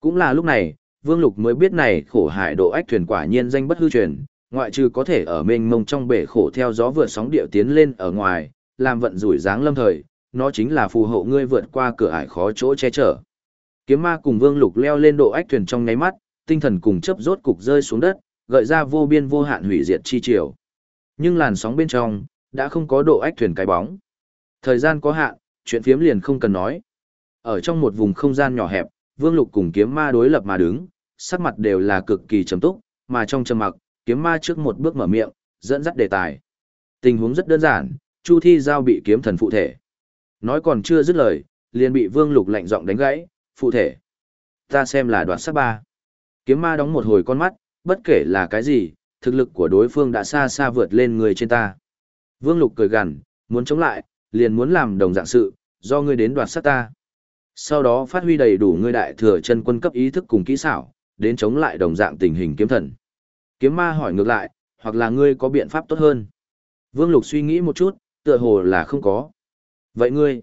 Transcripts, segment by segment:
Cũng là lúc này, Vương Lục mới biết này khổ hải độ ách thuyền quả nhiên danh bất hư truyền, ngoại trừ có thể ở mênh mông trong bể khổ theo gió vượt sóng điệu tiến lên ở ngoài, làm vận rủi dáng lâm thời, nó chính là phù hộ ngươi vượt qua cửa ải khó chỗ che chở. Kiếm ma cùng Vương Lục leo lên độ ách thuyền trong nháy mắt, tinh thần cùng chấp rốt cục rơi xuống đất, gợi ra vô biên vô hạn hủy diệt chi triều. Nhưng làn sóng bên trong đã không có độ ách thuyền cái bóng. Thời gian có hạn, chuyện phiếm liền không cần nói. Ở trong một vùng không gian nhỏ hẹp, Vương Lục cùng kiếm ma đối lập mà đứng, sắc mặt đều là cực kỳ trầm túc, mà trong trầm mặc, kiếm ma trước một bước mở miệng, dẫn dắt đề tài. Tình huống rất đơn giản, Chu Thi Giao bị kiếm thần phụ thể. Nói còn chưa dứt lời, liền bị Vương Lục lạnh giọng đánh gãy, phụ thể. Ta xem là đoạt sắc ba. Kiếm ma đóng một hồi con mắt, bất kể là cái gì, thực lực của đối phương đã xa xa vượt lên người trên ta. Vương Lục cười gằn, muốn chống lại, liền muốn làm đồng dạng sự, do ngươi đến đoạt sát ta. Sau đó phát huy đầy đủ ngươi đại thừa chân quân cấp ý thức cùng kỹ xảo, đến chống lại đồng dạng tình hình kiếm thần. Kiếm ma hỏi ngược lại, hoặc là ngươi có biện pháp tốt hơn. Vương Lục suy nghĩ một chút, tựa hồ là không có. Vậy ngươi?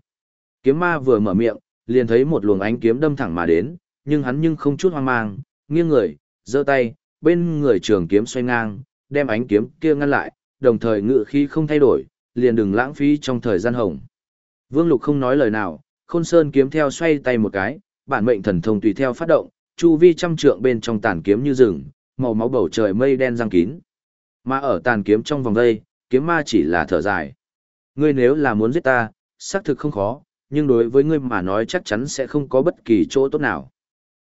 Kiếm ma vừa mở miệng, liền thấy một luồng ánh kiếm đâm thẳng mà đến, nhưng hắn nhưng không chút hoang mang, nghiêng người, giơ tay, bên người trường kiếm xoay ngang, đem ánh kiếm kia ngăn lại, đồng thời ngự khí không thay đổi, liền đừng lãng phí trong thời gian hồng. Vương Lục không nói lời nào, Khôn Sơn kiếm theo xoay tay một cái, bản mệnh thần thông tùy theo phát động, chu vi trăm trượng bên trong tàn kiếm như rừng, màu máu bầu trời mây đen răng kín. Mà ở tàn kiếm trong vòng đây, kiếm ma chỉ là thở dài. Ngươi nếu là muốn giết ta, xác thực không khó, nhưng đối với ngươi mà nói chắc chắn sẽ không có bất kỳ chỗ tốt nào.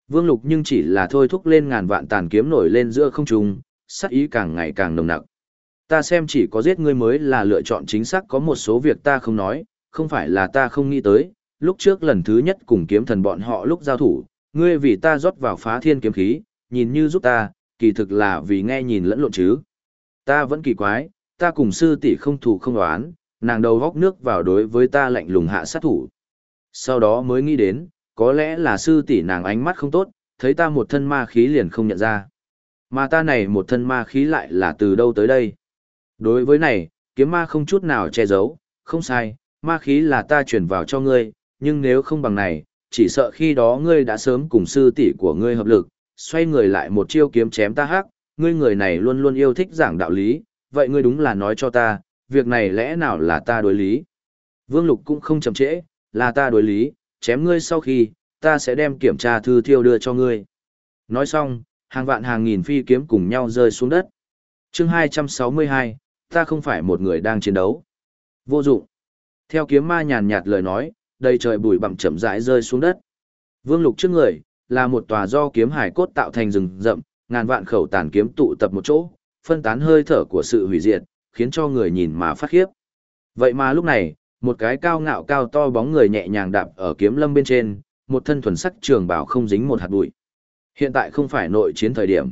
Vương Lục nhưng chỉ là thôi thúc lên ngàn vạn tàn kiếm nổi lên giữa không trung, sát ý càng ngày càng nồng nặc. Ta xem chỉ có giết ngươi mới là lựa chọn chính xác có một số việc ta không nói, không phải là ta không nghĩ tới, lúc trước lần thứ nhất cùng kiếm thần bọn họ lúc giao thủ, ngươi vì ta rót vào phá thiên kiếm khí, nhìn như giúp ta, kỳ thực là vì nghe nhìn lẫn lộn chứ. Ta vẫn kỳ quái, ta cùng sư tỷ không thù không đoán, nàng đầu góc nước vào đối với ta lạnh lùng hạ sát thủ. Sau đó mới nghĩ đến, có lẽ là sư tỷ nàng ánh mắt không tốt, thấy ta một thân ma khí liền không nhận ra. Mà ta này một thân ma khí lại là từ đâu tới đây? Đối với này, kiếm ma không chút nào che giấu, không sai, ma khí là ta chuyển vào cho ngươi, nhưng nếu không bằng này, chỉ sợ khi đó ngươi đã sớm cùng sư tỷ của ngươi hợp lực, xoay người lại một chiêu kiếm chém ta hắc, ngươi người này luôn luôn yêu thích giảng đạo lý, vậy ngươi đúng là nói cho ta, việc này lẽ nào là ta đối lý? Vương Lục cũng không chậm trễ, là ta đối lý, chém ngươi sau khi, ta sẽ đem kiểm tra thư thiêu đưa cho ngươi. Nói xong, hàng vạn hàng nghìn phi kiếm cùng nhau rơi xuống đất. chương 262, ta không phải một người đang chiến đấu. Vô dụng. Theo kiếm ma nhàn nhạt lời nói, đầy trời bụi bặm chậm rãi rơi xuống đất. Vương Lục trước người, là một tòa do kiếm hải cốt tạo thành rừng rậm, ngàn vạn khẩu tàn kiếm tụ tập một chỗ, phân tán hơi thở của sự hủy diệt, khiến cho người nhìn mà phát khiếp. Vậy mà lúc này, một cái cao ngạo cao to bóng người nhẹ nhàng đạp ở kiếm lâm bên trên, một thân thuần sắc trường bảo không dính một hạt bụi. Hiện tại không phải nội chiến thời điểm.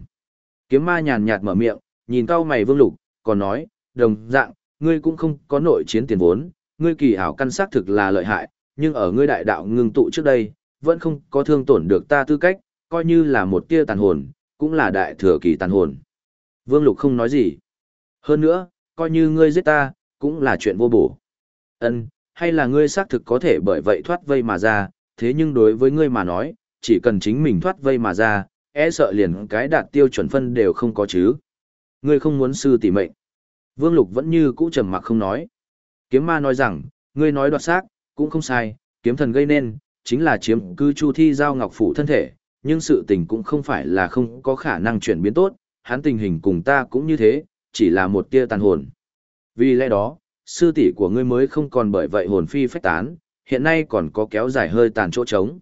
Kiếm ma nhàn nhạt mở miệng, nhìn cao mày vương lục, còn nói, đồng dạng, ngươi cũng không có nội chiến tiền vốn, ngươi kỳ ảo căn xác thực là lợi hại, nhưng ở ngươi đại đạo ngưng tụ trước đây, vẫn không có thương tổn được ta tư cách, coi như là một tia tàn hồn, cũng là đại thừa kỳ tàn hồn. Vương Lục không nói gì. Hơn nữa, coi như ngươi giết ta, cũng là chuyện vô bổ. Ân, hay là ngươi xác thực có thể bởi vậy thoát vây mà ra, thế nhưng đối với ngươi mà nói, chỉ cần chính mình thoát vây mà ra, e sợ liền cái đạt tiêu chuẩn phân đều không có chứ. Ngươi không muốn sư tỷ mệnh. Vương Lục vẫn như cũ trầm mặc không nói. Kiếm ma nói rằng, ngươi nói đoạt xác, cũng không sai, kiếm thần gây nên, chính là chiếm cư chu thi giao ngọc phủ thân thể, nhưng sự tình cũng không phải là không có khả năng chuyển biến tốt, hắn tình hình cùng ta cũng như thế, chỉ là một tia tàn hồn. Vì lẽ đó, sư tỷ của ngươi mới không còn bởi vậy hồn phi phách tán, hiện nay còn có kéo dài hơi tàn chỗ trống.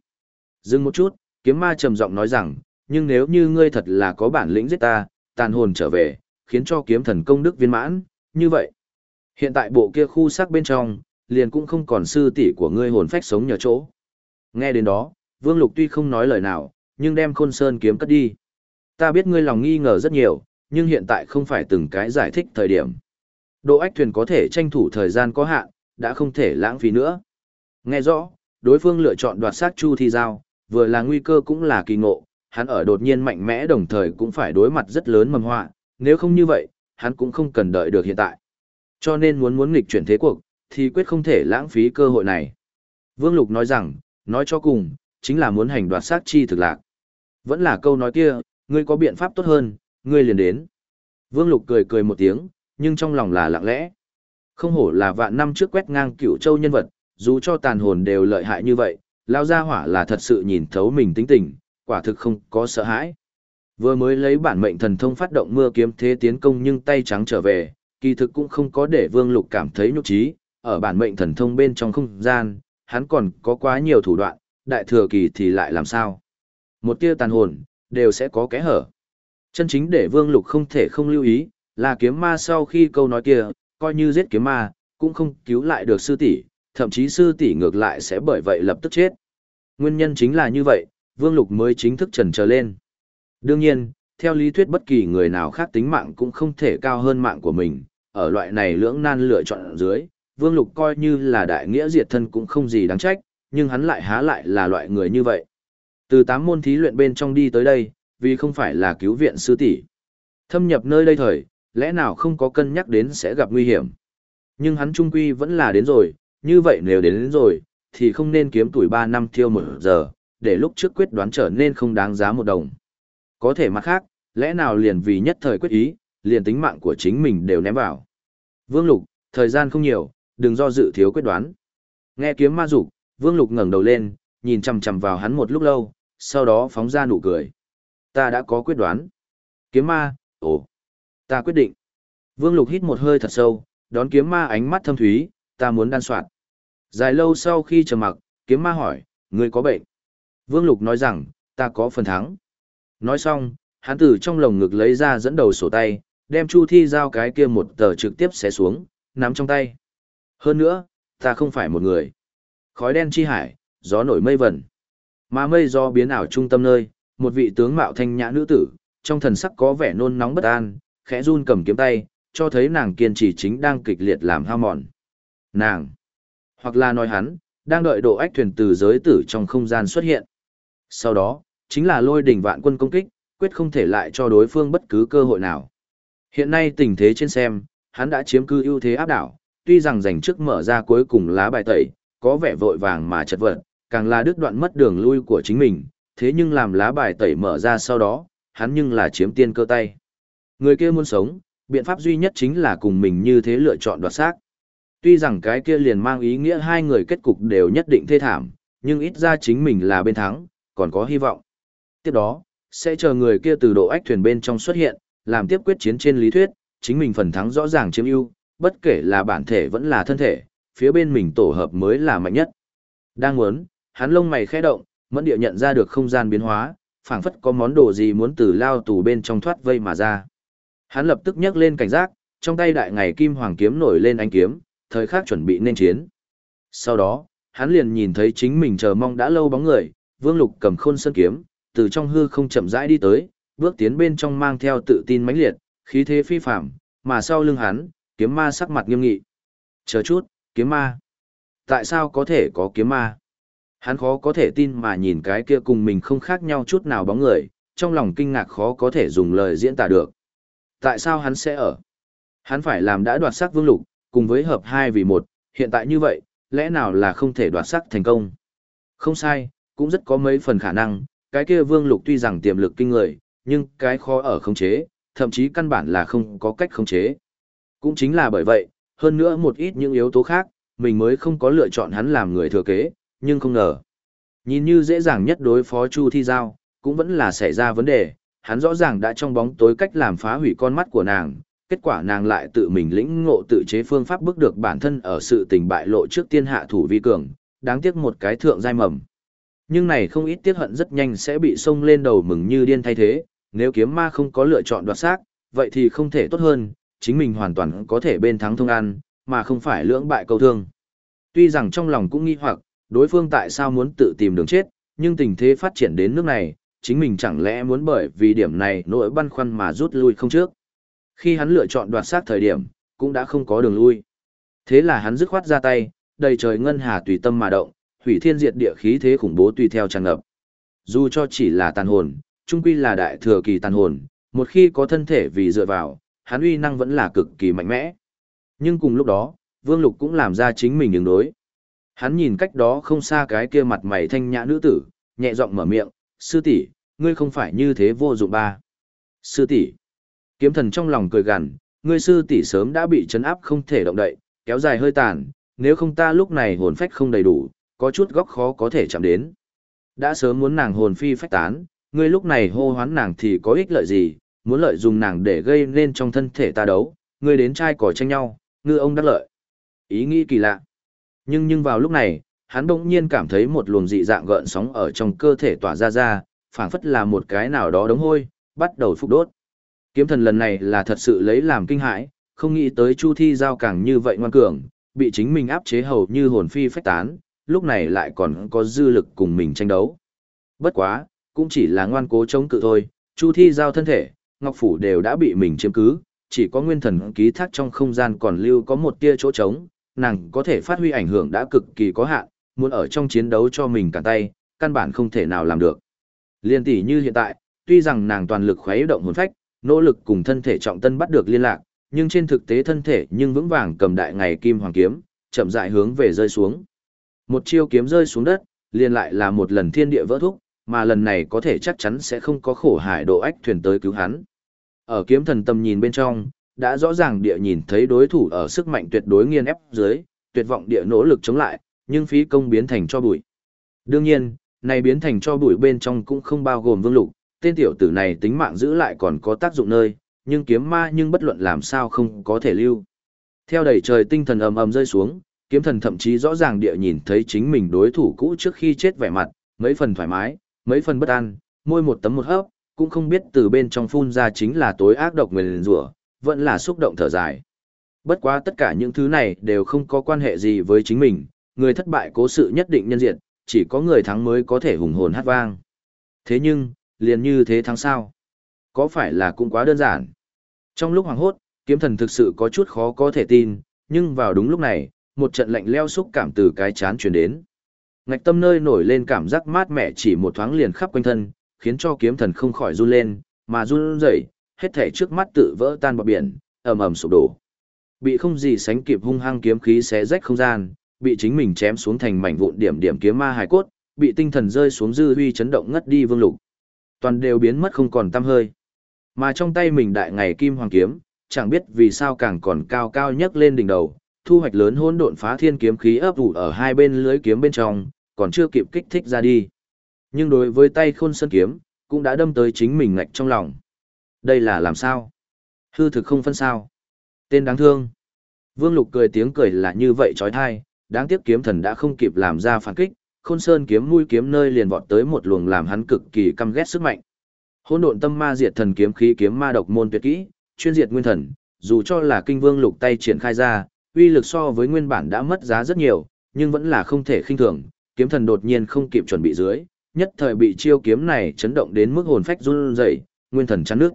Dừng một chút, kiếm ma trầm giọng nói rằng, nhưng nếu như ngươi thật là có bản lĩnh giết ta, tàn hồn trở về, khiến cho kiếm thần công đức viên mãn, như vậy. Hiện tại bộ kia khu sắc bên trong, liền cũng không còn sư tỷ của ngươi hồn phách sống nhờ chỗ. Nghe đến đó, Vương Lục tuy không nói lời nào, nhưng đem khôn sơn kiếm cất đi. Ta biết ngươi lòng nghi ngờ rất nhiều, nhưng hiện tại không phải từng cái giải thích thời điểm. Độ ách thuyền có thể tranh thủ thời gian có hạn, đã không thể lãng phí nữa. Nghe rõ, đối phương lựa chọn đoạt sát Chu Thi Giao, vừa là nguy cơ cũng là kỳ ngộ, hắn ở đột nhiên mạnh mẽ đồng thời cũng phải đối mặt rất lớn mầm họa, nếu không như vậy, hắn cũng không cần đợi được hiện tại. Cho nên muốn muốn nghịch chuyển thế cuộc, thì quyết không thể lãng phí cơ hội này. Vương Lục nói rằng, nói cho cùng, chính là muốn hành đoạt sát chi thực lạc. Vẫn là câu nói kia, ngươi có biện pháp tốt hơn, ngươi liền đến. Vương Lục cười cười một tiếng, nhưng trong lòng là lặng lẽ. Không hổ là vạn năm trước quét ngang cửu châu nhân vật, dù cho tàn hồn đều lợi hại như vậy, lao gia hỏa là thật sự nhìn thấu mình tính tình, quả thực không có sợ hãi. Vừa mới lấy bản mệnh thần thông phát động mưa kiếm thế tiến công nhưng tay trắng trở về, kỳ thực cũng không có để Vương Lục cảm thấy nhục trí, ở bản mệnh thần thông bên trong không gian, hắn còn có quá nhiều thủ đoạn, đại thừa kỳ thì lại làm sao? Một tia tàn hồn, đều sẽ có kẽ hở. Chân chính để Vương Lục không thể không lưu ý, là kiếm ma sau khi câu nói kia, coi như giết kiếm ma, cũng không cứu lại được sư tỷ, thậm chí sư tỷ ngược lại sẽ bởi vậy lập tức chết. Nguyên nhân chính là như vậy, Vương Lục mới chính thức trần trở lên. Đương nhiên, theo lý thuyết bất kỳ người nào khác tính mạng cũng không thể cao hơn mạng của mình, ở loại này lưỡng nan lựa chọn ở dưới, Vương Lục coi như là đại nghĩa diệt thân cũng không gì đáng trách, nhưng hắn lại há lại là loại người như vậy. Từ tám môn thí luyện bên trong đi tới đây, vì không phải là cứu viện sư tỷ. Thâm nhập nơi đây thời, lẽ nào không có cân nhắc đến sẽ gặp nguy hiểm. Nhưng hắn trung quy vẫn là đến rồi, như vậy nếu đến, đến rồi, thì không nên kiếm tuổi 3 năm thiêu một giờ, để lúc trước quyết đoán trở nên không đáng giá một đồng. Có thể mặt khác, lẽ nào liền vì nhất thời quyết ý, liền tính mạng của chính mình đều ném vào. Vương Lục, thời gian không nhiều, đừng do dự thiếu quyết đoán. Nghe kiếm ma dục, Vương Lục ngẩng đầu lên, nhìn chằm chằm vào hắn một lúc lâu, sau đó phóng ra nụ cười. Ta đã có quyết đoán. Kiếm ma, ồ, ta quyết định. Vương Lục hít một hơi thật sâu, đón kiếm ma ánh mắt thâm thúy, ta muốn đan soạn. Dài lâu sau khi trầm mặc, kiếm ma hỏi, ngươi có bệnh? Vương Lục nói rằng, ta có phần thắng. Nói xong, hắn từ trong lồng ngực lấy ra dẫn đầu sổ tay, đem Chu Thi giao cái kia một tờ trực tiếp xé xuống, nắm trong tay. Hơn nữa, ta không phải một người. Khói đen chi hải, gió nổi mây vẩn. Mà mây do biến ảo trung tâm nơi, một vị tướng mạo thanh nhã nữ tử, trong thần sắc có vẻ nôn nóng bất an, khẽ run cầm kiếm tay, cho thấy nàng kiên trì chính đang kịch liệt làm hao mòn. Nàng, hoặc là nói hắn, đang đợi độ ách thuyền từ giới tử trong không gian xuất hiện. Sau đó, chính là lôi đỉnh vạn quân công kích, quyết không thể lại cho đối phương bất cứ cơ hội nào. Hiện nay tình thế trên xem, hắn đã chiếm cư ưu thế áp đảo, tuy rằng giành trước mở ra cuối cùng lá bài tẩy, có vẻ vội vàng mà chật vật, càng là đứt đoạn mất đường lui của chính mình, thế nhưng làm lá bài tẩy mở ra sau đó, hắn nhưng là chiếm tiên cơ tay. Người kia muốn sống, biện pháp duy nhất chính là cùng mình như thế lựa chọn đoạt xác. Tuy rằng cái kia liền mang ý nghĩa hai người kết cục đều nhất định thê thảm, nhưng ít ra chính mình là bên thắng, còn có hy vọng. Tiếp đó, sẽ chờ người kia từ độ ách thuyền bên trong xuất hiện, làm tiếp quyết chiến trên lý thuyết, chính mình phần thắng rõ ràng chiếm ưu, bất kể là bản thể vẫn là thân thể, phía bên mình tổ hợp mới là mạnh nhất. Đang muốn, hắn lông mày khẽ động, mẫn địa nhận ra được không gian biến hóa, phảng phất có món đồ gì muốn từ lao tù bên trong thoát vây mà ra. Hắn lập tức nhấc lên cảnh giác, trong tay đại ngày kim hoàng kiếm nổi lên ánh kiếm, thời khắc chuẩn bị nên chiến. Sau đó, hắn liền nhìn thấy chính mình chờ mong đã lâu bóng người, Vương Lục cầm khôn sơn kiếm, từ trong hư không chậm rãi đi tới, bước tiến bên trong mang theo tự tin mãnh liệt, khí thế phi phàm, mà sau lưng hắn, kiếm ma sắc mặt nghiêm nghị. Chờ chút, kiếm ma. Tại sao có thể có kiếm ma? Hắn khó có thể tin mà nhìn cái kia cùng mình không khác nhau chút nào bóng người, trong lòng kinh ngạc khó có thể dùng lời diễn tả được. Tại sao hắn sẽ ở? Hắn phải làm đã đoạt sắc vương lục, cùng với hợp hai vì một, hiện tại như vậy, lẽ nào là không thể đoạt sắc thành công? Không sai, cũng rất có mấy phần khả năng, cái kia vương lục tuy rằng tiềm lực kinh người, nhưng cái khó ở khống chế, thậm chí căn bản là không có cách khống chế. Cũng chính là bởi vậy, hơn nữa một ít những yếu tố khác, mình mới không có lựa chọn hắn làm người thừa kế, nhưng không ngờ. Nhìn như dễ dàng nhất đối phó Chu Thi Giao, cũng vẫn là xảy ra vấn đề, hắn rõ ràng đã trong bóng tối cách làm phá hủy con mắt của nàng, kết quả nàng lại tự mình lĩnh ngộ tự chế phương pháp bước được bản thân ở sự tình bại lộ trước tiên hạ thủ vi cường, đáng tiếc một cái thượng giai mầm. Nhưng này không ít tiếc hận rất nhanh sẽ bị xông lên đầu mừng như điên thay thế, nếu kiếm ma không có lựa chọn đoạt xác, vậy thì không thể tốt hơn, chính mình hoàn toàn có thể bên thắng thông ăn, mà không phải lưỡng bại câu thương. Tuy rằng trong lòng cũng nghi hoặc, đối phương tại sao muốn tự tìm đường chết, nhưng tình thế phát triển đến nước này, chính mình chẳng lẽ muốn bởi vì điểm này nỗi băn khoăn mà rút lui không trước. Khi hắn lựa chọn đoạt xác thời điểm, cũng đã không có đường lui. Thế là hắn dứt khoát ra tay, đầy trời ngân hà tùy tâm mà động, hủy thiên diệt địa khí thế khủng bố tùy theo tràn ngập. Dù cho chỉ là tàn hồn, trung quy là đại thừa kỳ tàn hồn, một khi có thân thể vì dựa vào, hắn uy năng vẫn là cực kỳ mạnh mẽ. Nhưng cùng lúc đó, Vương Lục cũng làm ra chính mình ứng đối. Hắn nhìn cách đó không xa cái kia mặt mày thanh nhã nữ tử, nhẹ giọng mở miệng, sư tỷ, ngươi không phải như thế vô dụng ba. Sư tỷ Kiếm thần trong lòng cười gằn, ngươi sư tỷ sớm đã bị chấn áp không thể động đậy, kéo dài hơi tàn, nếu không ta lúc này hồn phách không đầy đủ, có chút góc khó có thể chạm đến. Đã sớm muốn nàng hồn phi phách tán, ngươi lúc này hô hoán nàng thì có ích lợi gì, muốn lợi dùng nàng để gây nên trong thân thể ta đấu, ngươi đến trai cỏ tranh nhau, ngư ông đắc lợi. Ý nghĩ kỳ lạ. Nhưng nhưng vào lúc này, hắn bỗng nhiên cảm thấy một luồng dị dạng gợn sóng ở trong cơ thể tỏa ra ra, phảng phất là một cái nào đó đống hôi, bắt đầu phục đốt. Kiếm thần lần này là thật sự lấy làm kinh hãi, không nghĩ tới Chu Thi Giao càng như vậy ngoan cường, bị chính mình áp chế hầu như hồn phi phách tán, lúc này lại còn có dư lực cùng mình tranh đấu. Bất quá, cũng chỉ là ngoan cố chống cự thôi, Chu Thi Giao thân thể, Ngọc Phủ đều đã bị mình chiếm cứ, chỉ có nguyên thần ký thác trong không gian còn lưu có một tia chỗ trống, nàng có thể phát huy ảnh hưởng đã cực kỳ có hạn, muốn ở trong chiến đấu cho mình cả tay, căn bản không thể nào làm được. Liên tỷ như hiện tại, tuy rằng nàng toàn lực khuấy động hồn phách, nỗ lực cùng thân thể trọng tân bắt được liên lạc, nhưng trên thực tế thân thể nhưng vững vàng cầm đại ngày kim hoàng kiếm, chậm rãi hướng về rơi xuống. Một chiêu kiếm rơi xuống đất, liền lại là một lần thiên địa vỡ thúc, mà lần này có thể chắc chắn sẽ không có khổ hải độ ách thuyền tới cứu hắn. Ở kiếm thần tầm nhìn bên trong, đã rõ ràng địa nhìn thấy đối thủ ở sức mạnh tuyệt đối nghiền ép dưới, tuyệt vọng địa nỗ lực chống lại, nhưng phí công biến thành cho bụi. Đương nhiên, này biến thành cho bụi bên trong cũng không bao gồm vương lục, tên tiểu tử này tính mạng giữ lại còn có tác dụng nơi, nhưng kiếm ma nhưng bất luận làm sao không có thể lưu. Theo đẩy trời tinh thần ầm ầm rơi xuống, kiếm thần thậm chí rõ ràng địa nhìn thấy chính mình đối thủ cũ trước khi chết vẻ mặt, mấy phần thoải mái, mấy phần bất an, môi một tấm một hớp, cũng không biết từ bên trong phun ra chính là tối ác độc nguyền rủa, vẫn là xúc động thở dài. Bất quá tất cả những thứ này đều không có quan hệ gì với chính mình, người thất bại cố sự nhất định nhân diện, chỉ có người thắng mới có thể hùng hồn hát vang. Thế nhưng, liền như thế thắng sao? Có phải là cũng quá đơn giản? Trong lúc hoàng hốt, kiếm thần thực sự có chút khó có thể tin, nhưng vào đúng lúc này, một trận lạnh leo xúc cảm từ cái chán truyền đến. Ngạch tâm nơi nổi lên cảm giác mát mẻ chỉ một thoáng liền khắp quanh thân, khiến cho kiếm thần không khỏi run lên, mà run rẩy, hết thể trước mắt tự vỡ tan bọt biển, ầm ầm sụp đổ. Bị không gì sánh kịp hung hăng kiếm khí xé rách không gian, bị chính mình chém xuống thành mảnh vụn điểm điểm kiếm ma hài cốt, bị tinh thần rơi xuống dư huy chấn động ngất đi vương lục. Toàn đều biến mất không còn tăm hơi. Mà trong tay mình đại ngày kim hoàng kiếm, chẳng biết vì sao càng còn cao cao nhất lên đỉnh đầu, thu hoạch lớn hỗn độn phá thiên kiếm khí ấp ủ ở hai bên lưới kiếm bên trong, còn chưa kịp kích thích ra đi. Nhưng đối với tay khôn sơn kiếm, cũng đã đâm tới chính mình ngạch trong lòng. Đây là làm sao? Hư thực không phân sao? Tên đáng thương. Vương Lục cười tiếng cười là như vậy trói thai, đáng tiếc kiếm thần đã không kịp làm ra phản kích, khôn sơn kiếm mũi kiếm nơi liền vọt tới một luồng làm hắn cực kỳ căm ghét sức mạnh. Hỗn độn tâm ma diệt thần kiếm khí kiếm ma độc môn tuyệt kỹ, chuyên diệt nguyên thần, dù cho là kinh vương lục tay triển khai ra, uy lực so với nguyên bản đã mất giá rất nhiều, nhưng vẫn là không thể khinh thường, kiếm thần đột nhiên không kịp chuẩn bị dưới, nhất thời bị chiêu kiếm này chấn động đến mức hồn phách run rẩy, nguyên thần chán nước.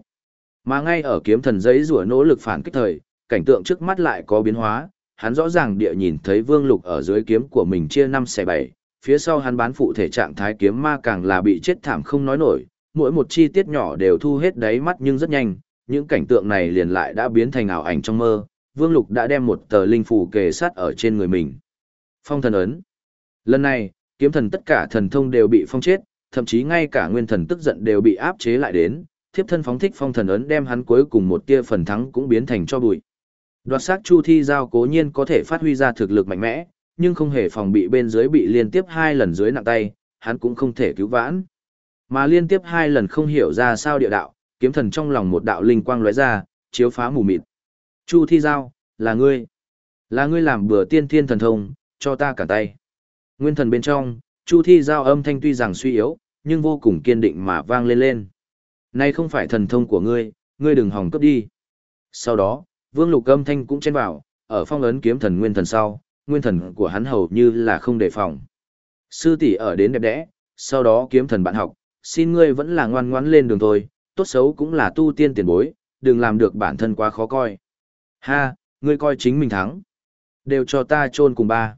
Mà ngay ở kiếm thần giấy rủa nỗ lực phản kích thời, cảnh tượng trước mắt lại có biến hóa, hắn rõ ràng địa nhìn thấy Vương Lục ở dưới kiếm của mình chia năm xẻ bảy, phía sau hắn bán phụ thể trạng thái kiếm ma càng là bị chết thảm không nói nổi, mỗi một chi tiết nhỏ đều thu hết đáy mắt nhưng rất nhanh, những cảnh tượng này liền lại đã biến thành ảo ảnh trong mơ, Vương Lục đã đem một tờ linh phù kề sát ở trên người mình. Phong thần ấn. Lần này, kiếm thần tất cả thần thông đều bị phong chết, thậm chí ngay cả nguyên thần tức giận đều bị áp chế lại đến, thiếp thân phóng thích phong thần ấn đem hắn cuối cùng một tia phần thắng cũng biến thành cho bụi. Đoạt sắc Chu Thi Giao cố nhiên có thể phát huy ra thực lực mạnh mẽ, nhưng không hề phòng bị bên dưới bị liên tiếp hai lần dưới nặng tay, hắn cũng không thể cứu vãn. Mà liên tiếp hai lần không hiểu ra sao địa đạo, kiếm thần trong lòng một đạo linh quang lóe ra, chiếu phá mù mịt. Chu Thi Giao, là ngươi. Là ngươi làm bừa tiên thiên thần thông, cho ta cả tay. Nguyên thần bên trong, Chu Thi Giao âm thanh tuy rằng suy yếu, nhưng vô cùng kiên định mà vang lên lên. Này không phải thần thông của ngươi, ngươi đừng hòng cướp đi. Sau đó, Vương Lục âm thanh cũng chen vào, ở phong ấn kiếm thần nguyên thần sau, nguyên thần của hắn hầu như là không đề phòng. Sư tỷ ở đến đẹp đẽ, sau đó kiếm thần bạn học, xin ngươi vẫn là ngoan ngoãn lên đường thôi, tốt xấu cũng là tu tiên tiền bối, đừng làm được bản thân quá khó coi. Ha, ngươi coi chính mình thắng. Đều cho ta trôn cùng ba.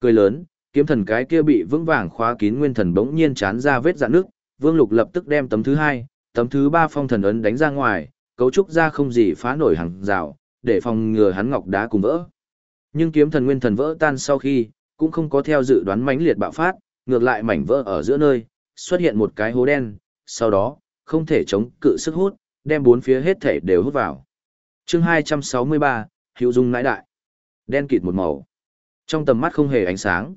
Cười lớn, kiếm thần cái kia bị vững vàng khóa kín nguyên thần bỗng nhiên chán ra vết dạn nước, Vương Lục lập tức đem tấm thứ hai, tấm thứ ba phong thần ấn đánh ra ngoài, cấu trúc ra không gì phá nổi hàng rào, để phòng ngừa hắn ngọc đá cùng vỡ. Nhưng kiếm thần nguyên thần vỡ tan sau khi, cũng không có theo dự đoán mãnh liệt bạo phát, ngược lại mảnh vỡ ở giữa nơi, xuất hiện một cái hố đen, sau đó, không thể chống cự sức hút, đem bốn phía hết thể đều hút vào. chương 263, Hữu Dung nãi đại. Đen kịt một màu. Trong tầm mắt không hề ánh sáng.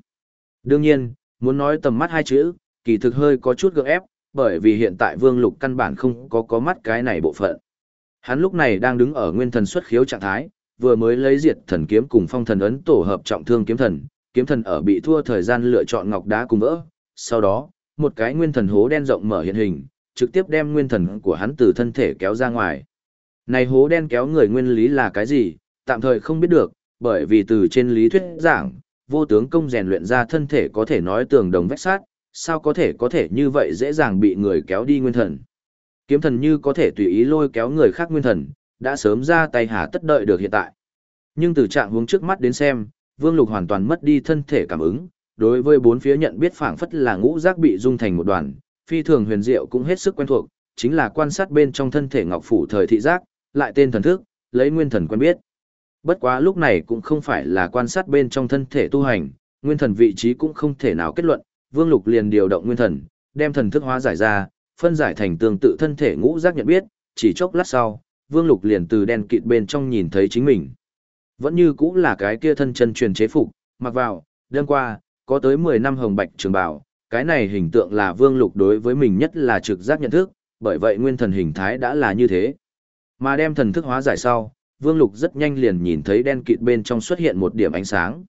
Đương nhiên, muốn nói tầm mắt hai chữ, kỳ thực hơi có chút gượng ép, bởi vì hiện tại Vương Lục căn bản không có có mắt cái này bộ phận. Hắn lúc này đang đứng ở nguyên thần xuất khiếu trạng thái, vừa mới lấy diệt thần kiếm cùng phong thần ấn tổ hợp trọng thương kiếm thần, kiếm thần ở bị thua thời gian lựa chọn ngọc đá cùng vỡ. Sau đó, một cái nguyên thần hố đen rộng mở hiện hình, trực tiếp đem nguyên thần của hắn từ thân thể kéo ra ngoài. Này hố đen kéo người nguyên lý là cái gì, tạm thời không biết được, bởi vì từ trên lý thuyết giảng, vô tướng công rèn luyện ra thân thể có thể nói tường đồng vách sát, sao có thể có thể như vậy dễ dàng bị người kéo đi nguyên thần. Kiếm thần như có thể tùy ý lôi kéo người khác nguyên thần, đã sớm ra tay hà tất đợi được hiện tại. Nhưng từ trạng hướng trước mắt đến xem, Vương Lục hoàn toàn mất đi thân thể cảm ứng, đối với bốn phía nhận biết phảng phất là ngũ giác bị dung thành một đoàn, phi thường huyền diệu cũng hết sức quen thuộc, chính là quan sát bên trong thân thể ngọc phủ thời thị giác, lại tên thần thức, lấy nguyên thần quen biết. Bất quá lúc này cũng không phải là quan sát bên trong thân thể tu hành, nguyên thần vị trí cũng không thể nào kết luận, Vương Lục liền điều động nguyên thần, đem thần thức hóa giải ra, phân giải thành tương tự thân thể ngũ giác nhận biết, chỉ chốc lát sau, Vương Lục liền từ đen kịt bên trong nhìn thấy chính mình. Vẫn như cũng là cái kia thân chân truyền chế phục, mặc vào, đêm qua, có tới 10 năm hồng bạch trường bào, cái này hình tượng là Vương Lục đối với mình nhất là trực giác nhận thức, bởi vậy nguyên thần hình thái đã là như thế. Mà đem thần thức hóa giải sau, Vương Lục rất nhanh liền nhìn thấy đen kịt bên trong xuất hiện một điểm ánh sáng.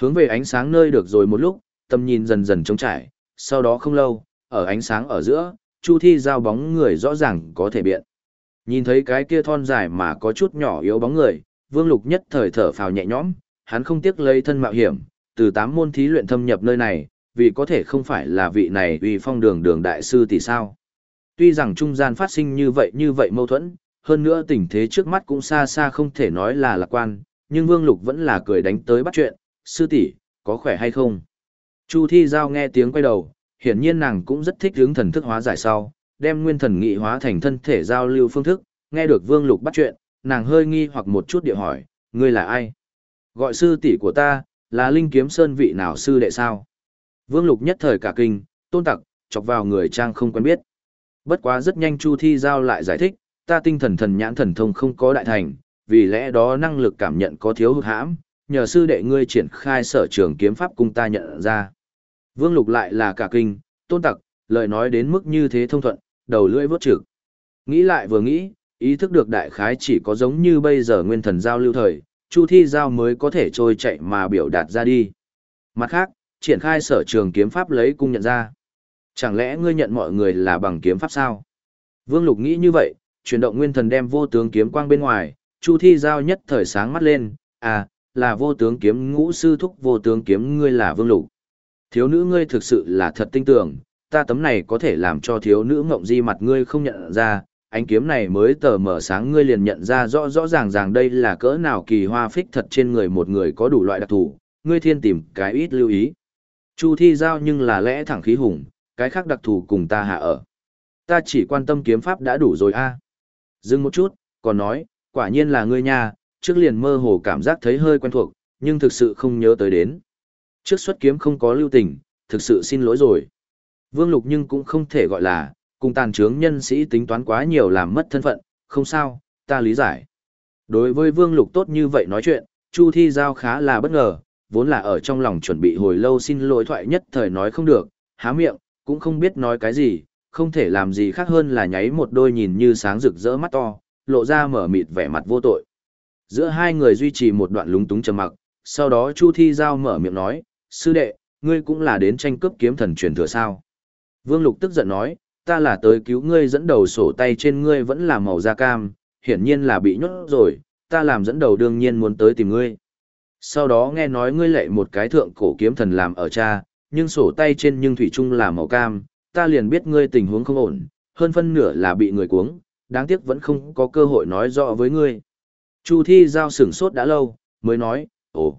Hướng về ánh sáng nơi được rồi một lúc, tầm nhìn dần dần trống trải, sau đó không lâu, ở ánh sáng ở giữa, Chu Thi giao bóng người rõ ràng có thể biện. Nhìn thấy cái kia thon dài mà có chút nhỏ yếu bóng người, Vương Lục nhất thời thở phào nhẹ nhõm, hắn không tiếc lấy thân mạo hiểm, từ tám môn thí luyện thâm nhập nơi này, vì có thể không phải là vị này uy phong đường đường đại sư thì sao. Tuy rằng trung gian phát sinh như vậy như vậy mâu thuẫn, hơn nữa tình thế trước mắt cũng xa xa không thể nói là lạc quan, nhưng Vương Lục vẫn là cười đánh tới bắt chuyện, sư tỷ có khỏe hay không? Chu Thi Giao nghe tiếng quay đầu, hiển nhiên nàng cũng rất thích hướng thần thức hóa giải sau, đem nguyên thần nghị hóa thành thân thể giao lưu phương thức, nghe được Vương Lục bắt chuyện, nàng hơi nghi hoặc một chút địa hỏi, ngươi là ai? Gọi sư tỷ của ta, là Linh Kiếm Sơn vị nào sư đệ sao? Vương Lục nhất thời cả kinh, tôn tặc, chọc vào người trang không quen biết. Bất quá rất nhanh Chu Thi Giao lại giải thích, ta tinh thần thần nhãn thần thông không có đại thành, vì lẽ đó năng lực cảm nhận có thiếu hụt hãm, nhờ sư đệ ngươi triển khai sở trường kiếm pháp cung ta nhận ra. Vương Lục lại là cả kinh, tôn tặc, lời nói đến mức như thế thông thuận, đầu lưỡi vớt trực. Nghĩ lại vừa nghĩ, ý thức được đại khái chỉ có giống như bây giờ nguyên thần giao lưu thời, Chu Thi Giao mới có thể trôi chạy mà biểu đạt ra đi. Mặt khác, triển khai sở trường kiếm pháp lấy cung nhận ra. Chẳng lẽ ngươi nhận mọi người là bằng kiếm pháp sao? Vương Lục nghĩ như vậy, chuyển động nguyên thần đem vô tướng kiếm quang bên ngoài, Chu Thi Giao nhất thời sáng mắt lên, à, là vô tướng kiếm ngũ sư thúc vô tướng kiếm ngươi là Vương Lục. Thiếu nữ ngươi thực sự là thật tinh tưởng, ta tấm này có thể làm cho thiếu nữ ngộng di mặt ngươi không nhận ra, ánh kiếm này mới tờ mở sáng ngươi liền nhận ra rõ rõ ràng ràng đây là cỡ nào kỳ hoa phích thật trên người một người có đủ loại đặc thù, ngươi thiên tìm cái ít lưu ý. Chu thi giao nhưng là lẽ thẳng khí hùng, cái khác đặc thù cùng ta hạ ở. Ta chỉ quan tâm kiếm pháp đã đủ rồi a. Dừng một chút, còn nói, quả nhiên là ngươi nha, trước liền mơ hồ cảm giác thấy hơi quen thuộc, nhưng thực sự không nhớ tới đến. Trước xuất kiếm không có lưu tình, thực sự xin lỗi rồi. Vương Lục nhưng cũng không thể gọi là, cùng tàn trướng nhân sĩ tính toán quá nhiều làm mất thân phận, không sao, ta lý giải. Đối với Vương Lục tốt như vậy nói chuyện, Chu Thi Giao khá là bất ngờ, vốn là ở trong lòng chuẩn bị hồi lâu xin lỗi thoại nhất thời nói không được, há miệng, cũng không biết nói cái gì, không thể làm gì khác hơn là nháy một đôi nhìn như sáng rực rỡ mắt to, lộ ra mở mịt vẻ mặt vô tội. Giữa hai người duy trì một đoạn lúng túng trầm mặc, sau đó Chu Thi Giao mở miệng nói, sư đệ, ngươi cũng là đến tranh cướp kiếm thần truyền thừa sao. Vương Lục tức giận nói, ta là tới cứu ngươi dẫn đầu sổ tay trên ngươi vẫn là màu da cam, hiển nhiên là bị nhốt rồi, ta làm dẫn đầu đương nhiên muốn tới tìm ngươi. Sau đó nghe nói ngươi lệ một cái thượng cổ kiếm thần làm ở cha, nhưng sổ tay trên nhưng thủy chung là màu cam, ta liền biết ngươi tình huống không ổn, hơn phân nửa là bị người cuống, đáng tiếc vẫn không có cơ hội nói rõ với ngươi. Chu thi giao sửng sốt đã lâu, mới nói, ồ,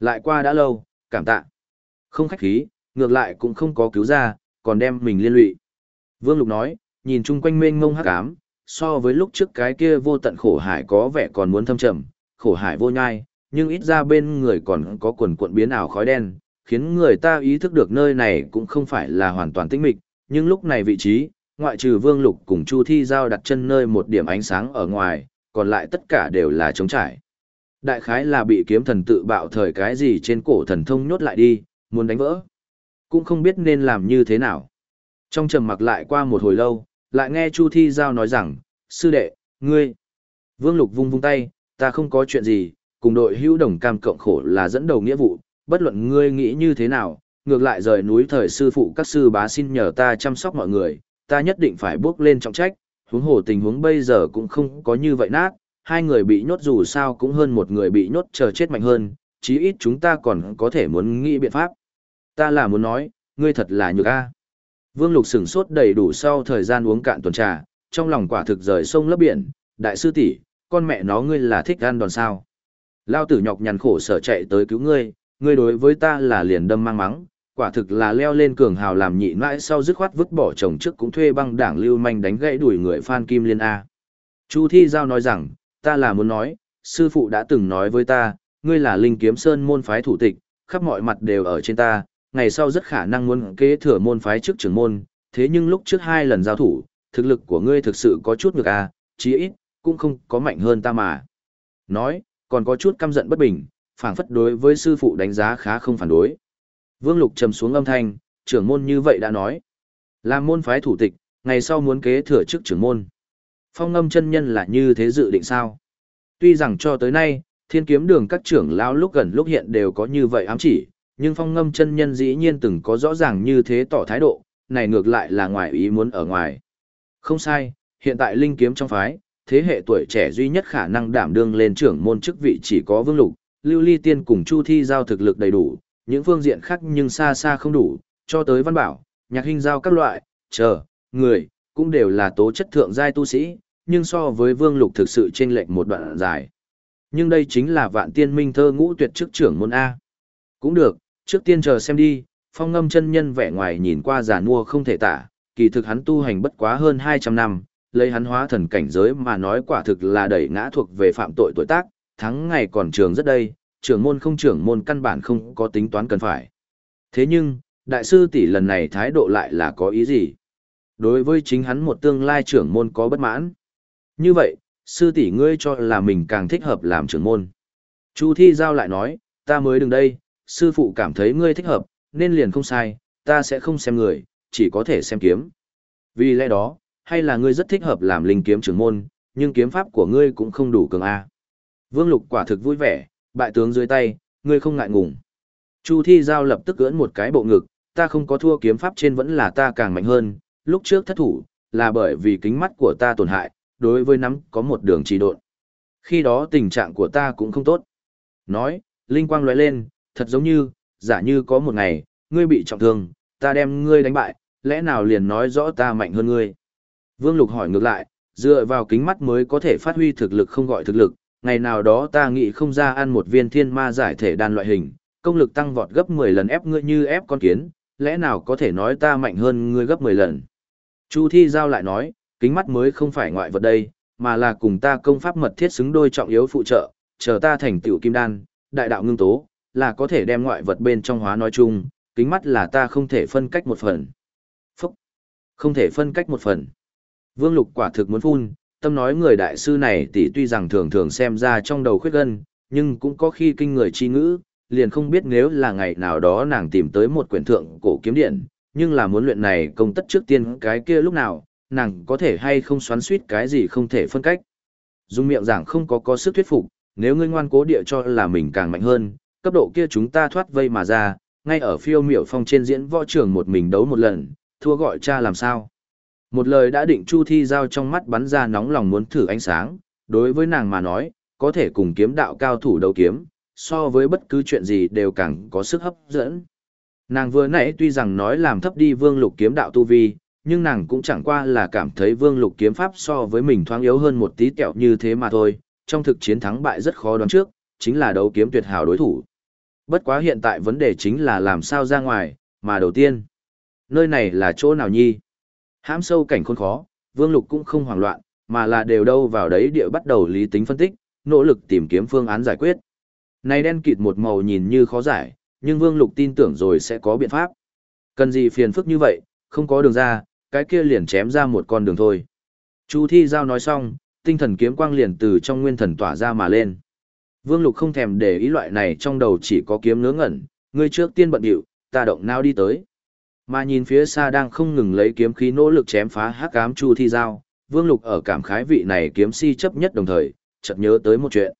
lại qua đã lâu, cảm tạ. Không khách khí, ngược lại cũng không có cứu ra, còn đem mình liên lụy. Vương Lục nói, nhìn chung quanh mênh mông hắc ám, so với lúc trước cái kia vô tận khổ hải có vẻ còn muốn thâm trầm, khổ hải vô nhai, nhưng ít ra bên người còn có quần cuộn biến ảo khói đen, khiến người ta ý thức được nơi này cũng không phải là hoàn toàn tĩnh mịch, nhưng lúc này vị trí, ngoại trừ Vương Lục cùng Chu Thi Giao đặt chân nơi một điểm ánh sáng ở ngoài, còn lại tất cả đều là trống trải. Đại khái là bị kiếm thần tự bạo thời cái gì trên cổ thần thông nhốt lại đi, muốn đánh vỡ. Cũng không biết nên làm như thế nào. Trong trầm mặc lại qua một hồi lâu, lại nghe Chu Thi Giao nói rằng, sư đệ, ngươi. Vương Lục vung vung tay, ta không có chuyện gì, cùng đội hữu đồng cam cộng khổ là dẫn đầu nghĩa vụ, bất luận ngươi nghĩ như thế nào, ngược lại rời núi thời sư phụ các sư bá xin nhờ ta chăm sóc mọi người, ta nhất định phải bước lên trọng trách, huống hồ tình huống bây giờ cũng không có như vậy nát, hai người bị nhốt dù sao cũng hơn một người bị nhốt chờ chết mạnh hơn, chí ít chúng ta còn có thể muốn nghĩ biện pháp. Ta là muốn nói, ngươi thật là nhược a. Vương Lục sửng sốt đầy đủ sau thời gian uống cạn tuần trà, trong lòng quả thực rời sông lấp biển, đại sư tỷ, con mẹ nó ngươi là thích ăn đòn sao. Lao tử nhọc nhằn khổ sở chạy tới cứu ngươi, ngươi đối với ta là liền đâm mang mắng, quả thực là leo lên cường hào làm nhị mãi sau dứt khoát vứt bỏ chồng trước cũng thuê băng đảng lưu manh đánh gãy đuổi người Phan Kim Liên A. Chu Thi Giao nói rằng, ta là muốn nói, sư phụ đã từng nói với ta, ngươi là linh kiếm sơn môn phái thủ tịch, khắp mọi mặt đều ở trên ta, ngày sau rất khả năng muốn kế thừa môn phái trước trưởng môn, thế nhưng lúc trước hai lần giao thủ, thực lực của ngươi thực sự có chút ngược a, chí ít, cũng không có mạnh hơn ta mà. Nói, còn có chút căm giận bất bình, phảng phất đối với sư phụ đánh giá khá không phản đối. Vương Lục trầm xuống âm thanh, trưởng môn như vậy đã nói. Làm môn phái thủ tịch, ngày sau muốn kế thừa chức trưởng môn. Phong âm chân nhân là như thế dự định sao? Tuy rằng cho tới nay, thiên kiếm đường các trưởng lão lúc gần lúc hiện đều có như vậy ám chỉ, nhưng phong ngâm chân nhân dĩ nhiên từng có rõ ràng như thế tỏ thái độ, này ngược lại là ngoài ý muốn ở ngoài. Không sai, hiện tại linh kiếm trong phái, thế hệ tuổi trẻ duy nhất khả năng đảm đương lên trưởng môn chức vị chỉ có Vương Lục, Lưu Ly Tiên cùng Chu Thi giao thực lực đầy đủ, những phương diện khác nhưng xa xa không đủ, cho tới văn bảo, nhạc hình giao các loại, chờ, người, cũng đều là tố chất thượng giai tu sĩ, nhưng so với Vương Lục thực sự chênh lệch một đoạn dài. Nhưng đây chính là vạn tiên minh thơ ngũ tuyệt chức trưởng môn A. Cũng được, trước tiên chờ xem đi, phong ngâm chân nhân vẻ ngoài nhìn qua giả mua không thể tả, kỳ thực hắn tu hành bất quá hơn 200 năm, lấy hắn hóa thần cảnh giới mà nói quả thực là đẩy ngã thuộc về phạm tội tuổi tác, Tháng ngày còn trường rất đây, trưởng môn không trưởng môn căn bản không có tính toán cần phải. Thế nhưng, đại sư tỷ lần này thái độ lại là có ý gì? Đối với chính hắn một tương lai trưởng môn có bất mãn. Như vậy, sư tỷ ngươi cho là mình càng thích hợp làm trưởng môn. Chu Thi Giao lại nói, ta mới đứng đây, sư phụ cảm thấy ngươi thích hợp, nên liền không sai, ta sẽ không xem người, chỉ có thể xem kiếm. Vì lẽ đó, hay là ngươi rất thích hợp làm linh kiếm trưởng môn, nhưng kiếm pháp của ngươi cũng không đủ cường A. Vương Lục quả thực vui vẻ, bại tướng dưới tay, ngươi không ngại ngùng. Chu Thi Giao lập tức gỡn một cái bộ ngực, ta không có thua kiếm pháp trên vẫn là ta càng mạnh hơn, lúc trước thất thủ, là bởi vì kính mắt của ta tổn hại, đối với nắm có một đường trì độn. Khi đó tình trạng của ta cũng không tốt. Nói, linh quang lóe lên, thật giống như, giả như có một ngày, ngươi bị trọng thương, ta đem ngươi đánh bại, lẽ nào liền nói rõ ta mạnh hơn ngươi. Vương Lục hỏi ngược lại, dựa vào kính mắt mới có thể phát huy thực lực không gọi thực lực, ngày nào đó ta nghĩ không ra ăn một viên thiên ma giải thể đan loại hình, công lực tăng vọt gấp 10 lần ép ngươi như ép con kiến, lẽ nào có thể nói ta mạnh hơn ngươi gấp 10 lần. Chu Thi Giao lại nói, kính mắt mới không phải ngoại vật đây, mà là cùng ta công pháp mật thiết xứng đôi trọng yếu phụ trợ, chờ ta thành tiểu kim đan, đại đạo ngưng tố, là có thể đem ngoại vật bên trong hóa nói chung, kính mắt là ta không thể phân cách một phần. Phúc! Không thể phân cách một phần. Vương Lục quả thực muốn phun, tâm nói người đại sư này tỷ tuy rằng thường thường xem ra trong đầu khuyết gân, nhưng cũng có khi kinh người chi ngữ, liền không biết nếu là ngày nào đó nàng tìm tới một quyển thượng cổ kiếm điện, nhưng là muốn luyện này công tất trước tiên cái kia lúc nào, nàng có thể hay không xoắn suýt cái gì không thể phân cách. Dùng miệng giảng không có có sức thuyết phục, nếu ngươi ngoan cố địa cho là mình càng mạnh hơn, cấp độ kia chúng ta thoát vây mà ra, ngay ở phiêu miểu phong trên diễn võ trường một mình đấu một lần, thua gọi cha làm sao. Một lời đã định Chu Thi Giao trong mắt bắn ra nóng lòng muốn thử ánh sáng, đối với nàng mà nói, có thể cùng kiếm đạo cao thủ đấu kiếm, so với bất cứ chuyện gì đều càng có sức hấp dẫn. Nàng vừa nãy tuy rằng nói làm thấp đi vương lục kiếm đạo tu vi, nhưng nàng cũng chẳng qua là cảm thấy vương lục kiếm pháp so với mình thoáng yếu hơn một tí kẹo như thế mà thôi, trong thực chiến thắng bại rất khó đoán trước, chính là đấu kiếm tuyệt hảo đối thủ. Bất quá hiện tại vấn đề chính là làm sao ra ngoài, mà đầu tiên, nơi này là chỗ nào nhi? Hãm sâu cảnh khốn khó, Vương Lục cũng không hoảng loạn, mà là đều đâu vào đấy địa bắt đầu lý tính phân tích, nỗ lực tìm kiếm phương án giải quyết. Này đen kịt một màu nhìn như khó giải, nhưng Vương Lục tin tưởng rồi sẽ có biện pháp. Cần gì phiền phức như vậy, không có đường ra, cái kia liền chém ra một con đường thôi. Chu Thi Giao nói xong, tinh thần kiếm quang liền từ trong nguyên thần tỏa ra mà lên. Vương Lục không thèm để ý loại này trong đầu chỉ có kiếm ngớ ngẩn, ngươi trước tiên bận điệu, ta động nào đi tới. Mà nhìn phía xa đang không ngừng lấy kiếm khí nỗ lực chém phá hắc ám Chu Thi Giao, Vương Lục ở cảm khái vị này kiếm si chấp nhất đồng thời, chợt nhớ tới một chuyện.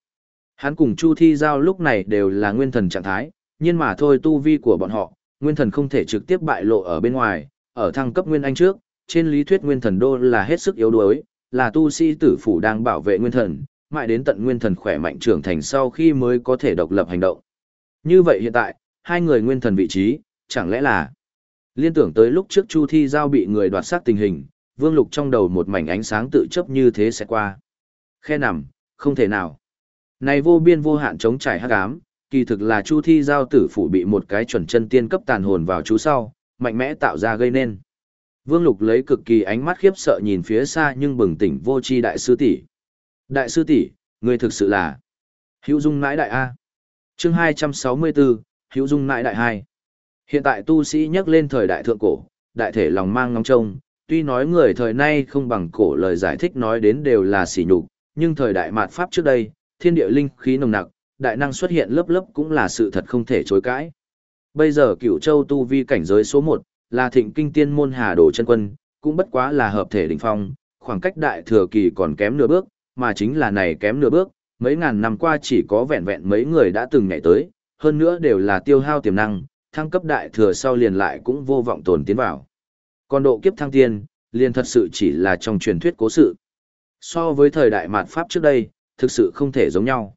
Hắn cùng Chu Thi Giao lúc này đều là nguyên thần trạng thái, nhưng mà thôi tu vi của bọn họ, nguyên thần không thể trực tiếp bại lộ ở bên ngoài, ở thăng cấp nguyên anh trước, trên lý thuyết nguyên thần đô là hết sức yếu đuối, là tu sĩ tử phủ đang bảo vệ nguyên thần, mãi đến tận nguyên thần khỏe mạnh trưởng thành sau khi mới có thể độc lập hành động. Như vậy hiện tại, hai người nguyên thần vị trí, chẳng lẽ là liên tưởng tới lúc trước Chu Thi Giao bị người đoạt sát tình hình, Vương Lục trong đầu một mảnh ánh sáng tự chấp như thế sẽ qua. Khe nằm, không thể nào. Này vô biên vô hạn chống trải hắc ám, kỳ thực là Chu Thi Giao tử phủ bị một cái chuẩn chân tiên cấp tàn hồn vào chú sau, mạnh mẽ tạo ra gây nên. Vương Lục lấy cực kỳ ánh mắt khiếp sợ nhìn phía xa nhưng bừng tỉnh vô chi đại sư tỷ. Đại sư tỷ, người thực sự là Hữu Dung Nãi Đại A. Chương 264, Hữu Dung Nãi Đại 2. Hiện tại tu sĩ nhắc lên thời đại thượng cổ, đại thể lòng mang ngóng trông, tuy nói người thời nay không bằng cổ lời giải thích nói đến đều là sỉ nhục, nhưng thời đại mạt pháp trước đây, thiên địa linh khí nồng nặc, đại năng xuất hiện lớp lớp cũng là sự thật không thể chối cãi. Bây giờ cửu châu tu vi cảnh giới số 1, là thịnh kinh tiên môn hà đồ chân quân, cũng bất quá là hợp thể đỉnh phong, khoảng cách đại thừa kỳ còn kém nửa bước, mà chính là này kém nửa bước, mấy ngàn năm qua chỉ có vẹn vẹn mấy người đã từng nhảy tới, hơn nữa đều là tiêu hao tiềm năng, thăng cấp đại thừa sau liền lại cũng vô vọng tồn tiến vào. Còn độ kiếp thăng tiên, liền thật sự chỉ là trong truyền thuyết cố sự. So với thời đại mạt Pháp trước đây, thực sự không thể giống nhau.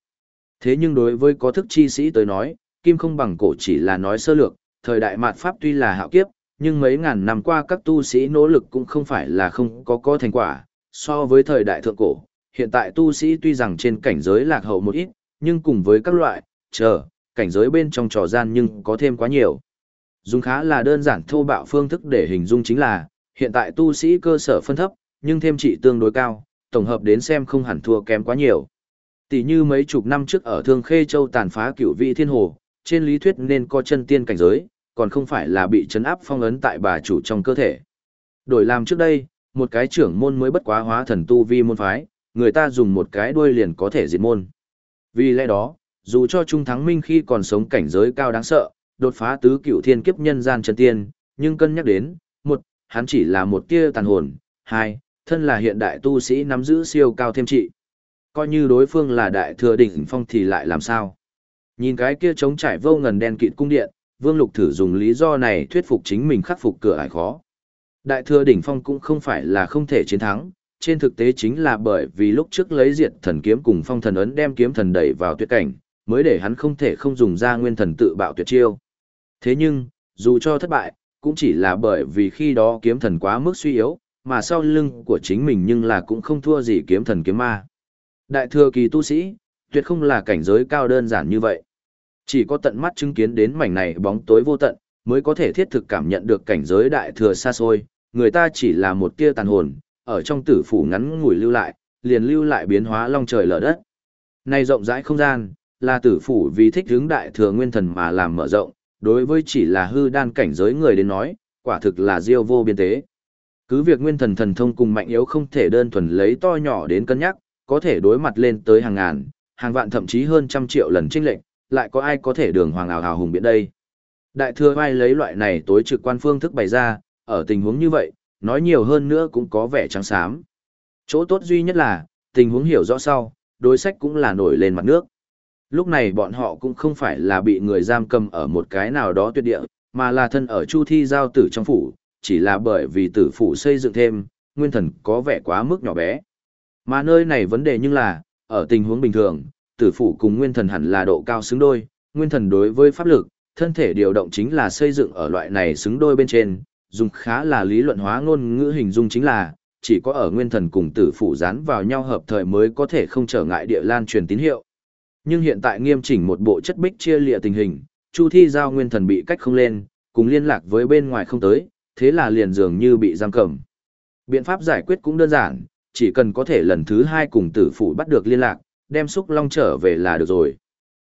Thế nhưng đối với có thức chi sĩ tới nói, kim không bằng cổ chỉ là nói sơ lược, thời đại mạt Pháp tuy là hạo kiếp, nhưng mấy ngàn năm qua các tu sĩ nỗ lực cũng không phải là không có có thành quả. So với thời đại thượng cổ, hiện tại tu sĩ tuy rằng trên cảnh giới lạc hậu một ít, nhưng cùng với các loại, chờ, cảnh giới bên trong trò gian nhưng có thêm quá nhiều. Dùng khá là đơn giản thô bạo phương thức để hình dung chính là, hiện tại tu sĩ cơ sở phân thấp, nhưng thêm trị tương đối cao, tổng hợp đến xem không hẳn thua kém quá nhiều. Tỷ như mấy chục năm trước ở Thương Khê Châu tàn phá cửu vị thiên hồ, trên lý thuyết nên có chân tiên cảnh giới, còn không phải là bị chấn áp phong ấn tại bà chủ trong cơ thể. Đổi làm trước đây, một cái trưởng môn mới bất quá hóa thần tu vi môn phái, người ta dùng một cái đuôi liền có thể diệt môn. Vì lẽ đó, dù cho Trung Thắng Minh khi còn sống cảnh giới cao đáng sợ, đột phá tứ cửu thiên kiếp nhân gian chân tiên, nhưng cân nhắc đến, một, hắn chỉ là một tia tàn hồn, hai, thân là hiện đại tu sĩ nắm giữ siêu cao thêm trị. Coi như đối phương là đại thừa đỉnh phong thì lại làm sao? Nhìn cái kia trống trải vô ngần đen kịt cung điện, Vương Lục thử dùng lý do này thuyết phục chính mình khắc phục cửa ải khó. Đại thừa đỉnh phong cũng không phải là không thể chiến thắng, trên thực tế chính là bởi vì lúc trước lấy diệt thần kiếm cùng phong thần ấn đem kiếm thần đẩy vào tuyệt cảnh, mới để hắn không thể không dùng ra nguyên thần tự bạo tuyệt chiêu. Thế nhưng, dù cho thất bại, cũng chỉ là bởi vì khi đó kiếm thần quá mức suy yếu, mà sau lưng của chính mình nhưng là cũng không thua gì kiếm thần kiếm ma. Đại thừa kỳ tu sĩ, tuyệt không là cảnh giới cao đơn giản như vậy. Chỉ có tận mắt chứng kiến đến mảnh này bóng tối vô tận, mới có thể thiết thực cảm nhận được cảnh giới đại thừa xa xôi, người ta chỉ là một tia tàn hồn, ở trong tử phủ ngắn ngủi lưu lại, liền lưu lại biến hóa long trời lở đất. Này rộng rãi không gian, là tử phủ vì thích hướng đại thừa nguyên thần mà làm mở rộng, đối với chỉ là hư đan cảnh giới người đến nói, quả thực là diêu vô biên tế. Cứ việc nguyên thần thần thông cùng mạnh yếu không thể đơn thuần lấy to nhỏ đến cân nhắc, có thể đối mặt lên tới hàng ngàn, hàng vạn thậm chí hơn trăm triệu lần chênh lệnh, lại có ai có thể đường hoàng ảo hào hùng biện đây. Đại thừa vai lấy loại này tối trực quan phương thức bày ra, ở tình huống như vậy, nói nhiều hơn nữa cũng có vẻ trắng xám. Chỗ tốt duy nhất là, tình huống hiểu rõ sau, đối sách cũng là nổi lên mặt nước. Lúc này bọn họ cũng không phải là bị người giam cầm ở một cái nào đó tuyệt địa, mà là thân ở chu thi giao tử trong phủ, chỉ là bởi vì tử phủ xây dựng thêm, nguyên thần có vẻ quá mức nhỏ bé. Mà nơi này vấn đề nhưng là, ở tình huống bình thường, tử phủ cùng nguyên thần hẳn là độ cao xứng đôi, nguyên thần đối với pháp lực, thân thể điều động chính là xây dựng ở loại này xứng đôi bên trên, dùng khá là lý luận hóa ngôn ngữ hình dung chính là, chỉ có ở nguyên thần cùng tử phủ dán vào nhau hợp thời mới có thể không trở ngại địa lan truyền tín hiệu. Nhưng hiện tại nghiêm chỉnh một bộ chất bích chia lịa tình hình, Chu Thi giao nguyên thần bị cách không lên, cùng liên lạc với bên ngoài không tới, thế là liền dường như bị giam cầm. Biện pháp giải quyết cũng đơn giản, chỉ cần có thể lần thứ hai cùng tử phủ bắt được liên lạc, đem xúc long trở về là được rồi.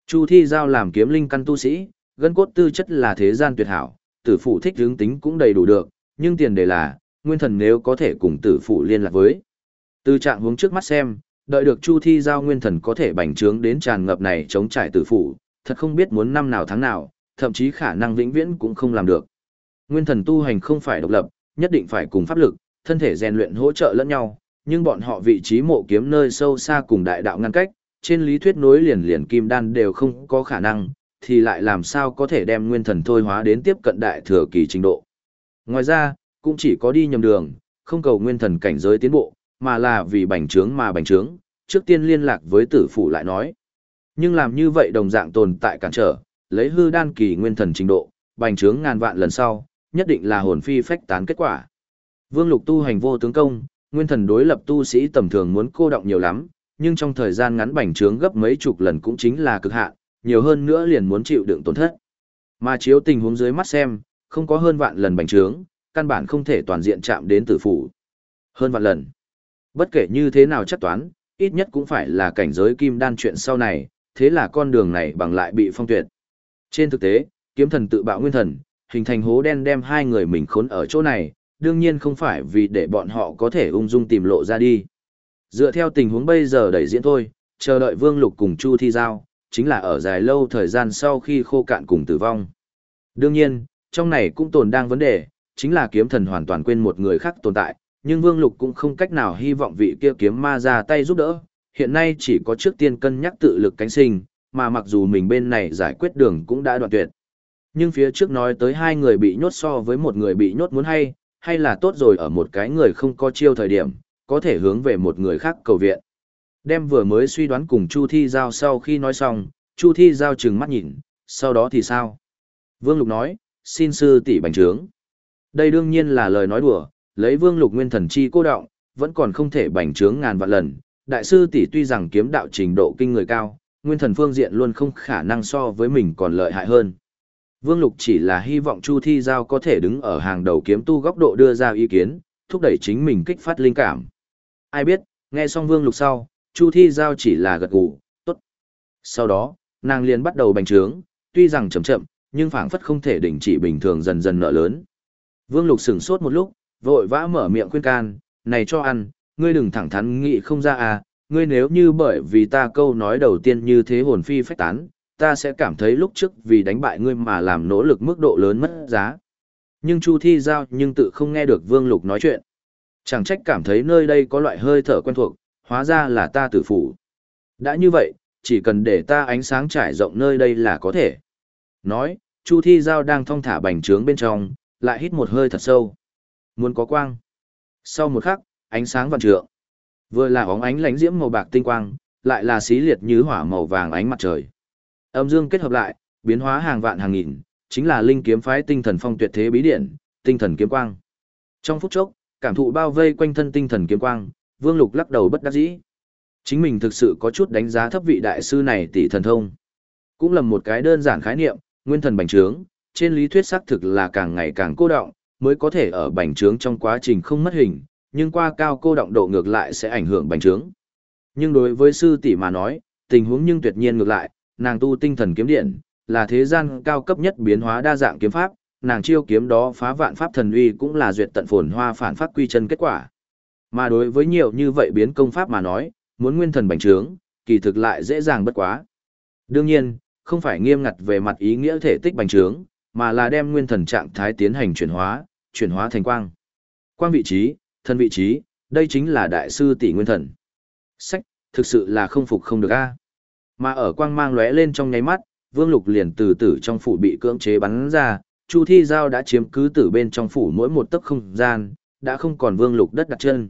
Chu Thi Giao làm kiếm linh căn tu sĩ, gân cốt tư chất là thế gian tuyệt hảo, tử Phụ thích hướng tính cũng đầy đủ được, nhưng tiền đề là, nguyên thần nếu có thể cùng tử phụ liên lạc với. Từ trạng hướng trước mắt xem, đợi được Chu Thi giao nguyên thần có thể bành trướng đến tràn ngập này chống trải tử phụ, thật không biết muốn năm nào tháng nào, thậm chí khả năng vĩnh viễn cũng không làm được. Nguyên thần tu hành không phải độc lập, nhất định phải cùng pháp lực, thân thể rèn luyện hỗ trợ lẫn nhau, nhưng bọn họ vị trí mộ kiếm nơi sâu xa cùng đại đạo ngăn cách, trên lý thuyết nối liền liền kim đan đều không có khả năng, thì lại làm sao có thể đem nguyên thần thôi hóa đến tiếp cận đại thừa kỳ trình độ. Ngoài ra, cũng chỉ có đi nhầm đường, không cầu nguyên thần cảnh giới tiến bộ, mà là vì bành trướng mà bành trướng, trước tiên liên lạc với tử phủ lại nói. Nhưng làm như vậy đồng dạng tồn tại cản trở, lấy hư đan kỳ nguyên thần trình độ, bành trướng ngàn vạn lần sau, nhất định là hồn phi phách tán kết quả. Vương Lục tu hành vô tướng công, nguyên thần đối lập tu sĩ tầm thường muốn cô động nhiều lắm, nhưng trong thời gian ngắn bành trướng gấp mấy chục lần cũng chính là cực hạn, nhiều hơn nữa liền muốn chịu đựng tổn thất. Mà chiếu tình huống dưới mắt xem, không có hơn vạn lần bành trướng, căn bản không thể toàn diện chạm đến tử phủ. Hơn vạn lần. Bất kể như thế nào chắc toán, ít nhất cũng phải là cảnh giới kim đan chuyện sau này, thế là con đường này bằng lại bị phong tuyệt. Trên thực tế, kiếm thần tự bạo nguyên thần, hình thành hố đen đem hai người mình khốn ở chỗ này, đương nhiên không phải vì để bọn họ có thể ung dung tìm lộ ra đi. Dựa theo tình huống bây giờ đẩy diễn thôi, chờ đợi Vương Lục cùng Chu Thi Giao, chính là ở dài lâu thời gian sau khi khô cạn cùng tử vong. Đương nhiên, trong này cũng tồn đang vấn đề, chính là kiếm thần hoàn toàn quên một người khác tồn tại, nhưng Vương Lục cũng không cách nào hy vọng vị kia kiếm ma ra tay giúp đỡ, hiện nay chỉ có trước tiên cân nhắc tự lực cánh sinh, mà mặc dù mình bên này giải quyết đường cũng đã đoạn tuyệt. Nhưng phía trước nói tới hai người bị nhốt so với một người bị nhốt muốn hay, hay là tốt rồi ở một cái người không có chiêu thời điểm, có thể hướng về một người khác cầu viện. Đem vừa mới suy đoán cùng Chu Thi Giao sau khi nói xong, Chu Thi Giao trừng mắt nhìn, sau đó thì sao? Vương Lục nói, xin sư tỷ bành trướng. Đây đương nhiên là lời nói đùa, lấy Vương Lục nguyên thần chi cô động, vẫn còn không thể bành trướng ngàn vạn lần. Đại sư tỷ tuy rằng kiếm đạo trình độ kinh người cao, nguyên thần phương diện luôn không khả năng so với mình còn lợi hại hơn. Vương Lục chỉ là hy vọng Chu Thi Giao có thể đứng ở hàng đầu kiếm tu góc độ đưa ra ý kiến, thúc đẩy chính mình kích phát linh cảm. Ai biết, nghe xong Vương Lục sau, Chu Thi Giao chỉ là gật gù, tốt. Sau đó, nàng liền bắt đầu bành trướng, tuy rằng chậm chậm, nhưng phảng phất không thể đình chỉ bình thường dần dần nợ lớn. Vương Lục sửng sốt một lúc, vội vã mở miệng khuyên can, này cho ăn, ngươi đừng thẳng thắn nghĩ không ra à, ngươi nếu như bởi vì ta câu nói đầu tiên như thế hồn phi phách tán, ta sẽ cảm thấy lúc trước vì đánh bại ngươi mà làm nỗ lực mức độ lớn mất giá. Nhưng Chu Thi Giao nhưng tự không nghe được Vương Lục nói chuyện. Chẳng trách cảm thấy nơi đây có loại hơi thở quen thuộc, hóa ra là ta tử phủ. Đã như vậy, chỉ cần để ta ánh sáng trải rộng nơi đây là có thể. Nói, Chu Thi Giao đang thong thả bành trướng bên trong, lại hít một hơi thật sâu. Muốn có quang. Sau một khắc, ánh sáng vạn trượng. Vừa là óng ánh lánh diễm màu bạc tinh quang, lại là xí liệt như hỏa màu vàng ánh mặt trời. Âm dương kết hợp lại, biến hóa hàng vạn hàng nghìn, chính là linh kiếm phái tinh thần phong tuyệt thế bí điển, tinh thần kiếm quang. Trong phút chốc, cảm thụ bao vây quanh thân tinh thần kiếm quang, Vương Lục lắc đầu bất đắc dĩ. Chính mình thực sự có chút đánh giá thấp vị đại sư này tỷ thần thông. Cũng là một cái đơn giản khái niệm, nguyên thần bành trướng, trên lý thuyết xác thực là càng ngày càng cô động, mới có thể ở bành trướng trong quá trình không mất hình, nhưng qua cao cô động độ ngược lại sẽ ảnh hưởng bành trướng. Nhưng đối với sư tỷ mà nói, tình huống nhưng tuyệt nhiên ngược lại, nàng tu tinh thần kiếm điện, là thế gian cao cấp nhất biến hóa đa dạng kiếm pháp, nàng chiêu kiếm đó phá vạn pháp thần uy cũng là duyệt tận phồn hoa phản phát quy chân kết quả. Mà đối với nhiều như vậy biến công pháp mà nói, muốn nguyên thần bành trướng, kỳ thực lại dễ dàng bất quá. Đương nhiên, không phải nghiêm ngặt về mặt ý nghĩa thể tích bành trướng, mà là đem nguyên thần trạng thái tiến hành chuyển hóa, chuyển hóa thành quang. Quang vị trí, thân vị trí, đây chính là đại sư tỷ nguyên thần. Sách, thực sự là không phục không được a. Mà ở quang mang lóe lên trong nháy mắt, Vương Lục liền từ tử trong phủ bị cưỡng chế bắn ra, Chu Thi Giao đã chiếm cứ tử bên trong phủ mỗi một tấc không gian, đã không còn Vương Lục đất đặt chân.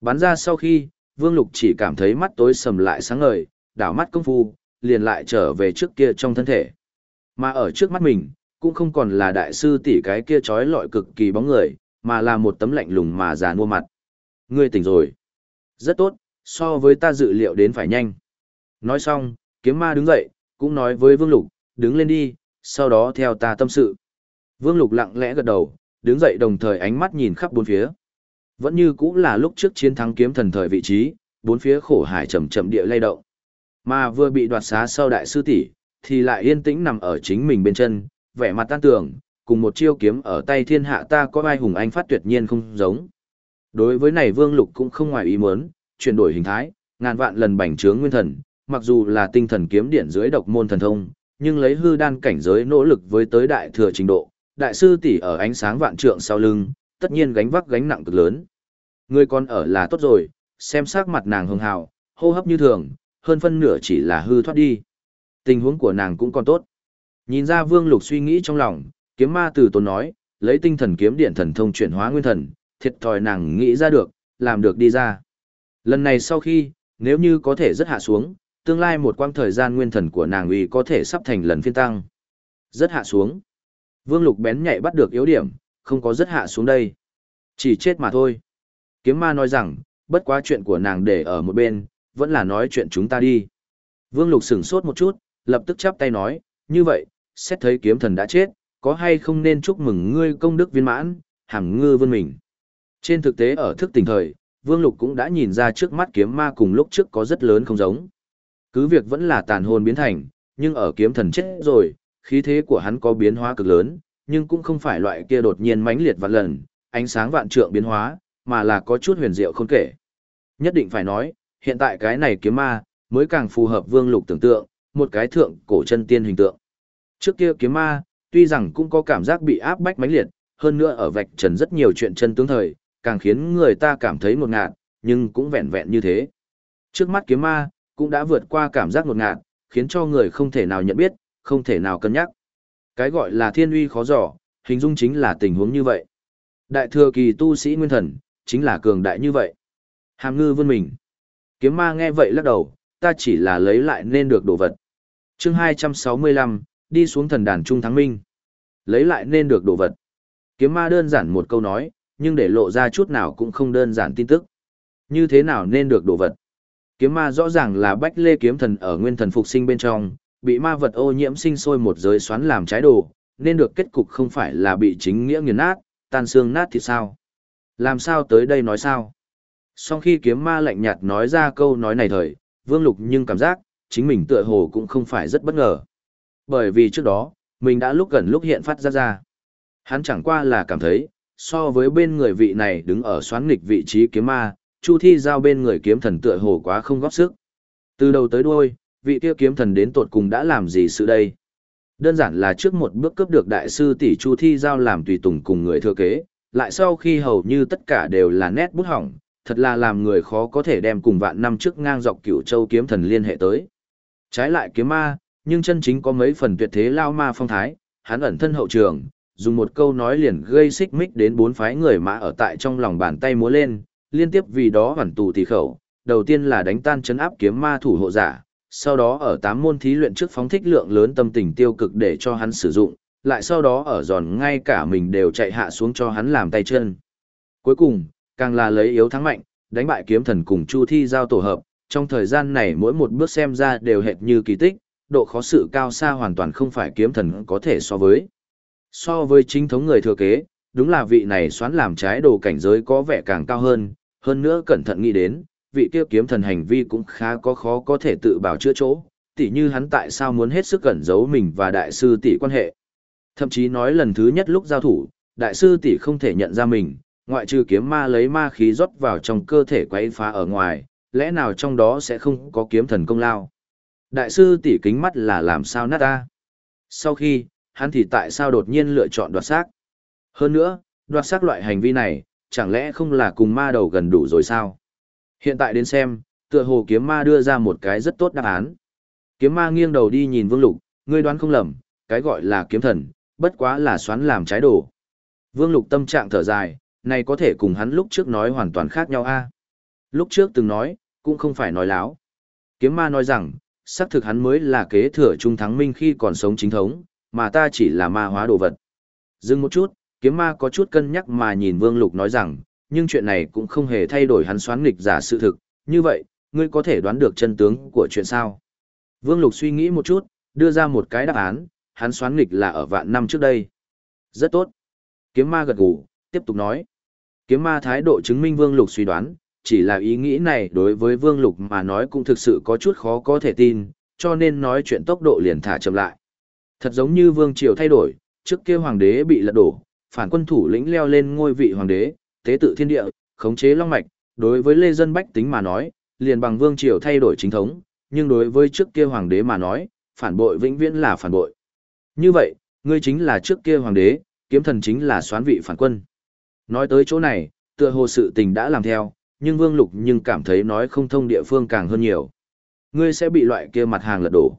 Bắn ra sau khi, Vương Lục chỉ cảm thấy mắt tối sầm lại sáng ngời, đảo mắt công phu, liền lại trở về trước kia trong thân thể. Mà ở trước mắt mình, cũng không còn là đại sư tỷ cái kia trói lọi cực kỳ bóng người, mà là một tấm lạnh lùng mà già mua mặt. Ngươi tỉnh rồi. Rất tốt, so với ta dự liệu đến phải nhanh. Nói xong, kiếm ma đứng dậy, cũng nói với Vương Lục, đứng lên đi, sau đó theo ta tâm sự. Vương Lục lặng lẽ gật đầu, đứng dậy đồng thời ánh mắt nhìn khắp bốn phía. Vẫn như cũng là lúc trước chiến thắng kiếm thần thời vị trí, bốn phía khổ hải chậm chậm địa lay động. Mà vừa bị đoạt xá sau đại sư tỷ, thì lại yên tĩnh nằm ở chính mình bên chân, vẻ mặt tan tường, cùng một chiêu kiếm ở tay thiên hạ ta có ai hùng anh phát tuyệt nhiên không giống. Đối với này Vương Lục cũng không ngoài ý muốn, chuyển đổi hình thái, ngàn vạn lần bành trướng nguyên thần, mặc dù là tinh thần kiếm điện dưới độc môn thần thông, nhưng lấy hư đan cảnh giới nỗ lực với tới đại thừa trình độ, đại sư tỷ ở ánh sáng vạn trượng sau lưng, tất nhiên gánh vác gánh nặng cực lớn. Người còn ở là tốt rồi, xem sắc mặt nàng hưng hào, hô hấp như thường, hơn phân nửa chỉ là hư thoát đi. Tình huống của nàng cũng còn tốt. Nhìn ra Vương Lục suy nghĩ trong lòng, kiếm ma từ tốn nói, lấy tinh thần kiếm điện thần thông chuyển hóa nguyên thần, thiệt thòi nàng nghĩ ra được, làm được đi ra. Lần này sau khi, nếu như có thể rất hạ xuống, tương lai một quang thời gian nguyên thần của nàng uy có thể sắp thành lần phiên tăng. Rất hạ xuống. Vương Lục bén nhạy bắt được yếu điểm, không có rất hạ xuống đây. Chỉ chết mà thôi. Kiếm ma nói rằng, bất quá chuyện của nàng để ở một bên, vẫn là nói chuyện chúng ta đi. Vương Lục sửng sốt một chút, lập tức chắp tay nói, như vậy, xét thấy kiếm thần đã chết, có hay không nên chúc mừng ngươi công đức viên mãn, hàm ngư vươn mình. Trên thực tế ở thức tình thời, Vương Lục cũng đã nhìn ra trước mắt kiếm ma cùng lúc trước có rất lớn không giống. Cứ việc vẫn là tàn hồn biến thành, nhưng ở kiếm thần chết rồi, khí thế của hắn có biến hóa cực lớn, nhưng cũng không phải loại kia đột nhiên mãnh liệt vạn lần, ánh sáng vạn trượng biến hóa, mà là có chút huyền diệu không kể. Nhất định phải nói, hiện tại cái này kiếm ma, mới càng phù hợp vương lục tưởng tượng, một cái thượng cổ chân tiên hình tượng. Trước kia kiếm ma, tuy rằng cũng có cảm giác bị áp bách mãnh liệt, hơn nữa ở vạch trần rất nhiều chuyện chân tướng thời, càng khiến người ta cảm thấy ngột ngạt, nhưng cũng vẹn vẹn như thế. Trước mắt kiếm ma, cũng đã vượt qua cảm giác ngột ngạt, khiến cho người không thể nào nhận biết, không thể nào cân nhắc. Cái gọi là thiên uy khó dò, hình dung chính là tình huống như vậy. Đại thừa kỳ tu sĩ nguyên thần, chính là cường đại như vậy. Hàm ngư vươn mình. Kiếm ma nghe vậy lắc đầu, ta chỉ là lấy lại nên được đồ vật. chương 265, đi xuống thần đàn trung thắng minh. Lấy lại nên được đồ vật. Kiếm ma đơn giản một câu nói, nhưng để lộ ra chút nào cũng không đơn giản tin tức. Như thế nào nên được đồ vật? Kiếm ma rõ ràng là bách lê kiếm thần ở nguyên thần phục sinh bên trong, bị ma vật ô nhiễm sinh sôi một giới xoắn làm trái đồ, nên được kết cục không phải là bị chính nghĩa nghiền nát, tan xương nát thì sao? Làm sao tới đây nói sao? Sau khi kiếm ma lạnh nhạt nói ra câu nói này thời, Vương Lục nhưng cảm giác, chính mình tựa hồ cũng không phải rất bất ngờ. Bởi vì trước đó, mình đã lúc gần lúc hiện phát ra ra. Hắn chẳng qua là cảm thấy, so với bên người vị này đứng ở xoán nghịch vị trí kiếm ma, Chu Thi giao bên người kiếm thần tựa hồ quá không góp sức. Từ đầu tới đuôi, vị kia kiếm thần đến tột cùng đã làm gì sự đây? Đơn giản là trước một bước cướp được đại sư tỷ Chu Thi giao làm tùy tùng cùng người thừa kế, lại sau khi hầu như tất cả đều là nét bút hỏng, thật là làm người khó có thể đem cùng vạn năm trước ngang dọc cửu châu kiếm thần liên hệ tới. Trái lại kiếm ma, nhưng chân chính có mấy phần tuyệt thế lao ma phong thái, hắn ẩn thân hậu trường, dùng một câu nói liền gây xích mích đến bốn phái người mã ở tại trong lòng bàn tay múa lên, liên tiếp vì đó hoàn tù tỷ khẩu, đầu tiên là đánh tan chấn áp kiếm ma thủ hộ giả, sau đó ở tám môn thí luyện trước phóng thích lượng lớn tâm tình tiêu cực để cho hắn sử dụng, lại sau đó ở giòn ngay cả mình đều chạy hạ xuống cho hắn làm tay chân. Cuối cùng, càng là lấy yếu thắng mạnh, đánh bại kiếm thần cùng Chu Thi giao tổ hợp, trong thời gian này mỗi một bước xem ra đều hệt như kỳ tích, độ khó sự cao xa hoàn toàn không phải kiếm thần có thể so với. So với chính thống người thừa kế, đúng là vị này xoán làm trái đồ cảnh giới có vẻ càng cao hơn, hơn nữa cẩn thận nghĩ đến, vị kia kiếm thần hành vi cũng khá có khó có thể tự bảo chữa chỗ, tỉ như hắn tại sao muốn hết sức cẩn giấu mình và đại sư tỷ quan hệ. Thậm chí nói lần thứ nhất lúc giao thủ, đại sư tỷ không thể nhận ra mình, ngoại trừ kiếm ma lấy ma khí rót vào trong cơ thể quấy phá ở ngoài, lẽ nào trong đó sẽ không có kiếm thần công lao. Đại sư tỷ kính mắt là làm sao nát ta. Sau khi, hắn thì tại sao đột nhiên lựa chọn đoạt xác? Hơn nữa, đoạt xác loại hành vi này, chẳng lẽ không là cùng ma đầu gần đủ rồi sao? Hiện tại đến xem, tựa hồ kiếm ma đưa ra một cái rất tốt đáp án. Kiếm ma nghiêng đầu đi nhìn Vương Lục, ngươi đoán không lầm, cái gọi là kiếm thần, bất quá là xoắn làm trái đồ. Vương Lục tâm trạng thở dài, này có thể cùng hắn lúc trước nói hoàn toàn khác nhau a. Lúc trước từng nói, cũng không phải nói láo. Kiếm ma nói rằng, xác thực hắn mới là kế thừa trung thắng minh khi còn sống chính thống, mà ta chỉ là ma hóa đồ vật. Dừng một chút, kiếm ma có chút cân nhắc mà nhìn Vương Lục nói rằng, nhưng chuyện này cũng không hề thay đổi hắn xoán nghịch giả sự thực, như vậy, ngươi có thể đoán được chân tướng của chuyện sao? Vương Lục suy nghĩ một chút, đưa ra một cái đáp án, hắn xoán nghịch là ở vạn năm trước đây. Rất tốt. Kiếm ma gật gù, tiếp tục nói. Kiếm ma thái độ chứng minh Vương Lục suy đoán, chỉ là ý nghĩ này đối với Vương Lục mà nói cũng thực sự có chút khó có thể tin, cho nên nói chuyện tốc độ liền thả chậm lại. Thật giống như Vương Triều thay đổi, trước kia hoàng đế bị lật đổ, phản quân thủ lĩnh leo lên ngôi vị hoàng đế, tế tự thiên địa, khống chế long mạch, đối với lê dân bách tính mà nói, liền bằng vương triều thay đổi chính thống, nhưng đối với trước kia hoàng đế mà nói, phản bội vĩnh viễn là phản bội. Như vậy, ngươi chính là trước kia hoàng đế, kiếm thần chính là soán vị phản quân. Nói tới chỗ này, tựa hồ sự tình đã làm theo, nhưng Vương Lục nhưng cảm thấy nói không thông địa phương càng hơn nhiều. Ngươi sẽ bị loại kia mặt hàng lật đổ.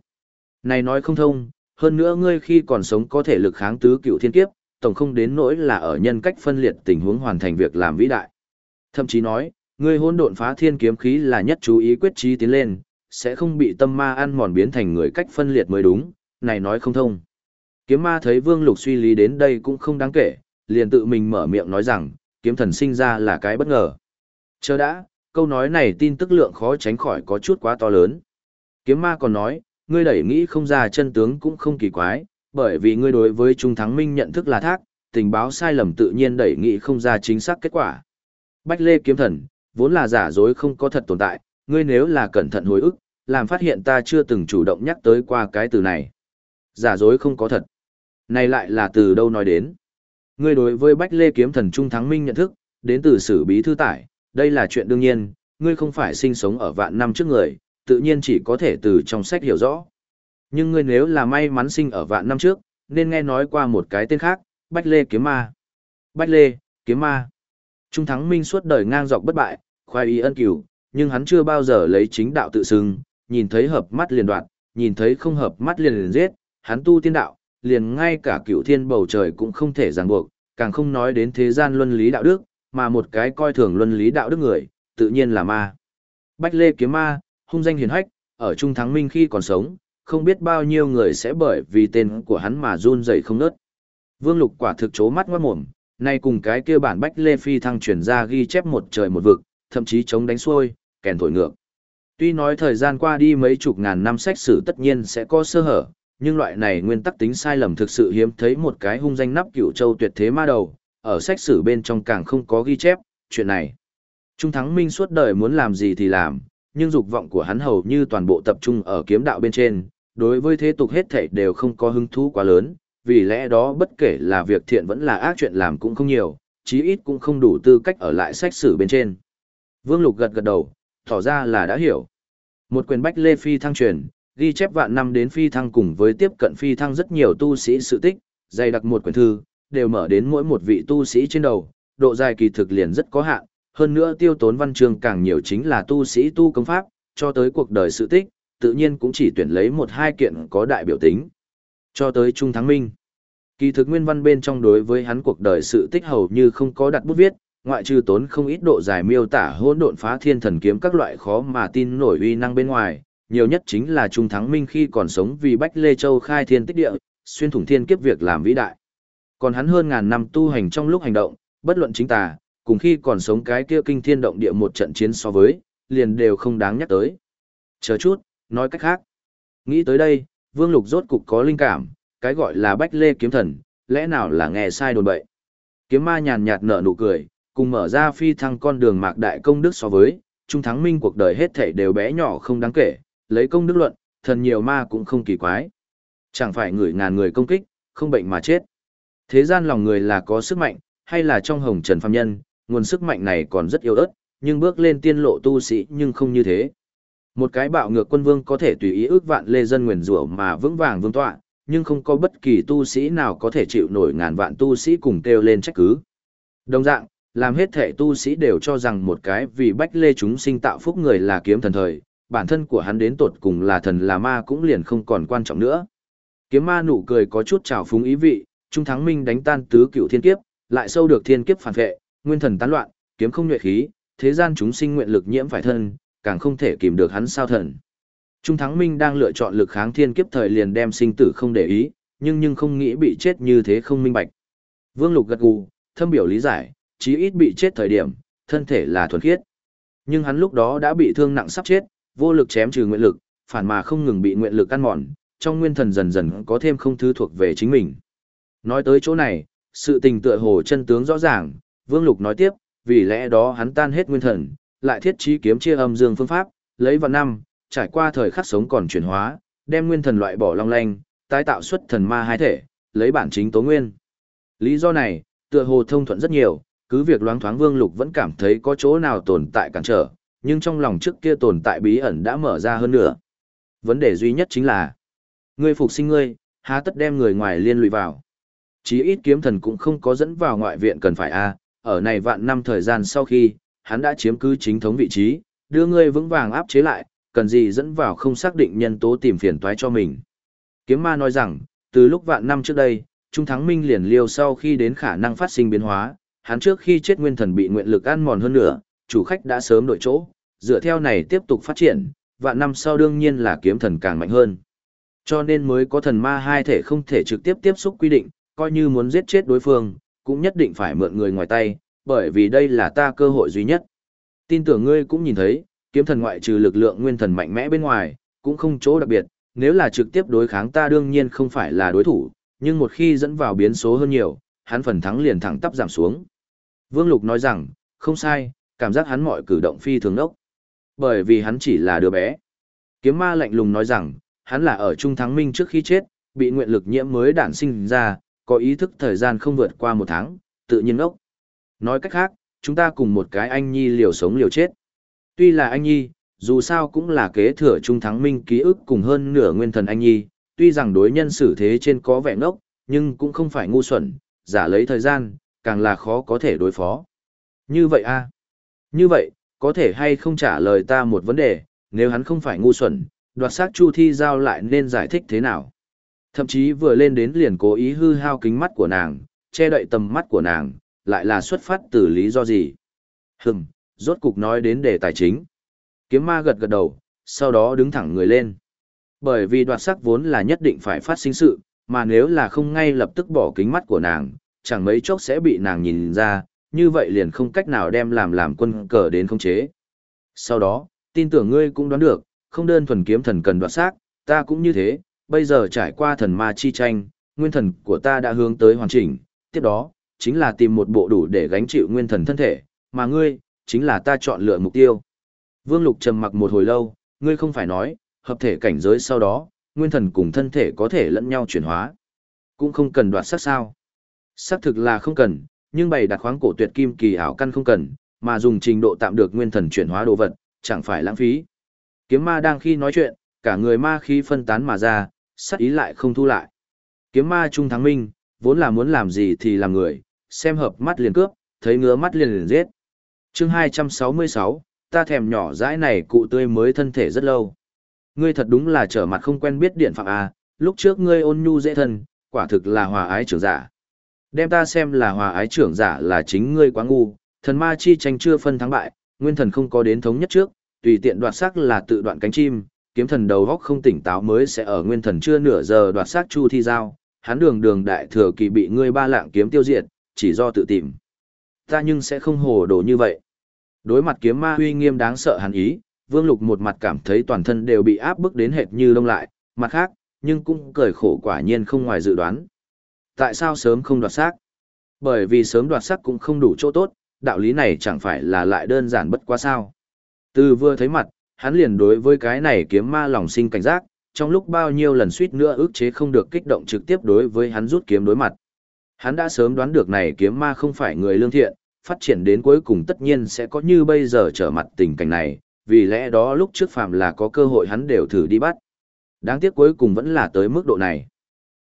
Này nói không thông, hơn nữa ngươi khi còn sống có thể lực kháng tứ cựu thiên kiếp, tổng không đến nỗi là ở nhân cách phân liệt tình huống hoàn thành việc làm vĩ đại. Thậm chí nói, ngươi hỗn độn phá thiên kiếm khí là nhất chú ý quyết trí tiến lên, sẽ không bị tâm ma ăn mòn biến thành người cách phân liệt mới đúng, này nói không thông. Kiếm ma thấy Vương Lục suy lý đến đây cũng không đáng kể, liền tự mình mở miệng nói rằng, kiếm thần sinh ra là cái bất ngờ. Chờ đã, câu nói này tin tức lượng khó tránh khỏi có chút quá to lớn. Kiếm ma còn nói, ngươi đẩy nghĩ không ra chân tướng cũng không kỳ quái, bởi vì ngươi đối với Trung Thắng Minh nhận thức là thác, tình báo sai lầm tự nhiên đẩy nghĩ không ra chính xác kết quả. Bách Lê kiếm thần, vốn là giả dối không có thật tồn tại, ngươi nếu là cẩn thận hồi ức, làm phát hiện ta chưa từng chủ động nhắc tới qua cái từ này. Giả dối không có thật. Này lại là từ đâu nói đến? Ngươi đối với Bách Lê kiếm thần Trung Thắng Minh nhận thức, đến từ sử bí thư tải, đây là chuyện đương nhiên, ngươi không phải sinh sống ở vạn năm trước người, tự nhiên chỉ có thể từ trong sách hiểu rõ. Nhưng ngươi nếu là may mắn sinh ở vạn năm trước, nên nghe nói qua một cái tên khác, Bách Lê Kiếm Ma. Bách Lê, Kiếm Ma. Trung Thắng Minh suốt đời ngang dọc bất bại, khoai ý ân cửu, nhưng hắn chưa bao giờ lấy chính đạo tự xưng, nhìn thấy hợp mắt liền đoạn, nhìn thấy không hợp mắt liền liền giết, hắn tu tiên đạo, liền ngay cả cửu thiên bầu trời cũng không thể ràng buộc, càng không nói đến thế gian luân lý đạo đức, mà một cái coi thường luân lý đạo đức người, tự nhiên là ma. Bách Lê Kiếm Ma, hung danh hiền hách, ở Trung Thắng Minh khi còn sống, không biết bao nhiêu người sẽ bởi vì tên của hắn mà run rẩy không nớt. Vương Lục quả thực chố mắt ngoát mồm, nay cùng cái kia bản Bách Lê Phi thăng chuyển ra ghi chép một trời một vực, thậm chí chống đánh xuôi, kèn thổi ngược. Tuy nói thời gian qua đi mấy chục ngàn năm sách sử tất nhiên sẽ có sơ hở, nhưng loại này nguyên tắc tính sai lầm thực sự hiếm thấy một cái hung danh nắp cửu châu tuyệt thế ma đầu, ở sách sử bên trong càng không có ghi chép, chuyện này. Trung Thắng Minh suốt đời muốn làm gì thì làm, nhưng dục vọng của hắn hầu như toàn bộ tập trung ở kiếm đạo bên trên, đối với thế tục hết thảy đều không có hứng thú quá lớn, vì lẽ đó bất kể là việc thiện vẫn là ác chuyện làm cũng không nhiều, chí ít cũng không đủ tư cách ở lại sách sử bên trên. Vương Lục gật gật đầu, tỏ ra là đã hiểu. Một quyền bách lê phi thăng truyền, ghi chép vạn năm đến phi thăng cùng với tiếp cận phi thăng rất nhiều tu sĩ sự tích, dày đặc một quyển thư, đều mở đến mỗi một vị tu sĩ trên đầu, độ dài kỳ thực liền rất có hạn, hơn nữa tiêu tốn văn chương càng nhiều chính là tu sĩ tu công pháp, cho tới cuộc đời sự tích, tự nhiên cũng chỉ tuyển lấy một hai kiện có đại biểu tính. Cho tới Trung Thắng Minh. Kỳ thực nguyên văn bên trong đối với hắn cuộc đời sự tích hầu như không có đặt bút viết, ngoại trừ tốn không ít độ dài miêu tả hỗn độn phá thiên thần kiếm các loại khó mà tin nổi uy năng bên ngoài, nhiều nhất chính là Trung Thắng Minh khi còn sống vì Bách Lê Châu khai thiên tích địa, xuyên thủng thiên kiếp việc làm vĩ đại. Còn hắn hơn ngàn năm tu hành trong lúc hành động, bất luận chính tà, cùng khi còn sống cái kia kinh thiên động địa một trận chiến so với, liền đều không đáng nhắc tới. Chờ chút, nói cách khác. Nghĩ tới đây, Vương Lục rốt cục có linh cảm, cái gọi là Bách Lê kiếm thần, lẽ nào là nghe sai đồn bậy. Kiếm ma nhàn nhạt nở nụ cười, cùng mở ra phi thăng con đường mạc đại công đức so với, trung thắng minh cuộc đời hết thảy đều bé nhỏ không đáng kể, lấy công đức luận, thần nhiều ma cũng không kỳ quái. Chẳng phải người ngàn người công kích, không bệnh mà chết. Thế gian lòng người là có sức mạnh, hay là trong hồng trần phàm nhân, nguồn sức mạnh này còn rất yếu ớt, nhưng bước lên tiên lộ tu sĩ nhưng không như thế. Một cái bạo ngược quân vương có thể tùy ý ước vạn lê dân nguyền rủa mà vững vàng vương tọa, nhưng không có bất kỳ tu sĩ nào có thể chịu nổi ngàn vạn tu sĩ cùng kêu lên trách cứ. Đồng dạng, làm hết thể tu sĩ đều cho rằng một cái vì bách lê chúng sinh tạo phúc người là kiếm thần thời, bản thân của hắn đến tột cùng là thần là ma cũng liền không còn quan trọng nữa. Kiếm ma nụ cười có chút trào phúng ý vị, Trung Thắng Minh đánh tan tứ cựu thiên kiếp, lại sâu được thiên kiếp phản vệ, nguyên thần tán loạn, kiếm không nhuệ khí, thế gian chúng sinh nguyện lực nhiễm phải thân, càng không thể kìm được hắn sao thần. Trung Thắng Minh đang lựa chọn lực kháng thiên kiếp thời liền đem sinh tử không để ý, nhưng nhưng không nghĩ bị chết như thế không minh bạch. Vương Lục gật gù, thâm biểu lý giải, chí ít bị chết thời điểm, thân thể là thuần khiết. Nhưng hắn lúc đó đã bị thương nặng sắp chết, vô lực chém trừ nguyện lực, phản mà không ngừng bị nguyện lực ăn mòn, trong nguyên thần dần dần có thêm không thứ thuộc về chính mình. Nói tới chỗ này, sự tình tựa hồ chân tướng rõ ràng, Vương Lục nói tiếp, vì lẽ đó hắn tan hết nguyên thần, lại thiết trí kiếm chia âm dương phương pháp, lấy vào năm, trải qua thời khắc sống còn chuyển hóa, đem nguyên thần loại bỏ long lanh, tái tạo xuất thần ma hai thể, lấy bản chính tố nguyên. Lý do này, tựa hồ thông thuận rất nhiều, cứ việc loáng thoáng Vương Lục vẫn cảm thấy có chỗ nào tồn tại cản trở, nhưng trong lòng trước kia tồn tại bí ẩn đã mở ra hơn nữa. Vấn đề duy nhất chính là, ngươi phục sinh ngươi, há tất đem người ngoài liên lụy vào. Chí ít kiếm thần cũng không có dẫn vào ngoại viện cần phải a ở này vạn năm thời gian sau khi, hắn đã chiếm cứ chính thống vị trí, đưa ngươi vững vàng áp chế lại, cần gì dẫn vào không xác định nhân tố tìm phiền toái cho mình. Kiếm ma nói rằng, từ lúc vạn năm trước đây, Trung Thắng Minh liền liêu sau khi đến khả năng phát sinh biến hóa, hắn trước khi chết nguyên thần bị nguyện lực ăn mòn hơn nữa, chủ khách đã sớm đổi chỗ, dựa theo này tiếp tục phát triển, vạn năm sau đương nhiên là kiếm thần càng mạnh hơn. Cho nên mới có thần ma hai thể không thể trực tiếp tiếp xúc quy định, coi như muốn giết chết đối phương, cũng nhất định phải mượn người ngoài tay, bởi vì đây là ta cơ hội duy nhất. Tin tưởng ngươi cũng nhìn thấy, kiếm thần ngoại trừ lực lượng nguyên thần mạnh mẽ bên ngoài, cũng không chỗ đặc biệt, nếu là trực tiếp đối kháng ta đương nhiên không phải là đối thủ, nhưng một khi dẫn vào biến số hơn nhiều, hắn phần thắng liền thẳng tắp giảm xuống. Vương Lục nói rằng, không sai, cảm giác hắn mọi cử động phi thường đốc. Bởi vì hắn chỉ là đứa bé. Kiếm ma lạnh lùng nói rằng, hắn là ở Trung Thắng Minh trước khi chết, bị nguyện lực nhiễm mới đản sinh ra, có ý thức thời gian không vượt qua một tháng, tự nhiên ốc. Nói cách khác, chúng ta cùng một cái anh nhi liều sống liều chết. Tuy là anh nhi, dù sao cũng là kế thừa Trung Thắng Minh ký ức cùng hơn nửa nguyên thần anh nhi, tuy rằng đối nhân xử thế trên có vẻ ngốc, nhưng cũng không phải ngu xuẩn, giả lấy thời gian, càng là khó có thể đối phó. Như vậy a Như vậy, có thể hay không trả lời ta một vấn đề, nếu hắn không phải ngu xuẩn, đoạt xác Chu Thi Giao lại nên giải thích thế nào? Thậm chí vừa lên đến liền cố ý hư hao kính mắt của nàng, che đậy tầm mắt của nàng, lại là xuất phát từ lý do gì? Hừm, rốt cục nói đến đề tài chính. Kiếm ma gật gật đầu, sau đó đứng thẳng người lên. Bởi vì đoạt sắc vốn là nhất định phải phát sinh sự, mà nếu là không ngay lập tức bỏ kính mắt của nàng, chẳng mấy chốc sẽ bị nàng nhìn ra, như vậy liền không cách nào đem làm làm quân cờ đến không chế. Sau đó, tin tưởng ngươi cũng đoán được, không đơn thuần kiếm thần cần đoạt xác, ta cũng như thế, bây giờ trải qua thần ma chi tranh, nguyên thần của ta đã hướng tới hoàn chỉnh, tiếp đó, chính là tìm một bộ đủ để gánh chịu nguyên thần thân thể, mà ngươi, chính là ta chọn lựa mục tiêu. Vương Lục trầm mặc một hồi lâu, ngươi không phải nói, hợp thể cảnh giới sau đó, nguyên thần cùng thân thể có thể lẫn nhau chuyển hóa. Cũng không cần đoạt sắc sao. Sát thực là không cần, nhưng bày đặt khoáng cổ tuyệt kim kỳ ảo căn không cần, mà dùng trình độ tạm được nguyên thần chuyển hóa đồ vật, chẳng phải lãng phí. Kiếm ma đang khi nói chuyện, cả người ma khí phân tán mà ra, sát ý lại không thu lại. Kiếm ma trung thắng minh, vốn là muốn làm gì thì làm người, xem hợp mắt liền cướp, thấy ngứa mắt liền liền giết. chương 266, ta thèm nhỏ dãi này cụ tươi mới thân thể rất lâu. Ngươi thật đúng là trở mặt không quen biết điện phạm à, lúc trước ngươi ôn nhu dễ thân, quả thực là hòa ái trưởng giả. Đem ta xem là hòa ái trưởng giả là chính ngươi quá ngu, thần ma chi tranh chưa phân thắng bại, nguyên thần không có đến thống nhất trước, tùy tiện đoạt sắc là tự đoạn cánh chim, kiếm thần đầu góc không tỉnh táo mới sẽ ở nguyên thần chưa nửa giờ đoạt xác chu thi giao, hắn đường đường đại thừa kỳ bị ngươi ba lạng kiếm tiêu diệt, chỉ do tự tìm. Ta nhưng sẽ không hồ đồ như vậy. Đối mặt kiếm ma uy nghiêm đáng sợ hắn ý, Vương Lục một mặt cảm thấy toàn thân đều bị áp bức đến hệt như lông lại, mặt khác, nhưng cũng cười khổ quả nhiên không ngoài dự đoán. Tại sao sớm không đoạt xác? Bởi vì sớm đoạt xác cũng không đủ chỗ tốt, đạo lý này chẳng phải là lại đơn giản bất quá sao. Từ vừa thấy mặt, hắn liền đối với cái này kiếm ma lòng sinh cảnh giác, trong lúc bao nhiêu lần suýt nữa ức chế không được kích động trực tiếp đối với hắn rút kiếm đối mặt. Hắn đã sớm đoán được này kiếm ma không phải người lương thiện, phát triển đến cuối cùng tất nhiên sẽ có như bây giờ trở mặt tình cảnh này, vì lẽ đó lúc trước phạm là có cơ hội hắn đều thử đi bắt. Đáng tiếc cuối cùng vẫn là tới mức độ này.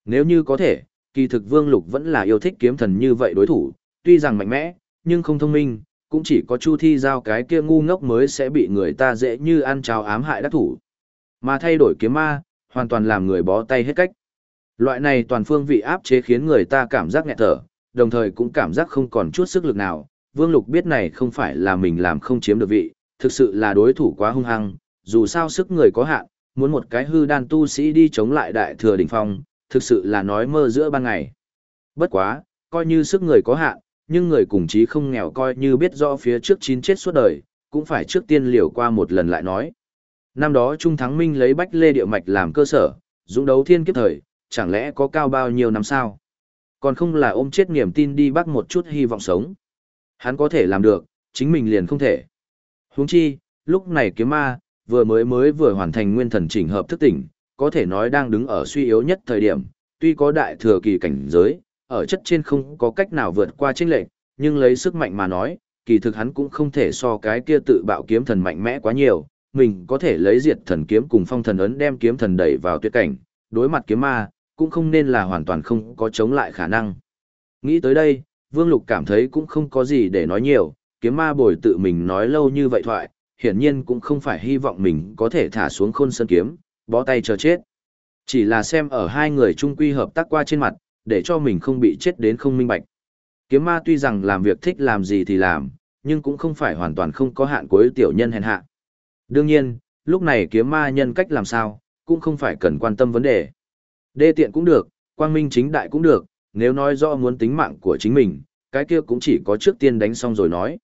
Nếu như có thể, kỳ thực Vương Lục vẫn là yêu thích kiếm thần như vậy đối thủ, tuy rằng mạnh mẽ, nhưng không thông minh, cũng chỉ có Chu Thi giao cái kia ngu ngốc mới sẽ bị người ta dễ như ăn cháo ám hại đắc thủ. Mà thay đổi kiếm ma, hoàn toàn làm người bó tay hết cách. Loại này toàn phương vị áp chế khiến người ta cảm giác nghẹt thở, đồng thời cũng cảm giác không còn chút sức lực nào. Vương Lục biết này không phải là mình làm không chiếm được vị, thực sự là đối thủ quá hung hăng, dù sao sức người có hạn, muốn một cái hư đan tu sĩ đi chống lại đại thừa đỉnh phong, thực sự là nói mơ giữa ban ngày. Bất quá, coi như sức người có hạn, nhưng người cùng chí không nghèo coi như biết rõ phía trước chín chết suốt đời, cũng phải trước tiên liều qua một lần lại nói. Năm đó Trung Thắng Minh lấy Bách Lê Điệu Mạch làm cơ sở, dũng đấu thiên kiếp thời, chẳng lẽ có cao bao nhiêu năm sao? Còn không là ôm chết niềm tin đi bắt một chút hy vọng sống. Hắn có thể làm được, chính mình liền không thể. Huống chi, lúc này kiếm ma, vừa mới mới vừa hoàn thành nguyên thần chỉnh hợp thức tỉnh, có thể nói đang đứng ở suy yếu nhất thời điểm, tuy có đại thừa kỳ cảnh giới, ở chất trên không có cách nào vượt qua chênh lệch, nhưng lấy sức mạnh mà nói, kỳ thực hắn cũng không thể so cái kia tự bạo kiếm thần mạnh mẽ quá nhiều, mình có thể lấy diệt thần kiếm cùng phong thần ấn đem kiếm thần đẩy vào tuyệt cảnh, đối mặt kiếm ma, cũng không nên là hoàn toàn không có chống lại khả năng. Nghĩ tới đây, Vương Lục cảm thấy cũng không có gì để nói nhiều, kiếm ma bồi tự mình nói lâu như vậy thoại, hiển nhiên cũng không phải hy vọng mình có thể thả xuống khôn sơn kiếm, bó tay chờ chết. Chỉ là xem ở hai người chung quy hợp tác qua trên mặt, để cho mình không bị chết đến không minh bạch. Kiếm ma tuy rằng làm việc thích làm gì thì làm, nhưng cũng không phải hoàn toàn không có hạn cuối tiểu nhân hèn hạ. Đương nhiên, lúc này kiếm ma nhân cách làm sao, cũng không phải cần quan tâm vấn đề. Đê tiện cũng được, quang minh chính đại cũng được, nếu nói rõ muốn tính mạng của chính mình, cái kia cũng chỉ có trước tiên đánh xong rồi nói.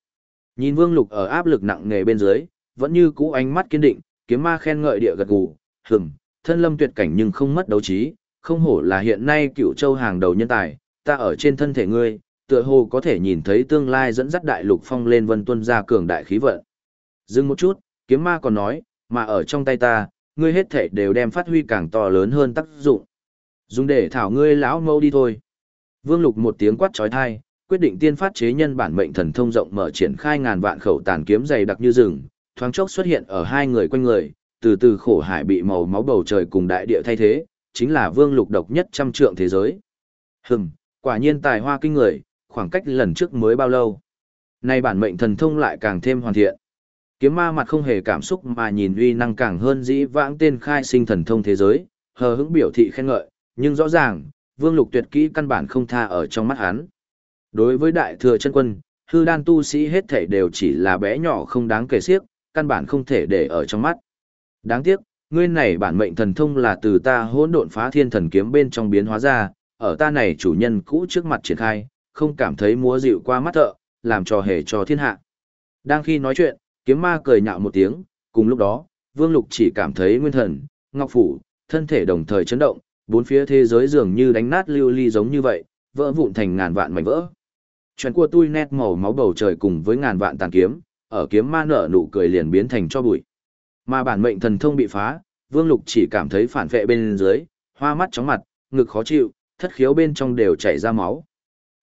Nhìn Vương Lục ở áp lực nặng nề bên dưới, vẫn như cũ ánh mắt kiên định, kiếm ma khen ngợi địa gật gù, hừm, thân lâm tuyệt cảnh nhưng không mất đấu trí, không hổ là hiện nay cựu châu hàng đầu nhân tài, ta ở trên thân thể ngươi, tựa hồ có thể nhìn thấy tương lai dẫn dắt đại lục phong lên vân tuân ra cường đại khí vận. Dừng một chút, kiếm ma còn nói, mà ở trong tay ta, ngươi hết thể đều đem phát huy càng to lớn hơn tác dụng. Dùng để thảo ngươi lão mâu đi thôi. Vương Lục một tiếng quát trói thai, quyết định tiên phát chế nhân bản mệnh thần thông rộng mở triển khai ngàn vạn khẩu tàn kiếm dày đặc như rừng, thoáng chốc xuất hiện ở hai người quanh người, từ từ khổ hải bị màu máu bầu trời cùng đại địa thay thế, chính là Vương Lục độc nhất trăm trượng thế giới. Hừm, quả nhiên tài hoa kinh người, khoảng cách lần trước mới bao lâu. Nay bản mệnh thần thông lại càng thêm hoàn thiện. Kiếm ma mặt không hề cảm xúc mà nhìn uy năng càng hơn dĩ vãng tên khai sinh thần thông thế giới, hờ hững biểu thị khen ngợi, nhưng rõ ràng, Vương Lục tuyệt kỹ căn bản không tha ở trong mắt hắn. Đối với đại thừa chân quân, hư đan tu sĩ hết thể đều chỉ là bé nhỏ không đáng kể xiếc, căn bản không thể để ở trong mắt. Đáng tiếc, ngươi này bản mệnh thần thông là từ ta hỗn độn phá thiên thần kiếm bên trong biến hóa ra, ở ta này chủ nhân cũ trước mặt triển khai, không cảm thấy múa dịu qua mắt thợ, làm trò hề cho thiên hạ. Đang khi nói chuyện, kiếm ma cười nhạo một tiếng, cùng lúc đó, Vương Lục chỉ cảm thấy nguyên thần, ngọc phủ, thân thể đồng thời chấn động, bốn phía thế giới dường như đánh nát lưu ly giống như vậy, vỡ vụn thành ngàn vạn mảnh vỡ. Chuyện của tôi nét màu máu bầu trời cùng với ngàn vạn tàn kiếm, ở kiếm ma nở nụ cười liền biến thành cho bụi. Mà bản mệnh thần thông bị phá, Vương Lục chỉ cảm thấy phản vệ bên dưới, hoa mắt chóng mặt, ngực khó chịu, thất khiếu bên trong đều chảy ra máu.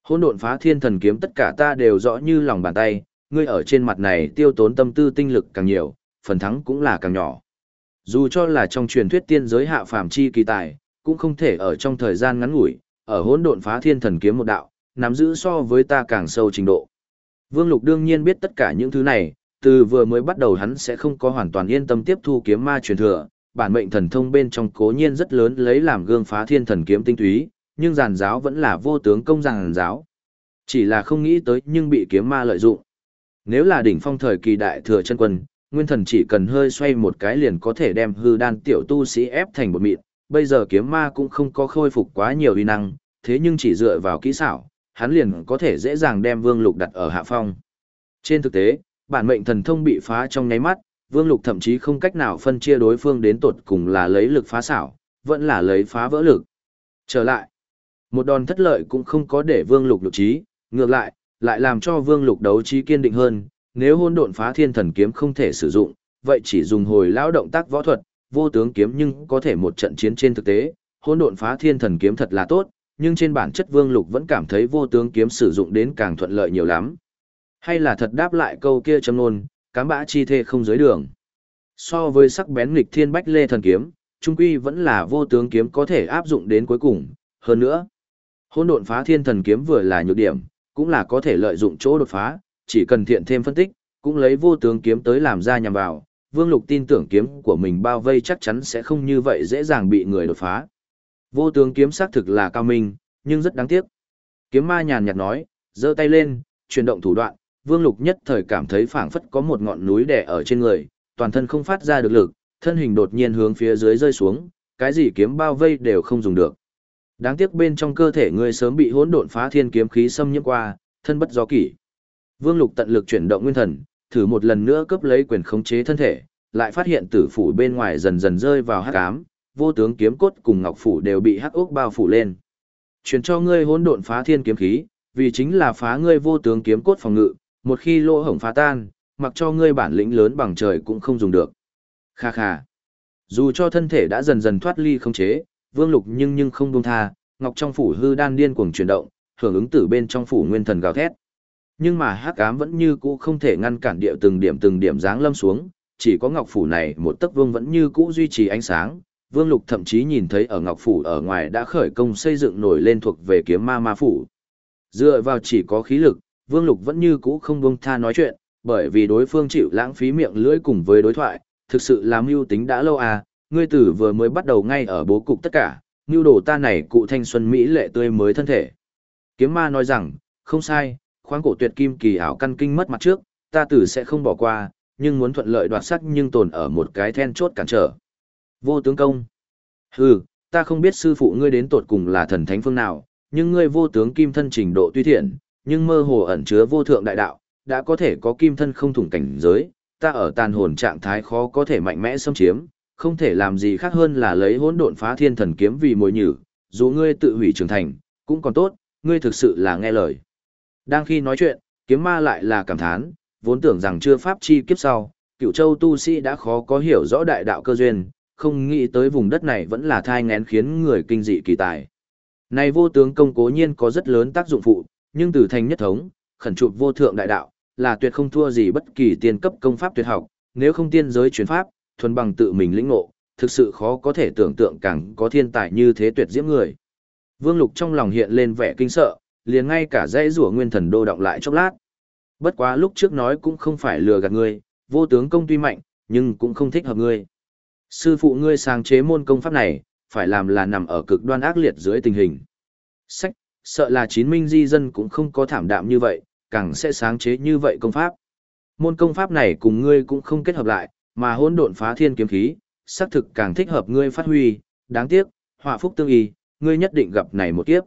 Hỗn độn phá thiên thần kiếm tất cả ta đều rõ như lòng bàn tay, ngươi ở trên mặt này tiêu tốn tâm tư tinh lực càng nhiều, phần thắng cũng là càng nhỏ. Dù cho là trong truyền thuyết tiên giới hạ phàm chi kỳ tài, cũng không thể ở trong thời gian ngắn ngủi, ở hỗn độn phá thiên thần kiếm một đạo, nắm giữ so với ta càng sâu trình độ. Vương Lục đương nhiên biết tất cả những thứ này, từ vừa mới bắt đầu hắn sẽ không có hoàn toàn yên tâm tiếp thu kiếm ma truyền thừa, bản mệnh thần thông bên trong cố nhiên rất lớn lấy làm gương phá thiên thần kiếm tinh túy, nhưng giàn giáo vẫn là vô tướng công giàn giáo. Chỉ là không nghĩ tới nhưng bị kiếm ma lợi dụng. Nếu là đỉnh phong thời kỳ đại thừa chân quân, nguyên thần chỉ cần hơi xoay một cái liền có thể đem hư đan tiểu tu sĩ ép thành một mịn, bây giờ kiếm ma cũng không có khôi phục quá nhiều uy năng, thế nhưng chỉ dựa vào kỹ xảo, hắn liền có thể dễ dàng đem vương lục đặt ở hạ phong. Trên thực tế, bản mệnh thần thông bị phá trong nháy mắt, vương lục thậm chí không cách nào phân chia đối phương đến tột cùng là lấy lực phá xảo, vẫn là lấy phá vỡ lực. Trở lại, một đòn thất lợi cũng không có để vương lục lục trí, ngược lại, lại làm cho vương lục đấu trí kiên định hơn, nếu hôn độn phá thiên thần kiếm không thể sử dụng, vậy chỉ dùng hồi lão động tác võ thuật, vô tướng kiếm nhưng có thể một trận chiến trên thực tế, hôn độn phá thiên thần kiếm thật là tốt, nhưng trên bản chất vương lục vẫn cảm thấy vô tướng kiếm sử dụng đến càng thuận lợi nhiều lắm. Hay là thật đáp lại câu kia châm nôn, cám bã chi thê không dưới đường. So với sắc bén nghịch thiên bách lê thần kiếm, trung quy vẫn là vô tướng kiếm có thể áp dụng đến cuối cùng, hơn nữa. Hôn độn phá thiên thần kiếm vừa là nhược điểm, cũng là có thể lợi dụng chỗ đột phá, chỉ cần thiện thêm phân tích, cũng lấy vô tướng kiếm tới làm ra nhằm vào. Vương Lục tin tưởng kiếm của mình bao vây chắc chắn sẽ không như vậy dễ dàng bị người đột phá. Vô tướng kiếm xác thực là cao minh, nhưng rất đáng tiếc. Kiếm ma nhàn nhạt nói, giơ tay lên, chuyển động thủ đoạn, Vương Lục nhất thời cảm thấy phảng phất có một ngọn núi đè ở trên người, toàn thân không phát ra được lực, thân hình đột nhiên hướng phía dưới rơi xuống, cái gì kiếm bao vây đều không dùng được. Đáng tiếc bên trong cơ thể ngươi sớm bị hỗn độn phá thiên kiếm khí xâm nhiễm qua, thân bất do kỷ. Vương Lục tận lực chuyển động nguyên thần, thử một lần nữa cướp lấy quyền khống chế thân thể, lại phát hiện tử phủ bên ngoài dần dần rơi vào hắc ám, vô tướng kiếm cốt cùng ngọc phủ đều bị hắc ốc bao phủ lên. Truyền cho ngươi hỗn độn phá thiên kiếm khí, vì chính là phá ngươi vô tướng kiếm cốt phòng ngự, một khi lỗ hổng phá tan, mặc cho ngươi bản lĩnh lớn bằng trời cũng không dùng được. Kha kha. Dù cho thân thể đã dần dần thoát ly không chế, Vương Lục nhưng nhưng không buông tha, ngọc trong phủ hư đan điên cuồng chuyển động, hưởng ứng từ bên trong phủ nguyên thần gào thét. Nhưng mà hắc ám vẫn như cũ không thể ngăn cản điệu từng điểm từng điểm dáng lâm xuống, chỉ có ngọc phủ này một tấc vương vẫn như cũ duy trì ánh sáng. Vương Lục thậm chí nhìn thấy ở ngọc phủ ở ngoài đã khởi công xây dựng nổi lên thuộc về kiếm ma ma phủ. Dựa vào chỉ có khí lực, Vương Lục vẫn như cũ không buông tha nói chuyện, bởi vì đối phương chịu lãng phí miệng lưỡi cùng với đối thoại, thực sự là mưu tính đã lâu à, ngươi tử vừa mới bắt đầu ngay ở bố cục tất cả, mưu đồ ta này cụ thanh xuân mỹ lệ tươi mới thân thể. Kiếm ma nói rằng, không sai, khoáng cổ tuyệt kim kỳ ảo căn kinh mất mặt trước, ta tử sẽ không bỏ qua, nhưng muốn thuận lợi đoạt sắc nhưng tồn ở một cái then chốt cản trở. Vô tướng công. Hừ, ta không biết sư phụ ngươi đến tột cùng là thần thánh phương nào, nhưng ngươi vô tướng kim thân trình độ tuy thiện, nhưng mơ hồ ẩn chứa vô thượng đại đạo, đã có thể có kim thân không thủng cảnh giới, ta ở tàn hồn trạng thái khó có thể mạnh mẽ xâm chiếm, không thể làm gì khác hơn là lấy hỗn độn phá thiên thần kiếm vì mồi nhử, dù ngươi tự hủy trưởng thành, cũng còn tốt, ngươi thực sự là nghe lời. Đang khi nói chuyện, kiếm ma lại là cảm thán, vốn tưởng rằng chưa pháp chi kiếp sau, cựu châu tu sĩ đã khó có hiểu rõ đại đạo cơ duyên, không nghĩ tới vùng đất này vẫn là thai ngén khiến người kinh dị kỳ tài. Này vô tướng công cố nhiên có rất lớn tác dụng phụ, nhưng từ thành nhất thống, khẩn chụp vô thượng đại đạo, là tuyệt không thua gì bất kỳ tiên cấp công pháp tuyệt học, nếu không tiên giới truyền pháp, thuần bằng tự mình lĩnh ngộ, thực sự khó có thể tưởng tượng càng có thiên tài như thế tuyệt diễm người. Vương Lục trong lòng hiện lên vẻ kinh sợ, liền ngay cả dãy rủa nguyên thần đô động lại chốc lát. Bất quá lúc trước nói cũng không phải lừa gạt ngươi, vô tướng công tuy mạnh, nhưng cũng không thích hợp ngươi. Sư phụ ngươi sáng chế môn công pháp này, phải làm là nằm ở cực đoan ác liệt dưới tình hình. Sách, sợ là chín minh di dân cũng không có thảm đạm như vậy, càng sẽ sáng chế như vậy công pháp. Môn công pháp này cùng ngươi cũng không kết hợp lại, mà hỗn độn phá thiên kiếm khí, xác thực càng thích hợp ngươi phát huy, đáng tiếc, họa phúc tương y, ngươi nhất định gặp này một kiếp.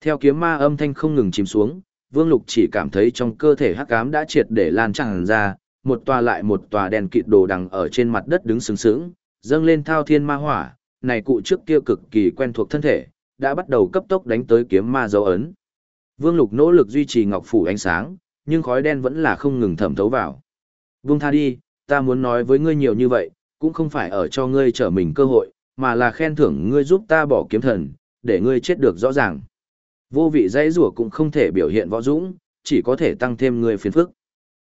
Theo kiếm ma âm thanh không ngừng chìm xuống, Vương Lục chỉ cảm thấy trong cơ thể hắc ám đã triệt để lan tràn ra, một tòa lại một tòa đèn kịt đồ đằng ở trên mặt đất đứng sướng sướng, dâng lên thao thiên ma hỏa, này cụ trước kia cực kỳ quen thuộc thân thể, đã bắt đầu cấp tốc đánh tới kiếm ma dấu ấn. Vương Lục nỗ lực duy trì ngọc phủ ánh sáng, nhưng khói đen vẫn là không ngừng thẩm thấu vào. Vương tha đi, ta muốn nói với ngươi nhiều như vậy, cũng không phải ở cho ngươi trở mình cơ hội, mà là khen thưởng ngươi giúp ta bỏ kiếm thần, để ngươi chết được rõ ràng. Vô vị dãy rủa cũng không thể biểu hiện võ dũng, chỉ có thể tăng thêm ngươi phiền phức.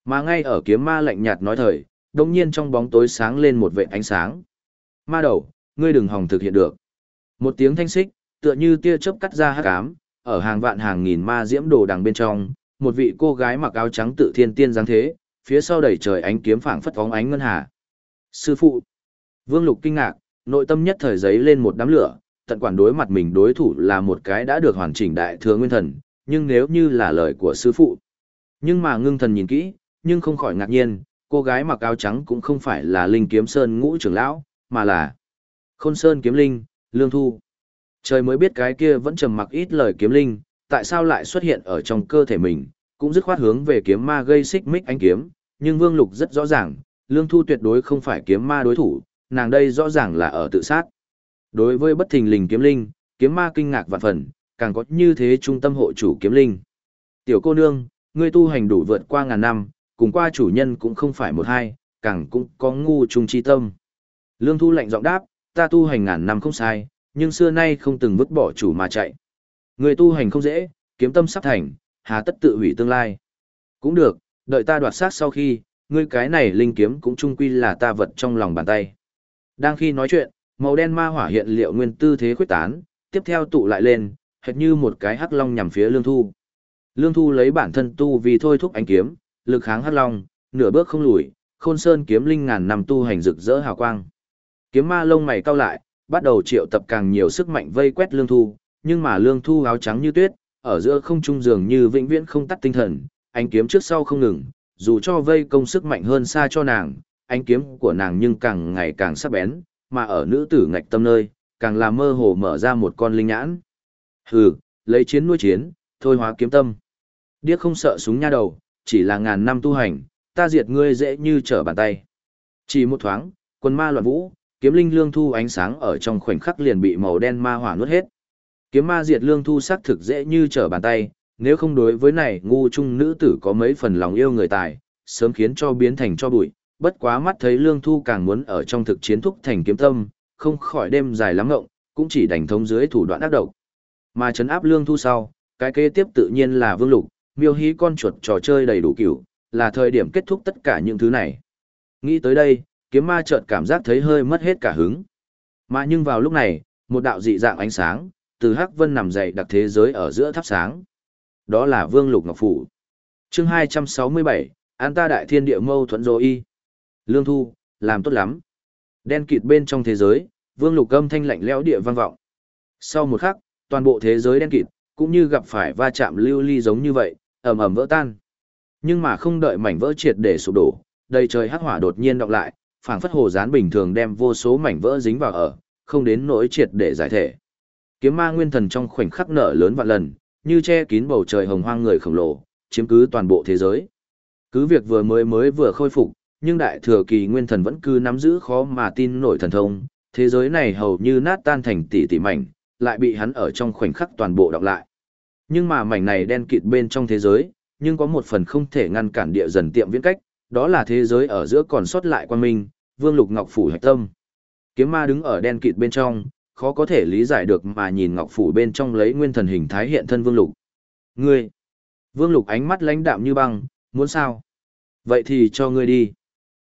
Mà ngay ở kiếm ma lạnh nhạt nói thời, đồng nhiên trong bóng tối sáng lên một vệt ánh sáng. Ma đầu, ngươi đừng hòng thực hiện được. Một tiếng thanh xích, tựa như tia chớp cắt ra hắc ám, ở hàng vạn hàng nghìn ma diễm đồ đằng bên trong, một vị cô gái mặc áo trắng tự thiên tiên dáng thế, phía sau đẩy trời ánh kiếm phảng phất phóng ánh ngân hà. Sư phụ. Vương Lục kinh ngạc, nội tâm nhất thời giấy lên một đám lửa, tận quản đối mặt mình đối thủ là một cái đã được hoàn chỉnh đại thừa nguyên thần, nhưng nếu như là lời của sư phụ. Nhưng mà ngưng thần nhìn kỹ, nhưng không khỏi ngạc nhiên, cô gái mặc áo trắng cũng không phải là Linh Kiếm Sơn ngũ trưởng lão, mà là Khôn Sơn Kiếm Linh, Lương Thu. Trời mới biết cái kia vẫn trầm mặc ít lời kiếm linh, tại sao lại xuất hiện ở trong cơ thể mình, cũng dứt khoát hướng về kiếm ma gây xích mích ánh kiếm, nhưng Vương Lục rất rõ ràng, Lương Thu tuyệt đối không phải kiếm ma đối thủ, nàng đây rõ ràng là ở tự sát. Đối với bất thình lình kiếm linh, kiếm ma kinh ngạc vạn phần, càng có như thế trung tâm hộ chủ kiếm linh. Tiểu cô nương, ngươi tu hành đủ vượt qua ngàn năm, cùng qua chủ nhân cũng không phải một hai, càng cũng có ngu trung chi tâm. Lương Thu lạnh giọng đáp, ta tu hành ngàn năm không sai, nhưng xưa nay không từng vứt bỏ chủ mà chạy. Người tu hành không dễ, kiếm tâm sắp thành, hà tất tự hủy tương lai. Cũng được, đợi ta đoạt sát sau khi, ngươi cái này linh kiếm cũng chung quy là ta vật trong lòng bàn tay. Đang khi nói chuyện, màu đen ma hỏa hiện liệu nguyên tư thế khuyết tán, tiếp theo tụ lại lên, hệt như một cái hắc long nhằm phía Lương Thu. Lương Thu lấy bản thân tu vì thôi thúc ánh kiếm, lực kháng hắc long, nửa bước không lùi, Khôn Sơn kiếm linh ngàn năm tu hành rực rỡ hào quang. Kiếm ma lông mày cau lại, bắt đầu triệu tập càng nhiều sức mạnh vây quét Lương Thu, nhưng mà Lương Thu áo trắng như tuyết, ở giữa không trung dường như vĩnh viễn không tắt tinh thần, ánh kiếm trước sau không ngừng, dù cho vây công sức mạnh hơn xa cho nàng, ánh kiếm của nàng nhưng càng ngày càng sắc bén, mà ở nữ tử ngạch tâm nơi, càng làm mơ hồ mở ra một con linh nhãn. Hừ, lấy chiến nuôi chiến, thôi hóa kiếm tâm. Điếc không sợ súng nha đầu, chỉ là ngàn năm tu hành, ta diệt ngươi dễ như trở bàn tay. Chỉ một thoáng, quân ma loạn vũ, kiếm linh lương thu ánh sáng ở trong khoảnh khắc liền bị màu đen ma hỏa nuốt hết. Kiếm ma diệt lương thu xác thực dễ như trở bàn tay, nếu không đối với này ngu trung nữ tử có mấy phần lòng yêu người tài, sớm khiến cho biến thành cho bụi, bất quá mắt thấy lương thu càng muốn ở trong thực chiến thúc thành kiếm tâm, không khỏi đêm dài lắm ngộng, cũng chỉ đành thống dưới thủ đoạn ác độc. Mà chấn áp lương thu sau, cái kế tiếp tự nhiên là vương lục, miêu hí con chuột trò chơi đầy đủ kiểu, là thời điểm kết thúc tất cả những thứ này. Nghĩ tới đây, kiếm ma chợt cảm giác thấy hơi mất hết cả hứng. Mà nhưng vào lúc này, một đạo dị dạng ánh sáng, từ hắc vân nằm dậy đặc thế giới ở giữa thắp sáng. Đó là Vương Lục Ngọc Phủ. chương 267, An ta đại thiên địa mâu thuẫn dô y. Lương Thu, làm tốt lắm. Đen kịt bên trong thế giới, Vương Lục âm thanh lạnh lẽo địa vang vọng. Sau một khắc, toàn bộ thế giới đen kịt, cũng như gặp phải va chạm lưu ly giống như vậy, ầm ầm vỡ tan. Nhưng mà không đợi mảnh vỡ triệt để sụp đổ, đầy trời hắc hỏa đột nhiên đọc lại, phảng phất hồ dán bình thường đem vô số mảnh vỡ dính vào ở, không đến nỗi triệt để giải thể. Kiếm ma nguyên thần trong khoảnh khắc nở lớn vạn lần, như che kín bầu trời hồng hoang người khổng lồ, chiếm cứ toàn bộ thế giới. Cứ việc vừa mới mới vừa khôi phục, nhưng đại thừa kỳ nguyên thần vẫn cứ nắm giữ khó mà tin nổi thần thông, thế giới này hầu như nát tan thành tỷ tỷ mảnh, lại bị hắn ở trong khoảnh khắc toàn bộ đọc lại. Nhưng mà mảnh này đen kịt bên trong thế giới, nhưng có một phần không thể ngăn cản địa dần tiệm viễn cách, đó là thế giới ở giữa còn sót lại quan minh, Vương Lục Ngọc phủ hạch tâm. Kiếm ma đứng ở đen kịt bên trong, khó có thể lý giải được mà nhìn Ngọc phủ bên trong lấy nguyên thần hình thái hiện thân Vương Lục. Ngươi! Vương Lục ánh mắt lãnh đạm như băng, muốn sao? Vậy thì cho ngươi đi.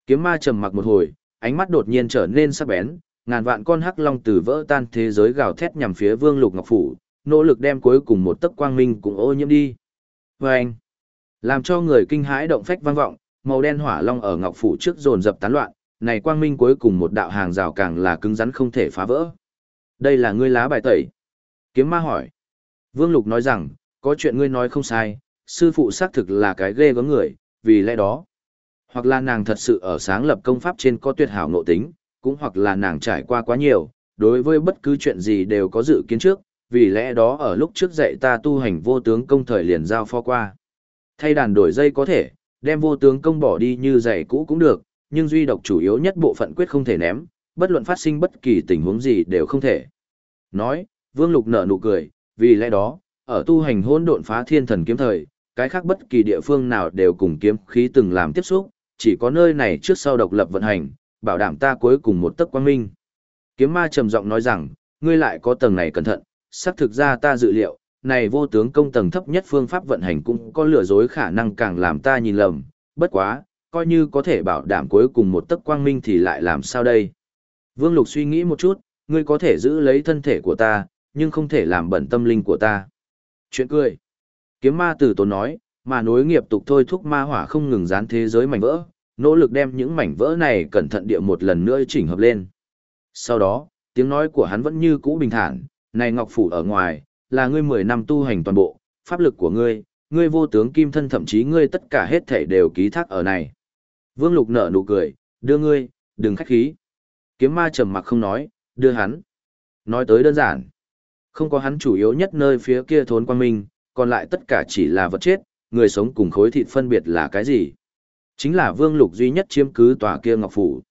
Kiếm ma trầm mặc một hồi, ánh mắt đột nhiên trở nên sắc bén, ngàn vạn con hắc long từ vỡ tan thế giới gào thét nhằm phía Vương Lục Ngọc phủ, nỗ lực đem cuối cùng một tấc quang minh cũng ô nhiễm đi. Và anh, làm cho người kinh hãi động phách vang vọng, màu đen hỏa long ở ngọc phủ trước dồn dập tán loạn, này quang minh cuối cùng một đạo hàng rào càng là cứng rắn không thể phá vỡ. Đây là ngươi lá bài tẩy. Kiếm ma hỏi. Vương Lục nói rằng, có chuyện ngươi nói không sai, sư phụ xác thực là cái ghê gớm người, vì lẽ đó. Hoặc là nàng thật sự ở sáng lập công pháp trên có tuyệt hảo nội tính, cũng hoặc là nàng trải qua quá nhiều, đối với bất cứ chuyện gì đều có dự kiến trước, vì lẽ đó ở lúc trước dạy ta tu hành vô tướng công thời liền giao phó qua. Thay đàn đổi dây có thể, đem vô tướng công bỏ đi như dạy cũ cũng được, nhưng duy độc chủ yếu nhất bộ phận quyết không thể ném, bất luận phát sinh bất kỳ tình huống gì đều không thể. Nói, Vương Lục nở nụ cười, vì lẽ đó, ở tu hành hỗn độn phá thiên thần kiếm thời, cái khác bất kỳ địa phương nào đều cùng kiếm khí từng làm tiếp xúc, chỉ có nơi này trước sau độc lập vận hành, bảo đảm ta cuối cùng một tấc quang minh. Kiếm ma trầm giọng nói rằng, ngươi lại có tầng này cẩn thận, xác thực ra ta dự liệu, này vô tướng công tầng thấp nhất phương pháp vận hành cũng có lừa dối khả năng càng làm ta nhìn lầm, bất quá, coi như có thể bảo đảm cuối cùng một tấc quang minh thì lại làm sao đây? Vương Lục suy nghĩ một chút, ngươi có thể giữ lấy thân thể của ta, nhưng không thể làm bẩn tâm linh của ta. Chuyện cười. Kiếm ma tử tốn nói, mà nối nghiệp tục thôi thúc ma hỏa không ngừng dán thế giới mảnh vỡ, nỗ lực đem những mảnh vỡ này cẩn thận địa một lần nữa chỉnh hợp lên. Sau đó, tiếng nói của hắn vẫn như cũ bình thản, này Ngọc Phủ ở ngoài, là ngươi 10 năm tu hành toàn bộ, pháp lực của ngươi, ngươi vô tướng kim thân thậm chí ngươi tất cả hết thể đều ký thác ở này. Vương Lục nở nụ cười, đưa ngươi, đừng khách khí. Kiếm ma trầm mặc không nói, đưa hắn. Nói tới đơn giản. Không có hắn chủ yếu nhất nơi phía kia thốn quan minh, còn lại tất cả chỉ là vật chết, người sống cùng khối thịt phân biệt là cái gì. Chính là vương lục duy nhất chiếm cứ tòa kia ngọc phủ.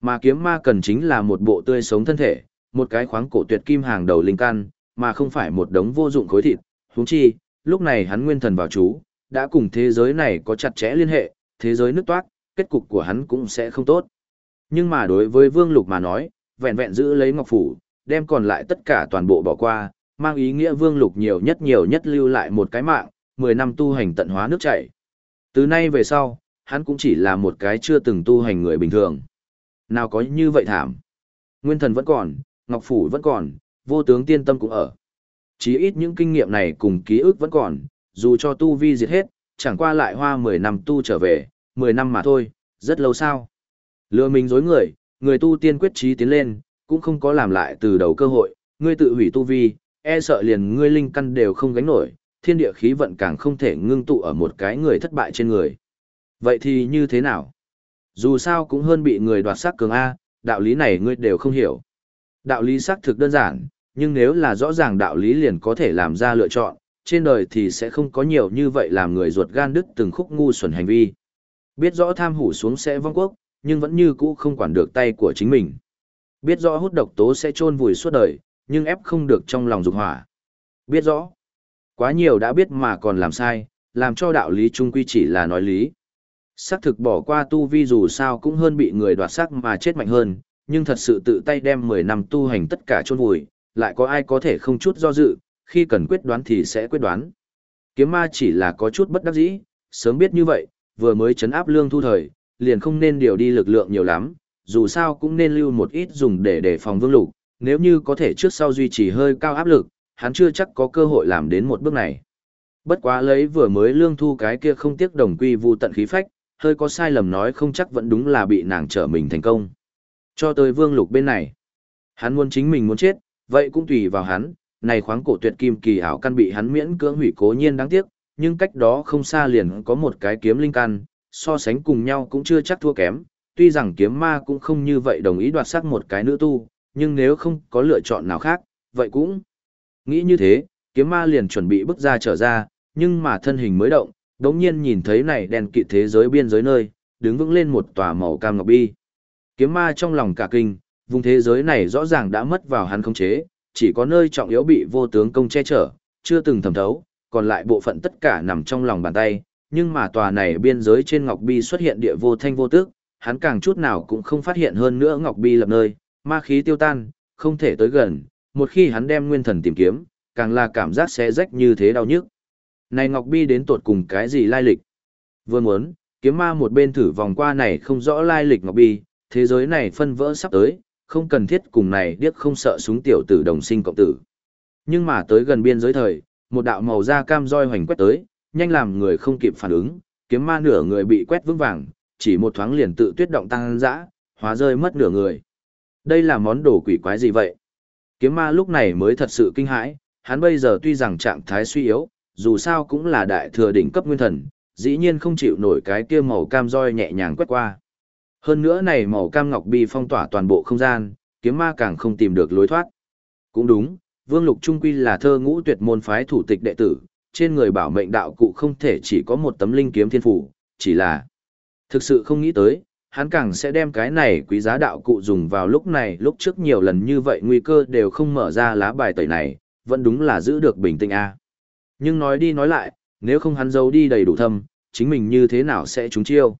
Mà kiếm ma cần chính là một bộ tươi sống thân thể, một cái khoáng cổ tuyệt kim hàng đầu linh căn, mà không phải một đống vô dụng khối thịt. Húng chi, lúc này hắn nguyên thần vào chú, đã cùng thế giới này có chặt chẽ liên hệ, thế giới nước toát, kết cục của hắn cũng sẽ không tốt. Nhưng mà đối với Vương Lục mà nói, vẹn vẹn giữ lấy ngọc phủ, đem còn lại tất cả toàn bộ bỏ qua, mang ý nghĩa Vương Lục nhiều nhất nhiều nhất lưu lại một cái mạng, 10 năm tu hành tận hóa nước chảy. Từ nay về sau, hắn cũng chỉ là một cái chưa từng tu hành người bình thường. Nào có như vậy thảm. Nguyên thần vẫn còn, Ngọc Phủ vẫn còn, vô tướng tiên tâm cũng ở. Chỉ ít những kinh nghiệm này cùng ký ức vẫn còn, dù cho tu vi diệt hết, chẳng qua lại hoa 10 năm tu trở về, 10 năm mà thôi, rất lâu sao. Lừa mình dối người, người tu tiên quyết trí tiến lên, cũng không có làm lại từ đầu cơ hội, ngươi tự hủy tu vi, e sợ liền ngươi linh căn đều không gánh nổi, thiên địa khí vận càng không thể ngưng tụ ở một cái người thất bại trên người. Vậy thì như thế nào? Dù sao cũng hơn bị người đoạt sắc cường A, đạo lý này ngươi đều không hiểu. Đạo lý xác thực đơn giản, nhưng nếu là rõ ràng đạo lý liền có thể làm ra lựa chọn, trên đời thì sẽ không có nhiều như vậy làm người ruột gan đứt từng khúc ngu xuẩn hành vi. Biết rõ tham hủ xuống sẽ vong quốc, nhưng vẫn như cũ không quản được tay của chính mình. Biết rõ hút độc tố sẽ chôn vùi suốt đời, nhưng ép không được trong lòng dục hỏa. Biết rõ, quá nhiều đã biết mà còn làm sai, làm cho đạo lý trung quy chỉ là nói lý. Sắc thực bỏ qua tu vi dù sao cũng hơn bị người đoạt sắc mà chết mạnh hơn, nhưng thật sự tự tay đem 10 năm tu hành tất cả chôn vùi, lại có ai có thể không chút do dự, khi cần quyết đoán thì sẽ quyết đoán. Kiếm ma chỉ là có chút bất đắc dĩ, sớm biết như vậy, vừa mới chấn áp lương thu thời, liền không nên điều đi lực lượng nhiều lắm, dù sao cũng nên lưu một ít dùng để đề phòng vương lục, nếu như có thể trước sau duy trì hơi cao áp lực, hắn chưa chắc có cơ hội làm đến một bước này. Bất quá lấy vừa mới lương thu cái kia không tiếc đồng quy vu tận khí phách, hơi có sai lầm nói không chắc vẫn đúng là bị nàng trở mình thành công. Cho tới vương lục bên này, hắn muốn chính mình muốn chết, vậy cũng tùy vào hắn, này khoáng cổ tuyệt kim kỳ ảo căn bị hắn miễn cưỡng hủy cố nhiên đáng tiếc, nhưng cách đó không xa liền có một cái kiếm linh căn, so sánh cùng nhau cũng chưa chắc thua kém, tuy rằng kiếm ma cũng không như vậy đồng ý đoạt sắc một cái nữ tu, nhưng nếu không có lựa chọn nào khác, vậy cũng nghĩ như thế, kiếm ma liền chuẩn bị bước ra trở ra, nhưng mà thân hình mới động, đống nhiên nhìn thấy này đèn kỵ thế giới biên giới nơi, đứng vững lên một tòa màu cam ngọc bi. Kiếm ma trong lòng cả kinh, vùng thế giới này rõ ràng đã mất vào hắn khống chế, chỉ có nơi trọng yếu bị vô tướng công che chở, chưa từng thẩm thấu, còn lại bộ phận tất cả nằm trong lòng bàn tay, nhưng mà tòa này biên giới trên ngọc bi xuất hiện địa vô thanh vô tức, hắn càng chút nào cũng không phát hiện hơn nữa ngọc bi lập nơi, ma khí tiêu tan, không thể tới gần, một khi hắn đem nguyên thần tìm kiếm, càng là cảm giác xé rách như thế đau nhức. Này ngọc bi đến tột cùng cái gì lai lịch? Vừa muốn, kiếm ma một bên thử vòng qua này không rõ lai lịch ngọc bi, thế giới này phân vỡ sắp tới, không cần thiết cùng này điếc không sợ súng tiểu tử đồng sinh cộng tử. Nhưng mà tới gần biên giới thời, một đạo màu da cam roi hoành quét tới, nhanh làm người không kịp phản ứng, kiếm ma nửa người bị quét vững vàng, chỉ một thoáng liền tự tuyết động tăng dã, hóa rơi mất nửa người. Đây là món đồ quỷ quái gì vậy? Kiếm ma lúc này mới thật sự kinh hãi, hắn bây giờ tuy rằng trạng thái suy yếu, dù sao cũng là đại thừa đỉnh cấp nguyên thần, dĩ nhiên không chịu nổi cái kia màu cam roi nhẹ nhàng quét qua. Hơn nữa này màu cam ngọc bi phong tỏa toàn bộ không gian, kiếm ma càng không tìm được lối thoát. Cũng đúng, Vương Lục Trung Quy là thơ ngũ tuyệt môn phái thủ tịch đệ tử, trên người bảo mệnh đạo cụ không thể chỉ có một tấm linh kiếm thiên phủ, chỉ là thực sự không nghĩ tới, hắn càng sẽ đem cái này quý giá đạo cụ dùng vào lúc này lúc trước nhiều lần như vậy nguy cơ đều không mở ra lá bài tẩy này, vẫn đúng là giữ được bình tĩnh a. Nhưng nói đi nói lại, nếu không hắn giấu đi đầy đủ thâm, chính mình như thế nào sẽ trúng chiêu.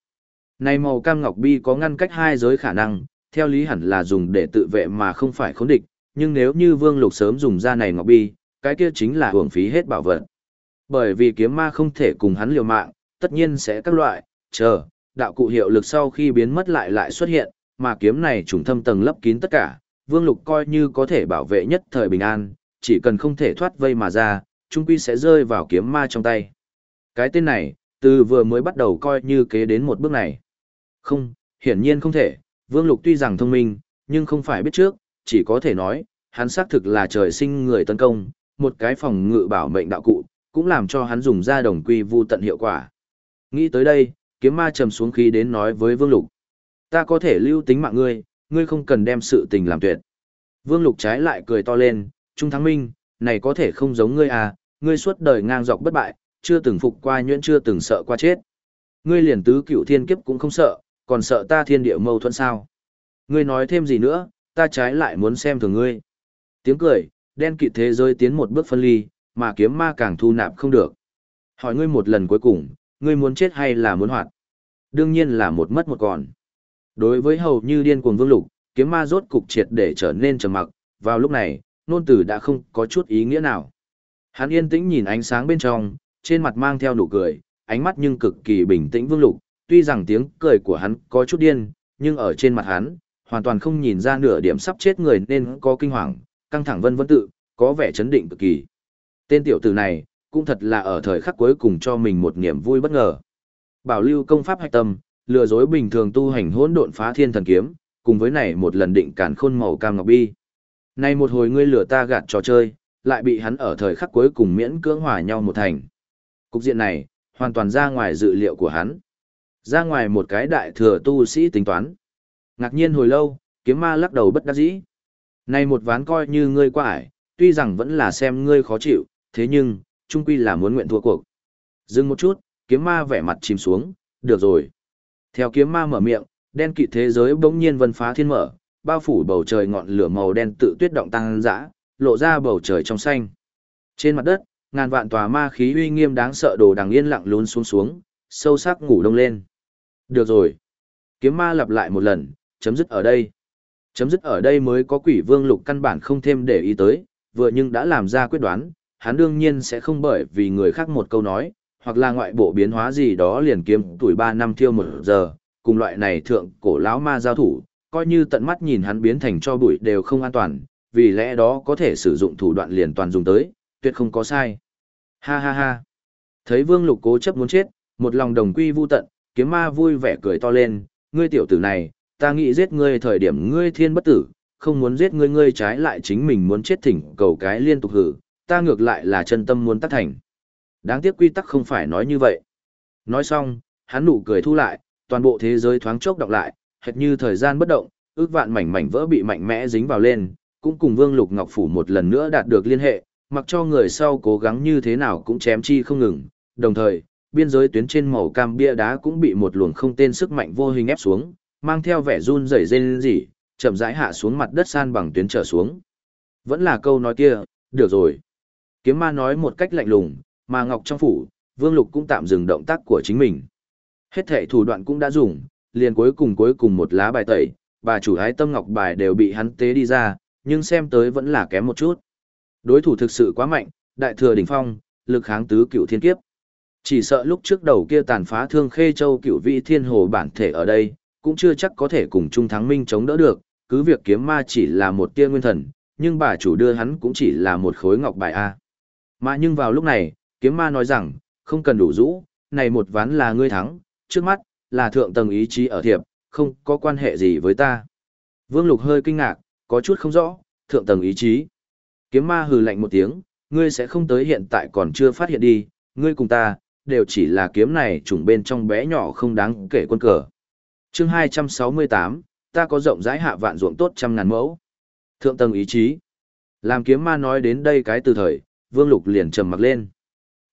Này màu cam ngọc bi có ngăn cách hai giới khả năng, theo lý hẳn là dùng để tự vệ mà không phải khốn địch, nhưng nếu như Vương Lục sớm dùng ra này ngọc bi, cái kia chính là hưởng phí hết bảo vật. Bởi vì kiếm ma không thể cùng hắn liều mạng, tất nhiên sẽ các loại, chờ, đạo cụ hiệu lực sau khi biến mất lại lại xuất hiện, mà kiếm này trùng thâm tầng lấp kín tất cả, Vương Lục coi như có thể bảo vệ nhất thời bình an, chỉ cần không thể thoát vây mà ra, trung quy sẽ rơi vào kiếm ma trong tay. Cái tên này, từ vừa mới bắt đầu coi như kế đến một bước này. Không, hiển nhiên không thể, Vương Lục tuy rằng thông minh, nhưng không phải biết trước, chỉ có thể nói, hắn xác thực là trời sinh người tấn công, một cái phòng ngự bảo mệnh đạo cụ, cũng làm cho hắn dùng ra đồng quy vu tận hiệu quả. Nghĩ tới đây, kiếm ma trầm xuống khí đến nói với Vương Lục. Ta có thể lưu tính mạng ngươi, ngươi không cần đem sự tình làm tuyệt. Vương Lục trái lại cười to lên, Trung Thắng Minh, này có thể không giống ngươi à, ngươi suốt đời ngang dọc bất bại, chưa từng phục qua nhuyễn chưa từng sợ qua chết. Ngươi liền tứ cựu thiên kiếp cũng không sợ, còn sợ ta thiên địa mâu thuẫn sao. Ngươi nói thêm gì nữa, ta trái lại muốn xem thường ngươi. Tiếng cười, đen kịt thế giới tiến một bước phân ly, mà kiếm ma càng thu nạp không được. Hỏi ngươi một lần cuối cùng, ngươi muốn chết hay là muốn hoạt? Đương nhiên là một mất một còn. Đối với hầu như điên cuồng vương lục, kiếm ma rốt cục triệt để trở nên trầm mặc, vào lúc này, nôn tử đã không có chút ý nghĩa nào. Hắn yên tĩnh nhìn ánh sáng bên trong, trên mặt mang theo nụ cười, ánh mắt nhưng cực kỳ bình tĩnh vương lục, tuy rằng tiếng cười của hắn có chút điên, nhưng ở trên mặt hắn, hoàn toàn không nhìn ra nửa điểm sắp chết người nên có kinh hoàng, căng thẳng vân vân tự, có vẻ chấn định cực kỳ. Tên tiểu tử này, cũng thật là ở thời khắc cuối cùng cho mình một niềm vui bất ngờ. Bảo lưu công pháp hạch tâm, lừa dối bình thường tu hành hỗn độn phá thiên thần kiếm, cùng với này một lần định cản khôn màu cam ngọc bi. Nay một hồi ngươi lừa ta gạt trò chơi, lại bị hắn ở thời khắc cuối cùng miễn cưỡng hòa nhau một thành. Cục diện này, hoàn toàn ra ngoài dự liệu của hắn. Ra ngoài một cái đại thừa tu sĩ tính toán. Ngạc nhiên hồi lâu, kiếm ma lắc đầu bất đắc dĩ. Này một ván coi như ngươi qua ải, tuy rằng vẫn là xem ngươi khó chịu, thế nhưng, trung quy là muốn nguyện thua cuộc. Dừng một chút, kiếm ma vẻ mặt chìm xuống, được rồi. Theo kiếm ma mở miệng, đen kịt thế giới bỗng nhiên vân phá thiên mở, bao phủ bầu trời ngọn lửa màu đen tự tuyết động tăng dã, lộ ra bầu trời trong xanh. Trên mặt đất, ngàn vạn tòa ma khí uy nghiêm đáng sợ đồ đằng yên lặng lún xuống xuống, sâu sắc ngủ đông lên. Được rồi. Kiếm ma lặp lại một lần, chấm dứt ở đây. Chấm dứt ở đây mới có quỷ vương lục căn bản không thêm để ý tới, vừa nhưng đã làm ra quyết đoán, hắn đương nhiên sẽ không bởi vì người khác một câu nói, hoặc là ngoại bộ biến hóa gì đó liền kiếm tuổi 3 năm thiêu một giờ, cùng loại này thượng cổ lão ma giao thủ, coi như tận mắt nhìn hắn biến thành cho bụi đều không an toàn, vì lẽ đó có thể sử dụng thủ đoạn liền toàn dùng tới, tuyệt không có sai. Ha ha ha. Thấy Vương Lục cố chấp muốn chết, một lòng đồng quy vu tận, kiếm ma vui vẻ cười to lên, ngươi tiểu tử này, ta nghĩ giết ngươi thời điểm ngươi thiên bất tử, không muốn giết ngươi ngươi trái lại chính mình muốn chết thỉnh cầu cái liên tục hử, ta ngược lại là chân tâm muốn tác thành. Đáng tiếc quy tắc không phải nói như vậy. Nói xong, hắn nụ cười thu lại, toàn bộ thế giới thoáng chốc đọc lại, hệt như thời gian bất động, ước vạn mảnh mảnh vỡ bị mạnh mẽ dính vào lên, cũng cùng Vương Lục Ngọc Phủ một lần nữa đạt được liên hệ, mặc cho người sau cố gắng như thế nào cũng chém chi không ngừng, đồng thời, biên giới tuyến trên màu cam bia đá cũng bị một luồng không tên sức mạnh vô hình ép xuống, mang theo vẻ run rẩy rên rỉ, chậm rãi hạ xuống mặt đất san bằng tuyến trở xuống. Vẫn là câu nói kia, được rồi. Kiếm ma nói một cách lạnh lùng, mà Ngọc trong phủ, Vương Lục cũng tạm dừng động tác của chính mình. Hết thể thủ đoạn cũng đã dùng, liền cuối cùng cuối cùng một lá bài tẩy, bà chủ hái tâm ngọc bài đều bị hắn tế đi ra, nhưng xem tới vẫn là kém một chút. Đối thủ thực sự quá mạnh, đại thừa đỉnh phong, lực kháng tứ cựu thiên kiếp. Chỉ sợ lúc trước đầu kia tàn phá thương khê châu cựu vị thiên hồ bản thể ở đây, cũng chưa chắc có thể cùng Trung Thắng Minh chống đỡ được, cứ việc kiếm ma chỉ là một tia nguyên thần, nhưng bà chủ đưa hắn cũng chỉ là một khối ngọc bài A. Mà nhưng vào lúc này, kiếm ma nói rằng, không cần đủ rũ, này một ván là ngươi thắng, trước mắt, là thượng tầng ý chí ở thiệp, không có quan hệ gì với ta. Vương Lục hơi kinh ngạc, có chút không rõ, thượng tầng ý chí. Kiếm ma hừ lạnh một tiếng, ngươi sẽ không tới hiện tại còn chưa phát hiện đi, ngươi cùng ta, đều chỉ là kiếm này trùng bên trong bé nhỏ không đáng kể quân cờ chương 268, ta có rộng rãi hạ vạn ruộng tốt trăm ngàn mẫu. Thượng tầng ý chí. Làm kiếm ma nói đến đây cái từ thời, Vương Lục liền trầm mặc lên.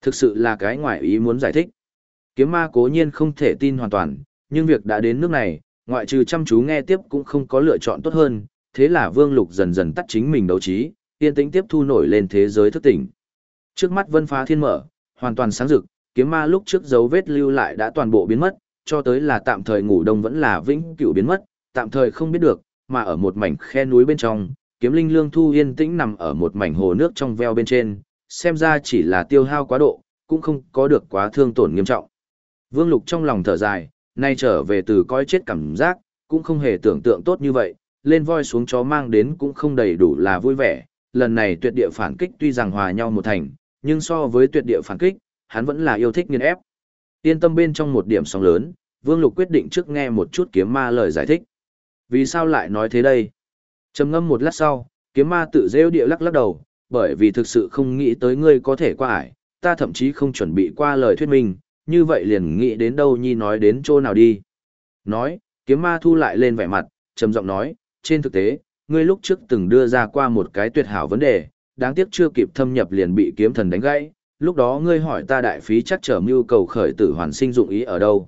Thực sự là cái ngoại ý muốn giải thích. Kiếm ma cố nhiên không thể tin hoàn toàn, nhưng việc đã đến nước này, ngoại trừ chăm chú nghe tiếp cũng không có lựa chọn tốt hơn, thế là Vương Lục dần dần tắt chính mình đấu trí, yên tĩnh tiếp thu nổi lên thế giới thức tỉnh. Trước mắt vân phá thiên mở, hoàn toàn sáng rực, kiếm ma lúc trước dấu vết lưu lại đã toàn bộ biến mất, cho tới là tạm thời ngủ đông vẫn là vĩnh cửu biến mất, tạm thời không biết được, mà ở một mảnh khe núi bên trong, kiếm linh lương thu yên tĩnh nằm ở một mảnh hồ nước trong veo bên trên, xem ra chỉ là tiêu hao quá độ, cũng không có được quá thương tổn nghiêm trọng. Vương Lục trong lòng thở dài, nay trở về từ coi chết cảm giác, cũng không hề tưởng tượng tốt như vậy, lên voi xuống chó mang đến cũng không đầy đủ là vui vẻ, lần này tuyệt địa phản kích tuy rằng hòa nhau một thành, nhưng so với tuyệt địa phản kích, hắn vẫn là yêu thích nghiên ép. Yên tâm bên trong một điểm sóng lớn, Vương Lục quyết định trước nghe một chút kiếm ma lời giải thích. Vì sao lại nói thế đây? Trầm ngâm một lát sau, kiếm ma tự rêu địa lắc lắc đầu, bởi vì thực sự không nghĩ tới ngươi có thể qua ải, ta thậm chí không chuẩn bị qua lời thuyết minh, như vậy liền nghĩ đến đâu nhi nói đến chỗ nào đi. Nói, kiếm ma thu lại lên vẻ mặt, trầm giọng nói, trên thực tế, ngươi lúc trước từng đưa ra qua một cái tuyệt hảo vấn đề, đáng tiếc chưa kịp thâm nhập liền bị kiếm thần đánh gãy, lúc đó ngươi hỏi ta đại phí chắc trở mưu cầu khởi tử hoàn sinh dụng ý ở đâu.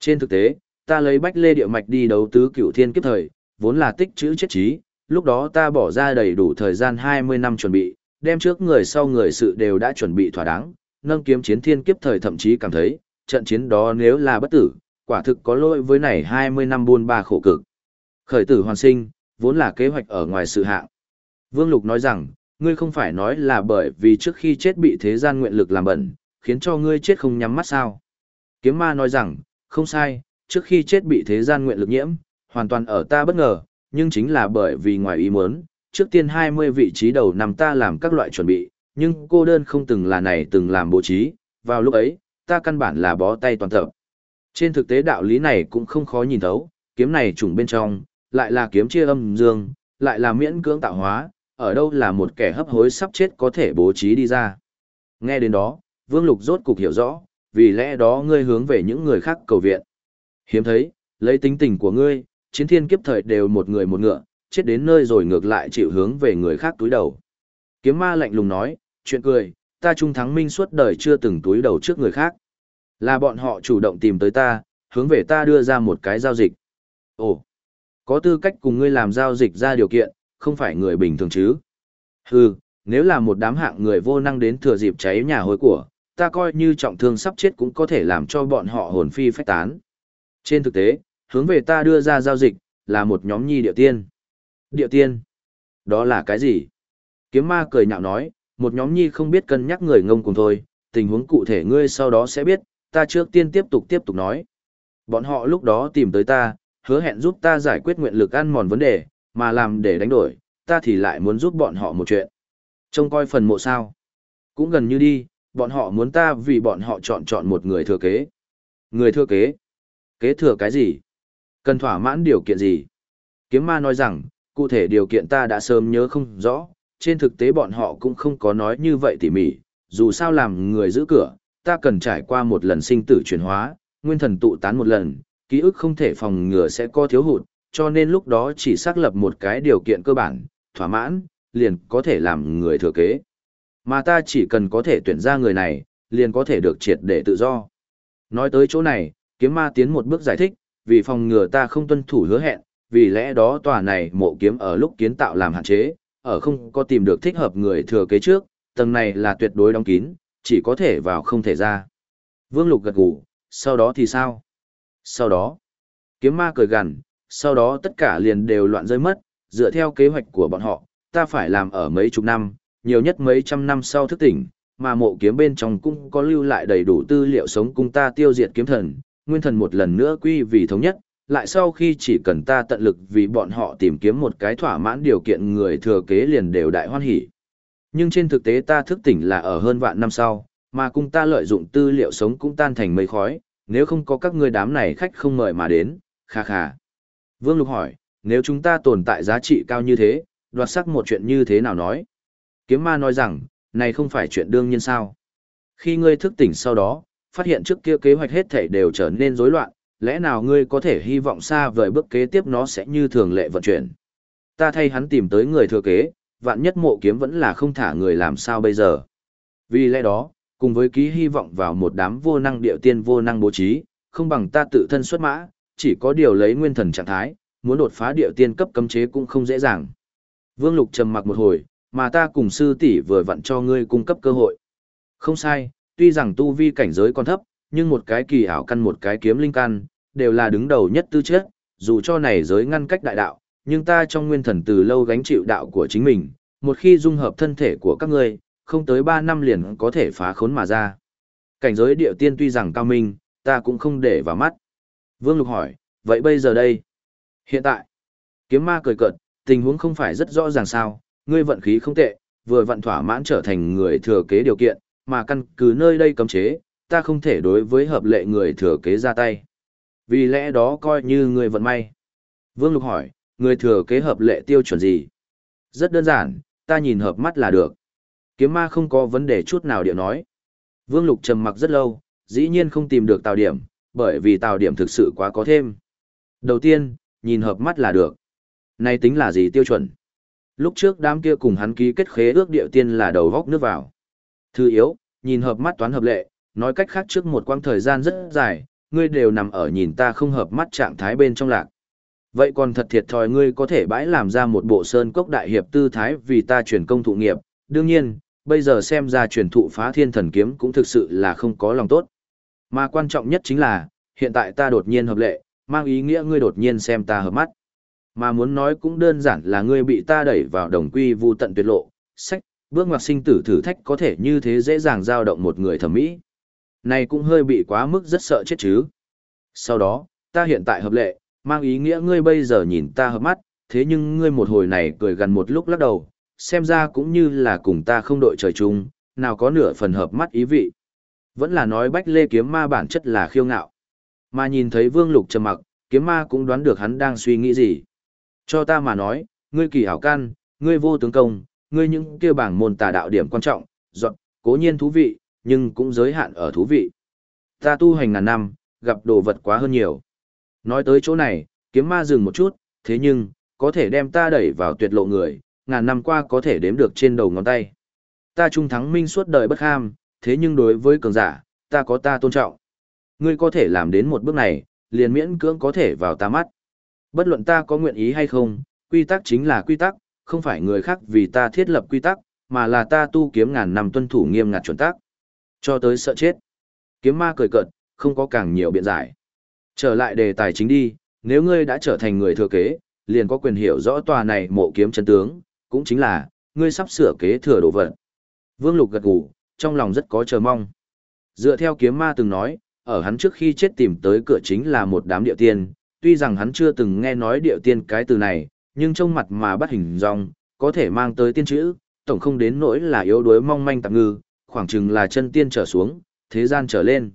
Trên thực tế, ta lấy bách lê địa mạch đi đấu tứ cửu thiên kiếp thời, vốn là tích chữ chết trí, lúc đó ta bỏ ra đầy đủ thời gian 20 năm chuẩn bị, đem trước người sau người sự đều đã chuẩn bị thỏa đáng, nâng kiếm chiến thiên kiếp thời thậm chí cảm thấy, trận chiến đó nếu là bất tử, quả thực có lỗi với này 20 năm buôn ba khổ cực. Khởi tử hoàn sinh, vốn là kế hoạch ở ngoài sự hạng. Vương Lục nói rằng, ngươi không phải nói là bởi vì trước khi chết bị thế gian nguyện lực làm bẩn, khiến cho ngươi chết không nhắm mắt sao. Kiếm ma nói rằng, không sai, trước khi chết bị thế gian nguyện lực nhiễm, hoàn toàn ở ta bất ngờ, nhưng chính là bởi vì ngoài ý muốn, trước tiên 20 vị trí đầu nằm ta làm các loại chuẩn bị, nhưng cô đơn không từng là này từng làm bố trí, vào lúc ấy, ta căn bản là bó tay toàn tập. Trên thực tế đạo lý này cũng không khó nhìn thấu, kiếm này trùng bên trong, lại là kiếm chia âm dương, lại là miễn cưỡng tạo hóa, ở đâu là một kẻ hấp hối sắp chết có thể bố trí đi ra. Nghe đến đó, Vương Lục rốt cục hiểu rõ, vì lẽ đó ngươi hướng về những người khác cầu viện. Hiếm thấy, lấy tính tình của ngươi, chiến thiên kiếp thời đều một người một ngựa, chết đến nơi rồi ngược lại chịu hướng về người khác túi đầu. Kiếm ma lạnh lùng nói, chuyện cười, ta trung thắng minh suốt đời chưa từng túi đầu trước người khác. Là bọn họ chủ động tìm tới ta, hướng về ta đưa ra một cái giao dịch. Ồ, có tư cách cùng ngươi làm giao dịch ra điều kiện, không phải người bình thường chứ. Hừ, nếu là một đám hạng người vô năng đến thừa dịp cháy nhà hối của, ta coi như trọng thương sắp chết cũng có thể làm cho bọn họ hồn phi phách tán. Trên thực tế, hướng về ta đưa ra giao dịch, là một nhóm nhi địa tiên. Địa tiên? Đó là cái gì? Kiếm ma cười nhạo nói, một nhóm nhi không biết cân nhắc người ngông cùng thôi, tình huống cụ thể ngươi sau đó sẽ biết, ta trước tiên tiếp tục tiếp tục nói. Bọn họ lúc đó tìm tới ta, hứa hẹn giúp ta giải quyết nguyện lực ăn mòn vấn đề, mà làm để đánh đổi, ta thì lại muốn giúp bọn họ một chuyện. Trông coi phần mộ sao. Cũng gần như đi, bọn họ muốn ta vì bọn họ chọn chọn một người thừa kế. Người thừa kế? Kế thừa cái gì? Cần thỏa mãn điều kiện gì? Kiếm ma nói rằng, cụ thể điều kiện ta đã sớm nhớ không rõ, trên thực tế bọn họ cũng không có nói như vậy tỉ mỉ, dù sao làm người giữ cửa, ta cần trải qua một lần sinh tử chuyển hóa, nguyên thần tụ tán một lần, ký ức không thể phòng ngừa sẽ có thiếu hụt, cho nên lúc đó chỉ xác lập một cái điều kiện cơ bản, thỏa mãn, liền có thể làm người thừa kế. Mà ta chỉ cần có thể tuyển ra người này, liền có thể được triệt để tự do. Nói tới chỗ này, kiếm ma tiến một bước giải thích, vì phòng ngừa ta không tuân thủ hứa hẹn, vì lẽ đó tòa này mộ kiếm ở lúc kiến tạo làm hạn chế, ở không có tìm được thích hợp người thừa kế trước, tầng này là tuyệt đối đóng kín, chỉ có thể vào không thể ra. Vương Lục gật gù, sau đó thì sao? Sau đó, kiếm ma cười gằn, sau đó tất cả liền đều loạn rơi mất, dựa theo kế hoạch của bọn họ, ta phải làm ở mấy chục năm, nhiều nhất mấy trăm năm sau thức tỉnh, mà mộ kiếm bên trong cũng có lưu lại đầy đủ tư liệu sống cung ta tiêu diệt kiếm thần, nguyên thần một lần nữa quy vì thống nhất, lại sau khi chỉ cần ta tận lực vì bọn họ tìm kiếm một cái thỏa mãn điều kiện người thừa kế liền đều đại hoan hỉ. Nhưng trên thực tế ta thức tỉnh là ở hơn vạn năm sau, mà cung ta lợi dụng tư liệu sống cũng tan thành mây khói, nếu không có các ngươi đám này khách không mời mà đến, kha kha. Vương Lục hỏi, nếu chúng ta tồn tại giá trị cao như thế, đoạt sắc một chuyện như thế nào nói? Kiếm ma nói rằng, này không phải chuyện đương nhiên sao. Khi ngươi thức tỉnh sau đó, phát hiện trước kia kế hoạch hết thảy đều trở nên rối loạn, lẽ nào ngươi có thể hy vọng xa vời bước kế tiếp nó sẽ như thường lệ vận chuyển. Ta thay hắn tìm tới người thừa kế, vạn nhất mộ kiếm vẫn là không thả người làm sao bây giờ. Vì lẽ đó, cùng với ký hy vọng vào một đám vô năng điệu tiên vô năng bố trí, không bằng ta tự thân xuất mã, chỉ có điều lấy nguyên thần trạng thái, muốn đột phá điệu tiên cấp cấm chế cũng không dễ dàng. Vương Lục trầm mặc một hồi, mà ta cùng sư tỷ vừa vặn cho ngươi cung cấp cơ hội. Không sai, tuy rằng tu vi cảnh giới còn thấp, nhưng một cái kỳ ảo căn một cái kiếm linh căn, đều là đứng đầu nhất tư chất, dù cho này giới ngăn cách đại đạo, nhưng ta trong nguyên thần từ lâu gánh chịu đạo của chính mình, một khi dung hợp thân thể của các ngươi, không tới 3 năm liền có thể phá khốn mà ra. Cảnh giới địa tiên tuy rằng cao minh, ta cũng không để vào mắt. Vương Lục hỏi, vậy bây giờ đây? Hiện tại, kiếm ma cười cợt, tình huống không phải rất rõ ràng sao, ngươi vận khí không tệ, vừa vận thỏa mãn trở thành người thừa kế điều kiện, mà căn cứ nơi đây cấm chế, ta không thể đối với hợp lệ người thừa kế ra tay. Vì lẽ đó coi như người vận may. Vương Lục hỏi, người thừa kế hợp lệ tiêu chuẩn gì? Rất đơn giản, ta nhìn hợp mắt là được. Kiếm ma không có vấn đề chút nào điệu nói. Vương Lục trầm mặc rất lâu, dĩ nhiên không tìm được tào điểm, bởi vì tào điểm thực sự quá có thêm. Đầu tiên, nhìn hợp mắt là được. Này tính là gì tiêu chuẩn? Lúc trước đám kia cùng hắn ký kết khế ước địa tiên là đầu góc nước vào. Thứ yếu, nhìn hợp mắt toán hợp lệ, nói cách khác trước một quãng thời gian rất dài, ngươi đều nằm ở nhìn ta không hợp mắt trạng thái bên trong lạc. Vậy còn thật thiệt thòi ngươi có thể bãi làm ra một bộ sơn cốc đại hiệp tư thái vì ta truyền công thụ nghiệp, đương nhiên, bây giờ xem ra truyền thụ phá thiên thần kiếm cũng thực sự là không có lòng tốt. Mà quan trọng nhất chính là, hiện tại ta đột nhiên hợp lệ, mang ý nghĩa ngươi đột nhiên xem ta hợp mắt. Mà muốn nói cũng đơn giản là ngươi bị ta đẩy vào đồng quy vu tận tuyệt lộ, sách, bước ngoặt sinh tử thử thách có thể như thế dễ dàng dao động một người thẩm mỹ. Này cũng hơi bị quá mức rất sợ chết chứ. Sau đó, ta hiện tại hợp lệ, mang ý nghĩa ngươi bây giờ nhìn ta hợp mắt, thế nhưng ngươi một hồi này cười gần một lúc lắc đầu, xem ra cũng như là cùng ta không đội trời chung, nào có nửa phần hợp mắt ý vị. Vẫn là nói bách lê kiếm ma bản chất là khiêu ngạo. Mà nhìn thấy vương lục trầm mặc, kiếm ma cũng đoán được hắn đang suy nghĩ gì. Cho ta mà nói, ngươi kỳ hảo can, ngươi vô tướng công, ngươi những kia bảng môn tà đạo điểm quan trọng, dọn, cố nhiên thú vị, nhưng cũng giới hạn ở thú vị. Ta tu hành ngàn năm, gặp đồ vật quá hơn nhiều. Nói tới chỗ này, kiếm ma dừng một chút, thế nhưng, có thể đem ta đẩy vào tuyệt lộ người, ngàn năm qua có thể đếm được trên đầu ngón tay. Ta trung thắng minh suốt đời bất ham, thế nhưng đối với cường giả, ta có ta tôn trọng. Ngươi có thể làm đến một bước này, liền miễn cưỡng có thể vào ta mắt. Bất luận ta có nguyện ý hay không, quy tắc chính là quy tắc, không phải người khác vì ta thiết lập quy tắc, mà là ta tu kiếm ngàn năm tuân thủ nghiêm ngặt chuẩn tắc. Cho tới sợ chết. Kiếm ma cười cợt, không có càng nhiều biện giải. Trở lại đề tài chính đi, nếu ngươi đã trở thành người thừa kế, liền có quyền hiểu rõ tòa này mộ kiếm chân tướng, cũng chính là, ngươi sắp sửa kế thừa đồ vật. Vương Lục gật gù, trong lòng rất có chờ mong. Dựa theo kiếm ma từng nói, ở hắn trước khi chết tìm tới cửa chính là một đám địa tiên, tuy rằng hắn chưa từng nghe nói địa tiên cái từ này, nhưng trong mặt mà bắt hình dong, có thể mang tới tiên chữ, tổng không đến nỗi là yếu đuối mong manh tạm ngư, khoảng chừng là chân tiên trở xuống, thế gian trở lên.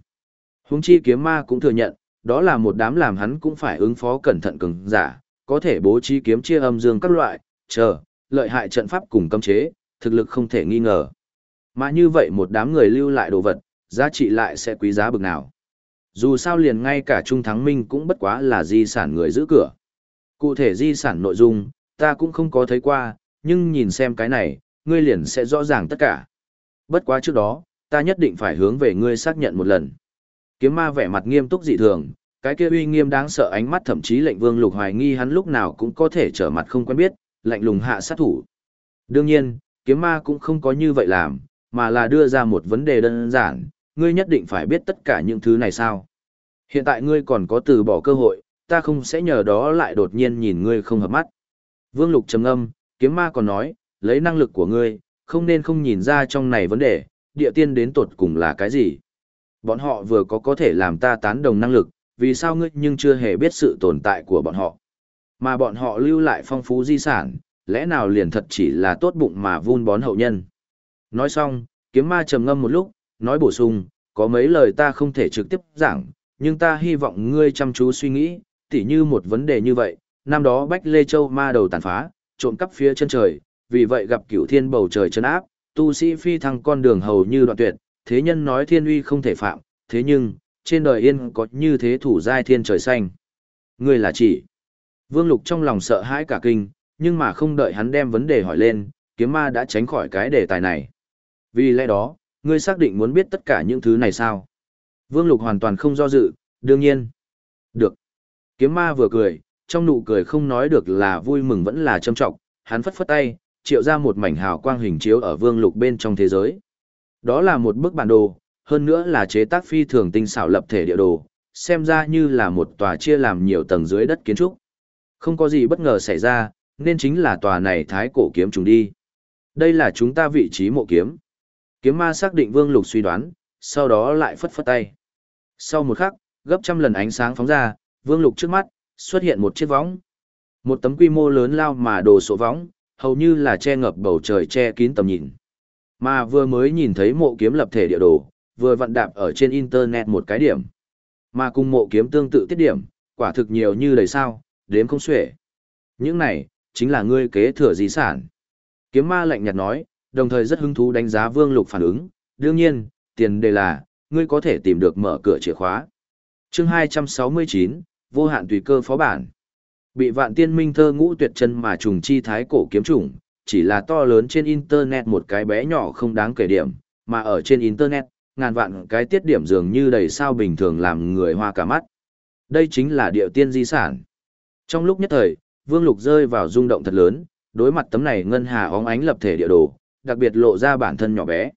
Húng chi kiếm ma cũng thừa nhận, đó là một đám làm hắn cũng phải ứng phó cẩn thận cứng giả, có thể bố trí kiếm chia âm dương các loại, chờ, lợi hại trận pháp cùng cấm chế, thực lực không thể nghi ngờ. Mà như vậy một đám người lưu lại đồ vật, giá trị lại sẽ quý giá bực nào. Dù sao liền ngay cả Trung Thắng Minh cũng bất quá là di sản người giữ cửa. Cụ thể di sản nội dung, ta cũng không có thấy qua, nhưng nhìn xem cái này, ngươi liền sẽ rõ ràng tất cả. Bất quá trước đó, ta nhất định phải hướng về ngươi xác nhận một lần. Kiếm ma vẻ mặt nghiêm túc dị thường, cái kia uy nghiêm đáng sợ ánh mắt thậm chí lệnh vương lục hoài nghi hắn lúc nào cũng có thể trở mặt không quen biết, lạnh lùng hạ sát thủ. Đương nhiên, kiếm ma cũng không có như vậy làm, mà là đưa ra một vấn đề đơn giản, ngươi nhất định phải biết tất cả những thứ này sao. Hiện tại ngươi còn có từ bỏ cơ hội, ta không sẽ nhờ đó lại đột nhiên nhìn ngươi không hợp mắt. Vương Lục trầm âm, kiếm ma còn nói, lấy năng lực của ngươi, không nên không nhìn ra trong này vấn đề, địa tiên đến tột cùng là cái gì. Bọn họ vừa có có thể làm ta tán đồng năng lực, vì sao ngươi nhưng chưa hề biết sự tồn tại của bọn họ. Mà bọn họ lưu lại phong phú di sản, lẽ nào liền thật chỉ là tốt bụng mà vun bón hậu nhân. Nói xong, kiếm ma trầm ngâm một lúc, nói bổ sung, có mấy lời ta không thể trực tiếp giảng, nhưng ta hy vọng ngươi chăm chú suy nghĩ, tỉ như một vấn đề như vậy, năm đó Bách Lê Châu ma đầu tàn phá, trộm cắp phía chân trời, vì vậy gặp cửu thiên bầu trời chân áp, tu sĩ phi thăng con đường hầu như đoạn tuyệt, thế nhân nói thiên uy không thể phạm, thế nhưng, trên đời yên có như thế thủ giai thiên trời xanh. Ngươi là chỉ. Vương Lục trong lòng sợ hãi cả kinh, nhưng mà không đợi hắn đem vấn đề hỏi lên, kiếm ma đã tránh khỏi cái đề tài này. Vì lẽ đó, ngươi xác định muốn biết tất cả những thứ này sao? Vương Lục hoàn toàn không do dự, đương nhiên. Được. Kiếm ma vừa cười, trong nụ cười không nói được là vui mừng vẫn là châm trọng, hắn phất phất tay, triệu ra một mảnh hào quang hình chiếu ở Vương Lục bên trong thế giới. Đó là một bức bản đồ, hơn nữa là chế tác phi thường tinh xảo lập thể địa đồ, xem ra như là một tòa chia làm nhiều tầng dưới đất kiến trúc. Không có gì bất ngờ xảy ra, nên chính là tòa này thái cổ kiếm trùng đi. Đây là chúng ta vị trí mộ kiếm. Kiếm ma xác định Vương Lục suy đoán, sau đó lại phất phất tay. Sau một khắc, gấp trăm lần ánh sáng phóng ra, Vương Lục trước mắt, xuất hiện một chiếc võng. Một tấm quy mô lớn lao mà đồ sộ võng, hầu như là che ngập bầu trời che kín tầm nhìn. Mà vừa mới nhìn thấy mộ kiếm lập thể địa đồ, vừa vận đạp ở trên internet một cái điểm. Mà cùng mộ kiếm tương tự tiết điểm, quả thực nhiều như đầy sao, đếm không xuể. Những này, chính là ngươi kế thừa di sản. Kiếm ma lạnh nhạt nói, đồng thời rất hứng thú đánh giá Vương Lục phản ứng, đương nhiên, tiền đề là, ngươi có thể tìm được mở cửa chìa khóa. chương 269, vô hạn tùy cơ phó bản. Bị vạn tiên minh thơ ngũ tuyệt chân mà trùng chi thái cổ kiếm trùng, chỉ là to lớn trên internet một cái bé nhỏ không đáng kể điểm, mà ở trên internet, ngàn vạn cái tiết điểm dường như đầy sao bình thường làm người hoa cả mắt. Đây chính là điệu tiên di sản. Trong lúc nhất thời, Vương Lục rơi vào rung động thật lớn, đối mặt tấm này ngân hà óng ánh lập thể địa đồ, đặc biệt lộ ra bản thân nhỏ bé.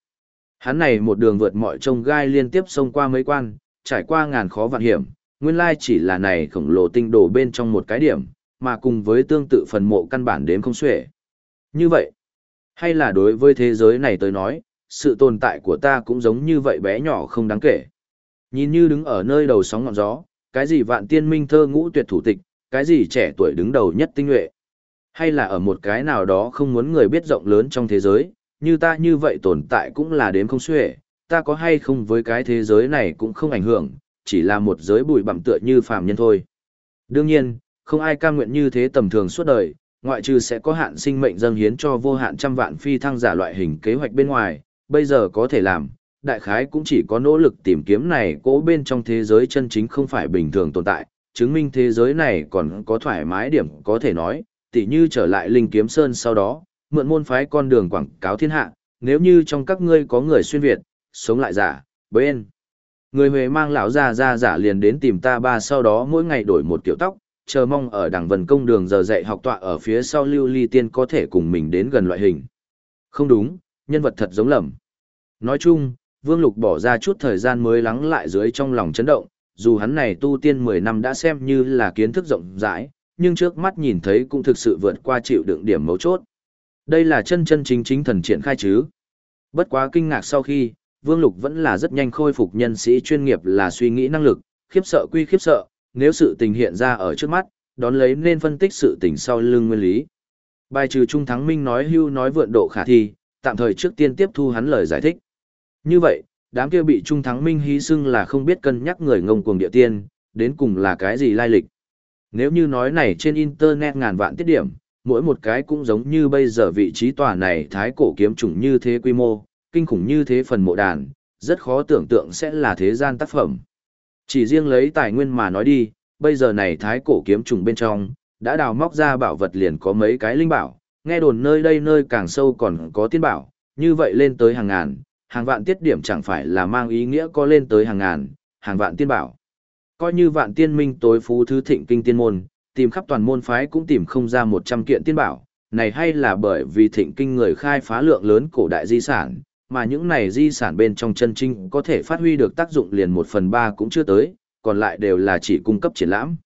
Hắn này một đường vượt mọi trông gai liên tiếp xông qua mấy quan, trải qua ngàn khó vạn hiểm, nguyên lai chỉ là này khổng lồ tinh đồ bên trong một cái điểm, mà cùng với tương tự phần mộ căn bản đếm không xuể. Như vậy, hay là đối với thế giới này tới nói, sự tồn tại của ta cũng giống như vậy bé nhỏ không đáng kể. Nhìn như đứng ở nơi đầu sóng ngọn gió, cái gì vạn tiên minh thơ ngũ tuyệt thủ tịch, cái gì trẻ tuổi đứng đầu nhất tinh nhuệ. Hay là ở một cái nào đó không muốn người biết rộng lớn trong thế giới, như ta như vậy tồn tại cũng là đếm không xuể, ta có hay không với cái thế giới này cũng không ảnh hưởng, chỉ là một giới bụi bặm tựa như phàm nhân thôi. Đương nhiên, không ai cam nguyện như thế tầm thường suốt đời, ngoại trừ sẽ có hạn sinh mệnh dâng hiến cho vô hạn trăm vạn phi thăng giả loại hình kế hoạch bên ngoài, bây giờ có thể làm, đại khái cũng chỉ có nỗ lực tìm kiếm này cố bên trong thế giới chân chính không phải bình thường tồn tại, chứng minh thế giới này còn có thoải mái điểm có thể nói, tỉ như trở lại linh kiếm sơn sau đó, mượn môn phái con đường quảng cáo thiên hạ, nếu như trong các ngươi có người xuyên Việt, sống lại giả, bên. Người Huệ mang lão già ra giả liền đến tìm ta ba sau đó mỗi ngày đổi một kiểu tóc, chờ mong ở đảng vần công đường giờ dạy học tọa ở phía sau lưu ly tiên có thể cùng mình đến gần loại hình. Không đúng, nhân vật thật giống lầm. Nói chung, Vương Lục bỏ ra chút thời gian mới lắng lại dưới trong lòng chấn động, dù hắn này tu tiên 10 năm đã xem như là kiến thức rộng rãi, nhưng trước mắt nhìn thấy cũng thực sự vượt qua chịu đựng điểm mấu chốt. Đây là chân chân chính chính thần triển khai chứ. Bất quá kinh ngạc sau khi, Vương Lục vẫn là rất nhanh khôi phục nhân sĩ chuyên nghiệp là suy nghĩ năng lực, khiếp sợ quy khiếp sợ, nếu sự tình hiện ra ở trước mắt, đón lấy nên phân tích sự tình sau lưng nguyên lý. Bài trừ Trung Thắng Minh nói hưu nói vượn độ khả thi, tạm thời trước tiên tiếp thu hắn lời giải thích. Như vậy, đám kia bị Trung Thắng Minh hí xưng là không biết cân nhắc người ngông cuồng địa tiên, đến cùng là cái gì lai lịch. Nếu như nói này trên Internet ngàn vạn tiết điểm, mỗi một cái cũng giống như bây giờ vị trí tòa này thái cổ kiếm chủng như thế quy mô, kinh khủng như thế phần mộ đàn, rất khó tưởng tượng sẽ là thế gian tác phẩm. Chỉ riêng lấy tài nguyên mà nói đi, bây giờ này thái cổ kiếm trùng bên trong, đã đào móc ra bảo vật liền có mấy cái linh bảo, nghe đồn nơi đây nơi càng sâu còn có tiên bảo, như vậy lên tới hàng ngàn, hàng vạn tiết điểm chẳng phải là mang ý nghĩa có lên tới hàng ngàn, hàng vạn tiên bảo. Coi như vạn tiên minh tối phú thứ thịnh kinh tiên môn, tìm khắp toàn môn phái cũng tìm không ra 100 kiện tiên bảo, này hay là bởi vì thịnh kinh người khai phá lượng lớn cổ đại di sản, mà những này di sản bên trong chân trinh có thể phát huy được tác dụng liền một phần ba cũng chưa tới, còn lại đều là chỉ cung cấp triển lãm.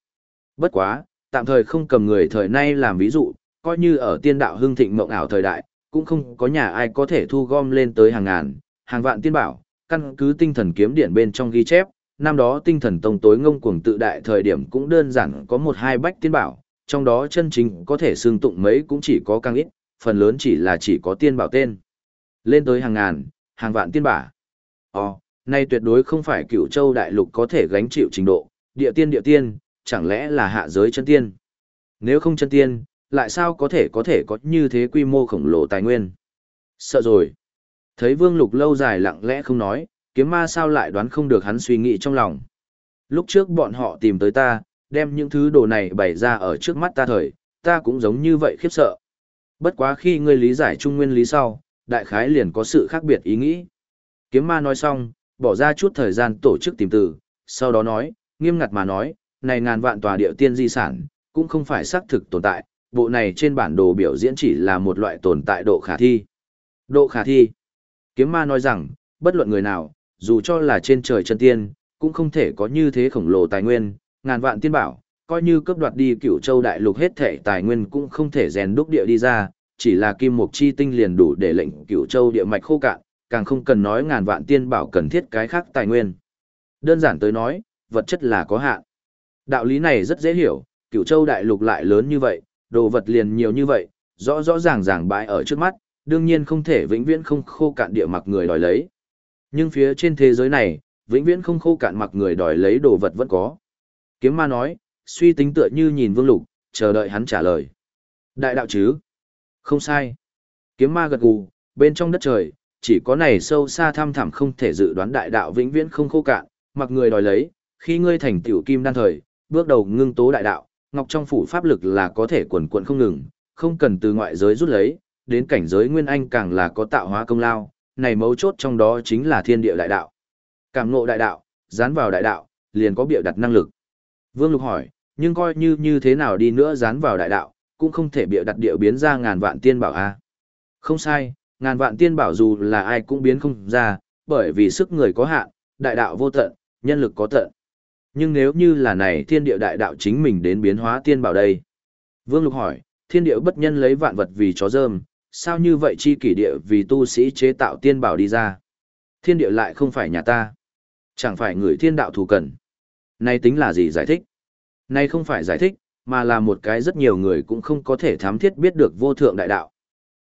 Bất quá, tạm thời không cầm người thời nay làm ví dụ, coi như ở tiên đạo hưng thịnh mộng ảo thời đại, cũng không có nhà ai có thể thu gom lên tới hàng ngàn, hàng vạn tiên bảo, căn cứ tinh thần kiếm điển bên trong ghi chép, năm đó tinh thần tông tối ngông cuồng tự đại thời điểm cũng đơn giản có một hai bách tiên bảo, trong đó chân chính có thể xương tụng mấy cũng chỉ có càng ít, phần lớn chỉ là chỉ có tiên bảo tên. Lên tới hàng ngàn, hàng vạn tiên bả. Ồ, nay tuyệt đối không phải cửu châu đại lục có thể gánh chịu trình độ, địa tiên địa tiên, chẳng lẽ là hạ giới chân tiên. Nếu không chân tiên, lại sao có thể có thể có như thế quy mô khổng lồ tài nguyên. Sợ rồi. Thấy vương lục lâu dài lặng lẽ không nói, kiếm ma sao lại đoán không được hắn suy nghĩ trong lòng. Lúc trước bọn họ tìm tới ta, đem những thứ đồ này bày ra ở trước mắt ta thời, ta cũng giống như vậy khiếp sợ. Bất quá khi ngươi lý giải trung nguyên lý sau, đại khái liền có sự khác biệt ý nghĩ. Kiếm ma nói xong, bỏ ra chút thời gian tổ chức tìm từ, sau đó nói, nghiêm ngặt mà nói, này ngàn vạn tòa địa tiên di sản, cũng không phải xác thực tồn tại, bộ này trên bản đồ biểu diễn chỉ là một loại tồn tại độ khả thi. Độ khả thi. Kiếm ma nói rằng, bất luận người nào, dù cho là trên trời chân tiên, cũng không thể có như thế khổng lồ tài nguyên, ngàn vạn tiên bảo, coi như cấp đoạt đi cửu châu đại lục hết thể tài nguyên cũng không thể rèn đúc địa đi ra, chỉ là kim mục chi tinh liền đủ để lệnh cửu châu địa mạch khô cạn, càng không cần nói ngàn vạn tiên bảo cần thiết cái khác tài nguyên. Đơn giản tới nói, vật chất là có hạn. Đạo lý này rất dễ hiểu, cửu châu đại lục lại lớn như vậy, đồ vật liền nhiều như vậy, rõ rõ ràng ràng bãi ở trước mắt, đương nhiên không thể vĩnh viễn không khô cạn địa mặc người đòi lấy. Nhưng phía trên thế giới này, vĩnh viễn không khô cạn mặc người đòi lấy đồ vật vẫn có. Kiếm ma nói, suy tính tựa như nhìn vương lục, chờ đợi hắn trả lời. Đại đạo chứ? Không sai. Kiếm ma gật gù, bên trong đất trời, chỉ có này sâu xa thăm thẳm không thể dự đoán đại đạo vĩnh viễn không khô cạn, mặc người đòi lấy, khi ngươi thành tiểu kim đan thời, bước đầu ngưng tố đại đạo, ngọc trong phủ pháp lực là có thể quần quần không ngừng, không cần từ ngoại giới rút lấy, đến cảnh giới nguyên anh càng là có tạo hóa công lao, này mấu chốt trong đó chính là thiên địa đại đạo. Cảm ngộ đại đạo, dán vào đại đạo, liền có biểu đặt năng lực. Vương Lục hỏi, nhưng coi như như thế nào đi nữa dán vào đại đạo, cũng không thể biểu đặt địa biến ra ngàn vạn tiên bảo a. Không sai, ngàn vạn tiên bảo dù là ai cũng biến không ra, bởi vì sức người có hạn, đại đạo vô tận, nhân lực có tận. Nhưng nếu như là này thiên địa đại đạo chính mình đến biến hóa tiên bảo đây. Vương Lục hỏi, thiên địa bất nhân lấy vạn vật vì chó dơm, sao như vậy chi kỷ địa vì tu sĩ chế tạo tiên bảo đi ra. Thiên địa lại không phải nhà ta. Chẳng phải người thiên đạo thù cần. nay tính là gì giải thích? nay không phải giải thích, mà là một cái rất nhiều người cũng không có thể thám thiết biết được vô thượng đại đạo.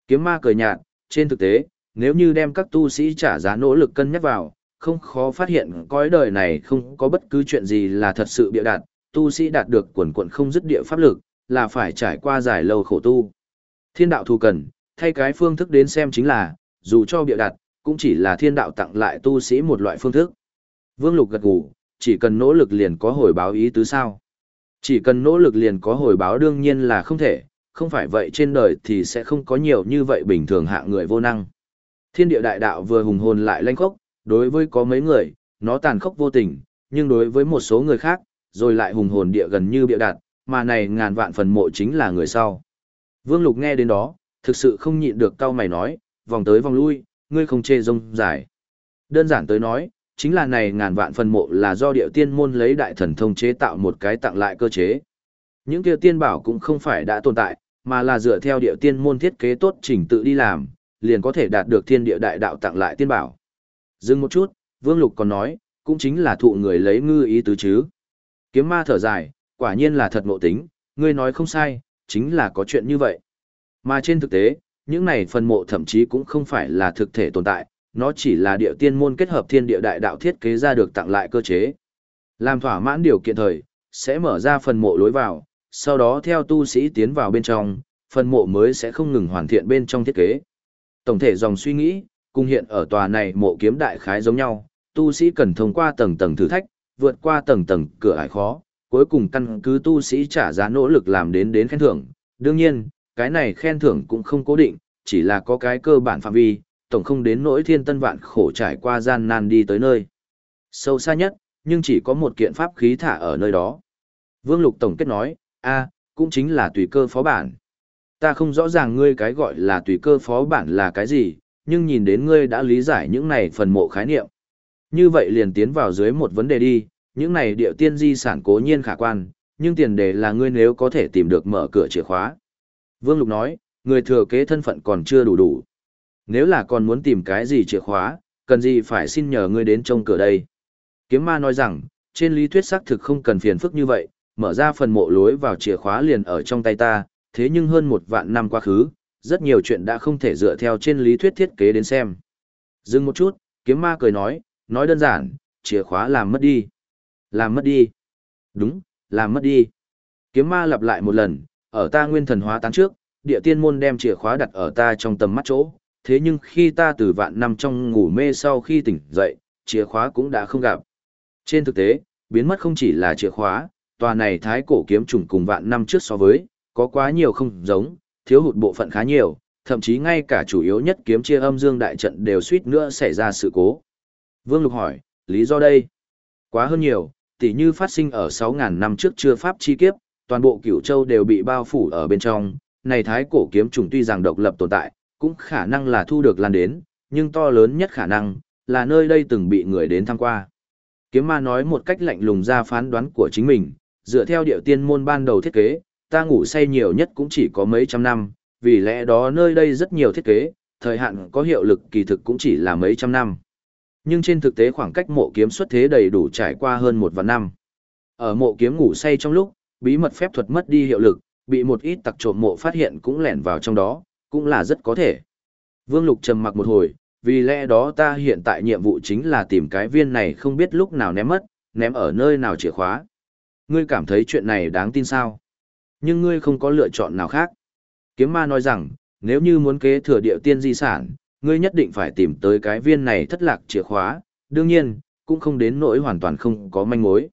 Kiếm ma cười nhạt, trên thực tế, nếu như đem các tu sĩ trả giá nỗ lực cân nhắc vào, không khó phát hiện cõi đời này không có bất cứ chuyện gì là thật sự bịa đạt, tu sĩ đạt được quần quận không dứt địa pháp lực, là phải trải qua dài lâu khổ tu. Thiên đạo thù cần, thay cái phương thức đến xem chính là, dù cho bịa đặt, cũng chỉ là thiên đạo tặng lại tu sĩ một loại phương thức. Vương Lục gật gù, chỉ cần nỗ lực liền có hồi báo ý tứ sao. Chỉ cần nỗ lực liền có hồi báo đương nhiên là không thể, không phải vậy trên đời thì sẽ không có nhiều như vậy bình thường hạ người vô năng. Thiên địa đại đạo vừa hùng hồn lại lanh khốc, đối với có mấy người, nó tàn khốc vô tình, nhưng đối với một số người khác, rồi lại hùng hồn địa gần như bịa đặt, mà này ngàn vạn phần mộ chính là người sau. Vương Lục nghe đến đó, thực sự không nhịn được cao mày nói, vòng tới vòng lui, ngươi không chê rông dài. Đơn giản tới nói, chính là này ngàn vạn phần mộ là do địa tiên môn lấy đại thần thông chế tạo một cái tặng lại cơ chế. Những kia tiên bảo cũng không phải đã tồn tại, mà là dựa theo địa tiên môn thiết kế tốt chỉnh tự đi làm, liền có thể đạt được thiên địa đại đạo tặng lại tiên bảo. Dừng một chút, Vương Lục còn nói, cũng chính là thụ người lấy ngư ý tứ chứ. Kiếm ma thở dài, quả nhiên là thật ngộ tính, ngươi nói không sai, chính là có chuyện như vậy. Mà trên thực tế, những này phần mộ thậm chí cũng không phải là thực thể tồn tại, nó chỉ là địa tiên môn kết hợp thiên địa đại đạo thiết kế ra được tặng lại cơ chế. Làm thỏa mãn điều kiện thời, sẽ mở ra phần mộ lối vào, sau đó theo tu sĩ tiến vào bên trong, phần mộ mới sẽ không ngừng hoàn thiện bên trong thiết kế. Tổng thể dòng suy nghĩ, cùng hiện ở tòa này mộ kiếm đại khái giống nhau, tu sĩ cần thông qua tầng tầng thử thách, vượt qua tầng tầng cửa ải khó, cuối cùng căn cứ tu sĩ trả giá nỗ lực làm đến đến khen thưởng. Đương nhiên, cái này khen thưởng cũng không cố định, chỉ là có cái cơ bản phạm vi, tổng không đến nỗi thiên tân vạn khổ trải qua gian nan đi tới nơi. Sâu xa nhất, nhưng chỉ có một kiện pháp khí thả ở nơi đó. Vương Lục Tổng kết nói, a cũng chính là tùy cơ phó bản. Ta không rõ ràng ngươi cái gọi là tùy cơ phó bản là cái gì, nhưng nhìn đến ngươi đã lý giải những này phần mộ khái niệm. Như vậy liền tiến vào dưới một vấn đề đi, những này điệu tiên di sản cố nhiên khả quan, nhưng tiền đề là ngươi nếu có thể tìm được mở cửa chìa khóa. Vương Lục nói, người thừa kế thân phận còn chưa đủ đủ. Nếu là còn muốn tìm cái gì chìa khóa, cần gì phải xin nhờ ngươi đến trông cửa đây. Kiếm ma nói rằng, trên lý thuyết xác thực không cần phiền phức như vậy, mở ra phần mộ lối vào chìa khóa liền ở trong tay ta, thế nhưng hơn một vạn năm quá khứ, rất nhiều chuyện đã không thể dựa theo trên lý thuyết thiết kế đến xem. Dừng một chút, kiếm ma cười nói, nói đơn giản, chìa khóa làm mất đi. Làm mất đi. Đúng, làm mất đi. Kiếm ma lặp lại một lần, ở ta nguyên thần hóa tán trước, địa tiên môn đem chìa khóa đặt ở ta trong tầm mắt chỗ, thế nhưng khi ta từ vạn năm trong ngủ mê sau khi tỉnh dậy, chìa khóa cũng đã không gặp. Trên thực tế, biến mất không chỉ là chìa khóa, tòa này thái cổ kiếm trùng cùng vạn năm trước so với, có quá nhiều không giống, thiếu hụt bộ phận khá nhiều, thậm chí ngay cả chủ yếu nhất kiếm chia âm dương đại trận đều suýt nữa xảy ra sự cố. Vương Lục hỏi, lý do đây? Quá hơn nhiều, tỉ như phát sinh ở 6.000 năm trước chưa pháp chi kiếp, toàn bộ cửu châu đều bị bao phủ ở bên trong, này thái cổ kiếm trùng tuy rằng độc lập tồn tại, cũng khả năng là thu được lan đến, nhưng to lớn nhất khả năng, là nơi đây từng bị người đến tham qua. Kiếm ma nói một cách lạnh lùng ra phán đoán của chính mình, dựa theo điệu tiên môn ban đầu thiết kế, ta ngủ say nhiều nhất cũng chỉ có mấy trăm năm, vì lẽ đó nơi đây rất nhiều thiết kế, thời hạn có hiệu lực kỳ thực cũng chỉ là mấy trăm năm. Nhưng trên thực tế khoảng cách mộ kiếm xuất thế đầy đủ trải qua hơn một vạn năm. Ở mộ kiếm ngủ say trong lúc, bí mật phép thuật mất đi hiệu lực, bị một ít tặc trộm mộ phát hiện cũng lẻn vào trong đó, cũng là rất có thể. Vương Lục trầm mặc một hồi, vì lẽ đó ta hiện tại nhiệm vụ chính là tìm cái viên này không biết lúc nào ném mất, ném ở nơi nào chìa khóa. Ngươi cảm thấy chuyện này đáng tin sao? Nhưng ngươi không có lựa chọn nào khác. Kiếm ma nói rằng, nếu như muốn kế thừa địa tiên di sản, ngươi nhất định phải tìm tới cái viên này thất lạc chìa khóa, đương nhiên, cũng không đến nỗi hoàn toàn không có manh mối.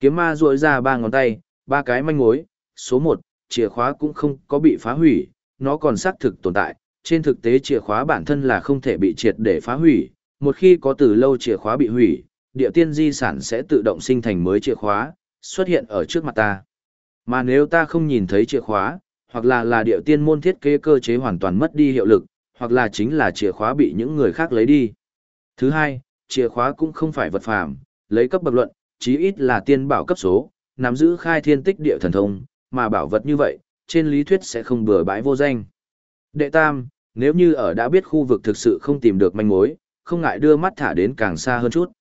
Kiếm ma duỗi ra ba ngón tay, ba cái manh mối, số một, chìa khóa cũng không có bị phá hủy, nó còn xác thực tồn tại, trên thực tế chìa khóa bản thân là không thể bị triệt để phá hủy, một khi có từ lâu chìa khóa bị hủy, địa tiên di sản sẽ tự động sinh thành mới chìa khóa, xuất hiện ở trước mặt ta. Mà nếu ta không nhìn thấy chìa khóa, hoặc là là địa tiên môn thiết kế cơ chế hoàn toàn mất đi hiệu lực, hoặc là chính là chìa khóa bị những người khác lấy đi. Thứ hai, chìa khóa cũng không phải vật phàm, lấy cấp bậc luận, chí ít là tiên bảo cấp số, nắm giữ khai thiên tích địa thần thông, mà bảo vật như vậy, trên lý thuyết sẽ không bừa bãi vô danh. Đệ tam, nếu như ở đã biết khu vực thực sự không tìm được manh mối, không ngại đưa mắt thả đến càng xa hơn chút.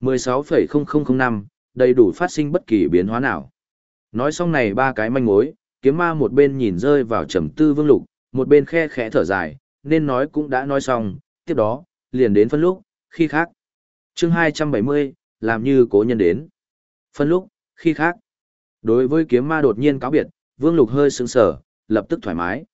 16,0005, đầy đủ phát sinh bất kỳ biến hóa nào. Nói xong này ba cái manh mối, kiếm ma một bên nhìn rơi vào trầm tư vương lục, một bên khe khẽ thở dài, nên nói cũng đã nói xong, tiếp đó, liền đến phân lúc, khi khác. chương 270, làm như cố nhân đến. Phân lúc, khi khác. Đối với kiếm ma đột nhiên cáo biệt, vương lục hơi sững sờ, lập tức thoải mái.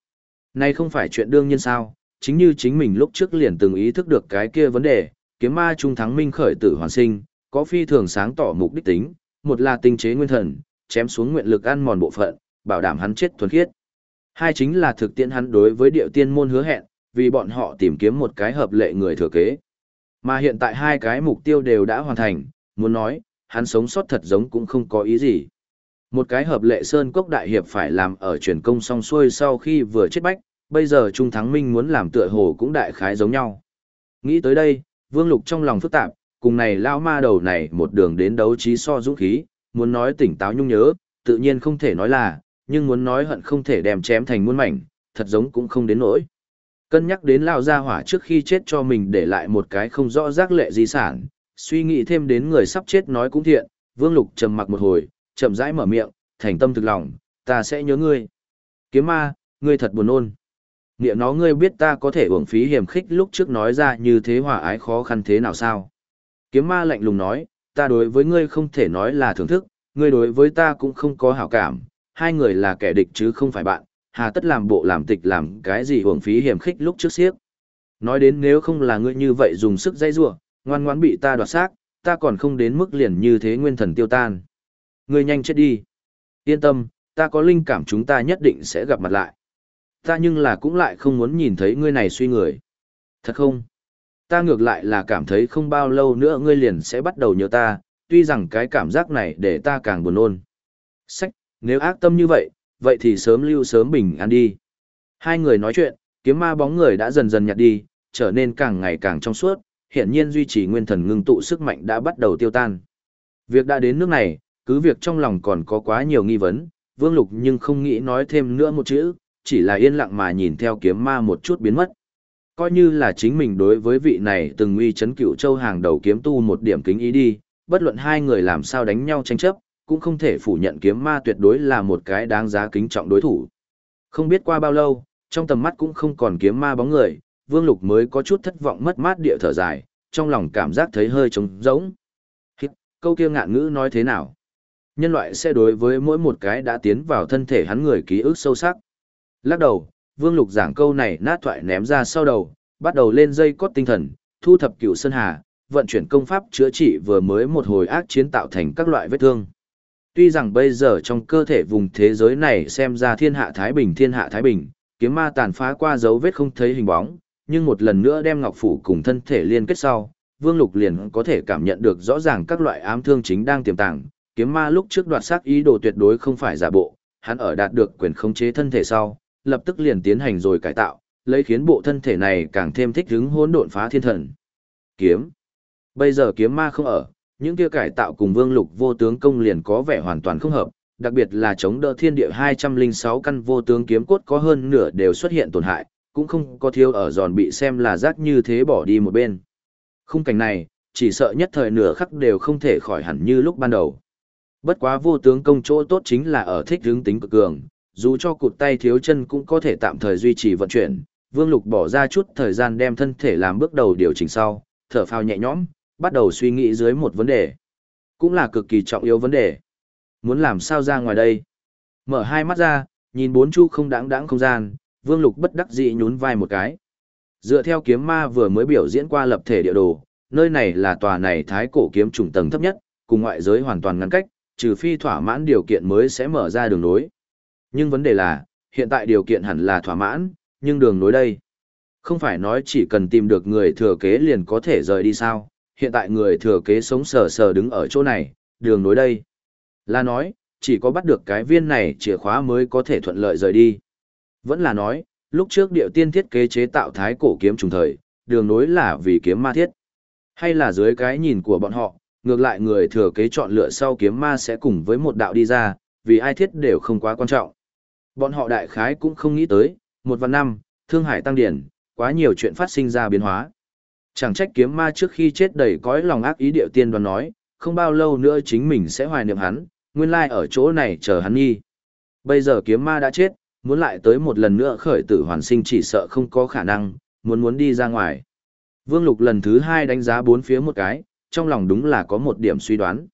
Này không phải chuyện đương nhiên sao, chính như chính mình lúc trước liền từng ý thức được cái kia vấn đề, kiếm ma trung thắng minh khởi tử hoàn sinh, có phi thường sáng tỏ mục đích tính, một là tinh chế nguyên thần, chém xuống nguyện lực ăn mòn bộ phận, bảo đảm hắn chết thuần khiết. Hai chính là thực tiễn hắn đối với điệu tiên môn hứa hẹn, vì bọn họ tìm kiếm một cái hợp lệ người thừa kế. Mà hiện tại hai cái mục tiêu đều đã hoàn thành, muốn nói, hắn sống sót thật giống cũng không có ý gì. Một cái hợp lệ Sơn Cốc Đại Hiệp phải làm ở truyền công xong xuôi sau khi vừa chết bách, bây giờ Trung Thắng Minh muốn làm tựa hồ cũng đại khái giống nhau. Nghĩ tới đây, Vương Lục trong lòng phức tạp, cùng này lao ma đầu này một đường đến đấu trí so dũng khí, muốn nói tỉnh táo nhung nhớ, tự nhiên không thể nói là, nhưng muốn nói hận không thể đem chém thành muôn mảnh, thật giống cũng không đến nỗi. Cân nhắc đến lao gia hỏa trước khi chết cho mình để lại một cái không rõ rác lệ di sản, suy nghĩ thêm đến người sắp chết nói cũng thiện, Vương Lục trầm mặc một hồi, chậm rãi mở miệng, thành tâm thực lòng, ta sẽ nhớ ngươi. Kiếm ma, ngươi thật buồn ôn. Niệm nó ngươi biết ta có thể uổng phí hiểm khích lúc trước nói ra như thế hòa ái khó khăn thế nào sao? Kiếm ma lạnh lùng nói, ta đối với ngươi không thể nói là thưởng thức, ngươi đối với ta cũng không có hảo cảm, hai người là kẻ địch chứ không phải bạn, hà tất làm bộ làm tịch làm cái gì uổng phí hiểm khích lúc trước siếp. Nói đến nếu không là ngươi như vậy dùng sức dây rủa, ngoan ngoãn bị ta đoạt xác, ta còn không đến mức liền như thế nguyên thần tiêu tan. Ngươi nhanh chết đi. Yên tâm, ta có linh cảm chúng ta nhất định sẽ gặp mặt lại. Ta nhưng là cũng lại không muốn nhìn thấy ngươi này suy người. Thật không? Ta ngược lại là cảm thấy không bao lâu nữa ngươi liền sẽ bắt đầu nhớ ta, tuy rằng cái cảm giác này để ta càng buồn nôn. Sách, nếu ác tâm như vậy, vậy thì sớm lưu sớm bình an đi. Hai người nói chuyện, kiếm ma bóng người đã dần dần nhạt đi, trở nên càng ngày càng trong suốt, hiện nhiên duy trì nguyên thần ngưng tụ sức mạnh đã bắt đầu tiêu tan. Việc đã đến nước này, cứ việc trong lòng còn có quá nhiều nghi vấn, Vương Lục nhưng không nghĩ nói thêm nữa một chữ, chỉ là yên lặng mà nhìn theo kiếm ma một chút biến mất. Coi như là chính mình đối với vị này từng uy chấn cựu châu hàng đầu kiếm tu một điểm kính ý đi, bất luận hai người làm sao đánh nhau tranh chấp, cũng không thể phủ nhận kiếm ma tuyệt đối là một cái đáng giá kính trọng đối thủ. Không biết qua bao lâu, trong tầm mắt cũng không còn kiếm ma bóng người, Vương Lục mới có chút thất vọng mất mát địa thở dài, trong lòng cảm giác thấy hơi trống rỗng. Câu kia ngạn ngữ nói thế nào? Nhân loại sẽ đối với mỗi một cái đã tiến vào thân thể hắn người ký ức sâu sắc. Lắc đầu, Vương Lục giảng câu này nát thoại ném ra sau đầu, bắt đầu lên dây cót tinh thần, thu thập cựu sơn hà, vận chuyển công pháp chữa trị vừa mới một hồi ác chiến tạo thành các loại vết thương. Tuy rằng bây giờ trong cơ thể vùng thế giới này xem ra thiên hạ Thái Bình thiên hạ Thái Bình, kiếm ma tàn phá qua dấu vết không thấy hình bóng, nhưng một lần nữa đem ngọc phủ cùng thân thể liên kết sau, Vương Lục liền có thể cảm nhận được rõ ràng các loại ám thương chính đang tiềm tàng. Kiếm ma lúc trước đoạt xác ý đồ tuyệt đối không phải giả bộ, hắn ở đạt được quyền khống chế thân thể sau, lập tức liền tiến hành rồi cải tạo, lấy khiến bộ thân thể này càng thêm thích ứng hỗn độn phá thiên thần. Kiếm. Bây giờ kiếm ma không ở, những kia cải tạo cùng Vương Lục vô tướng công liền có vẻ hoàn toàn không hợp, đặc biệt là chống đỡ thiên địa 206 căn vô tướng kiếm cốt có hơn nửa đều xuất hiện tổn hại, cũng không có thiếu ở giòn bị xem là rác như thế bỏ đi một bên. Khung cảnh này, chỉ sợ nhất thời nửa khắc đều không thể khỏi hẳn như lúc ban đầu. Bất quá vô tướng công chỗ tốt chính là ở thích hướng tính cực cường, dù cho cụt tay thiếu chân cũng có thể tạm thời duy trì vận chuyển. Vương Lục bỏ ra chút thời gian đem thân thể làm bước đầu điều chỉnh sau, thở phào nhẹ nhõm, bắt đầu suy nghĩ dưới một vấn đề. Cũng là cực kỳ trọng yếu vấn đề. Muốn làm sao ra ngoài đây? Mở hai mắt ra, nhìn bốn chu không đáng đáng không gian, Vương Lục bất đắc dĩ nhún vai một cái. Dựa theo kiếm ma vừa mới biểu diễn qua lập thể địa đồ, nơi này là tòa này thái cổ kiếm trùng tầng thấp nhất, cùng ngoại giới hoàn toàn ngăn cách, trừ phi thỏa mãn điều kiện mới sẽ mở ra đường nối. Nhưng vấn đề là, hiện tại điều kiện hẳn là thỏa mãn, nhưng đường nối đây. Không phải nói chỉ cần tìm được người thừa kế liền có thể rời đi sao, hiện tại người thừa kế sống sờ sờ đứng ở chỗ này, đường nối đây. Là nói, chỉ có bắt được cái viên này chìa khóa mới có thể thuận lợi rời đi. Vẫn là nói, lúc trước điệu tiên thiết kế chế tạo thái cổ kiếm trùng thời, đường nối là vì kiếm ma thiết. Hay là dưới cái nhìn của bọn họ, ngược lại người thừa kế chọn lựa sau kiếm ma sẽ cùng với một đạo đi ra, vì ai thiết đều không quá quan trọng. Bọn họ đại khái cũng không nghĩ tới, một vạn năm, thương hải tăng điển, quá nhiều chuyện phát sinh ra biến hóa. Chẳng trách kiếm ma trước khi chết đầy cõi lòng ác ý điệu tiên đoán nói, không bao lâu nữa chính mình sẽ hoài niệm hắn, nguyên lai ở chỗ này chờ hắn nghi. Bây giờ kiếm ma đã chết, muốn lại tới một lần nữa khởi tử hoàn sinh chỉ sợ không có khả năng, muốn muốn đi ra ngoài. Vương Lục lần thứ hai đánh giá bốn phía một cái, trong lòng đúng là có một điểm suy đoán.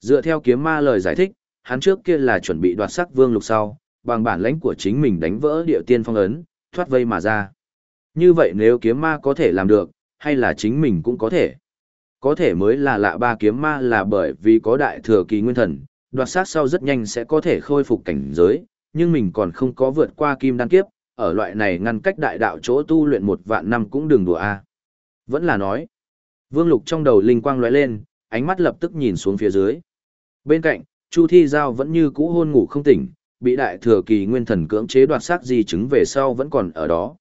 Dựa theo kiếm ma lời giải thích, hắn trước kia là chuẩn bị đoạt sắc Vương Lục sau, bằng bản lãnh của chính mình đánh vỡ địa tiên phong ấn, thoát vây mà ra. Như vậy nếu kiếm ma có thể làm được, hay là chính mình cũng có thể. Có thể mới là lạ ba kiếm ma là bởi vì có đại thừa kỳ nguyên thần, đoạt sát sau rất nhanh sẽ có thể khôi phục cảnh giới, nhưng mình còn không có vượt qua kim đan kiếp, ở loại này ngăn cách đại đạo chỗ tu luyện một vạn năm cũng đừng đùa a. Vẫn là nói. Vương Lục trong đầu linh quang lóe lên, ánh mắt lập tức nhìn xuống phía dưới. Bên cạnh, Chu Thi Giao vẫn như cũ hôn ngủ không tỉnh, bị đại thừa kỳ nguyên thần cưỡng chế đoạt xác di chứng về sau vẫn còn ở đó.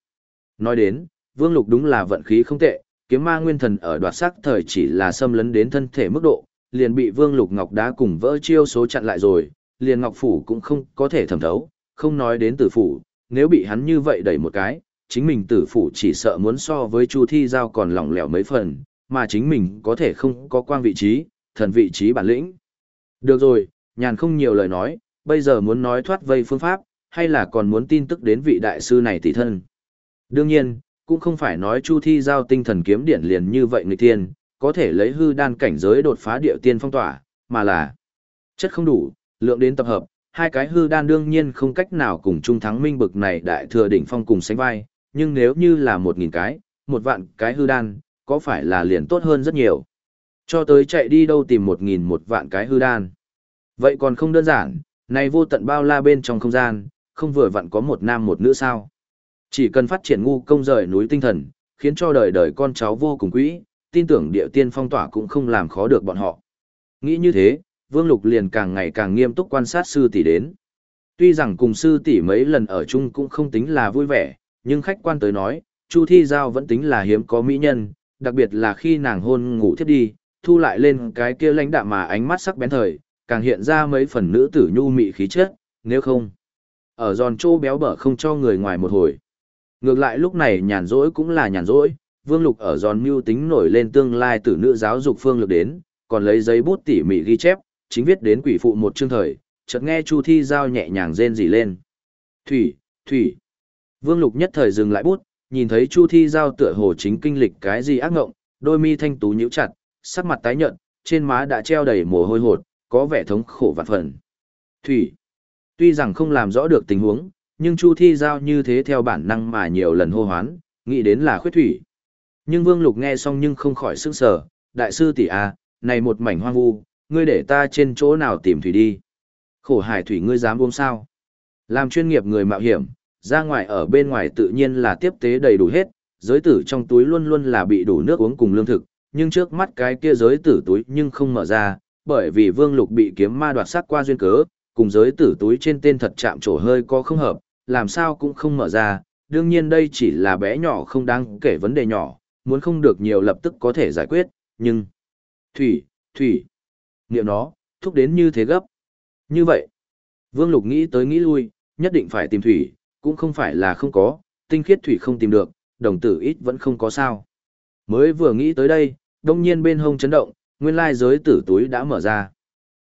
Nói đến, Vương Lục đúng là vận khí không tệ, kiếm ma nguyên thần ở đoạt xác thời chỉ là xâm lấn đến thân thể mức độ, liền bị Vương Lục Ngọc đá cùng vỡ chiêu số chặn lại rồi, liền Ngọc phủ cũng không có thể thẩm thấu, không nói đến tử phủ, nếu bị hắn như vậy đẩy một cái, chính mình tử phủ chỉ sợ muốn so với Chu Thi Giao còn lỏng lẻo mấy phần, mà chính mình có thể không có quang vị trí, thần vị trí bản lĩnh. Được rồi, nhàn không nhiều lời nói, bây giờ muốn nói thoát vây phương pháp, hay là còn muốn tin tức đến vị đại sư này tỷ thân. Đương nhiên, cũng không phải nói Chu Thi giao tinh thần kiếm điển liền như vậy người tiên, có thể lấy hư đan cảnh giới đột phá địa tiên phong tỏa, mà là chất không đủ, lượng đến tập hợp, hai cái hư đan đương nhiên không cách nào cùng trung thắng minh bực này đại thừa đỉnh phong cùng sánh vai, nhưng nếu như là một nghìn cái, một vạn cái hư đan, có phải là liền tốt hơn rất nhiều. Cho tới chạy đi đâu tìm một nghìn một vạn cái hư đan. Vậy còn không đơn giản, này vô tận bao la bên trong không gian, không vừa vặn có một nam một nữ sao. Chỉ cần phát triển ngu công rời núi tinh thần, khiến cho đời đời con cháu vô cùng quỹ, tin tưởng địa tiên phong tỏa cũng không làm khó được bọn họ. Nghĩ như thế, Vương Lục liền càng ngày càng nghiêm túc quan sát sư tỷ đến. Tuy rằng cùng sư tỷ mấy lần ở chung cũng không tính là vui vẻ, nhưng khách quan tới nói, Chu Thi Giao vẫn tính là hiếm có mỹ nhân, đặc biệt là khi nàng hôn ngủ thiếp đi, thu lại lên cái kia lãnh đạm mà ánh mắt sắc bén thời, càng hiện ra mấy phần nữ tử nhu mị khí chất, nếu không. Ở giòn trô béo bở không cho người ngoài một hồi. Ngược lại lúc này nhàn rỗi cũng là nhàn rỗi, Vương Lục ở giòn mưu tính nổi lên tương lai tử nữ giáo dục phương lực đến, còn lấy giấy bút tỉ mỉ ghi chép, chính viết đến quỷ phụ một chương thời, chợt nghe Chu Thi giao nhẹ nhàng rên rỉ lên. "Thủy, thủy." Vương Lục nhất thời dừng lại bút, nhìn thấy Chu Thi giao tựa hồ chính kinh lịch cái gì ác ngộng, đôi mi thanh tú nhíu chặt, sắc mặt tái nhợt, trên má đã treo đầy mồ hôi hột, có vẻ thống khổ vạn phần. Thủy. Tuy rằng không làm rõ được tình huống, nhưng Chu Thi Giao như thế theo bản năng mà nhiều lần hô hoán, nghĩ đến là khuyết thủy. Nhưng Vương Lục nghe xong nhưng không khỏi sức sở, đại sư tỷ a, này một mảnh hoang vu, ngươi để ta trên chỗ nào tìm thủy đi. Khổ hải thủy ngươi dám uống sao? Làm chuyên nghiệp người mạo hiểm, ra ngoài ở bên ngoài tự nhiên là tiếp tế đầy đủ hết, giới tử trong túi luôn luôn là bị đủ nước uống cùng lương thực, nhưng trước mắt cái kia giới tử túi nhưng không mở ra, bởi vì Vương Lục bị kiếm ma đoạt sắc qua duyên cớ, cùng giới tử túi trên tên thật chạm trổ hơi có không hợp, làm sao cũng không mở ra, đương nhiên đây chỉ là bé nhỏ không đáng kể vấn đề nhỏ, muốn không được nhiều lập tức có thể giải quyết, nhưng... Thủy, Thủy, niệm nó, thúc đến như thế gấp. Như vậy, Vương Lục nghĩ tới nghĩ lui, nhất định phải tìm Thủy, cũng không phải là không có, tinh khiết Thủy không tìm được, đồng tử ít vẫn không có sao. Mới vừa nghĩ tới đây, đông nhiên bên hông chấn động, nguyên lai giới tử túi đã mở ra.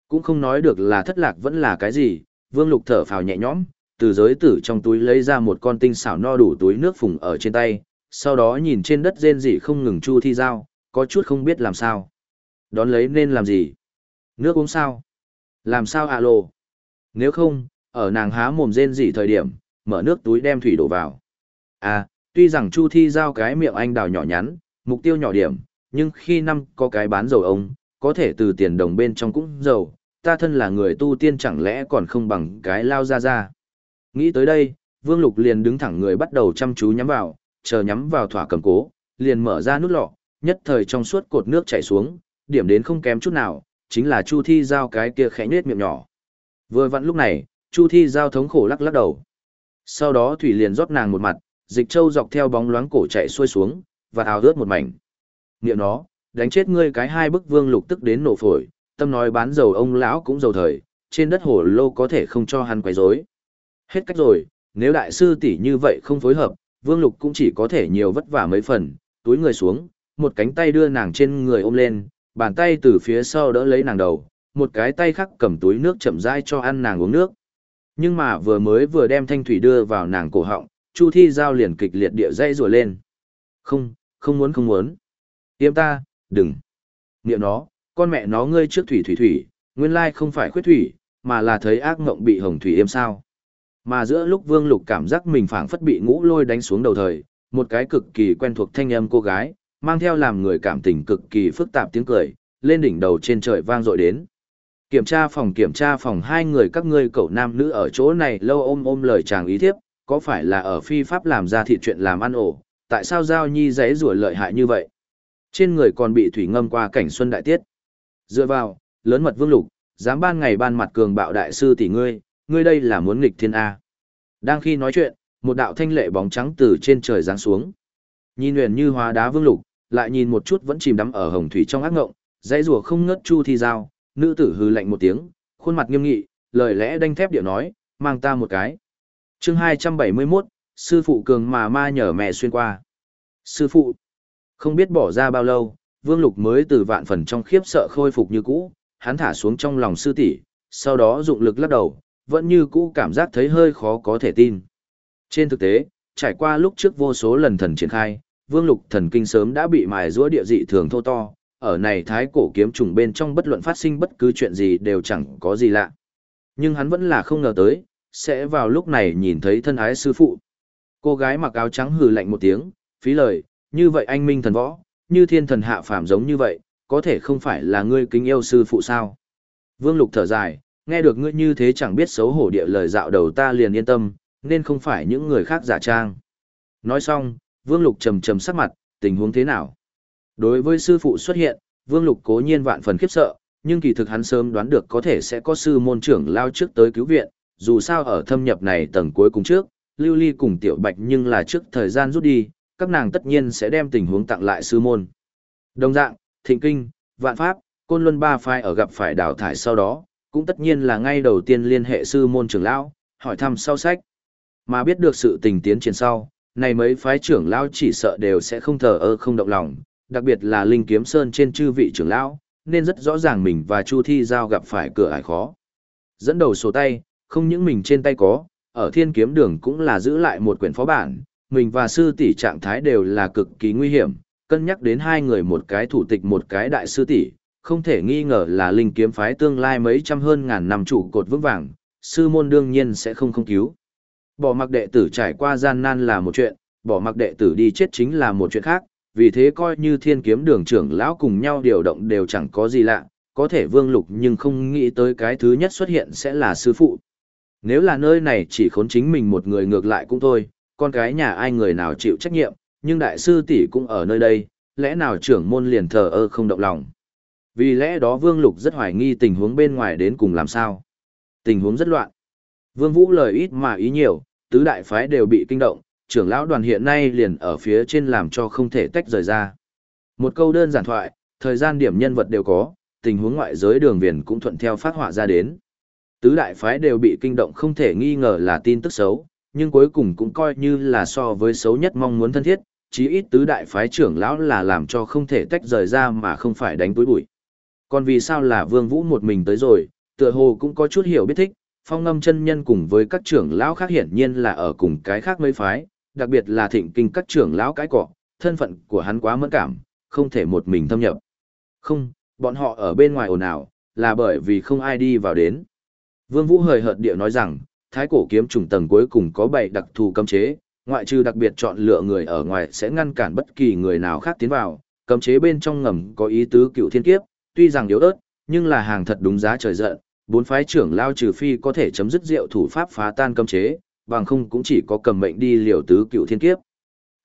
Cũng không nói được là thất lạc vẫn là cái gì, vương lục thở phào nhẹ nhõm, từ giới tử trong túi lấy ra một con tinh xảo no đủ túi nước phùng ở trên tay, sau đó nhìn trên đất rên rỉ không ngừng chu thi dao, có chút không biết làm sao. Đón lấy nên làm gì? Nước uống sao? Làm sao alo? Nếu không, ở nàng há mồm rên rỉ thời điểm, mở nước túi đem thủy đổ vào. À, tuy rằng chu thi giao cái miệng anh đào nhỏ nhắn, mục tiêu nhỏ điểm, nhưng khi năm có cái bán dầu ông, có thể từ tiền đồng bên trong cũng dầu, ta thân là người tu tiên chẳng lẽ còn không bằng cái lao ra ra. Nghĩ tới đây, Vương Lục liền đứng thẳng người bắt đầu chăm chú nhắm vào, chờ nhắm vào thỏa cầm cố, liền mở ra nút lọ, nhất thời trong suốt cột nước chảy xuống, điểm đến không kém chút nào, chính là Chu Thi Giao cái kia khẽ nhếch miệng nhỏ. Vừa vặn lúc này, Chu Thi Giao thống khổ lắc lắc đầu. Sau đó Thủy liền rót nàng một mặt, dịch châu dọc theo bóng loáng cổ chạy xuôi xuống, và áo rớt một mảnh niệm nó, đánh chết ngươi cái hai bức vương lục tức đến nổ phổi, tâm nói bán dầu ông lão cũng dầu thời, trên đất hồ lô có thể không cho hắn quấy rối. Hết cách rồi, nếu đại sư tỷ như vậy không phối hợp, vương lục cũng chỉ có thể nhiều vất vả mấy phần, túi người xuống, một cánh tay đưa nàng trên người ôm lên, bàn tay từ phía sau đỡ lấy nàng đầu, một cái tay khác cầm túi nước chậm rãi cho ăn nàng uống nước. Nhưng mà vừa mới vừa đem thanh thủy đưa vào nàng cổ họng, Chu Thi Giao liền kịch liệt địa dây rùa lên. Không, không muốn không muốn. Tiêm ta, đừng. Niệm nó, con mẹ nó ngươi trước thủy thủy thủy, nguyên lai không phải khuyết thủy, mà là thấy ác mộng bị hồng thủy yêm sao. Mà giữa lúc Vương Lục cảm giác mình phảng phất bị ngũ lôi đánh xuống đầu thời, một cái cực kỳ quen thuộc thanh âm cô gái, mang theo làm người cảm tình cực kỳ phức tạp tiếng cười, lên đỉnh đầu trên trời vang dội đến. Kiểm tra phòng kiểm tra phòng hai người các ngươi cậu nam nữ ở chỗ này lâu ôm ôm lời chàng ý thiếp, có phải là ở phi pháp làm ra thị chuyện làm ăn ổ, tại sao Giao Nhi dễ rủa lợi hại như vậy? Trên người còn bị thủy ngâm qua cảnh xuân đại tiết. Dựa vào, lớn mật vương lục, dám ban ngày ban mặt cường bạo đại sư tỷ ngươi, ngươi đây là muốn nghịch thiên A. Đang khi nói chuyện, một đạo thanh lệ bóng trắng từ trên trời giáng xuống. Nhìn huyền như hóa đá vương lục, lại nhìn một chút vẫn chìm đắm ở hồng thủy trong ác ngộng, dãy rùa không ngớt chu thi giao, nữ tử hư lạnh một tiếng, khuôn mặt nghiêm nghị, lời lẽ đanh thép điệu nói, mang ta một cái. chương 271, sư phụ cường mà ma nhờ mẹ xuyên qua. Sư phụ, không biết bỏ ra bao lâu, Vương Lục mới từ vạn phần trong khiếp sợ khôi phục như cũ, hắn thả xuống trong lòng sư tỷ, sau đó dụng lực lắc đầu, vẫn như cũ cảm giác thấy hơi khó có thể tin. Trên thực tế, trải qua lúc trước vô số lần thần triển khai, Vương Lục thần kinh sớm đã bị mài rũa địa dị thường thô to, ở này thái cổ kiếm trùng bên trong bất luận phát sinh bất cứ chuyện gì đều chẳng có gì lạ. Nhưng hắn vẫn là không ngờ tới, sẽ vào lúc này nhìn thấy thân ái sư phụ. Cô gái mặc áo trắng hừ lạnh một tiếng, phí lời, như vậy anh minh thần võ, như thiên thần hạ phàm giống như vậy, có thể không phải là ngươi kính yêu sư phụ sao. Vương Lục thở dài, nghe được ngươi như thế chẳng biết xấu hổ địa lời dạo đầu ta liền yên tâm, nên không phải những người khác giả trang. Nói xong, Vương Lục trầm trầm sắc mặt, tình huống thế nào? Đối với sư phụ xuất hiện, Vương Lục cố nhiên vạn phần khiếp sợ, nhưng kỳ thực hắn sớm đoán được có thể sẽ có sư môn trưởng lao trước tới cứu viện, dù sao ở thâm nhập này tầng cuối cùng trước, Lưu Ly cùng Tiểu Bạch nhưng là trước thời gian rút đi, các nàng tất nhiên sẽ đem tình huống tặng lại sư môn. Đồng dạng, Thịnh Kinh, Vạn Pháp, Côn Luân ba phái ở gặp phải đào thải sau đó, cũng tất nhiên là ngay đầu tiên liên hệ sư môn trưởng lão, hỏi thăm sau sách. Mà biết được sự tình tiến triển sau, này mấy phái trưởng lão chỉ sợ đều sẽ không thờ ơ không động lòng, đặc biệt là Linh Kiếm Sơn trên chư vị trưởng lão, nên rất rõ ràng mình và Chu Thi Giao gặp phải cửa ải khó. Dẫn đầu sổ tay, không những mình trên tay có, ở thiên kiếm đường cũng là giữ lại một quyển phó bản, mình và sư tỷ trạng thái đều là cực kỳ nguy hiểm, cân nhắc đến hai người một cái thủ tịch một cái đại sư tỷ, không thể nghi ngờ là linh kiếm phái tương lai mấy trăm hơn ngàn năm trụ cột vững vàng, sư môn đương nhiên sẽ không không cứu. Bỏ mặc đệ tử trải qua gian nan là một chuyện, bỏ mặc đệ tử đi chết chính là một chuyện khác, vì thế coi như thiên kiếm đường trưởng lão cùng nhau điều động đều chẳng có gì lạ, có thể vương lục nhưng không nghĩ tới cái thứ nhất xuất hiện sẽ là sư phụ. Nếu là nơi này chỉ khốn chính mình một người ngược lại cũng thôi, con cái nhà ai người nào chịu trách nhiệm, nhưng đại sư tỷ cũng ở nơi đây, lẽ nào trưởng môn liền thờ ơ không động lòng. Vì lẽ đó Vương Lục rất hoài nghi tình huống bên ngoài đến cùng làm sao. Tình huống rất loạn. Vương Vũ lời ít mà ý nhiều, tứ đại phái đều bị kinh động, trưởng lão đoàn hiện nay liền ở phía trên làm cho không thể tách rời ra. Một câu đơn giản thoại, thời gian điểm nhân vật đều có, tình huống ngoại giới đường viền cũng thuận theo phát họa ra đến. Tứ đại phái đều bị kinh động không thể nghi ngờ là tin tức xấu, nhưng cuối cùng cũng coi như là so với xấu nhất mong muốn thân thiết, chí ít tứ đại phái trưởng lão là làm cho không thể tách rời ra mà không phải đánh túi bụi. Còn vì sao là Vương Vũ một mình tới rồi, tựa hồ cũng có chút hiểu biết thích, phong ngâm chân nhân cùng với các trưởng lão khác hiển nhiên là ở cùng cái khác mấy phái, đặc biệt là thịnh kinh các trưởng lão cái cọ, thân phận của hắn quá mẫn cảm, không thể một mình thâm nhập. Không, bọn họ ở bên ngoài ồn ào, là bởi vì không ai đi vào đến. Vương Vũ hời hợt địa nói rằng, thái cổ kiếm trùng tầng cuối cùng có bảy đặc thù cấm chế, ngoại trừ đặc biệt chọn lựa người ở ngoài sẽ ngăn cản bất kỳ người nào khác tiến vào, cấm chế bên trong ngầm có ý tứ cựu thiên kiếp, tuy rằng yếu ớt, nhưng là hàng thật đúng giá trời giận, bốn phái trưởng lao trừ phi có thể chấm dứt diệu thủ pháp phá tan cấm chế, bằng không cũng chỉ có cầm mệnh đi liều tứ cựu thiên kiếp.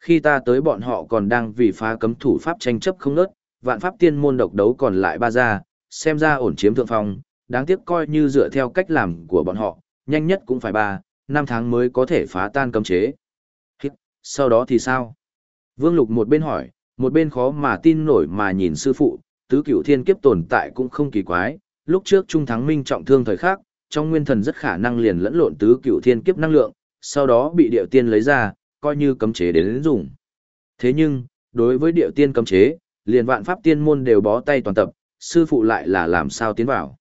Khi ta tới bọn họ còn đang vì phá cấm thủ pháp tranh chấp không nớt, vạn pháp tiên môn độc đấu còn lại ba gia, xem ra ổn chiếm thượng phong, đáng tiếc coi như dựa theo cách làm của bọn họ, nhanh nhất cũng phải ba, năm tháng mới có thể phá tan cấm chế. Hít, sau đó thì sao? Vương Lục một bên hỏi, một bên khó mà tin nổi mà nhìn sư phụ, tứ cửu thiên kiếp tồn tại cũng không kỳ quái, lúc trước Trung Thắng Minh trọng thương thời khắc, trong nguyên thần rất khả năng liền lẫn lộn tứ cựu thiên kiếp năng lượng, sau đó bị điệu tiên lấy ra, coi như cấm chế đến, đến dùng. Thế nhưng, đối với điệu tiên cấm chế, liền vạn pháp tiên môn đều bó tay toàn tập, sư phụ lại là làm sao tiến vào.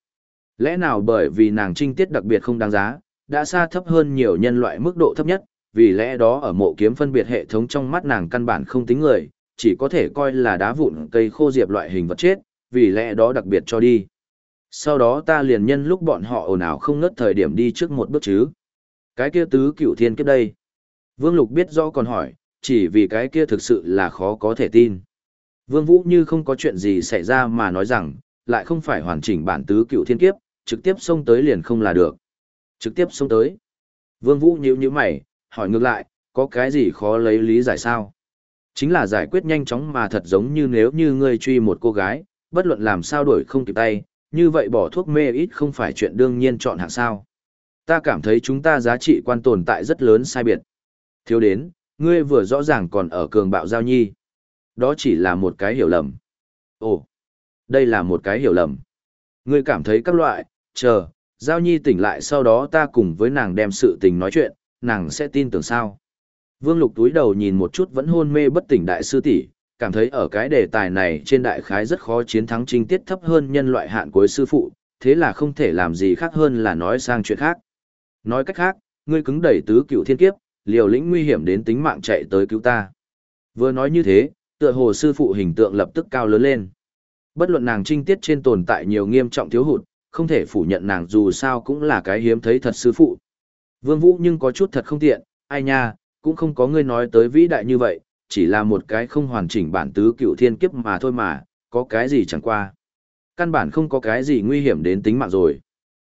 Lẽ nào bởi vì nàng trinh tiết đặc biệt không đáng giá, đã xa thấp hơn nhiều nhân loại mức độ thấp nhất, vì lẽ đó ở mộ kiếm phân biệt hệ thống trong mắt nàng căn bản không tính người, chỉ có thể coi là đá vụn cây khô diệp loại hình vật chết, vì lẽ đó đặc biệt cho đi. Sau đó ta liền nhân lúc bọn họ ồn ào không ngớt thời điểm đi trước một bước chứ. Cái kia tứ cửu thiên kiếp đây. Vương Lục biết rõ còn hỏi, chỉ vì cái kia thực sự là khó có thể tin. Vương Vũ như không có chuyện gì xảy ra mà nói rằng, lại không phải hoàn chỉnh bản tứ cựu thiên kiếp, trực tiếp xông tới liền không là được. Trực tiếp xông tới. Vương Vũ nhíu nhíu mày, hỏi ngược lại, có cái gì khó lấy lý giải sao? Chính là giải quyết nhanh chóng mà thật giống như nếu như ngươi truy một cô gái, bất luận làm sao đuổi không kịp tay, như vậy bỏ thuốc mê ít không phải chuyện đương nhiên chọn hạng sao. Ta cảm thấy chúng ta giá trị quan tồn tại rất lớn sai biệt. Thiếu đến, ngươi vừa rõ ràng còn ở cường bạo giao nhi. Đó chỉ là một cái hiểu lầm. Ồ, đây là một cái hiểu lầm. Ngươi cảm thấy các loại, chờ, giao nhi tỉnh lại sau đó ta cùng với nàng đem sự tình nói chuyện, nàng sẽ tin tưởng sao. Vương Lục túi đầu nhìn một chút vẫn hôn mê bất tỉnh đại sư tỷ, cảm thấy ở cái đề tài này trên đại khái rất khó chiến thắng trinh tiết thấp hơn nhân loại hạn cuối sư phụ, thế là không thể làm gì khác hơn là nói sang chuyện khác. Nói cách khác, ngươi cứng đẩy tứ cựu thiên kiếp, liều lĩnh nguy hiểm đến tính mạng chạy tới cứu ta. Vừa nói như thế, tựa hồ sư phụ hình tượng lập tức cao lớn lên. Bất luận nàng trinh tiết trên tồn tại nhiều nghiêm trọng thiếu hụt, không thể phủ nhận nàng dù sao cũng là cái hiếm thấy thật sư phụ. Vương Vũ nhưng có chút thật không tiện, ai nha, cũng không có ngươi nói tới vĩ đại như vậy, chỉ là một cái không hoàn chỉnh bản tứ cựu thiên kiếp mà thôi mà, có cái gì chẳng qua. Căn bản không có cái gì nguy hiểm đến tính mạng rồi.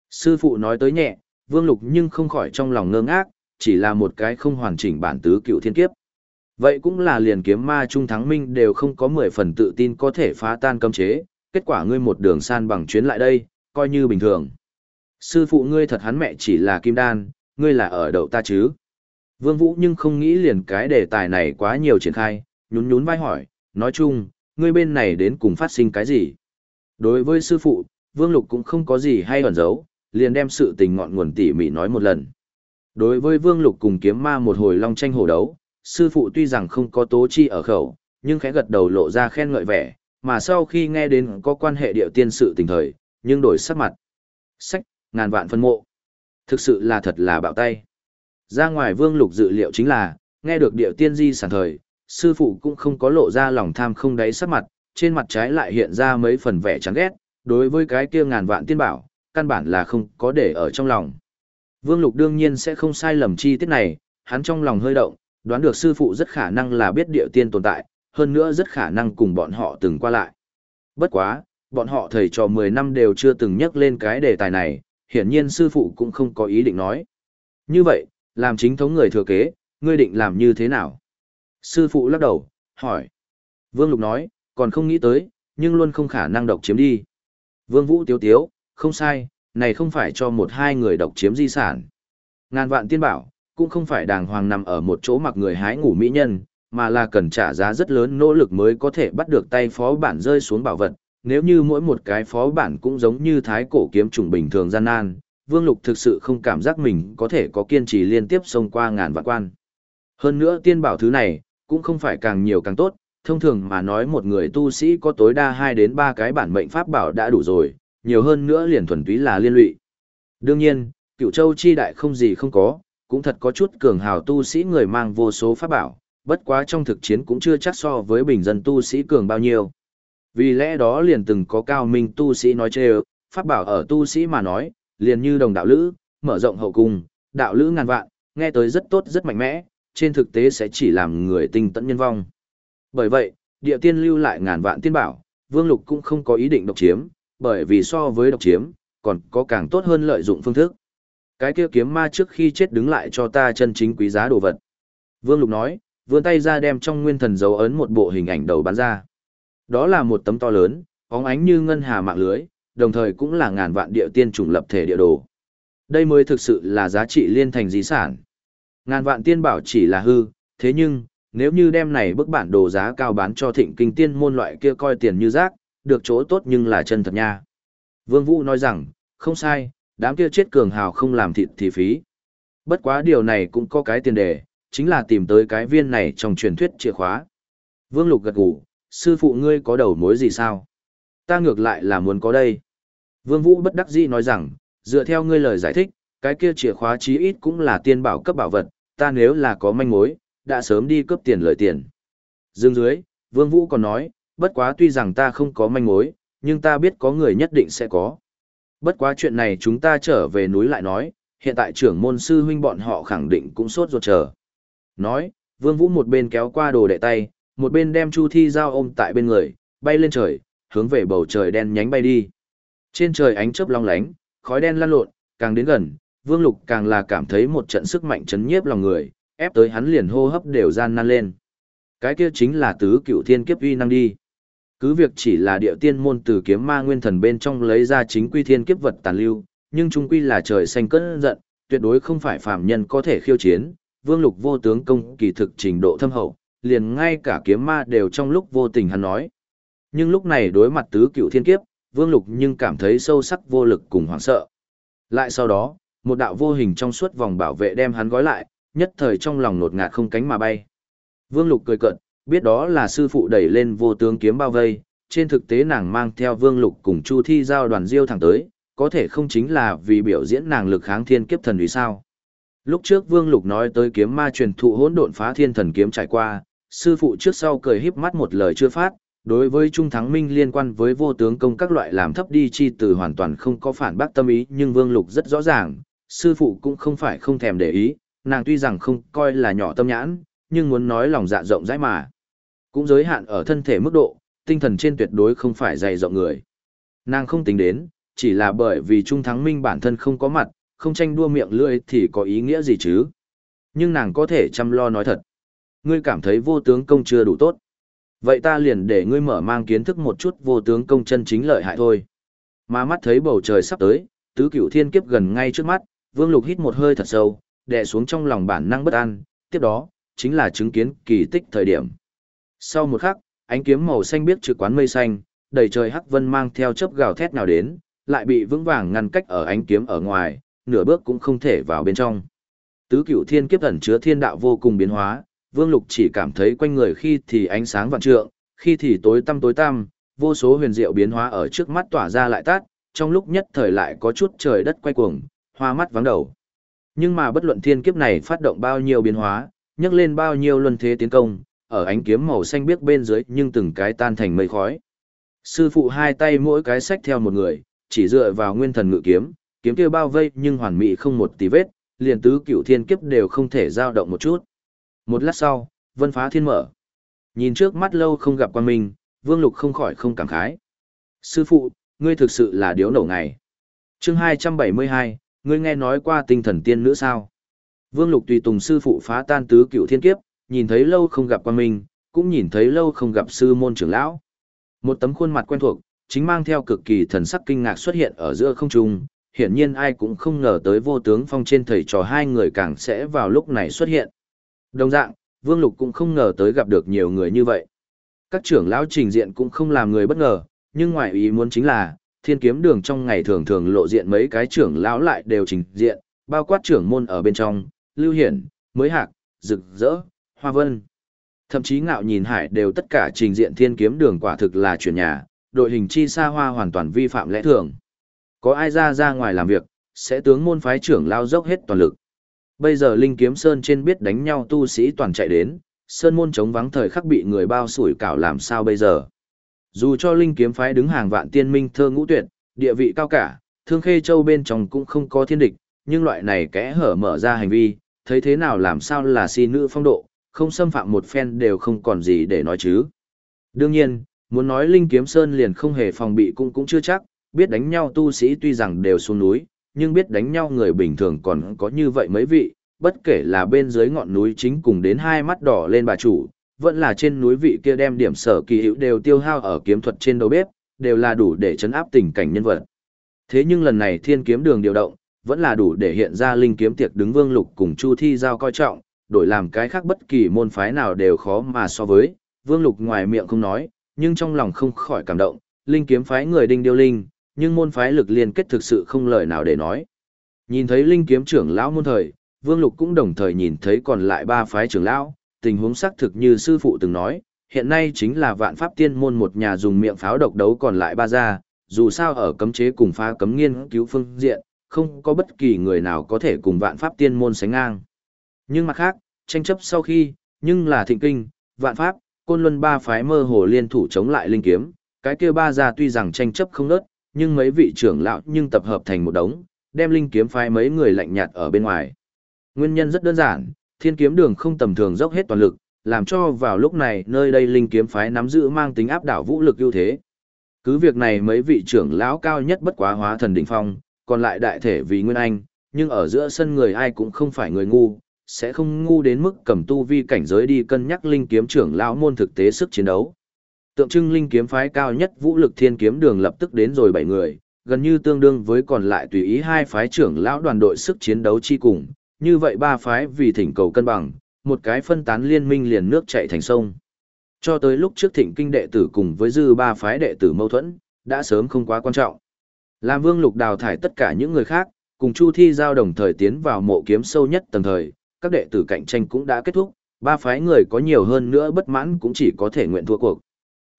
Sư phụ nói tới nhẹ, Vương Lục nhưng không khỏi trong lòng ngơ ngác, chỉ là một cái không hoàn chỉnh bản tứ cựu thiên kiếp. Vậy cũng là liền kiếm ma trung thắng minh đều không có 10 phần tự tin có thể phá tan cấm chế, kết quả ngươi một đường san bằng chuyến lại đây, coi như bình thường. Sư phụ ngươi thật hắn mẹ chỉ là kim đan, ngươi là ở đậu ta chứ. Vương Vũ nhưng không nghĩ liền cái đề tài này quá nhiều triển khai, nhún nhún vai hỏi, nói chung, ngươi bên này đến cùng phát sinh cái gì? Đối với sư phụ, Vương Lục cũng không có gì hay ẩn giấu, liền đem sự tình ngọn nguồn tỉ mỉ nói một lần. Đối với Vương Lục cùng kiếm ma một hồi long tranh hổ đấu, sư phụ tuy rằng không có tố chi ở khẩu, nhưng khẽ gật đầu lộ ra khen ngợi vẻ, mà sau khi nghe đến có quan hệ điệu tiên sự tình thời, nhưng đổi sắc mặt. Sách, ngàn vạn phân mộ. Thực sự là thật là bạo tay. Ra ngoài vương lục dự liệu chính là, nghe được điệu tiên di sản thời, sư phụ cũng không có lộ ra lòng tham không đáy sắc mặt, trên mặt trái lại hiện ra mấy phần vẻ chán ghét, đối với cái kia ngàn vạn tiên bảo, căn bản là không có để ở trong lòng. Vương lục đương nhiên sẽ không sai lầm chi tiết này, hắn trong lòng hơi động, đoán được sư phụ rất khả năng là biết điệu tiên tồn tại, hơn nữa rất khả năng cùng bọn họ từng qua lại. Bất quá, bọn họ thầy trò 10 năm đều chưa từng nhắc lên cái đề tài này, hiển nhiên sư phụ cũng không có ý định nói. Như vậy, làm chính thống người thừa kế, ngươi định làm như thế nào? Sư phụ lắc đầu, hỏi. Vương Lục nói, còn không nghĩ tới, nhưng luôn không khả năng độc chiếm đi. Vương Vũ tiếu tiếu, không sai, này không phải cho một hai người độc chiếm di sản. Ngàn vạn tiên bảo, cũng không phải đàng hoàng nằm ở một chỗ mặc người hái ngủ mỹ nhân, mà là cần trả giá rất lớn nỗ lực mới có thể bắt được tay phó bản rơi xuống bảo vật. Nếu như mỗi một cái phó bản cũng giống như thái cổ kiếm trùng bình thường gian nan, Vương Lục thực sự không cảm giác mình có thể có kiên trì liên tiếp xông qua ngàn vạn quan. Hơn nữa tiên bảo thứ này, cũng không phải càng nhiều càng tốt, thông thường mà nói một người tu sĩ có tối đa 2 đến 3 cái bản mệnh pháp bảo đã đủ rồi, nhiều hơn nữa liền thuần túy là liên lụy. Đương nhiên, cựu châu chi đại không gì không có, cũng thật có chút cường hào tu sĩ người mang vô số pháp bảo, bất quá trong thực chiến cũng chưa chắc so với bình dân tu sĩ cường bao nhiêu. Vì lẽ đó liền từng có cao minh tu sĩ nói chê pháp bảo ở tu sĩ mà nói, liền như đồng đạo lữ, mở rộng hậu cung, đạo lữ ngàn vạn, nghe tới rất tốt rất mạnh mẽ, trên thực tế sẽ chỉ làm người tinh tận nhân vong. Bởi vậy, địa tiên lưu lại ngàn vạn tiên bảo, Vương Lục cũng không có ý định độc chiếm, bởi vì so với độc chiếm, còn có càng tốt hơn lợi dụng phương thức. Cái kia kiếm ma trước khi chết đứng lại cho ta chân chính quý giá đồ vật. Vương Lục nói, vươn tay ra đem trong nguyên thần dấu ấn một bộ hình ảnh đầu bán ra. Đó là một tấm to lớn, óng ánh như ngân hà mạng lưới, đồng thời cũng là ngàn vạn địa tiên chủng lập thể địa đồ. Đây mới thực sự là giá trị liên thành di sản. Ngàn vạn tiên bảo chỉ là hư, thế nhưng, nếu như đem này bức bản đồ giá cao bán cho thịnh kinh tiên môn loại kia coi tiền như rác, được chỗ tốt nhưng là chân thật nha. Vương Vũ nói rằng, không sai, đám kia chết cường hào không làm thịt thì phí. Bất quá điều này cũng có cái tiền đề, chính là tìm tới cái viên này trong truyền thuyết chìa khóa. Vương Lục gật gù, sư phụ ngươi có đầu mối gì sao? Ta ngược lại là muốn có đây. Vương Vũ bất đắc dĩ nói rằng, dựa theo ngươi lời giải thích, cái kia chìa khóa chí ít cũng là tiên bảo cấp bảo vật, ta nếu là có manh mối, đã sớm đi cướp tiền lợi tiền. Dương dưới, Vương Vũ còn nói, bất quá tuy rằng ta không có manh mối, nhưng ta biết có người nhất định sẽ có. Bất quá chuyện này chúng ta trở về núi lại nói, hiện tại trưởng môn sư huynh bọn họ khẳng định cũng sốt ruột chờ. Nói, Vương Vũ một bên kéo qua đồ đệ tay, một bên đem Chu Thi giao ôm tại bên người, bay lên trời, hướng về bầu trời đen nhánh bay đi. Trên trời ánh chớp long lánh, khói đen lan lộn, càng đến gần, Vương Lục càng là cảm thấy một trận sức mạnh chấn nhiếp lòng người, ép tới hắn liền hô hấp đều gian nan lên. Cái kia chính là tứ cựu thiên kiếp uy năng đi. Cứ việc chỉ là địa tiên môn từ kiếm ma nguyên thần bên trong lấy ra chính quy thiên kiếp vật tàn lưu, nhưng chung quy là trời xanh cơn giận, tuyệt đối không phải phàm nhân có thể khiêu chiến. Vương Lục vô tướng công kỳ thực trình độ thâm hậu, liền ngay cả kiếm ma đều trong lúc vô tình hắn nói. Nhưng lúc này đối mặt tứ cựu thiên kiếp, Vương Lục nhưng cảm thấy sâu sắc vô lực cùng hoảng sợ. Lại sau đó, một đạo vô hình trong suốt vòng bảo vệ đem hắn gói lại, nhất thời trong lòng nột ngạt không cánh mà bay. Vương Lục cười cợt, biết đó là sư phụ đẩy lên vô tướng kiếm bao vây, trên thực tế nàng mang theo Vương Lục cùng Chu Thi giao đoàn diêu thẳng tới, có thể không chính là vì biểu diễn nàng lực kháng thiên kiếp thần vì sao. Lúc trước Vương Lục nói tới kiếm ma truyền thụ hỗn độn phá thiên thần kiếm trải qua, sư phụ trước sau cười híp mắt một lời chưa phát, đối với Trung Thắng Minh liên quan với vô tướng công các loại làm thấp đi chi từ hoàn toàn không có phản bác tâm ý nhưng Vương Lục rất rõ ràng, sư phụ cũng không phải không thèm để ý, nàng tuy rằng không coi là nhỏ tâm nhãn, nhưng muốn nói lòng dạ rộng rãi mà. Cũng giới hạn ở thân thể mức độ, tinh thần trên tuyệt đối không phải dày rộng người. Nàng không tính đến, chỉ là bởi vì Trung Thắng Minh bản thân không có mặt, không tranh đua miệng lưỡi thì có ý nghĩa gì chứ. Nhưng nàng có thể chăm lo nói thật. Ngươi cảm thấy vô tướng công chưa đủ tốt. Vậy ta liền để ngươi mở mang kiến thức một chút vô tướng công chân chính lợi hại thôi. Mà mắt thấy bầu trời sắp tới, tứ cửu thiên kiếp gần ngay trước mắt, Vương Lục hít một hơi thật sâu, đè xuống trong lòng bản năng bất an, tiếp đó, chính là chứng kiến kỳ tích thời điểm. Sau một khắc, ánh kiếm màu xanh biếc trực quán mây xanh, đầy trời hắc vân mang theo chớp gào thét nào đến, lại bị vững vàng ngăn cách ở ánh kiếm ở ngoài, nửa bước cũng không thể vào bên trong. Tứ cửu thiên kiếp ẩn chứa thiên đạo vô cùng biến hóa, Vương Lục chỉ cảm thấy quanh người khi thì ánh sáng vạn trượng, khi thì tối tăm tối tăm, vô số huyền diệu biến hóa ở trước mắt tỏa ra lại tát, trong lúc nhất thời lại có chút trời đất quay cuồng, hoa mắt vắng đầu. Nhưng mà bất luận thiên kiếp này phát động bao nhiêu biến hóa, nhấc lên bao nhiêu luân thế tiến công, ở ánh kiếm màu xanh biếc bên dưới nhưng từng cái tan thành mây khói. Sư phụ hai tay mỗi cái sách theo một người, chỉ dựa vào nguyên thần ngự kiếm, kiếm kia bao vây nhưng hoàn mỹ không một tí vết, liền tứ cửu thiên kiếp đều không thể dao động một chút. Một lát sau, vân phá thiên mở. Nhìn trước mắt lâu không gặp quan minh, vương lục không khỏi không cảm khái. Sư phụ, ngươi thực sự là điếu nổ ngày. chương 272, ngươi nghe nói qua tinh thần tiên nữ sao? Vương lục tùy tùng sư phụ phá tan tứ cựu thiên kiếp, nhìn thấy lâu không gặp quan minh, cũng nhìn thấy lâu không gặp sư môn trưởng lão. Một tấm khuôn mặt quen thuộc, chính mang theo cực kỳ thần sắc kinh ngạc xuất hiện ở giữa không trung, hiển nhiên ai cũng không ngờ tới vô tướng phong trên thầy trò hai người càng sẽ vào lúc này xuất hiện. Đồng dạng, Vương Lục cũng không ngờ tới gặp được nhiều người như vậy. Các trưởng lão trình diện cũng không làm người bất ngờ, nhưng ngoại ý muốn chính là, thiên kiếm đường trong ngày thường thường lộ diện mấy cái trưởng lão lại đều trình diện, bao quát trưởng môn ở bên trong, lưu hiển, mới hạc, rực rỡ, hoa vân. Thậm chí ngạo nhìn hải đều tất cả trình diện thiên kiếm đường quả thực là chuyển nhà, đội hình chi xa hoa hoàn toàn vi phạm lẽ thường. Có ai ra ra ngoài làm việc, sẽ tướng môn phái trưởng lao dốc hết toàn lực. Bây giờ Linh Kiếm Sơn trên biết đánh nhau tu sĩ toàn chạy đến, Sơn môn chống vắng thời khắc bị người bao sủi cảo làm sao bây giờ. Dù cho Linh Kiếm phái đứng hàng vạn tiên minh thơ ngũ tuyệt, địa vị cao cả, thương khê châu bên trong cũng không có thiên địch, nhưng loại này kẽ hở mở ra hành vi, thấy thế nào làm sao là si nữ phong độ, không xâm phạm một phen đều không còn gì để nói chứ. Đương nhiên, muốn nói Linh Kiếm Sơn liền không hề phòng bị cũng cũng chưa chắc, biết đánh nhau tu sĩ tuy rằng đều xuống núi, nhưng biết đánh nhau người bình thường còn có như vậy mấy vị, bất kể là bên dưới ngọn núi chính cùng đến hai mắt đỏ lên bà chủ, vẫn là trên núi vị kia đem điểm sở kỳ hữu đều tiêu hao ở kiếm thuật trên đầu bếp, đều là đủ để chấn áp tình cảnh nhân vật. Thế nhưng lần này thiên kiếm đường điều động, vẫn là đủ để hiện ra linh kiếm tiệc đứng vương lục cùng Chu Thi giao coi trọng, đổi làm cái khác bất kỳ môn phái nào đều khó mà so với, vương lục ngoài miệng không nói, nhưng trong lòng không khỏi cảm động, linh kiếm phái người đinh điêu linh, nhưng môn phái lực liên kết thực sự không lời nào để nói. Nhìn thấy linh kiếm trưởng lão môn thời, Vương Lục cũng đồng thời nhìn thấy còn lại ba phái trưởng lão, tình huống xác thực như sư phụ từng nói, hiện nay chính là vạn pháp tiên môn một nhà dùng miệng pháo độc đấu còn lại ba gia, dù sao ở cấm chế cùng phá cấm nghiên cứu phương diện, không có bất kỳ người nào có thể cùng vạn pháp tiên môn sánh ngang. Nhưng mặt khác, tranh chấp sau khi, nhưng là thịnh kinh, vạn pháp, côn luân ba phái mơ hồ liên thủ chống lại linh kiếm, cái kia ba gia tuy rằng tranh chấp không nớt, nhưng mấy vị trưởng lão nhưng tập hợp thành một đống, đem linh kiếm phái mấy người lạnh nhạt ở bên ngoài. Nguyên nhân rất đơn giản, thiên kiếm đường không tầm thường dốc hết toàn lực, làm cho vào lúc này nơi đây linh kiếm phái nắm giữ mang tính áp đảo vũ lực ưu thế. Cứ việc này mấy vị trưởng lão cao nhất bất quá hóa thần đỉnh phong, còn lại đại thể vì Nguyên Anh, nhưng ở giữa sân người ai cũng không phải người ngu, sẽ không ngu đến mức cầm tu vi cảnh giới đi cân nhắc linh kiếm trưởng lão môn thực tế sức chiến đấu tượng trưng linh kiếm phái cao nhất vũ lực thiên kiếm đường lập tức đến rồi bảy người, gần như tương đương với còn lại tùy ý hai phái trưởng lão đoàn đội sức chiến đấu chi cùng, như vậy ba phái vì thỉnh cầu cân bằng, một cái phân tán liên minh liền nước chạy thành sông. Cho tới lúc trước thịnh kinh đệ tử cùng với dư ba phái đệ tử mâu thuẫn, đã sớm không quá quan trọng. Làm vương lục đào thải tất cả những người khác, cùng Chu Thi giao đồng thời tiến vào mộ kiếm sâu nhất tầng thời, các đệ tử cạnh tranh cũng đã kết thúc, ba phái người có nhiều hơn nữa bất mãn cũng chỉ có thể nguyện thua cuộc.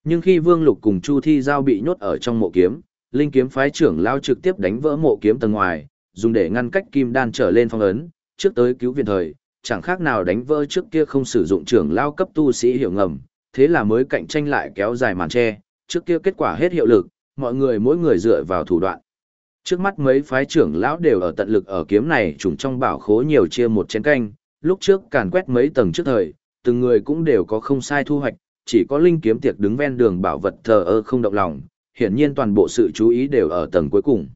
Nhưng khi Vương Lục cùng Chu Thi Giao bị nhốt ở trong mộ kiếm, Linh kiếm phái trưởng lao trực tiếp đánh vỡ mộ kiếm tầng ngoài, dùng để ngăn cách kim đan trở lên phong ấn, trước tới cứu viện thời, chẳng khác nào đánh vỡ trước kia không sử dụng trưởng lao cấp tu sĩ hiểu ngầm, thế là mới cạnh tranh lại kéo dài màn che, trước kia kết quả hết hiệu lực, mọi người mỗi người dựa vào thủ đoạn. Trước mắt mấy phái trưởng lão đều ở tận lực ở kiếm này trùng trong bảo khố nhiều chia một chén canh, lúc trước càn quét mấy tầng trước thời, từng người cũng đều có không sai thu hoạch, chỉ có linh kiếm tiệc đứng ven đường bảo vật thờ ơ không động lòng, hiển nhiên toàn bộ sự chú ý đều ở tầng cuối cùng.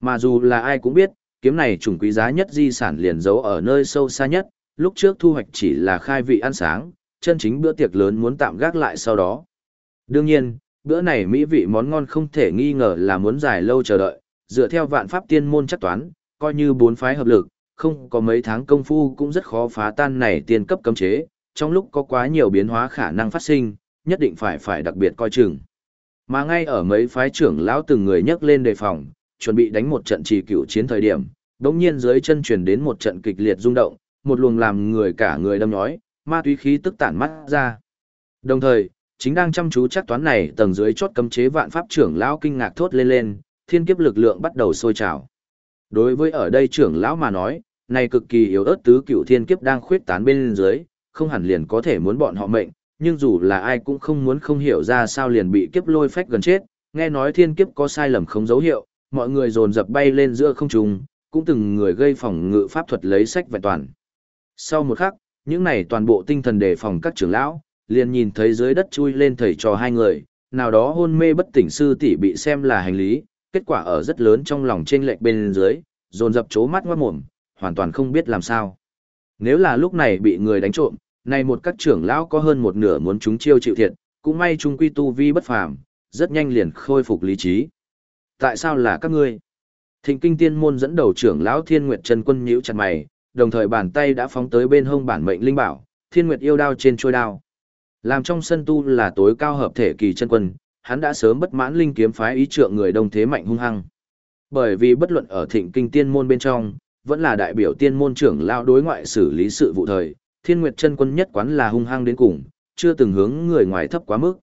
Mà dù là ai cũng biết, kiếm này trùng quý giá nhất di sản liền giấu ở nơi sâu xa nhất, lúc trước thu hoạch chỉ là khai vị ăn sáng, chân chính bữa tiệc lớn muốn tạm gác lại sau đó. Đương nhiên, bữa này mỹ vị món ngon không thể nghi ngờ là muốn dài lâu chờ đợi, dựa theo vạn pháp tiên môn chắc toán, coi như bốn phái hợp lực, không có mấy tháng công phu cũng rất khó phá tan này tiên cấp cấm chế, trong lúc có quá nhiều biến hóa khả năng phát sinh, nhất định phải phải đặc biệt coi chừng. Mà ngay ở mấy phái trưởng lão từng người nhấc lên đề phòng, chuẩn bị đánh một trận trì cựu chiến thời điểm, đống nhiên dưới chân truyền đến một trận kịch liệt rung động, một luồng làm người cả người đâm nhói, ma túy khí tức tản mắt ra. Đồng thời, chính đang chăm chú chắc toán này tầng dưới chốt cấm chế vạn pháp trưởng lão kinh ngạc thốt lên lên, thiên kiếp lực lượng bắt đầu sôi trào. Đối với ở đây trưởng lão mà nói, này cực kỳ yếu ớt tứ cựu thiên kiếp đang khuyết tán bên dưới, không hẳn liền có thể muốn bọn họ mệnh, nhưng dù là ai cũng không muốn không hiểu ra sao liền bị kiếp lôi phách gần chết, nghe nói thiên kiếp có sai lầm không dấu hiệu, mọi người dồn dập bay lên giữa không trung, cũng từng người gây phòng ngự pháp thuật lấy sách vẹn toàn. Sau một khắc, những này toàn bộ tinh thần đề phòng các trưởng lão, liền nhìn thấy dưới đất chui lên thầy trò hai người, nào đó hôn mê bất tỉnh sư tỷ bị xem là hành lý, kết quả ở rất lớn trong lòng trên lệch bên dưới, dồn dập chố mắt ngoát mồm, hoàn toàn không biết làm sao. Nếu là lúc này bị người đánh trộm, này một các trưởng lão có hơn một nửa muốn chúng chiêu chịu thiệt, cũng may chúng quy tu vi bất phàm, rất nhanh liền khôi phục lý trí. Tại sao là các ngươi? Thịnh kinh tiên môn dẫn đầu trưởng lão Thiên Nguyệt Trần Quân nhíu chặt mày, đồng thời bàn tay đã phóng tới bên hông bản mệnh linh bảo, Thiên Nguyệt yêu đao trên trôi đao. Làm trong sân tu là tối cao hợp thể kỳ chân quân, hắn đã sớm bất mãn linh kiếm phái ý trượng người đông thế mạnh hung hăng. Bởi vì bất luận ở Thịnh kinh tiên môn bên trong, vẫn là đại biểu tiên môn trưởng lão đối ngoại xử lý sự vụ thời, Thiên Nguyệt chân quân nhất quán là hung hăng đến cùng, chưa từng hướng người ngoài thấp quá mức.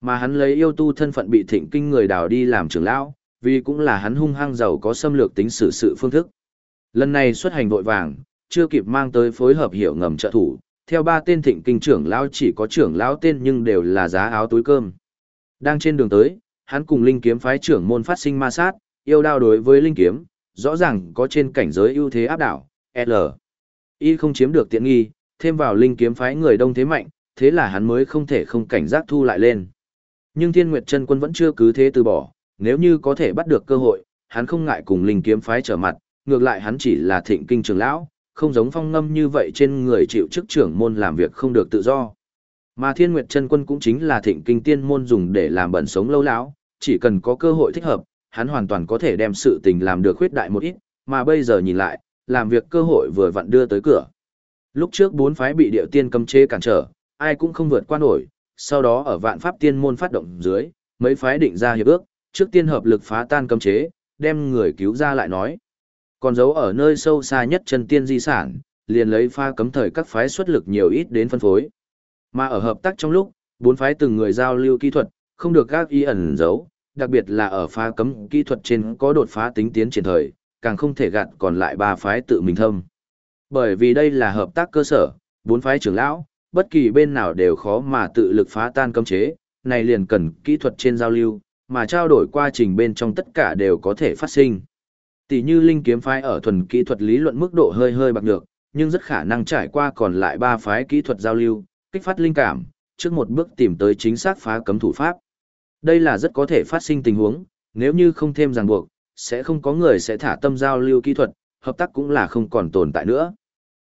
Mà hắn lấy yêu tu thân phận bị Thịnh kinh người đào đi làm trưởng lão, vì cũng là hắn hung hăng giàu có xâm lược tính xử sự phương thức. Lần này xuất hành vội vàng, chưa kịp mang tới phối hợp hiểu ngầm trợ thủ, theo ba tên thịnh kinh trưởng lão chỉ có trưởng lão tên nhưng đều là giá áo túi cơm. Đang trên đường tới, hắn cùng linh kiếm phái trưởng môn phát sinh ma sát, yêu đao đối với linh kiếm, rõ ràng có trên cảnh giới ưu thế áp đảo, L. Y không chiếm được tiện nghi, thêm vào linh kiếm phái người đông thế mạnh, thế là hắn mới không thể không cảnh giác thu lại lên. Nhưng Thiên Nguyệt chân quân vẫn chưa cứ thế từ bỏ, nếu như có thể bắt được cơ hội, hắn không ngại cùng linh kiếm phái trở mặt, ngược lại hắn chỉ là thịnh kinh trưởng lão, không giống phong ngâm như vậy trên người chịu chức trưởng môn làm việc không được tự do. Mà Thiên Nguyệt chân quân cũng chính là thịnh kinh tiên môn dùng để làm bẩn sống lâu lão, chỉ cần có cơ hội thích hợp, hắn hoàn toàn có thể đem sự tình làm được khuyết đại một ít, mà bây giờ nhìn lại, làm việc cơ hội vừa vặn đưa tới cửa. Lúc trước bốn phái bị điệu tiên cấm chế cản trở, ai cũng không vượt qua nổi, sau đó ở vạn pháp tiên môn phát động dưới, mấy phái định ra hiệp ước, trước tiên hợp lực phá tan cấm chế, đem người cứu ra lại nói. Còn giấu ở nơi sâu xa nhất chân tiên di sản, liền lấy pha cấm thời các phái xuất lực nhiều ít đến phân phối. Mà ở hợp tác trong lúc, bốn phái từng người giao lưu kỹ thuật, không được các ý ẩn giấu, đặc biệt là ở pha cấm kỹ thuật trên có đột phá tính tiến triển thời, càng không thể gạt còn lại ba phái tự mình thâm. Bởi vì đây là hợp tác cơ sở, bốn phái trưởng lão, bất kỳ bên nào đều khó mà tự lực phá tan cấm chế, này liền cần kỹ thuật trên giao lưu, mà trao đổi quá trình bên trong tất cả đều có thể phát sinh. Tỷ như linh kiếm phái ở thuần kỹ thuật lý luận mức độ hơi hơi bạc được, nhưng rất khả năng trải qua còn lại ba phái kỹ thuật giao lưu, kích phát linh cảm, trước một bước tìm tới chính xác phá cấm thủ pháp. Đây là rất có thể phát sinh tình huống, nếu như không thêm ràng buộc, sẽ không có người sẽ thả tâm giao lưu kỹ thuật, hợp tác cũng là không còn tồn tại nữa.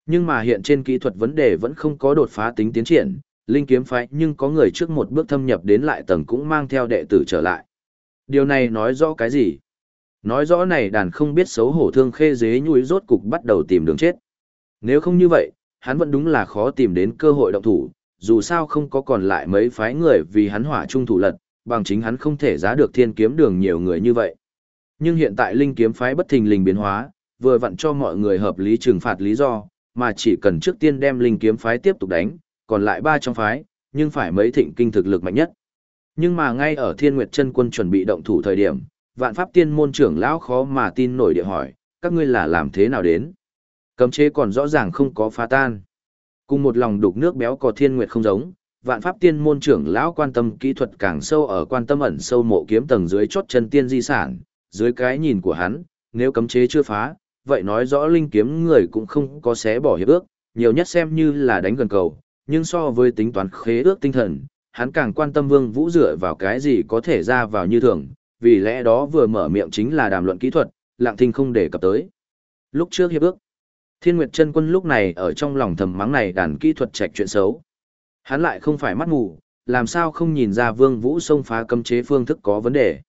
Nhưng mà hiện trên kỹ thuật vấn đề vẫn không có đột phá tính tiến triển, linh kiếm phái nhưng có người trước một bước thâm nhập đến lại tầng cũng mang theo đệ tử trở lại. Điều này nói rõ cái gì? Nói rõ này đàn không biết xấu hổ thương khê dế nhui rốt cục bắt đầu tìm đường chết. Nếu không như vậy, hắn vẫn đúng là khó tìm đến cơ hội động thủ, dù sao không có còn lại mấy phái người vì hắn hỏa trung thủ lật, bằng chính hắn không thể giá được thiên kiếm đường nhiều người như vậy. Nhưng hiện tại linh kiếm phái bất thình lình biến hóa, vừa vặn cho mọi người hợp lý trừng phạt lý do, mà chỉ cần trước tiên đem linh kiếm phái tiếp tục đánh, còn lại ba trong phái, nhưng phải mấy thịnh kinh thực lực mạnh nhất. Nhưng mà ngay ở Thiên Nguyệt chân quân chuẩn bị động thủ thời điểm, vạn pháp tiên môn trưởng lão khó mà tin nổi địa hỏi, các ngươi là làm thế nào đến? Cấm chế còn rõ ràng không có phá tan. Cùng một lòng đục nước béo có Thiên Nguyệt không giống, vạn pháp tiên môn trưởng lão quan tâm kỹ thuật càng sâu ở quan tâm ẩn sâu mộ kiếm tầng dưới chót chân tiên di sản, dưới cái nhìn của hắn, nếu cấm chế chưa phá, vậy nói rõ linh kiếm người cũng không có xé bỏ hiệp ước, nhiều nhất xem như là đánh gần cầu, nhưng so với tính toán khế ước tinh thần, hắn càng quan tâm Vương Vũ dựa vào cái gì có thể ra vào như thường, vì lẽ đó vừa mở miệng chính là đàm luận kỹ thuật, lặng thinh không để cập tới. Lúc trước hiệp ước, Thiên Nguyệt chân quân lúc này ở trong lòng thầm mắng này đàn kỹ thuật trạch chuyện xấu. Hắn lại không phải mắt mù, làm sao không nhìn ra Vương Vũ xông phá cấm chế phương thức có vấn đề.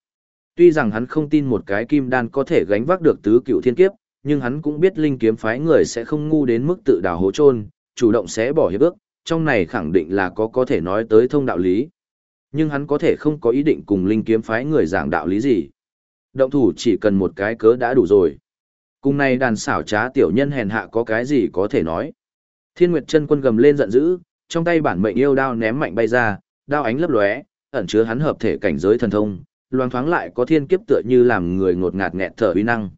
Tuy rằng hắn không tin một cái kim đan có thể gánh vác được tứ cựu thiên kiếp, nhưng hắn cũng biết linh kiếm phái người sẽ không ngu đến mức tự đào hố chôn, chủ động sẽ bỏ hiệp ước, trong này khẳng định là có có thể nói tới thông đạo lý. Nhưng hắn có thể không có ý định cùng linh kiếm phái người giảng đạo lý gì. Động thủ chỉ cần một cái cớ đã đủ rồi. Cùng này đàn xảo trá tiểu nhân hèn hạ có cái gì có thể nói. Thiên Nguyệt chân quân gầm lên giận dữ, trong tay bản mệnh yêu đao ném mạnh bay ra, đao ánh lấp lóe, ẩn chứa hắn hợp thể cảnh giới thần thông, loang thoáng lại có thiên kiếp tựa như làm người ngột ngạt nghẹt thở uy năng.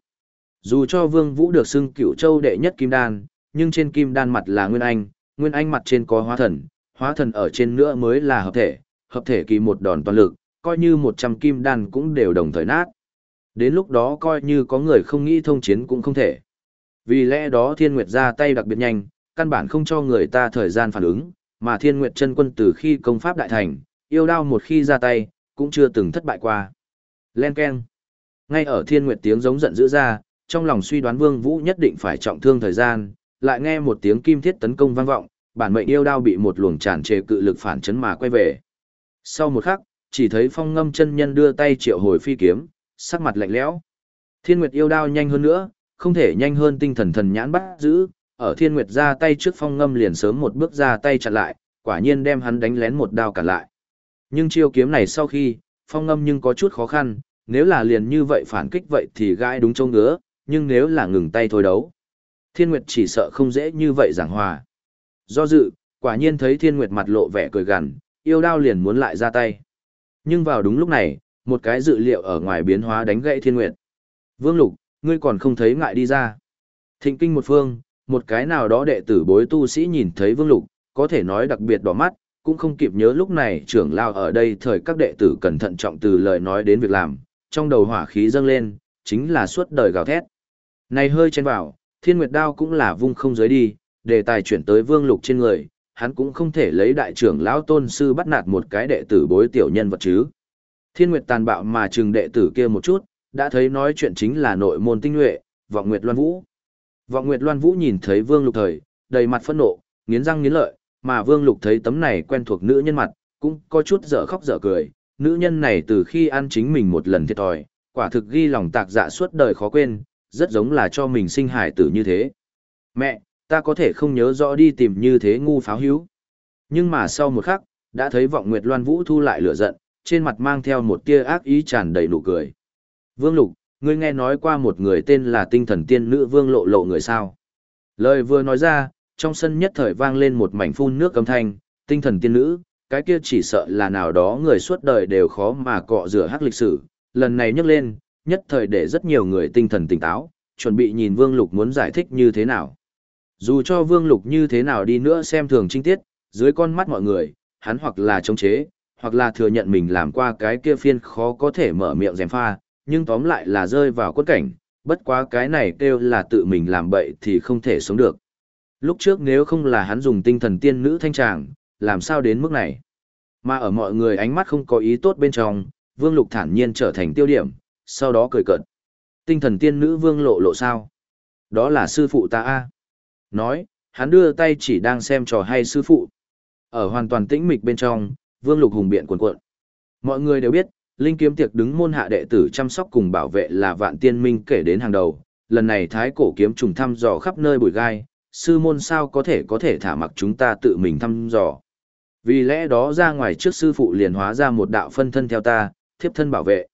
Dù cho Vương Vũ được xưng cửu châu đệ nhất kim đan, nhưng trên kim đan mặt là Nguyên Anh, Nguyên Anh mặt trên có hóa thần, hóa thần ở trên nữa mới là hợp thể, hợp thể kỳ một đòn toàn lực, coi như 100 kim đan cũng đều đồng thời nát. Đến lúc đó coi như có người không nghĩ thông chiến cũng không thể. Vì lẽ đó Thiên Nguyệt ra tay đặc biệt nhanh, căn bản không cho người ta thời gian phản ứng, mà Thiên Nguyệt chân quân từ khi công pháp đại thành, yêu đao một khi ra tay, cũng chưa từng thất bại qua. Len Ken. Ngay ở Thiên Nguyệt tiếng giống giận dữ ra, trong lòng suy đoán Vương Vũ nhất định phải trọng thương thời gian, lại nghe một tiếng kim thiết tấn công vang vọng, bản mệnh yêu đao bị một luồng tràn trề cự lực phản chấn mà quay về. Sau một khắc, chỉ thấy phong ngâm chân nhân đưa tay triệu hồi phi kiếm, sắc mặt lạnh lẽo. Thiên Nguyệt yêu đao nhanh hơn nữa, không thể nhanh hơn tinh thần thần nhãn bắt giữ, ở Thiên Nguyệt ra tay trước phong ngâm liền sớm một bước ra tay chặn lại, quả nhiên đem hắn đánh lén một đao cản lại. Nhưng chiêu kiếm này sau khi, phong ngâm nhưng có chút khó khăn, nếu là liền như vậy phản kích vậy thì gãi đúng châu ngứa, nhưng nếu là ngừng tay thôi đấu. Thiên Nguyệt chỉ sợ không dễ như vậy giảng hòa. Do dự, quả nhiên thấy Thiên Nguyệt mặt lộ vẻ cười gằn, yêu đao liền muốn lại ra tay. Nhưng vào đúng lúc này, một cái dự liệu ở ngoài biến hóa đánh gãy Thiên Nguyệt. Vương Lục, ngươi còn không thấy ngại đi ra. Thịnh kinh một phương, một cái nào đó đệ tử bối tu sĩ nhìn thấy Vương Lục, có thể nói đặc biệt đỏ mắt, cũng không kịp nhớ lúc này trưởng lao ở đây thời các đệ tử cẩn thận trọng từ lời nói đến việc làm, trong đầu hỏa khí dâng lên, chính là suốt đời gào thét. Này hơi chen vào, thiên nguyệt đao cũng là vung không giới đi, đề tài chuyển tới vương lục trên người, hắn cũng không thể lấy đại trưởng lão tôn sư bắt nạt một cái đệ tử bối tiểu nhân vật chứ. Thiên nguyệt tàn bạo mà trừng đệ tử kia một chút, đã thấy nói chuyện chính là nội môn tinh nhuệ, vọng nguyệt loan vũ. Vọng nguyệt loan vũ nhìn thấy vương lục thời, đầy mặt phẫn nộ, nghiến răng nghiến lợi, mà vương lục thấy tấm này quen thuộc nữ nhân mặt, cũng có chút dở khóc dở cười. Nữ nhân này từ khi ăn chính mình một lần thiệt thòi, quả thực ghi lòng tạc dạ suốt đời khó quên, rất giống là cho mình sinh hải tử như thế. Mẹ, ta có thể không nhớ rõ đi tìm như thế ngu pháo hữu. Nhưng mà sau một khắc, đã thấy vọng Nguyệt Loan Vũ thu lại lửa giận, trên mặt mang theo một tia ác ý tràn đầy nụ cười. Vương Lục, ngươi nghe nói qua một người tên là tinh thần tiên nữ Vương Lộ Lộ người sao? Lời vừa nói ra, trong sân nhất thời vang lên một mảnh phun nước âm thanh, tinh thần tiên nữ, cái kia chỉ sợ là nào đó người suốt đời đều khó mà cọ rửa hắc lịch sử, lần này nhấc lên, nhất thời để rất nhiều người tinh thần tỉnh táo, chuẩn bị nhìn Vương Lục muốn giải thích như thế nào. Dù cho Vương Lục như thế nào đi nữa xem thường trinh tiết, dưới con mắt mọi người, hắn hoặc là chống chế, hoặc là thừa nhận mình làm qua cái kia phiên khó có thể mở miệng dèm pha, nhưng tóm lại là rơi vào quân cảnh, bất quá cái này kêu là tự mình làm bậy thì không thể sống được. Lúc trước nếu không là hắn dùng tinh thần tiên nữ thanh tràng, làm sao đến mức này? Mà ở mọi người ánh mắt không có ý tốt bên trong, Vương Lục thản nhiên trở thành tiêu điểm, sau đó cười cợt. Tinh thần tiên nữ vương lộ lộ sao? Đó là sư phụ ta a. Nói, hắn đưa tay chỉ đang xem trò hay sư phụ. Ở hoàn toàn tĩnh mịch bên trong, vương lục hùng biện cuộn cuộn. Mọi người đều biết, linh kiếm tiệc đứng môn hạ đệ tử chăm sóc cùng bảo vệ là vạn tiên minh kể đến hàng đầu. Lần này thái cổ kiếm trùng thăm dò khắp nơi bụi gai, sư môn sao có thể có thể thả mặc chúng ta tự mình thăm dò. Vì lẽ đó ra ngoài trước sư phụ liền hóa ra một đạo phân thân theo ta, thiếp thân bảo vệ.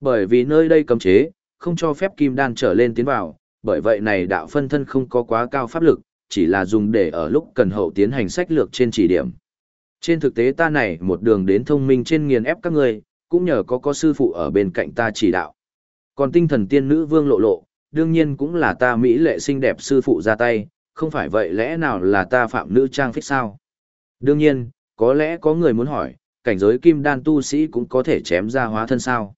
Bởi vì nơi đây cấm chế, không cho phép kim đan trở lên tiến vào, bởi vậy này đạo phân thân không có quá cao pháp lực, chỉ là dùng để ở lúc cần hậu tiến hành sách lược trên chỉ điểm. Trên thực tế ta này một đường đến thông minh trên nghiền ép các ngươi, cũng nhờ có có sư phụ ở bên cạnh ta chỉ đạo. Còn tinh thần tiên nữ vương lộ lộ, đương nhiên cũng là ta mỹ lệ xinh đẹp sư phụ ra tay, không phải vậy lẽ nào là ta phạm nữ trang phích sao? Đương nhiên, có lẽ có người muốn hỏi, cảnh giới kim đan tu sĩ cũng có thể chém ra hóa thân sao?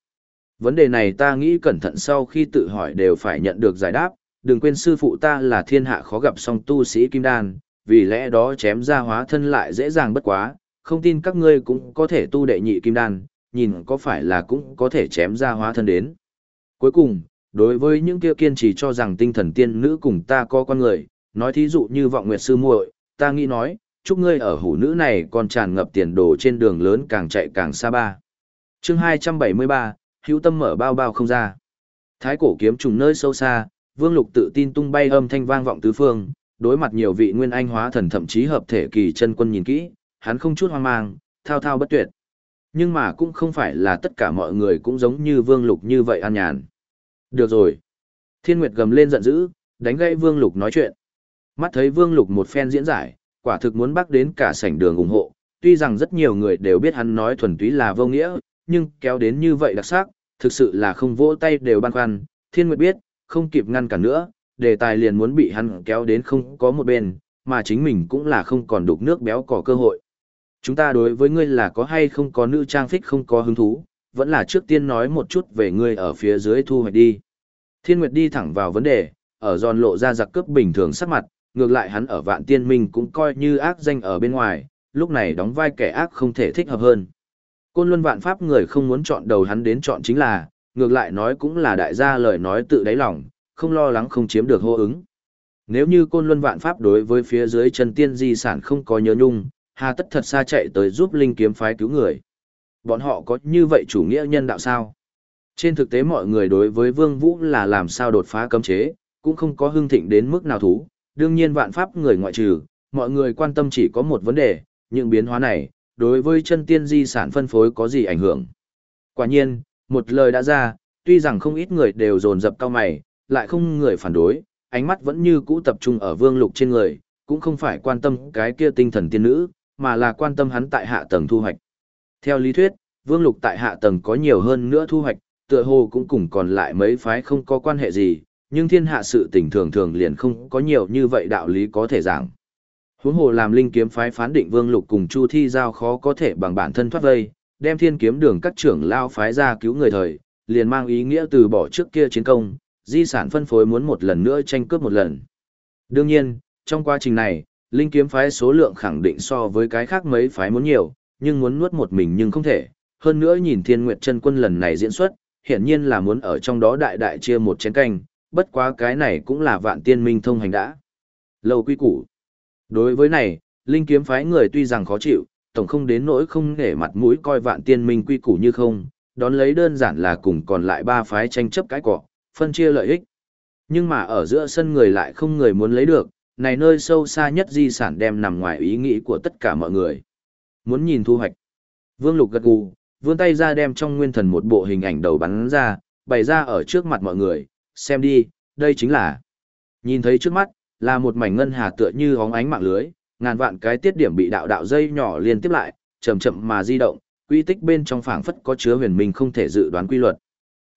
Vấn đề này ta nghĩ cẩn thận sau khi tự hỏi đều phải nhận được giải đáp, đừng quên sư phụ ta là thiên hạ khó gặp song tu sĩ kim đan, vì lẽ đó chém ra hóa thân lại dễ dàng bất quá, không tin các ngươi cũng có thể tu đệ nhị kim đan, nhìn có phải là cũng có thể chém ra hóa thân đến. Cuối cùng, đối với những kia kiên trì cho rằng tinh thần tiên nữ cùng ta có con người, nói thí dụ như vọng nguyệt sư muội, ta nghĩ nói, chúc ngươi ở hủ nữ này còn tràn ngập tiền đồ trên đường lớn càng chạy càng xa ba. Chương 273, hữu tâm mở bao bao không ra. Thái cổ kiếm trùng nơi sâu xa, Vương Lục tự tin tung bay âm thanh vang vọng tứ phương, đối mặt nhiều vị nguyên anh hóa thần thậm chí hợp thể kỳ chân quân nhìn kỹ, hắn không chút hoang mang, thao thao bất tuyệt. Nhưng mà cũng không phải là tất cả mọi người cũng giống như Vương Lục như vậy an nhàn. Được rồi. Thiên Nguyệt gầm lên giận dữ, đánh gãy Vương Lục nói chuyện. Mắt thấy Vương Lục một phen diễn giải, quả thực muốn bắt đến cả sảnh đường ủng hộ, tuy rằng rất nhiều người đều biết hắn nói thuần túy là vô nghĩa, nhưng kéo đến như vậy đặc sắc, thực sự là không vỗ tay đều băn khoăn, Thiên Nguyệt biết, không kịp ngăn cản nữa, đề tài liền muốn bị hắn kéo đến không có một bên, mà chính mình cũng là không còn đục nước béo cỏ cơ hội. Chúng ta đối với ngươi là có hay không có nữ trang phích không có hứng thú, vẫn là trước tiên nói một chút về ngươi ở phía dưới thu hoạch đi. Thiên Nguyệt đi thẳng vào vấn đề, ở giòn lộ ra giặc cướp bình thường sắc mặt, ngược lại hắn ở vạn tiên minh cũng coi như ác danh ở bên ngoài, lúc này đóng vai kẻ ác không thể thích hợp hơn. Côn luân vạn pháp người không muốn chọn đầu hắn đến chọn chính là, ngược lại nói cũng là đại gia lời nói tự đáy lòng, không lo lắng không chiếm được hô ứng. Nếu như côn luân vạn pháp đối với phía dưới chân tiên di sản không có nhớ nhung, hà tất thật xa chạy tới giúp linh kiếm phái cứu người. Bọn họ có như vậy chủ nghĩa nhân đạo sao? Trên thực tế mọi người đối với Vương Vũ là làm sao đột phá cấm chế, cũng không có hưng thịnh đến mức nào thú. Đương nhiên vạn pháp người ngoại trừ, mọi người quan tâm chỉ có một vấn đề, những biến hóa này, đối với chân tiên di sản phân phối có gì ảnh hưởng. Quả nhiên, một lời đã ra, tuy rằng không ít người đều dồn dập cao mày, lại không người phản đối, ánh mắt vẫn như cũ tập trung ở vương lục trên người, cũng không phải quan tâm cái kia tinh thần tiên nữ, mà là quan tâm hắn tại hạ tầng thu hoạch. Theo lý thuyết, vương lục tại hạ tầng có nhiều hơn nữa thu hoạch, tựa hồ cũng cùng còn lại mấy phái không có quan hệ gì, nhưng thiên hạ sự tình thường thường liền không có nhiều như vậy đạo lý có thể giảng. Huống hồ làm linh kiếm phái phán định vương lục cùng chu thi giao khó có thể bằng bản thân thoát vây, đem thiên kiếm đường các trưởng lao phái ra cứu người thời, liền mang ý nghĩa từ bỏ trước kia chiến công, di sản phân phối muốn một lần nữa tranh cướp một lần. Đương nhiên, trong quá trình này, linh kiếm phái số lượng khẳng định so với cái khác mấy phái muốn nhiều, nhưng muốn nuốt một mình nhưng không thể. Hơn nữa nhìn Thiên Nguyệt chân quân lần này diễn xuất, hiển nhiên là muốn ở trong đó đại đại chia một chén canh, bất quá cái này cũng là vạn tiên minh thông hành đã. Lâu quy củ. Đối với này, linh kiếm phái người tuy rằng khó chịu, tổng không đến nỗi không để mặt mũi coi vạn tiên minh quy củ như không, đón lấy đơn giản là cùng còn lại ba phái tranh chấp cái cỏ, phân chia lợi ích. Nhưng mà ở giữa sân người lại không người muốn lấy được, này nơi sâu xa nhất di sản đem nằm ngoài ý nghĩ của tất cả mọi người. Muốn nhìn thu hoạch. Vương Lục gật gù, vươn tay ra đem trong nguyên thần một bộ hình ảnh đầu bắn ra, bày ra ở trước mặt mọi người, xem đi, đây chính là. Nhìn thấy trước mắt, là một mảnh ngân hà tựa như hóng ánh mạng lưới, ngàn vạn cái tiết điểm bị đạo đạo dây nhỏ liên tiếp lại, chậm chậm mà di động, quy tích bên trong phảng phất có chứa huyền minh không thể dự đoán quy luật.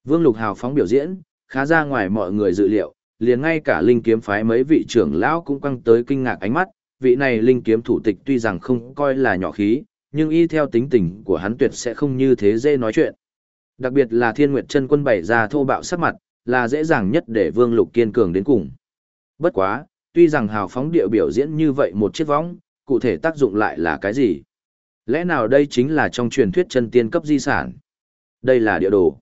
Vương Lục hào phóng biểu diễn, khá ra ngoài mọi người dự liệu, liền ngay cả linh kiếm phái mấy vị trưởng lão cũng quăng tới kinh ngạc ánh mắt, vị này linh kiếm thủ tịch tuy rằng không coi là nhỏ khí, nhưng y theo tính tình của hắn tuyệt sẽ không như thế dễ nói chuyện. Đặc biệt là Thiên Nguyệt chân quân bày ra thô bạo sắc mặt, là dễ dàng nhất để Vương Lục kiên cường đến cùng. Bất quá, tuy rằng hào phóng điệu biểu diễn như vậy một chiếc võng, cụ thể tác dụng lại là cái gì? Lẽ nào đây chính là trong truyền thuyết chân tiên cấp di sản? Đây là địa đồ.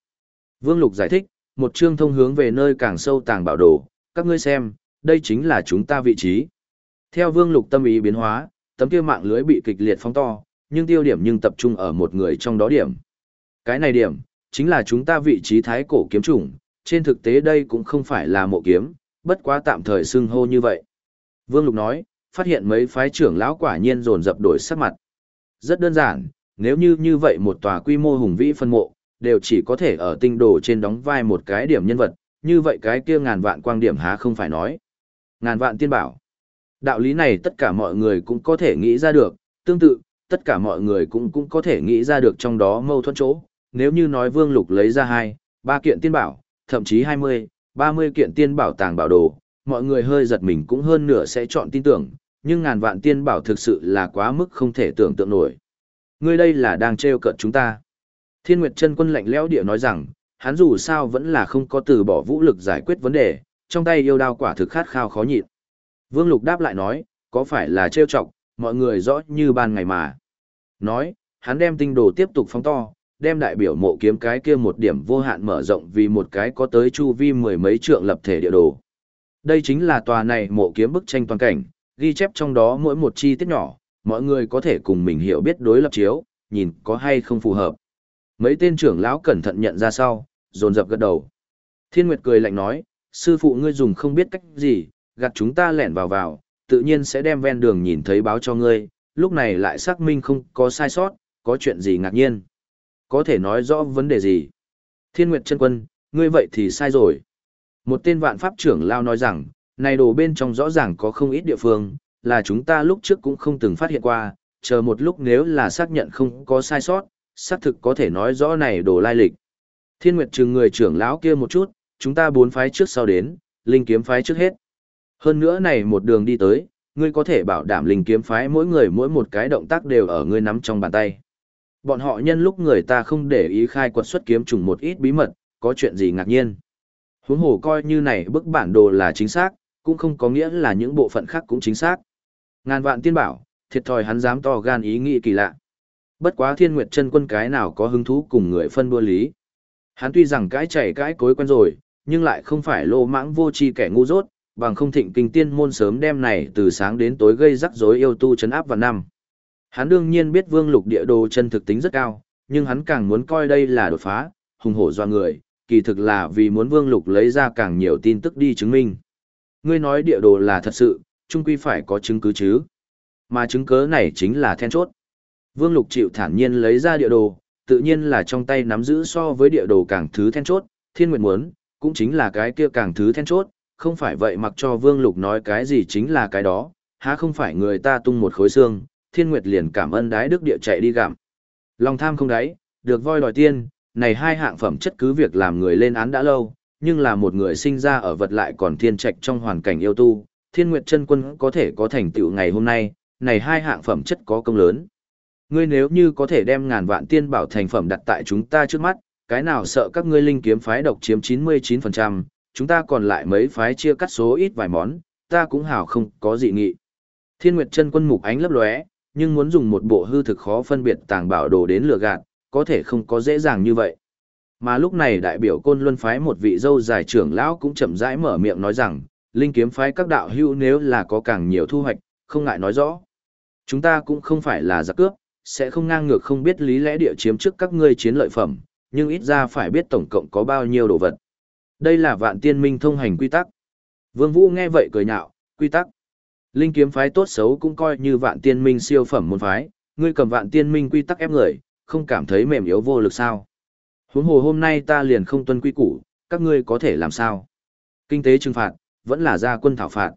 Vương Lục giải thích, một chương thông hướng về nơi càng sâu tàng bảo đồ, các ngươi xem, đây chính là chúng ta vị trí. Theo Vương Lục tâm ý biến hóa, tấm kia mạng lưới bị kịch liệt phóng to, nhưng tiêu điểm nhưng tập trung ở một người trong đó điểm. Cái này điểm, chính là chúng ta vị trí thái cổ kiếm chủng, trên thực tế đây cũng không phải là mộ kiếm, bất quá tạm thời xưng hô như vậy. Vương Lục nói, phát hiện mấy phái trưởng lão quả nhiên dồn dập đổi sắc mặt. Rất đơn giản, nếu như như vậy một tòa quy mô hùng vĩ phân mộ, đều chỉ có thể ở tinh đồ trên đóng vai một cái điểm nhân vật, như vậy cái kia ngàn vạn quang điểm há không phải nói. Ngàn vạn tiên bảo. Đạo lý này tất cả mọi người cũng có thể nghĩ ra được, tương tự, tất cả mọi người cũng cũng có thể nghĩ ra được trong đó mâu thuẫn chỗ. Nếu như nói Vương Lục lấy ra hai, ba kiện tiên bảo, thậm chí 20, 30 kiện tiên bảo tàng bảo đồ, mọi người hơi giật mình cũng hơn nửa sẽ chọn tin tưởng, nhưng ngàn vạn tiên bảo thực sự là quá mức không thể tưởng tượng nổi. Ngươi đây là đang trêu cợt chúng ta. Thiên Nguyệt chân quân lạnh lẽo địa nói rằng, hắn dù sao vẫn là không có từ bỏ vũ lực giải quyết vấn đề, trong tay yêu đao quả thực khát khao khó nhịn. Vương Lục đáp lại nói, có phải là trêu chọc, mọi người rõ như ban ngày mà. Nói, hắn đem tinh đồ tiếp tục phóng to, đem đại biểu mộ kiếm cái kia một điểm vô hạn mở rộng vì một cái có tới chu vi mười mấy trượng lập thể địa đồ. Đây chính là tòa này mộ kiếm bức tranh toàn cảnh, ghi chép trong đó mỗi một chi tiết nhỏ, mọi người có thể cùng mình hiểu biết đối lập chiếu, nhìn có hay không phù hợp. Mấy tên trưởng lão cẩn thận nhận ra sau, dồn dập gật đầu. Thiên Nguyệt cười lạnh nói, sư phụ ngươi dùng không biết cách gì, gạt chúng ta lẻn vào vào, tự nhiên sẽ đem ven đường nhìn thấy báo cho ngươi, lúc này lại xác minh không có sai sót, có chuyện gì ngạc nhiên. Có thể nói rõ vấn đề gì? Thiên Nguyệt chân quân, ngươi vậy thì sai rồi. Một tên vạn pháp trưởng lao nói rằng, này đồ bên trong rõ ràng có không ít địa phương, là chúng ta lúc trước cũng không từng phát hiện qua, chờ một lúc nếu là xác nhận không có sai sót, xác thực có thể nói rõ này đồ lai lịch. Thiên Nguyệt trừng người trưởng lão kia một chút, chúng ta bốn phái trước sau đến, linh kiếm phái trước hết. Hơn nữa này một đường đi tới, ngươi có thể bảo đảm linh kiếm phái mỗi người mỗi một cái động tác đều ở ngươi nắm trong bàn tay. Bọn họ nhân lúc người ta không để ý khai quật xuất kiếm trùng một ít bí mật, có chuyện gì ngạc nhiên. Huống hồ coi như này bức bản đồ là chính xác, cũng không có nghĩa là những bộ phận khác cũng chính xác. Ngàn vạn tiên bảo, thiệt thòi hắn dám to gan ý nghĩ kỳ lạ. Bất quá thiên nguyệt chân quân cái nào có hứng thú cùng người phân đua lý. Hắn tuy rằng cái chảy cái cối quen rồi, nhưng lại không phải lô mãng vô tri kẻ ngu dốt, bằng không thịnh kinh tiên môn sớm đêm này từ sáng đến tối gây rắc rối yêu tu chấn áp vào năm. Hắn đương nhiên biết vương lục địa đồ chân thực tính rất cao, nhưng hắn càng muốn coi đây là đột phá, hùng hổ do người, kỳ thực là vì muốn vương lục lấy ra càng nhiều tin tức đi chứng minh. Ngươi nói địa đồ là thật sự, chung quy phải có chứng cứ chứ. Mà chứng cứ này chính là then chốt. Vương lục chịu thản nhiên lấy ra địa đồ, tự nhiên là trong tay nắm giữ so với địa đồ càng thứ then chốt, thiên nguyện muốn, cũng chính là cái kia càng thứ then chốt, không phải vậy mặc cho vương lục nói cái gì chính là cái đó, há không phải người ta tung một khối xương, thiên nguyệt liền cảm ơn đái đức địa chạy đi gặm. Lòng tham không đáy, được voi đòi tiên, này hai hạng phẩm chất cứ việc làm người lên án đã lâu, nhưng là một người sinh ra ở vật lại còn thiên trạch trong hoàn cảnh yêu tu, thiên nguyệt chân quân có thể có thành tựu ngày hôm nay, này hai hạng phẩm chất có công lớn. Ngươi nếu như có thể đem ngàn vạn tiên bảo thành phẩm đặt tại chúng ta trước mắt, cái nào sợ các ngươi linh kiếm phái độc chiếm 99%, chúng ta còn lại mấy phái chia cắt số ít vài món, ta cũng hảo không có dị nghị. Thiên Nguyệt chân quân mục ánh lấp lóe, nhưng muốn dùng một bộ hư thực khó phân biệt tàng bảo đồ đến lừa gạt, có thể không có dễ dàng như vậy. Mà lúc này đại biểu côn luân phái một vị dâu dài trưởng lão cũng chậm rãi mở miệng nói rằng, linh kiếm phái các đạo hữu nếu là có càng nhiều thu hoạch, không ngại nói rõ. Chúng ta cũng không phải là giặc cướp, sẽ không ngang ngược không biết lý lẽ địa chiếm trước các ngươi chiến lợi phẩm, nhưng ít ra phải biết tổng cộng có bao nhiêu đồ vật. Đây là vạn tiên minh thông hành quy tắc. Vương Vũ nghe vậy cười nhạo, quy tắc. Linh kiếm phái tốt xấu cũng coi như vạn tiên minh siêu phẩm môn phái, ngươi cầm vạn tiên minh quy tắc ép người, không cảm thấy mềm yếu vô lực sao. Huống hồ hôm nay ta liền không tuân quy củ, các ngươi có thể làm sao? Kinh tế trừng phạt, vẫn là gia quân thảo phạt.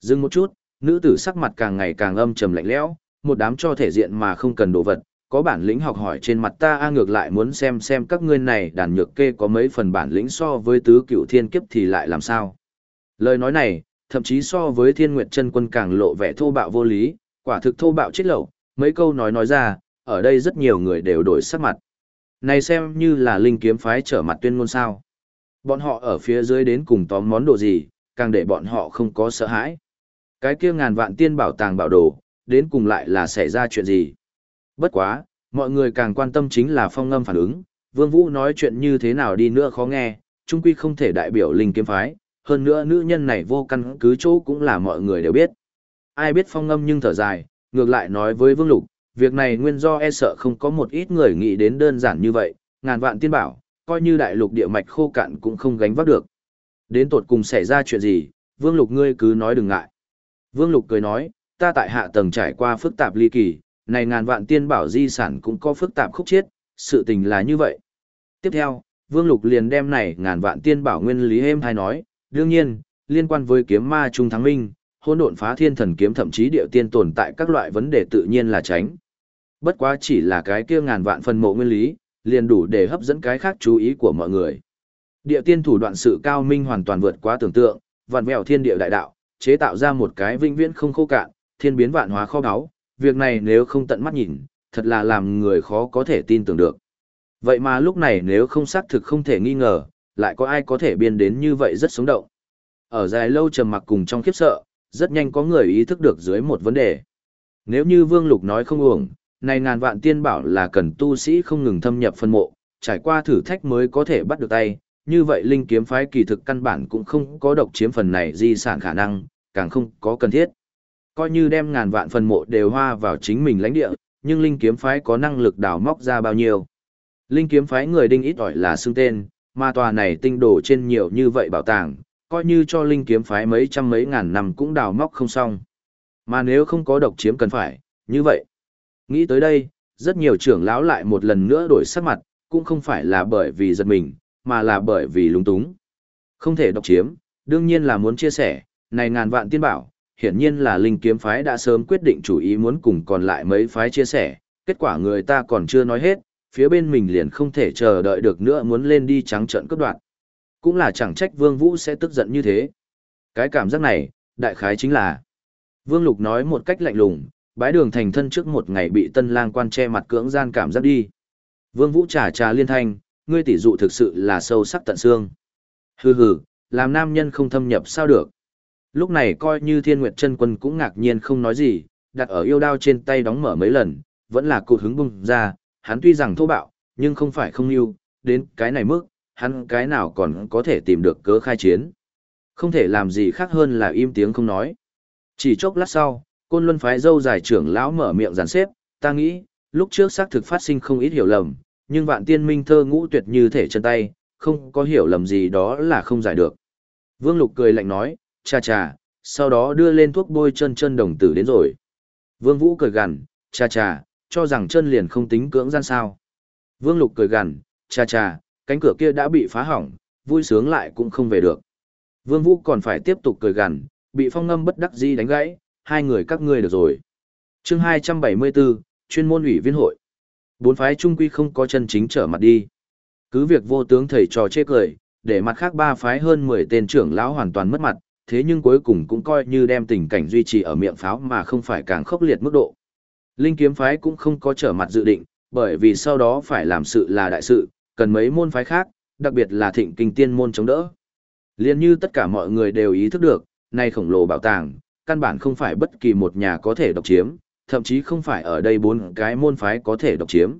Dừng một chút, nữ tử sắc mặt càng ngày càng âm trầm lạnh lẽo, một đám cho thể diện mà không cần đồ vật, có bản lĩnh học hỏi trên mặt ta a ngược lại muốn xem xem các ngươi này đàn nhược kê có mấy phần bản lĩnh so với tứ cựu thiên kiếp thì lại làm sao. Lời nói này, thậm chí so với thiên nguyệt chân quân càng lộ vẻ thô bạo vô lý, quả thực thô bạo chết lậu, mấy câu nói nói ra, ở đây rất nhiều người đều đổi sắc mặt. Này xem như là linh kiếm phái trở mặt tuyên ngôn sao. Bọn họ ở phía dưới đến cùng tóm món đồ gì, càng để bọn họ không có sợ hãi. Cái kia ngàn vạn tiên bảo tàng bảo đồ, đến cùng lại là xảy ra chuyện gì. Bất quá, mọi người càng quan tâm chính là phong ngâm phản ứng, Vương Vũ nói chuyện như thế nào đi nữa khó nghe, chung quy không thể đại biểu linh kiếm phái, hơn nữa nữ nhân này vô căn cứ chỗ cũng là mọi người đều biết. Ai biết phong ngâm nhưng thở dài, ngược lại nói với Vương Lục, việc này nguyên do e sợ không có một ít người nghĩ đến đơn giản như vậy, ngàn vạn tiên bảo, coi như đại lục địa mạch khô cạn cũng không gánh vác được. Đến tột cùng xảy ra chuyện gì, Vương Lục ngươi cứ nói đừng ngại. Vương Lục cười nói, ta tại hạ tầng trải qua phức tạp ly kỳ, này ngàn vạn tiên bảo di sản cũng có phức tạp khúc chiết, sự tình là như vậy. Tiếp theo, Vương Lục liền đem này ngàn vạn tiên bảo nguyên lý êm hay nói, đương nhiên, liên quan với kiếm ma trung thắng minh, hỗn độn phá thiên thần kiếm thậm chí địa tiên tồn tại các loại vấn đề tự nhiên là tránh. Bất quá chỉ là cái kia ngàn vạn phần mộ nguyên lý, liền đủ để hấp dẫn cái khác chú ý của mọi người. Địa tiên thủ đoạn sự cao minh hoàn toàn vượt quá tưởng tượng, vạn vẹo thiên địa đại đạo, chế tạo ra một cái vinh viễn không khô cạn, thiên biến vạn hóa kho báu, việc này nếu không tận mắt nhìn, thật là làm người khó có thể tin tưởng được. Vậy mà lúc này nếu không xác thực không thể nghi ngờ, lại có ai có thể biên đến như vậy rất sống động. Ở dài lâu trầm mặc cùng trong khiếp sợ, rất nhanh có người ý thức được dưới một vấn đề. Nếu như Vương Lục nói không uổng, này ngàn vạn tiên bảo là cần tu sĩ không ngừng thâm nhập phân mộ, trải qua thử thách mới có thể bắt được tay, như vậy linh kiếm phái kỳ thực căn bản cũng không có độc chiếm phần này di sản khả năng, càng không có cần thiết. Coi như đem ngàn vạn phần mộ đều hoa vào chính mình lãnh địa, nhưng linh kiếm phái có năng lực đào móc ra bao nhiêu. Linh kiếm phái người đinh ít ỏi là xưng tên, mà tòa này tinh đổ trên nhiều như vậy bảo tàng, coi như cho linh kiếm phái mấy trăm mấy ngàn năm cũng đào móc không xong. Mà nếu không có độc chiếm cần phải, như vậy. Nghĩ tới đây, rất nhiều trưởng lão lại một lần nữa đổi sắc mặt, cũng không phải là bởi vì giật mình, mà là bởi vì lúng túng. Không thể độc chiếm, đương nhiên là muốn chia sẻ, này ngàn vạn tiên bảo, hiển nhiên là linh kiếm phái đã sớm quyết định chủ ý muốn cùng còn lại mấy phái chia sẻ, kết quả người ta còn chưa nói hết, phía bên mình liền không thể chờ đợi được nữa muốn lên đi trắng trận cấp đoạn. Cũng là chẳng trách Vương Vũ sẽ tức giận như thế. Cái cảm giác này, đại khái chính là Vương Lục nói một cách lạnh lùng, bái đường thành thân trước một ngày bị tân lang quan che mặt cưỡng gian cảm giác đi. Vương Vũ trả trà liên thanh, ngươi tỷ dụ thực sự là sâu sắc tận xương. Hừ hừ, làm nam nhân không thâm nhập sao được. Lúc này coi như thiên nguyệt chân quân cũng ngạc nhiên không nói gì, đặt ở yêu đao trên tay đóng mở mấy lần, vẫn là cụt hứng bung ra, hắn tuy rằng thô bạo, nhưng không phải không yêu, đến cái này mức, hắn cái nào còn có thể tìm được cớ khai chiến. Không thể làm gì khác hơn là im tiếng không nói. Chỉ chốc lát sau, côn luân phái dâu dài trưởng lão mở miệng giàn xếp, ta nghĩ, lúc trước xác thực phát sinh không ít hiểu lầm, nhưng vạn tiên minh thơ ngũ tuyệt như thể chân tay, không có hiểu lầm gì đó là không giải được. Vương Lục cười lạnh nói, cha cha, sau đó đưa lên thuốc bôi chân chân đồng tử đến rồi. Vương Vũ cười gằn, cha cha, cho rằng chân liền không tính cưỡng gian sao. Vương Lục cười gằn, cha cha, cánh cửa kia đã bị phá hỏng, vui sướng lại cũng không về được. Vương Vũ còn phải tiếp tục cười gằn, bị phong ngâm bất đắc dĩ đánh gãy, hai người các ngươi được rồi. Chương 274, chuyên môn ủy viên hội. Bốn phái trung quy không có chân chính trở mặt đi. Cứ việc vô tướng thầy trò chê cười, để mặt khác ba phái hơn 10 tên trưởng lão hoàn toàn mất mặt, thế nhưng cuối cùng cũng coi như đem tình cảnh duy trì ở miệng pháo mà không phải càng khốc liệt mức độ. Linh kiếm phái cũng không có trở mặt dự định, bởi vì sau đó phải làm sự là đại sự, cần mấy môn phái khác, đặc biệt là thịnh kinh tiên môn chống đỡ. Liên như tất cả mọi người đều ý thức được, nay khổng lồ bảo tàng, căn bản không phải bất kỳ một nhà có thể độc chiếm, thậm chí không phải ở đây bốn cái môn phái có thể độc chiếm.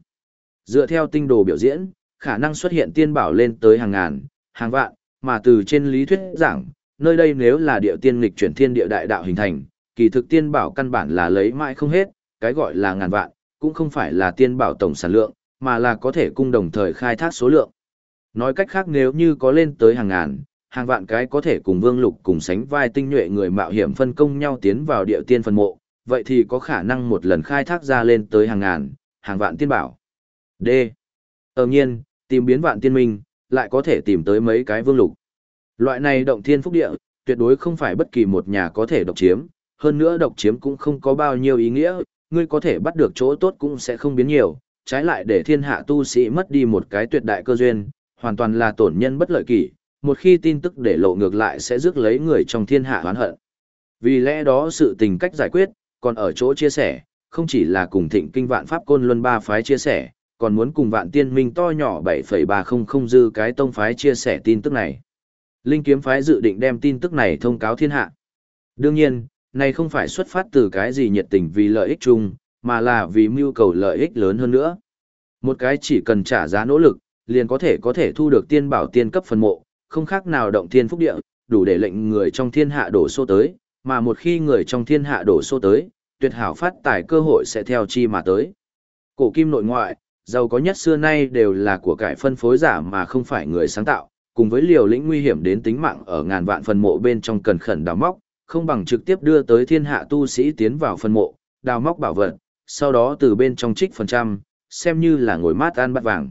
Dựa theo tinh đồ biểu diễn, khả năng xuất hiện tiên bảo lên tới hàng ngàn, hàng vạn, mà từ trên lý thuyết giảng, nơi đây nếu là địa tiên nghịch chuyển thiên địa đại đạo hình thành, kỳ thực tiên bảo căn bản là lấy mãi không hết, cái gọi là ngàn vạn, cũng không phải là tiên bảo tổng sản lượng, mà là có thể cung đồng thời khai thác số lượng. Nói cách khác nếu như có lên tới hàng ngàn, hàng vạn cái có thể cùng vương lục cùng sánh vai tinh nhuệ người mạo hiểm phân công nhau tiến vào địa tiên phân mộ, vậy thì có khả năng một lần khai thác ra lên tới hàng ngàn, hàng vạn tiên bảo. D. Ở nhiên, tìm biến vạn tiên minh, lại có thể tìm tới mấy cái vương lục. Loại này động thiên phúc địa, tuyệt đối không phải bất kỳ một nhà có thể độc chiếm, hơn nữa độc chiếm cũng không có bao nhiêu ý nghĩa, ngươi có thể bắt được chỗ tốt cũng sẽ không biến nhiều, trái lại để thiên hạ tu sĩ mất đi một cái tuyệt đại cơ duyên, hoàn toàn là tổn nhân bất lợi kỷ, một khi tin tức để lộ ngược lại sẽ rước lấy người trong thiên hạ oán hận. Vì lẽ đó sự tình cách giải quyết, còn ở chỗ chia sẻ, không chỉ là cùng thịnh kinh vạn pháp côn luân ba phái chia sẻ, còn muốn cùng vạn tiên minh to nhỏ 7,300 dư cái tông phái chia sẻ tin tức này. Linh kiếm phái dự định đem tin tức này thông cáo thiên hạ. Đương nhiên, này không phải xuất phát từ cái gì nhiệt tình vì lợi ích chung, mà là vì mưu cầu lợi ích lớn hơn nữa. Một cái chỉ cần trả giá nỗ lực, liền có thể có thể thu được tiên bảo tiên cấp phần mộ, không khác nào động thiên phúc địa, đủ để lệnh người trong thiên hạ đổ xô tới, mà một khi người trong thiên hạ đổ xô tới, tuyệt hảo phát tài cơ hội sẽ theo chi mà tới. Cổ kim nội ngoại, giàu có nhất xưa nay đều là của cải phân phối giả mà không phải người sáng tạo, cùng với liều lĩnh nguy hiểm đến tính mạng ở ngàn vạn phần mộ bên trong cần khẩn đào móc, không bằng trực tiếp đưa tới thiên hạ tu sĩ tiến vào phần mộ, đào móc bảo vật, sau đó từ bên trong trích phần trăm, xem như là ngồi mát ăn bát vàng.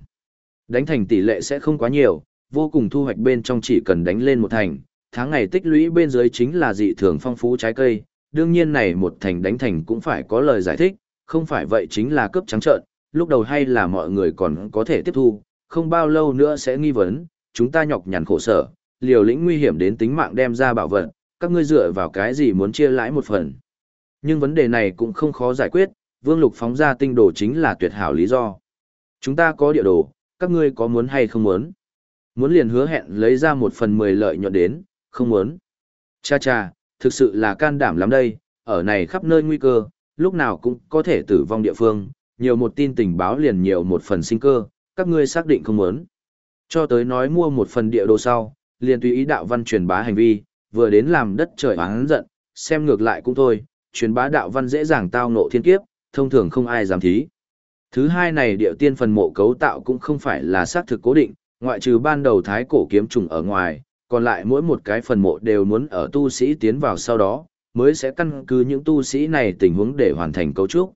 Đánh thành tỷ lệ sẽ không quá nhiều, vô cùng thu hoạch bên trong chỉ cần đánh lên một thành, tháng ngày tích lũy bên dưới chính là dị thường phong phú trái cây, đương nhiên này một thành đánh thành cũng phải có lời giải thích, không phải vậy chính là cướp trắng trợn, lúc đầu hay là mọi người còn có thể tiếp thu, không bao lâu nữa sẽ nghi vấn, chúng ta nhọc nhằn khổ sở, liều lĩnh nguy hiểm đến tính mạng đem ra bảo vật, các ngươi dựa vào cái gì muốn chia lãi một phần. Nhưng vấn đề này cũng không khó giải quyết, Vương Lục phóng ra tinh đồ chính là tuyệt hảo lý do. Chúng ta có địa đồ, các ngươi có muốn hay không muốn? Muốn liền hứa hẹn lấy ra một phần mười lợi nhuận đến, không muốn. Cha cha, thực sự là can đảm lắm đây, ở này khắp nơi nguy cơ, lúc nào cũng có thể tử vong địa phương, nhiều một tin tình báo liền nhiều một phần sinh cơ, các ngươi xác định không muốn. Cho tới nói mua một phần địa đồ sau, liền tùy ý đạo văn truyền bá hành vi, vừa đến làm đất trời oán giận, xem ngược lại cũng thôi, truyền bá đạo văn dễ dàng tao nộ thiên kiếp, thông thường không ai dám thí. Thứ hai này địa tiên phần mộ cấu tạo cũng không phải là xác thực cố định, ngoại trừ ban đầu thái cổ kiếm trùng ở ngoài, còn lại mỗi một cái phần mộ đều muốn ở tu sĩ tiến vào sau đó, mới sẽ căn cứ những tu sĩ này tình huống để hoàn thành cấu trúc.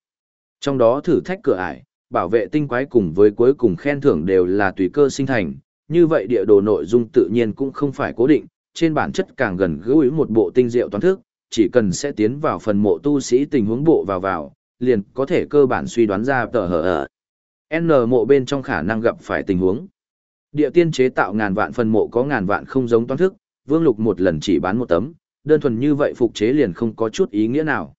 Trong đó thử thách cửa ải, bảo vệ tinh quái cùng với cuối cùng khen thưởng đều là tùy cơ sinh thành, như vậy địa đồ nội dung tự nhiên cũng không phải cố định, trên bản chất càng gần gũi một bộ tinh diệu toán thức, chỉ cần sẽ tiến vào phần mộ tu sĩ tình huống bộ vào vào, liền có thể cơ bản suy đoán ra tờ hở ở. N mộ bên trong khả năng gặp phải tình huống. Địa tiên chế tạo ngàn vạn phần mộ có ngàn vạn không giống toán thức, Vương Lục một lần chỉ bán một tấm, đơn thuần như vậy phục chế liền không có chút ý nghĩa nào.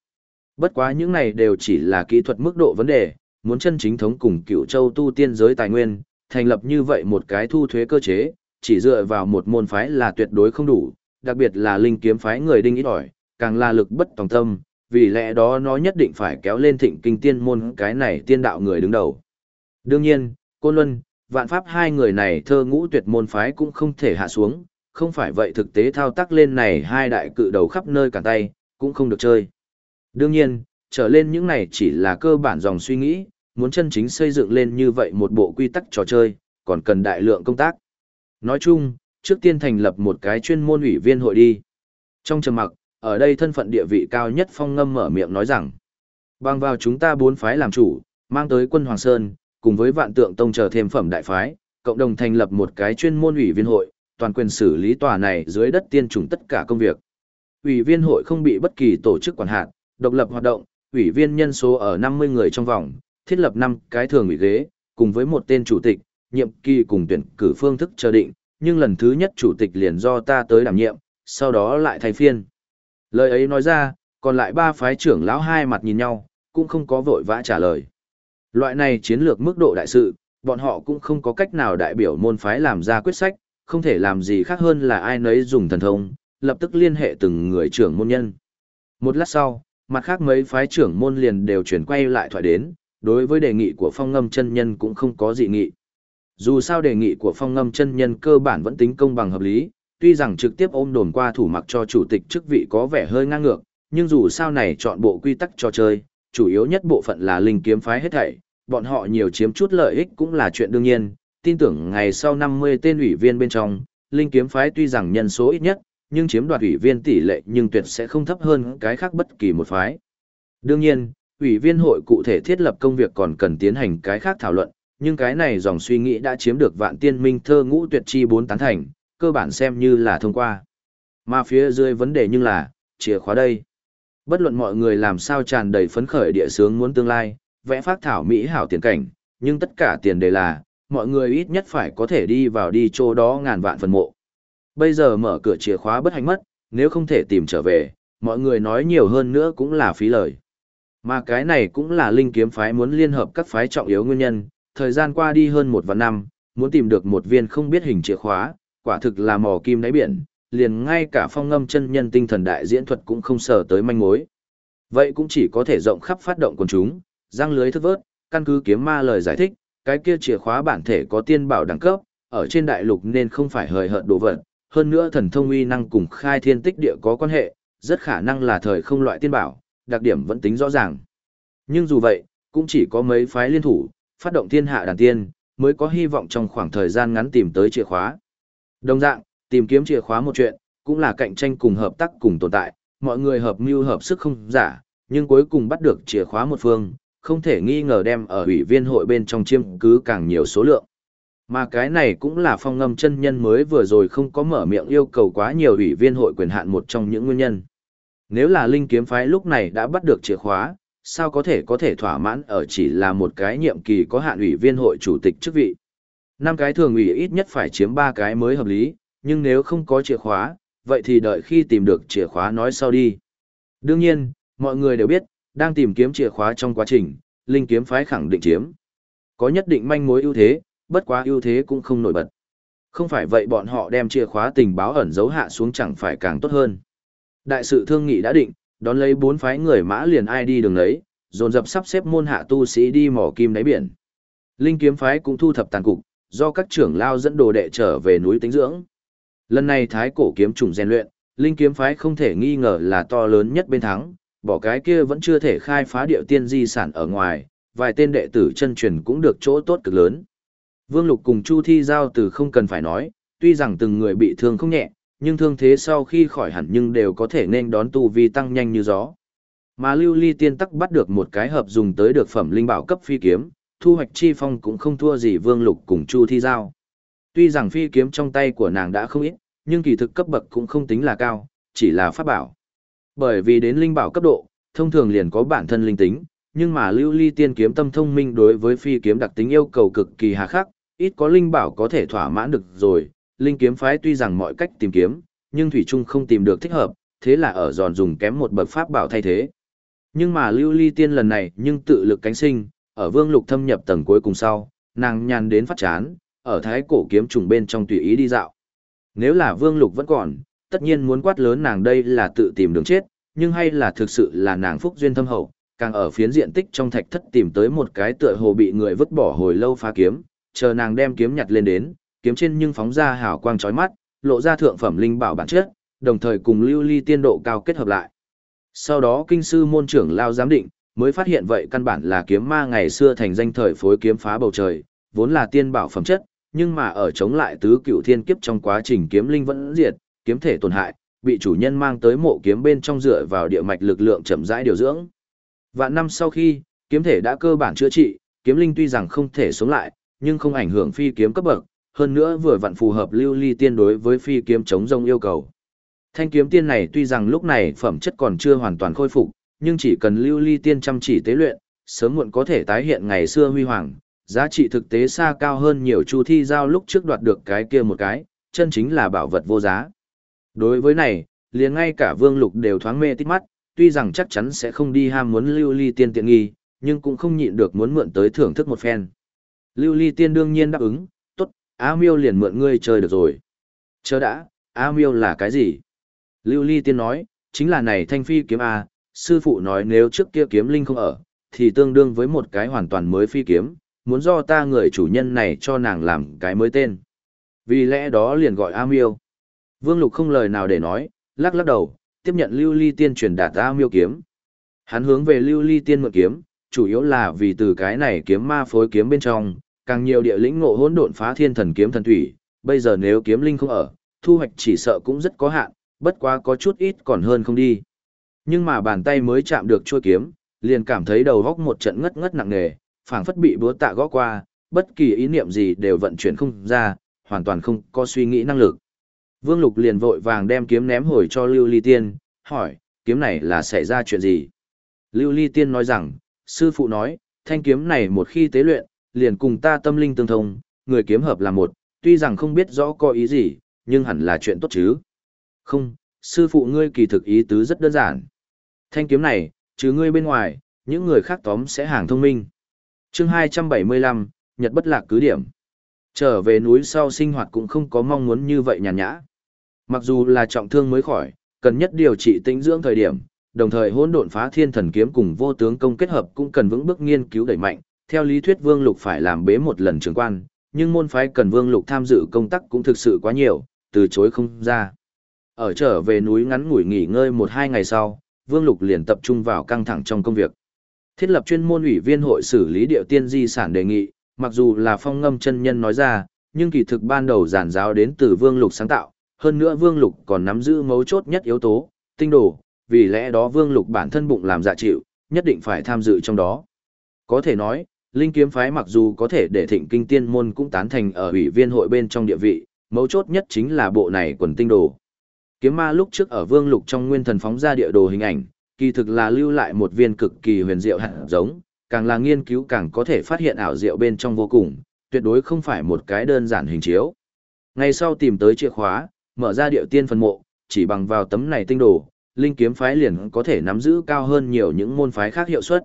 Bất quá những này đều chỉ là kỹ thuật mức độ vấn đề, muốn chân chính thống cùng cựu châu tu tiên giới tài nguyên, thành lập như vậy một cái thu thuế cơ chế, chỉ dựa vào một môn phái là tuyệt đối không đủ, đặc biệt là linh kiếm phái người đinh ít ỏi, càng là lực bất tòng tâm, vì lẽ đó nó nhất định phải kéo lên thịnh kinh tiên môn cái này tiên đạo người đứng đầu. Đương nhiên, Côn Luân, Vạn Pháp hai người này thơ ngũ tuyệt môn phái cũng không thể hạ xuống, không phải vậy thực tế thao tác lên này hai đại cự đầu khắp nơi cả tay, cũng không được chơi. Đương nhiên, trở lên những này chỉ là cơ bản dòng suy nghĩ, muốn chân chính xây dựng lên như vậy một bộ quy tắc trò chơi, còn cần đại lượng công tác. Nói chung, trước tiên thành lập một cái chuyên môn ủy viên hội đi. Trong trầm mặc, ở đây thân phận địa vị cao nhất phong ngâm mở miệng nói rằng, bằng vào chúng ta bốn phái làm chủ, mang tới quân Hoàng Sơn, cùng với vạn tượng tông chờ thêm phẩm đại phái, cộng đồng thành lập một cái chuyên môn ủy viên hội, toàn quyền xử lý tòa này dưới đất tiên trùng tất cả công việc. Ủy viên hội không bị bất kỳ tổ chức quản hạt, độc lập hoạt động, ủy viên nhân số ở 50 người trong vòng, thiết lập 5 cái thường ủy ghế, cùng với một tên chủ tịch, nhiệm kỳ cùng tuyển cử phương thức chờ định, nhưng lần thứ nhất chủ tịch liền do ta tới đảm nhiệm, sau đó lại thay phiên. Lời ấy nói ra, còn lại ba phái trưởng lão hai mặt nhìn nhau, cũng không có vội vã trả lời. Loại này chiến lược mức độ đại sự, bọn họ cũng không có cách nào đại biểu môn phái làm ra quyết sách, không thể làm gì khác hơn là ai nấy dùng thần thông, lập tức liên hệ từng người trưởng môn nhân. Một lát sau, mặt khác mấy phái trưởng môn liền đều chuyển quay lại thoại đến, đối với đề nghị của phong ngâm chân nhân cũng không có dị nghị. Dù sao đề nghị của phong ngâm chân nhân cơ bản vẫn tính công bằng hợp lý, tuy rằng trực tiếp ôm đồn qua thủ mặc cho chủ tịch chức vị có vẻ hơi ngang ngược, nhưng dù sao này chọn bộ quy tắc trò chơi, chủ yếu nhất bộ phận là linh kiếm phái hết thảy, bọn họ nhiều chiếm chút lợi ích cũng là chuyện đương nhiên, tin tưởng ngày sau 50 tên ủy viên bên trong, linh kiếm phái tuy rằng nhân số ít nhất, nhưng chiếm đoạt ủy viên tỷ lệ nhưng tuyệt sẽ không thấp hơn cái khác bất kỳ một phái. Đương nhiên, ủy viên hội cụ thể thiết lập công việc còn cần tiến hành cái khác thảo luận, nhưng cái này dòng suy nghĩ đã chiếm được vạn tiên minh thơ ngũ tuyệt chi bốn tán thành, cơ bản xem như là thông qua. Mà phía dưới vấn đề nhưng là, chìa khóa đây. Bất luận mọi người làm sao tràn đầy phấn khởi địa sướng muốn tương lai, vẽ phát thảo Mỹ hảo tiền cảnh, nhưng tất cả tiền đề là, mọi người ít nhất phải có thể đi vào đi chỗ đó ngàn vạn phần mộ. Bây giờ mở cửa chìa khóa bất hạnh mất, nếu không thể tìm trở về, mọi người nói nhiều hơn nữa cũng là phí lời. Mà cái này cũng là linh kiếm phái muốn liên hợp các phái trọng yếu nguyên nhân, thời gian qua đi hơn một vạn năm, muốn tìm được một viên không biết hình chìa khóa, quả thực là mò kim đáy biển, liền ngay cả phong ngâm chân nhân tinh thần đại diễn thuật cũng không sở tới manh mối. Vậy cũng chỉ có thể rộng khắp phát động quần chúng, răng lưới thức vớt, căn cứ kiếm ma lời giải thích, cái kia chìa khóa bản thể có tiên bảo đẳng cấp, ở trên đại lục nên không phải hời hợt đồ vật, hơn nữa thần thông uy năng cùng khai thiên tích địa có quan hệ, rất khả năng là thời không loại tiên bảo, đặc điểm vẫn tính rõ ràng. Nhưng dù vậy, cũng chỉ có mấy phái liên thủ, phát động thiên hạ đàn tiên, mới có hy vọng trong khoảng thời gian ngắn tìm tới chìa khóa. Đồng dạng, tìm kiếm chìa khóa một chuyện, cũng là cạnh tranh cùng hợp tác cùng tồn tại, mọi người hợp mưu hợp sức không giả, nhưng cuối cùng bắt được chìa khóa một phương, không thể nghi ngờ đem ở ủy viên hội bên trong chiêm cứ càng nhiều số lượng. Mà cái này cũng là phong ngâm chân nhân mới vừa rồi không có mở miệng yêu cầu quá nhiều ủy viên hội quyền hạn một trong những nguyên nhân. Nếu là linh kiếm phái lúc này đã bắt được chìa khóa, sao có thể có thể thỏa mãn ở chỉ là một cái nhiệm kỳ có hạn ủy viên hội chủ tịch chức vị. Năm cái thường ủy ít nhất phải chiếm ba cái mới hợp lý, nhưng nếu không có chìa khóa, vậy thì đợi khi tìm được chìa khóa nói sau đi. Đương nhiên, mọi người đều biết, đang tìm kiếm chìa khóa trong quá trình, linh kiếm phái khẳng định chiếm. Có nhất định manh mối ưu thế, bất quá ưu thế cũng không nổi bật. Không phải vậy bọn họ đem chìa khóa tình báo ẩn giấu hạ xuống chẳng phải càng tốt hơn. Đại sự thương nghị đã định, đón lấy bốn phái người mã liền ai đi đường lấy, dồn dập sắp xếp môn hạ tu sĩ đi mỏ kim đáy biển. Linh kiếm phái cũng thu thập tàn cục, do các trưởng lao dẫn đồ đệ trở về núi tính dưỡng. Lần này thái cổ kiếm trùng rèn luyện, linh kiếm phái không thể nghi ngờ là to lớn nhất bên thắng, bỏ cái kia vẫn chưa thể khai phá điệu tiên di sản ở ngoài, vài tên đệ tử chân truyền cũng được chỗ tốt cực lớn. Vương Lục cùng Chu Thi Giao từ không cần phải nói, tuy rằng từng người bị thương không nhẹ, nhưng thương thế sau khi khỏi hẳn nhưng đều có thể nên đón tu vi tăng nhanh như gió. Mà Lưu Ly Tiên tắc bắt được một cái hợp dùng tới được phẩm linh bảo cấp phi kiếm, thu hoạch chi phong cũng không thua gì Vương Lục cùng Chu Thi Giao. Tuy rằng phi kiếm trong tay của nàng đã không ít, nhưng kỳ thực cấp bậc cũng không tính là cao, chỉ là pháp bảo. Bởi vì đến linh bảo cấp độ, thông thường liền có bản thân linh tính, nhưng mà lưu ly tiên kiếm tâm thông minh đối với phi kiếm đặc tính yêu cầu cực kỳ hà khắc, ít có linh bảo có thể thỏa mãn được rồi. Linh kiếm phái tuy rằng mọi cách tìm kiếm, nhưng thủy trung không tìm được thích hợp, thế là ở giòn dùng kém một bậc pháp bảo thay thế. Nhưng mà lưu ly tiên lần này nhưng tự lực cánh sinh, ở vương lục thâm nhập tầng cuối cùng sau, nàng nhàn đến phát chán, ở thái cổ kiếm trùng bên trong tùy ý đi dạo. Nếu là vương lục vẫn còn, tất nhiên muốn quát lớn nàng đây là tự tìm đường chết, nhưng hay là thực sự là nàng phúc duyên thâm hậu, càng ở phiến diện tích trong thạch thất tìm tới một cái tựa hồ bị người vứt bỏ hồi lâu phá kiếm, chờ nàng đem kiếm nhặt lên đến, kiếm trên nhưng phóng ra hào quang chói mắt, lộ ra thượng phẩm linh bảo bản chất, đồng thời cùng lưu ly tiên độ cao kết hợp lại. Sau đó kinh sư môn trưởng lao giám định, mới phát hiện vậy căn bản là kiếm ma ngày xưa thành danh thời phối kiếm phá bầu trời, vốn là tiên bảo phẩm chất, nhưng mà ở chống lại tứ cựu thiên kiếp trong quá trình kiếm linh vẫn diệt, kiếm thể tổn hại, bị chủ nhân mang tới mộ kiếm bên trong dựa vào địa mạch lực lượng chậm rãi điều dưỡng. Vạn năm sau khi, kiếm thể đã cơ bản chữa trị, kiếm linh tuy rằng không thể sống lại, nhưng không ảnh hưởng phi kiếm cấp bậc, hơn nữa vừa vặn phù hợp lưu ly tiên đối với phi kiếm chống rông yêu cầu. Thanh kiếm tiên này tuy rằng lúc này phẩm chất còn chưa hoàn toàn khôi phục, nhưng chỉ cần lưu ly tiên chăm chỉ tế luyện, sớm muộn có thể tái hiện ngày xưa huy hoàng, giá trị thực tế xa cao hơn nhiều chu thi giao lúc trước đoạt được cái kia một cái, chân chính là bảo vật vô giá. Đối với này, liền ngay cả vương lục đều thoáng mê tít mắt, tuy rằng chắc chắn sẽ không đi ham muốn lưu ly tiên tiện nghi, nhưng cũng không nhịn được muốn mượn tới thưởng thức một phen. Lưu ly tiên đương nhiên đáp ứng, tốt, A miêu liền mượn ngươi chơi được rồi. Chờ đã, A miêu là cái gì? Lưu ly tiên nói, chính là này thanh phi kiếm A, sư phụ nói nếu trước kia kiếm linh không ở, thì tương đương với một cái hoàn toàn mới phi kiếm, muốn do ta người chủ nhân này cho nàng làm cái mới tên. Vì lẽ đó liền gọi A miêu. Vương Lục không lời nào để nói, lắc lắc đầu, tiếp nhận lưu ly tiên truyền đạt A miêu kiếm. Hắn hướng về lưu ly tiên mượn kiếm, chủ yếu là vì từ cái này kiếm ma phối kiếm bên trong, càng nhiều địa lĩnh ngộ hỗn độn phá thiên thần kiếm thần thủy, bây giờ nếu kiếm linh không ở, thu hoạch chỉ sợ cũng rất có hạn, bất quá có chút ít còn hơn không đi. Nhưng mà bàn tay mới chạm được chuôi kiếm, liền cảm thấy đầu góc một trận ngất ngất nặng nề, phảng phất bị búa tạ gõ qua, bất kỳ ý niệm gì đều vận chuyển không ra, hoàn toàn không có suy nghĩ năng lực. Vương Lục liền vội vàng đem kiếm ném hồi cho Lưu Ly Tiên, hỏi, kiếm này là xảy ra chuyện gì? Lưu Ly Tiên nói rằng, sư phụ nói, thanh kiếm này một khi tế luyện, liền cùng ta tâm linh tương thông, người kiếm hợp là một, tuy rằng không biết rõ có ý gì, nhưng hẳn là chuyện tốt chứ. Không, sư phụ ngươi kỳ thực ý tứ rất đơn giản. Thanh kiếm này, trừ ngươi bên ngoài, những người khác tóm sẽ hàng thông minh. chương 275, Nhật bất lạc cứ điểm. Trở về núi sau sinh hoạt cũng không có mong muốn như vậy nhàn nhã. Mặc dù là trọng thương mới khỏi, cần nhất điều trị tĩnh dưỡng thời điểm, đồng thời hỗn độn phá thiên thần kiếm cùng vô tướng công kết hợp cũng cần vững bước nghiên cứu đẩy mạnh. Theo lý thuyết Vương Lục phải làm bế một lần trường quan, nhưng môn phái cần Vương Lục tham dự công tác cũng thực sự quá nhiều, từ chối không ra. Ở trở về núi ngắn ngủi nghỉ ngơi một hai ngày sau, Vương Lục liền tập trung vào căng thẳng trong công việc. Thiết lập chuyên môn ủy viên hội xử lý điệu tiên di sản đề nghị, mặc dù là phong ngâm chân nhân nói ra, nhưng kỳ thực ban đầu giản giáo đến từ Vương Lục sáng tạo, hơn nữa Vương Lục còn nắm giữ mấu chốt nhất yếu tố, tinh đồ, vì lẽ đó Vương Lục bản thân bụng làm dạ chịu, nhất định phải tham dự trong đó. Có thể nói, Linh kiếm phái mặc dù có thể để thịnh kinh tiên môn cũng tán thành ở ủy viên hội bên trong địa vị, mấu chốt nhất chính là bộ này quần tinh đồ. Kiếm ma lúc trước ở vương lục trong nguyên thần phóng ra địa đồ hình ảnh, kỳ thực là lưu lại một viên cực kỳ huyền diệu hạt giống, càng là nghiên cứu càng có thể phát hiện ảo diệu bên trong vô cùng, tuyệt đối không phải một cái đơn giản hình chiếu. Ngày sau tìm tới chìa khóa, mở ra điệu tiên phần mộ, chỉ bằng vào tấm này tinh đồ, linh kiếm phái liền có thể nắm giữ cao hơn nhiều những môn phái khác hiệu suất.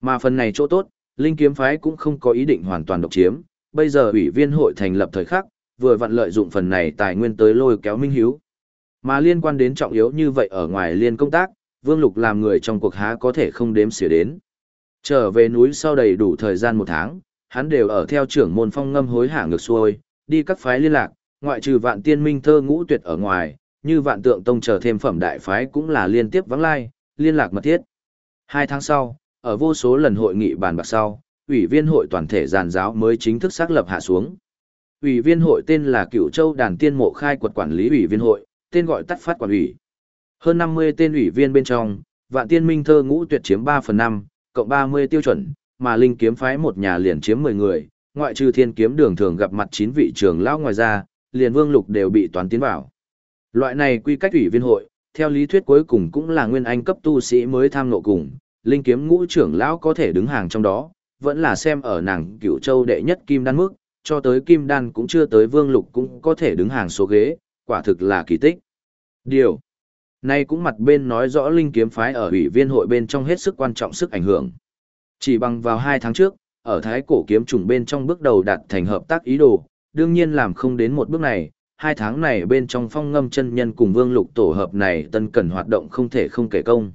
Mà phần này chỗ tốt, linh kiếm phái cũng không có ý định hoàn toàn độc chiếm, bây giờ ủy viên hội thành lập thời khắc, vừa vặn lợi dụng phần này tài nguyên tới lôi kéo Minh Hiếu. Mà liên quan đến trọng yếu như vậy ở ngoài liên công tác, Vương Lục làm người trong cuộc há có thể không đếm xỉa đến. Trở về núi sau đầy đủ thời gian một tháng, hắn đều ở theo trưởng môn phong ngâm hối hả ngược xuôi, đi các phái liên lạc, ngoại trừ vạn tiên minh thơ ngũ tuyệt ở ngoài, như vạn tượng tông chờ thêm phẩm đại phái cũng là liên tiếp vắng lai, liên lạc mật thiết. Hai tháng sau, ở vô số lần hội nghị bàn bạc sau, ủy viên hội toàn thể giàn giáo mới chính thức xác lập hạ xuống. Ủy viên hội tên là Cựu Châu Đàn Tiên Mộ Khai quật quản lý ủy viên hội, tên gọi tắt phát quản ủy. Hơn 50 tên ủy viên bên trong, Vạn Tiên Minh thơ ngũ tuyệt chiếm 3 phần 5, cộng 30 tiêu chuẩn, mà Linh kiếm phái một nhà liền chiếm 10 người, ngoại trừ Thiên kiếm đường thường gặp mặt 9 vị trưởng lão ngoài ra, liền Vương Lục đều bị toán tiến vào. Loại này quy cách ủy viên hội, theo lý thuyết cuối cùng cũng là nguyên anh cấp tu sĩ mới tham nộ cùng, Linh kiếm ngũ trưởng lão có thể đứng hàng trong đó, vẫn là xem ở nàng Cửu Châu đệ nhất kim đan mức, cho tới kim đan cũng chưa tới Vương Lục cũng có thể đứng hàng số ghế, quả thực là kỳ tích. Điều này cũng mặt bên nói rõ linh kiếm phái ở ủy viên hội bên trong hết sức quan trọng sức ảnh hưởng. Chỉ bằng vào hai tháng trước, ở thái cổ kiếm trùng bên trong bước đầu đạt thành hợp tác ý đồ, đương nhiên làm không đến một bước này, hai tháng này bên trong phong ngâm chân nhân cùng vương lục tổ hợp này tân cần hoạt động không thể không kể công.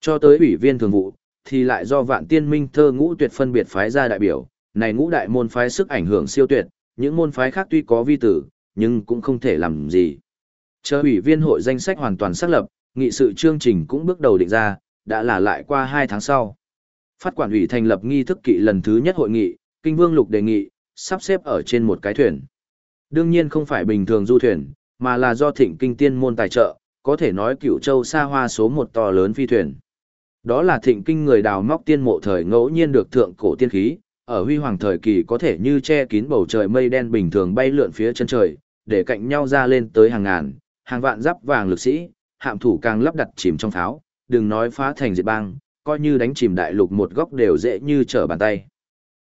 Cho tới ủy viên thường vụ, thì lại do vạn tiên minh thơ ngũ tuyệt phân biệt phái ra đại biểu, này ngũ đại môn phái sức ảnh hưởng siêu tuyệt, những môn phái khác tuy có vi tử, nhưng cũng không thể làm gì. Chờ ủy viên hội danh sách hoàn toàn xác lập, nghị sự chương trình cũng bước đầu định ra, đã là lại qua hai tháng sau. Phát quản ủy thành lập nghi thức kỵ lần thứ nhất hội nghị, Kinh Vương Lục đề nghị, sắp xếp ở trên một cái thuyền. Đương nhiên không phải bình thường du thuyền, mà là do thịnh kinh tiên môn tài trợ, có thể nói cựu châu xa hoa số một to lớn phi thuyền. Đó là thịnh kinh người đào móc tiên mộ thời ngẫu nhiên được thượng cổ tiên khí, ở huy hoàng thời kỳ có thể như che kín bầu trời mây đen bình thường bay lượn phía chân trời, để cạnh nhau ra lên tới hàng ngàn, hàng vạn giáp vàng lực sĩ, hạm thủ càng lắp đặt chìm trong tháo, đừng nói phá thành diệt bang, coi như đánh chìm đại lục một góc đều dễ như trở bàn tay.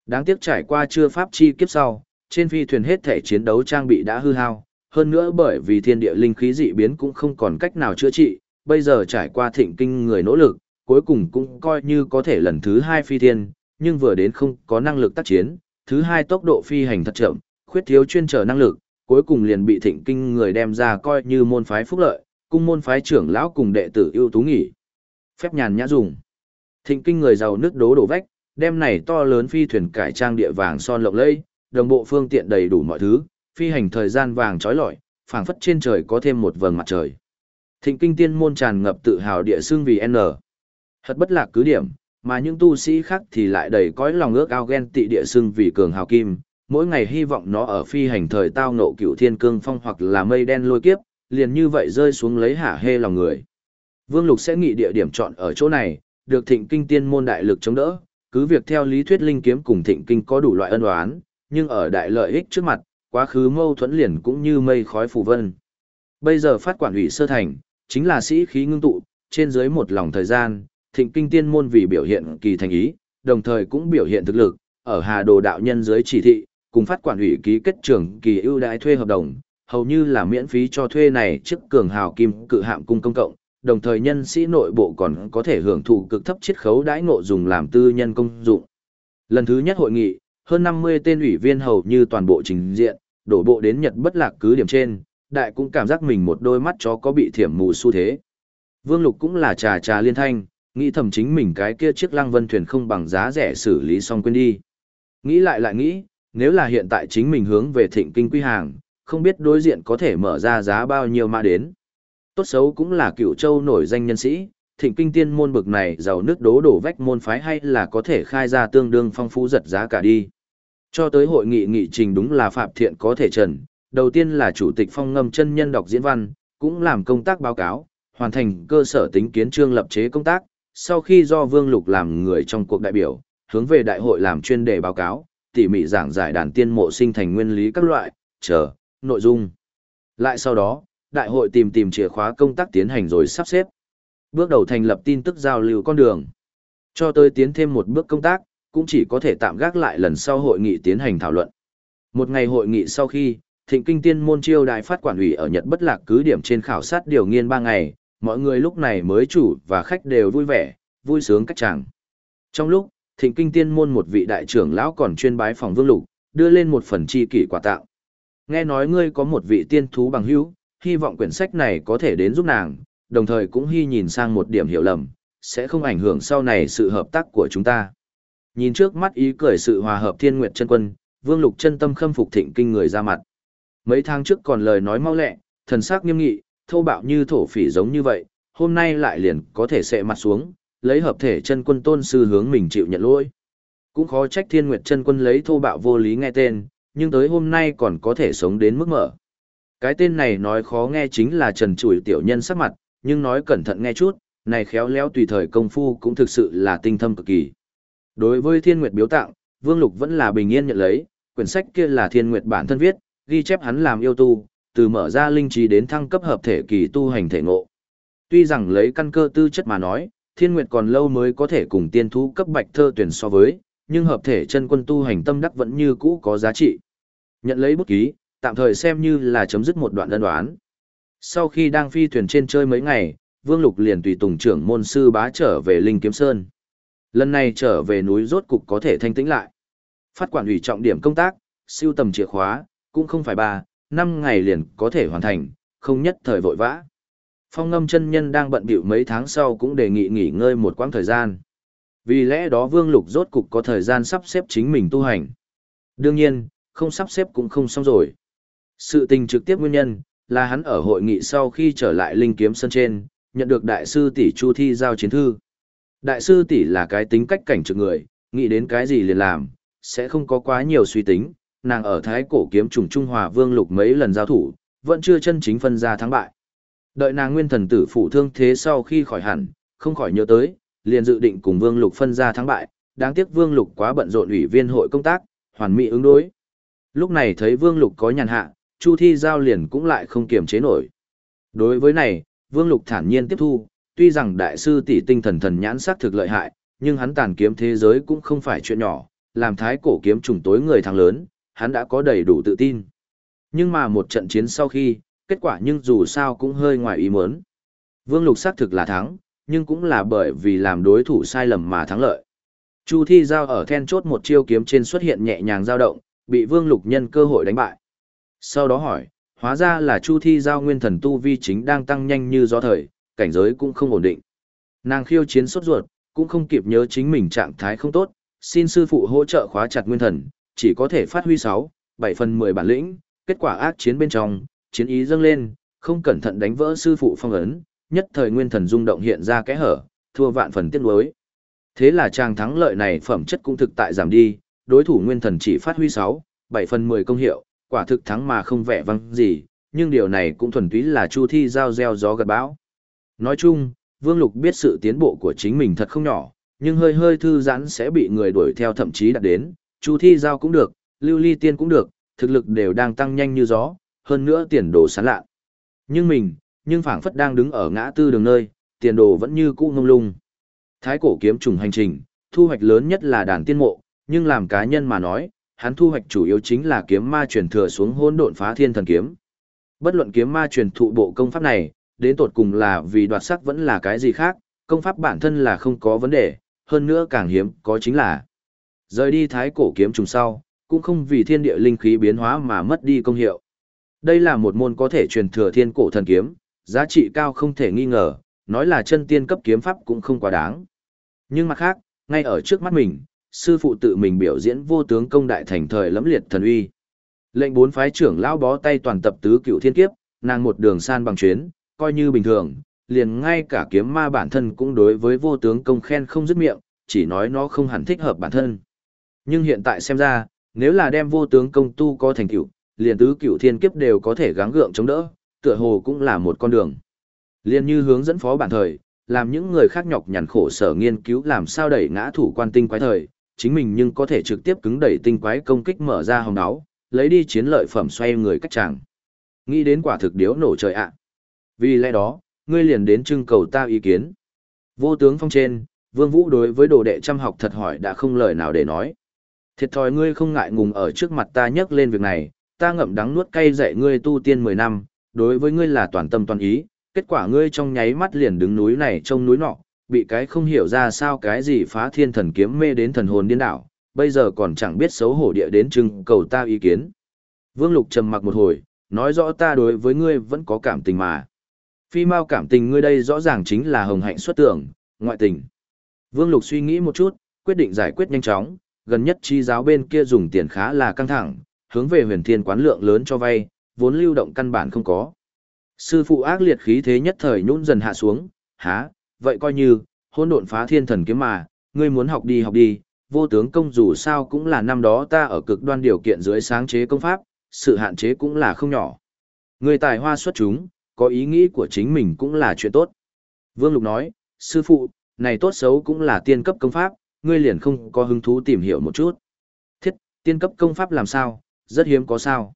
Đáng tiếc trải qua chưa pháp chi kiếp sau, trên phi thuyền hết thể chiến đấu trang bị đã hư hao, hơn nữa bởi vì thiên địa linh khí dị biến cũng không còn cách nào chữa trị, bây giờ trải qua thịnh kinh người nỗ lực, cuối cùng cũng coi như có thể lần thứ hai phi thiên, nhưng vừa đến không có năng lực tác chiến, thứ hai tốc độ phi hành thật chậm, khuyết thiếu chuyên trở năng lực, cuối cùng liền bị thịnh kinh người đem ra coi như môn phái phúc lợi, cung môn phái trưởng lão cùng đệ tử ưu tú nghỉ. Phép nhàn nhã dùng. Thịnh kinh người giàu nước đố đổ vách, đem này to lớn phi thuyền cải trang địa vàng son lộng lẫy, đồng bộ phương tiện đầy đủ mọi thứ, phi hành thời gian vàng trói lọi, phảng phất trên trời có thêm một vầng mặt trời. Thịnh kinh tiên môn tràn ngập tự hào địa xương vì N. Hật bất lạc cứ điểm, mà những tu sĩ khác thì lại đầy cõi lòng ước ao ghen tị địa xương vì cường hào kim, mỗi ngày hy vọng nó ở phi hành thời tao nộ cựu thiên cương phong hoặc là mây đen lôi kiếp, liền như vậy rơi xuống lấy hả hê lòng người. Vương Lục sẽ nghị địa điểm chọn ở chỗ này, được thịnh kinh tiên môn đại lực chống đỡ, cứ việc theo lý thuyết linh kiếm cùng thịnh kinh có đủ loại ân oán, nhưng ở đại lợi ích trước mặt, quá khứ mâu thuẫn liền cũng như mây khói phù vân. Bây giờ phát quản ủy sơ thành, chính là sĩ khí ngưng tụ, trên dưới một lòng thời gian, thịnh kinh tiên môn vì biểu hiện kỳ thành ý, đồng thời cũng biểu hiện thực lực, ở Hà Đồ đạo nhân dưới chỉ thị, cùng phát quản ủy ký kết trưởng kỳ ưu đãi thuê hợp đồng, hầu như là miễn phí cho thuê này trước cường hào kim cự hạm cung công cộng, đồng thời nhân sĩ nội bộ còn có thể hưởng thụ cực thấp chiết khấu đãi ngộ dùng làm tư nhân công dụng. Lần thứ nhất hội nghị, hơn 50 tên ủy viên hầu như toàn bộ trình diện, đổ bộ đến Nhật bất lạc cứ điểm trên, đại cũng cảm giác mình một đôi mắt chó có bị thiểm mù xu thế. Vương Lục cũng là trà trà liên thanh, nghĩ thầm chính mình cái kia chiếc lăng vân thuyền không bằng giá rẻ xử lý xong quên đi. Nghĩ lại lại nghĩ, nếu là hiện tại chính mình hướng về thịnh kinh quy hàng, không biết đối diện có thể mở ra giá bao nhiêu mà đến. Tốt xấu cũng là cựu châu nổi danh nhân sĩ, thịnh kinh tiên môn bực này giàu nước đố đổ vách môn phái hay là có thể khai ra tương đương phong phú giật giá cả đi. Cho tới hội nghị nghị trình đúng là Phạm Thiện có thể trần, đầu tiên là chủ tịch phong ngâm chân nhân đọc diễn văn, cũng làm công tác báo cáo, hoàn thành cơ sở tính kiến trương lập chế công tác, sau khi do Vương Lục làm người trong cuộc đại biểu, hướng về đại hội làm chuyên đề báo cáo, tỉ mỉ giảng giải đàn tiên mộ sinh thành nguyên lý các loại, chờ, nội dung. Lại sau đó, đại hội tìm tìm chìa khóa công tác tiến hành rồi sắp xếp. Bước đầu thành lập tin tức giao lưu con đường. Cho tới tiến thêm một bước công tác, cũng chỉ có thể tạm gác lại lần sau hội nghị tiến hành thảo luận. Một ngày hội nghị sau khi, Thịnh Kinh Tiên môn chiêu đại phát quản ủy ở Nhật Bất Lạc cứ điểm trên khảo sát điều nghiên ba ngày, mọi người lúc này mới chủ và khách đều vui vẻ, vui sướng cách chàng Trong lúc, Thịnh Kinh Tiên môn một vị đại trưởng lão còn chuyên bái phòng Vương Lục, đưa lên một phần chi kỷ quà tặng. Nghe nói ngươi có một vị tiên thú bằng hữu, hy vọng quyển sách này có thể đến giúp nàng, đồng thời cũng hy nhìn sang một điểm hiểu lầm, sẽ không ảnh hưởng sau này sự hợp tác của chúng ta. Nhìn trước mắt ý cười sự hòa hợp thiên nguyệt chân quân, Vương Lục chân tâm khâm phục thịnh kinh người ra mặt. Mấy tháng trước còn lời nói mau lẹ, thần sắc nghiêm nghị, thô bạo như thổ phỉ giống như vậy, hôm nay lại liền có thể sệ mặt xuống, lấy hợp thể chân quân tôn sư hướng mình chịu nhận lỗi. Cũng khó trách thiên nguyệt chân quân lấy thô bạo vô lý nghe tên, nhưng tới hôm nay còn có thể sống đến mức mở. Cái tên này nói khó nghe chính là trần trụi tiểu nhân sắc mặt, nhưng nói cẩn thận nghe chút, này khéo léo tùy thời công phu cũng thực sự là tinh thâm cực kỳ. Đối với thiên nguyệt biếu tặng, Vương Lục vẫn là bình yên nhận lấy, quyển sách kia là thiên nguyệt bản thân viết, ghi chép hắn làm yêu tu, từ mở ra linh trí đến thăng cấp hợp thể kỳ tu hành thể ngộ. Tuy rằng lấy căn cơ tư chất mà nói, thiên nguyệt còn lâu mới có thể cùng tiên thú cấp bạch thơ tuyển so với, nhưng hợp thể chân quân tu hành tâm đắc vẫn như cũ có giá trị. Nhận lấy bút ký, tạm thời xem như là chấm dứt một đoạn đơn đoán. Sau khi đang phi thuyền trên chơi mấy ngày, Vương Lục liền tùy tùng trưởng môn sư bá trở về Linh Kiếm Sơn. Lần này trở về núi rốt cục có thể thanh tĩnh lại. Phát quản ủy trọng điểm công tác, siêu tầm chìa khóa, cũng không phải ba, năm ngày liền có thể hoàn thành, không nhất thời vội vã. Phong ngâm chân nhân đang bận bịu mấy tháng sau cũng đề nghị nghỉ ngơi một quãng thời gian. Vì lẽ đó Vương Lục rốt cục có thời gian sắp xếp chính mình tu hành. Đương nhiên, không sắp xếp cũng không xong rồi. Sự tình trực tiếp nguyên nhân là hắn ở hội nghị sau khi trở lại Linh Kiếm Sơn trên, nhận được đại sư tỷ Chu Thi giao chiến thư. Đại sư tỷ là cái tính cách cảnh trực người, nghĩ đến cái gì liền làm, sẽ không có quá nhiều suy tính, nàng ở thái cổ kiếm trùng Trung Hòa Vương Lục mấy lần giao thủ, vẫn chưa chân chính phân ra thắng bại. Đợi nàng nguyên thần tử phụ thương thế sau khi khỏi hẳn, không khỏi nhớ tới, liền dự định cùng Vương Lục phân ra thắng bại, đáng tiếc Vương Lục quá bận rộn ủy viên hội công tác, hoàn mỹ ứng đối. Lúc này thấy Vương Lục có nhàn hạ, Chu Thi giao liền cũng lại không kiềm chế nổi. Đối với này, Vương Lục thản nhiên tiếp thu, tuy rằng đại sư tỷ tinh thần thần nhãn sắc thực lợi hại, nhưng hắn tàn kiếm thế giới cũng không phải chuyện nhỏ, làm thái cổ kiếm trùng tối người thắng lớn, hắn đã có đầy đủ tự tin. Nhưng mà một trận chiến sau khi, kết quả nhưng dù sao cũng hơi ngoài ý muốn. Vương Lục xác thực là thắng, nhưng cũng là bởi vì làm đối thủ sai lầm mà thắng lợi. Chu Thi Giao ở then chốt một chiêu kiếm trên xuất hiện nhẹ nhàng dao động, bị Vương Lục nhân cơ hội đánh bại. Sau đó hỏi, hóa ra là Chu Thi Giao nguyên thần tu vi chính đang tăng nhanh như gió thời, cảnh giới cũng không ổn định. Nàng khiêu chiến sốt ruột, cũng không kịp nhớ chính mình trạng thái không tốt, xin sư phụ hỗ trợ khóa chặt nguyên thần, chỉ có thể phát huy 6, 7 phần 10 bản lĩnh, kết quả ác chiến bên trong, chiến ý dâng lên, không cẩn thận đánh vỡ sư phụ phong ấn, nhất thời nguyên thần rung động hiện ra kẽ hở, thua vạn phần tiếc nuối. Thế là chàng thắng lợi này phẩm chất cũng thực tại giảm đi, đối thủ nguyên thần chỉ phát huy 6, 7 phần 10 công hiệu, quả thực thắng mà không vẻ vang gì, nhưng điều này cũng thuần túy là chu thi giao gieo gió gặt bão. Nói chung, Vương Lục biết sự tiến bộ của chính mình thật không nhỏ, nhưng hơi hơi thư giãn sẽ bị người đuổi theo thậm chí đạt đến, chu thi giao cũng được, lưu ly tiên cũng được, thực lực đều đang tăng nhanh như gió, hơn nữa tiền đồ sáng lạ. Nhưng mình, nhưng phảng phất đang đứng ở ngã tư đường nơi, tiền đồ vẫn như cũ ngông lung. Thái cổ kiếm trùng hành trình, thu hoạch lớn nhất là đàn tiên mộ, nhưng làm cá nhân mà nói, hắn thu hoạch chủ yếu chính là kiếm ma truyền thừa xuống hỗn độn phá thiên thần kiếm. Bất luận kiếm ma truyền thụ bộ công pháp này, đến tột cùng là vì đoạt sắc vẫn là cái gì khác, công pháp bản thân là không có vấn đề, hơn nữa càng hiếm có chính là rời đi thái cổ kiếm trùng sau, cũng không vì thiên địa linh khí biến hóa mà mất đi công hiệu. Đây là một môn có thể truyền thừa thiên cổ thần kiếm, giá trị cao không thể nghi ngờ, nói là chân tiên cấp kiếm pháp cũng không quá đáng. Nhưng mặt khác, ngay ở trước mắt mình, sư phụ tự mình biểu diễn vô tướng công đại thành thời lẫm liệt thần uy. Lệnh bốn phái trưởng lão bó tay toàn tập tứ cựu thiên kiếp, nàng một đường san bằng chuyến, coi như bình thường, liền ngay cả kiếm ma bản thân cũng đối với vô tướng công khen không dứt miệng, chỉ nói nó không hẳn thích hợp bản thân. Nhưng hiện tại xem ra, nếu là đem vô tướng công tu có thành tựu, liền tứ cựu thiên kiếp đều có thể gắng gượng chống đỡ, tựa hồ cũng là một con đường. Liên như hướng dẫn phó bản thời, làm những người khác nhọc nhằn khổ sở nghiên cứu làm sao đẩy ngã thủ quan tinh quái thời, chính mình nhưng có thể trực tiếp cứng đẩy tinh quái công kích mở ra hồng áo, lấy đi chiến lợi phẩm xoay người cách chàng. Nghĩ đến quả thực điếu nổ trời ạ. Vì lẽ đó, ngươi liền đến trưng cầu ta ý kiến. Vô tướng phong trên, Vương Vũ đối với đồ đệ chăm học thật hỏi đã không lời nào để nói. Thiệt thòi ngươi không ngại ngùng ở trước mặt ta nhắc lên việc này, ta ngậm đắng nuốt cay dạy ngươi tu tiên 10 năm, đối với ngươi là toàn tâm toàn ý, kết quả ngươi trong nháy mắt liền đứng núi này trông núi nọ, bị cái không hiểu ra sao cái gì phá thiên thần kiếm mê đến thần hồn điên đảo, bây giờ còn chẳng biết xấu hổ địa đến trưng cầu ta ý kiến. Vương Lục trầm mặc một hồi, nói rõ ta đối với ngươi vẫn có cảm tình mà. Phi mao cảm tình ngươi đây rõ ràng chính là hồng hạnh xuất tưởng, ngoại tình. Vương Lục suy nghĩ một chút, quyết định giải quyết nhanh chóng, gần nhất chi giáo bên kia dùng tiền khá là căng thẳng, hướng về huyền thiên quán lượng lớn cho vay, vốn lưu động căn bản không có. Sư phụ ác liệt khí thế nhất thời nhún dần hạ xuống, há, vậy coi như, hôn độn phá thiên thần kiếm mà, ngươi muốn học đi học đi, vô tướng công dù sao cũng là năm đó ta ở cực đoan điều kiện dưới sáng chế công pháp, sự hạn chế cũng là không nhỏ. Người tài hoa xuất chúng, có ý nghĩ của chính mình cũng là chuyện tốt. Vương Lục nói, sư phụ, này tốt xấu cũng là tiên cấp công pháp, ngươi liền không có hứng thú tìm hiểu một chút. Thiết, tiên cấp công pháp làm sao, rất hiếm có sao.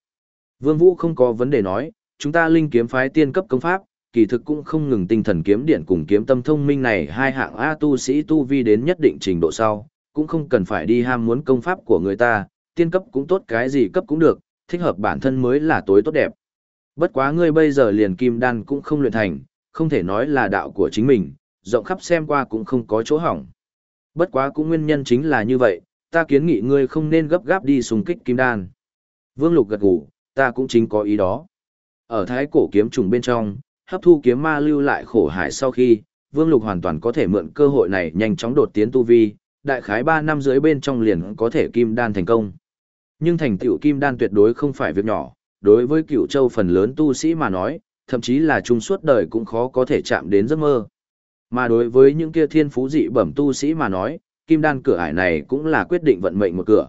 Vương Vũ không có vấn đề nói, chúng ta linh kiếm phái tiên cấp công pháp, kỳ thực cũng không ngừng tinh thần kiếm điện cùng kiếm tâm thông minh này hai hạng A tu sĩ tu vi đến nhất định trình độ sau, cũng không cần phải đi ham muốn công pháp của người ta, tiên cấp cũng tốt cái gì cấp cũng được, thích hợp bản thân mới là tối tốt đẹp. Bất quá ngươi bây giờ liền kim đan cũng không luyện thành, không thể nói là đạo của chính mình, rộng khắp xem qua cũng không có chỗ hỏng. Bất quá cũng nguyên nhân chính là như vậy, ta kiến nghị ngươi không nên gấp gáp đi xung kích kim đan. Vương Lục gật gù, ta cũng chính có ý đó. Ở thái cổ kiếm trùng bên trong, hấp thu kiếm ma lưu lại khổ hải sau khi, Vương Lục hoàn toàn có thể mượn cơ hội này nhanh chóng đột tiến tu vi, đại khái 3 năm dưới bên trong liền có thể kim đan thành công. Nhưng thành tựu kim đan tuyệt đối không phải việc nhỏ, đối với cựu châu phần lớn tu sĩ mà nói, thậm chí là chung suốt đời cũng khó có thể chạm đến giấc mơ. Mà đối với những kia thiên phú dị bẩm tu sĩ mà nói, kim đan cửa ải này cũng là quyết định vận mệnh một cửa.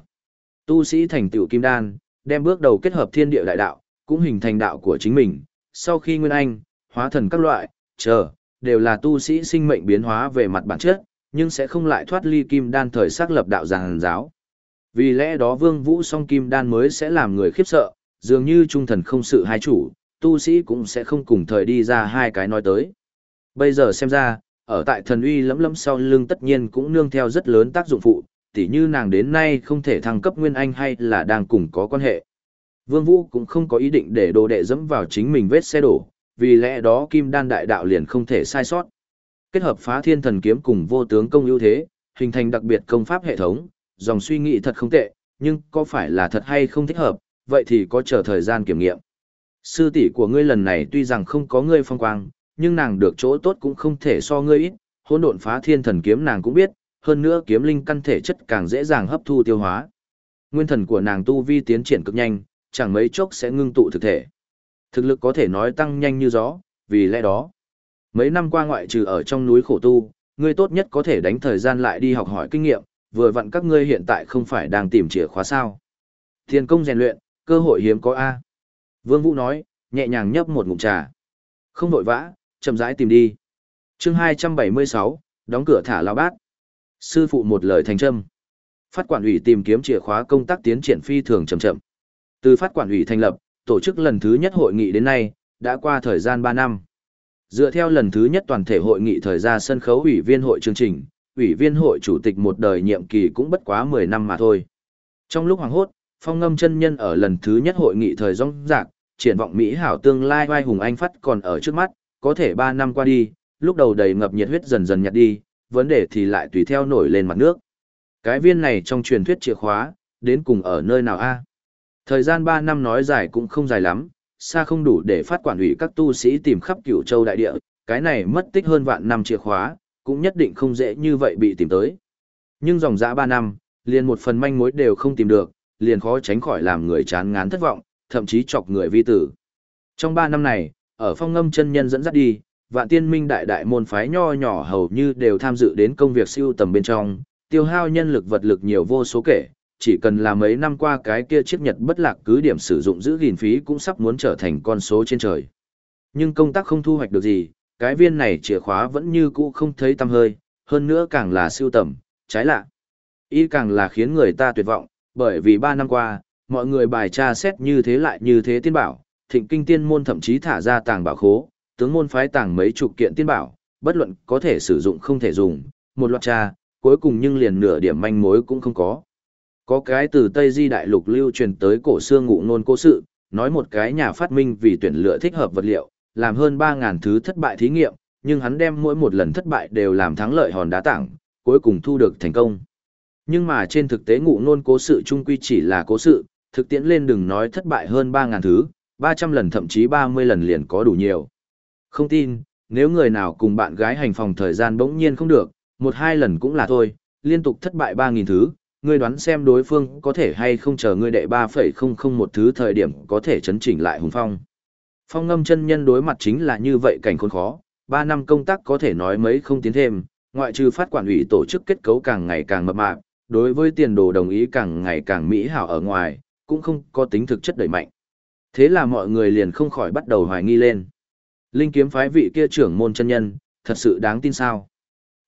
Tu sĩ thành tựu kim đan, đem bước đầu kết hợp thiên địa đại đạo, cũng hình thành đạo của chính mình. Sau khi Nguyên Anh, hóa thần các loại, chờ, đều là tu sĩ sinh mệnh biến hóa về mặt bản chất, nhưng sẽ không lại thoát ly kim đan thời xác lập đạo giảng giáo. Vì lẽ đó Vương Vũ song kim đan mới sẽ làm người khiếp sợ, dường như trung thần không sự hai chủ, tu sĩ cũng sẽ không cùng thời đi ra hai cái nói tới. Bây giờ xem ra, ở tại thần uy lẫm lẫm sau lưng tất nhiên cũng nương theo rất lớn tác dụng phụ, tỉ như nàng đến nay không thể thăng cấp nguyên anh hay là đang cùng có quan hệ. Vương Vũ cũng không có ý định để đồ đệ dẫm vào chính mình vết xe đổ, vì lẽ đó kim đan đại đạo liền không thể sai sót. Kết hợp phá thiên thần kiếm cùng vô tướng công ưu thế, hình thành đặc biệt công pháp hệ thống, dòng suy nghĩ thật không tệ, nhưng có phải là thật hay không thích hợp, vậy thì có chờ thời gian kiểm nghiệm. Sư tỷ của ngươi lần này tuy rằng không có ngươi phong quang, nhưng nàng được chỗ tốt cũng không thể so ngươi ít, hỗn độn phá thiên thần kiếm nàng cũng biết, hơn nữa kiếm linh căn thể chất càng dễ dàng hấp thu tiêu hóa. Nguyên thần của nàng tu vi tiến triển cực nhanh, chẳng mấy chốc sẽ ngưng tụ thực thể. Thực lực có thể nói tăng nhanh như gió, vì lẽ đó, mấy năm qua ngoại trừ ở trong núi khổ tu, ngươi tốt nhất có thể đánh thời gian lại đi học hỏi kinh nghiệm, vừa vặn các ngươi hiện tại không phải đang tìm chìa khóa sao. Thiên công rèn luyện, cơ hội hiếm có A. Vương Vũ nói, nhẹ nhàng nhấp một ngụm trà. Không vội vã, chậm rãi tìm đi. chương 276, đóng cửa thả lao bát. Sư phụ một lời thành trâm. Phát quản ủy tìm kiếm chìa khóa công tác tiến triển phi thường chậm chậm. Từ phát quản ủy thành lập, tổ chức lần thứ nhất hội nghị đến nay, đã qua thời gian 3 năm. Dựa theo lần thứ nhất toàn thể hội nghị thời gian sân khấu ủy viên hội chương trình, ủy viên hội chủ tịch một đời nhiệm kỳ cũng bất quá 10 năm mà thôi. Trong lúc hoàng hốt, phong ngâm chân nhân ở lần thứ nhất hội nghị thời rong rạc, triển vọng Mỹ hảo tương lai vai hùng anh phát còn ở trước mắt, có thể 3 năm qua đi, lúc đầu đầy ngập nhiệt huyết dần dần nhạt đi, vấn đề thì lại tùy theo nổi lên mặt nước. Cái viên này trong truyền thuyết chìa khóa, đến cùng ở nơi nào a? Thời gian 3 năm nói dài cũng không dài lắm, xa không đủ để phát quản ủy các tu sĩ tìm khắp cửu châu đại địa, cái này mất tích hơn vạn năm chìa khóa, cũng nhất định không dễ như vậy bị tìm tới. Nhưng dòng dã 3 năm, liền một phần manh mối đều không tìm được, liền khó tránh khỏi làm người chán ngán thất vọng, thậm chí chọc người vi tử. Trong 3 năm này, ở phong ngâm chân nhân dẫn dắt đi, vạn tiên minh đại đại môn phái nho nhỏ hầu như đều tham dự đến công việc siêu tầm bên trong, tiêu hao nhân lực vật lực nhiều vô số kể, chỉ cần là mấy năm qua cái kia chiếc nhật bất lạc cứ điểm sử dụng giữ gìn phí cũng sắp muốn trở thành con số trên trời. Nhưng công tác không thu hoạch được gì, cái viên này chìa khóa vẫn như cũ không thấy tăm hơi, hơn nữa càng là siêu tầm, trái lạ. y càng là khiến người ta tuyệt vọng, bởi vì ba năm qua, mọi người bài tra xét như thế lại như thế tiên bảo, thịnh kinh tiên môn thậm chí thả ra tàng bảo khố, tướng môn phái tàng mấy chục kiện tiên bảo, bất luận có thể sử dụng không thể dùng, một loạt tra, cuối cùng nhưng liền nửa điểm manh mối cũng không có. Có cái từ Tây Di Đại Lục lưu truyền tới cổ xương ngụ ngôn cố sự, nói một cái nhà phát minh vì tuyển lựa thích hợp vật liệu, làm hơn 3.000 thứ thất bại thí nghiệm, nhưng hắn đem mỗi một lần thất bại đều làm thắng lợi hòn đá tảng, cuối cùng thu được thành công. Nhưng mà trên thực tế ngụ nôn cố sự trung quy chỉ là cố sự, thực tiễn lên đừng nói thất bại hơn 3.000 thứ, 300 lần thậm chí 30 lần liền có đủ nhiều. Không tin, nếu người nào cùng bạn gái hành phòng thời gian bỗng nhiên không được, một hai lần cũng là thôi, liên tục thất bại 3.000 thứ, ngươi đoán xem đối phương có thể hay không chờ ngươi đệ 3,001 thứ thời điểm có thể chấn chỉnh lại hùng phong. Phong ngâm chân nhân đối mặt chính là như vậy cảnh khốn khó, 3 năm công tác có thể nói mấy không tiến thêm, ngoại trừ phát quản ủy tổ chức kết cấu càng ngày càng mập mạp, đối với tiền đồ đồng ý càng ngày càng mỹ hảo ở ngoài, cũng không có tính thực chất đẩy mạnh. Thế là mọi người liền không khỏi bắt đầu hoài nghi lên. Linh kiếm phái vị kia trưởng môn chân nhân, thật sự đáng tin sao?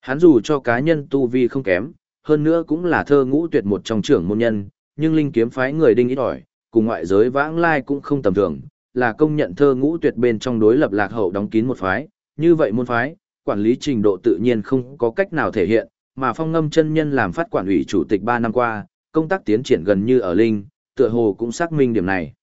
Hắn dù cho cá nhân tu vi không kém, hơn nữa cũng là thơ ngũ tuyệt một trong trưởng môn nhân, nhưng linh kiếm phái người đinh ít ỏi, cùng ngoại giới vãng lai cũng không tầm thường, là công nhận thơ ngũ tuyệt bên trong đối lập lạc hậu đóng kín một phái, như vậy môn phái, quản lý trình độ tự nhiên không có cách nào thể hiện, mà phong ngâm chân nhân làm phát quản ủy chủ tịch 3 năm qua, công tác tiến triển gần như ở linh, tựa hồ cũng xác minh điểm này.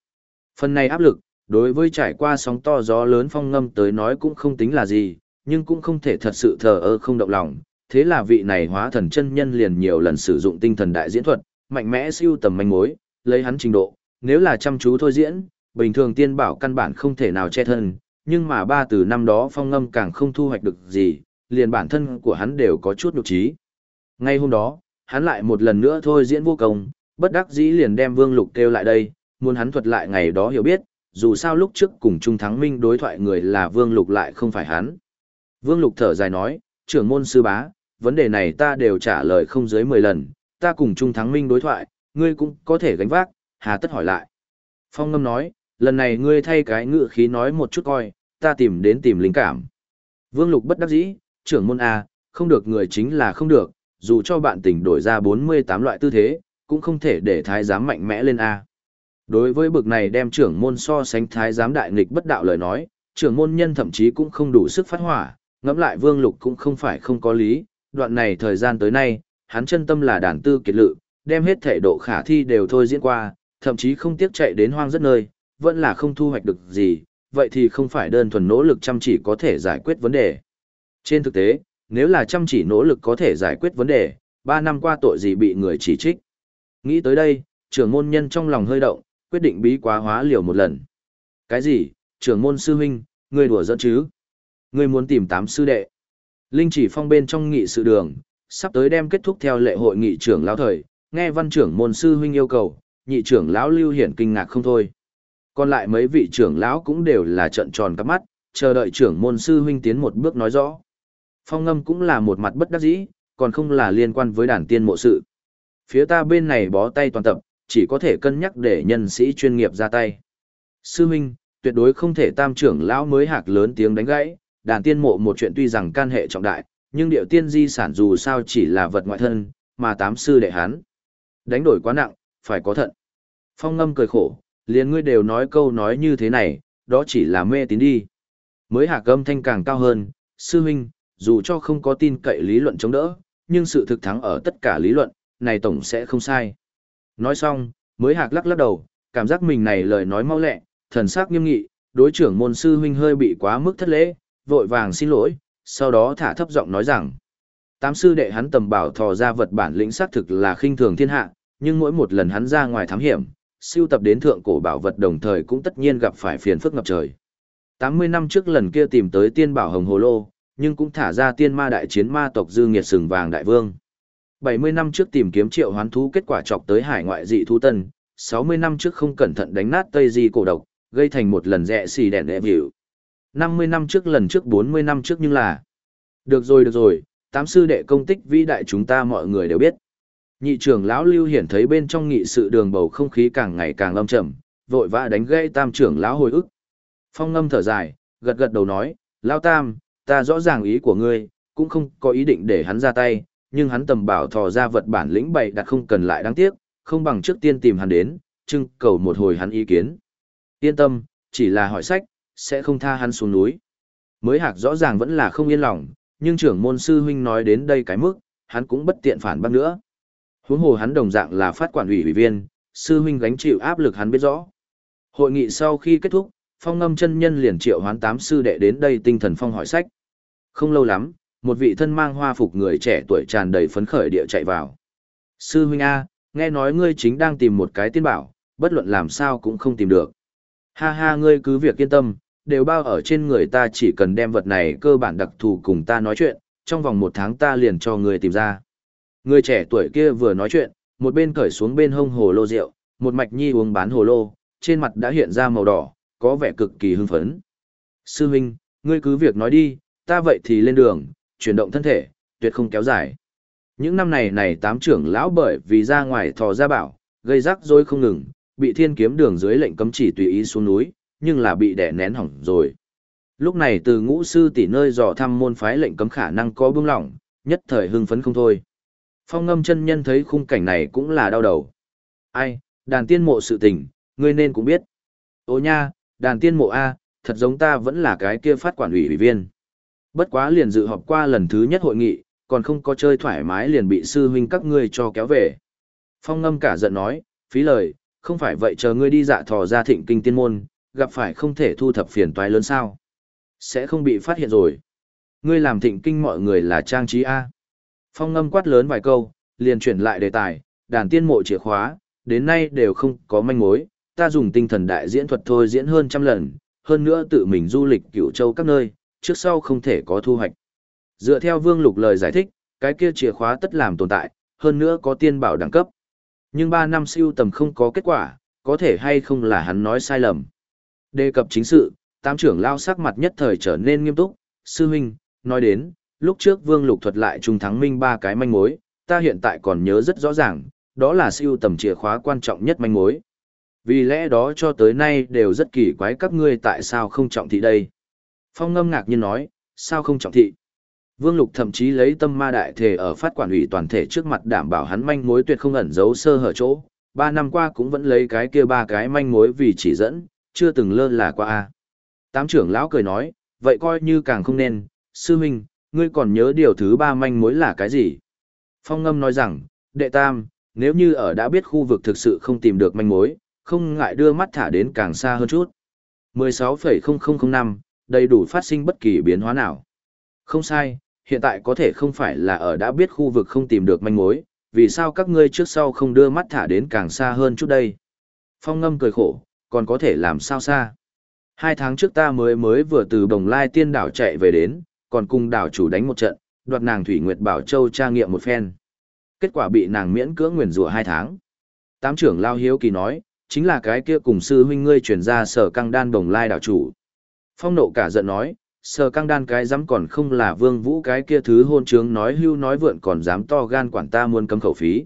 Phần này áp lực, đối với trải qua sóng to gió lớn phong ngâm tới nói cũng không tính là gì, nhưng cũng không thể thật sự thờ ơ không động lòng. Thế là vị này hóa thần chân nhân liền nhiều lần sử dụng tinh thần đại diễn thuật, mạnh mẽ siêu tầm manh mối, lấy hắn trình độ, nếu là chăm chú thôi diễn, bình thường tiên bảo căn bản không thể nào che thân, nhưng mà ba từ năm đó phong ngâm càng không thu hoạch được gì, liền bản thân của hắn đều có chút nhục trí. Ngay hôm đó, hắn lại một lần nữa thôi diễn vô công, bất đắc dĩ liền đem Vương Lục kêu lại đây, muốn hắn thuật lại ngày đó hiểu biết, dù sao lúc trước cùng Trung Thắng Minh đối thoại người là Vương Lục lại không phải hắn. Vương Lục thở dài nói, trưởng môn sư bá, vấn đề này ta đều trả lời không dưới 10 lần, ta cùng Trung Thắng Minh đối thoại, ngươi cũng có thể gánh vác, hà tất hỏi lại. Phong ngâm nói, lần này ngươi thay cái ngựa khí nói một chút coi, ta tìm đến tìm linh cảm. Vương Lục bất đắc dĩ, trưởng môn A, không được người chính là không được, dù cho bạn tình đổi ra 48 loại tư thế, cũng không thể để thái giám mạnh mẽ lên A. Đối với bực này đem trưởng môn so sánh thái giám đại nghịch bất đạo lời nói, trưởng môn nhân thậm chí cũng không đủ sức phát hỏa, ngẫm lại vương lục cũng không phải không có lý, đoạn này thời gian tới nay, hắn chân tâm là đàn tư kiệt lự, đem hết thể độ khả thi đều thôi diễn qua, thậm chí không tiếc chạy đến hoang rất nơi, vẫn là không thu hoạch được gì, vậy thì không phải đơn thuần nỗ lực chăm chỉ có thể giải quyết vấn đề. Trên thực tế, nếu là chăm chỉ nỗ lực có thể giải quyết vấn đề, 3 năm qua tội gì bị người chỉ trích. Nghĩ tới đây, trưởng môn nhân trong lòng hơi động, quyết định bí quá hóa liều một lần. Cái gì, trưởng môn sư huynh, ngươi đùa giỡn chứ? Ngươi muốn tìm tám sư đệ. Linh chỉ phong bên trong nghị sự đường, sắp tới đem kết thúc theo lệ hội nghị trưởng lão thời, nghe văn trưởng môn sư huynh yêu cầu, nhị trưởng lão lưu hiển kinh ngạc không thôi. Còn lại mấy vị trưởng lão cũng đều là trận tròn cắp mắt, chờ đợi trưởng môn sư huynh tiến một bước nói rõ. Phong ngâm cũng là một mặt bất đắc dĩ, còn không là liên quan với đàn tiên mộ sự. Phía ta bên này bó tay toàn tập, chỉ có thể cân nhắc để nhân sĩ chuyên nghiệp ra tay. Sư Minh, tuyệt đối không thể tam trưởng lão mới hạc lớn tiếng đánh gãy, đàn tiên mộ một chuyện tuy rằng can hệ trọng đại, nhưng điệu tiên di sản dù sao chỉ là vật ngoại thân, mà tám sư đệ hán. Đánh đổi quá nặng, phải có thận. Phong ngâm cười khổ, liền ngươi đều nói câu nói như thế này, đó chỉ là mê tín đi. Mới hạc âm thanh càng cao hơn, sư huynh, dù cho không có tin cậy lý luận chống đỡ, nhưng sự thực thắng ở tất cả lý luận, này tổng sẽ không sai. Nói xong, mới hạc lắc lắc đầu, cảm giác mình này lời nói mau lẹ, thần sắc nghiêm nghị, đối trưởng môn sư huynh hơi bị quá mức thất lễ, vội vàng xin lỗi, sau đó thả thấp giọng nói rằng, tám sư đệ hắn tầm bảo thò ra vật bản lĩnh xác thực là khinh thường thiên hạ, nhưng mỗi một lần hắn ra ngoài thám hiểm, siêu tập đến thượng cổ bảo vật đồng thời cũng tất nhiên gặp phải phiền phức ngập trời. 80 năm trước lần kia tìm tới tiên bảo hồng hồ lô, nhưng cũng thả ra tiên ma đại chiến ma tộc dư nghiệt sừng vàng đại vương. 70 năm trước tìm kiếm triệu hoán thú kết quả chọc tới hải ngoại dị thú tân, 60 năm trước không cẩn thận đánh nát Tây Di cổ độc, gây thành một lần rẽ xì đèn đẹp hiệu. 50 năm trước lần trước 40 năm trước nhưng là. Được rồi được rồi, tám sư đệ công tích vĩ đại chúng ta mọi người đều biết. Nhị trưởng lão Lưu Hiển thấy bên trong nghị sự đường bầu không khí càng ngày càng âm trầm, vội vã đánh gây tam trưởng lão hồi ức. Phong ngâm thở dài, gật gật đầu nói, lão tam, ta rõ ràng ý của ngươi, cũng không có ý định để hắn ra tay, nhưng hắn tầm bảo thò ra vật bản lĩnh bày đặt không cần lại đáng tiếc, không bằng trước tiên tìm hắn đến, trưng cầu một hồi hắn ý kiến. Yên tâm, chỉ là hỏi sách, sẽ không tha hắn xuống núi. Mới hạc rõ ràng vẫn là không yên lòng, nhưng trưởng môn sư huynh nói đến đây cái mức, hắn cũng bất tiện phản bác nữa. Huống hồ hắn đồng dạng là phát quản ủy ủy viên, sư huynh gánh chịu áp lực hắn biết rõ. Hội nghị sau khi kết thúc, phong ngâm chân nhân liền triệu hoán tám sư đệ đến đây tinh thần phong hỏi sách. Không lâu lắm, một vị thân mang hoa phục người trẻ tuổi tràn đầy phấn khởi địa chạy vào. Sư huynh A, nghe nói ngươi chính đang tìm một cái tiên bảo, bất luận làm sao cũng không tìm được. Ha ha ngươi cứ việc yên tâm, đều bao ở trên người ta chỉ cần đem vật này cơ bản đặc thù cùng ta nói chuyện, trong vòng một tháng ta liền cho ngươi tìm ra. Người trẻ tuổi kia vừa nói chuyện, một bên cởi xuống bên hông hồ lô rượu, một mạch nhi uống bán hồ lô, trên mặt đã hiện ra màu đỏ, có vẻ cực kỳ hưng phấn. Sư huynh, ngươi cứ việc nói đi, ta vậy thì lên đường, chuyển động thân thể, tuyệt không kéo dài. Những năm này này tám trưởng lão bởi vì ra ngoài thò ra bảo, gây rắc rối không ngừng, bị thiên kiếm đường dưới lệnh cấm chỉ tùy ý xuống núi, nhưng là bị đè nén hỏng rồi. Lúc này từ ngũ sư tỷ nơi dò thăm môn phái lệnh cấm khả năng có bưng lỏng, nhất thời hưng phấn không thôi. Phong ngâm chân nhân thấy khung cảnh này cũng là đau đầu. Ai, đàn tiên mộ sự tình, ngươi nên cũng biết. Ô nha, đàn tiên mộ A, thật giống ta vẫn là cái kia phát quản ủy ủy viên. Bất quá liền dự họp qua lần thứ nhất hội nghị, còn không có chơi thoải mái liền bị sư huynh các ngươi cho kéo về. Phong ngâm cả giận nói, phí lời, không phải vậy chờ ngươi đi dạ thò ra thịnh kinh tiên môn, gặp phải không thể thu thập phiền toái lớn sao. Sẽ không bị phát hiện rồi. Ngươi làm thịnh kinh mọi người là trang trí A. Phong ngâm quát lớn vài câu, liền chuyển lại đề tài, đàn tiên mộ chìa khóa, đến nay đều không có manh mối, ta dùng tinh thần đại diễn thuật thôi diễn hơn trăm lần, hơn nữa tự mình du lịch cửu châu các nơi, trước sau không thể có thu hoạch. Dựa theo Vương Lục lời giải thích, cái kia chìa khóa tất làm tồn tại, hơn nữa có tiên bảo đẳng cấp. Nhưng 3 năm siêu tầm không có kết quả, có thể hay không là hắn nói sai lầm. Đề cập chính sự, tam trưởng lao sắc mặt nhất thời trở nên nghiêm túc, sư huynh, nói đến, lúc trước Vương Lục thuật lại trung thắng minh ba cái manh mối, ta hiện tại còn nhớ rất rõ ràng, đó là siêu tầm chìa khóa quan trọng nhất manh mối. Vì lẽ đó cho tới nay đều rất kỳ quái các ngươi tại sao không trọng thị đây. Phong ngâm ngạc nhiên nói, sao không trọng thị? Vương Lục thậm chí lấy tâm ma đại thể ở phát quản ủy toàn thể trước mặt đảm bảo hắn manh mối tuyệt không ẩn giấu sơ hở chỗ. Ba năm qua cũng vẫn lấy cái kia ba cái manh mối vì chỉ dẫn, chưa từng lơ là qua a. Tám trưởng lão cười nói, vậy coi như càng không nên, sư huynh, ngươi còn nhớ điều thứ ba manh mối là cái gì? Phong ngâm nói rằng, đệ tam, nếu như ở đã biết khu vực thực sự không tìm được manh mối, không ngại đưa mắt thả đến càng xa hơn chút. 16,0005, đầy đủ phát sinh bất kỳ biến hóa nào. Không sai, hiện tại có thể không phải là ở đã biết khu vực không tìm được manh mối, vì sao các ngươi trước sau không đưa mắt thả đến càng xa hơn chút đây. Phong ngâm cười khổ, còn có thể làm sao xa. Hai tháng trước ta mới mới vừa từ Đồng Lai tiên đảo chạy về đến, còn cùng đảo chủ đánh một trận, đoạt nàng Thủy Nguyệt Bảo Châu tra nghiệm một phen. Kết quả bị nàng miễn cưỡng nguyền rủa hai tháng. Tám trưởng Lao Hiếu Kỳ nói, chính là cái kia cùng sư huynh ngươi chuyển ra sở căng đan Đồng Lai đảo chủ. Phong nộ cả giận nói, sở căng đan cái dám còn không là vương vũ cái kia thứ hôn trướng nói hưu nói vượn còn dám to gan quản ta muốn cấm khẩu phí.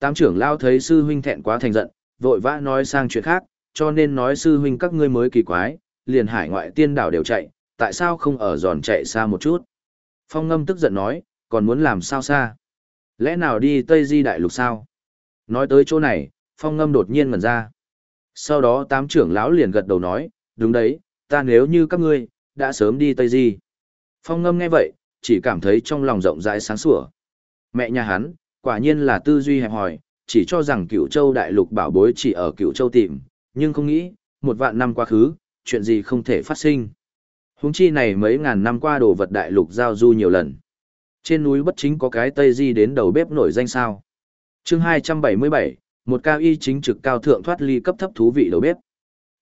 Tám trưởng Lao thấy sư huynh thẹn quá thành giận, vội vã nói sang chuyện khác, cho nên nói sư huynh các ngươi mới kỳ quái, liền hải ngoại tiên đảo đều chạy, tại sao không ở giòn chạy xa một chút? Phong ngâm tức giận nói, còn muốn làm sao xa? Lẽ nào đi Tây Di Đại Lục sao? Nói tới chỗ này, phong ngâm đột nhiên ngẩn ra. Sau đó tám trưởng lão liền gật đầu nói, đúng đấy, ta nếu như các ngươi, đã sớm đi Tây Di. Phong ngâm nghe vậy, chỉ cảm thấy trong lòng rộng rãi sáng sủa. Mẹ nhà hắn, quả nhiên là tư duy hẹp hòi, chỉ cho rằng cựu châu đại lục bảo bối chỉ ở cựu châu tìm, nhưng không nghĩ, một vạn năm quá khứ, chuyện gì không thể phát sinh. Húng chi này mấy ngàn năm qua đồ vật đại lục giao du nhiều lần. Trên núi bất chính có cái Tây Di đến đầu bếp nổi danh sao. chương 277, một cao y chính trực cao thượng thoát ly cấp thấp thú vị đầu bếp.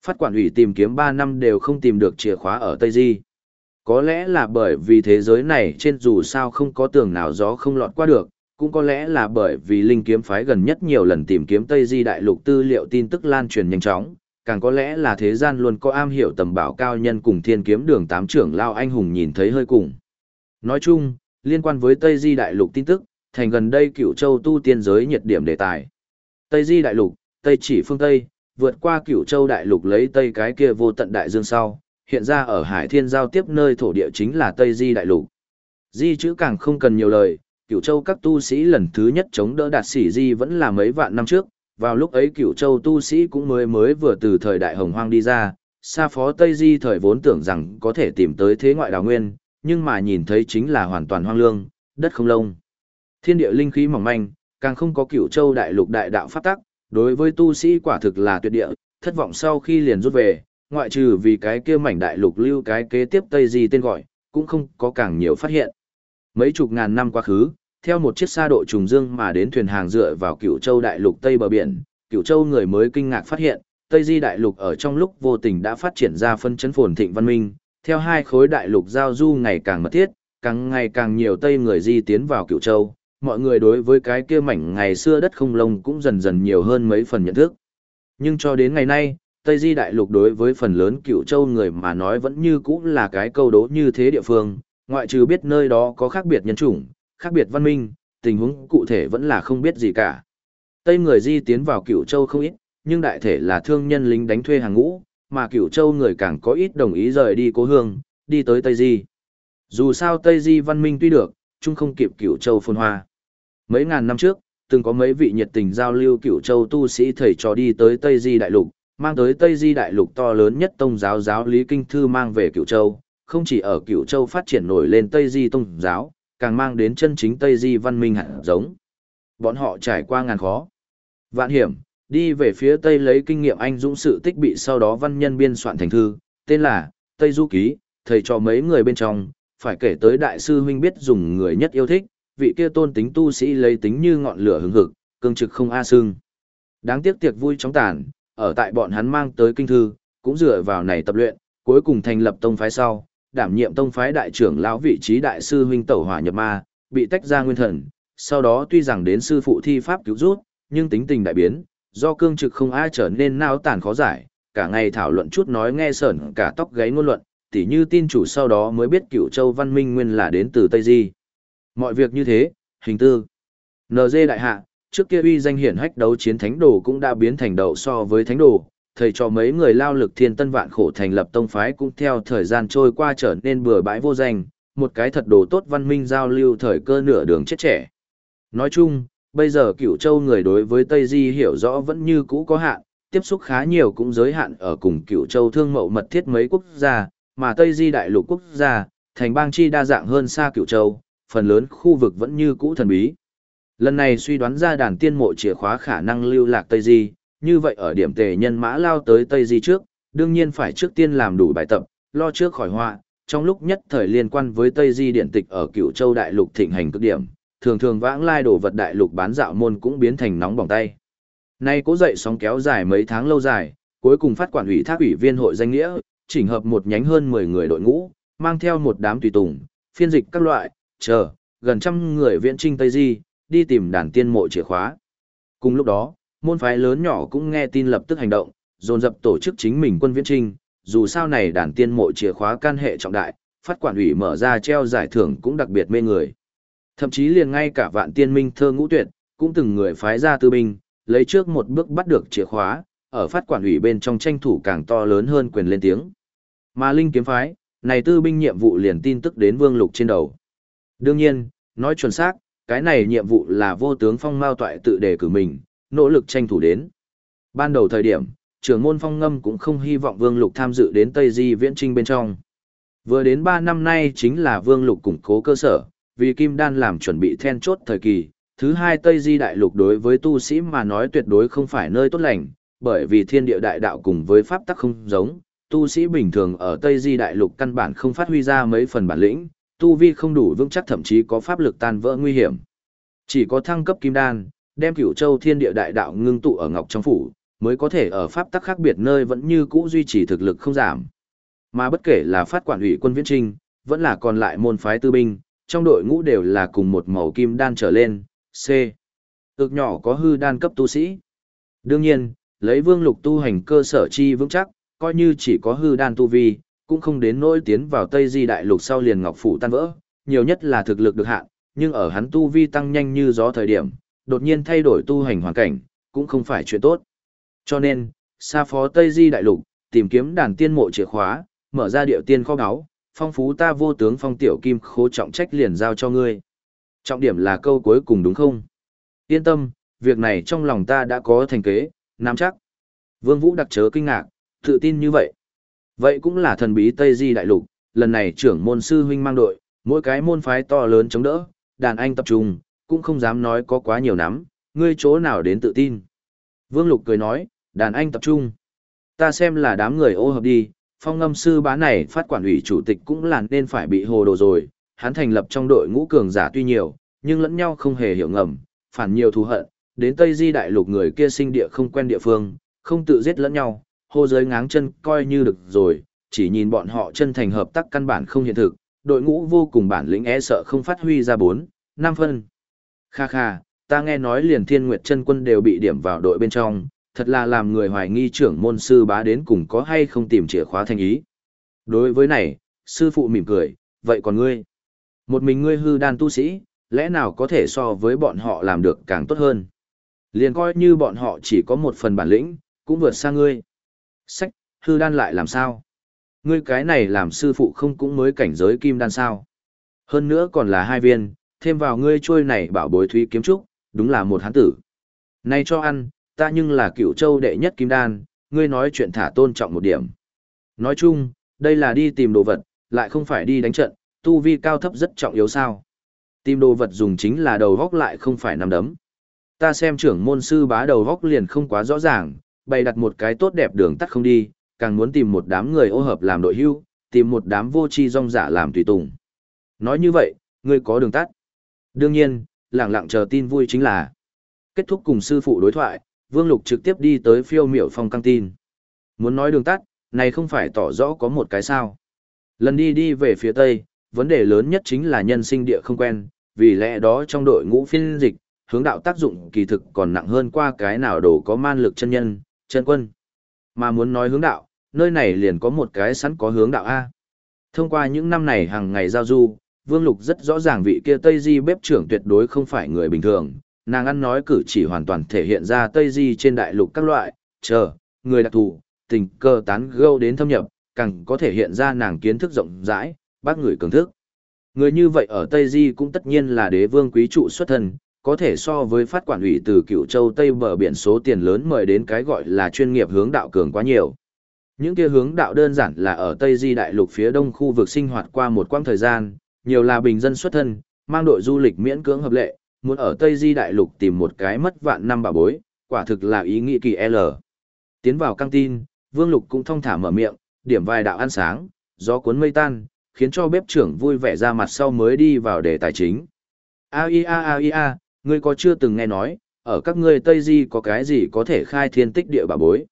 Phát quản ủy tìm kiếm 3 năm đều không tìm được chìa khóa ở Tây Di. Có lẽ là bởi vì thế giới này trên dù sao không có tường nào gió không lọt qua được, cũng có lẽ là bởi vì linh kiếm phái gần nhất nhiều lần tìm kiếm Tây Di đại lục tư liệu tin tức lan truyền nhanh chóng, càng có lẽ là thế gian luôn có am hiểu tầm bảo cao nhân cùng thiên kiếm đường tám trưởng lao anh hùng nhìn thấy hơi cùng. Nói chung, liên quan với Tây Di đại lục tin tức, thành gần đây cựu châu tu tiên giới nhiệt điểm đề tài. Tây Di đại lục, Tây chỉ phương Tây, vượt qua Cửu châu đại lục lấy Tây cái kia vô tận đại dương sau, hiện ra ở Hải Thiên giao tiếp nơi thổ địa chính là Tây Di đại lục. Di chữ càng không cần nhiều lời, cửu châu các tu sĩ lần thứ nhất chống đỡ đạt sĩ di vẫn là mấy vạn năm trước, vào lúc ấy cửu châu tu sĩ cũng mới mới vừa từ thời đại hồng hoang đi ra, xa phó Tây Di thời vốn tưởng rằng có thể tìm tới thế ngoại đào nguyên, nhưng mà nhìn thấy chính là hoàn toàn hoang lương, đất không lông. Thiên địa linh khí mỏng manh, càng không có cửu châu đại lục đại đạo pháp tắc, đối với tu sĩ quả thực là tuyệt địa, thất vọng sau khi liền rút về, ngoại trừ vì cái kia mảnh đại lục lưu cái kế tiếp Tây Di tên gọi, cũng không có càng nhiều phát hiện. Mấy chục ngàn năm quá khứ, theo một chiếc xa độ trùng dương mà đến thuyền hàng dựa vào cửu châu đại lục Tây bờ biển, cửu châu người mới kinh ngạc phát hiện, Tây Di đại lục ở trong lúc vô tình đã phát triển ra phân chấn phồn thịnh văn minh, theo hai khối đại lục giao du ngày càng mật thiết, càng ngày càng nhiều Tây người di tiến vào cửu châu, mọi người đối với cái kia mảnh ngày xưa đất không lông cũng dần dần nhiều hơn mấy phần nhận thức. Nhưng cho đến ngày nay, Tây Di Đại Lục đối với phần lớn cựu châu người mà nói vẫn như cũ là cái câu đố như thế địa phương, ngoại trừ biết nơi đó có khác biệt nhân chủng, khác biệt văn minh, tình huống cụ thể vẫn là không biết gì cả. Tây người Di tiến vào cựu châu không ít, nhưng đại thể là thương nhân lính đánh thuê hàng ngũ, mà cựu châu người càng có ít đồng ý rời đi cố hương, đi tới Tây Di. Dù sao Tây Di văn minh tuy được, chung không kịp cựu châu phồn hoa. Mấy ngàn năm trước, từng có mấy vị nhiệt tình giao lưu cựu châu tu sĩ thầy trò đi tới Tây Di Đại Lục, mang tới Tây Di Đại Lục to lớn nhất tông giáo giáo lý kinh thư mang về cựu châu, không chỉ ở cựu châu phát triển nổi lên Tây Di tông giáo, càng mang đến chân chính Tây Di văn minh hẳn giống. Bọn họ trải qua ngàn khó. Vạn hiểm, đi về phía Tây lấy kinh nghiệm anh dũng sự tích bị sau đó văn nhân biên soạn thành thư, tên là Tây Du Ký, thầy cho mấy người bên trong, phải kể tới đại sư huynh biết dùng người nhất yêu thích, vị kia tôn tính tu sĩ lấy tính như ngọn lửa hứng hực, cương trực không a sương. Đáng tiếc tiệc vui chóng tàn, ở tại bọn hắn mang tới kinh thư, cũng dựa vào này tập luyện, cuối cùng thành lập tông phái sau, đảm nhiệm tông phái đại trưởng lão vị trí đại sư huynh tẩu hỏa nhập ma, bị tách ra nguyên thần, sau đó tuy rằng đến sư phụ thi pháp cứu rút, nhưng tính tình đại biến, do cương trực không ai trở nên nao tàn khó giải, cả ngày thảo luận chút nói nghe sởn cả tóc gáy ngôn luận, tỉ như tin chủ sau đó mới biết cựu châu văn minh nguyên là đến từ Tây Di. Mọi việc như thế, hình tư. NG đại hạ, trước kia uy danh hiển hách đấu chiến thánh đồ cũng đã biến thành đậu so với thánh đồ, thầy cho mấy người lao lực thiên tân vạn khổ thành lập tông phái cũng theo thời gian trôi qua trở nên bừa bãi vô danh, một cái thật đồ tốt văn minh giao lưu thời cơ nửa đường chết trẻ. Nói chung, bây giờ cửu châu người đối với Tây Di hiểu rõ vẫn như cũ có hạn, tiếp xúc khá nhiều cũng giới hạn ở cùng cửu châu thương mậu mật thiết mấy quốc gia, mà Tây Di đại lục quốc gia, thành bang chi đa dạng hơn xa cửu châu, phần lớn khu vực vẫn như cũ thần bí. Lần này suy đoán ra đàn tiên mộ chìa khóa khả năng lưu lạc Tây Di, như vậy ở điểm tề nhân mã lao tới Tây Di trước, đương nhiên phải trước tiên làm đủ bài tập, lo trước khỏi họa. Trong lúc nhất thời liên quan với Tây Di điện tịch ở cựu châu đại lục thịnh hành cực điểm, thường thường vãng lai đổ vật đại lục bán dạo môn cũng biến thành nóng bỏng tay. Nay cố dậy sóng kéo dài mấy tháng lâu dài, cuối cùng phát quản ủy thác ủy viên hội danh nghĩa, chỉnh hợp một nhánh hơn 10 người đội ngũ, mang theo một đám tùy tùng, phiên dịch các loại, chờ, gần trăm người viễn trinh Tây Di, đi tìm đàn tiên mộ chìa khóa. Cùng lúc đó, môn phái lớn nhỏ cũng nghe tin lập tức hành động, dồn dập tổ chức chính mình quân viễn trinh, dù sao này đàn tiên mộ chìa khóa can hệ trọng đại, phát quản ủy mở ra treo giải thưởng cũng đặc biệt mê người. Thậm chí liền ngay cả vạn tiên minh thơ ngũ tuyệt, cũng từng người phái ra tư binh, lấy trước một bước bắt được chìa khóa, ở phát quản ủy bên trong tranh thủ càng to lớn hơn quyền lên tiếng. Mà linh kiếm phái, này tư binh nhiệm vụ liền tin tức đến vương lục trên đầu. Đương nhiên, nói chuẩn xác, cái này nhiệm vụ là vô tướng phong mao toại tự đề cử mình, nỗ lực tranh thủ đến. Ban đầu thời điểm, trưởng môn phong ngâm cũng không hy vọng Vương Lục tham dự đến Tây Di viễn trinh bên trong. Vừa đến 3 năm nay chính là Vương Lục củng cố cơ sở, vì Kim Đan làm chuẩn bị then chốt thời kỳ. Thứ hai Tây Di đại lục đối với tu sĩ mà nói tuyệt đối không phải nơi tốt lành, bởi vì thiên địa đại đạo cùng với pháp tắc không giống, tu sĩ bình thường ở Tây Di đại lục căn bản không phát huy ra mấy phần bản lĩnh, tu vi không đủ vững chắc thậm chí có pháp lực tan vỡ nguy hiểm. Chỉ có thăng cấp kim đan, đem cửu châu thiên địa đại đạo ngưng tụ ở ngọc trong phủ, mới có thể ở pháp tắc khác biệt nơi vẫn như cũ duy trì thực lực không giảm. Mà bất kể là phát quản ủy quân viễn trinh, vẫn là còn lại môn phái tư binh, trong đội ngũ đều là cùng một màu kim đan trở lên, C. Ước nhỏ có hư đan cấp tu sĩ. Đương nhiên, lấy vương lục tu hành cơ sở chi vững chắc, coi như chỉ có hư đan tu vi, cũng không đến nỗi tiến vào Tây Di Đại Lục sau liền ngọc phủ tan vỡ, nhiều nhất là thực lực được hạn, nhưng ở hắn tu vi tăng nhanh như gió thời điểm, đột nhiên thay đổi tu hành hoàn cảnh, cũng không phải chuyện tốt. Cho nên, xa phó Tây Di Đại Lục, tìm kiếm đàn tiên mộ chìa khóa, mở ra điệu tiên kho báu, phong phú ta vô tướng phong tiểu kim khố trọng trách liền giao cho ngươi. Trọng điểm là câu cuối cùng đúng không? Yên tâm, việc này trong lòng ta đã có thành kế, nắm chắc. Vương Vũ đặc chớ kinh ngạc, tự tin như vậy. Vậy cũng là thần bí Tây Di Đại Lục, lần này trưởng môn sư huynh mang đội, mỗi cái môn phái to lớn chống đỡ, đàn anh tập trung, cũng không dám nói có quá nhiều nắm, ngươi chỗ nào đến tự tin. Vương Lục cười nói, đàn anh tập trung. Ta xem là đám người ô hợp đi, phong ngâm sư bá này phát quản ủy chủ tịch cũng là nên phải bị hồ đồ rồi, hắn thành lập trong đội ngũ cường giả tuy nhiều, nhưng lẫn nhau không hề hiểu ngầm, phản nhiều thù hận, đến Tây Di đại lục người kia sinh địa không quen địa phương, không tự giết lẫn nhau, hô giới ngáng chân coi như được rồi, chỉ nhìn bọn họ chân thành hợp tác căn bản không hiện thực, đội ngũ vô cùng bản lĩnh e sợ không phát huy ra bốn, năm phân. Kha kha, ta nghe nói liền thiên nguyệt chân quân đều bị điểm vào đội bên trong, thật là làm người hoài nghi trưởng môn sư bá đến cùng có hay không tìm chìa khóa thành ý. Đối với này, sư phụ mỉm cười, vậy còn ngươi? Một mình ngươi hư đan tu sĩ, lẽ nào có thể so với bọn họ làm được càng tốt hơn? Liền coi như bọn họ chỉ có một phần bản lĩnh, cũng vượt xa ngươi. Sách, hư đan lại làm sao? Ngươi cái này làm sư phụ không cũng mới cảnh giới kim đan sao? Hơn nữa còn là hai viên, thêm vào ngươi trôi này bảo bối thúy kiếm trúc, đúng là một hán tử. nay cho ăn, ta nhưng là cựu châu đệ nhất kim đan, ngươi nói chuyện thả tôn trọng một điểm. Nói chung, đây là đi tìm đồ vật, lại không phải đi đánh trận, tu vi cao thấp rất trọng yếu sao. Tìm đồ vật dùng chính là đầu góc lại không phải nằm đấm. Ta xem trưởng môn sư bá đầu góc liền không quá rõ ràng, bày đặt một cái tốt đẹp đường tắt không đi, càng muốn tìm một đám người ô hợp làm đội hưu, tìm một đám vô tri rong giả làm tùy tùng. Nói như vậy, ngươi có đường tắt. Đương nhiên, lặng lặng chờ tin vui chính là kết thúc cùng sư phụ đối thoại, Vương Lục trực tiếp đi tới phiêu miểu phong căng tin. Muốn nói đường tắt, này không phải tỏ rõ có một cái sao. Lần đi đi về phía Tây, vấn đề lớn nhất chính là nhân sinh địa không quen, vì lẽ đó trong đội ngũ phiên dịch, hướng đạo tác dụng kỳ thực còn nặng hơn qua cái nào đồ có man lực chân nhân, chân quân. Mà muốn nói hướng đạo, nơi này liền có một cái sẵn có hướng đạo A. Thông qua những năm này hàng ngày giao du, Vương Lục rất rõ ràng vị kia Tây Di bếp trưởng tuyệt đối không phải người bình thường, nàng ăn nói cử chỉ hoàn toàn thể hiện ra Tây Di trên đại lục các loại, chờ, người đặc thù, tình cơ tán gâu đến thâm nhập, càng có thể hiện ra nàng kiến thức rộng rãi, bác người cường thức. Người như vậy ở Tây Di cũng tất nhiên là đế vương quý trụ xuất thân, có thể so với phát quản ủy từ cựu châu Tây bờ biển số tiền lớn mời đến cái gọi là chuyên nghiệp hướng đạo cường quá nhiều. Những kia hướng đạo đơn giản là ở Tây Di đại lục phía đông khu vực sinh hoạt qua một quãng thời gian, nhiều là bình dân xuất thân, mang đội du lịch miễn cưỡng hợp lệ, muốn ở Tây Di đại lục tìm một cái mất vạn năm bà bối, quả thực là ý nghĩ kỳ L. Tiến vào căng tin, Vương Lục cũng thông thả mở miệng, điểm vài đạo ăn sáng, gió cuốn mây tan, khiến cho bếp trưởng vui vẻ ra mặt sau mới đi vào đề tài chính. A i a a i a, ngươi có chưa từng nghe nói, ở các ngươi Tây Di có cái gì có thể khai thiên tích địa bà bối.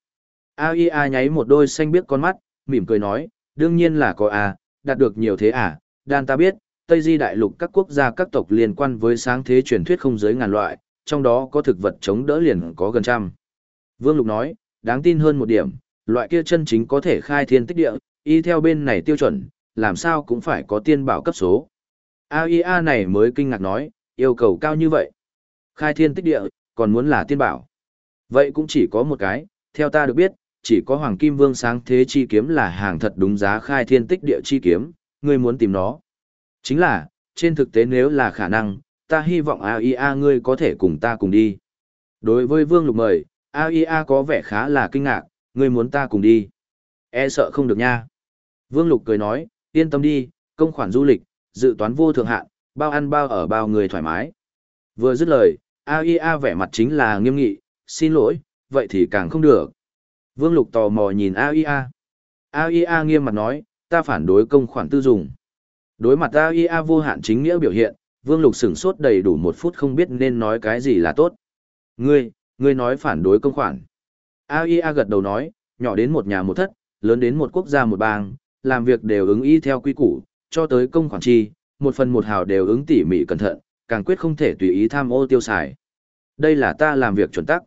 A i a nháy một đôi xanh biếc con mắt, mỉm cười nói, đương nhiên là có a, đạt được nhiều thế à, đan ta biết, Tây Di đại lục các quốc gia các tộc liên quan với sáng thế truyền thuyết không giới ngàn loại, trong đó có thực vật chống đỡ liền có gần trăm. Vương Lục nói, đáng tin hơn một điểm, loại kia chân chính có thể khai thiên tích địa, y theo bên này tiêu chuẩn, làm sao cũng phải có tiên bảo cấp số. AIA này mới kinh ngạc nói, yêu cầu cao như vậy. Khai thiên tích địa, còn muốn là tiên bảo. Vậy cũng chỉ có một cái, theo ta được biết, chỉ có Hoàng Kim Vương sáng thế chi kiếm là hàng thật đúng giá khai thiên tích địa chi kiếm, ngươi muốn tìm nó. Chính là, trên thực tế nếu là khả năng, ta hy vọng AIA ngươi có thể cùng ta cùng đi. Đối với Vương Lục mời, AIA có vẻ khá là kinh ngạc, ngươi muốn ta cùng đi. E sợ không được nha. Vương Lục cười nói, yên tâm đi, công khoản du lịch, dự toán vô thượng hạn, bao ăn bao ở bao người thoải mái. Vừa dứt lời, AIA vẻ mặt chính là nghiêm nghị, xin lỗi, vậy thì càng không được. Vương Lục tò mò nhìn AIA. AIA nghiêm mặt nói, ta phản đối công khoản tư dùng. Đối mặt AIA vô hạn chính nghĩa biểu hiện, Vương Lục sửng sốt đầy đủ một phút không biết nên nói cái gì là tốt. Ngươi, ngươi nói phản đối công khoản. AIA gật đầu nói, nhỏ đến một nhà một thất, lớn đến một quốc gia một bang, làm việc đều ứng y theo quy củ, cho tới công khoản chi, một phần một hào đều ứng tỉ mỉ cẩn thận, càng quyết không thể tùy ý tham ô tiêu xài. Đây là ta làm việc chuẩn tắc.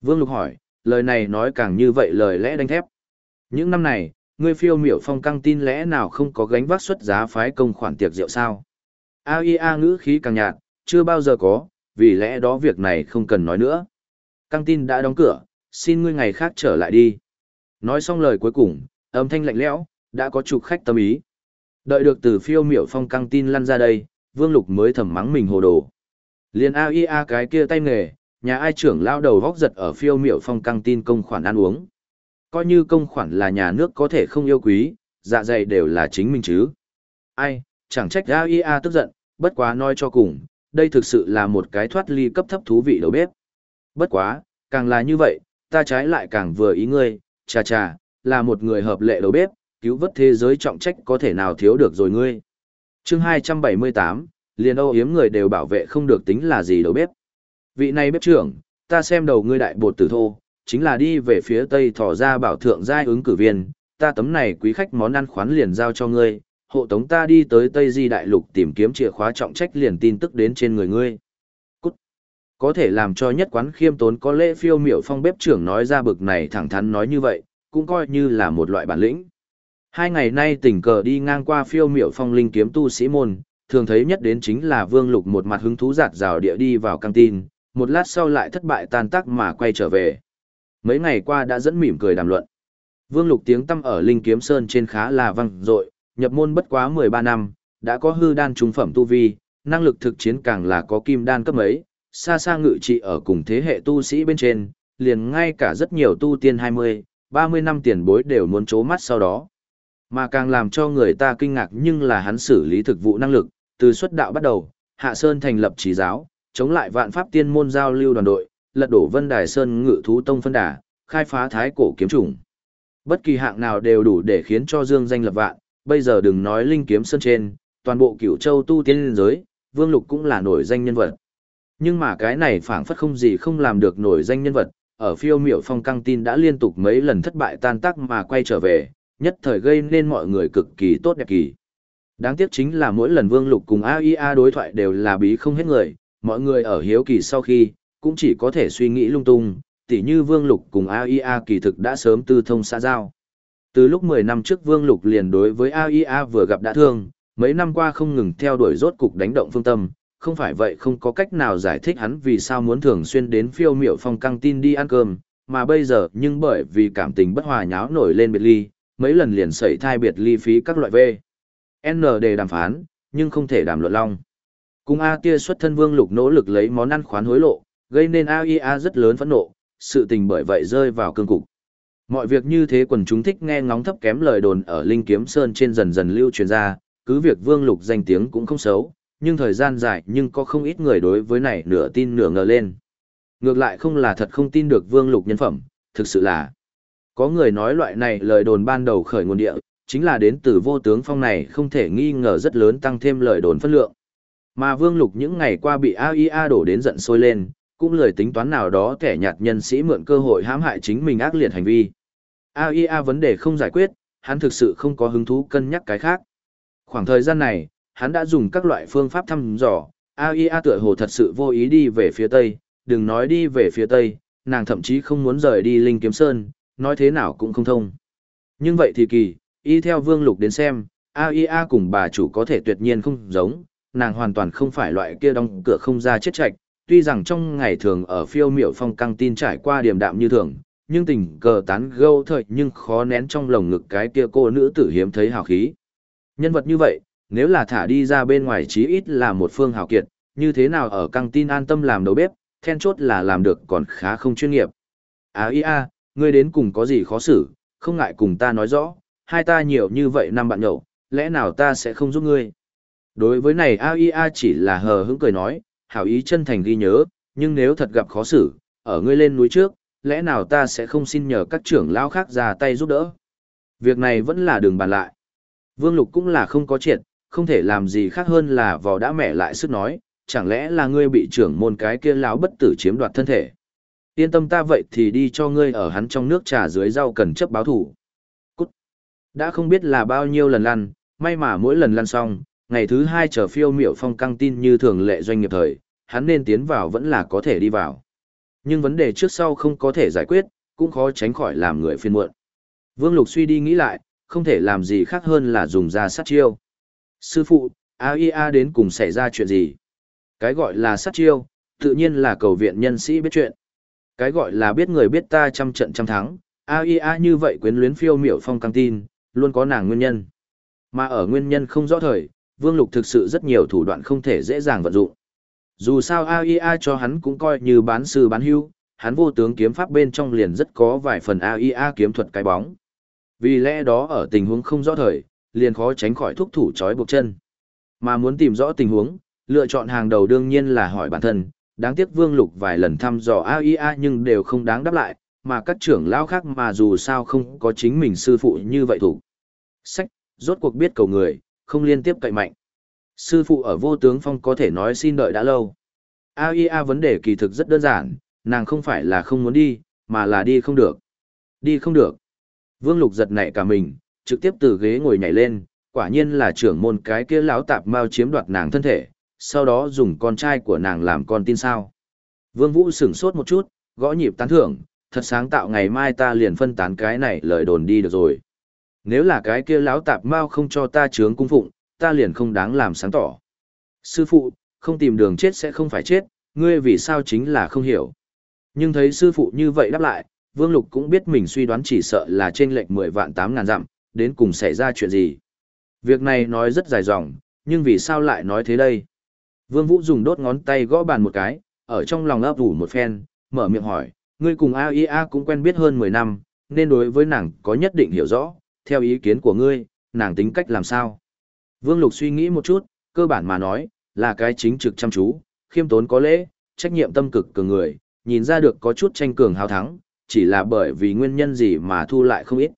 Vương Lục hỏi, lời này nói càng như vậy lời lẽ đánh thép. Những năm này, ngươi phiêu miểu phong căng tin lẽ nào không có gánh vác xuất giá phái công khoản tiệc rượu sao? AIA ngữ khí càng nhạt, chưa bao giờ có, vì lẽ đó việc này không cần nói nữa. Căng tin đã đóng cửa, xin ngươi ngày khác trở lại đi. Nói xong lời cuối cùng, âm thanh lạnh lẽo, đã có chục khách tâm ý. Đợi được từ phiêu miểu phong căng tin lăn ra đây, Vương Lục mới thầm mắng mình hồ đồ. Liên AIA cái kia tay nghề, nhà ai trưởng lao đầu vóc giật ở phiêu miệu phong căng tin công khoản ăn uống. Coi như công khoản là nhà nước có thể không yêu quý, dạ dày đều là chính mình chứ. Ai, chẳng trách AIA tức giận, bất quá nói cho cùng, đây thực sự là một cái thoát ly cấp thấp thú vị đầu bếp. Bất quá, càng là như vậy, ta trái lại càng vừa ý ngươi, chà chà, là một người hợp lệ đầu bếp, cứu vớt thế giới trọng trách có thể nào thiếu được rồi ngươi chương 278, liền âu yếm người đều bảo vệ không được tính là gì đầu bếp. Vị này bếp trưởng, ta xem đầu ngươi đại bột tử thô, chính là đi về phía tây thỏ ra bảo thượng giai ứng cử viên, ta tấm này quý khách món ăn khoán liền giao cho ngươi, hộ tống ta đi tới Tây Di Đại Lục tìm kiếm chìa khóa trọng trách liền tin tức đến trên người ngươi. Cút! Có thể làm cho nhất quán khiêm tốn có lễ phiêu miểu phong bếp trưởng nói ra bực này thẳng thắn nói như vậy, cũng coi như là một loại bản lĩnh. Hai ngày nay tình cờ đi ngang qua phiêu miểu phong linh kiếm tu sĩ môn, thường thấy nhất đến chính là Vương Lục một mặt hứng thú giạt rào địa đi vào căng tin, một lát sau lại thất bại tan tác mà quay trở về. Mấy ngày qua đã dẫn mỉm cười đàm luận. Vương Lục tiếng tâm ở Linh Kiếm Sơn trên khá là vang dội, nhập môn bất quá 13 năm, đã có hư đan trung phẩm tu vi, năng lực thực chiến càng là có kim đan cấp mấy, xa xa ngự trị ở cùng thế hệ tu sĩ bên trên, liền ngay cả rất nhiều tu tiên 20, 30 năm tiền bối đều muốn chố mắt sau đó. Mà càng làm cho người ta kinh ngạc nhưng là hắn xử lý thực vụ năng lực, từ xuất đạo bắt đầu, Hạ Sơn thành lập trí giáo, chống lại vạn pháp tiên môn giao lưu đoàn đội, lật đổ Vân Đài Sơn ngự thú tông phân đà, khai phá thái cổ kiếm chủng. Bất kỳ hạng nào đều đủ để khiến cho dương danh lập vạn, bây giờ đừng nói linh kiếm sơn trên, toàn bộ cửu châu tu tiên liên giới, Vương Lục cũng là nổi danh nhân vật. Nhưng mà cái này phảng phất không gì không làm được nổi danh nhân vật, ở phiêu miểu phong căng tin đã liên tục mấy lần thất bại tan tác mà quay trở về, nhất thời gây nên mọi người cực kỳ tốt đẹp kỳ. Đáng tiếc chính là mỗi lần Vương Lục cùng AIA đối thoại đều là bí không hết người, mọi người ở hiếu kỳ sau khi, cũng chỉ có thể suy nghĩ lung tung, tỉ như Vương Lục cùng AIA kỳ thực đã sớm tư thông xã giao. Từ lúc 10 năm trước Vương Lục liền đối với AIA vừa gặp đã thương, mấy năm qua không ngừng theo đuổi rốt cục đánh động phương tâm, không phải vậy không có cách nào giải thích hắn vì sao muốn thường xuyên đến phiêu miểu phong căng tin đi ăn cơm, mà bây giờ nhưng bởi vì cảm tình bất hòa nháo nổi lên biệt ly, mấy lần liền sẩy thai biệt ly phí các loại V. N đề đàm phán, nhưng không thể đàm luận long. Cùng A tia xuất thân Vương Lục nỗ lực lấy món ăn khoán hối lộ, gây nên AIA rất lớn phẫn nộ, sự tình bởi vậy rơi vào cương cục. Mọi việc như thế quần chúng thích nghe ngóng thấp kém lời đồn ở Linh Kiếm Sơn trên dần dần lưu truyền ra, cứ việc Vương Lục danh tiếng cũng không xấu, nhưng thời gian dài nhưng có không ít người đối với này nửa tin nửa ngờ lên. Ngược lại không là thật không tin được Vương Lục nhân phẩm, thực sự là. Có người nói loại này lời đồn ban đầu khởi nguồn địa, chính là đến từ vô tướng phong này không thể nghi ngờ rất lớn tăng thêm lời đồn phân lượng. Mà Vương Lục những ngày qua bị AIA đổ đến giận sôi lên, cũng lời tính toán nào đó kẻ nhạt nhân sĩ mượn cơ hội hãm hại chính mình ác liệt hành vi. AIA vấn đề không giải quyết, hắn thực sự không có hứng thú cân nhắc cái khác. Khoảng thời gian này, hắn đã dùng các loại phương pháp thăm dò, AIA tựa hồ thật sự vô ý đi về phía Tây, đừng nói đi về phía Tây, nàng thậm chí không muốn rời đi Linh Kiếm Sơn, nói thế nào cũng không thông. Nhưng vậy thì kỳ, y theo Vương Lục đến xem, AIA cùng bà chủ có thể tuyệt nhiên không giống, nàng hoàn toàn không phải loại kia đóng cửa không ra chết chạch, tuy rằng trong ngày thường ở phiêu miệu phong căng tin trải qua điểm đạm như thường, nhưng tình cờ tán gâu thời nhưng khó nén trong lồng ngực cái kia cô nữ tử hiếm thấy hào khí. Nhân vật như vậy, nếu là thả đi ra bên ngoài chí ít là một phương hào kiệt, như thế nào ở căng tin an tâm làm đầu bếp, then chốt là làm được còn khá không chuyên nghiệp. À ý à, ngươi đến cùng có gì khó xử, không ngại cùng ta nói rõ, hai ta nhiều như vậy năm bạn nhậu, lẽ nào ta sẽ không giúp ngươi. Đối với này AIA chỉ là hờ hững cười nói, hảo ý chân thành ghi nhớ, nhưng nếu thật gặp khó xử, ở ngươi lên núi trước, lẽ nào ta sẽ không xin nhờ các trưởng lão khác ra tay giúp đỡ. Việc này vẫn là đường bàn lại. Vương Lục cũng là không có triệt, không thể làm gì khác hơn là vò đã mẹ lại sức nói, chẳng lẽ là ngươi bị trưởng môn cái kia lão bất tử chiếm đoạt thân thể. Yên tâm ta vậy thì đi cho ngươi ở hắn trong nước trà dưới rau cần chấp báo thủ. Cút. Đã không biết là bao nhiêu lần lăn, may mà mỗi lần lăn xong, ngày thứ hai chờ phiêu miểu phong căng tin như thường lệ doanh nghiệp thời, hắn nên tiến vào vẫn là có thể đi vào. Nhưng vấn đề trước sau không có thể giải quyết, cũng khó tránh khỏi làm người phiền muộn. Vương Lục suy đi nghĩ lại, không thể làm gì khác hơn là dùng ra sát chiêu. Sư phụ, AIA đến cùng xảy ra chuyện gì? Cái gọi là sát chiêu, tự nhiên là cầu viện nhân sĩ biết chuyện. Cái gọi là biết người biết ta trăm trận trăm thắng, AIA như vậy quyến luyến phiêu miểu phong căng tin, luôn có nàng nguyên nhân. Mà ở nguyên nhân không rõ thời, Vương Lục thực sự rất nhiều thủ đoạn không thể dễ dàng vận dụng. Dù sao AIA cho hắn cũng coi như bán sư bán hưu, hắn vô tướng kiếm pháp bên trong liền rất có vài phần AIA kiếm thuật cái bóng. Vì lẽ đó ở tình huống không rõ thời, liền khó tránh khỏi thúc thủ trói buộc chân. Mà muốn tìm rõ tình huống, lựa chọn hàng đầu đương nhiên là hỏi bản thân, đáng tiếc Vương Lục vài lần thăm dò AIA nhưng đều không đáng đáp lại, mà các trưởng lão khác mà dù sao không có chính mình sư phụ như vậy thủ. Sách, rốt cuộc biết cầu người, không liên tiếp cậy mạnh. Sư phụ ở vô tướng phong có thể nói xin đợi đã lâu. AIA vấn đề kỳ thực rất đơn giản, nàng không phải là không muốn đi, mà là đi không được. Đi không được. Vương Lục giật nảy cả mình, trực tiếp từ ghế ngồi nhảy lên, quả nhiên là trưởng môn cái kia lão tạp mau chiếm đoạt nàng thân thể, sau đó dùng con trai của nàng làm con tin sao. Vương Vũ sửng sốt một chút, gõ nhịp tán thưởng, thật sáng tạo ngày mai ta liền phân tán cái này lời đồn đi được rồi. Nếu là cái kia lão tạp mau không cho ta chướng cung phụng, ta liền không đáng làm sáng tỏ. Sư phụ, không tìm đường chết sẽ không phải chết, ngươi vì sao chính là không hiểu. Nhưng thấy sư phụ như vậy đáp lại, Vương Lục cũng biết mình suy đoán chỉ sợ là trên lệch 10 vạn 8 ngàn dặm, đến cùng xảy ra chuyện gì. Việc này nói rất dài dòng, nhưng vì sao lại nói thế đây? Vương Vũ dùng đốt ngón tay gõ bàn một cái, ở trong lòng ấp ủ một phen, mở miệng hỏi, ngươi cùng AIA cũng quen biết hơn 10 năm, nên đối với nàng có nhất định hiểu rõ, theo ý kiến của ngươi, nàng tính cách làm sao? Vương Lục suy nghĩ một chút, cơ bản mà nói, là cái chính trực chăm chú, khiêm tốn có lễ, trách nhiệm tâm cực cường người, nhìn ra được có chút tranh cường hào thắng, chỉ là bởi vì nguyên nhân gì mà thu lại không ít.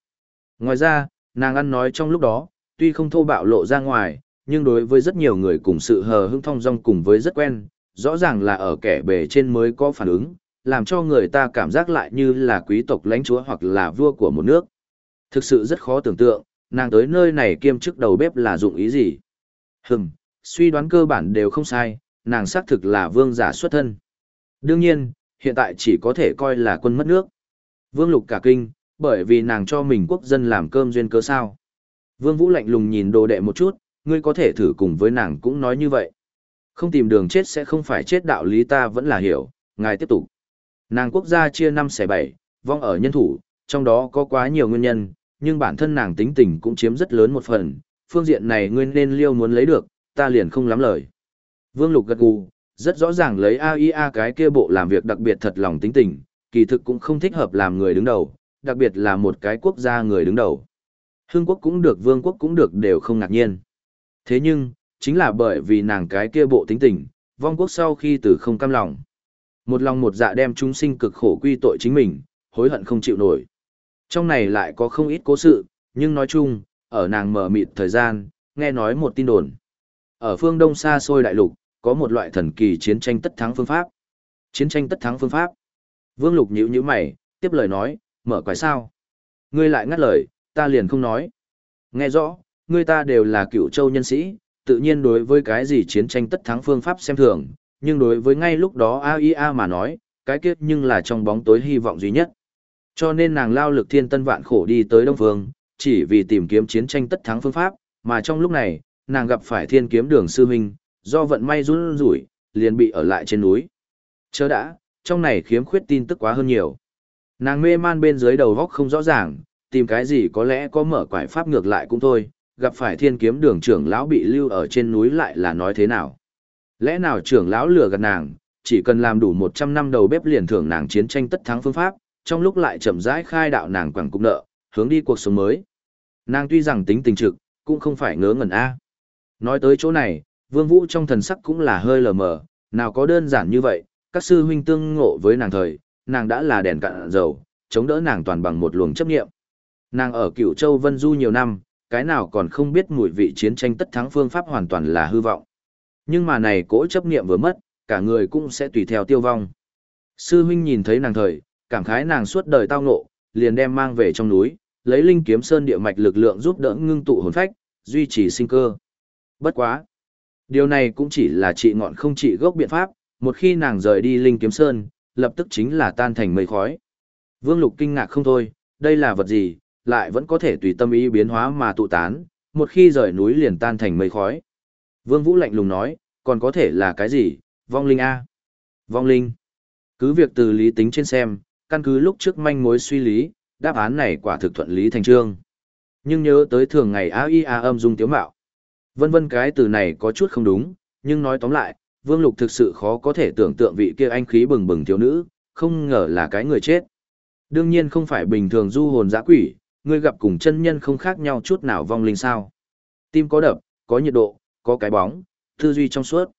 Ngoài ra, nàng ăn nói trong lúc đó, tuy không thô bạo lộ ra ngoài, nhưng đối với rất nhiều người cùng sự hờ hững thong dong cùng với rất quen, rõ ràng là ở kẻ bề trên mới có phản ứng, làm cho người ta cảm giác lại như là quý tộc lãnh chúa hoặc là vua của một nước. Thực sự rất khó tưởng tượng, nàng tới nơi này kiêm chức đầu bếp là dụng ý gì. Hừm, suy đoán cơ bản đều không sai, nàng xác thực là vương giả xuất thân. Đương nhiên, hiện tại chỉ có thể coi là quân mất nước. Vương lục cả kinh, bởi vì nàng cho mình quốc dân làm cơm duyên cơ sao. Vương Vũ lạnh lùng nhìn đồ đệ một chút, ngươi có thể thử cùng với nàng cũng nói như vậy. Không tìm đường chết sẽ không phải chết đạo lý ta vẫn là hiểu, ngài tiếp tục. Nàng quốc gia chia năm xẻ bảy, vong ở nhân thủ, trong đó có quá nhiều nguyên nhân, nhưng bản thân nàng tính tình cũng chiếm rất lớn một phần, phương diện này ngươi nên liêu muốn lấy được, ta liền không lắm lời. Vương Lục gật gù, rất rõ ràng lấy AIA cái kia bộ làm việc đặc biệt thật lòng tính tình, kỳ thực cũng không thích hợp làm người đứng đầu, đặc biệt là một cái quốc gia người đứng đầu. Hương quốc cũng được vương quốc cũng được đều không ngạc nhiên. Thế nhưng, chính là bởi vì nàng cái kia bộ tính tình, vong quốc sau khi từ không cam lòng. Một lòng một dạ đem chúng sinh cực khổ quy tội chính mình, hối hận không chịu nổi. Trong này lại có không ít cố sự, nhưng nói chung, ở nàng mở mịt thời gian, nghe nói một tin đồn. Ở phương đông xa xôi đại lục, có một loại thần kỳ chiến tranh tất thắng phương pháp. Chiến tranh tất thắng phương pháp. Vương Lục nhíu nhíu mày, tiếp lời nói, mở quái sao? Ngươi lại ngắt lời, ta liền không nói. Nghe rõ, Người ta đều là cựu châu nhân sĩ, tự nhiên đối với cái gì chiến tranh tất thắng phương pháp xem thường, nhưng đối với ngay lúc đó AIA mà nói, cái kết nhưng là trong bóng tối hy vọng duy nhất. Cho nên nàng lao lực thiên tân vạn khổ đi tới Đông Phương, chỉ vì tìm kiếm chiến tranh tất thắng phương pháp, mà trong lúc này, nàng gặp phải thiên kiếm đường sư huynh, do vận may run rủi, liền bị ở lại trên núi. Chớ đã, trong này khiếm khuyết tin tức quá hơn nhiều. Nàng mê man bên dưới đầu góc không rõ ràng, tìm cái gì có lẽ có mở quải pháp ngược lại cũng thôi, gặp phải thiên kiếm đường trưởng lão bị lưu ở trên núi lại là nói thế nào. Lẽ nào trưởng lão lừa gạt nàng, chỉ cần làm đủ 100 năm đầu bếp liền thưởng nàng chiến tranh tất thắng phương pháp, trong lúc lại chậm rãi khai đạo nàng quẳng cục nợ, hướng đi cuộc sống mới. Nàng tuy rằng tính tình trực, cũng không phải ngớ ngẩn a. Nói tới chỗ này, Vương Vũ trong thần sắc cũng là hơi lờ mờ, nào có đơn giản như vậy, các sư huynh tương ngộ với nàng thời, nàng đã là đèn cạn dầu, chống đỡ nàng toàn bằng một luồng chấp nghiệm. Nàng ở cựu châu Vân Du nhiều năm, cái nào còn không biết mùi vị chiến tranh tất thắng phương pháp hoàn toàn là hư vọng. Nhưng mà này cỗ chấp niệm vừa mất, cả người cũng sẽ tùy theo tiêu vong. Sư huynh nhìn thấy nàng thời, cảm khái nàng suốt đời tao ngộ, liền đem mang về trong núi, lấy linh kiếm sơn địa mạch lực lượng giúp đỡ ngưng tụ hồn phách, duy trì sinh cơ. Bất quá. Điều này cũng chỉ là trị ngọn không trị gốc biện pháp, một khi nàng rời đi linh kiếm sơn, lập tức chính là tan thành mây khói. Vương Lục kinh ngạc không thôi, đây là vật gì, lại vẫn có thể tùy tâm ý biến hóa mà tụ tán, một khi rời núi liền tan thành mây khói. Vương Vũ lạnh lùng nói, còn có thể là cái gì, vong linh A. Vong linh. Cứ việc từ lý tính trên xem, căn cứ lúc trước manh mối suy lý, đáp án này quả thực thuận lý thành trương. Nhưng nhớ tới thường ngày A I A âm dung tiếu mạo. Vân vân cái từ này có chút không đúng, nhưng nói tóm lại, Vương Lục thực sự khó có thể tưởng tượng vị kia anh khí bừng bừng thiếu nữ, không ngờ là cái người chết. Đương nhiên không phải bình thường du hồn dã quỷ, Ngươi gặp cùng chân nhân không khác nhau chút nào vong linh sao. Tim có đập, có nhiệt độ, có cái bóng, tư duy trong suốt.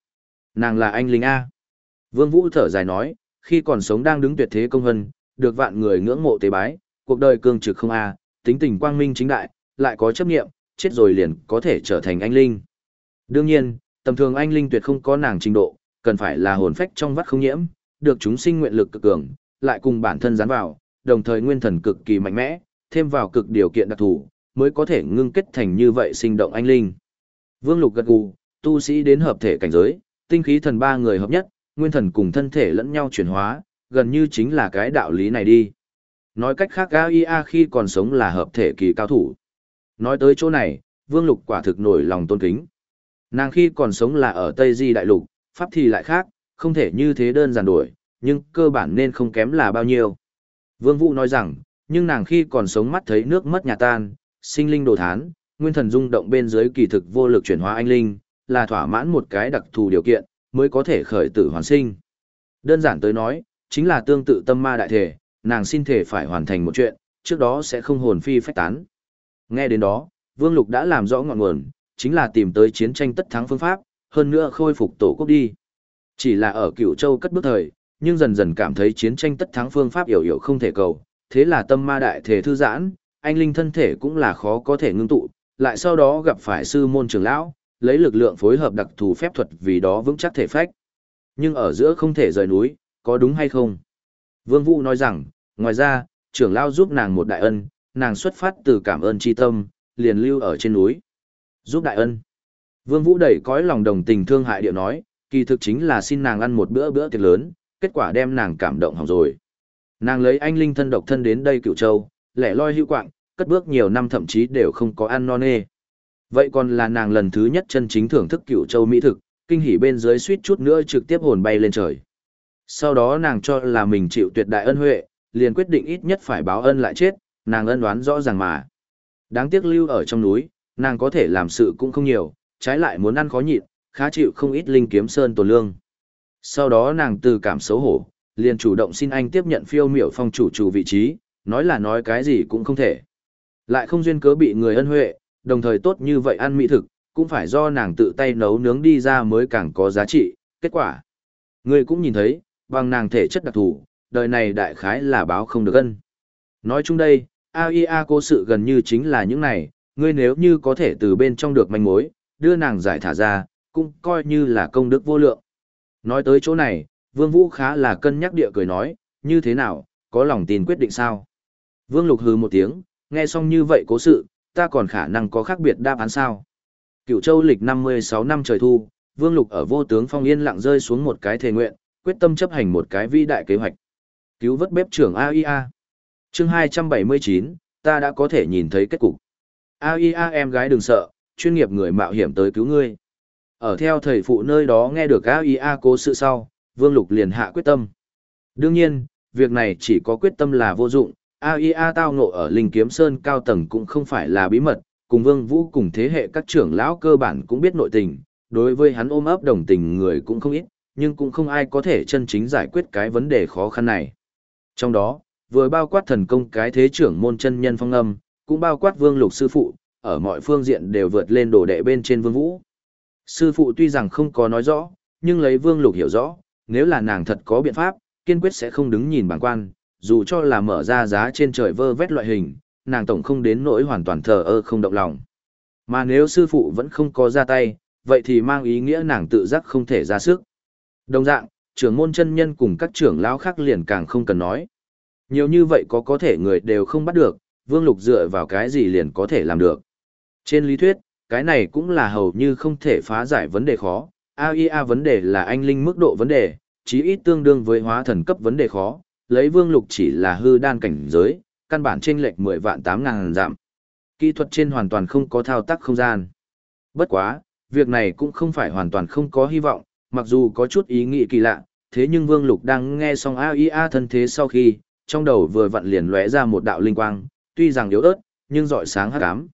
Nàng là anh linh A. Vương Vũ thở dài nói, khi còn sống đang đứng tuyệt thế công hân, được vạn người ngưỡng mộ tế bái, cuộc đời cương trực không A, tính tình quang minh chính đại, lại có chấp nghiệm, chết rồi liền có thể trở thành anh linh. Đương nhiên, tầm thường anh linh tuyệt không có nàng trình độ, cần phải là hồn phách trong vắt không nhiễm, được chúng sinh nguyện lực cực cường, lại cùng bản thân dán vào, đồng thời nguyên thần cực kỳ mạnh mẽ, thêm vào cực điều kiện đặc thù, mới có thể ngưng kết thành như vậy sinh động anh linh. Vương Lục gật gù, tu sĩ đến hợp thể cảnh giới, tinh khí thần ba người hợp nhất, nguyên thần cùng thân thể lẫn nhau chuyển hóa, gần như chính là cái đạo lý này đi. Nói cách khác AIA khi còn sống là hợp thể kỳ cao thủ. Nói tới chỗ này, Vương Lục quả thực nổi lòng tôn kính. Nàng khi còn sống là ở Tây Di Đại Lục, pháp thì lại khác, không thể như thế đơn giản đổi, nhưng cơ bản nên không kém là bao nhiêu. Vương Vũ nói rằng, nhưng nàng khi còn sống mắt thấy nước mất nhà tan, sinh linh đồ thán, nguyên thần rung động bên dưới kỳ thực vô lực chuyển hóa anh linh, là thỏa mãn một cái đặc thù điều kiện, mới có thể khởi tử hoàn sinh. Đơn giản tới nói, chính là tương tự tâm ma đại thể, nàng xin thể phải hoàn thành một chuyện, trước đó sẽ không hồn phi phách tán. Nghe đến đó, Vương Lục đã làm rõ ngọn nguồn, chính là tìm tới chiến tranh tất thắng phương pháp, hơn nữa khôi phục tổ quốc đi. Chỉ là ở cựu châu cất bước thời, nhưng dần dần cảm thấy chiến tranh tất thắng phương pháp hiểu hiểu không thể cầu, thế là tâm ma đại thể thư giãn, anh linh thân thể cũng là khó có thể ngưng tụ, lại sau đó gặp phải sư môn trưởng lão, lấy lực lượng phối hợp đặc thù phép thuật vì đó vững chắc thể phách. Nhưng ở giữa không thể rời núi, có đúng hay không? Vương Vũ nói rằng, ngoài ra, trưởng lão giúp nàng một đại ân, nàng xuất phát từ cảm ơn tri tâm, liền lưu ở trên núi. Giúp đại ân. Vương Vũ đẩy cõi lòng đồng tình thương hại điệu nói, kỳ thực chính là xin nàng ăn một bữa bữa tiệc lớn, kết quả đem nàng cảm động hỏng rồi. Nàng lấy anh linh thân độc thân đến đây cựu châu, lẻ loi hữu quạng, cất bước nhiều năm thậm chí đều không có ăn non nê. Vậy còn là nàng lần thứ nhất chân chính thưởng thức cựu châu mỹ thực, kinh hỉ bên dưới suýt chút nữa trực tiếp hồn bay lên trời. Sau đó nàng cho là mình chịu tuyệt đại ân huệ, liền quyết định ít nhất phải báo ân lại chết, nàng ân đoán rõ ràng mà. Đáng tiếc lưu ở trong núi, nàng có thể làm sự cũng không nhiều, trái lại muốn ăn khó nhịn, khá chịu không ít linh kiếm sơn tổ lương. Sau đó nàng từ cảm xấu hổ, liền chủ động xin anh tiếp nhận phiêu miểu phong chủ chủ vị trí, nói là nói cái gì cũng không thể. Lại không duyên cớ bị người ân huệ, đồng thời tốt như vậy ăn mỹ thực, cũng phải do nàng tự tay nấu nướng đi ra mới càng có giá trị, kết quả. Người cũng nhìn thấy, bằng nàng thể chất đặc thù, đời này đại khái là báo không được ân. Nói chung đây, AIA cố sự gần như chính là những này, ngươi nếu như có thể từ bên trong được manh mối, đưa nàng giải thả ra, cũng coi như là công đức vô lượng. Nói tới chỗ này, Vương Vũ khá là cân nhắc địa cười nói, như thế nào, có lòng tin quyết định sao? Vương Lục hừ một tiếng, nghe xong như vậy cố sự, ta còn khả năng có khác biệt đáp án sao? Cựu châu lịch 56 năm trời thu, Vương Lục ở vô tướng phong yên lặng rơi xuống một cái thề nguyện, quyết tâm chấp hành một cái vĩ đại kế hoạch. Cứu vớt bếp trưởng AIA. Chương 279, ta đã có thể nhìn thấy kết cục. AIA em gái đừng sợ, chuyên nghiệp người mạo hiểm tới cứu ngươi. Ở theo thầy phụ nơi đó nghe được AIA cố sự sau, Vương Lục liền hạ quyết tâm. Đương nhiên, việc này chỉ có quyết tâm là vô dụng, AIA tao ngộ ở Linh Kiếm Sơn cao tầng cũng không phải là bí mật, cùng Vương Vũ cùng thế hệ các trưởng lão cơ bản cũng biết nội tình, đối với hắn ôm ấp đồng tình người cũng không ít, nhưng cũng không ai có thể chân chính giải quyết cái vấn đề khó khăn này. Trong đó, vừa bao quát thần công cái thế trưởng môn chân nhân phong âm, cũng bao quát Vương Lục sư phụ, ở mọi phương diện đều vượt lên đồ đệ bên trên Vương Vũ. Sư phụ tuy rằng không có nói rõ, nhưng lấy Vương Lục hiểu rõ, nếu là nàng thật có biện pháp, kiên quyết sẽ không đứng nhìn bản quan, dù cho là mở ra giá trên trời vơ vét loại hình, nàng tổng không đến nỗi hoàn toàn thờ ơ không động lòng. Mà nếu sư phụ vẫn không có ra tay, vậy thì mang ý nghĩa nàng tự giác không thể ra sức. Đồng dạng, trưởng môn chân nhân cùng các trưởng lão khác liền càng không cần nói. Nhiều như vậy có có thể người đều không bắt được, Vương Lục dựa vào cái gì liền có thể làm được. Trên lý thuyết, cái này cũng là hầu như không thể phá giải vấn đề khó. AIA vấn đề là anh linh mức độ vấn đề, chí ít tương đương với hóa thần cấp vấn đề khó, lấy vương lục chỉ là hư đan cảnh giới, căn bản trên lệch 10 vạn 8 ngàn giảm. Kỹ thuật trên hoàn toàn không có thao tác không gian. Bất quá, việc này cũng không phải hoàn toàn không có hy vọng, mặc dù có chút ý nghĩ kỳ lạ, thế nhưng vương lục đang nghe xong AIA thân thế sau khi, trong đầu vừa vặn liền lóe ra một đạo linh quang, tuy rằng yếu ớt, nhưng rọi sáng hắc ám.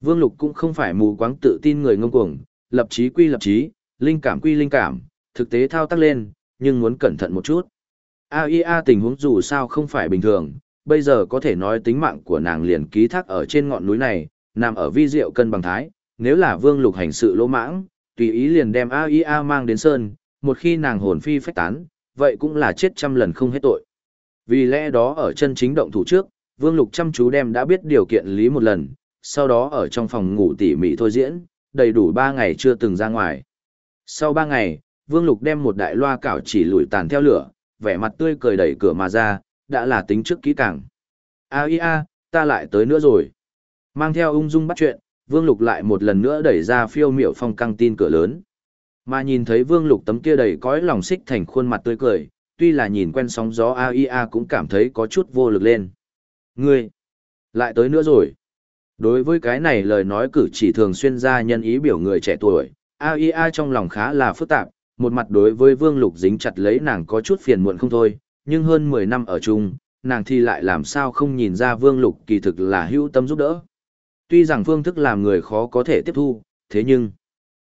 Vương Lục cũng không phải mù quáng tự tin người ngông cuồng, lập chí quy lập chí, linh cảm quy linh cảm, thực tế thao tác lên, nhưng muốn cẩn thận một chút. AIA tình huống dù sao không phải bình thường, bây giờ có thể nói tính mạng của nàng liền ký thác ở trên ngọn núi này, nằm ở vi diệu cân bằng thái, nếu là Vương Lục hành sự lỗ mãng, tùy ý liền đem AIA mang đến sơn, một khi nàng hồn phi phách tán, vậy cũng là chết trăm lần không hết tội. Vì lẽ đó ở chân chính động thủ trước, Vương Lục chăm chú đem đã biết điều kiện lý một lần, sau đó ở trong phòng ngủ tỉ mỉ thôi diễn, đầy đủ 3 ngày chưa từng ra ngoài. Sau 3 ngày, Vương Lục đem một đại loa cảo chỉ lùi tàn theo lửa, vẻ mặt tươi cười đẩy cửa mà ra, đã là tính trước kỹ càng. A i a, ta lại tới nữa rồi. Mang theo ung dung bắt chuyện, Vương Lục lại một lần nữa đẩy ra phiêu miểu phong căng tin cửa lớn. Mà nhìn thấy Vương Lục tấm kia đầy cõi lòng xích thành khuôn mặt tươi cười, tuy là nhìn quen sóng gió AIA cũng cảm thấy có chút vô lực lên. Ngươi, lại tới nữa rồi. Đối với cái này lời nói cử chỉ thường xuyên ra nhân ý biểu người trẻ tuổi, AIA trong lòng khá là phức tạp, một mặt đối với Vương Lục dính chặt lấy nàng có chút phiền muộn không thôi, nhưng hơn 10 năm ở chung, nàng thì lại làm sao không nhìn ra Vương Lục kỳ thực là hữu tâm giúp đỡ. Tuy rằng phương thức làm người khó có thể tiếp thu, thế nhưng,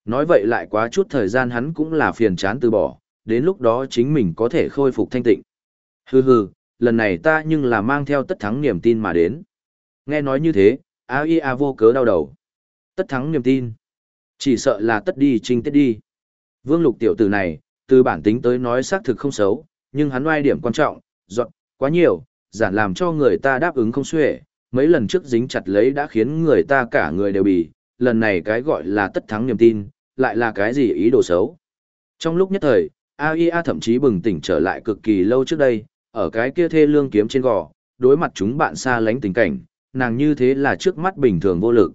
nói vậy lại quá chút thời gian hắn cũng là phiền chán từ bỏ, đến lúc đó chính mình có thể khôi phục thanh tịnh. Hừ hừ, lần này ta nhưng là mang theo tất thắng niềm tin mà đến. Nghe nói như thế, AIA vô cớ đau đầu. Tất thắng niềm tin. Chỉ sợ là tất đi trinh tiết đi. Vương lục tiểu tử này, từ bản tính tới nói xác thực không xấu, nhưng hắn oai điểm quan trọng, dọn, quá nhiều, giản làm cho người ta đáp ứng không xuể, mấy lần trước dính chặt lấy đã khiến người ta cả người đều bị, lần này cái gọi là tất thắng niềm tin, lại là cái gì ý đồ xấu. Trong lúc nhất thời, AIA thậm chí bừng tỉnh trở lại cực kỳ lâu trước đây, ở cái kia thê lương kiếm trên gò, đối mặt chúng bạn xa lánh tình cảnh, nàng như thế là trước mắt bình thường vô lực.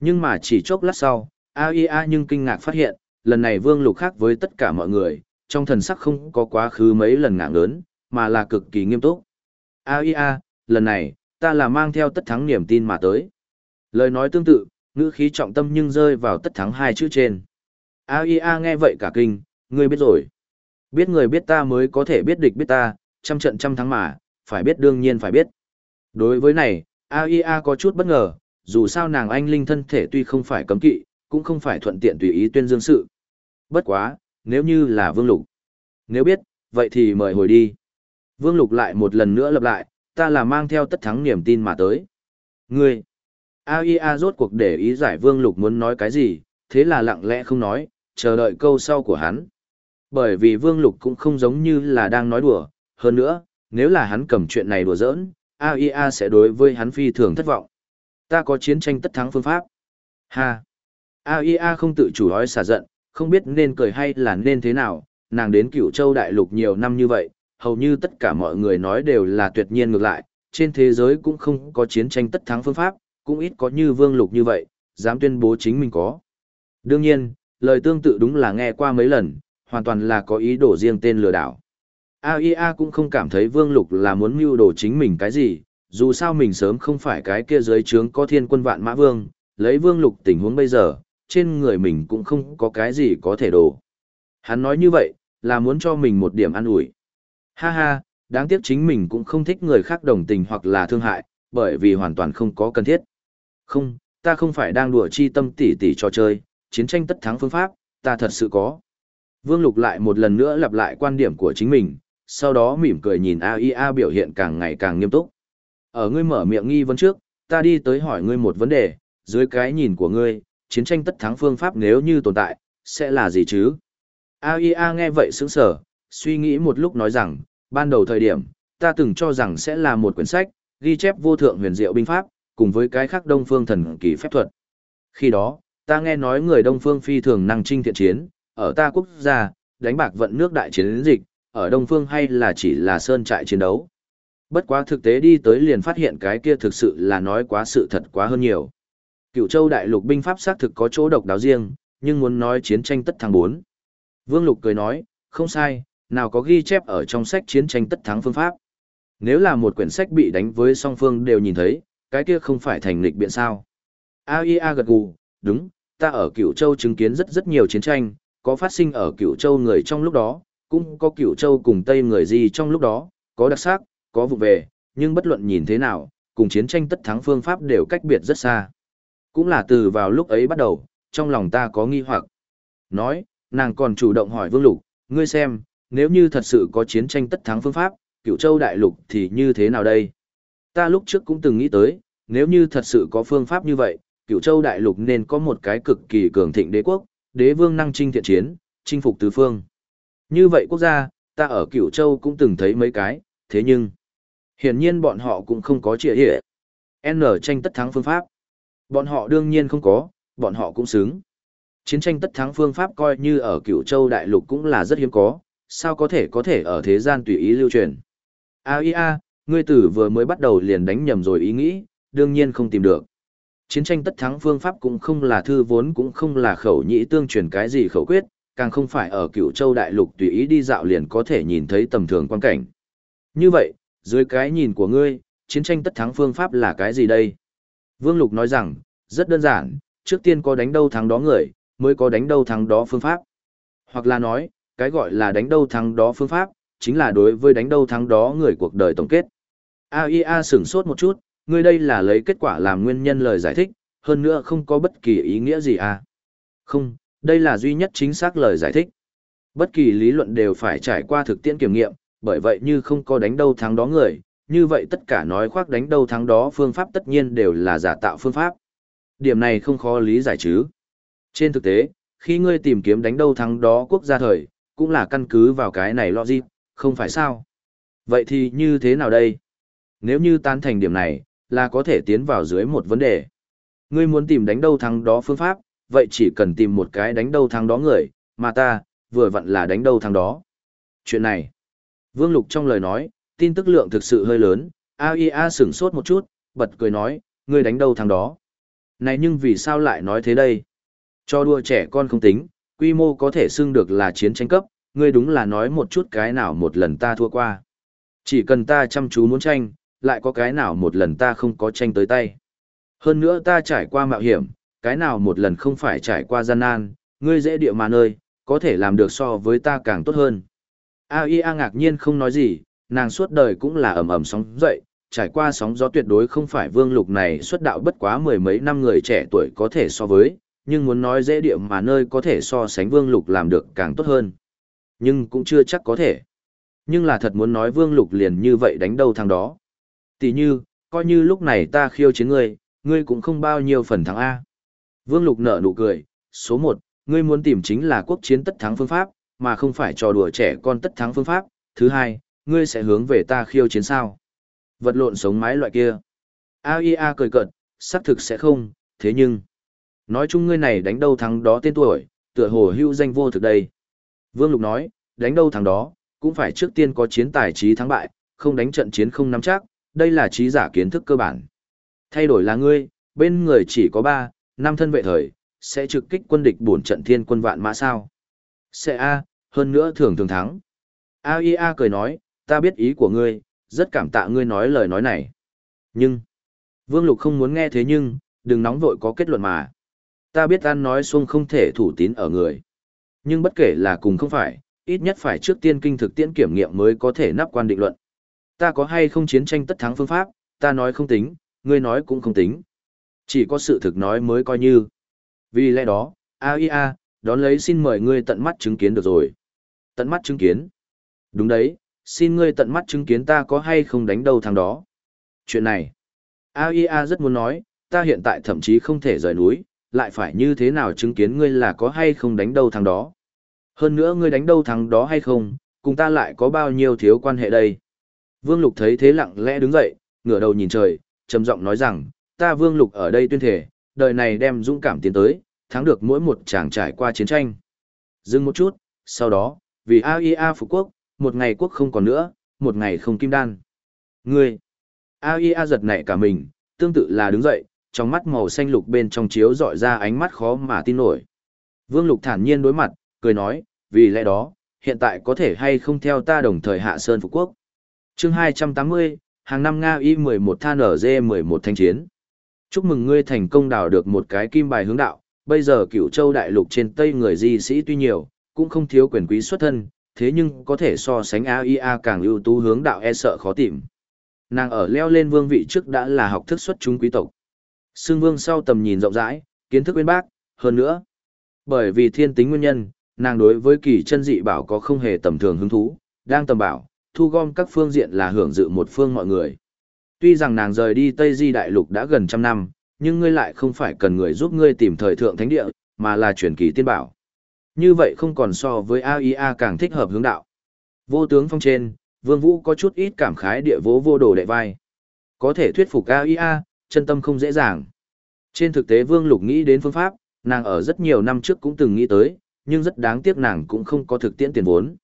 Nhưng mà chỉ chốc lát sau, AIA nhưng kinh ngạc phát hiện, lần này Vương Lục khác với tất cả mọi người, trong thần sắc không có quá khứ mấy lần ngạng lớn, mà là cực kỳ nghiêm túc. AIA, lần này, ta là mang theo tất thắng niềm tin mà tới. Lời nói tương tự, ngữ khí trọng tâm nhưng rơi vào tất thắng hai chữ trên. AIA nghe vậy cả kinh, ngươi biết rồi. Biết người biết ta mới có thể biết địch biết ta, trăm trận trăm thắng mà, phải biết đương nhiên phải biết. Đối với này, AIA có chút bất ngờ, dù sao nàng anh linh thân thể tuy không phải cấm kỵ, cũng không phải thuận tiện tùy ý tuyên dương sự. Bất quá, nếu như là Vương Lục. Nếu biết, vậy thì mời hồi đi. Vương Lục lại một lần nữa lặp lại, ta là mang theo tất thắng niềm tin mà tới. Ngươi. AIA rốt cuộc để ý giải Vương Lục muốn nói cái gì, thế là lặng lẽ không nói, chờ đợi câu sau của hắn. Bởi vì Vương Lục cũng không giống như là đang nói đùa, hơn nữa, nếu là hắn cầm chuyện này đùa giỡn, AIA sẽ đối với hắn phi thường thất vọng. Ta có chiến tranh tất thắng phương pháp. Ha! AIA không tự chủ nói xả giận, không biết nên cười hay là nên thế nào, nàng đến cửu châu đại lục nhiều năm như vậy, hầu như tất cả mọi người nói đều là tuyệt nhiên ngược lại, trên thế giới cũng không có chiến tranh tất thắng phương pháp, cũng ít có như vương lục như vậy, dám tuyên bố chính mình có. Đương nhiên, lời tương tự đúng là nghe qua mấy lần, hoàn toàn là có ý đồ riêng tên lừa đảo. AIA cũng không cảm thấy Vương Lục là muốn mưu đồ chính mình cái gì, dù sao mình sớm không phải cái kia dưới trướng có thiên quân vạn mã vương, lấy Vương Lục tình huống bây giờ, trên người mình cũng không có cái gì có thể đổ. Hắn nói như vậy, là muốn cho mình một điểm an ủi. Ha ha, đáng tiếc chính mình cũng không thích người khác đồng tình hoặc là thương hại, bởi vì hoàn toàn không có cần thiết. Không, ta không phải đang đùa chi tâm tỉ tỉ cho chơi, chiến tranh tất thắng phương pháp, ta thật sự có. Vương Lục lại một lần nữa lặp lại quan điểm của chính mình, sau đó mỉm cười nhìn AIA biểu hiện càng ngày càng nghiêm túc. Ở ngươi mở miệng nghi vấn trước, ta đi tới hỏi ngươi một vấn đề, dưới cái nhìn của ngươi, chiến tranh tất thắng phương pháp nếu như tồn tại, sẽ là gì chứ? AIA nghe vậy sững sở, suy nghĩ một lúc nói rằng, ban đầu thời điểm, ta từng cho rằng sẽ là một quyển sách, ghi chép vô thượng huyền diệu binh pháp, cùng với cái khác đông phương thần kỳ phép thuật. Khi đó, ta nghe nói người đông phương phi thường năng trinh thiện chiến, ở ta quốc gia, đánh bạc vận nước đại chiến dịch, ở Đông Phương hay là chỉ là sơn trại chiến đấu. Bất quá thực tế đi tới liền phát hiện cái kia thực sự là nói quá sự thật quá hơn nhiều. Cựu châu đại lục binh pháp xác thực có chỗ độc đáo riêng, nhưng muốn nói chiến tranh tất thắng 4. Vương Lục cười nói, không sai, nào có ghi chép ở trong sách chiến tranh tất thắng phương pháp. Nếu là một quyển sách bị đánh với song phương đều nhìn thấy, cái kia không phải thành lịch biện sao. AIA gật gù, đúng, ta ở cựu châu chứng kiến rất rất nhiều chiến tranh, có phát sinh ở cựu châu người trong lúc đó, cũng có cựu châu cùng tây người gì trong lúc đó, có đặc sắc, có vụ về, nhưng bất luận nhìn thế nào, cùng chiến tranh tất thắng phương pháp đều cách biệt rất xa. Cũng là từ vào lúc ấy bắt đầu, trong lòng ta có nghi hoặc. Nói, nàng còn chủ động hỏi Vương Lục, ngươi xem, nếu như thật sự có chiến tranh tất thắng phương pháp, cựu châu đại lục thì như thế nào đây? Ta lúc trước cũng từng nghĩ tới, nếu như thật sự có phương pháp như vậy, cựu châu đại lục nên có một cái cực kỳ cường thịnh đế quốc, đế vương năng chinh thiện chiến, chinh phục tứ phương. Như vậy quốc gia, ta ở cựu châu cũng từng thấy mấy cái, thế nhưng, hiển nhiên bọn họ cũng không có trịa hệ. N tranh tất thắng phương pháp. Bọn họ đương nhiên không có, bọn họ cũng xứng. Chiến tranh tất thắng phương pháp coi như ở cựu châu đại lục cũng là rất hiếm có, sao có thể có thể ở thế gian tùy ý lưu truyền. A I A, ngươi tử vừa mới bắt đầu liền đánh nhầm rồi ý nghĩ, đương nhiên không tìm được. Chiến tranh tất thắng phương pháp cũng không là thư vốn cũng không là khẩu nhĩ tương truyền cái gì khẩu quyết, càng không phải ở cựu châu đại lục tùy ý đi dạo liền có thể nhìn thấy tầm thường quan cảnh. Như vậy, dưới cái nhìn của ngươi, chiến tranh tất thắng phương pháp là cái gì đây? Vương Lục nói rằng, rất đơn giản, trước tiên có đánh đâu thắng đó người, mới có đánh đâu thắng đó phương pháp. Hoặc là nói, cái gọi là đánh đâu thắng đó phương pháp, chính là đối với đánh đâu thắng đó người cuộc đời tổng kết. AIA sửng sốt một chút, ngươi đây là lấy kết quả làm nguyên nhân lời giải thích, hơn nữa không có bất kỳ ý nghĩa gì à. Không, đây là duy nhất chính xác lời giải thích. Bất kỳ lý luận đều phải trải qua thực tiễn kiểm nghiệm, bởi vậy như không có đánh đâu thắng đó người, như vậy tất cả nói khoác đánh đâu thắng đó phương pháp tất nhiên đều là giả tạo phương pháp. Điểm này không khó lý giải chứ. Trên thực tế, khi ngươi tìm kiếm đánh đâu thắng đó quốc gia thời, cũng là căn cứ vào cái này logic, không phải sao? Vậy thì như thế nào đây? Nếu như tan thành điểm này, là có thể tiến vào dưới một vấn đề. Ngươi muốn tìm đánh đâu thắng đó phương pháp, vậy chỉ cần tìm một cái đánh đâu thắng đó người, mà ta, vừa vặn là đánh đâu thắng đó. Chuyện này, Vương Lục trong lời nói, tin tức lượng thực sự hơi lớn, AIA sửng sốt một chút, bật cười nói, ngươi đánh đâu thằng đó. Này nhưng vì sao lại nói thế đây? Cho đua trẻ con không tính, quy mô có thể xưng được là chiến tranh cấp, ngươi đúng là nói một chút cái nào một lần ta thua qua. Chỉ cần ta chăm chú muốn tranh, lại có cái nào một lần ta không có tranh tới tay. Hơn nữa ta trải qua mạo hiểm, cái nào một lần không phải trải qua gian nan, ngươi dễ địa mà nơi, có thể làm được so với ta càng tốt hơn. AIA ngạc nhiên không nói gì, nàng suốt đời cũng là ầm ầm sóng dậy, trải qua sóng gió tuyệt đối không phải vương lục này xuất đạo bất quá mười mấy năm người trẻ tuổi có thể so với, nhưng muốn nói dễ địa mà nơi có thể so sánh vương lục làm được càng tốt hơn. Nhưng cũng chưa chắc có thể. Nhưng là thật muốn nói vương lục liền như vậy đánh đầu thằng đó. Tỷ như, coi như lúc này ta khiêu chiến ngươi, ngươi cũng không bao nhiêu phần thắng A. Vương lục nở nụ cười, số một, ngươi muốn tìm chính là quốc chiến tất thắng phương pháp, mà không phải trò đùa trẻ con tất thắng phương pháp. Thứ hai, ngươi sẽ hướng về ta khiêu chiến sao? Vật lộn sống mái loại kia. AIA cười cợt, xác thực sẽ không, thế nhưng... Nói chung ngươi này đánh đâu thắng đó tên tuổi, tựa hồ hưu danh vô thực đây. Vương Lục nói, đánh đâu thắng đó, cũng phải trước tiên có chiến tài trí thắng bại, không đánh trận chiến không nắm chắc, đây là trí giả kiến thức cơ bản. Thay đổi là ngươi, bên người chỉ có ba, năm thân vệ thời, sẽ trực kích quân địch bổn trận thiên quân vạn mã sao. Sẽ A, hơn nữa thường thường thắng. AIA cười nói, ta biết ý của ngươi, rất cảm tạ ngươi nói lời nói này. Nhưng, Vương Lục không muốn nghe thế nhưng, đừng nóng vội có kết luận mà. Ta biết ăn nói xuông không thể thủ tín ở người. Nhưng bất kể là cùng không phải, ít nhất phải trước tiên kinh thực tiễn kiểm nghiệm mới có thể nắp quan định luận. Ta có hay không chiến tranh tất thắng phương pháp, ta nói không tính, ngươi nói cũng không tính. Chỉ có sự thực nói mới coi như. Vì lẽ đó, AIA, đón lấy xin mời ngươi tận mắt chứng kiến được rồi. Tận mắt chứng kiến. Đúng đấy, xin ngươi tận mắt chứng kiến ta có hay không đánh đâu thằng đó. Chuyện này, AIA rất muốn nói, ta hiện tại thậm chí không thể rời núi, lại phải như thế nào chứng kiến ngươi là có hay không đánh đâu thằng đó. Hơn nữa ngươi đánh đâu thằng đó hay không, cùng ta lại có bao nhiêu thiếu quan hệ đây. Vương Lục thấy thế lặng lẽ đứng dậy, ngửa đầu nhìn trời, trầm giọng nói rằng, ta Vương Lục ở đây tuyên thể, đời này đem dũng cảm tiến tới, thắng được mỗi một chàng trải qua chiến tranh. Dừng một chút, sau đó, vì AIA phục quốc, một ngày quốc không còn nữa, một ngày không kim đan. Ngươi! AIA giật nảy cả mình, tương tự là đứng dậy, trong mắt màu xanh lục bên trong chiếu dọi ra ánh mắt khó mà tin nổi. Vương Lục thản nhiên đối mặt, cười nói, vì lẽ đó, hiện tại có thể hay không theo ta đồng thời hạ sơn phục quốc. chương 280, hàng năm Nga Y11 than ở D11 thanh chiến. Chúc mừng ngươi thành công đào được một cái kim bài hướng đạo, bây giờ cửu châu đại lục trên tây người di sĩ tuy nhiều, cũng không thiếu quyền quý xuất thân, thế nhưng có thể so sánh AIA càng ưu tú hướng đạo e sợ khó tìm. Nàng ở leo lên vương vị trước đã là học thức xuất chúng quý tộc. Sương Vương sau tầm nhìn rộng rãi, kiến thức uyên bác, hơn nữa. Bởi vì thiên tính nguyên nhân, nàng đối với kỳ chân dị bảo có không hề tầm thường hứng thú, đang tầm bảo, thu gom các phương diện là hưởng dự một phương mọi người. Tuy rằng nàng rời đi Tây Di Đại Lục đã gần trăm năm, nhưng ngươi lại không phải cần người giúp ngươi tìm thời thượng thánh địa, mà là truyền kỳ tiên bảo. Như vậy không còn so với AIA càng thích hợp hướng đạo. Vô tướng phong trên, Vương Vũ có chút ít cảm khái địa vỗ vô đồ đệ vai. Có thể thuyết phục AIA, chân tâm không dễ dàng. Trên thực tế Vương Lục nghĩ đến phương pháp, nàng ở rất nhiều năm trước cũng từng nghĩ tới, nhưng rất đáng tiếc nàng cũng không có thực tiễn tiền vốn.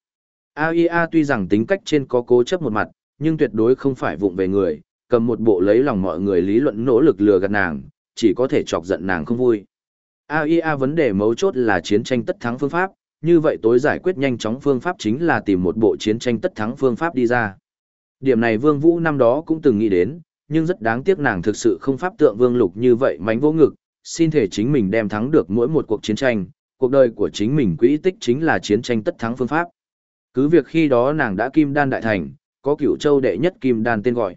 AIA tuy rằng tính cách trên có cố chấp một mặt, nhưng tuyệt đối không phải vụng về người, cầm một bộ lấy lòng mọi người lý luận nỗ lực lừa gạt nàng, chỉ có thể chọc giận nàng không vui. AIA vấn đề mấu chốt là chiến tranh tất thắng phương pháp, như vậy tối giải quyết nhanh chóng phương pháp chính là tìm một bộ chiến tranh tất thắng phương pháp đi ra. Điểm này Vương Vũ năm đó cũng từng nghĩ đến, nhưng rất đáng tiếc nàng thực sự không pháp tượng Vương Lục như vậy mánh vô ngực, xin thể chính mình đem thắng được mỗi một cuộc chiến tranh, cuộc đời của chính mình quỹ tích chính là chiến tranh tất thắng phương pháp. Cứ việc khi đó nàng đã kim đan đại thành, có cửu châu đệ nhất kim đan tên gọi.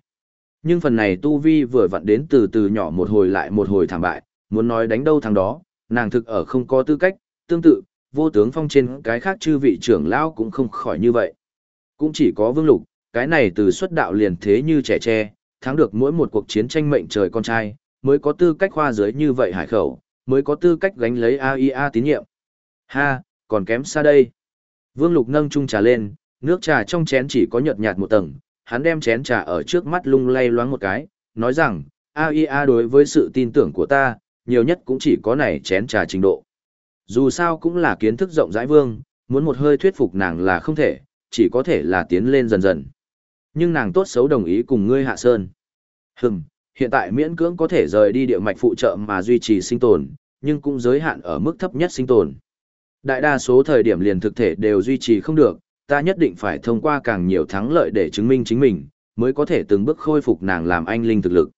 Nhưng phần này tu vi vừa vặn đến từ từ nhỏ một hồi lại một hồi thảm bại, muốn nói đánh đâu thằng đó, nàng thực ở không có tư cách, tương tự, vô tướng phong trên cái khác chư vị trưởng lão cũng không khỏi như vậy. Cũng chỉ có vương lục, cái này từ xuất đạo liền thế như trẻ tre, thắng được mỗi một cuộc chiến tranh mệnh trời con trai, mới có tư cách khoa giới như vậy hải khẩu, mới có tư cách gánh lấy AIA tín nhiệm. Ha, còn kém xa đây. Vương lục nâng chung trà lên, nước trà trong chén chỉ có nhợt nhạt một tầng, hắn đem chén trà ở trước mắt lung lay loáng một cái, nói rằng, AIA đối với sự tin tưởng của ta, nhiều nhất cũng chỉ có này chén trà trình độ. Dù sao cũng là kiến thức rộng rãi vương, muốn một hơi thuyết phục nàng là không thể, chỉ có thể là tiến lên dần dần. Nhưng nàng tốt xấu đồng ý cùng ngươi hạ sơn. Hừm, hiện tại miễn cưỡng có thể rời đi địa mạch phụ trợ mà duy trì sinh tồn, nhưng cũng giới hạn ở mức thấp nhất sinh tồn. Đại đa số thời điểm liền thực thể đều duy trì không được, ta nhất định phải thông qua càng nhiều thắng lợi để chứng minh chính mình, mới có thể từng bước khôi phục nàng làm anh linh thực lực.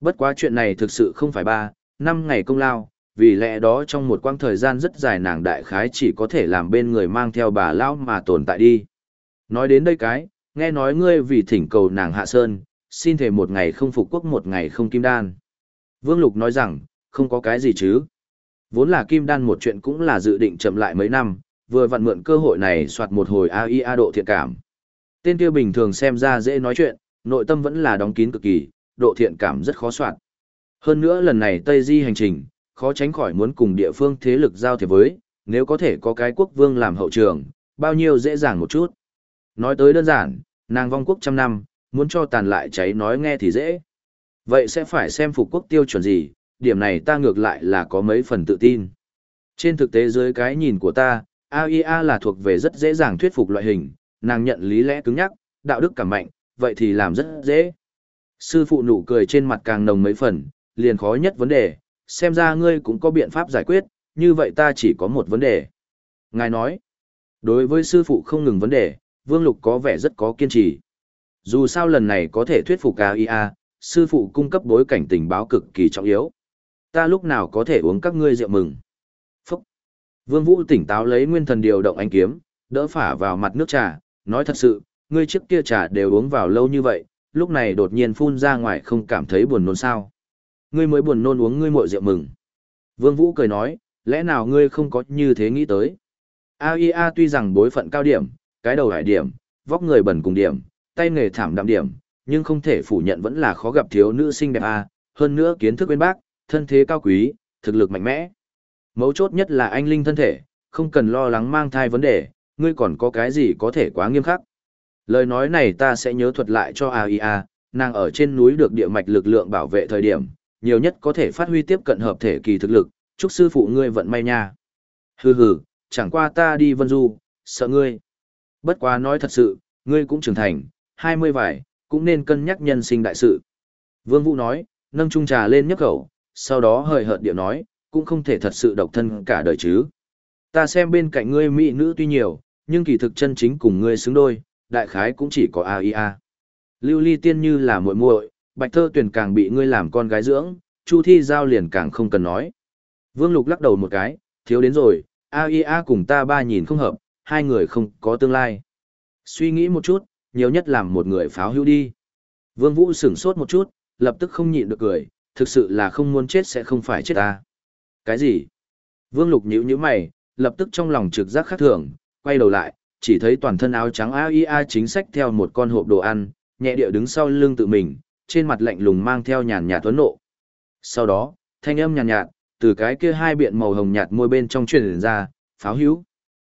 Bất quá chuyện này thực sự không phải ba, năm ngày công lao, vì lẽ đó trong một quãng thời gian rất dài nàng đại khái chỉ có thể làm bên người mang theo bà lão mà tồn tại đi. Nói đến đây cái, nghe nói ngươi vì thỉnh cầu nàng hạ sơn, xin thể một ngày không phục quốc một ngày không kim đan. Vương Lục nói rằng, không có cái gì chứ. Vốn là kim đan một chuyện cũng là dự định chậm lại mấy năm, vừa vặn mượn cơ hội này soạt một hồi AIA độ thiện cảm. Tên kia bình thường xem ra dễ nói chuyện, nội tâm vẫn là đóng kín cực kỳ, độ thiện cảm rất khó soạt. Hơn nữa lần này Tây Di hành trình, khó tránh khỏi muốn cùng địa phương thế lực giao thiệp với, nếu có thể có cái quốc vương làm hậu trường, bao nhiêu dễ dàng một chút. Nói tới đơn giản, nàng vong quốc trăm năm, muốn cho tàn lại cháy nói nghe thì dễ. Vậy sẽ phải xem phục quốc tiêu chuẩn gì, điểm này ta ngược lại là có mấy phần tự tin. Trên thực tế dưới cái nhìn của ta, AIA là thuộc về rất dễ dàng thuyết phục loại hình, nàng nhận lý lẽ cứng nhắc, đạo đức cảm mạnh, vậy thì làm rất dễ. Sư phụ nụ cười trên mặt càng nồng mấy phần, liền khó nhất vấn đề, xem ra ngươi cũng có biện pháp giải quyết, như vậy ta chỉ có một vấn đề. Ngài nói, đối với sư phụ không ngừng vấn đề, Vương Lục có vẻ rất có kiên trì. Dù sao lần này có thể thuyết phục AIA, sư phụ cung cấp bối cảnh tình báo cực kỳ trọng yếu. Ta lúc nào có thể uống các ngươi rượu mừng. Phúc. Vương Vũ tỉnh táo lấy nguyên thần điều động ánh kiếm, đỡ phả vào mặt nước trà, nói thật sự, ngươi trước kia trà đều uống vào lâu như vậy, lúc này đột nhiên phun ra ngoài không cảm thấy buồn nôn sao. Ngươi mới buồn nôn uống ngươi muội rượu mừng. Vương Vũ cười nói, lẽ nào ngươi không có như thế nghĩ tới. AIA tuy rằng bối phận cao điểm, cái đầu hải điểm, vóc người bẩn cùng điểm, tay nghề thảm đạm điểm, nhưng không thể phủ nhận vẫn là khó gặp thiếu nữ xinh đẹp a, hơn nữa kiến thức bên bác, thân thế cao quý, thực lực mạnh mẽ. Mấu chốt nhất là anh linh thân thể, không cần lo lắng mang thai vấn đề, ngươi còn có cái gì có thể quá nghiêm khắc. Lời nói này ta sẽ nhớ thuật lại cho AIA, nàng ở trên núi được địa mạch lực lượng bảo vệ thời điểm, nhiều nhất có thể phát huy tiếp cận hợp thể kỳ thực lực, chúc sư phụ ngươi vận may nha. Hừ hừ, chẳng qua ta đi vân du, sợ ngươi. Bất quá nói thật sự, ngươi cũng trưởng thành, hai mươi vải, cũng nên cân nhắc nhân sinh đại sự. Vương Vũ nói, nâng chung trà lên nhấc khẩu, sau đó hời hợt điệu nói, cũng không thể thật sự độc thân cả đời chứ. Ta xem bên cạnh ngươi mỹ nữ tuy nhiều, nhưng kỳ thực chân chính cùng ngươi xứng đôi, đại khái cũng chỉ có AIA. Lưu ly tiên như là muội muội, bạch thơ tuyển càng bị ngươi làm con gái dưỡng, chu thi giao liền càng không cần nói. Vương Lục lắc đầu một cái, thiếu đến rồi, AIA cùng ta ba nhìn không hợp, hai người không có tương lai. Suy nghĩ một chút, nhiều nhất làm một người pháo hưu đi. Vương Vũ sửng sốt một chút, lập tức không nhịn được cười, thực sự là không muốn chết sẽ không phải chết ta. Cái gì? Vương Lục nhíu nhíu mày, lập tức trong lòng trực giác khác thường, quay đầu lại, chỉ thấy toàn thân áo trắng AIA chính sách theo một con hộp đồ ăn, nhẹ địa đứng sau lưng tự mình, trên mặt lạnh lùng mang theo nhàn nhạt tuấn nộ. Sau đó, thanh âm nhàn nhạt, từ cái kia hai biện màu hồng nhạt môi bên trong truyền ra, pháo hữu.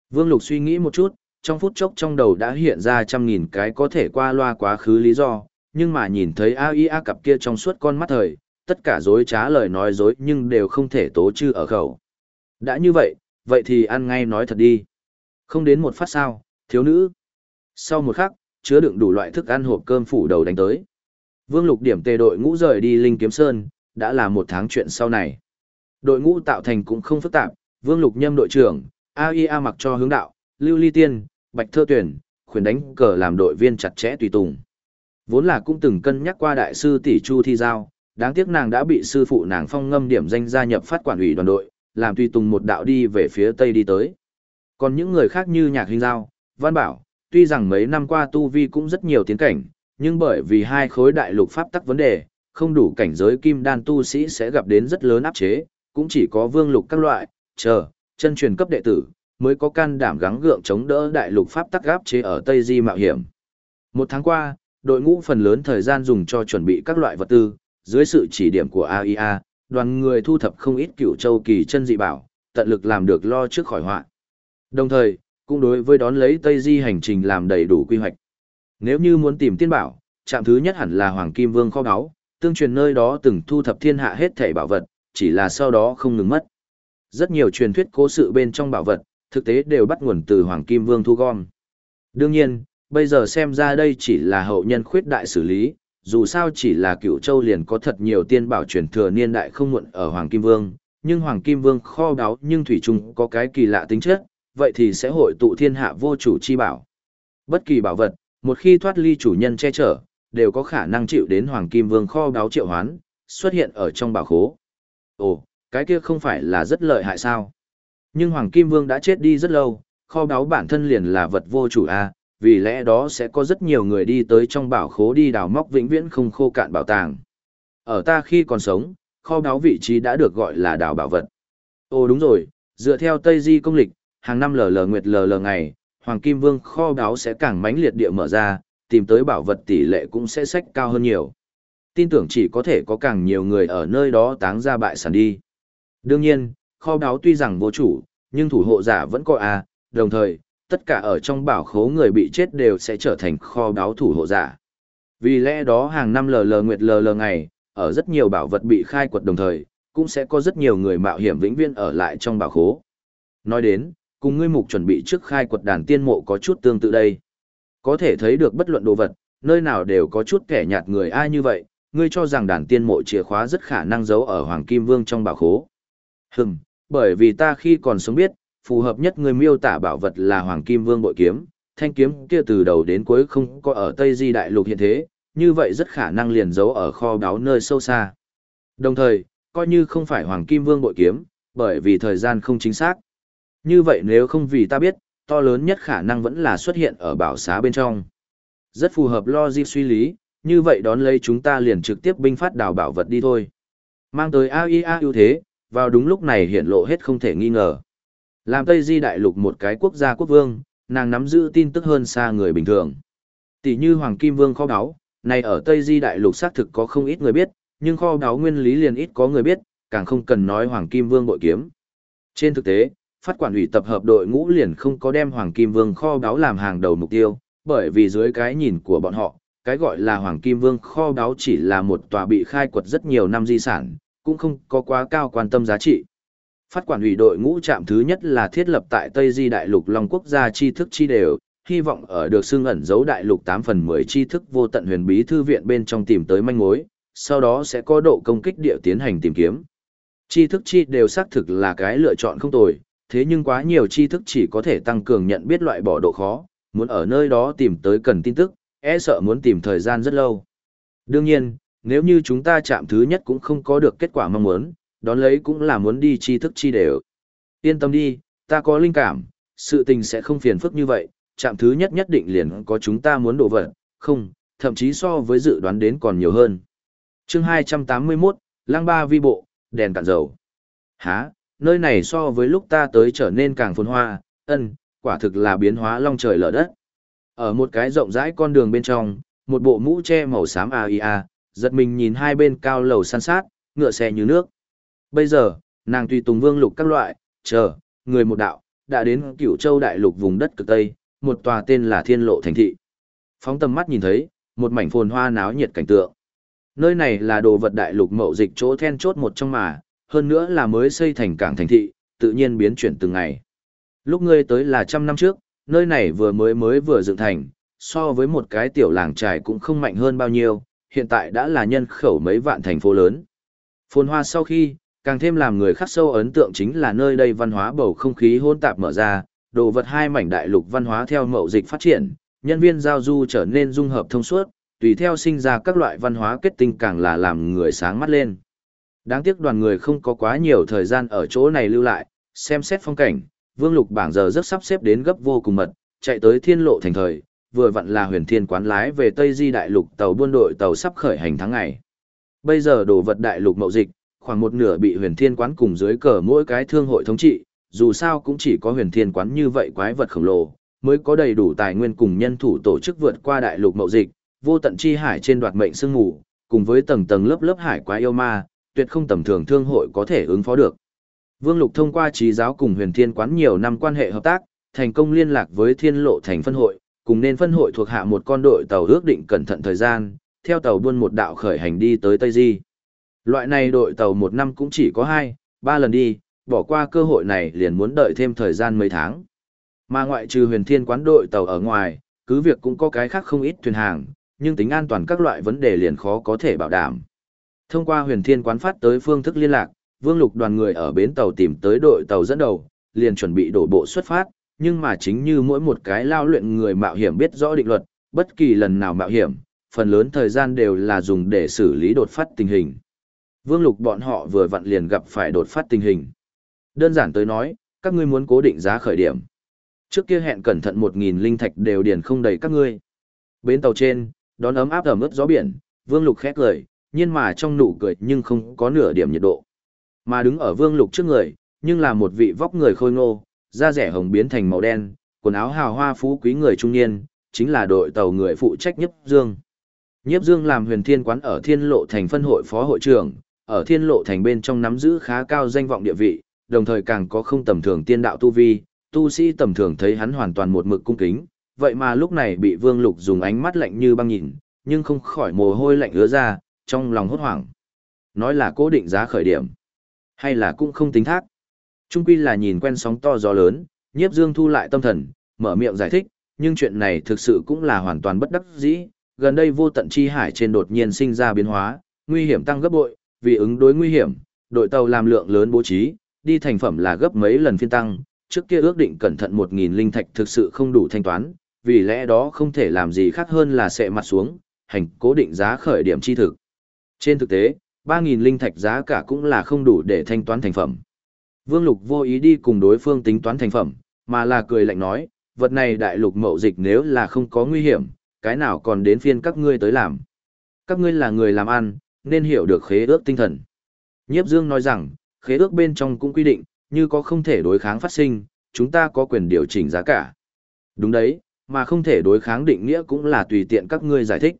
Vương Lục suy nghĩ một chút, trong phút chốc trong đầu đã hiện ra trăm nghìn cái có thể qua loa quá khứ lý do, nhưng mà nhìn thấy a i a cặp kia trong suốt con mắt thời, tất cả dối trá lời nói dối nhưng đều không thể tố chư ở khẩu. Đã như vậy, vậy thì ăn ngay nói thật đi. Không đến một phát sao, thiếu nữ. Sau một khắc, chứa đựng đủ loại thức ăn hộp cơm phủ đầu đánh tới. Vương Lục điểm tề đội ngũ rời đi Linh Kiếm Sơn, đã là một tháng chuyện sau này. Đội ngũ tạo thành cũng không phức tạp, Vương Lục nhâm đội trưởng, AIA mặc cho hướng đạo, Lưu Ly Tiên, Bạch Thơ Tuyển, khuyến đánh cờ làm đội viên chặt chẽ tùy tùng. Vốn là cũng từng cân nhắc qua đại sư tỷ Chu Thi Giao, đáng tiếc nàng đã bị sư phụ nàng phong ngâm điểm danh gia nhập phát quản ủy đoàn đội, làm tùy tùng một đạo đi về phía tây đi tới. Còn những người khác như Nhạc Hình Giao, Văn Bảo, tuy rằng mấy năm qua tu vi cũng rất nhiều tiến cảnh, nhưng bởi vì hai khối đại lục pháp tắc vấn đề, không đủ cảnh giới kim đan tu sĩ sẽ gặp đến rất lớn áp chế, cũng chỉ có vương lục các loại, chờ, chân truyền cấp đệ tử, mới có can đảm gắng gượng chống đỡ đại lục pháp tắc áp chế ở Tây Di mạo hiểm. Một tháng qua, đội ngũ phần lớn thời gian dùng cho chuẩn bị các loại vật tư, dưới sự chỉ điểm của AIA, đoàn người thu thập không ít cửu châu kỳ chân dị bảo, tận lực làm được lo trước khỏi họa. Đồng thời, cũng đối với đón lấy Tây Di hành trình làm đầy đủ quy hoạch. Nếu như muốn tìm tiên bảo, trạm thứ nhất hẳn là Hoàng Kim Vương kho báu, tương truyền nơi đó từng thu thập thiên hạ hết thảy bảo vật, chỉ là sau đó không ngừng mất. Rất nhiều truyền thuyết cố sự bên trong bảo vật, thực tế đều bắt nguồn từ Hoàng Kim Vương thu gom. Đương nhiên, bây giờ xem ra đây chỉ là hậu nhân khuyết đại xử lý, dù sao chỉ là cựu châu liền có thật nhiều tiên bảo truyền thừa niên đại không muộn ở Hoàng Kim Vương, nhưng Hoàng Kim Vương kho báu nhưng thủy chung có cái kỳ lạ tính chất, vậy thì sẽ hội tụ thiên hạ vô chủ chi bảo. Bất kỳ bảo vật, một khi thoát ly chủ nhân che chở, đều có khả năng chịu đến Hoàng Kim Vương kho báo triệu hoán, xuất hiện ở trong bảo khố. Ồ, cái kia không phải là rất lợi hại sao? Nhưng Hoàng Kim Vương đã chết đi rất lâu, kho báo bản thân liền là vật vô chủ a, vì lẽ đó sẽ có rất nhiều người đi tới trong bảo khố đi đào móc vĩnh viễn không khô cạn bảo tàng. Ở ta khi còn sống, kho báo vị trí đã được gọi là đào bảo vật. Ồ đúng rồi, dựa theo Tây Di công lịch, hàng năm lờ lờ nguyệt lờ lờ ngày, Hoàng Kim Vương kho báu sẽ càng mãnh liệt địa mở ra, tìm tới bảo vật tỷ lệ cũng sẽ sách cao hơn nhiều. Tin tưởng chỉ có thể có càng nhiều người ở nơi đó táng ra bại sản đi. Đương nhiên, kho báu tuy rằng vô chủ, nhưng thủ hộ giả vẫn có à. đồng thời, tất cả ở trong bảo khố người bị chết đều sẽ trở thành kho báu thủ hộ giả. Vì lẽ đó hàng năm lờ lờ nguyệt lờ lờ ngày, ở rất nhiều bảo vật bị khai quật đồng thời, cũng sẽ có rất nhiều người mạo hiểm vĩnh viễn ở lại trong bảo khố. Nói đến, cùng ngươi mục chuẩn bị trước khai quật đàn tiên mộ có chút tương tự đây. Có thể thấy được bất luận đồ vật, nơi nào đều có chút kẻ nhạt người ai như vậy, ngươi cho rằng đàn tiên mộ chìa khóa rất khả năng giấu ở Hoàng Kim Vương trong bảo khố. Hừm, bởi vì ta khi còn sống biết, phù hợp nhất người miêu tả bảo vật là Hoàng Kim Vương bội kiếm, thanh kiếm kia từ đầu đến cuối không có ở Tây Di Đại Lục hiện thế, như vậy rất khả năng liền giấu ở kho báu nơi sâu xa. Đồng thời, coi như không phải Hoàng Kim Vương bội kiếm, bởi vì thời gian không chính xác. Như vậy nếu không vì ta biết, to lớn nhất khả năng vẫn là xuất hiện ở bảo xá bên trong. Rất phù hợp logic suy lý, như vậy đón lấy chúng ta liền trực tiếp binh phát đào bảo vật đi thôi. Mang tới AIA ưu thế, vào đúng lúc này hiện lộ hết không thể nghi ngờ. Làm Tây Di Đại Lục một cái quốc gia quốc vương, nàng nắm giữ tin tức hơn xa người bình thường. Tỷ như Hoàng Kim Vương kho báu, này ở Tây Di Đại Lục xác thực có không ít người biết, nhưng kho báu nguyên lý liền ít có người biết, càng không cần nói Hoàng Kim Vương bội kiếm. Trên thực tế, phát quản ủy tập hợp đội ngũ liền không có đem Hoàng Kim Vương kho báu làm hàng đầu mục tiêu, bởi vì dưới cái nhìn của bọn họ, cái gọi là Hoàng Kim Vương kho báu chỉ là một tòa bị khai quật rất nhiều năm di sản, cũng không có quá cao quan tâm giá trị. Phát quản ủy đội ngũ trạm thứ nhất là thiết lập tại Tây Di Đại lục Long Quốc gia tri thức chi đều, hy vọng ở được xưng ẩn giấu đại lục 8 phần 10 tri thức vô tận huyền bí thư viện bên trong tìm tới manh mối, sau đó sẽ có độ công kích địa tiến hành tìm kiếm. Tri thức chi đều xác thực là cái lựa chọn không tồi, thế nhưng quá nhiều tri thức chỉ có thể tăng cường nhận biết loại bỏ độ khó, muốn ở nơi đó tìm tới cần tin tức, e sợ muốn tìm thời gian rất lâu. Đương nhiên, nếu như chúng ta chạm thứ nhất cũng không có được kết quả mong muốn, đón lấy cũng là muốn đi tri thức chi đều. Yên tâm đi, ta có linh cảm, sự tình sẽ không phiền phức như vậy, chạm thứ nhất nhất định liền có chúng ta muốn đổ vật, không, thậm chí so với dự đoán đến còn nhiều hơn. chương 281, lang ba vi bộ, đèn cạn dầu. Hả, nơi này so với lúc ta tới trở nên càng phồn hoa, ân, quả thực là biến hóa long trời lở đất. Ở một cái rộng rãi con đường bên trong, một bộ mũ che màu xám AIA, giật mình nhìn hai bên cao lầu san sát, ngựa xe như nước. Bây giờ, nàng tùy tùng vương lục các loại, chờ, người một đạo, đã đến cửu châu đại lục vùng đất cực Tây, một tòa tên là Thiên Lộ Thành Thị. Phóng tầm mắt nhìn thấy, một mảnh phồn hoa náo nhiệt cảnh tượng. Nơi này là đồ vật đại lục mậu dịch chỗ then chốt một trong mà, hơn nữa là mới xây thành cảng thành thị, tự nhiên biến chuyển từng ngày. Lúc ngươi tới là trăm năm trước, nơi này vừa mới mới vừa dựng thành, so với một cái tiểu làng trài cũng không mạnh hơn bao nhiêu, hiện tại đã là nhân khẩu mấy vạn thành phố lớn. Phồn hoa sau khi, càng thêm làm người khắc sâu ấn tượng chính là nơi đây văn hóa bầu không khí hôn tạp mở ra, đồ vật hai mảnh đại lục văn hóa theo mậu dịch phát triển, nhân viên giao du trở nên dung hợp thông suốt, tùy theo sinh ra các loại văn hóa kết tinh càng là làm người sáng mắt lên. Đáng tiếc đoàn người không có quá nhiều thời gian ở chỗ này lưu lại, xem xét phong cảnh, Vương Lục bảng giờ rất sắp xếp đến gấp vô cùng mật, chạy tới thiên lộ thành thời, vừa vặn là huyền thiên quán lái về Tây Di Đại Lục tàu buôn đội tàu sắp khởi hành tháng ngày. Bây giờ đồ vật Đại Lục mậu dịch, khoảng một nửa bị huyền thiên quán cùng dưới cờ mỗi cái thương hội thống trị, dù sao cũng chỉ có huyền thiên quán như vậy quái vật khổng lồ, mới có đầy đủ tài nguyên cùng nhân thủ tổ chức vượt qua Đại Lục mậu dịch, vô tận chi hải trên đoạt mệnh sương ngủ, cùng với tầng tầng lớp lớp hải quái yêu ma, tuyệt không tầm thường thương hội có thể ứng phó được. Vương Lục thông qua trí giáo cùng huyền thiên quán nhiều năm quan hệ hợp tác, thành công liên lạc với thiên lộ thành phân hội, cùng nên phân hội thuộc hạ một con đội tàu ước định cẩn thận thời gian, theo tàu buôn một đạo khởi hành đi tới Tây Di. Loại này đội tàu một năm cũng chỉ có hai, ba lần đi, bỏ qua cơ hội này liền muốn đợi thêm thời gian mấy tháng. Mà ngoại trừ huyền thiên quán đội tàu ở ngoài, cứ việc cũng có cái khác không ít thuyền hàng, nhưng tính an toàn các loại vấn đề liền khó có thể bảo đảm. Thông qua huyền thiên quán phát tới phương thức liên lạc, Vương Lục đoàn người ở bến tàu tìm tới đội tàu dẫn đầu, liền chuẩn bị đổ bộ xuất phát, nhưng mà chính như mỗi một cái lao luyện người mạo hiểm biết rõ định luật, bất kỳ lần nào mạo hiểm, phần lớn thời gian đều là dùng để xử lý đột phát tình hình. Vương Lục bọn họ vừa vặn liền gặp phải đột phát tình hình. Đơn giản tới nói, các ngươi muốn cố định giá khởi điểm. Trước kia hẹn cẩn thận 1.000 linh thạch đều điền không đầy các ngươi. Bến tàu trên, đón ấm áp ẩm ướt gió biển, Vương Lục khét lời, nhưng mà trong nụ cười nhưng không có nửa điểm nhiệt độ. Mà đứng ở Vương Lục trước người, nhưng là một vị vóc người khôi ngô, da rẻ hồng biến thành màu đen, quần áo hào hoa phú quý người trung niên, chính là đội tàu người phụ trách Nhiếp Dương. Nhiếp Dương làm huyền thiên quán ở thiên lộ thành phân hội phó hội trưởng, ở thiên lộ thành bên trong nắm giữ khá cao danh vọng địa vị, đồng thời càng có không tầm thường tiên đạo tu vi, tu sĩ tầm thường thấy hắn hoàn toàn một mực cung kính, vậy mà lúc này bị Vương Lục dùng ánh mắt lạnh như băng nhìn, nhưng không khỏi mồ hôi lạnh ứa ra, trong lòng hốt hoảng. Nói là cố định giá khởi điểm, hay là cũng không tính thác. Trung quy là nhìn quen sóng to gió lớn, nhiếp dương thu lại tâm thần, mở miệng giải thích, nhưng chuyện này thực sự cũng là hoàn toàn bất đắc dĩ. Gần đây vô tận chi hải trên đột nhiên sinh ra biến hóa, nguy hiểm tăng gấp bội, vì ứng đối nguy hiểm, đội tàu làm lượng lớn bố trí, đi thành phẩm là gấp mấy lần phiên tăng, trước kia ước định cẩn thận 1.000 linh thạch thực sự không đủ thanh toán, vì lẽ đó không thể làm gì khác hơn là sẽ mặt xuống, hành cố định giá khởi điểm chi thực. Trên thực tế, 3.000 linh thạch giá cả cũng là không đủ để thanh toán thành phẩm. Vương Lục vô ý đi cùng đối phương tính toán thành phẩm, mà là cười lạnh nói, vật này đại lục mậu dịch nếu là không có nguy hiểm, cái nào còn đến phiên các ngươi tới làm. Các ngươi là người làm ăn, nên hiểu được khế ước tinh thần. Nhiếp Dương nói rằng, khế ước bên trong cũng quy định, như có không thể đối kháng phát sinh, chúng ta có quyền điều chỉnh giá cả. Đúng đấy, mà không thể đối kháng định nghĩa cũng là tùy tiện các ngươi giải thích.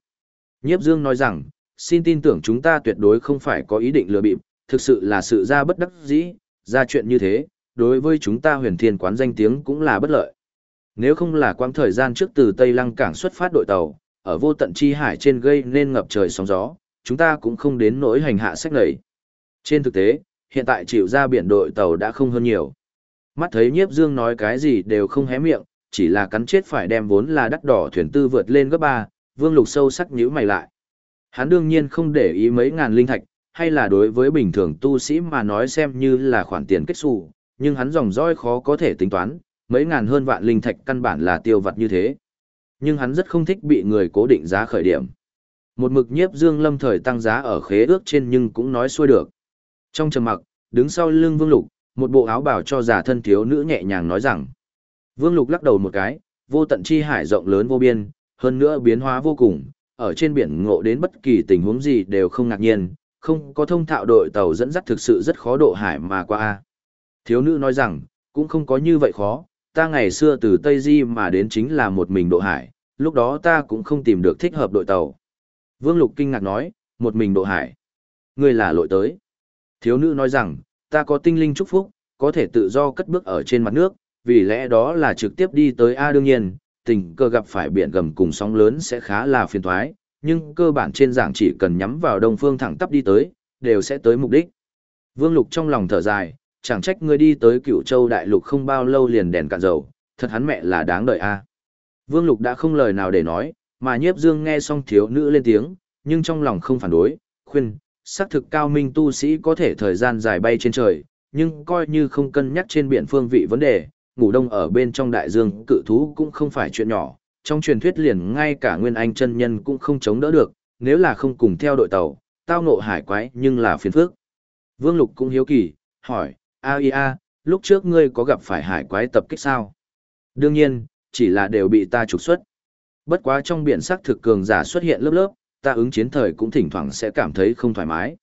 Nhiếp Dương nói rằng, xin tin tưởng chúng ta tuyệt đối không phải có ý định lừa bịp, thực sự là sự ra bất đắc dĩ, ra chuyện như thế, đối với chúng ta huyền thiên quán danh tiếng cũng là bất lợi. Nếu không là quãng thời gian trước từ Tây Lăng cảng xuất phát đội tàu, ở vô tận chi hải trên gây nên ngập trời sóng gió, chúng ta cũng không đến nỗi hành hạ sách lầy. Trên thực tế, hiện tại chịu ra biển đội tàu đã không hơn nhiều. Mắt thấy nhiếp dương nói cái gì đều không hé miệng, chỉ là cắn chết phải đem vốn là đắt đỏ thuyền tư vượt lên gấp ba, vương lục sâu sắc nhíu mày lại. Hắn đương nhiên không để ý mấy ngàn linh thạch, hay là đối với bình thường tu sĩ mà nói xem như là khoản tiền kết xù, nhưng hắn dòng dõi khó có thể tính toán, mấy ngàn hơn vạn linh thạch căn bản là tiêu vật như thế. Nhưng hắn rất không thích bị người cố định giá khởi điểm. Một mực nhiếp dương lâm thời tăng giá ở khế ước trên nhưng cũng nói xuôi được. Trong trầm mặc, đứng sau lưng vương lục, một bộ áo bảo cho giả thân thiếu nữ nhẹ nhàng nói rằng. Vương lục lắc đầu một cái, vô tận chi hải rộng lớn vô biên, hơn nữa biến hóa vô cùng, ở trên biển ngộ đến bất kỳ tình huống gì đều không ngạc nhiên, không có thông thạo đội tàu dẫn dắt thực sự rất khó độ hải mà qua a. Thiếu nữ nói rằng, cũng không có như vậy khó, ta ngày xưa từ Tây Di mà đến chính là một mình độ hải, lúc đó ta cũng không tìm được thích hợp đội tàu. Vương Lục kinh ngạc nói, một mình độ hải. Ngươi là lội tới. Thiếu nữ nói rằng, ta có tinh linh chúc phúc, có thể tự do cất bước ở trên mặt nước, vì lẽ đó là trực tiếp đi tới A đương nhiên, tình cơ gặp phải biển gầm cùng sóng lớn sẽ khá là phiền toái, nhưng cơ bản trên giảng chỉ cần nhắm vào đông phương thẳng tắp đi tới, đều sẽ tới mục đích. Vương Lục trong lòng thở dài, chẳng trách ngươi đi tới cựu châu đại lục không bao lâu liền đèn cạn dầu, thật hắn mẹ là đáng đợi a. À. Vương Lục đã không lời nào để nói, mà nhiếp dương nghe xong thiếu nữ lên tiếng, nhưng trong lòng không phản đối, khuyên, xác thực cao minh tu sĩ có thể thời gian dài bay trên trời, nhưng coi như không cân nhắc trên biển phương vị vấn đề, ngủ đông ở bên trong đại dương cự thú cũng không phải chuyện nhỏ, trong truyền thuyết liền ngay cả nguyên anh chân nhân cũng không chống đỡ được, nếu là không cùng theo đội tàu, tao ngộ hải quái nhưng là phiền phức. Vương Lục cũng hiếu kỳ, hỏi, a i a, lúc trước ngươi có gặp phải hải quái tập kích sao? Đương nhiên, chỉ là đều bị ta trục xuất. Bất quá trong biển sắc thực cường giả xuất hiện lớp lớp, ta ứng chiến thời cũng thỉnh thoảng sẽ cảm thấy không thoải mái.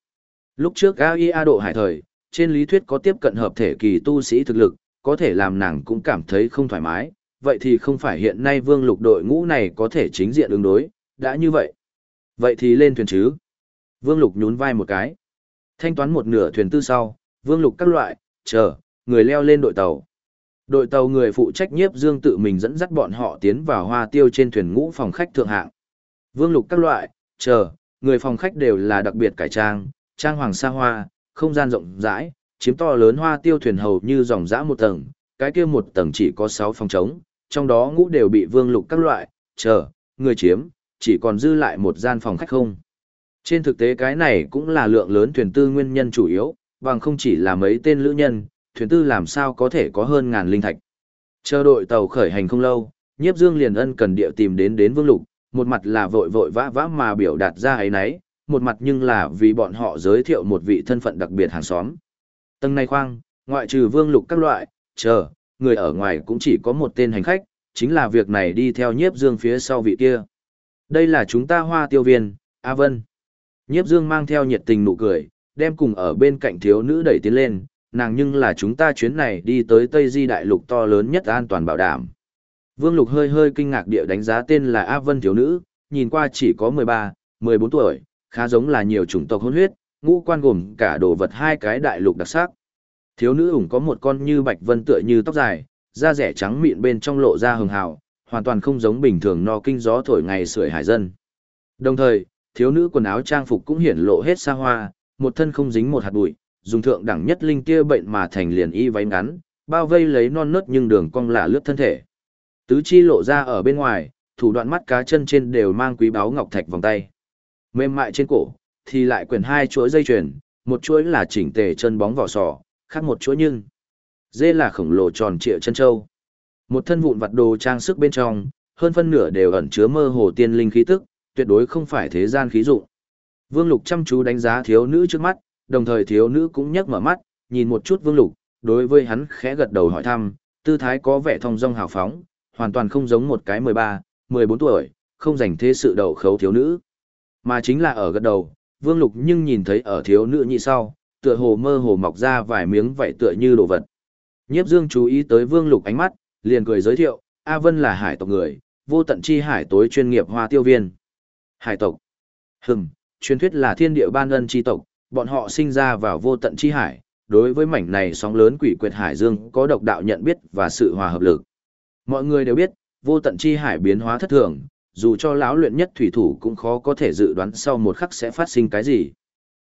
Lúc trước AIA độ hải thời, trên lý thuyết có tiếp cận hợp thể kỳ tu sĩ thực lực, có thể làm nàng cũng cảm thấy không thoải mái, vậy thì không phải hiện nay vương lục đội ngũ này có thể chính diện ứng đối, đã như vậy. Vậy thì lên thuyền chứ. Vương lục nhún vai một cái. Thanh toán một nửa thuyền tư sau, vương lục các loại, chờ, người leo lên đội tàu. Đội tàu người phụ trách nhiếp dương tự mình dẫn dắt bọn họ tiến vào hoa tiêu trên thuyền ngũ phòng khách thượng hạng. Vương lục các loại, chờ, người phòng khách đều là đặc biệt cải trang, trang hoàng xa hoa, không gian rộng rãi, chiếm to lớn hoa tiêu thuyền hầu như dòng dã một tầng, cái kia một tầng chỉ có 6 phòng trống, trong đó ngũ đều bị vương lục các loại, chờ, người chiếm, chỉ còn dư lại một gian phòng khách không. Trên thực tế cái này cũng là lượng lớn thuyền tư nguyên nhân chủ yếu, bằng không chỉ là mấy tên lữ nhân, thuyền tư làm sao có thể có hơn ngàn linh thạch. Chờ đội tàu khởi hành không lâu, nhiếp dương liền ân cần địa tìm đến đến vương lục, một mặt là vội vội vã vã mà biểu đạt ra ấy nấy, một mặt nhưng là vì bọn họ giới thiệu một vị thân phận đặc biệt hàng xóm. Tầng này khoang, ngoại trừ vương lục các loại, chờ, người ở ngoài cũng chỉ có một tên hành khách, chính là việc này đi theo nhiếp dương phía sau vị kia. Đây là chúng ta hoa tiêu viên, A Vân. Nhiếp dương mang theo nhiệt tình nụ cười, đem cùng ở bên cạnh thiếu nữ đẩy tiến lên, nàng nhưng là chúng ta chuyến này đi tới Tây Di Đại Lục to lớn nhất an toàn bảo đảm. Vương Lục hơi hơi kinh ngạc địa đánh giá tên là A Vân thiếu nữ, nhìn qua chỉ có 13, 14 tuổi, khá giống là nhiều chủng tộc hôn huyết, ngũ quan gồm cả đồ vật hai cái đại lục đặc sắc. Thiếu nữ ủng có một con như bạch vân tựa như tóc dài, da rẻ trắng mịn bên trong lộ ra hường hào, hoàn toàn không giống bình thường no kinh gió thổi ngày sưởi hải dân. Đồng thời, thiếu nữ quần áo trang phục cũng hiển lộ hết xa hoa, một thân không dính một hạt bụi, dùng thượng đẳng nhất linh kia bệnh mà thành liền y váy ngắn, bao vây lấy non nớt nhưng đường cong lạ lướt thân thể. Tứ chi lộ ra ở bên ngoài, thủ đoạn mắt cá chân trên đều mang quý báu ngọc thạch vòng tay. Mềm mại trên cổ, thì lại quyển hai chuỗi dây chuyền, một chuỗi là chỉnh tề chân bóng vỏ sò, khác một chuỗi nhưng dê là khổng lồ tròn trịa chân châu. Một thân vụn vặt đồ trang sức bên trong, hơn phân nửa đều ẩn chứa mơ hồ tiên linh khí tức, tuyệt đối không phải thế gian khí dụng. Vương Lục chăm chú đánh giá thiếu nữ trước mắt, đồng thời thiếu nữ cũng nhấc mở mắt, nhìn một chút Vương Lục, đối với hắn khẽ gật đầu hỏi thăm, tư thái có vẻ thong dong hào phóng, hoàn toàn không giống một cái 13, 14 tuổi, không dành thế sự đầu khấu thiếu nữ. Mà chính là ở gật đầu, Vương Lục nhưng nhìn thấy ở thiếu nữ nhị sau, tựa hồ mơ hồ mọc ra vài miếng vảy tựa như đồ vật. Nhiếp Dương chú ý tới Vương Lục ánh mắt, liền cười giới thiệu, A Vân là hải tộc người, vô tận chi hải tối chuyên nghiệp hoa tiêu viên. Hải tộc. Hừm, truyền thuyết là thiên địa ban ân chi tộc, bọn họ sinh ra vào vô tận chi hải, đối với mảnh này sóng lớn quỷ quyệt hải dương có độc đạo nhận biết và sự hòa hợp lực. Mọi người đều biết, vô tận chi hải biến hóa thất thường, dù cho lão luyện nhất thủy thủ cũng khó có thể dự đoán sau một khắc sẽ phát sinh cái gì.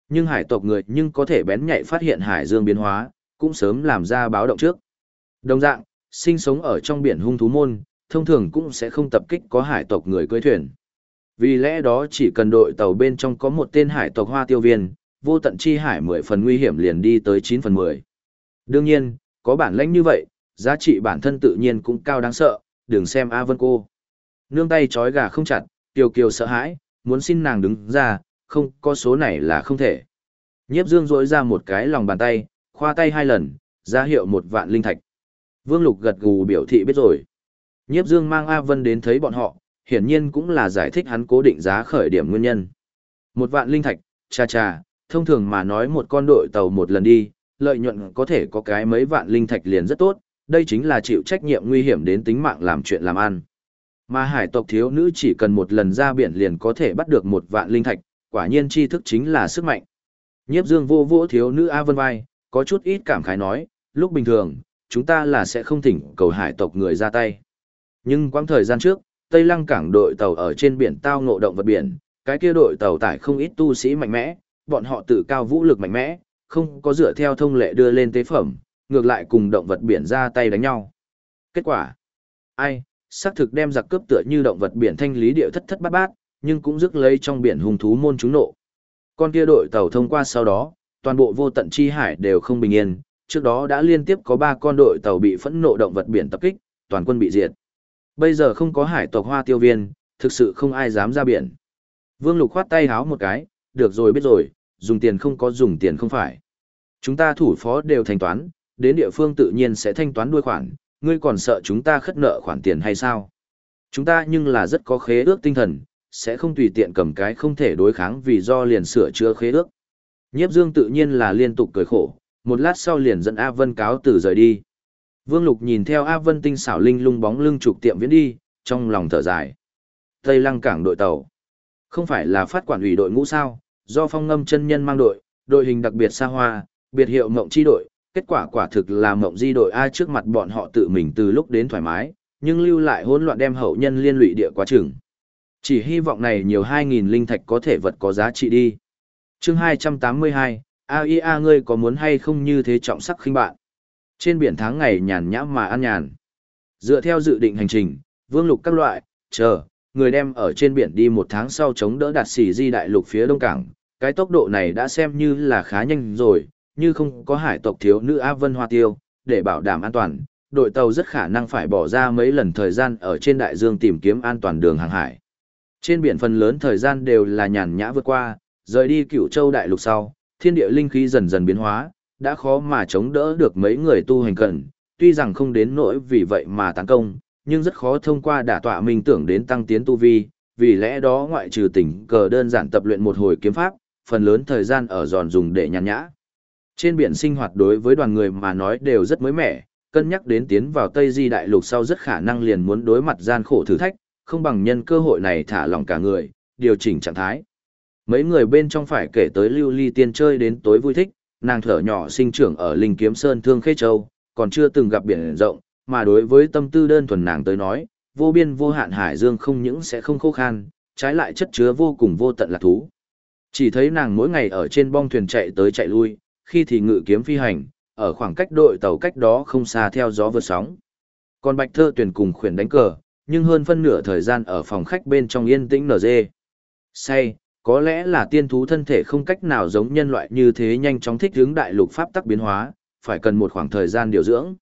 Nhưng hải tộc người nhưng có thể bén nhạy phát hiện hải dương biến hóa, cũng sớm làm ra báo động trước. Đồng dạng, sinh sống ở trong biển hung thú môn, thông thường cũng sẽ không tập kích có hải tộc người cưỡi thuyền. Vì lẽ đó chỉ cần đội tàu bên trong có một tên hải tộc hoa tiêu viên, vô tận chi hải 10 phần nguy hiểm liền đi tới 9 phần 10. Đương nhiên, có bản lãnh như vậy, giá trị bản thân tự nhiên cũng cao đáng sợ, đừng xem A Vân cô. Nương tay trói gà không chặt, Kiều Kiều sợ hãi, muốn xin nàng đứng ra, không có số này là không thể. Nhiếp Dương rỗi ra một cái lòng bàn tay, khoa tay hai lần, ra hiệu một vạn linh thạch. Vương Lục gật gù biểu thị biết rồi. Nhiếp Dương mang A Vân đến thấy bọn họ, hiển nhiên cũng là giải thích hắn cố định giá khởi điểm nguyên nhân. Một vạn linh thạch, cha cha, thông thường mà nói một con đội tàu một lần đi, lợi nhuận có thể có cái mấy vạn linh thạch liền rất tốt, đây chính là chịu trách nhiệm nguy hiểm đến tính mạng làm chuyện làm ăn. Mà hải tộc thiếu nữ chỉ cần một lần ra biển liền có thể bắt được một vạn linh thạch, quả nhiên tri thức chính là sức mạnh. Nhiếp dương vô vô thiếu nữ A Vân vai, có chút ít cảm khái nói, lúc bình thường, chúng ta là sẽ không thỉnh cầu hải tộc người ra tay. Nhưng quãng thời gian trước, Tây Lăng cảng đội tàu ở trên biển tao ngộ động vật biển, cái kia đội tàu tải không ít tu sĩ mạnh mẽ, bọn họ tự cao vũ lực mạnh mẽ, không có dựa theo thông lệ đưa lên tế phẩm, ngược lại cùng động vật biển ra tay đánh nhau. Kết quả? Ai, xác thực đem giặc cướp tựa như động vật biển thanh lý địa thất thất bát bát, nhưng cũng rước lấy trong biển hung thú môn chúng nộ. Con kia đội tàu thông qua sau đó, toàn bộ vô tận chi hải đều không bình yên, trước đó đã liên tiếp có ba con đội tàu bị phẫn nộ động vật biển tập kích, toàn quân bị diệt. Bây giờ không có hải tộc hoa tiêu viên, thực sự không ai dám ra biển. Vương Lục khoát tay háo một cái, được rồi biết rồi, dùng tiền không có dùng tiền không phải. Chúng ta thủ phó đều thanh toán, đến địa phương tự nhiên sẽ thanh toán đuôi khoản, ngươi còn sợ chúng ta khất nợ khoản tiền hay sao? Chúng ta nhưng là rất có khế ước tinh thần, sẽ không tùy tiện cầm cái không thể đối kháng vì do liền sửa chữa khế ước. Nhiếp Dương tự nhiên là liên tục cười khổ, một lát sau liền dẫn A Vân cáo từ rời đi. Vương Lục nhìn theo A Vân tinh xảo linh lung bóng lưng trục tiệm viễn đi, trong lòng thở dài. Tây Lăng cảng đội tàu. Không phải là phát quản ủy đội ngũ sao, do phong ngâm chân nhân mang đội, đội hình đặc biệt xa hoa, biệt hiệu mộng chi đội, kết quả quả thực là mộng di đội Ai trước mặt bọn họ tự mình từ lúc đến thoải mái, nhưng lưu lại hỗn loạn đem hậu nhân liên lụy địa quá chừng. Chỉ hy vọng này nhiều 2.000 linh thạch có thể vật có giá trị đi. chương 282, AIA ngươi có muốn hay không như thế trọng sắc khinh bạn. Trên biển tháng ngày nhàn nhã mà ăn nhàn. Dựa theo dự định hành trình, vương lục các loại, chờ, người đem ở trên biển đi một tháng sau chống đỡ đạt xỉ di đại lục phía đông cảng. Cái tốc độ này đã xem như là khá nhanh rồi, như không có hải tộc thiếu nữ Á Vân Hoa Tiêu, để bảo đảm an toàn, đội tàu rất khả năng phải bỏ ra mấy lần thời gian ở trên đại dương tìm kiếm an toàn đường hàng hải. Trên biển phần lớn thời gian đều là nhàn nhã vượt qua, rời đi cửu châu đại lục sau, thiên địa linh khí dần dần biến hóa, đã khó mà chống đỡ được mấy người tu hành cần, tuy rằng không đến nỗi vì vậy mà tấn công, nhưng rất khó thông qua đả tọa minh tưởng đến tăng tiến tu vi, vì lẽ đó ngoại trừ tỉnh cờ đơn giản tập luyện một hồi kiếm pháp, phần lớn thời gian ở giòn dùng để nhàn nhã. Trên biển sinh hoạt đối với đoàn người mà nói đều rất mới mẻ, cân nhắc đến tiến vào Tây Di Đại Lục sau rất khả năng liền muốn đối mặt gian khổ thử thách, không bằng nhân cơ hội này thả lỏng cả người, điều chỉnh trạng thái. Mấy người bên trong phải kể tới lưu ly tiên chơi đến tối vui thích, nàng thở nhỏ sinh trưởng ở Linh Kiếm Sơn Thương Khê Châu, còn chưa từng gặp biển rộng, mà đối với tâm tư đơn thuần nàng tới nói, vô biên vô hạn hải dương không những sẽ không khô khan, trái lại chất chứa vô cùng vô tận lạc thú. Chỉ thấy nàng mỗi ngày ở trên bong thuyền chạy tới chạy lui, khi thì ngự kiếm phi hành, ở khoảng cách đội tàu cách đó không xa theo gió vượt sóng. Còn Bạch Thơ tuyển cùng khuyển đánh cờ, nhưng hơn phân nửa thời gian ở phòng khách bên trong yên tĩnh nở dê. Say, có lẽ là tiên thú thân thể không cách nào giống nhân loại như thế nhanh chóng thích ứng đại lục pháp tắc biến hóa, phải cần một khoảng thời gian điều dưỡng.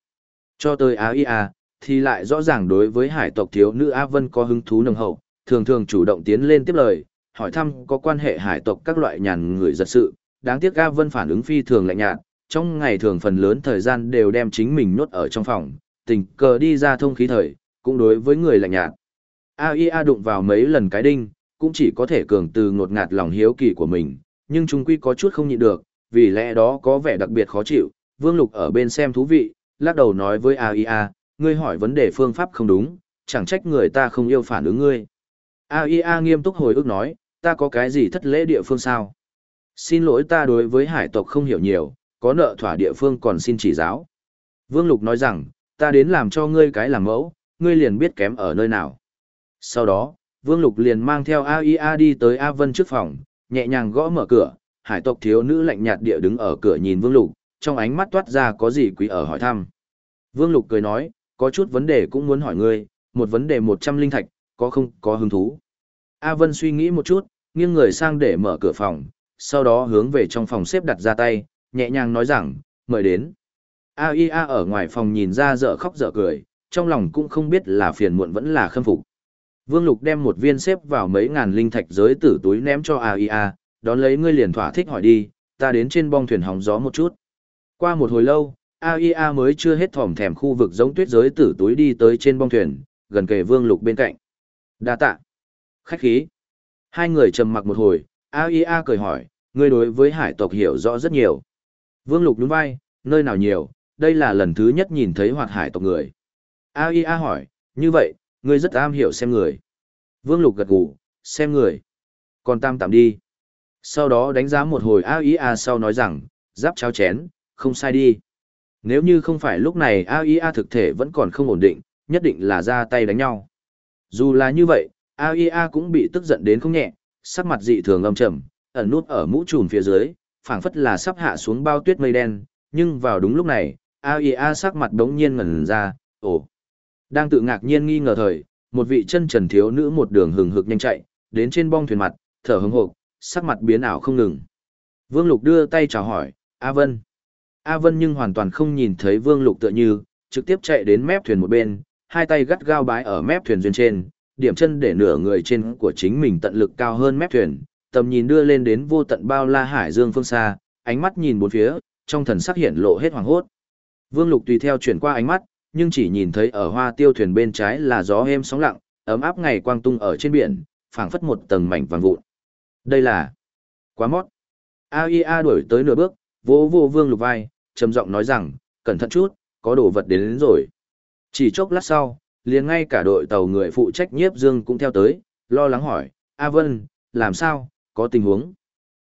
Cho tới AIA, thì lại rõ ràng đối với hải tộc thiếu nữ A Vân có hứng thú nồng hậu, thường thường chủ động tiến lên tiếp lời, hỏi thăm có quan hệ hải tộc các loại nhàn người giật sự, đáng tiếc A Vân phản ứng phi thường lạnh nhạt, trong ngày thường phần lớn thời gian đều đem chính mình nhốt ở trong phòng, tình cờ đi ra thông khí thời, cũng đối với người lạnh nhạt. AIA đụng vào mấy lần cái đinh, cũng chỉ có thể cường từ ngột ngạt lòng hiếu kỳ của mình, nhưng chúng quy có chút không nhịn được, vì lẽ đó có vẻ đặc biệt khó chịu, Vương Lục ở bên xem thú vị, lắc đầu nói với AIA, ngươi hỏi vấn đề phương pháp không đúng, chẳng trách người ta không yêu phản ứng ngươi. AIA nghiêm túc hồi ức nói, ta có cái gì thất lễ địa phương sao? Xin lỗi ta đối với hải tộc không hiểu nhiều, có nợ thỏa địa phương còn xin chỉ giáo. Vương Lục nói rằng, ta đến làm cho ngươi cái làm mẫu, ngươi liền biết kém ở nơi nào. Sau đó, Vương Lục liền mang theo AIA đi tới A Vân trước phòng, nhẹ nhàng gõ mở cửa, hải tộc thiếu nữ lạnh nhạt địa đứng ở cửa nhìn Vương Lục, trong ánh mắt toát ra có gì quý ở hỏi thăm. Vương Lục cười nói, có chút vấn đề cũng muốn hỏi ngươi, một vấn đề một trăm linh thạch, có không có hứng thú. A Vân suy nghĩ một chút, nghiêng người sang để mở cửa phòng, sau đó hướng về trong phòng xếp đặt ra tay, nhẹ nhàng nói rằng, mời đến. AIA ở ngoài phòng nhìn ra dở khóc dở cười, trong lòng cũng không biết là phiền muộn vẫn là khâm phục. Vương Lục đem một viên xếp vào mấy ngàn linh thạch giới tử túi ném cho AIA, đón lấy ngươi liền thỏa thích hỏi đi, ta đến trên bong thuyền hóng gió một chút. Qua một hồi lâu, AIA mới chưa hết thỏm thèm khu vực giống tuyết giới tử túi đi tới trên bong thuyền, gần kề Vương Lục bên cạnh. Đa tạ. Khách khí. Hai người trầm mặc một hồi, AIA cười hỏi, ngươi đối với hải tộc hiểu rõ rất nhiều. Vương Lục đúng vai, nơi nào nhiều, đây là lần thứ nhất nhìn thấy hoạt hải tộc người. A.I.A. hỏi, như vậy, ngươi rất am hiểu xem người. Vương Lục gật gù, xem người. Còn tam tạm đi. Sau đó đánh giá một hồi A.I.A. sau nói rằng, giáp cháo chén, không sai đi. Nếu như không phải lúc này A.I.A. thực thể vẫn còn không ổn định, nhất định là ra tay đánh nhau. Dù là như vậy, A.I.A. cũng bị tức giận đến không nhẹ, sắc mặt dị thường âm trầm, ẩn nút ở mũ trùm phía dưới, phảng phất là sắp hạ xuống bao tuyết mây đen, nhưng vào đúng lúc này, A.I.A. sắc mặt đống nhiên ngẩn ra, ồ. Đang tự ngạc nhiên nghi ngờ thời, một vị chân trần thiếu nữ một đường hừng hực nhanh chạy, đến trên bong thuyền mặt, thở hững hộc, sắc mặt biến ảo không ngừng. Vương Lục đưa tay chào hỏi, A Vân. A Vân nhưng hoàn toàn không nhìn thấy Vương Lục tựa như, trực tiếp chạy đến mép thuyền một bên, hai tay gắt gao bái ở mép thuyền duyên trên, điểm chân để nửa người trên của chính mình tận lực cao hơn mép thuyền, tầm nhìn đưa lên đến vô tận bao la hải dương phương xa, ánh mắt nhìn bốn phía, trong thần sắc hiện lộ hết hoàng hốt. Vương Lục tùy theo chuyển qua ánh mắt, nhưng chỉ nhìn thấy ở hoa tiêu thuyền bên trái là gió êm sóng lặng, ấm áp ngày quang tung ở trên biển, phảng phất một tầng mảnh vàng vụn. Đây là quá mót. AIA đuổi tới nửa bước, vỗ vỗ Vương Lục vai, trầm giọng nói rằng, cẩn thận chút, có đồ vật đến, đến rồi. Chỉ chốc lát sau, liền ngay cả đội tàu người phụ trách nhiếp dương cũng theo tới, lo lắng hỏi, A Vân, làm sao, có tình huống.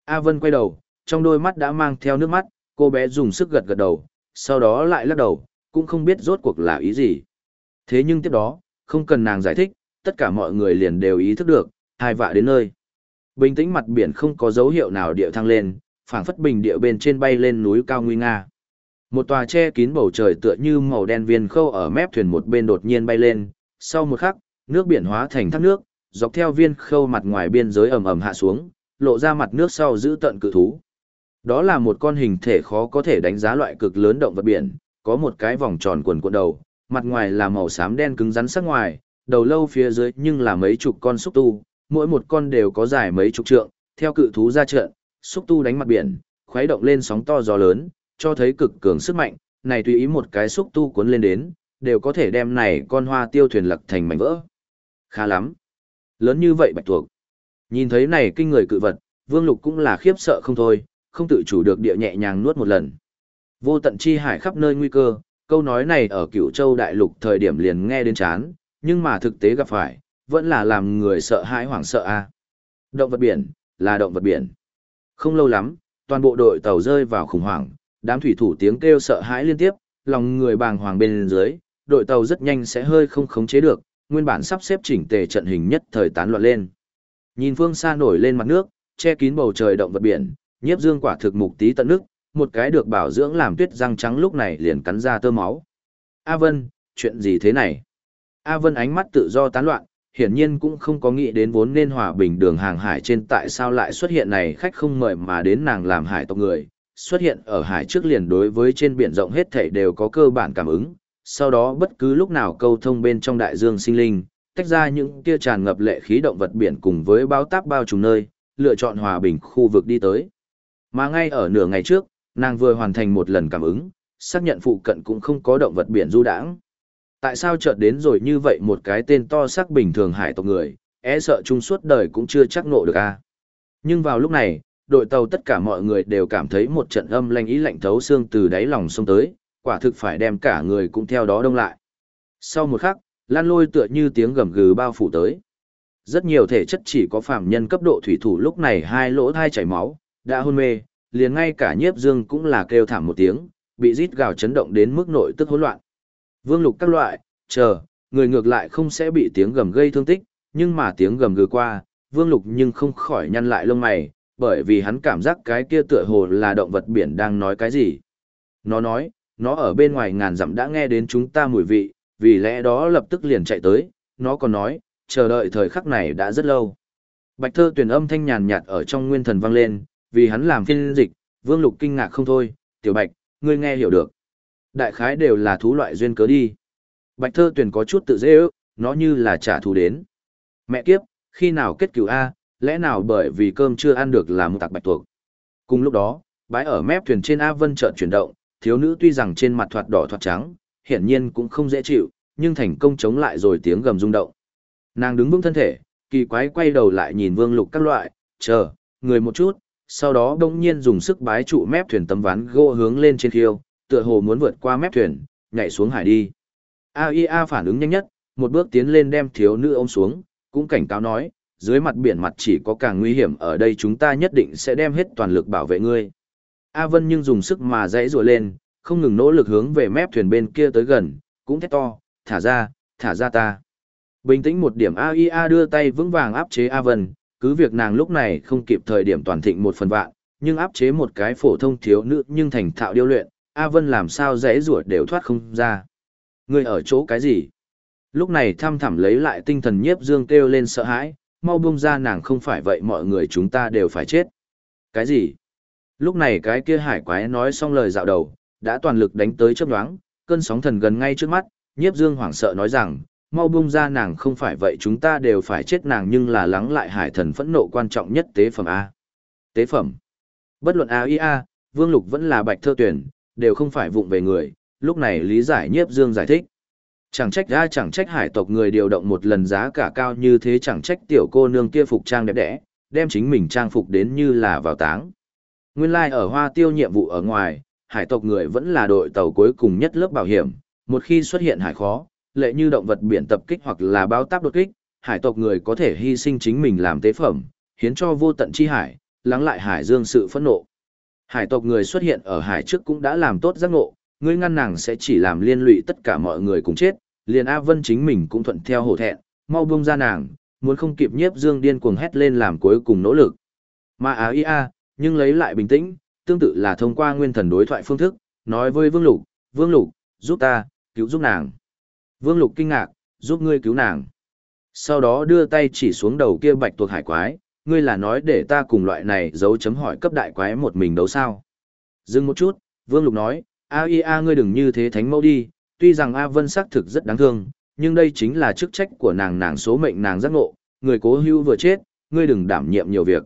A Vân quay đầu, trong đôi mắt đã mang theo nước mắt, cô bé dùng sức gật gật đầu, sau đó lại lắc đầu, cũng không biết rốt cuộc là ý gì. Thế nhưng tiếp đó, không cần nàng giải thích, tất cả mọi người liền đều ý thức được, hai vạ đến nơi. Bình tĩnh mặt biển không có dấu hiệu nào địa thăng lên, phảng phất bình địa bên trên bay lên núi cao nguy nga. Một tòa che kín bầu trời tựa như màu đen viên khâu ở mép thuyền một bên đột nhiên bay lên, sau một khắc, nước biển hóa thành thác nước, dọc theo viên khâu mặt ngoài biên giới ầm ầm hạ xuống, lộ ra mặt nước sau giữ tận cự thú. Đó là một con hình thể khó có thể đánh giá loại cực lớn động vật biển, có một cái vòng tròn quần cuộn đầu, mặt ngoài là màu xám đen cứng rắn sắc ngoài, đầu lâu phía dưới nhưng là mấy chục con xúc tu, mỗi một con đều có dài mấy chục trượng, theo cự thú ra trận, xúc tu đánh mặt biển, khuấy động lên sóng to gió lớn, cho thấy cực cường sức mạnh, này tùy ý một cái xúc tu cuốn lên đến, đều có thể đem này con hoa tiêu thuyền lật thành mảnh vỡ. Khá lắm. Lớn như vậy bạch tuộc. Nhìn thấy này kinh người cự vật, Vương Lục cũng là khiếp sợ không thôi, không tự chủ được địa nhẹ nhàng nuốt một lần. Vô tận chi hải khắp nơi nguy cơ, câu nói này ở cửu châu đại lục thời điểm liền nghe đến chán, nhưng mà thực tế gặp phải, vẫn là làm người sợ hãi hoảng sợ a. Động vật biển, là động vật biển. Không lâu lắm, toàn bộ đội tàu rơi vào khủng hoảng, đám thủy thủ tiếng kêu sợ hãi liên tiếp, lòng người bàng hoàng bên dưới, đội tàu rất nhanh sẽ hơi không khống chế được, nguyên bản sắp xếp chỉnh tề trận hình nhất thời tán loạn lên. Nhìn phương xa nổi lên mặt nước, che kín bầu trời động vật biển, nhiếp dương quả thực mục tí tận nước, một cái được bảo dưỡng làm tuyết răng trắng lúc này liền cắn ra tơ máu. A Vân, chuyện gì thế này? A Vân ánh mắt tự do tán loạn, hiển nhiên cũng không có nghĩ đến vốn nên hòa bình đường hàng hải trên tại sao lại xuất hiện này khách không mời mà đến nàng làm hải tộc người, xuất hiện ở hải trước liền đối với trên biển rộng hết thảy đều có cơ bản cảm ứng, sau đó bất cứ lúc nào câu thông bên trong đại dương sinh linh, tách ra những kia tràn ngập lệ khí động vật biển cùng với báo táp bao trùm nơi, lựa chọn hòa bình khu vực đi tới. Mà ngay ở nửa ngày trước, nàng vừa hoàn thành một lần cảm ứng, xác nhận phụ cận cũng không có động vật biển du đãng. Tại sao chợt đến rồi như vậy một cái tên to xác bình thường hải tộc người, e sợ chung suốt đời cũng chưa chắc nộ được a. Nhưng vào lúc này, đội tàu tất cả mọi người đều cảm thấy một trận âm lanh ý lạnh thấu xương từ đáy lòng sông tới, quả thực phải đem cả người cũng theo đó đông lại. Sau một khắc, lan lôi tựa như tiếng gầm gừ bao phủ tới. Rất nhiều thể chất chỉ có phạm nhân cấp độ thủy thủ lúc này hai lỗ thai chảy máu, đã hôn mê, liền ngay cả nhiếp dương cũng là kêu thảm một tiếng, bị rít gào chấn động đến mức nội tức hỗn loạn. Vương lục các loại, chờ, người ngược lại không sẽ bị tiếng gầm gây thương tích, nhưng mà tiếng gầm gừ qua, vương lục nhưng không khỏi nhăn lại lông mày, bởi vì hắn cảm giác cái kia tựa hồ là động vật biển đang nói cái gì. Nó nói, nó ở bên ngoài ngàn dặm đã nghe đến chúng ta mùi vị, vì lẽ đó lập tức liền chạy tới, nó còn nói, chờ đợi thời khắc này đã rất lâu. Bạch thơ tuyển âm thanh nhàn nhạt ở trong nguyên thần vang lên, vì hắn làm phiên dịch, vương lục kinh ngạc không thôi, tiểu bạch, ngươi nghe hiểu được. Đại khái đều là thú loại duyên cớ đi. Bạch thơ tuyển có chút tự dễ ước, nó như là trả thù đến. Mẹ kiếp, khi nào kết cửu A, lẽ nào bởi vì cơm chưa ăn được là một tạc bạch tuộc. Cùng lúc đó, bãi ở mép thuyền trên A Vân chợt chuyển động, thiếu nữ tuy rằng trên mặt thoạt đỏ thoạt trắng, hiển nhiên cũng không dễ chịu, nhưng thành công chống lại rồi tiếng gầm rung động. Nàng đứng vững thân thể, kỳ quái quay đầu lại nhìn Vương Lục các loại, chờ, người một chút, sau đó đông nhiên dùng sức bái trụ mép thuyền tấm ván gỗ hướng lên trên khiêu, tựa hồ muốn vượt qua mép thuyền, nhảy xuống hải đi. AIA phản ứng nhanh nhất, một bước tiến lên đem thiếu nữ ôm xuống, cũng cảnh cáo nói, dưới mặt biển mặt chỉ có càng nguy hiểm ở đây chúng ta nhất định sẽ đem hết toàn lực bảo vệ ngươi. A Vân nhưng dùng sức mà dãy rùa lên, không ngừng nỗ lực hướng về mép thuyền bên kia tới gần, cũng thét to, thả ra, thả ra ta. Bình tĩnh một điểm A Y A đưa tay vững vàng áp chế A Vân, cứ việc nàng lúc này không kịp thời điểm toàn thịnh một phần vạn, nhưng áp chế một cái phổ thông thiếu nữ nhưng thành thạo điêu luyện, A Vân làm sao dãy rùa đều thoát không ra. Ngươi ở chỗ cái gì? Lúc này thăm thẳm lấy lại tinh thần nhiếp dương kêu lên sợ hãi, mau buông ra nàng không phải vậy mọi người chúng ta đều phải chết. Cái gì? Lúc này cái kia hải quái nói xong lời dạo đầu, đã toàn lực đánh tới chớp nhoáng, cơn sóng thần gần ngay trước mắt, nhiếp dương hoảng sợ nói rằng, mau buông ra nàng không phải vậy chúng ta đều phải chết nàng nhưng là lắng lại hải thần phẫn nộ quan trọng nhất tế phẩm A. Tế phẩm. Bất luận A A, Vương Lục vẫn là bạch thơ tuyển, đều không phải vụng về người, lúc này lý giải nhiếp dương giải thích. Chẳng trách ra chẳng trách hải tộc người điều động một lần giá cả cao như thế chẳng trách tiểu cô nương kia phục trang đẹp đẽ, đem chính mình trang phục đến như là vào táng. Nguyên lai like ở hoa tiêu nhiệm vụ ở ngoài, hải tộc người vẫn là đội tàu cuối cùng nhất lớp bảo hiểm, một khi xuất hiện hải khó, lệ như động vật biển tập kích hoặc là báo táp đột kích, hải tộc người có thể hy sinh chính mình làm tế phẩm, hiến cho vô tận chi hải, lắng lại hải dương sự phẫn nộ. Hải tộc người xuất hiện ở hải trước cũng đã làm tốt giác ngộ, ngươi ngăn nàng sẽ chỉ làm liên lụy tất cả mọi người cùng chết, liền A Vân chính mình cũng thuận theo hổ thẹn, mau buông ra nàng, muốn không kịp nhiếp dương điên cuồng hét lên làm cuối cùng nỗ lực. Mà Á i A, nhưng lấy lại bình tĩnh, tương tự là thông qua nguyên thần đối thoại phương thức, nói với Vương Lục, Vương Lục, giúp ta, cứu giúp nàng. Vương Lục kinh ngạc, giúp ngươi cứu nàng. Sau đó đưa tay chỉ xuống đầu kia bạch tuộc hải quái, ngươi là nói để ta cùng loại này dấu chấm hỏi cấp đại quái một mình đấu sao. Dừng một chút, Vương Lục nói, a i a ngươi đừng như thế thánh mẫu đi tuy rằng a vân xác thực rất đáng thương nhưng đây chính là chức trách của nàng nàng số mệnh nàng giác ngộ người cố hữu vừa chết ngươi đừng đảm nhiệm nhiều việc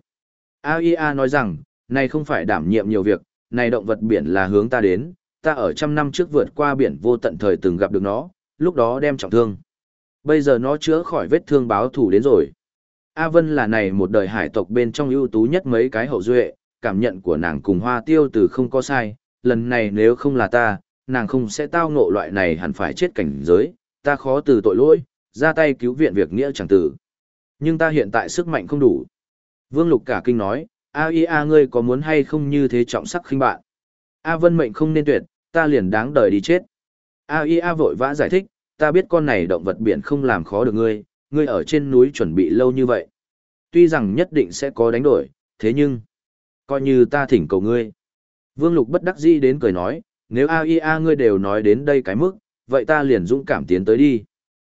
Aia nói rằng này không phải đảm nhiệm nhiều việc này động vật biển là hướng ta đến ta ở trăm năm trước vượt qua biển vô tận thời từng gặp được nó lúc đó đem trọng thương bây giờ nó chữa khỏi vết thương báo thù đến rồi a vân là này một đời hải tộc bên trong ưu tú nhất mấy cái hậu duệ cảm nhận của nàng cùng hoa tiêu từ không có sai lần này nếu không là ta, nàng không sẽ tao ngộ loại này hẳn phải chết cảnh giới, ta khó từ tội lỗi, ra tay cứu viện việc nghĩa chẳng tử. Nhưng ta hiện tại sức mạnh không đủ. Vương Lục cả kinh nói, A y A ngươi có muốn hay không như thế trọng sắc khinh bạn. A Vân mệnh không nên tuyệt, ta liền đáng đời đi chết. A y A vội vã giải thích, ta biết con này động vật biển không làm khó được ngươi, ngươi ở trên núi chuẩn bị lâu như vậy. Tuy rằng nhất định sẽ có đánh đổi, thế nhưng, coi như ta thỉnh cầu ngươi. Vương Lục bất đắc dĩ đến cười nói, nếu AIA ngươi đều nói đến đây cái mức, vậy ta liền dũng cảm tiến tới đi.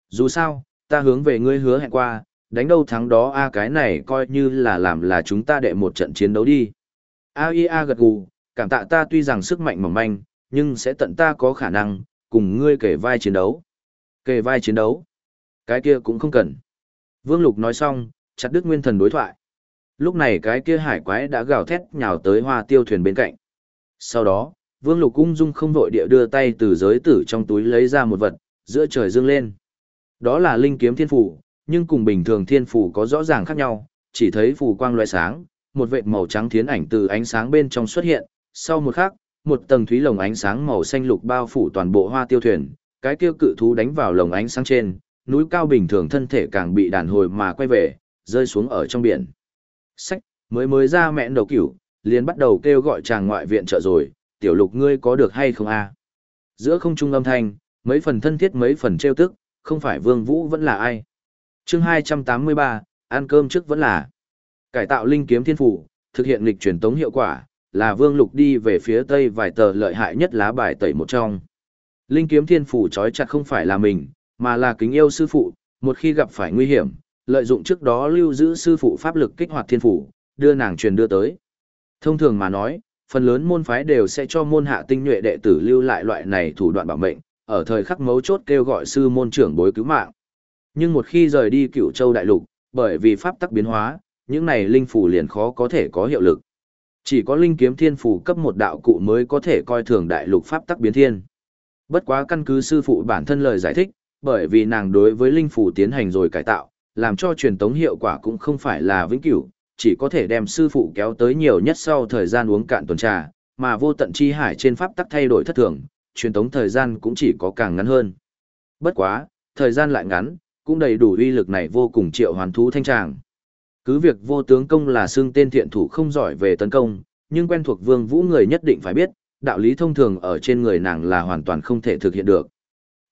Dù sao, ta hướng về ngươi hứa hẹn qua, đánh đâu thắng đó A cái này coi như là làm là chúng ta đệ một trận chiến đấu đi. AIA gật gù, cảm tạ ta tuy rằng sức mạnh mỏng manh, nhưng sẽ tận ta có khả năng, cùng ngươi kể vai chiến đấu. Kể vai chiến đấu? Cái kia cũng không cần. Vương Lục nói xong, chặt đứt nguyên thần đối thoại. Lúc này cái kia hải quái đã gào thét nhào tới hoa tiêu thuyền bên cạnh. Sau đó, Vương Lục cung dung không vội địa đưa tay từ giới tử trong túi lấy ra một vật, giữa trời dương lên. Đó là linh kiếm thiên phủ, nhưng cùng bình thường thiên phủ có rõ ràng khác nhau, chỉ thấy phủ quang loại sáng, một vệt màu trắng thiến ảnh từ ánh sáng bên trong xuất hiện, sau một khắc, một tầng thúy lồng ánh sáng màu xanh lục bao phủ toàn bộ hoa tiêu thuyền, cái kia cự thú đánh vào lồng ánh sáng trên, núi cao bình thường thân thể càng bị đàn hồi mà quay về, rơi xuống ở trong biển. Sách, mới mới ra mẹn đầu cửu, liền bắt đầu kêu gọi chàng ngoại viện trợ rồi, tiểu lục ngươi có được hay không a? Giữa không trung âm thanh, mấy phần thân thiết mấy phần trêu tức, không phải Vương Vũ vẫn là ai. Chương 283, ăn cơm trước vẫn là cải tạo linh kiếm thiên phủ, thực hiện lịch truyền tống hiệu quả, là Vương Lục đi về phía tây vài tờ lợi hại nhất lá bài tẩy một trong. Linh kiếm thiên phủ trói chặt không phải là mình, mà là kính yêu sư phụ, một khi gặp phải nguy hiểm, lợi dụng trước đó lưu giữ sư phụ pháp lực kích hoạt thiên phủ, đưa nàng truyền đưa tới. Thông thường mà nói, phần lớn môn phái đều sẽ cho môn hạ tinh nhuệ đệ tử lưu lại loại này thủ đoạn bảo mệnh, ở thời khắc mấu chốt kêu gọi sư môn trưởng bối cứu mạng. Nhưng một khi rời đi cựu châu đại lục, bởi vì pháp tắc biến hóa, những này linh phủ liền khó có thể có hiệu lực. Chỉ có linh kiếm thiên phủ cấp một đạo cụ mới có thể coi thường đại lục pháp tắc biến thiên. Bất quá căn cứ sư phụ bản thân lời giải thích, bởi vì nàng đối với linh phủ tiến hành rồi cải tạo, làm cho truyền tống hiệu quả cũng không phải là vĩnh cửu, chỉ có thể đem sư phụ kéo tới nhiều nhất sau thời gian uống cạn tuần trà, mà vô tận chi hải trên pháp tắc thay đổi thất thường, truyền tống thời gian cũng chỉ có càng ngắn hơn. Bất quá, thời gian lại ngắn, cũng đầy đủ uy lực này vô cùng triệu hoàn thú thanh tràng. Cứ việc vô tướng công là xương tên thiện thủ không giỏi về tấn công, nhưng quen thuộc vương vũ người nhất định phải biết, đạo lý thông thường ở trên người nàng là hoàn toàn không thể thực hiện được.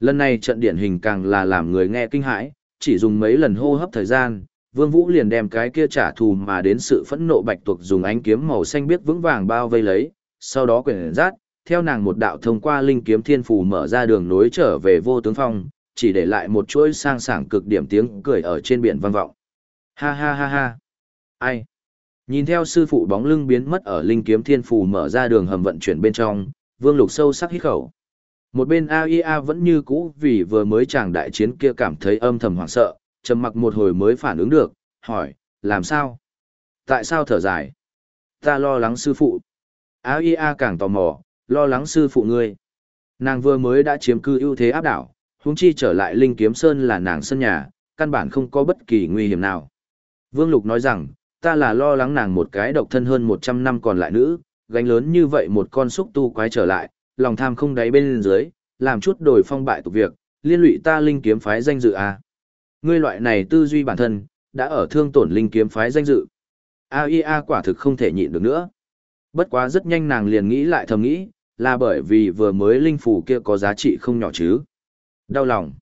Lần này trận điển hình càng là làm người nghe kinh hãi, chỉ dùng mấy lần hô hấp thời gian, Vương Vũ liền đem cái kia trả thù mà đến sự phẫn nộ bạch tuộc dùng ánh kiếm màu xanh biết vững vàng bao vây lấy, sau đó quyển rát, theo nàng một đạo thông qua linh kiếm thiên phù mở ra đường nối trở về vô tướng phong, chỉ để lại một chuỗi sang sảng cực điểm tiếng cười ở trên biển vang vọng. Ha ha ha ha. Ai? Nhìn theo sư phụ bóng lưng biến mất ở linh kiếm thiên phù mở ra đường hầm vận chuyển bên trong, Vương Lục sâu sắc hít khẩu. Một bên AIA vẫn như cũ vì vừa mới chàng đại chiến kia cảm thấy âm thầm hoảng sợ, trầm mặc một hồi mới phản ứng được, hỏi, làm sao? Tại sao thở dài? Ta lo lắng sư phụ. AIA càng tò mò, lo lắng sư phụ ngươi. Nàng vừa mới đã chiếm cư ưu thế áp đảo, huống chi trở lại Linh Kiếm Sơn là nàng sân nhà, căn bản không có bất kỳ nguy hiểm nào. Vương Lục nói rằng, ta là lo lắng nàng một cái độc thân hơn 100 năm còn lại nữ, gánh lớn như vậy một con xúc tu quái trở lại, lòng tham không đáy bên dưới, làm chút đổi phong bại tục việc, liên lụy ta linh kiếm phái danh dự à. Ngươi loại này tư duy bản thân, đã ở thương tổn linh kiếm phái danh dự. AIA quả thực không thể nhịn được nữa. Bất quá rất nhanh nàng liền nghĩ lại thầm nghĩ, là bởi vì vừa mới linh phủ kia có giá trị không nhỏ chứ. Đau lòng.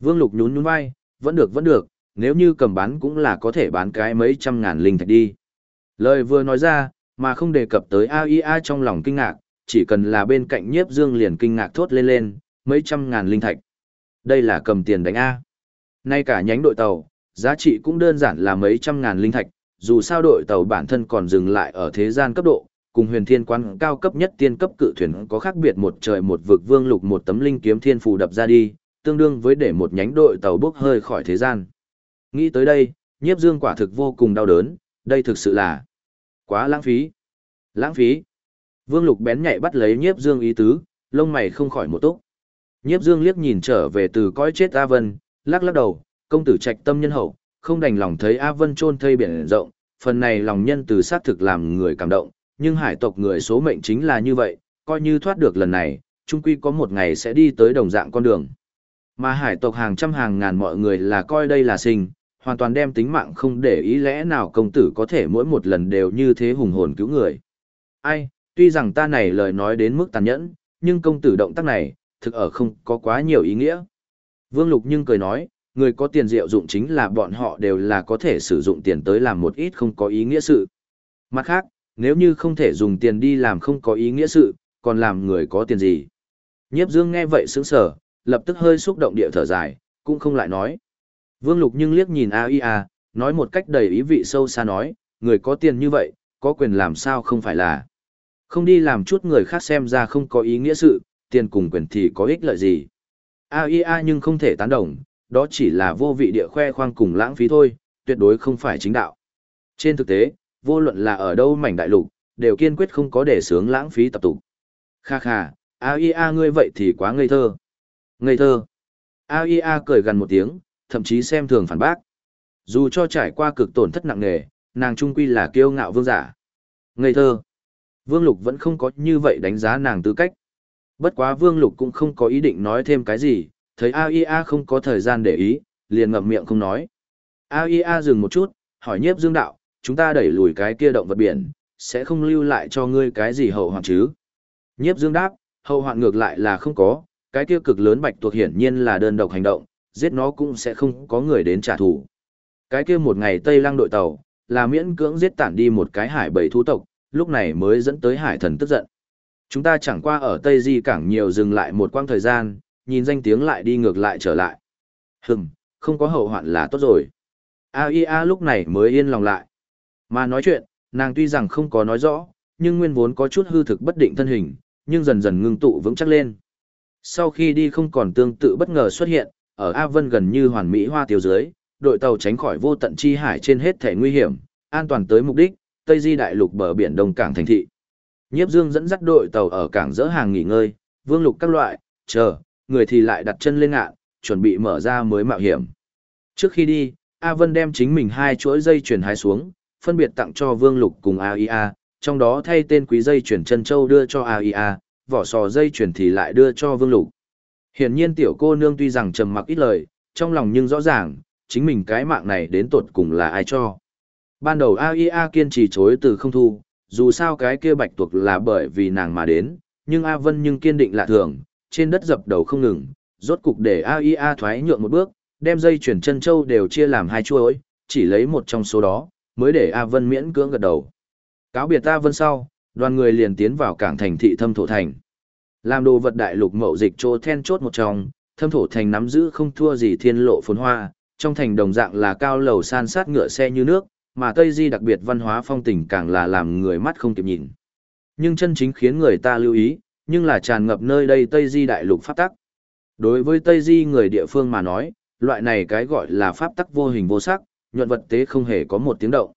Vương Lục nhún nhún vai, vẫn được vẫn được, nếu như cầm bán cũng là có thể bán cái mấy trăm ngàn linh thạch đi. Lời vừa nói ra, mà không đề cập tới AIA trong lòng kinh ngạc, chỉ cần là bên cạnh nhiếp dương liền kinh ngạc thốt lên lên, mấy trăm ngàn linh thạch. Đây là cầm tiền đánh A. Nay cả nhánh đội tàu, giá trị cũng đơn giản là mấy trăm ngàn linh thạch, dù sao đội tàu bản thân còn dừng lại ở thế gian cấp độ, cùng huyền thiên quán cao cấp nhất tiên cấp cự thuyền có khác biệt một trời một vực vương lục một tấm linh kiếm thiên phù đập ra đi, tương đương với để một nhánh đội tàu bốc hơi khỏi thế gian. Nghĩ tới đây, nhiếp dương quả thực vô cùng đau đớn, đây thực sự là quá lãng phí. Lãng phí. Vương lục bén nhạy bắt lấy nhiếp dương ý tứ, lông mày không khỏi một túc. Nhiếp dương liếc nhìn trở về từ cõi chết A Vân, lắc lắc đầu, công tử trạch tâm nhân hậu, không đành lòng thấy A Vân trôn thây biển rộng, phần này lòng nhân từ sát thực làm người cảm động, nhưng hải tộc người số mệnh chính là như vậy, coi như thoát được lần này, chung quy có một ngày sẽ đi tới đồng dạng con đường. Mà hải tộc hàng trăm hàng ngàn mọi người là coi đây là sinh, hoàn toàn đem tính mạng không để ý lẽ nào công tử có thể mỗi một lần đều như thế hùng hồn cứu người. Ai, tuy rằng ta này lời nói đến mức tàn nhẫn, nhưng công tử động tác này, thực ở không có quá nhiều ý nghĩa. Vương Lục nhưng cười nói, người có tiền diệu dụng chính là bọn họ đều là có thể sử dụng tiền tới làm một ít không có ý nghĩa sự. Mặt khác, nếu như không thể dùng tiền đi làm không có ý nghĩa sự, còn làm người có tiền gì. Nhiếp Dương nghe vậy sững sờ, lập tức hơi xúc động địa thở dài, cũng không lại nói. Vương Lục nhưng liếc nhìn A I A, nói một cách đầy ý vị sâu xa nói, người có tiền như vậy, có quyền làm sao không phải là. Không đi làm chút người khác xem ra không có ý nghĩa sự, tiền cùng quyền thì có ích lợi gì. A I A nhưng không thể tán đồng, đó chỉ là vô vị địa khoe khoang cùng lãng phí thôi, tuyệt đối không phải chính đạo. Trên thực tế, vô luận là ở đâu mảnh đại lục, đều kiên quyết không có để sướng lãng phí tập tục. Kha kha, AIA ngươi vậy thì quá ngây thơ. Ngây thơ. AIA cười gần một tiếng, thậm chí xem thường phản bác. Dù cho trải qua cực tổn thất nặng nề, nàng trung quy là kiêu ngạo vương giả. Ngây thơ. Vương Lục vẫn không có như vậy đánh giá nàng tư cách. Bất quá Vương Lục cũng không có ý định nói thêm cái gì, thấy AIA không có thời gian để ý, liền ngậm miệng không nói. AIA dừng một chút, hỏi nhiếp dương đạo, chúng ta đẩy lùi cái kia động vật biển, sẽ không lưu lại cho ngươi cái gì hậu hoạn chứ. Nhiếp dương đáp, hậu hoạn ngược lại là không có, cái kia cực lớn bạch tuộc hiển nhiên là đơn độc hành động, giết nó cũng sẽ không có người đến trả thù. Cái kia một ngày Tây Lăng đội tàu, là miễn cưỡng giết tản đi một cái hải bầy thú tộc, lúc này mới dẫn tới hải thần tức giận. Chúng ta chẳng qua ở Tây Di cảng nhiều dừng lại một quãng thời gian, nhìn danh tiếng lại đi ngược lại trở lại. Hừm, không có hậu hoạn là tốt rồi. AIA lúc này mới yên lòng lại. Mà nói chuyện, nàng tuy rằng không có nói rõ, nhưng nguyên vốn có chút hư thực bất định thân hình, nhưng dần dần ngưng tụ vững chắc lên. Sau khi đi không còn tương tự bất ngờ xuất hiện, ở A Vân gần như hoàn mỹ hoa tiêu dưới, đội tàu tránh khỏi vô tận chi hải trên hết thể nguy hiểm, an toàn tới mục đích, Tây Di đại lục bờ biển Đông Cảng thành thị. Nhiếp Dương dẫn dắt đội tàu ở cảng dỡ hàng nghỉ ngơi, vương lục các loại, chờ, người thì lại đặt chân lên ngạn, chuẩn bị mở ra mới mạo hiểm. Trước khi đi, A Vân đem chính mình hai chuỗi dây chuyền hai xuống, phân biệt tặng cho Vương Lục cùng AIA, trong đó thay tên quý dây chuyển chân châu đưa cho AIA, vỏ sò dây chuyển thì lại đưa cho Vương Lục. Hiển nhiên tiểu cô nương tuy rằng trầm mặc ít lời, trong lòng nhưng rõ ràng, chính mình cái mạng này đến tột cùng là ai cho. Ban đầu AIA kiên trì chối từ không thu, dù sao cái kia bạch tuộc là bởi vì nàng mà đến, nhưng A Vân nhưng kiên định lạ thường, trên đất dập đầu không ngừng, rốt cục để AIA thoái nhượng một bước, đem dây chuyển chân châu đều chia làm hai chuỗi, chỉ lấy một trong số đó, mới để A Vân miễn cưỡng gật đầu. Cáo biệt A Vân sau, đoàn người liền tiến vào cảng thành thị thâm thổ thành. Làm đồ vật đại lục mậu dịch chỗ then chốt một trong, thâm thổ thành nắm giữ không thua gì thiên lộ phồn hoa, trong thành đồng dạng là cao lầu san sát ngựa xe như nước, mà Tây Di đặc biệt văn hóa phong tình càng là làm người mắt không kịp nhìn. Nhưng chân chính khiến người ta lưu ý, nhưng là tràn ngập nơi đây Tây Di đại lục pháp tắc. Đối với Tây Di người địa phương mà nói, loại này cái gọi là pháp tắc vô hình vô sắc, nhuận vật tế không hề có một tiếng động.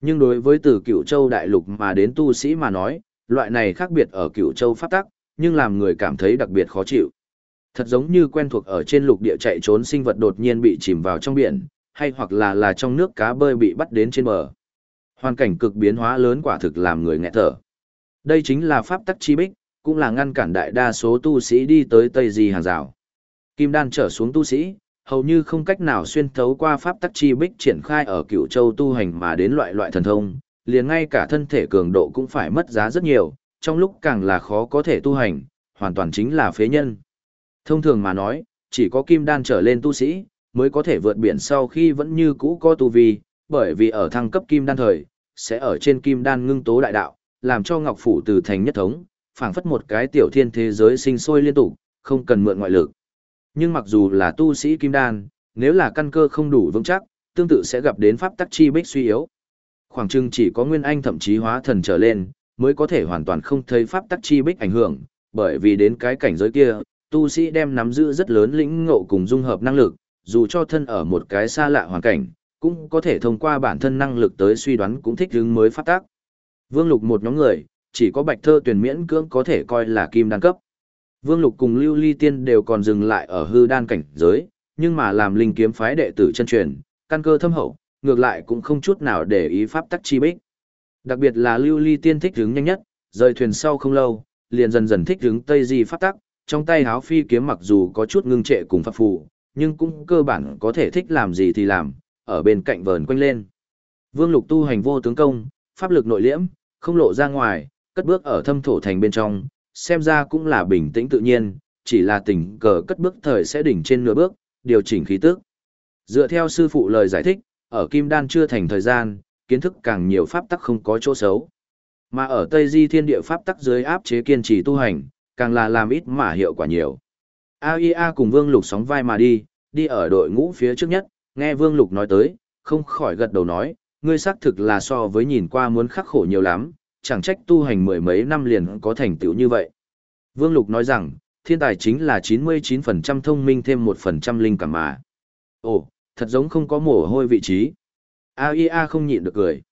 Nhưng đối với từ cựu châu đại lục mà đến tu sĩ mà nói, loại này khác biệt ở cựu châu pháp tắc, nhưng làm người cảm thấy đặc biệt khó chịu. Thật giống như quen thuộc ở trên lục địa chạy trốn sinh vật đột nhiên bị chìm vào trong biển, hay hoặc là là trong nước cá bơi bị bắt đến trên bờ. Hoàn cảnh cực biến hóa lớn quả thực làm người nghẹt thở. Đây chính là pháp tắc chi bích, cũng là ngăn cản đại đa số tu sĩ đi tới Tây Di hàng rào. Kim đan trở xuống tu sĩ, hầu như không cách nào xuyên thấu qua pháp tắc chi bích triển khai ở cựu châu tu hành mà đến loại loại thần thông, liền ngay cả thân thể cường độ cũng phải mất giá rất nhiều, trong lúc càng là khó có thể tu hành, hoàn toàn chính là phế nhân. Thông thường mà nói, chỉ có kim đan trở lên tu sĩ, mới có thể vượt biển sau khi vẫn như cũ có tu vi, bởi vì ở thăng cấp kim đan thời, sẽ ở trên kim đan ngưng tố đại đạo, làm cho Ngọc Phủ từ thành nhất thống, phảng phất một cái tiểu thiên thế giới sinh sôi liên tục, không cần mượn ngoại lực. Nhưng mặc dù là tu sĩ kim đan, nếu là căn cơ không đủ vững chắc, tương tự sẽ gặp đến pháp tắc chi bích suy yếu. Khoảng chừng chỉ có nguyên anh thậm chí hóa thần trở lên, mới có thể hoàn toàn không thấy pháp tắc chi bích ảnh hưởng, bởi vì đến cái cảnh giới kia, tu sĩ đem nắm giữ rất lớn lĩnh ngộ cùng dung hợp năng lực, dù cho thân ở một cái xa lạ hoàn cảnh, cũng có thể thông qua bản thân năng lực tới suy đoán cũng thích ứng mới pháp tắc. Vương Lục một nhóm người, chỉ có Bạch Thơ tuyển miễn cưỡng có thể coi là kim đan cấp. Vương Lục cùng Lưu Ly Tiên đều còn dừng lại ở hư đan cảnh giới, nhưng mà làm linh kiếm phái đệ tử chân truyền, căn cơ thâm hậu, ngược lại cũng không chút nào để ý pháp tắc chi bích. Đặc biệt là Lưu Ly Tiên thích hướng nhanh nhất, rời thuyền sau không lâu, liền dần dần thích hướng Tây Di pháp tắc, trong tay háo phi kiếm mặc dù có chút ngưng trệ cùng pháp phù, nhưng cũng cơ bản có thể thích làm gì thì làm, ở bên cạnh vờn quanh lên. Vương Lục tu hành vô tướng công, pháp lực nội liễm, không lộ ra ngoài, cất bước ở thâm thổ thành bên trong, xem ra cũng là bình tĩnh tự nhiên, chỉ là tình cờ cất bước thời sẽ đỉnh trên nửa bước, điều chỉnh khí tức. Dựa theo sư phụ lời giải thích, ở Kim Đan chưa thành thời gian, kiến thức càng nhiều pháp tắc không có chỗ xấu. Mà ở Tây Di Thiên Địa pháp tắc dưới áp chế kiên trì tu hành, càng là làm ít mà hiệu quả nhiều. AIA cùng Vương Lục sóng vai mà đi, đi ở đội ngũ phía trước nhất, nghe Vương Lục nói tới, không khỏi gật đầu nói, ngươi xác thực là so với nhìn qua muốn khắc khổ nhiều lắm, chẳng trách tu hành mười mấy năm liền có thành tựu như vậy. Vương Lục nói rằng, thiên tài chính là 99% thông minh thêm 1% linh cảm mà. Ồ, thật giống không có mồ hôi vị trí. AIA không nhịn được cười.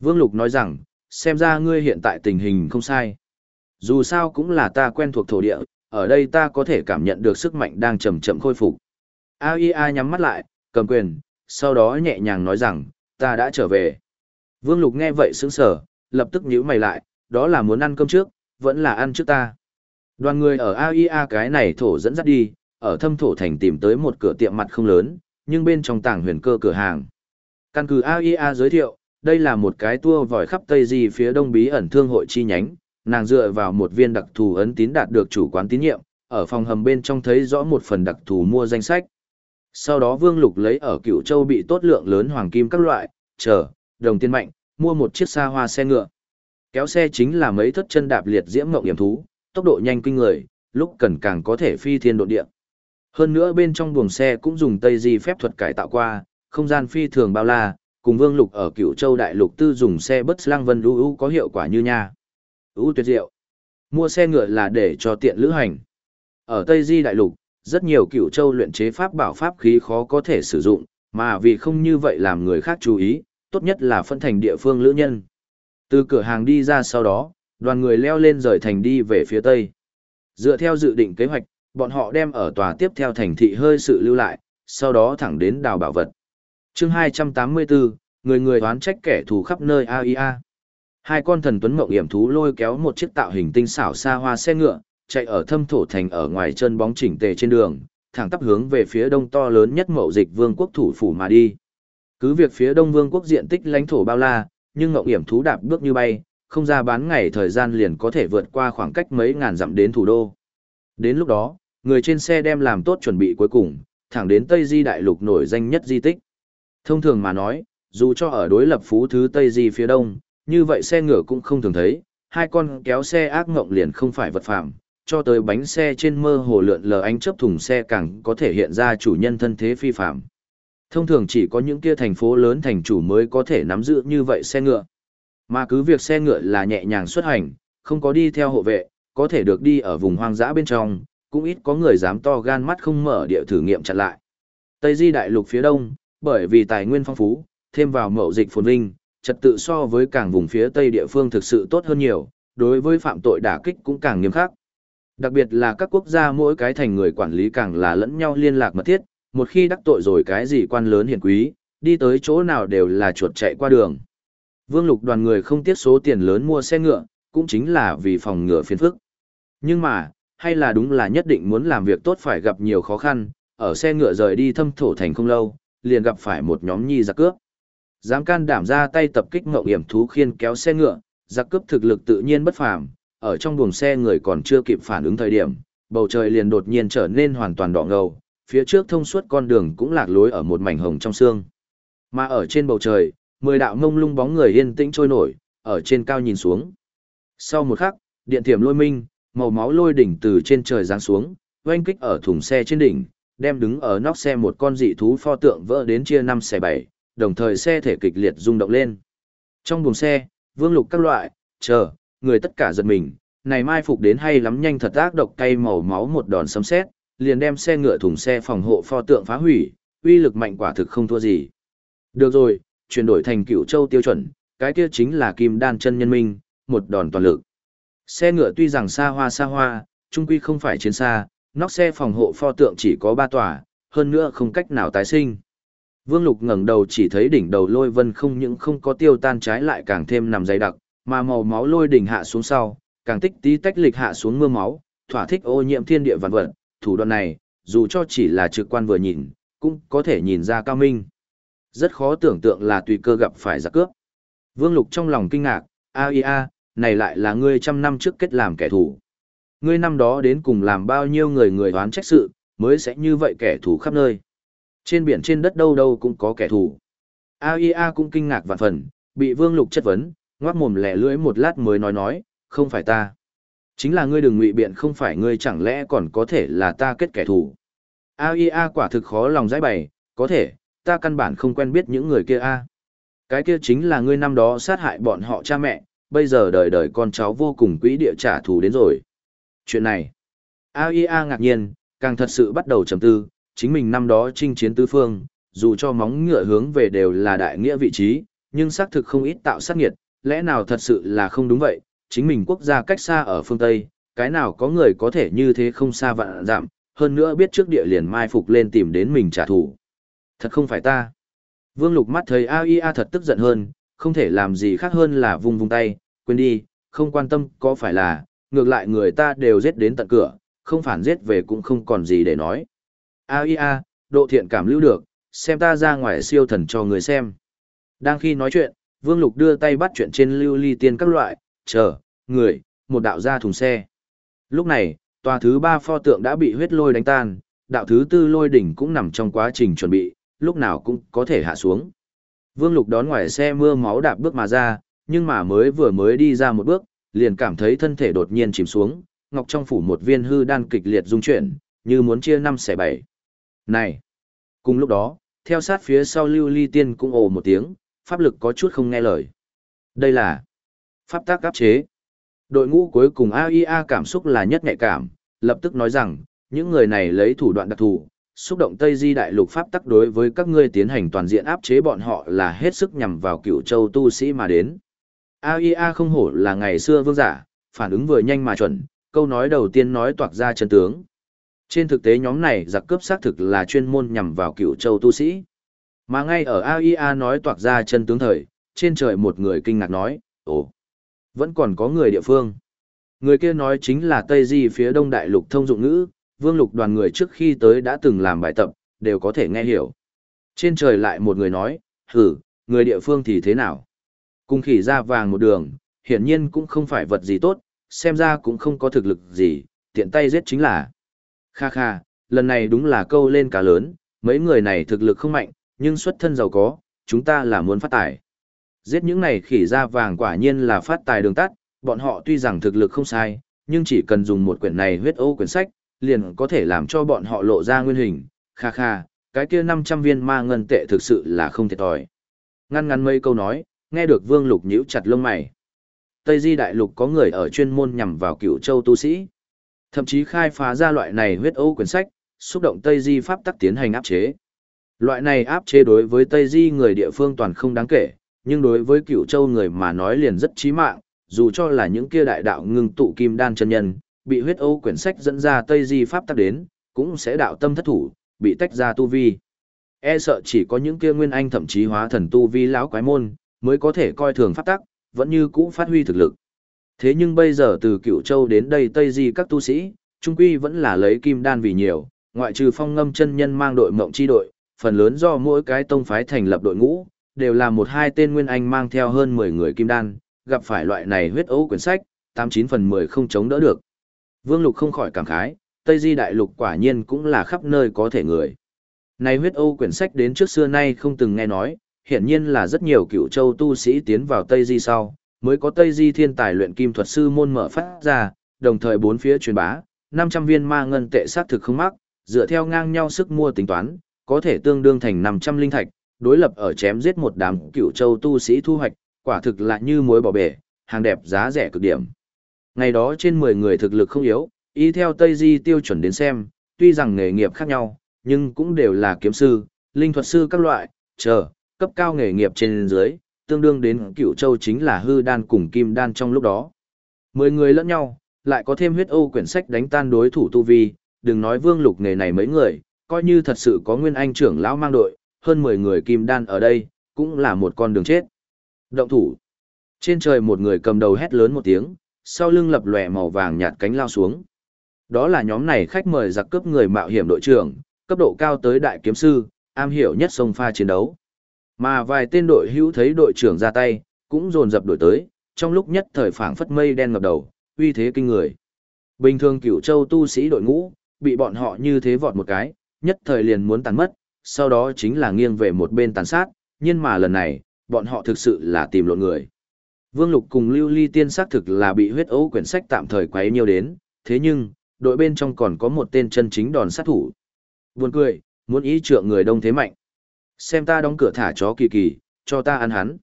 Vương Lục nói rằng, xem ra ngươi hiện tại tình hình không sai. Dù sao cũng là ta quen thuộc thổ địa, ở đây ta có thể cảm nhận được sức mạnh đang chậm chậm khôi phục. AIA nhắm mắt lại, cầm quyền, sau đó nhẹ nhàng nói rằng, ta đã trở về. Vương Lục nghe vậy sững sờ, lập tức nhíu mày lại, đó là muốn ăn cơm trước, vẫn là ăn trước ta. Đoàn người ở AIA cái này thổ dẫn dắt đi, ở thâm thổ thành tìm tới một cửa tiệm mặt không lớn, nhưng bên trong tảng huyền cơ cửa hàng. Căn cứ AIA giới thiệu, đây là một cái tour vòi khắp Tây Di phía đông bí ẩn thương hội chi nhánh, nàng dựa vào một viên đặc thù ấn tín đạt được chủ quán tín nhiệm, ở phòng hầm bên trong thấy rõ một phần đặc thù mua danh sách. Sau đó Vương Lục lấy ở Cựu Châu bị tốt lượng lớn hoàng kim các loại, chờ, đồng tiền mạnh, mua một chiếc xa hoa xe ngựa. Kéo xe chính là mấy thất chân đạp liệt diễm ngộng hiểm thú, tốc độ nhanh kinh người, lúc cần càng có thể phi thiên độ địa. Hơn nữa bên trong buồng xe cũng dùng Tây Di phép thuật cải tạo qua, không gian phi thường bao la, cùng Vương Lục ở Cửu Châu đại lục tư dùng xe bất lang vân lưu có hiệu quả như nha. Ưu tuyệt diệu. Mua xe ngựa là để cho tiện lữ hành. Ở Tây Di đại lục, rất nhiều Cửu Châu luyện chế pháp bảo pháp khí khó có thể sử dụng, mà vì không như vậy làm người khác chú ý, tốt nhất là phân thành địa phương lữ nhân. Từ cửa hàng đi ra sau đó, đoàn người leo lên rời thành đi về phía tây. Dựa theo dự định kế hoạch, bọn họ đem ở tòa tiếp theo thành thị hơi sự lưu lại, sau đó thẳng đến đào bảo vật. chương 284, người người đoán trách kẻ thù khắp nơi AIA. Hai con thần tuấn mộng hiểm thú lôi kéo một chiếc tạo hình tinh xảo xa hoa xe ngựa, chạy ở thâm thổ thành ở ngoài chân bóng chỉnh tề trên đường, thẳng tắp hướng về phía đông to lớn nhất mậu dịch vương quốc thủ phủ mà đi. Cứ việc phía đông vương quốc diện tích lãnh thổ bao la, nhưng mộng hiểm thú đạp bước như bay, không ra bán ngày thời gian liền có thể vượt qua khoảng cách mấy ngàn dặm đến thủ đô. Đến lúc đó, người trên xe đem làm tốt chuẩn bị cuối cùng, thẳng đến Tây Di đại lục nổi danh nhất di tích. Thông thường mà nói, dù cho ở đối lập phú thứ Tây Di phía đông, như vậy xe ngựa cũng không thường thấy, hai con kéo xe ác ngộng liền không phải vật phạm, cho tới bánh xe trên mơ hồ lượn lờ ánh chớp thùng xe càng có thể hiện ra chủ nhân thân thế phi phạm. Thông thường chỉ có những kia thành phố lớn thành chủ mới có thể nắm giữ như vậy xe ngựa. Mà cứ việc xe ngựa là nhẹ nhàng xuất hành, không có đi theo hộ vệ, có thể được đi ở vùng hoang dã bên trong, cũng ít có người dám to gan mắt không mở địa thử nghiệm chặn lại. Tây Di đại lục phía đông, bởi vì tài nguyên phong phú, thêm vào mậu dịch phồn vinh, trật tự so với cảng vùng phía tây địa phương thực sự tốt hơn nhiều, đối với phạm tội đả kích cũng càng nghiêm khắc. Đặc biệt là các quốc gia mỗi cái thành người quản lý càng là lẫn nhau liên lạc mật thiết, một khi đắc tội rồi cái gì quan lớn hiển quý, đi tới chỗ nào đều là chuột chạy qua đường. Vương Lục đoàn người không tiếc số tiền lớn mua xe ngựa, cũng chính là vì phòng ngựa phiền phức. Nhưng mà, hay là đúng là nhất định muốn làm việc tốt phải gặp nhiều khó khăn, ở xe ngựa rời đi thâm thổ thành không lâu, liền gặp phải một nhóm nhi giặc cướp. Dám can đảm ra tay tập kích ngậu hiểm thú khiên kéo xe ngựa, giặc cướp thực lực tự nhiên bất phàm, ở trong buồng xe người còn chưa kịp phản ứng thời điểm, bầu trời liền đột nhiên trở nên hoàn toàn đỏ ngầu, phía trước thông suốt con đường cũng lạc lối ở một mảnh hồng trong xương. Mà ở trên bầu trời, mười đạo ngông lung bóng người yên tĩnh trôi nổi, ở trên cao nhìn xuống. Sau một khắc, điện thiểm lôi minh, màu máu lôi đỉnh từ trên trời giáng xuống, oanh kích ở thùng xe trên đỉnh, đem đứng ở nóc xe một con dị thú pho tượng vỡ đến chia năm xẻ bảy, đồng thời xe thể kịch liệt rung động lên. Trong buồng xe, vương lục các loại, chờ, người tất cả giật mình, này mai phục đến hay lắm nhanh thật ác độc cay màu máu một đòn sấm sét, liền đem xe ngựa thùng xe phòng hộ pho tượng phá hủy, uy lực mạnh quả thực không thua gì. Được rồi, chuyển đổi thành cựu châu tiêu chuẩn, cái kia chính là kim đan chân nhân minh, một đòn toàn lực. Xe ngựa tuy rằng xa hoa xa hoa, trung quy không phải chiến xa, nóc xe phòng hộ pho tượng chỉ có ba tòa, hơn nữa không cách nào tái sinh. Vương Lục ngẩng đầu chỉ thấy đỉnh đầu lôi vân không những không có tiêu tan trái lại càng thêm nằm dày đặc, mà màu máu lôi đỉnh hạ xuống sau, càng tích tí tách lịch hạ xuống mưa máu, thỏa thích ô nhiễm thiên địa vạn vật, thủ đoạn này, dù cho chỉ là trực quan vừa nhìn, cũng có thể nhìn ra cao minh. Rất khó tưởng tượng là tùy cơ gặp phải giặc cướp. Vương Lục trong lòng kinh ngạc, a i a, này lại là ngươi trăm năm trước kết làm kẻ thù. Ngươi năm đó đến cùng làm bao nhiêu người người đoán trách sự, mới sẽ như vậy kẻ thù khắp nơi. Trên biển trên đất đâu đâu cũng có kẻ thù. AIA cũng kinh ngạc vạn phần, bị Vương Lục chất vấn, ngoác mồm lẻ lưỡi một lát mới nói nói, không phải ta. Chính là ngươi đừng ngụy biện không phải ngươi chẳng lẽ còn có thể là ta kết kẻ thù. AIA quả thực khó lòng giải bày, có thể, ta căn bản không quen biết những người kia a. Cái kia chính là ngươi năm đó sát hại bọn họ cha mẹ, bây giờ đời đời con cháu vô cùng quỹ địa trả thù đến rồi. Chuyện này, AIA ngạc nhiên, càng thật sự bắt đầu trầm tư, chính mình năm đó chinh chiến tứ phương, dù cho móng ngựa hướng về đều là đại nghĩa vị trí, nhưng xác thực không ít tạo sát nghiệt, lẽ nào thật sự là không đúng vậy, chính mình quốc gia cách xa ở phương Tây, cái nào có người có thể như thế không xa vạn giảm, hơn nữa biết trước địa liền mai phục lên tìm đến mình trả thù. Thật không phải ta. Vương Lục mắt thấy AIA thật tức giận hơn, không thể làm gì khác hơn là vung vung tay, quên đi, không quan tâm có phải là, ngược lại người ta đều giết đến tận cửa, không phản giết về cũng không còn gì để nói. AIA, độ thiện cảm lưu được, xem ta ra ngoài siêu thần cho người xem. Đang khi nói chuyện, Vương Lục đưa tay bắt chuyện trên lưu ly tiên các loại, chờ, người, một đạo ra thùng xe. Lúc này, tòa thứ ba pho tượng đã bị huyết lôi đánh tan, đạo thứ tư lôi đỉnh cũng nằm trong quá trình chuẩn bị, lúc nào cũng có thể hạ xuống. Vương Lục đón ngoài xe mưa máu đạp bước mà ra, nhưng mà mới vừa mới đi ra một bước, liền cảm thấy thân thể đột nhiên chìm xuống, ngọc trong phủ một viên hư đan kịch liệt rung chuyển, như muốn chia năm xẻ bảy. Này! Cùng lúc đó, theo sát phía sau lưu ly tiên cũng ồ một tiếng, pháp lực có chút không nghe lời. Đây là pháp tác áp chế. Đội ngũ cuối cùng AIA cảm xúc là nhất nhạy cảm, lập tức nói rằng, những người này lấy thủ đoạn đặc thù, xúc động Tây Di đại lục pháp tắc đối với các ngươi tiến hành toàn diện áp chế bọn họ là hết sức nhằm vào cựu châu tu sĩ mà đến. AIA không hổ là ngày xưa vương giả, phản ứng vừa nhanh mà chuẩn, câu nói đầu tiên nói toạc ra chân tướng. Trên thực tế nhóm này giặc cướp xác thực là chuyên môn nhằm vào cựu châu tu sĩ. Mà ngay ở AIA nói toạc ra chân tướng thời, trên trời một người kinh ngạc nói, ồ, vẫn còn có người địa phương. Người kia nói chính là Tây Di phía đông đại lục thông dụng ngữ, vương lục đoàn người trước khi tới đã từng làm bài tập, đều có thể nghe hiểu. Trên trời lại một người nói, hử, người địa phương thì thế nào? Cùng khỉ ra vàng một đường, hiển nhiên cũng không phải vật gì tốt, xem ra cũng không có thực lực gì, tiện tay giết chính là. Kha kha, lần này đúng là câu lên cá lớn, mấy người này thực lực không mạnh, nhưng xuất thân giàu có, chúng ta là muốn phát tài. Giết những này khỉ ra vàng quả nhiên là phát tài đường tắt, bọn họ tuy rằng thực lực không sai, nhưng chỉ cần dùng một quyển này huyết ô quyển sách, liền có thể làm cho bọn họ lộ ra nguyên hình, kha kha, cái kia 500 viên ma ngân tệ thực sự là không thiệt tỏi. Ngăn ngắn mấy câu nói, nghe được Vương Lục nhíu chặt lông mày. Tây Di Đại Lục có người ở chuyên môn nhằm vào cựu châu tu sĩ. Thậm chí khai phá ra loại này huyết ô quyển sách, xúc động Tây Di pháp tắc tiến hành áp chế. Loại này áp chế đối với Tây Di người địa phương toàn không đáng kể, nhưng đối với cựu châu người mà nói liền rất chí mạng, dù cho là những kia đại đạo ngưng tụ kim đan chân nhân, bị huyết âu quyển sách dẫn ra Tây Di pháp tắc đến, cũng sẽ đạo tâm thất thủ, bị tách ra tu vi. E sợ chỉ có những kia nguyên anh thậm chí hóa thần tu vi lão quái môn, mới có thể coi thường pháp tắc, vẫn như cũ phát huy thực lực. Thế nhưng bây giờ từ cựu châu đến đây Tây Di các tu sĩ, trung quy vẫn là lấy kim đan vì nhiều, ngoại trừ phong ngâm chân nhân mang đội mộng chi đội, phần lớn do mỗi cái tông phái thành lập đội ngũ, đều là một hai tên nguyên anh mang theo hơn 10 người kim đan, gặp phải loại này huyết ấu quyển sách, 89 phần 10 không chống đỡ được. Vương Lục không khỏi cảm khái, Tây Di Đại Lục quả nhiên cũng là khắp nơi có thể người. Này huyết ấu quyển sách đến trước xưa nay không từng nghe nói, hiện nhiên là rất nhiều cựu châu tu sĩ tiến vào Tây Di sau, mới có Tây Di thiên tài luyện kim thuật sư môn mở phát ra, đồng thời bốn phía truyền bá, 500 viên ma ngân tệ sát thực không mắc, dựa theo ngang nhau sức mua tính toán, có thể tương đương thành 500 linh thạch, đối lập ở chém giết một đám cựu châu tu sĩ thu hoạch, quả thực là như muối bỏ bể, hàng đẹp giá rẻ cực điểm. Ngày đó trên 10 người thực lực không yếu, y theo Tây Di tiêu chuẩn đến xem, tuy rằng nghề nghiệp khác nhau, nhưng cũng đều là kiếm sư, linh thuật sư các loại, chờ, cấp cao nghề nghiệp trên dưới, tương đương đến cựu châu chính là hư đan cùng kim đan trong lúc đó. 10 người lẫn nhau, lại có thêm huyết ô quyển sách đánh tan đối thủ tu vi, đừng nói vương lục nghề này mấy người, coi như thật sự có nguyên anh trưởng lão mang đội, hơn 10 người kim đan ở đây, cũng là một con đường chết. Động thủ. Trên trời một người cầm đầu hét lớn một tiếng, sau lưng lập lòe màu vàng nhạt cánh lao xuống. Đó là nhóm này khách mời giặc cướp người mạo hiểm đội trưởng, cấp độ cao tới đại kiếm sư, am hiểu nhất sông pha chiến đấu. Mà vài tên đội hữu thấy đội trưởng ra tay, cũng dồn dập đổi tới, trong lúc nhất thời phảng phất mây đen ngập đầu, uy thế kinh người. Bình thường cửu châu tu sĩ đội ngũ, bị bọn họ như thế vọt một cái, nhất thời liền muốn tàn mất, sau đó chính là nghiêng về một bên tàn sát, nhưng mà lần này, bọn họ thực sự là tìm lộn người. Vương Lục cùng Lưu Ly Tiên xác thực là bị huyết ấu quyển sách tạm thời quấy nhiều đến, thế nhưng, đội bên trong còn có một tên chân chính đòn sát thủ. Buồn cười, muốn ý trượng người đông thế mạnh. Xem ta đóng cửa thả chó kỳ kỳ, cho ta ăn hắn.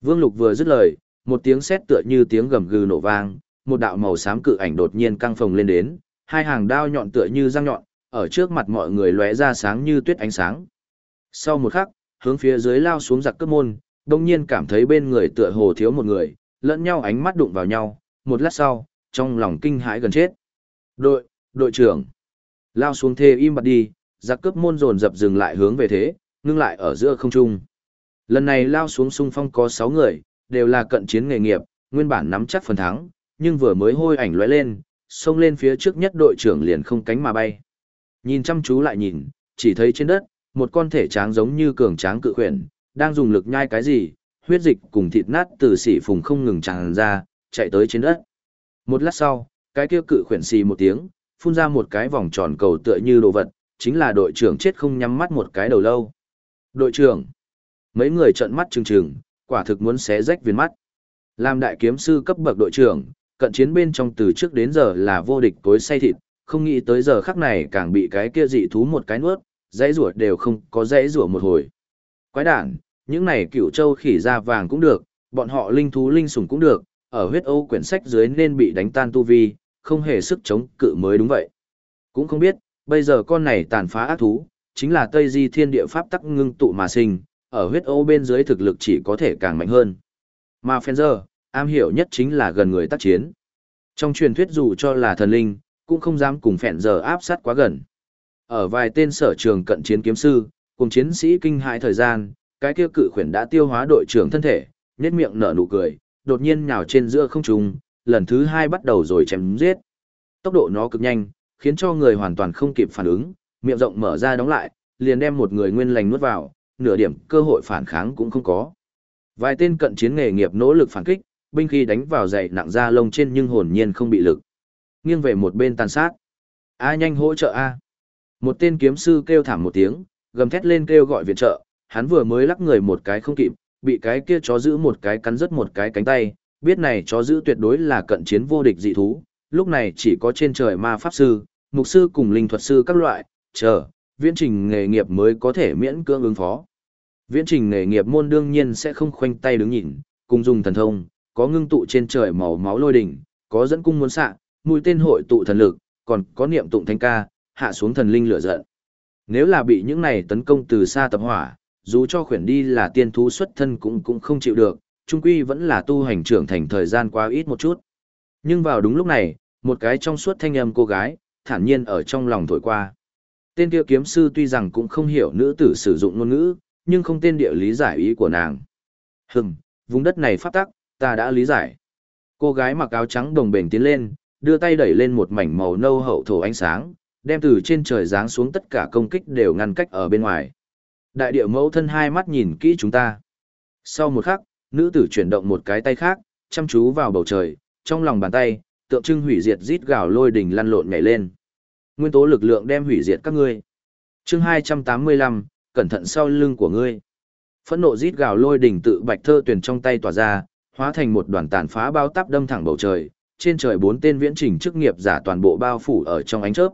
Vương Lục vừa dứt lời, một tiếng sét tựa như tiếng gầm gừ nổ vang, một đạo màu xám cự ảnh đột nhiên căng phồng lên đến, hai hàng đao nhọn tựa như răng nhọn, ở trước mặt mọi người lóe ra sáng như tuyết ánh sáng. Sau một khắc, hướng phía dưới lao xuống giặc cướp môn, đông nhiên cảm thấy bên người tựa hồ thiếu một người, lẫn nhau ánh mắt đụng vào nhau, một lát sau, trong lòng kinh hãi gần chết. Đội, đội trưởng, lao xuống thê im bặt đi, giặc cướp môn dồn dập dừng lại hướng về thế, ngưng lại ở giữa không trung. Lần này lao xuống xung phong có 6 người, đều là cận chiến nghề nghiệp, nguyên bản nắm chắc phần thắng, nhưng vừa mới hôi ảnh lóe lên, xông lên phía trước nhất đội trưởng liền không cánh mà bay. Nhìn chăm chú lại nhìn, chỉ thấy trên đất, một con thể tráng giống như cường tráng cự khuyển, đang dùng lực nhai cái gì, huyết dịch cùng thịt nát từ xỉ phùng không ngừng tràn ra, chạy tới trên đất. Một lát sau, cái kia cự khuyển xì một tiếng, phun ra một cái vòng tròn cầu tựa như đồ vật, chính là đội trưởng chết không nhắm mắt một cái đầu lâu. Đội trưởng, mấy người trợn mắt trừng trừng, quả thực muốn xé rách viên mắt. Làm đại kiếm sư cấp bậc đội trưởng, cận chiến bên trong từ trước đến giờ là vô địch tối say thịt, không nghĩ tới giờ khắc này càng bị cái kia dị thú một cái nuốt, dãy rủa đều không có dãy rủa một hồi. Quái đản, những này cựu châu khỉ da vàng cũng được, bọn họ linh thú linh sủng cũng được, ở huyết ô quyển sách dưới nên bị đánh tan tu vi, không hề sức chống cự mới đúng vậy. Cũng không biết, bây giờ con này tàn phá ác thú, chính là Tây Di Thiên Địa Pháp tắc ngưng tụ mà sinh, ở huyết ô bên dưới thực lực chỉ có thể càng mạnh hơn. Mà Fenzer, am hiểu nhất chính là gần người tác chiến. Trong truyền thuyết dù cho là thần linh, cũng không dám cùng phèn giờ áp sát quá gần. Ở vài tên sở trường cận chiến kiếm sư, Cùng chiến sĩ kinh hãi thời gian, cái kia cự khuyển đã tiêu hóa đội trưởng thân thể, nhếch miệng nở nụ cười, đột nhiên nhào trên giữa không trung, lần thứ hai bắt đầu rồi chém giết. Tốc độ nó cực nhanh, khiến cho người hoàn toàn không kịp phản ứng, miệng rộng mở ra đóng lại, liền đem một người nguyên lành nuốt vào, nửa điểm cơ hội phản kháng cũng không có. Vài tên cận chiến nghề nghiệp nỗ lực phản kích, binh khí đánh vào dày nặng da lông trên nhưng hồn nhiên không bị lực. Nghiêng về một bên tàn sát. A nhanh hỗ trợ A. Một tên kiếm sư kêu thảm một tiếng, gầm thét lên kêu gọi viện trợ, hắn vừa mới lắc người một cái không kịp, bị cái kia chó giữ một cái cắn rứt một cái cánh tay, biết này chó giữ tuyệt đối là cận chiến vô địch dị thú, lúc này chỉ có trên trời ma pháp sư, mục sư cùng linh thuật sư các loại, chờ, viễn trình nghề nghiệp mới có thể miễn cưỡng ứng phó. Viễn trình nghề nghiệp môn đương nhiên sẽ không khoanh tay đứng nhìn, cùng dùng thần thông, có ngưng tụ trên trời màu máu lôi đỉnh, có dẫn cung muốn xạ, mũi tên hội tụ thần lực, còn có niệm tụng thanh ca, hạ xuống thần linh lửa giận. Nếu là bị những này tấn công từ xa tập hỏa, dù cho khuyển đi là tiên thú xuất thân cũng cũng không chịu được, trung quy vẫn là tu hành trưởng thành thời gian quá ít một chút. Nhưng vào đúng lúc này, một cái trong suốt thanh âm cô gái, thản nhiên ở trong lòng thổi qua. Tên kia kiếm sư tuy rằng cũng không hiểu nữ tử sử dụng ngôn ngữ, nhưng không tên địa lý giải ý của nàng. Hừm, vùng đất này phát tắc, ta đã lý giải. Cô gái mặc áo trắng đồng bền tiến lên, đưa tay đẩy lên một mảnh màu nâu hậu thổ ánh sáng, đem từ trên trời giáng xuống tất cả công kích đều ngăn cách ở bên ngoài. Đại địa mẫu thân hai mắt nhìn kỹ chúng ta. Sau một khắc, nữ tử chuyển động một cái tay khác, chăm chú vào bầu trời, trong lòng bàn tay, tượng trưng hủy diệt rít gào lôi đỉnh lăn lộn nhảy lên. Nguyên tố lực lượng đem hủy diệt các ngươi. Chương 285, cẩn thận sau lưng của ngươi. Phẫn nộ rít gào lôi đỉnh tự bạch thơ tuyển trong tay tỏa ra, hóa thành một đoàn tàn phá bao táp đâm thẳng bầu trời, trên trời bốn tên viễn trình chức nghiệp giả toàn bộ bao phủ ở trong ánh chớp.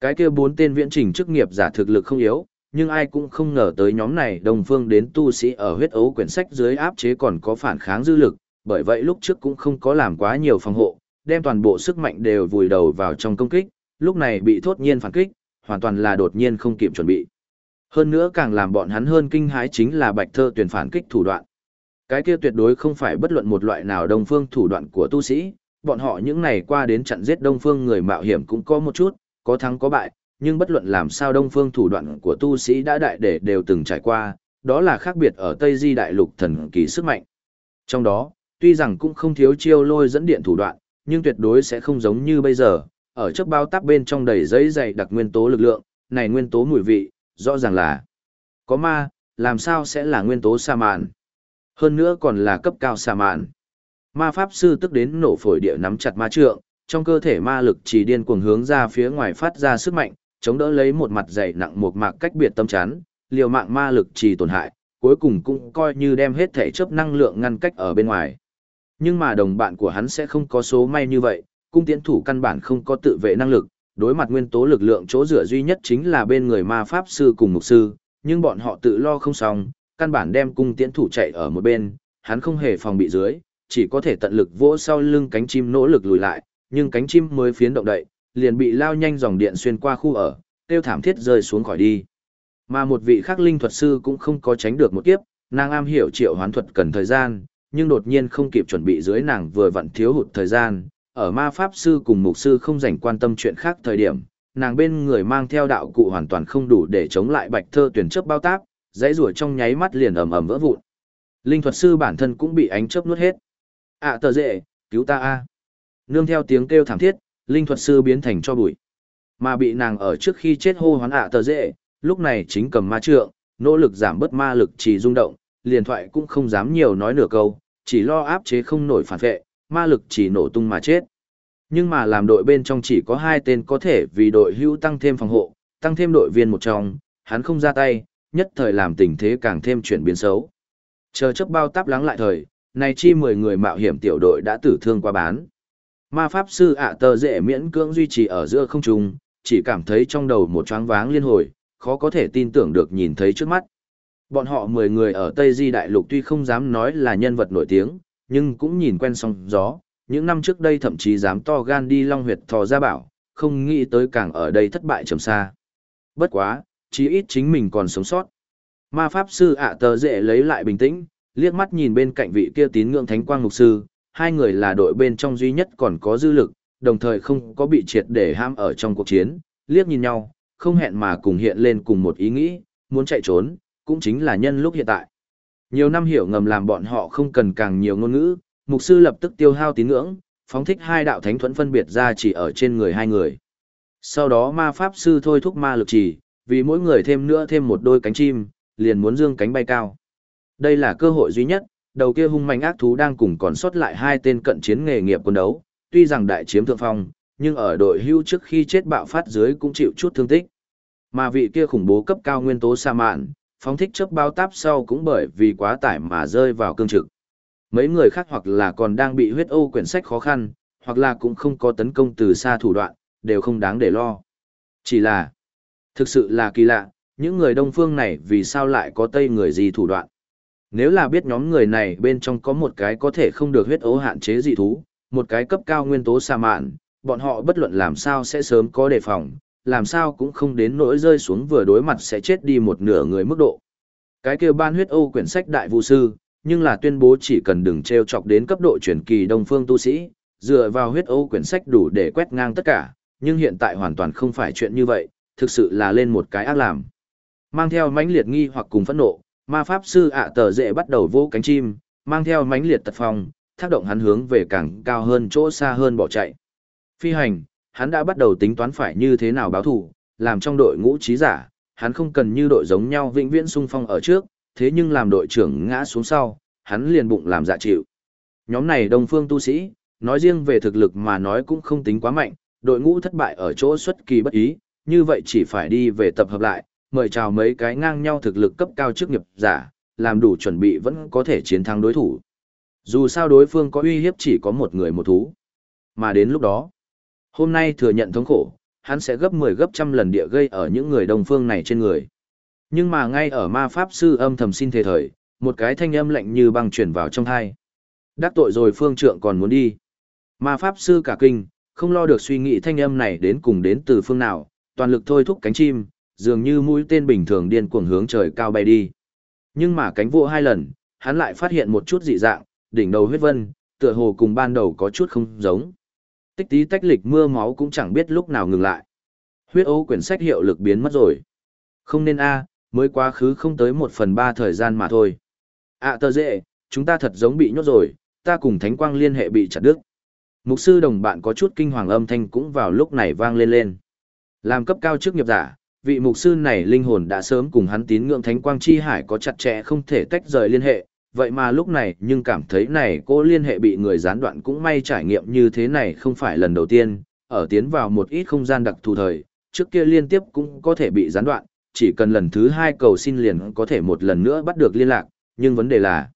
Cái kia bốn tên viễn trình chức nghiệp giả thực lực không yếu, nhưng ai cũng không ngờ tới nhóm này đồng phương đến tu sĩ ở huyết ấu quyển sách dưới áp chế còn có phản kháng dư lực, bởi vậy lúc trước cũng không có làm quá nhiều phòng hộ, đem toàn bộ sức mạnh đều vùi đầu vào trong công kích, lúc này bị thốt nhiên phản kích, hoàn toàn là đột nhiên không kịp chuẩn bị. Hơn nữa càng làm bọn hắn hơn kinh hãi chính là bạch thơ tuyển phản kích thủ đoạn. Cái kia tuyệt đối không phải bất luận một loại nào đồng phương thủ đoạn của tu sĩ, bọn họ những này qua đến chặn giết đông phương người mạo hiểm cũng có một chút, có thắng có bại, nhưng bất luận làm sao đông phương thủ đoạn của tu sĩ đã đại để đều từng trải qua, đó là khác biệt ở Tây Di đại lục thần kỳ sức mạnh. Trong đó, tuy rằng cũng không thiếu chiêu lôi dẫn điện thủ đoạn, nhưng tuyệt đối sẽ không giống như bây giờ, ở trước bao tắp bên trong đầy giấy dày đặc nguyên tố lực lượng, này nguyên tố mùi vị, rõ ràng là có ma, làm sao sẽ là nguyên tố sa mạn. Hơn nữa còn là cấp cao sa mạn. Ma pháp sư tức đến nổ phổi địa nắm chặt ma trượng, trong cơ thể ma lực chỉ điên cuồng hướng ra phía ngoài phát ra sức mạnh, chống đỡ lấy một mặt dày nặng một mạc cách biệt tâm chán liều mạng ma lực chỉ tổn hại, cuối cùng cũng coi như đem hết thể chấp năng lượng ngăn cách ở bên ngoài. Nhưng mà đồng bạn của hắn sẽ không có số may như vậy, cung tiễn thủ căn bản không có tự vệ năng lực, đối mặt nguyên tố lực lượng chỗ dựa duy nhất chính là bên người ma pháp sư cùng mục sư, nhưng bọn họ tự lo không xong, căn bản đem cung tiễn thủ chạy ở một bên, hắn không hề phòng bị dưới, chỉ có thể tận lực vỗ sau lưng cánh chim nỗ lực lùi lại, nhưng cánh chim mới phiến động đậy, liền bị lao nhanh dòng điện xuyên qua khu ở, tiêu thảm thiết rơi xuống khỏi đi. Mà một vị khắc linh thuật sư cũng không có tránh được một kiếp, nàng am hiểu triệu hoán thuật cần thời gian, nhưng đột nhiên không kịp chuẩn bị dưới nàng vừa vặn thiếu hụt thời gian, ở ma pháp sư cùng mục sư không dành quan tâm chuyện khác thời điểm, nàng bên người mang theo đạo cụ hoàn toàn không đủ để chống lại bạch thơ tuyển chớp bao tác, dãy rủa trong nháy mắt liền ầm ầm vỡ vụn. Linh thuật sư bản thân cũng bị ánh chớp nuốt hết ạ à, tờ dễ cứu ta a. Nương theo tiếng kêu thảm thiết, linh thuật sư biến thành cho bụi. Mà bị nàng ở trước khi chết hô hoán ạ à tờ dễ lúc này chính cầm ma trượng, nỗ lực giảm bớt ma lực chỉ rung động, liền thoại cũng không dám nhiều nói nửa câu, chỉ lo áp chế không nổi phản vệ, ma lực chỉ nổ tung mà chết. Nhưng mà làm đội bên trong chỉ có hai tên có thể vì đội hưu tăng thêm phòng hộ, tăng thêm đội viên một trong, hắn không ra tay, nhất thời làm tình thế càng thêm chuyển biến xấu. Chờ chấp bao táp lắng lại thời, này chi 10 người mạo hiểm tiểu đội đã tử thương qua bán. Ma pháp sư ạ tờ dễ miễn cưỡng duy trì ở giữa không trung, chỉ cảm thấy trong đầu một choáng váng liên hồi, khó có thể tin tưởng được nhìn thấy trước mắt. Bọn họ 10 người ở Tây Di Đại Lục tuy không dám nói là nhân vật nổi tiếng, nhưng cũng nhìn quen song gió, những năm trước đây thậm chí dám to gan đi long huyệt thò ra bảo, không nghĩ tới càng ở đây thất bại trầm xa. Bất quá, chí ít chính mình còn sống sót. Ma Pháp Sư ạ tờ dễ lấy lại bình tĩnh, liếc mắt nhìn bên cạnh vị kia tín ngưỡng thánh quang mục sư, hai người là đội bên trong duy nhất còn có dư lực, đồng thời không có bị triệt để ham ở trong cuộc chiến, liếc nhìn nhau, không hẹn mà cùng hiện lên cùng một ý nghĩ, muốn chạy trốn, cũng chính là nhân lúc hiện tại. Nhiều năm hiểu ngầm làm bọn họ không cần càng nhiều ngôn ngữ, mục sư lập tức tiêu hao tín ngưỡng, phóng thích hai đạo thánh thuẫn phân biệt ra chỉ ở trên người hai người. Sau đó ma pháp sư thôi thúc ma lực chỉ, vì mỗi người thêm nữa thêm một đôi cánh chim, liền muốn dương cánh bay cao. Đây là cơ hội duy nhất, đầu kia hung manh ác thú đang cùng còn sót lại hai tên cận chiến nghề nghiệp quân đấu, tuy rằng đại chiếm thượng phong, nhưng ở đội hưu trước khi chết bạo phát dưới cũng chịu chút thương tích. Mà vị kia khủng bố cấp cao nguyên tố sa mạn, phóng thích chớp bao táp sau cũng bởi vì quá tải mà rơi vào cương trực. Mấy người khác hoặc là còn đang bị huyết ô quyển sách khó khăn, hoặc là cũng không có tấn công từ xa thủ đoạn, đều không đáng để lo. Chỉ là, thực sự là kỳ lạ, những người đông phương này vì sao lại có tây người gì thủ đoạn. Nếu là biết nhóm người này bên trong có một cái có thể không được huyết ấu hạn chế dị thú, một cái cấp cao nguyên tố xa mạn, bọn họ bất luận làm sao sẽ sớm có đề phòng, làm sao cũng không đến nỗi rơi xuống vừa đối mặt sẽ chết đi một nửa người mức độ. Cái kia ban huyết ô quyển sách đại vũ sư, nhưng là tuyên bố chỉ cần đừng treo chọc đến cấp độ chuyển kỳ đông phương tu sĩ, dựa vào huyết ô quyển sách đủ để quét ngang tất cả, nhưng hiện tại hoàn toàn không phải chuyện như vậy, thực sự là lên một cái ác làm. Mang theo mãnh liệt nghi hoặc cùng phẫn nộ, ma pháp sư ạ tờ dễ bắt đầu vỗ cánh chim, mang theo mánh liệt tật phong, thác động hắn hướng về càng cao hơn chỗ xa hơn bỏ chạy. Phi hành, hắn đã bắt đầu tính toán phải như thế nào báo thủ, làm trong đội ngũ trí giả, hắn không cần như đội giống nhau vĩnh viễn sung phong ở trước, thế nhưng làm đội trưởng ngã xuống sau, hắn liền bụng làm dạ chịu. Nhóm này đông phương tu sĩ, nói riêng về thực lực mà nói cũng không tính quá mạnh, đội ngũ thất bại ở chỗ xuất kỳ bất ý, như vậy chỉ phải đi về tập hợp lại, mời chào mấy cái ngang nhau thực lực cấp cao chức nghiệp giả, làm đủ chuẩn bị vẫn có thể chiến thắng đối thủ. Dù sao đối phương có uy hiếp chỉ có một người một thú. Mà đến lúc đó, hôm nay thừa nhận thống khổ, hắn sẽ gấp 10 gấp trăm lần địa gây ở những người đồng phương này trên người. Nhưng mà ngay ở ma pháp sư âm thầm xin thề thời, một cái thanh âm lạnh như băng chuyển vào trong thai. Đắc tội rồi phương trượng còn muốn đi. Ma pháp sư cả kinh, không lo được suy nghĩ thanh âm này đến cùng đến từ phương nào, toàn lực thôi thúc cánh chim, dường như mũi tên bình thường điên cuồng hướng trời cao bay đi. Nhưng mà cánh vỗ hai lần, hắn lại phát hiện một chút dị dạng, đỉnh đầu huyết vân, tựa hồ cùng ban đầu có chút không giống. Tích tí tách lịch mưa máu cũng chẳng biết lúc nào ngừng lại. Huyết ấu quyển sách hiệu lực biến mất rồi. Không nên a, mới quá khứ không tới một phần ba thời gian mà thôi. À tờ dễ, chúng ta thật giống bị nhốt rồi, ta cùng thánh quang liên hệ bị chặt đứt. Mục sư đồng bạn có chút kinh hoàng âm thanh cũng vào lúc này vang lên lên. Làm cấp cao chức nghiệp giả, vị mục sư này linh hồn đã sớm cùng hắn tín ngưỡng thánh quang chi hải có chặt chẽ không thể tách rời liên hệ, vậy mà lúc này nhưng cảm thấy này cô liên hệ bị người gián đoạn cũng may trải nghiệm như thế này không phải lần đầu tiên, ở tiến vào một ít không gian đặc thù thời, trước kia liên tiếp cũng có thể bị gián đoạn, chỉ cần lần thứ hai cầu xin liền có thể một lần nữa bắt được liên lạc, nhưng vấn đề là,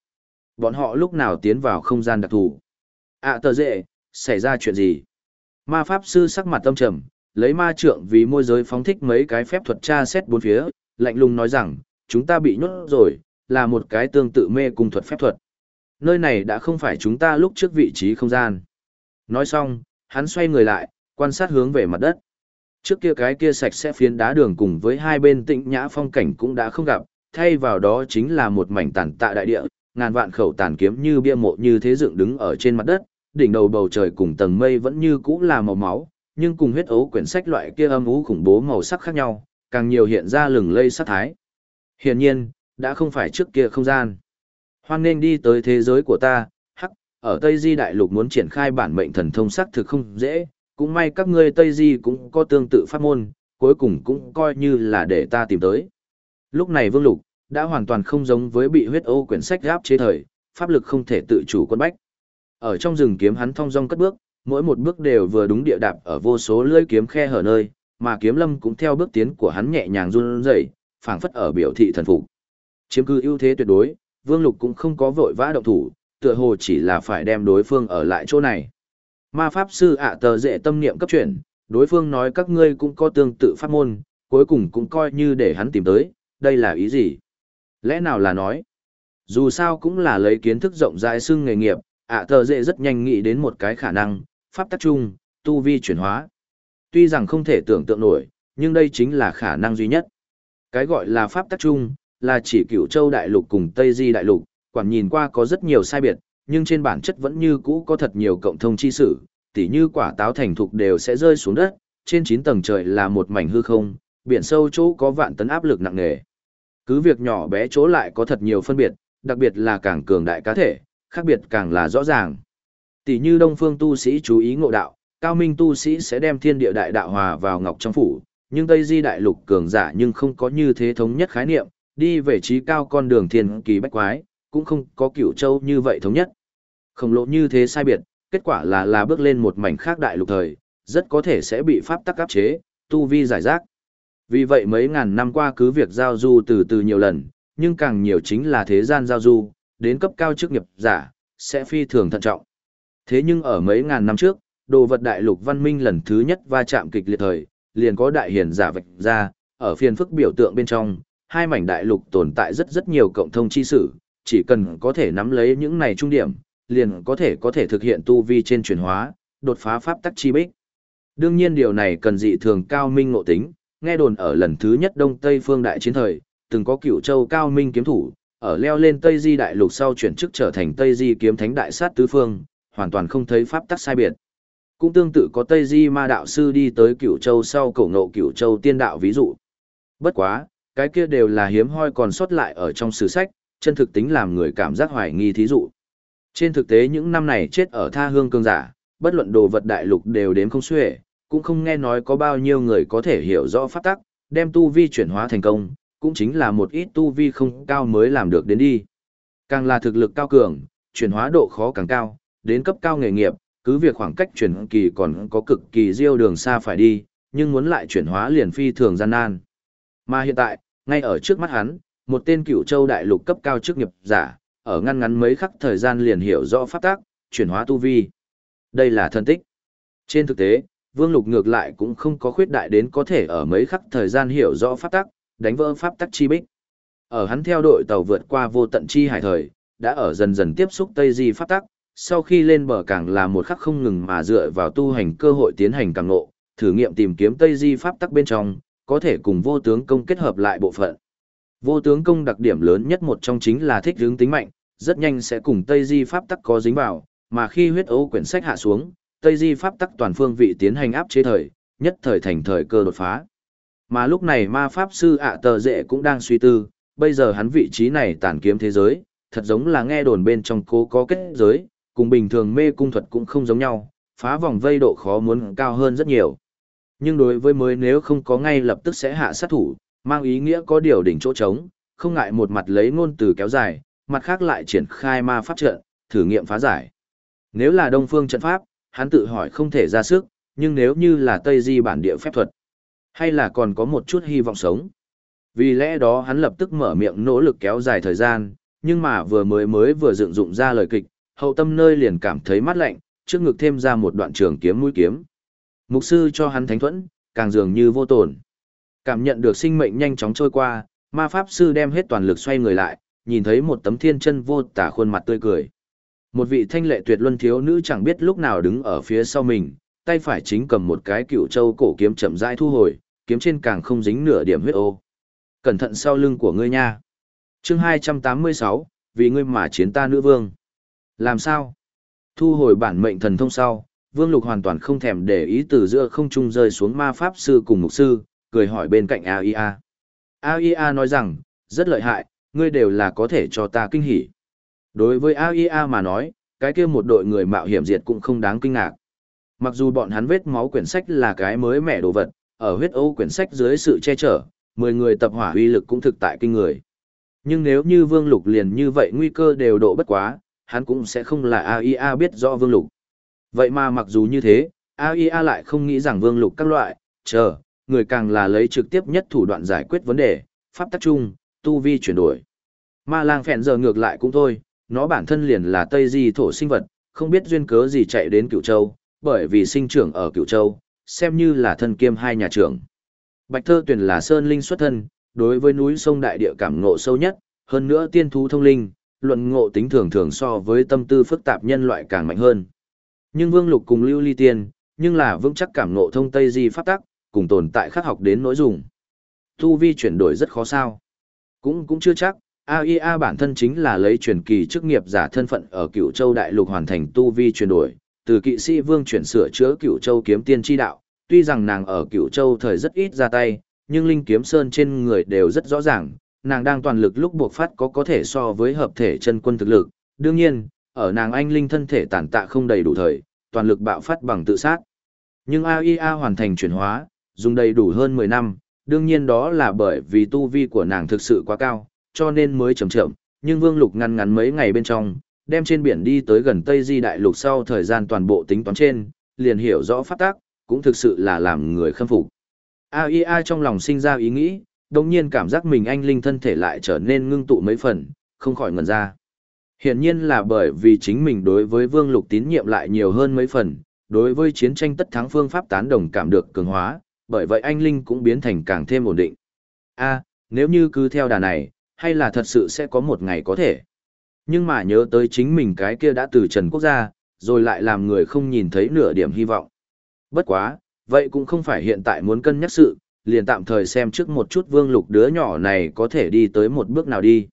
bọn họ lúc nào tiến vào không gian đặc thù. À tờ dệ, xảy ra chuyện gì? Ma Pháp Sư sắc mặt tâm trầm, lấy ma trượng vì môi giới phóng thích mấy cái phép thuật tra xét bốn phía, lạnh lùng nói rằng, chúng ta bị nhốt rồi, là một cái tương tự mê cung thuật phép thuật. Nơi này đã không phải chúng ta lúc trước vị trí không gian. Nói xong, hắn xoay người lại, quan sát hướng về mặt đất. Trước kia cái kia sạch sẽ phiến đá đường cùng với hai bên tĩnh nhã phong cảnh cũng đã không gặp, thay vào đó chính là một mảnh tàn tạ đại địa, ngàn vạn khẩu tàn kiếm như bia mộ như thế dựng đứng ở trên mặt đất, đỉnh đầu bầu trời cùng tầng mây vẫn như cũ là màu máu, nhưng cùng huyết ấu quyển sách loại kia âm ú khủng bố màu sắc khác nhau, càng nhiều hiện ra lừng lây sát thái. Hiển nhiên, đã không phải trước kia không gian. Hoan nên đi tới thế giới của ta, hắc, ở Tây Di Đại Lục muốn triển khai bản mệnh thần thông sắc thực không dễ, cũng may các ngươi Tây Di cũng có tương tự pháp môn, cuối cùng cũng coi như là để ta tìm tới. Lúc này Vương Lục, đã hoàn toàn không giống với bị huyết ô quyển sách gáp chế thời, pháp lực không thể tự chủ quân bách. Ở trong rừng kiếm hắn thong dong cất bước, mỗi một bước đều vừa đúng địa đạp ở vô số lưỡi kiếm khe hở nơi, mà kiếm lâm cũng theo bước tiến của hắn nhẹ nhàng run rẩy, phảng phất ở biểu thị thần phục. Chiếm cứ ưu thế tuyệt đối, Vương Lục cũng không có vội vã động thủ, tựa hồ chỉ là phải đem đối phương ở lại chỗ này. Ma pháp sư ạ tờ dễ tâm niệm cấp chuyển, đối phương nói các ngươi cũng có tương tự pháp môn, cuối cùng cũng coi như để hắn tìm tới, đây là ý gì? Lẽ nào là nói? Dù sao cũng là lấy kiến thức rộng rãi xưng nghề nghiệp, ạ tờ dễ rất nhanh nghĩ đến một cái khả năng, pháp tắc chung, tu vi chuyển hóa. Tuy rằng không thể tưởng tượng nổi, nhưng đây chính là khả năng duy nhất. Cái gọi là pháp tắc chung, là chỉ cửu châu đại lục cùng Tây Di đại lục, quản nhìn qua có rất nhiều sai biệt, nhưng trên bản chất vẫn như cũ có thật nhiều cộng thông chi sử, tỉ như quả táo thành thục đều sẽ rơi xuống đất, trên 9 tầng trời là một mảnh hư không, biển sâu chỗ có vạn tấn áp lực nặng nề. Cứ việc nhỏ bé chỗ lại có thật nhiều phân biệt, đặc biệt là càng cường đại cá thể, khác biệt càng là rõ ràng. Tỷ như Đông Phương tu sĩ chú ý ngộ đạo, Cao Minh tu sĩ sẽ đem thiên địa đại đạo hòa vào ngọc trong phủ, nhưng Tây Di đại lục cường giả nhưng không có như thế thống nhất khái niệm, đi về trí cao con đường thiên kỳ bách quái, cũng không có cửu châu như vậy thống nhất. Khổng lộ như thế sai biệt, kết quả là là bước lên một mảnh khác đại lục thời, rất có thể sẽ bị pháp tắc áp chế, tu vi giải rác. Vì vậy mấy ngàn năm qua cứ việc giao du từ từ nhiều lần, nhưng càng nhiều chính là thế gian giao du, đến cấp cao chức nghiệp giả, sẽ phi thường thận trọng. Thế nhưng ở mấy ngàn năm trước, đồ vật đại lục văn minh lần thứ nhất va chạm kịch liệt thời, liền có đại hiển giả vạch ra, ở phiền phức biểu tượng bên trong, hai mảnh đại lục tồn tại rất rất nhiều cộng thông chi sử, chỉ cần có thể nắm lấy những này trung điểm, liền có thể có thể thực hiện tu vi trên chuyển hóa, đột phá pháp tắc chi bích. Đương nhiên điều này cần dị thường cao minh ngộ tính, nghe đồn ở lần thứ nhất Đông Tây phương đại chiến thời, từng có cửu châu cao minh kiếm thủ, ở leo lên Tây Di đại lục sau chuyển chức trở thành Tây Di kiếm thánh đại sát tứ phương, hoàn toàn không thấy pháp tắc sai biệt. Cũng tương tự có Tây Di ma đạo sư đi tới cửu châu sau cổ ngộ cửu châu tiên đạo ví dụ. Bất quá, cái kia đều là hiếm hoi còn sót lại ở trong sử sách, chân thực tính làm người cảm giác hoài nghi thí dụ. Trên thực tế những năm này chết ở tha hương cương giả, bất luận đồ vật đại lục đều đếm không xuể, cũng không nghe nói có bao nhiêu người có thể hiểu rõ pháp tắc, đem tu vi chuyển hóa thành công, cũng chính là một ít tu vi không cao mới làm được đến đi. Càng là thực lực cao cường, chuyển hóa độ khó càng cao, đến cấp cao nghề nghiệp, cứ việc khoảng cách chuyển kỳ còn có cực kỳ diêu đường xa phải đi, nhưng muốn lại chuyển hóa liền phi thường gian nan. Mà hiện tại, ngay ở trước mắt hắn, một tên cựu châu đại lục cấp cao chức nghiệp giả, ở ngăn ngắn mấy khắc thời gian liền hiểu rõ pháp tác, chuyển hóa tu vi. Đây là thân tích. Trên thực tế, Vương Lục ngược lại cũng không có khuyết đại đến có thể ở mấy khắc thời gian hiểu rõ pháp tắc, đánh vỡ pháp tắc chi bích. Ở hắn theo đội tàu vượt qua vô tận chi hải thời, đã ở dần dần tiếp xúc Tây Di pháp tắc, sau khi lên bờ càng là một khắc không ngừng mà dựa vào tu hành cơ hội tiến hành càng ngộ, thử nghiệm tìm kiếm Tây Di pháp tắc bên trong, có thể cùng vô tướng công kết hợp lại bộ phận. Vô tướng công đặc điểm lớn nhất một trong chính là thích hướng tính mạnh, rất nhanh sẽ cùng Tây Di pháp tắc có dính vào, mà khi huyết ấu quyển sách hạ xuống, Tây Di pháp tắc toàn phương vị tiến hành áp chế thời, nhất thời thành thời cơ đột phá. Mà lúc này ma pháp sư ạ tờ dệ cũng đang suy tư, bây giờ hắn vị trí này tản kiếm thế giới, thật giống là nghe đồn bên trong cố có kết giới, cùng bình thường mê cung thuật cũng không giống nhau, phá vòng vây độ khó muốn cao hơn rất nhiều. Nhưng đối với mới nếu không có ngay lập tức sẽ hạ sát thủ, mang ý nghĩa có điều đỉnh chỗ trống, không ngại một mặt lấy ngôn từ kéo dài, mặt khác lại triển khai ma pháp trận, thử nghiệm phá giải. Nếu là đông phương trận pháp, hắn tự hỏi không thể ra sức, nhưng nếu như là Tây Di bản địa phép thuật, hay là còn có một chút hy vọng sống. Vì lẽ đó hắn lập tức mở miệng nỗ lực kéo dài thời gian, nhưng mà vừa mới mới vừa dựng dụng ra lời kịch, hậu tâm nơi liền cảm thấy mát lạnh, trước ngực thêm ra một đoạn trường kiếm mũi kiếm. Mục sư cho hắn thánh thuẫn, càng dường như vô tổn. Cảm nhận được sinh mệnh nhanh chóng trôi qua, ma pháp sư đem hết toàn lực xoay người lại, nhìn thấy một tấm thiên chân vô tả khuôn mặt tươi cười. Một vị thanh lệ tuyệt luân thiếu nữ chẳng biết lúc nào đứng ở phía sau mình, tay phải chính cầm một cái cựu châu cổ kiếm chậm rãi thu hồi, kiếm trên càng không dính nửa điểm huyết ô. Cẩn thận sau lưng của ngươi nha. Chương 286, vì ngươi mà chiến ta nữ vương. Làm sao? Thu hồi bản mệnh thần thông sau, Vương Lục hoàn toàn không thèm để ý từ giữa không trung rơi xuống ma pháp sư cùng mục sư, cười hỏi bên cạnh AIA. AIA nói rằng, rất lợi hại, ngươi đều là có thể cho ta kinh hỉ. Đối với AIA mà nói, cái kia một đội người mạo hiểm diệt cũng không đáng kinh ngạc. Mặc dù bọn hắn vết máu quyển sách là cái mới mẻ đồ vật, ở huyết ô quyển sách dưới sự che chở, 10 người tập hỏa uy lực cũng thực tại kinh người. Nhưng nếu như Vương Lục liền như vậy nguy cơ đều độ bất quá, hắn cũng sẽ không là AIA biết rõ Vương Lục. Vậy mà mặc dù như thế, AIA lại không nghĩ rằng Vương Lục các loại, chờ, người càng là lấy trực tiếp nhất thủ đoạn giải quyết vấn đề, pháp tắc chung, tu vi chuyển đổi. Ma lang phèn giờ ngược lại cũng thôi, nó bản thân liền là Tây Di thổ sinh vật, không biết duyên cớ gì chạy đến Cửu Châu, bởi vì sinh trưởng ở Cửu Châu, xem như là thân kiêm hai nhà trưởng. Bạch Thơ Tuyển là sơn linh xuất thân, đối với núi sông đại địa cảm ngộ sâu nhất, hơn nữa tiên thú thông linh, luận ngộ tính thường thường so với tâm tư phức tạp nhân loại càng mạnh hơn. Nhưng Vương Lục cùng Lưu Ly Tiên, nhưng là vững chắc cảm ngộ thông Tây Di pháp tắc, cùng tồn tại khắc học đến nỗi dùng. Tu vi chuyển đổi rất khó sao. Cũng cũng chưa chắc, AIA bản thân chính là lấy truyền kỳ chức nghiệp giả thân phận ở cựu châu đại lục hoàn thành tu vi chuyển đổi, từ kỵ sĩ vương chuyển sửa chữa cựu châu kiếm tiên chi đạo, tuy rằng nàng ở cựu châu thời rất ít ra tay, nhưng linh kiếm sơn trên người đều rất rõ ràng, nàng đang toàn lực lúc buộc phát có có thể so với hợp thể chân quân thực lực, đương nhiên, ở nàng anh linh thân thể tàn tạ không đầy đủ thời, toàn lực bạo phát bằng tự sát. Nhưng AIA hoàn thành chuyển hóa, dùng đầy đủ hơn 10 năm, đương nhiên đó là bởi vì tu vi của nàng thực sự quá cao, cho nên mới chậm chậm, nhưng Vương Lục ngăn ngắn mấy ngày bên trong, đem trên biển đi tới gần Tây Di Đại Lục sau thời gian toàn bộ tính toán trên, liền hiểu rõ phát tác, cũng thực sự là làm người khâm phục. AIA trong lòng sinh ra ý nghĩ, đồng nhiên cảm giác mình anh linh thân thể lại trở nên ngưng tụ mấy phần, không khỏi ngần ra. Hiển nhiên là bởi vì chính mình đối với Vương Lục tín nhiệm lại nhiều hơn mấy phần, đối với chiến tranh tất thắng phương pháp tán đồng cảm được cường hóa, bởi vậy anh Linh cũng biến thành càng thêm ổn định. a nếu như cứ theo đà này, hay là thật sự sẽ có một ngày có thể. Nhưng mà nhớ tới chính mình cái kia đã từ Trần Quốc gia, rồi lại làm người không nhìn thấy nửa điểm hy vọng. Bất quá, vậy cũng không phải hiện tại muốn cân nhắc sự, liền tạm thời xem trước một chút vương lục đứa nhỏ này có thể đi tới một bước nào đi.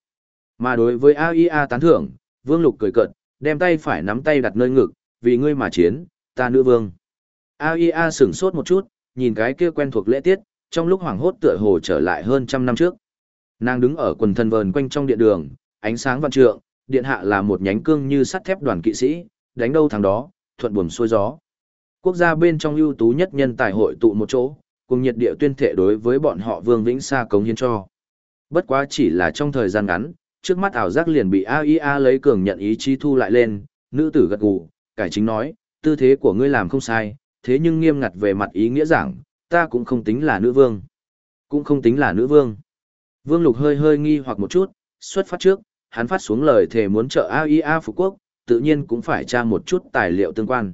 Mà đối với AIA tán thưởng, vương lục cười cợt, đem tay phải nắm tay đặt nơi ngực, vì ngươi mà chiến, ta nữ vương. AIA sửng sốt một chút, nhìn cái kia quen thuộc lễ tiết, trong lúc hoảng hốt tựa hồ trở lại hơn trăm năm trước. Nàng đứng ở quần thân vờn quanh trong điện đường, ánh sáng vạn trượng, điện hạ là một nhánh cương như sắt thép đoàn kỵ sĩ, đánh đâu thằng đó, thuận buồm xuôi gió. Quốc gia bên trong ưu tú nhất nhân tài hội tụ một chỗ, cùng nhiệt địa tuyên thệ đối với bọn họ Vương Vĩnh Sa cống hiến cho. Bất quá chỉ là trong thời gian ngắn, trước mắt ảo giác liền bị AIA lấy cường nhận ý chí thu lại lên, nữ tử gật gù, cải chính nói, tư thế của ngươi làm không sai, thế nhưng nghiêm ngặt về mặt ý nghĩa rằng, ta cũng không tính là nữ vương. Cũng không tính là nữ vương. Vương Lục hơi hơi nghi hoặc một chút, xuất phát trước, hắn phát xuống lời thề muốn trợ AIA Phú Quốc, tự nhiên cũng phải tra một chút tài liệu tương quan.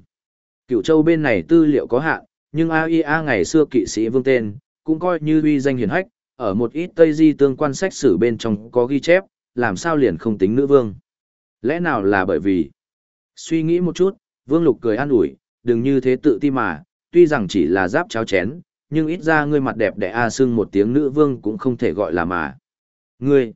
Cựu châu bên này tư liệu có hạn, nhưng AIA ngày xưa kỵ sĩ vương tên, cũng coi như uy danh hiển hách, ở một ít Tây Di tương quan sách sử bên trong có ghi chép, làm sao liền không tính nữ vương. Lẽ nào là bởi vì... Suy nghĩ một chút, Vương Lục cười an ủi, đừng như thế tự ti mà, tuy rằng chỉ là giáp cháo chén, nhưng ít ra ngươi mặt đẹp đẽ a à xưng một tiếng nữ vương cũng không thể gọi là mà. Ngươi,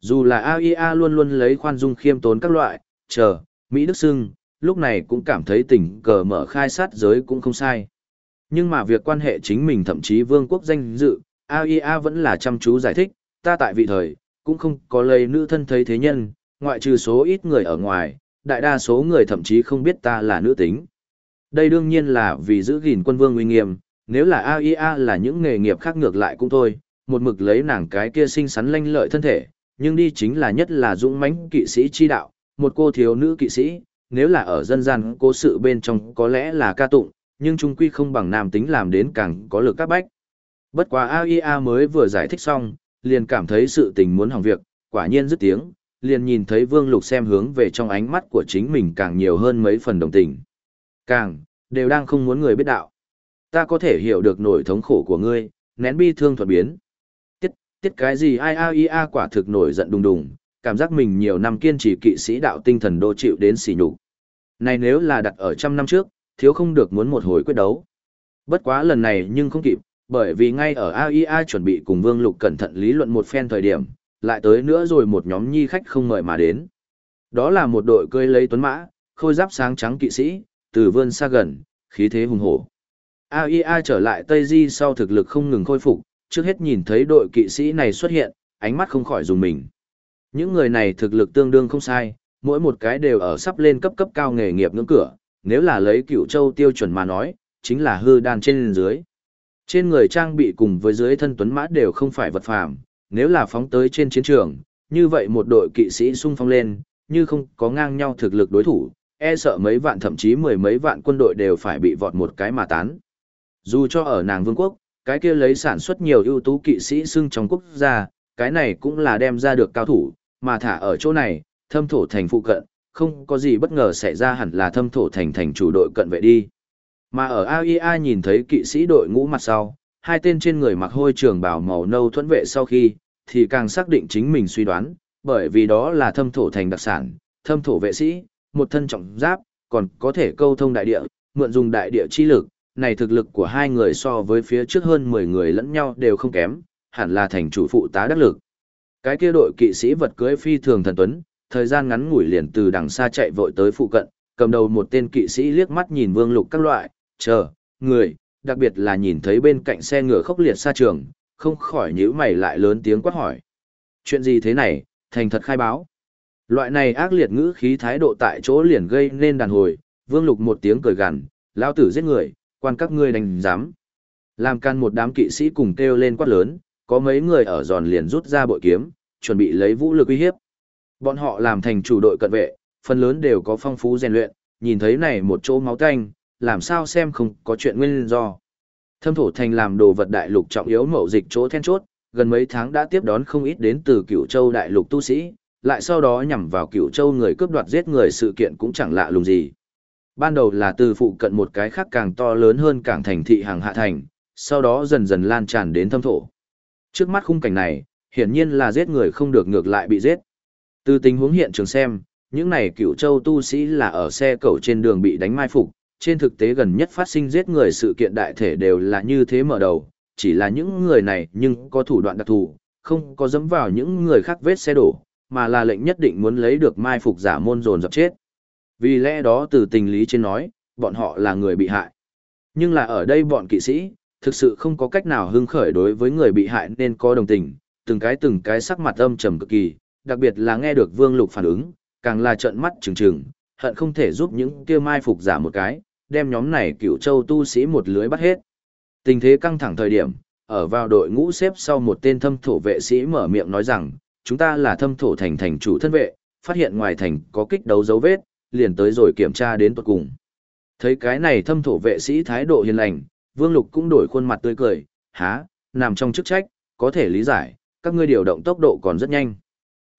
dù là AIA luôn luôn lấy khoan dung khiêm tốn các loại, chờ, Mỹ Đức xưng, lúc này cũng cảm thấy tình cờ mở khai sát giới cũng không sai. Nhưng mà việc quan hệ chính mình thậm chí vương quốc danh dự, AIA vẫn là chăm chú giải thích, ta tại vị thời, cũng không có lấy nữ thân thấy thế nhân, ngoại trừ số ít người ở ngoài, đại đa số người thậm chí không biết ta là nữ tính. Đây đương nhiên là vì giữ gìn quân vương uy nghiêm, nếu là AIA là những nghề nghiệp khác ngược lại cũng thôi, một mực lấy nàng cái kia xinh xắn lanh lợi thân thể, nhưng đi chính là nhất là dũng mãnh kỵ sĩ chi đạo, một cô thiếu nữ kỵ sĩ, nếu là ở dân gian cố sự bên trong có lẽ là ca tụng, nhưng trung quy không bằng nam tính làm đến càng có lực các bách. Bất quá AIA mới vừa giải thích xong, liền cảm thấy sự tình muốn hỏng việc, quả nhiên dứt tiếng, liền nhìn thấy Vương Lục xem hướng về trong ánh mắt của chính mình càng nhiều hơn mấy phần đồng tình. Càng, đều đang không muốn người biết đạo. Ta có thể hiểu được nỗi thống khổ của ngươi, nén bi thương thuật biến. Tiết, tiết cái gì Aia quả thực nổi giận đùng đùng, cảm giác mình nhiều năm kiên trì kỵ sĩ đạo tinh thần đô chịu đến xỉ nhục. Này nếu là đặt ở trăm năm trước, thiếu không được muốn một hồi quyết đấu. Bất quá lần này nhưng không kịp, bởi vì ngay ở AIA chuẩn bị cùng Vương Lục cẩn thận lý luận một phen thời điểm, lại tới nữa rồi một nhóm nhi khách không mời mà đến. Đó là một đội cưỡi lấy tuấn mã, khôi giáp sáng trắng kỵ sĩ, từ vươn xa gần, khí thế hùng hổ. AIA trở lại Tây Di sau thực lực không ngừng khôi phục, trước hết nhìn thấy đội kỵ sĩ này xuất hiện, ánh mắt không khỏi dùng mình. Những người này thực lực tương đương không sai, mỗi một cái đều ở sắp lên cấp cấp cao nghề nghiệp ngưỡng cửa, nếu là lấy cựu châu tiêu chuẩn mà nói, chính là hư đan trên dưới. Trên người trang bị cùng với dưới thân tuấn mã đều không phải vật phàm, nếu là phóng tới trên chiến trường, như vậy một đội kỵ sĩ xung phong lên, như không có ngang nhau thực lực đối thủ, e sợ mấy vạn thậm chí mười mấy vạn quân đội đều phải bị vọt một cái mà tán. Dù cho ở nàng vương quốc, cái kia lấy sản xuất nhiều ưu tú kỵ sĩ xưng trong quốc gia, cái này cũng là đem ra được cao thủ, mà thả ở chỗ này, thâm thổ thành phụ cận, không có gì bất ngờ xảy ra hẳn là thâm thổ thành thành chủ đội cận vệ đi. Mà ở AIA nhìn thấy kỵ sĩ đội ngũ mặt sau, hai tên trên người mặc hôi trường bào màu nâu thuẫn vệ sau khi, thì càng xác định chính mình suy đoán, bởi vì đó là thâm thổ thành đặc sản, thâm thổ vệ sĩ, một thân trọng giáp, còn có thể câu thông đại địa, mượn dùng đại địa chi lực, này thực lực của hai người so với phía trước hơn 10 người lẫn nhau đều không kém, hẳn là thành chủ phụ tá đắc lực. Cái kia đội kỵ sĩ vật cưới phi thường thần tuấn, thời gian ngắn ngủi liền từ đằng xa chạy vội tới phụ cận, cầm đầu một tên kỵ sĩ liếc mắt nhìn Vương Lục các loại, chờ, người, đặc biệt là nhìn thấy bên cạnh xe ngựa khốc liệt xa trường, không khỏi nhíu mày lại lớn tiếng quát hỏi. Chuyện gì thế này, thành thật khai báo. Loại này ác liệt ngữ khí thái độ tại chỗ liền gây nên đàn hồi, vương lục một tiếng cười gằn, lão tử giết người, quan các ngươi đành dám. Làm can một đám kỵ sĩ cùng kêu lên quát lớn, có mấy người ở giòn liền rút ra bội kiếm, chuẩn bị lấy vũ lực uy hiếp. Bọn họ làm thành chủ đội cận vệ, phần lớn đều có phong phú rèn luyện, nhìn thấy này một chỗ máu tanh, làm sao xem không có chuyện nguyên do. Thâm thổ thành làm đồ vật đại lục trọng yếu mậu dịch chỗ then chốt, gần mấy tháng đã tiếp đón không ít đến từ cửu châu đại lục tu sĩ, lại sau đó nhằm vào cửu châu người cướp đoạt giết người sự kiện cũng chẳng lạ lùng gì. Ban đầu là từ phụ cận một cái khác càng to lớn hơn cảng thành thị hàng hạ thành, sau đó dần dần lan tràn đến thâm thổ. Trước mắt khung cảnh này, hiển nhiên là giết người không được ngược lại bị giết. Từ tình huống hiện trường xem, những này cựu châu tu sĩ là ở xe cẩu trên đường bị đánh mai phục, trên thực tế gần nhất phát sinh giết người sự kiện đại thể đều là như thế mở đầu, chỉ là những người này nhưng có thủ đoạn đặc thù, không có dẫm vào những người khác vết xe đổ, mà là lệnh nhất định muốn lấy được mai phục giả môn dồn dập chết. Vì lẽ đó từ tình lý trên nói, bọn họ là người bị hại. Nhưng là ở đây bọn kỵ sĩ, thực sự không có cách nào hưng khởi đối với người bị hại nên có đồng tình, từng cái từng cái sắc mặt âm trầm cực kỳ, đặc biệt là nghe được Vương Lục phản ứng, càng là trợn mắt trừng trừng, hận không thể giúp những kia mai phục giả một cái, đem nhóm này cựu châu tu sĩ một lưới bắt hết. Tình thế căng thẳng thời điểm, ở vào đội ngũ xếp sau một tên thâm thổ vệ sĩ mở miệng nói rằng, chúng ta là thâm thổ thành thành chủ thân vệ, phát hiện ngoài thành có kích đấu dấu vết, liền tới rồi kiểm tra đến tuật cùng. Thấy cái này thâm thổ vệ sĩ thái độ hiền lành, Vương Lục cũng đổi khuôn mặt tươi cười, há, nằm trong chức trách, có thể lý giải, các ngươi điều động tốc độ còn rất nhanh.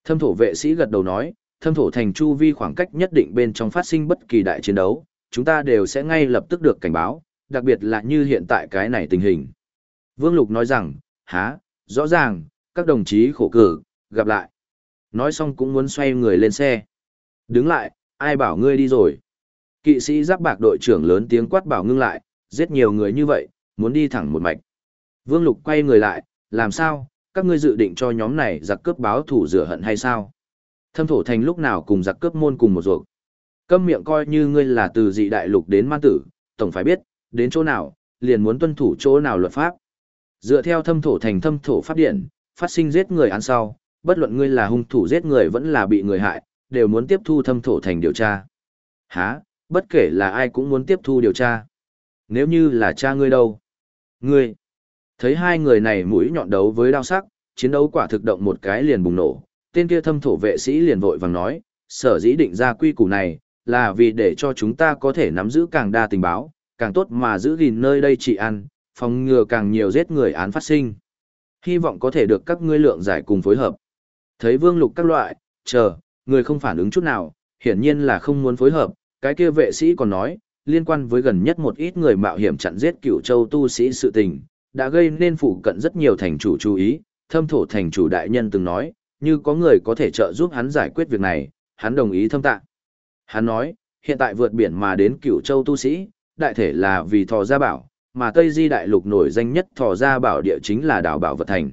Thâm thổ vệ sĩ gật đầu nói, thâm thổ thành chu vi khoảng cách nhất định bên trong phát sinh bất kỳ đại chiến đấu, chúng ta đều sẽ ngay lập tức được cảnh báo, đặc biệt là như hiện tại cái này tình hình. Vương Lục nói rằng, há, rõ ràng, các đồng chí khổ cử, gặp lại. Nói xong cũng muốn xoay người lên xe. Đứng lại, ai bảo ngươi đi rồi. Kỵ sĩ giáp bạc đội trưởng lớn tiếng quát bảo ngưng lại, giết nhiều người như vậy, muốn đi thẳng một mạch. Vương Lục quay người lại, làm sao, các ngươi dự định cho nhóm này giặc cướp báo thủ rửa hận hay sao? Thâm thổ thành lúc nào cùng giặc cướp môn cùng một ruột. Câm miệng coi như ngươi là từ dị đại lục đến man tử, tổng phải biết, đến chỗ nào, liền muốn tuân thủ chỗ nào luật pháp. Dựa theo thâm thổ thành thâm thổ pháp điện, phát sinh giết người án sau, bất luận ngươi là hung thủ giết người vẫn là bị người hại, đều muốn tiếp thu thâm thổ thành điều tra. Hả, bất kể là ai cũng muốn tiếp thu điều tra. Nếu như là cha ngươi đâu? Ngươi. Thấy hai người này mũi nhọn đấu với đao sắc, chiến đấu quả thực động một cái liền bùng nổ. Tên kia thâm thổ vệ sĩ liền vội vàng nói, sở dĩ định ra quy củ này, là vì để cho chúng ta có thể nắm giữ càng đa tình báo, càng tốt mà giữ gìn nơi đây trị ăn, phòng ngừa càng nhiều giết người án phát sinh. Hy vọng có thể được các ngươi lượng giải cùng phối hợp. Thấy vương lục các loại, chờ, người không phản ứng chút nào, hiển nhiên là không muốn phối hợp, cái kia vệ sĩ còn nói, liên quan với gần nhất một ít người mạo hiểm chặn giết cửu châu tu sĩ sự tình, đã gây nên phụ cận rất nhiều thành chủ chú ý, thâm thổ thành chủ đại nhân từng nói, như có người có thể trợ giúp hắn giải quyết việc này, hắn đồng ý thâm tạ. Hắn nói, hiện tại vượt biển mà đến cửu châu tu sĩ, đại thể là vì thò gia bảo, mà Tây Di đại lục nổi danh nhất thò gia bảo địa chính là đảo bảo vật thành.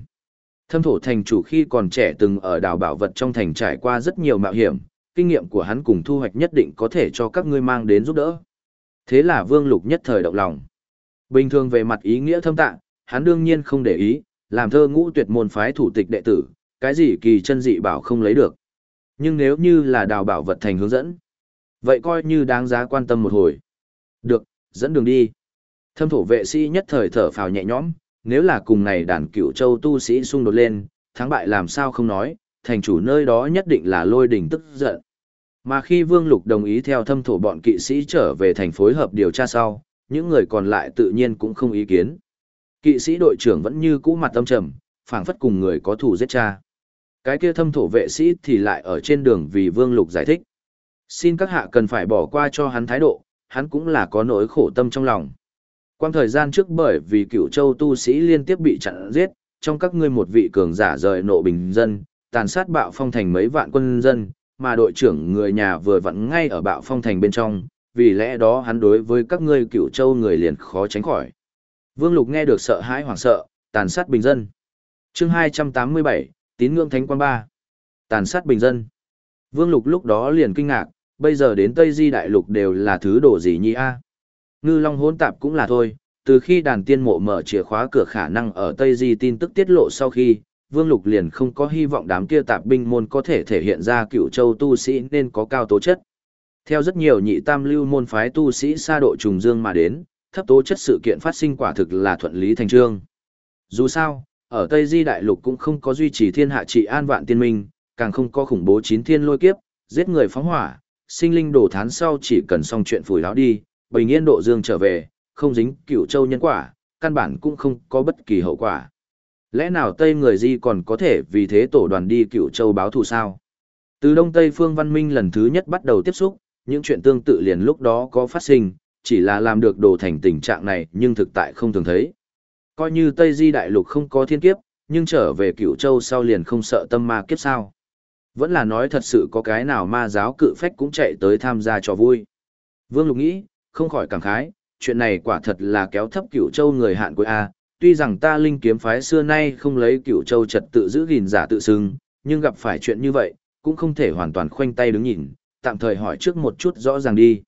Thâm thổ thành chủ khi còn trẻ từng ở đảo bảo vật trong thành trải qua rất nhiều mạo hiểm, kinh nghiệm của hắn cùng thu hoạch nhất định có thể cho các ngươi mang đến giúp đỡ. Thế là Vương Lục nhất thời động lòng. Bình thường về mặt ý nghĩa thâm tạng, hắn đương nhiên không để ý, làm thơ ngũ tuyệt môn phái thủ tịch đệ tử, cái gì kỳ chân dị bảo không lấy được. Nhưng nếu như là đào bảo vật thành hướng dẫn, vậy coi như đáng giá quan tâm một hồi. Được, dẫn đường đi. Thâm thổ vệ sĩ nhất thời thở phào nhẹ nhõm, nếu là cùng này đàn cựu châu tu sĩ xung đột lên, thắng bại làm sao không nói, thành chủ nơi đó nhất định là lôi đỉnh tức giận. Mà khi Vương Lục đồng ý theo thâm thổ bọn kỵ sĩ trở về thành phối hợp điều tra sau, những người còn lại tự nhiên cũng không ý kiến. Kỵ sĩ đội trưởng vẫn như cũ mặt tâm trầm, phảng phất cùng người có thù giết cha. Cái kia thâm thổ vệ sĩ thì lại ở trên đường vì Vương Lục giải thích. Xin các hạ cần phải bỏ qua cho hắn thái độ, hắn cũng là có nỗi khổ tâm trong lòng. Quang thời gian trước bởi vì cựu châu tu sĩ liên tiếp bị chặn giết, trong các ngươi một vị cường giả rời nộ bình dân, tàn sát bạo phong thành mấy vạn quân dân, mà đội trưởng người nhà vừa vặn ngay ở bạo phong thành bên trong, vì lẽ đó hắn đối với các ngươi cựu châu người liền khó tránh khỏi. Vương Lục nghe được sợ hãi hoảng sợ, tàn sát bình dân. chương 287, tín ngưỡng thánh quan ba. Tàn sát bình dân. Vương Lục lúc đó liền kinh ngạc, bây giờ đến Tây Di Đại Lục đều là thứ đồ gì nhỉ a Ngư Long hỗn tạp cũng là thôi, từ khi đàn tiên mộ mở chìa khóa cửa khả năng ở Tây Di tin tức tiết lộ sau khi, Vương Lục liền không có hy vọng đám kia tạp binh môn có thể thể hiện ra cựu châu tu sĩ nên có cao tố chất. Theo rất nhiều nhị tam lưu môn phái tu sĩ xa độ trùng dương mà đến, thấp tố chất sự kiện phát sinh quả thực là thuận lý thành trương. Dù sao, ở Tây Di Đại Lục cũng không có duy trì thiên hạ trị an vạn tiên minh, càng không có khủng bố chín thiên lôi kiếp, giết người phóng hỏa, sinh linh đổ thán sau chỉ cần xong chuyện phủi láo đi, bình yên độ dương trở về, không dính cửu châu nhân quả, căn bản cũng không có bất kỳ hậu quả. Lẽ nào Tây người Di còn có thể vì thế tổ đoàn đi cửu châu báo thù sao? Từ Đông Tây phương văn minh lần thứ nhất bắt đầu tiếp xúc, những chuyện tương tự liền lúc đó có phát sinh, chỉ là làm được đồ thành tình trạng này nhưng thực tại không thường thấy. Coi như Tây Di Đại Lục không có thiên kiếp, nhưng trở về cửu châu sau liền không sợ tâm ma kiếp sao. Vẫn là nói thật sự có cái nào ma giáo cự phách cũng chạy tới tham gia cho vui. Vương Lục nghĩ, không khỏi cảm khái, chuyện này quả thật là kéo thấp cửu châu người hạn cuối A, tuy rằng ta linh kiếm phái xưa nay không lấy cửu châu trật tự giữ gìn giả tự xưng, nhưng gặp phải chuyện như vậy, cũng không thể hoàn toàn khoanh tay đứng nhìn, tạm thời hỏi trước một chút rõ ràng đi.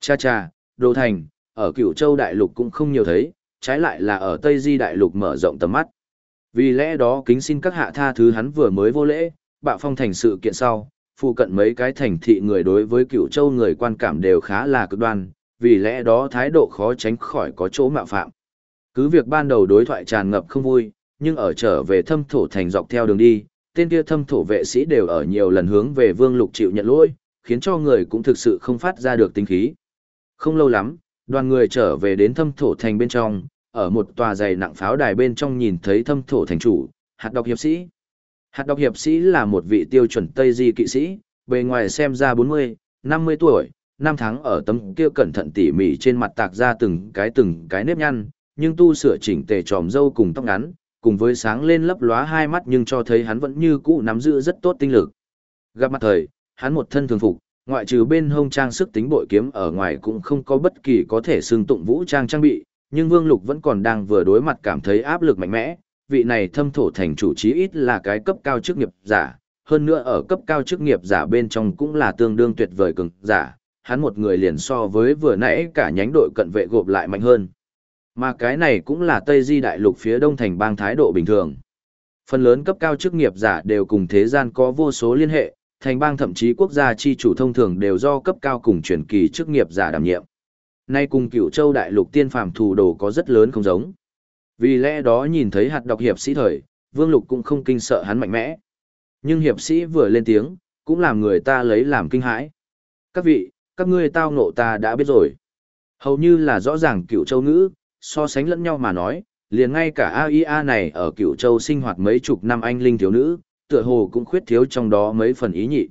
Cha cha, Đồ Thành, ở cửu châu đại lục cũng không nhiều thấy, trái lại là ở Tây Di đại lục mở rộng tầm mắt. Vì lẽ đó kính xin các hạ tha thứ hắn vừa mới vô lễ, bạo phong thành sự kiện sau, phụ cận mấy cái thành thị người đối với cửu châu người quan cảm đều khá là cực đoan, vì lẽ đó thái độ khó tránh khỏi có chỗ mạo phạm. Cứ việc ban đầu đối thoại tràn ngập không vui, nhưng ở trở về thâm thổ thành dọc theo đường đi, tên kia thâm thổ vệ sĩ đều ở nhiều lần hướng về vương lục chịu nhận lỗi, khiến cho người cũng thực sự không phát ra được tinh khí. Không lâu lắm, đoàn người trở về đến thâm thổ thành bên trong, ở một tòa dày nặng pháo đài bên trong nhìn thấy thâm thổ thành chủ, hạt độc hiệp sĩ. Hạt độc hiệp sĩ là một vị tiêu chuẩn Tây Di kỵ sĩ, bề ngoài xem ra 40, 50 tuổi, năm tháng ở tấm kia cẩn thận tỉ mỉ trên mặt tạc ra từng cái từng cái nếp nhăn, nhưng tu sửa chỉnh tề tròm dâu cùng tóc ngắn, cùng với sáng lên lấp lóa hai mắt nhưng cho thấy hắn vẫn như cũ nắm giữ rất tốt tinh lực. Gặp mặt thời, hắn một thân thường phục, ngoại trừ bên hông trang sức tính bội kiếm ở ngoài cũng không có bất kỳ có thể xương tụng vũ trang trang bị, nhưng Vương Lục vẫn còn đang vừa đối mặt cảm thấy áp lực mạnh mẽ, vị này thâm thổ thành chủ chí ít là cái cấp cao chức nghiệp giả, hơn nữa ở cấp cao chức nghiệp giả bên trong cũng là tương đương tuyệt vời cường giả, hắn một người liền so với vừa nãy cả nhánh đội cận vệ gộp lại mạnh hơn. Mà cái này cũng là Tây Di đại lục phía đông thành bang thái độ bình thường. Phần lớn cấp cao chức nghiệp giả đều cùng thế gian có vô số liên hệ, thành bang thậm chí quốc gia chi chủ thông thường đều do cấp cao cùng truyền kỳ chức nghiệp giả đảm nhiệm. Nay cùng cựu châu đại lục tiên phàm thủ đồ có rất lớn không giống. Vì lẽ đó nhìn thấy hạt đọc hiệp sĩ thời, Vương Lục cũng không kinh sợ hắn mạnh mẽ. Nhưng hiệp sĩ vừa lên tiếng, cũng làm người ta lấy làm kinh hãi. Các vị, các ngươi tao ngộ ta đã biết rồi. Hầu như là rõ ràng cựu châu ngữ, so sánh lẫn nhau mà nói, liền ngay cả AIA này ở cựu châu sinh hoạt mấy chục năm anh linh thiếu nữ, tựa hồ cũng khuyết thiếu trong đó mấy phần ý nhị.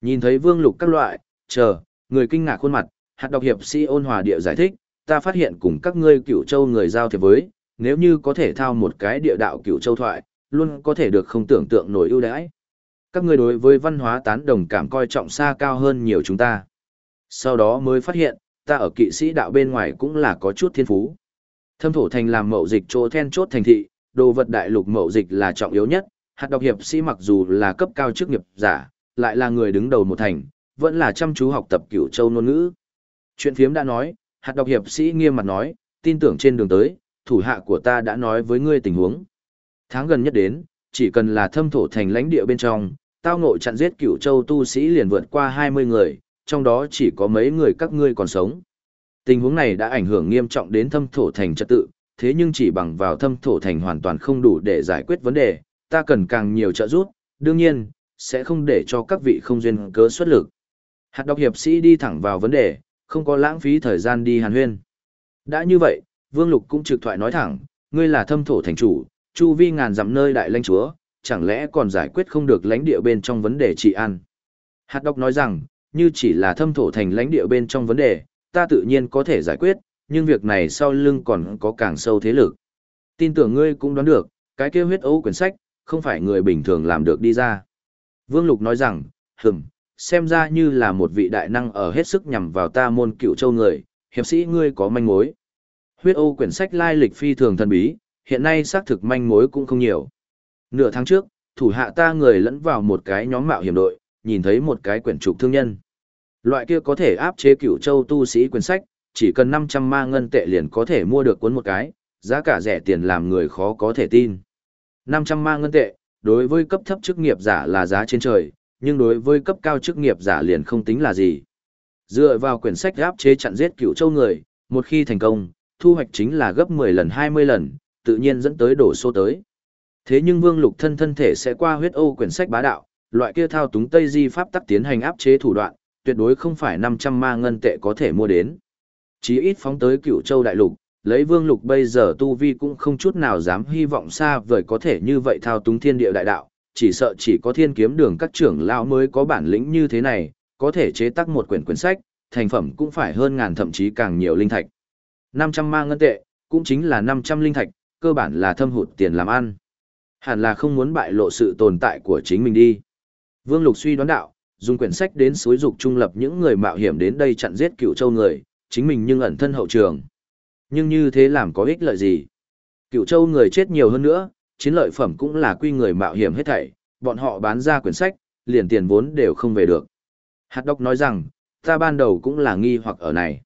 Nhìn thấy vương lục các loại, chờ, người kinh ngạc khuôn mặt, hạt đọc hiệp sĩ ôn hòa địa giải thích, ta phát hiện cùng các ngươi cựu châu người giao thiệp với, nếu như có thể thao một cái địa đạo cựu châu thoại, luôn có thể được không tưởng tượng nổi ưu đãi. Các ngươi đối với văn hóa tán đồng cảm coi trọng xa cao hơn nhiều chúng ta. Sau đó mới phát hiện, ta ở kỵ sĩ đạo bên ngoài cũng là có chút thiên phú. Thâm thổ thành làm mậu dịch chỗ then chốt thành thị, đồ vật đại lục mậu dịch là trọng yếu nhất, hạt đọc hiệp sĩ mặc dù là cấp cao chức nghiệp giả, lại là người đứng đầu một thành, vẫn là chăm chú học tập cửu châu ngôn ngữ. Chuyện phiếm đã nói, hạt đọc hiệp sĩ nghiêm mặt nói, tin tưởng trên đường tới, thủ hạ của ta đã nói với ngươi tình huống. Tháng gần nhất đến, chỉ cần là thâm thổ thành lãnh địa bên trong, tao ngộ chặn giết cửu châu tu sĩ liền vượt qua 20 người, trong đó chỉ có mấy người các ngươi còn sống. Tình huống này đã ảnh hưởng nghiêm trọng đến thâm thổ thành trật tự, thế nhưng chỉ bằng vào thâm thổ thành hoàn toàn không đủ để giải quyết vấn đề, ta cần càng nhiều trợ giúp, đương nhiên, sẽ không để cho các vị không duyên cớ xuất lực. Hạt đọc hiệp sĩ đi thẳng vào vấn đề, không có lãng phí thời gian đi hàn huyên. Đã như vậy, Vương Lục cũng trực thoại nói thẳng, ngươi là thâm thổ thành chủ, chu vi ngàn dặm nơi đại lãnh chúa, chẳng lẽ còn giải quyết không được lãnh địa bên trong vấn đề trị an? Hạt đọc nói rằng, như chỉ là thâm thổ thành lãnh địa bên trong vấn đề, ta tự nhiên có thể giải quyết, nhưng việc này sau lưng còn có càng sâu thế lực. Tin tưởng ngươi cũng đoán được, cái kia huyết ấu quyển sách, không phải người bình thường làm được đi ra. Vương Lục nói rằng, hừm, xem ra như là một vị đại năng ở hết sức nhằm vào ta môn cựu châu người, hiệp sĩ ngươi có manh mối. Huyết Âu quyển sách lai lịch phi thường thần bí, hiện nay xác thực manh mối cũng không nhiều. Nửa tháng trước, thủ hạ ta người lẫn vào một cái nhóm mạo hiểm đội, nhìn thấy một cái quyển trục thương nhân. Loại kia có thể áp chế cựu châu tu sĩ quyển sách, chỉ cần 500 ma ngân tệ liền có thể mua được cuốn một cái, giá cả rẻ tiền làm người khó có thể tin. 500 ma ngân tệ, đối với cấp thấp chức nghiệp giả là giá trên trời, nhưng đối với cấp cao chức nghiệp giả liền không tính là gì. Dựa vào quyển sách áp chế chặn giết cựu châu người, một khi thành công, thu hoạch chính là gấp 10 lần 20 lần, tự nhiên dẫn tới đổ số tới. Thế nhưng Vương Lục thân thân thể sẽ qua huyết ô quyển sách bá đạo, loại kia thao túng Tây Di pháp tắc tiến hành áp chế thủ đoạn, tuyệt đối không phải 500 ma ngân tệ có thể mua đến. Chí ít phóng tới cửu Châu đại lục, lấy Vương Lục bây giờ tu vi cũng không chút nào dám hy vọng xa vời có thể như vậy thao túng thiên địa đại đạo, chỉ sợ chỉ có thiên kiếm đường các trưởng lão mới có bản lĩnh như thế này, có thể chế tác một quyển quyển sách, thành phẩm cũng phải hơn ngàn thậm chí càng nhiều linh thạch. 500 ma ngân tệ, cũng chính là 500 linh thạch, cơ bản là thâm hụt tiền làm ăn. Hẳn là không muốn bại lộ sự tồn tại của chính mình đi. Vương Lục suy đoán đạo, dùng quyển sách đến suối dục trung lập những người mạo hiểm đến đây chặn giết cựu châu người, chính mình nhưng ẩn thân hậu trường. Nhưng như thế làm có ích lợi gì? Cựu châu người chết nhiều hơn nữa, chiến lợi phẩm cũng là quy người mạo hiểm hết thảy, bọn họ bán ra quyển sách, liền tiền vốn đều không về được. Hạt đốc nói rằng, ta ban đầu cũng là nghi hoặc ở này.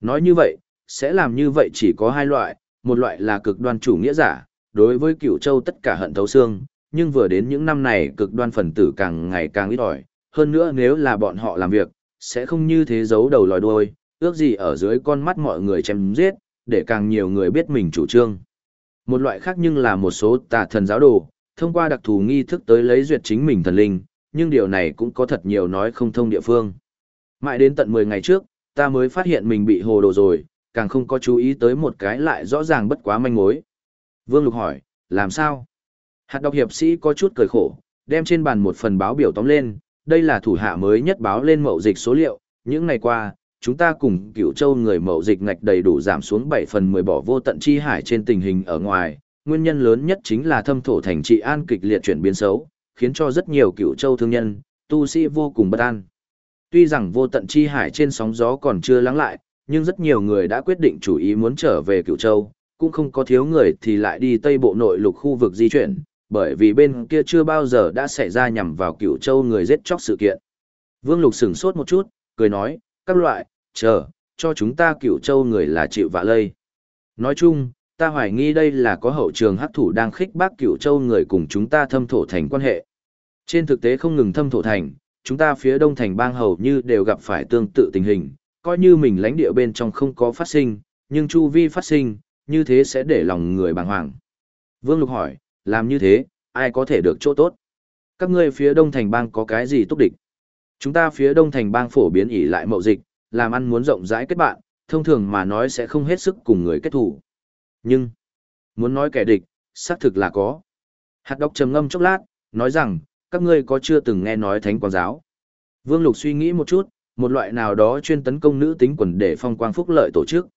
Nói như vậy, sẽ làm như vậy chỉ có hai loại, một loại là cực đoan chủ nghĩa giả, đối với cựu châu tất cả hận thấu xương, nhưng vừa đến những năm này cực đoan phần tử càng ngày càng ít ỏi, hơn nữa nếu là bọn họ làm việc, sẽ không như thế giấu đầu lòi đuôi, ước gì ở dưới con mắt mọi người chém giết, để càng nhiều người biết mình chủ trương. Một loại khác nhưng là một số tà thần giáo đồ, thông qua đặc thù nghi thức tới lấy duyệt chính mình thần linh, nhưng điều này cũng có thật nhiều nói không thông địa phương. Mãi đến tận 10 ngày trước, ta mới phát hiện mình bị hồ đồ rồi, càng không có chú ý tới một cái lại rõ ràng bất quá manh mối. Vương Lục hỏi, làm sao? Hạt đọc hiệp sĩ có chút cười khổ, đem trên bàn một phần báo biểu tóm lên, đây là thủ hạ mới nhất báo lên mậu dịch số liệu, những ngày qua, chúng ta cùng cựu châu người mậu dịch ngạch đầy đủ giảm xuống 7 phần 10 bỏ vô tận chi hải trên tình hình ở ngoài, nguyên nhân lớn nhất chính là thâm thổ thành trị an kịch liệt chuyển biến xấu, khiến cho rất nhiều cựu châu thương nhân, tu sĩ vô cùng bất an. Tuy rằng vô tận chi hải trên sóng gió còn chưa lắng lại, nhưng rất nhiều người đã quyết định chủ ý muốn trở về cựu châu, cũng không có thiếu người thì lại đi tây bộ nội lục khu vực di chuyển, bởi vì bên kia chưa bao giờ đã xảy ra nhằm vào cựu châu người giết chóc sự kiện. Vương Lục sửng sốt một chút, cười nói, các loại, chờ, cho chúng ta cửu châu người là chịu vạ lây. Nói chung, ta hoài nghi đây là có hậu trường hắc thủ đang khích bác cửu châu người cùng chúng ta thâm thổ thành quan hệ. Trên thực tế không ngừng thâm thổ thành, chúng ta phía đông thành bang hầu như đều gặp phải tương tự tình hình, coi như mình lãnh địa bên trong không có phát sinh, nhưng chu vi phát sinh, như thế sẽ để lòng người bàng hoàng. Vương Lục hỏi, làm như thế, ai có thể được chỗ tốt? Các ngươi phía đông thành bang có cái gì tốt địch? Chúng ta phía đông thành bang phổ biến ỉ lại mậu dịch, làm ăn muốn rộng rãi kết bạn, thông thường mà nói sẽ không hết sức cùng người kết thủ. Nhưng, muốn nói kẻ địch, xác thực là có. Hạt đốc trầm ngâm chốc lát, nói rằng, các ngươi có chưa từng nghe nói thánh quang giáo. Vương Lục suy nghĩ một chút, một loại nào đó chuyên tấn công nữ tính quần để phong quang phúc lợi tổ chức.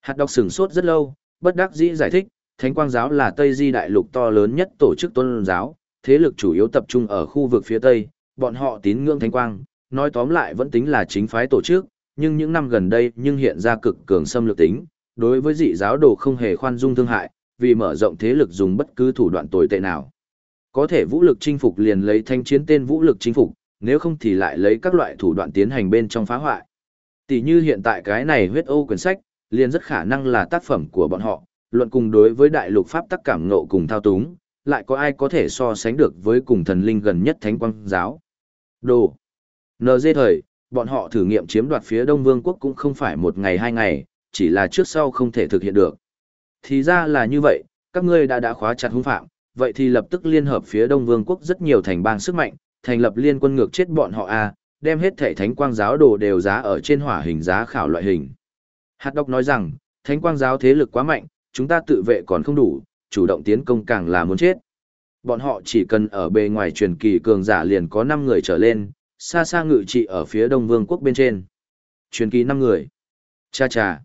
Hạt đọc sửng sốt rất lâu, bất đắc dĩ giải thích, Thánh Quang giáo là Tây Di đại lục to lớn nhất tổ chức tôn giáo, thế lực chủ yếu tập trung ở khu vực phía Tây, bọn họ tín ngưỡng Thánh Quang, nói tóm lại vẫn tính là chính phái tổ chức, nhưng những năm gần đây nhưng hiện ra cực cường xâm lược tính, đối với dị giáo đồ không hề khoan dung thương hại, vì mở rộng thế lực dùng bất cứ thủ đoạn tồi tệ nào. Có thể vũ lực chinh phục liền lấy thanh chiến tên vũ lực chinh phục, nếu không thì lại lấy các loại thủ đoạn tiến hành bên trong phá hoại. Tỷ như hiện tại cái này huyết ô quyển sách, liền rất khả năng là tác phẩm của bọn họ, luận cùng đối với đại lục pháp tắc cảm ngộ cùng thao túng, lại có ai có thể so sánh được với cùng thần linh gần nhất thánh quang giáo. Đồ. NG thời, bọn họ thử nghiệm chiếm đoạt phía Đông Vương quốc cũng không phải một ngày hai ngày, chỉ là trước sau không thể thực hiện được. Thì ra là như vậy, các ngươi đã đã khóa chặt hung phạm, vậy thì lập tức liên hợp phía Đông Vương quốc rất nhiều thành bang sức mạnh, thành lập liên quân ngược chết bọn họ a, đem hết thể thánh quang giáo đồ đều giá ở trên hỏa hình giá khảo loại hình. Hạt độc nói rằng, thánh quang giáo thế lực quá mạnh, chúng ta tự vệ còn không đủ, chủ động tiến công càng là muốn chết. Bọn họ chỉ cần ở bề ngoài truyền kỳ cường giả liền có 5 người trở lên, xa xa ngự trị ở phía đông vương quốc bên trên. Truyền kỳ 5 người. Cha cha.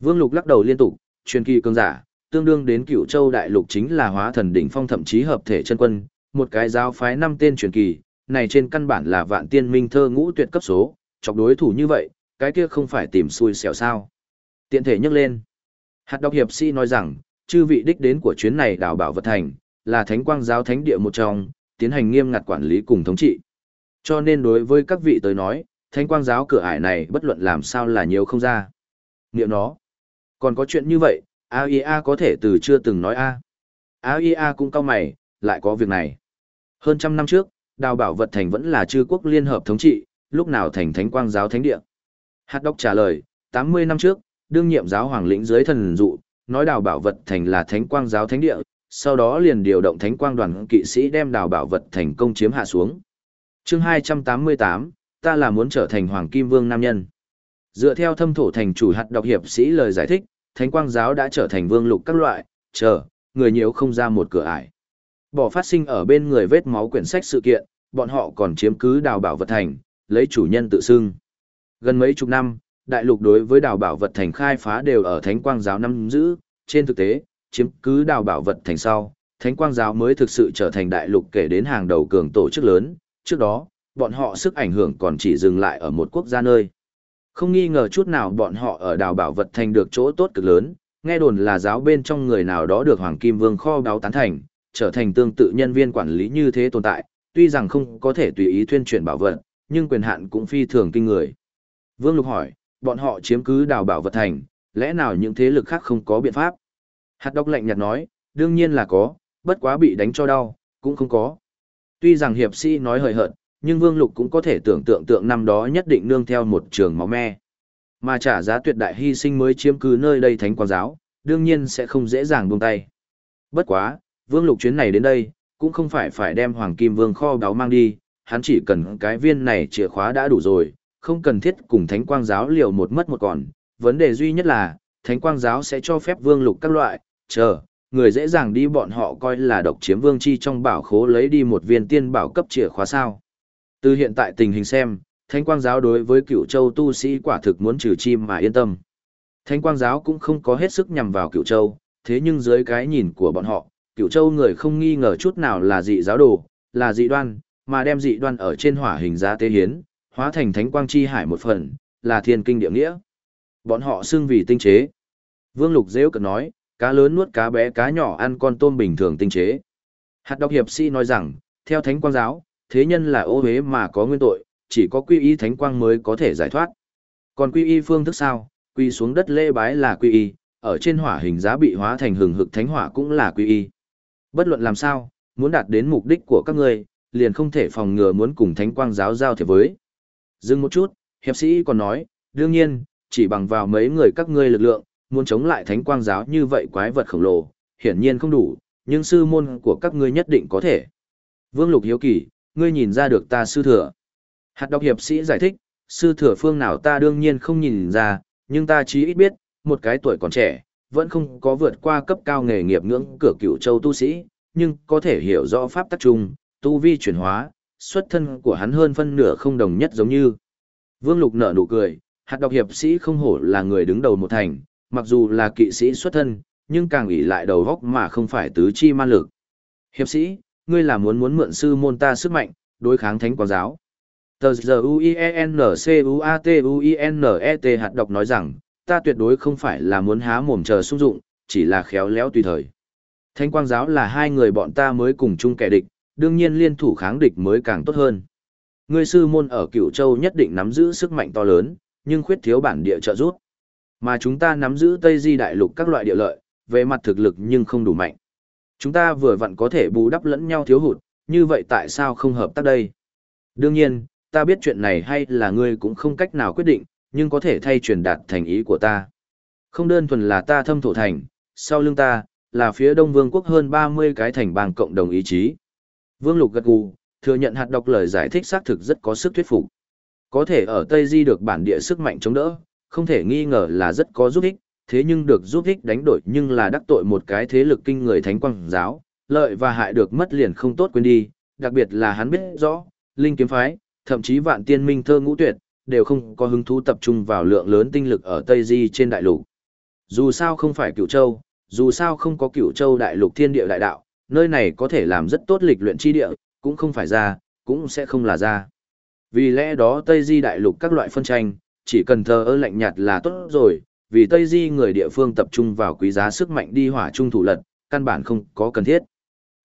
Vương lục lắc đầu liên tục, truyền kỳ cường giả, tương đương đến cựu châu đại lục chính là hóa thần đỉnh phong thậm chí hợp thể chân quân, một cái giáo phái năm tên truyền kỳ, này trên căn bản là vạn tiên minh thơ ngũ tuyệt cấp số, chọc đối thủ như vậy, cái kia không phải tìm xui xẻo sao. Tiện thể nhắc lên. Hạt đọc hiệp sĩ nói rằng, chư vị đích đến của chuyến này đảo bảo vật thành, là thánh quang giáo thánh địa một trong, tiến hành nghiêm ngặt quản lý cùng thống trị. Cho nên đối với các vị tới nói, thánh quang giáo cửa ải này bất luận làm sao là nhiều không ra. Niệm nó. Còn có chuyện như vậy, AIA có thể từ chưa từng nói A. AIA cũng cao mày, lại có việc này. Hơn trăm năm trước, đào bảo vật thành vẫn là chư quốc liên hợp thống trị, lúc nào thành thánh quang giáo thánh địa. Hạt đốc trả lời, 80 năm trước, đương nhiệm giáo hoàng lĩnh dưới thần dụ, nói đào bảo vật thành là thánh quang giáo thánh địa, sau đó liền điều động thánh quang đoàn kỵ sĩ đem đào bảo vật thành công chiếm hạ xuống. chương 288, ta là muốn trở thành hoàng kim vương nam nhân. Dựa theo thâm thổ thành chủ hạt đọc hiệp sĩ lời giải thích, thánh quang giáo đã trở thành vương lục các loại, chờ, người nhiều không ra một cửa ải. Bỏ phát sinh ở bên người vết máu quyển sách sự kiện, bọn họ còn chiếm cứ đào bảo vật thành, lấy chủ nhân tự xưng. Gần mấy chục năm, đại lục đối với đào bảo vật thành khai phá đều ở thánh quang giáo năm giữ, trên thực tế, chiếm cứ đào bảo vật thành sau, thánh quang giáo mới thực sự trở thành đại lục kể đến hàng đầu cường tổ chức lớn, trước đó, bọn họ sức ảnh hưởng còn chỉ dừng lại ở một quốc gia nơi. Không nghi ngờ chút nào bọn họ ở đào bảo vật thành được chỗ tốt cực lớn, nghe đồn là giáo bên trong người nào đó được Hoàng Kim Vương kho báo tán thành, trở thành tương tự nhân viên quản lý như thế tồn tại, tuy rằng không có thể tùy ý tuyên truyền bảo vật, nhưng quyền hạn cũng phi thường kinh người. Vương Lục hỏi, bọn họ chiếm cứ đào bảo vật thành, lẽ nào những thế lực khác không có biện pháp? Hạt độc lạnh nhạt nói, đương nhiên là có, bất quá bị đánh cho đau, cũng không có. Tuy rằng hiệp sĩ nói hời hợt, nhưng Vương Lục cũng có thể tưởng tượng tượng năm đó nhất định nương theo một trường máu me. Mà trả giá tuyệt đại hy sinh mới chiếm cứ nơi đây thánh quang giáo, đương nhiên sẽ không dễ dàng buông tay. Bất quá, Vương Lục chuyến này đến đây, cũng không phải phải đem Hoàng Kim Vương kho báu mang đi, hắn chỉ cần cái viên này chìa khóa đã đủ rồi, không cần thiết cùng Thánh Quang giáo liều một mất một còn. Vấn đề duy nhất là, Thánh Quang giáo sẽ cho phép Vương Lục các loại, chờ, người dễ dàng đi bọn họ coi là độc chiếm Vương chi trong bảo khố lấy đi một viên tiên bảo cấp chìa khóa sao. Từ hiện tại tình hình xem, Thánh Quang giáo đối với cựu châu tu sĩ quả thực muốn trừ chim mà yên tâm. Thánh Quang giáo cũng không có hết sức nhằm vào cựu châu, thế nhưng dưới cái nhìn của bọn họ, cựu châu người không nghi ngờ chút nào là dị giáo đồ, là dị đoan, mà đem dị đoan ở trên hỏa hình ra tế hiến, hóa thành thánh quang chi hải một phần, là thiên kinh địa nghĩa. Bọn họ xưng vì tinh chế. Vương Lục Dễu cần nói, cá lớn nuốt cá bé cá nhỏ ăn con tôm bình thường tinh chế. Hạt đọc hiệp sĩ nói rằng, theo thánh quang giáo, thế nhân là ô hế mà có nguyên tội, chỉ có quy y thánh quang mới có thể giải thoát. Còn quy y phương thức sao, quy xuống đất lễ bái là quy y, ở trên hỏa hình giá bị hóa thành hừng hực thánh hỏa cũng là quy y. Bất luận làm sao, muốn đạt đến mục đích của các ngươi, liền không thể phòng ngừa muốn cùng thánh quang giáo giao thiệp với. Dừng một chút, hiệp sĩ còn nói, đương nhiên, chỉ bằng vào mấy người các ngươi lực lượng, muốn chống lại thánh quang giáo như vậy quái vật khổng lồ, hiển nhiên không đủ, nhưng sư môn của các ngươi nhất định có thể. Vương Lục hiếu kỳ, ngươi nhìn ra được ta sư thừa. Hạt đọc hiệp sĩ giải thích, sư thừa phương nào ta đương nhiên không nhìn ra, nhưng ta chí ít biết, một cái tuổi còn trẻ, vẫn không có vượt qua cấp cao nghề nghiệp ngưỡng cửa cửu châu tu sĩ, nhưng có thể hiểu rõ pháp tắc trung, tu vi chuyển hóa, xuất thân của hắn hơn phân nửa không đồng nhất giống như. Vương Lục nở nụ cười, hạt đọc hiệp sĩ không hổ là người đứng đầu một thành, mặc dù là kỵ sĩ xuất thân, nhưng càng ủy lại đầu góc mà không phải tứ chi man lực. Hiệp sĩ, ngươi là muốn muốn mượn sư môn ta sức mạnh, đối kháng thánh quang giáo. Tờ giờ U-I-E-N-C-U-A-T-U-I-N-E-T hạt đọc nói rằng, ta tuyệt đối không phải là muốn há mồm chờ sung dụng, chỉ là khéo léo tùy thời. Thánh quang giáo là hai người bọn ta mới cùng chung kẻ địch, đương nhiên liên thủ kháng địch mới càng tốt hơn. Ngươi sư môn ở Cửu Châu nhất định nắm giữ sức mạnh to lớn, nhưng khuyết thiếu bản địa trợ giúp. Mà chúng ta nắm giữ Tây Di đại lục các loại địa lợi, về mặt thực lực nhưng không đủ mạnh. Chúng ta vừa vặn có thể bù đắp lẫn nhau thiếu hụt, như vậy tại sao không hợp tác đây? Đương nhiên, ta biết chuyện này hay là ngươi cũng không cách nào quyết định, nhưng có thể thay truyền đạt thành ý của ta. Không đơn thuần là ta thâm thổ thành, sau lưng ta, là phía Đông Vương quốc hơn 30 cái thành bang cộng đồng ý chí. Vương Lục gật gù, thừa nhận hạt độc lời giải thích xác thực rất có sức thuyết phục. Có thể ở Tây Di được bản địa sức mạnh chống đỡ, không thể nghi ngờ là rất có giúp ích, thế nhưng được giúp ích đánh đổi nhưng là đắc tội một cái thế lực kinh người thánh quang giáo, lợi và hại được mất liền không tốt quên đi, đặc biệt là hắn biết rõ, linh kiếm phái, thậm chí vạn tiên minh thơ ngũ tuyệt, đều không có hứng thú tập trung vào lượng lớn tinh lực ở Tây Di trên đại lục. Dù sao không phải cựu châu, dù sao không có cựu châu đại lục thiên địa đại đạo, nơi này có thể làm rất tốt lịch luyện chi địa, cũng không phải ra, cũng sẽ không là ra. Vì lẽ đó Tây Di đại lục các loại phân tranh, chỉ cần thờ ơ lạnh nhạt là tốt rồi, vì Tây Di người địa phương tập trung vào quý giá sức mạnh đi hỏa trung thủ lật, căn bản không có cần thiết.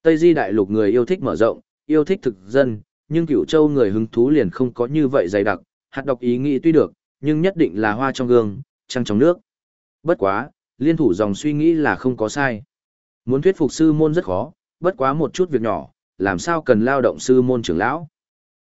Tây Di đại lục người yêu thích mở rộng, yêu thích thực dân, nhưng cửu châu người hứng thú liền không có như vậy dày đặc, hạt độc ý nghĩ tuy được, nhưng nhất định là hoa trong gương, trăng trong nước. Bất quá, liên thủ dòng suy nghĩ là không có sai. Muốn thuyết phục sư môn rất khó, bất quá một chút việc nhỏ, làm sao cần lao động sư môn trưởng lão.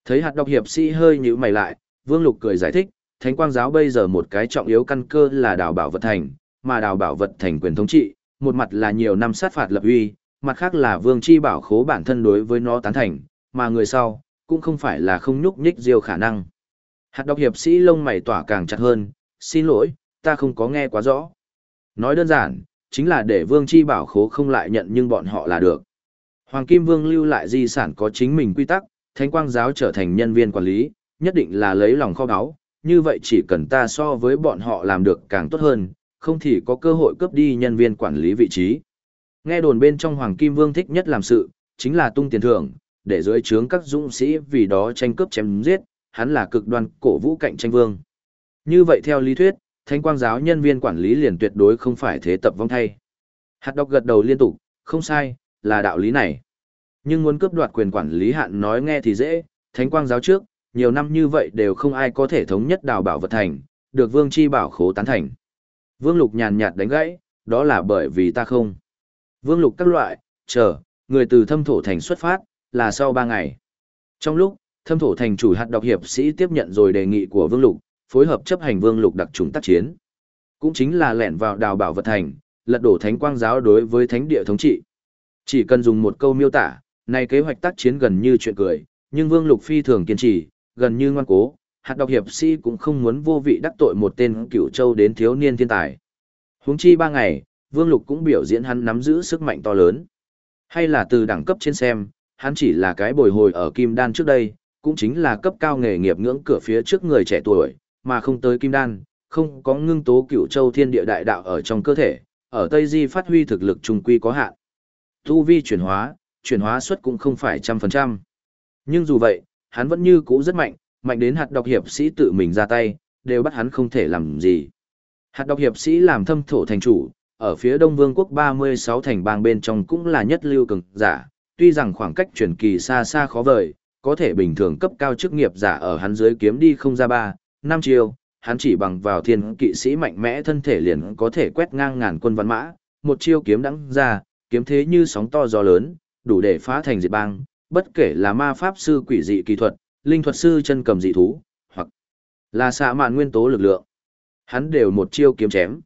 Thấy hạt độc hiệp sĩ hơi nhíu mày lại, Vương Lục cười giải thích, Thánh Quang giáo bây giờ một cái trọng yếu căn cơ là đào bảo vật thành, mà đào bảo vật thành quyền thống trị, một mặt là nhiều năm sát phạt lập uy, mặt khác là Vương Chi bảo khố bản thân đối với nó tán thành, mà người sau cũng không phải là không nhúc nhích diêu khả năng. Hạt độc hiệp sĩ lông mày tỏa càng chặt hơn, xin lỗi, ta không có nghe quá rõ. Nói đơn giản, chính là để Vương Chi bảo khố không lại nhận nhưng bọn họ là được. Hoàng Kim Vương lưu lại di sản có chính mình quy tắc, Thánh Quang giáo trở thành nhân viên quản lý, nhất định là lấy lòng kho báu, như vậy chỉ cần ta so với bọn họ làm được càng tốt hơn, không thì có cơ hội cướp đi nhân viên quản lý vị trí. Nghe đồn bên trong Hoàng Kim Vương thích nhất làm sự, chính là tung tiền thưởng, để dưới trướng các dũng sĩ vì đó tranh cướp chém giết, hắn là cực đoan cổ vũ cạnh tranh vương. Như vậy theo lý thuyết, Thánh Quang giáo nhân viên quản lý liền tuyệt đối không phải thế tập vong thay. Hạt đọc gật đầu liên tục, không sai, là đạo lý này. Nhưng muốn cướp đoạt quyền quản lý hạn nói nghe thì dễ, Thánh Quang giáo trước, nhiều năm như vậy đều không ai có thể thống nhất đào bảo vật thành, được Vương Chi bảo khố tán thành. Vương Lục nhàn nhạt đánh gãy, đó là bởi vì ta không. Vương Lục các loại, chờ, người từ thâm thổ thành xuất phát, là sau ba ngày. Trong lúc, thâm thổ thành chủ hạt đọc hiệp sĩ tiếp nhận rồi đề nghị của Vương Lục, phối hợp chấp hành Vương Lục đặc trùng tác chiến. Cũng chính là lẻn vào đào bảo vật thành, lật đổ thánh quang giáo đối với thánh địa thống trị. Chỉ cần dùng một câu miêu tả, này kế hoạch tác chiến gần như chuyện cười, nhưng Vương Lục phi thường kiên trì, gần như ngoan cố, hạt độc hiệp sĩ cũng không muốn vô vị đắc tội một tên cựu châu đến thiếu niên thiên tài. Huống chi ba ngày, Vương Lục cũng biểu diễn hắn nắm giữ sức mạnh to lớn. Hay là từ đẳng cấp trên xem, hắn chỉ là cái bồi hồi ở Kim Đan trước đây, cũng chính là cấp cao nghề nghiệp ngưỡng cửa phía trước người trẻ tuổi, mà không tới Kim Đan, không có ngưng tố cựu châu thiên địa đại đạo ở trong cơ thể, ở Tây Di phát huy thực lực trung quy có hạn. Tu vi chuyển hóa, chuyển hóa suất cũng không phải trăm phần trăm. Nhưng dù vậy, hắn vẫn như cũ rất mạnh, mạnh đến hạt độc hiệp sĩ tự mình ra tay, đều bắt hắn không thể làm gì. Hạt độc hiệp sĩ làm thâm thổ thành chủ, ở phía Đông Vương quốc 36 thành bang bên trong cũng là nhất lưu cường giả, tuy rằng khoảng cách truyền kỳ xa xa khó vời, có thể bình thường cấp cao chức nghiệp giả ở hắn dưới kiếm đi không ra ba, năm chiều, hắn chỉ bằng vào thiên kỵ sĩ mạnh mẽ thân thể liền có thể quét ngang ngàn quân văn mã, một chiêu kiếm đắng ra, kiếm thế như sóng to gió lớn, đủ để phá thành diệt bang, bất kể là ma pháp sư quỷ dị kỳ thuật, linh thuật sư chân cầm dị thú, hoặc là xạ mạn nguyên tố lực lượng. Hắn đều một chiêu kiếm chém.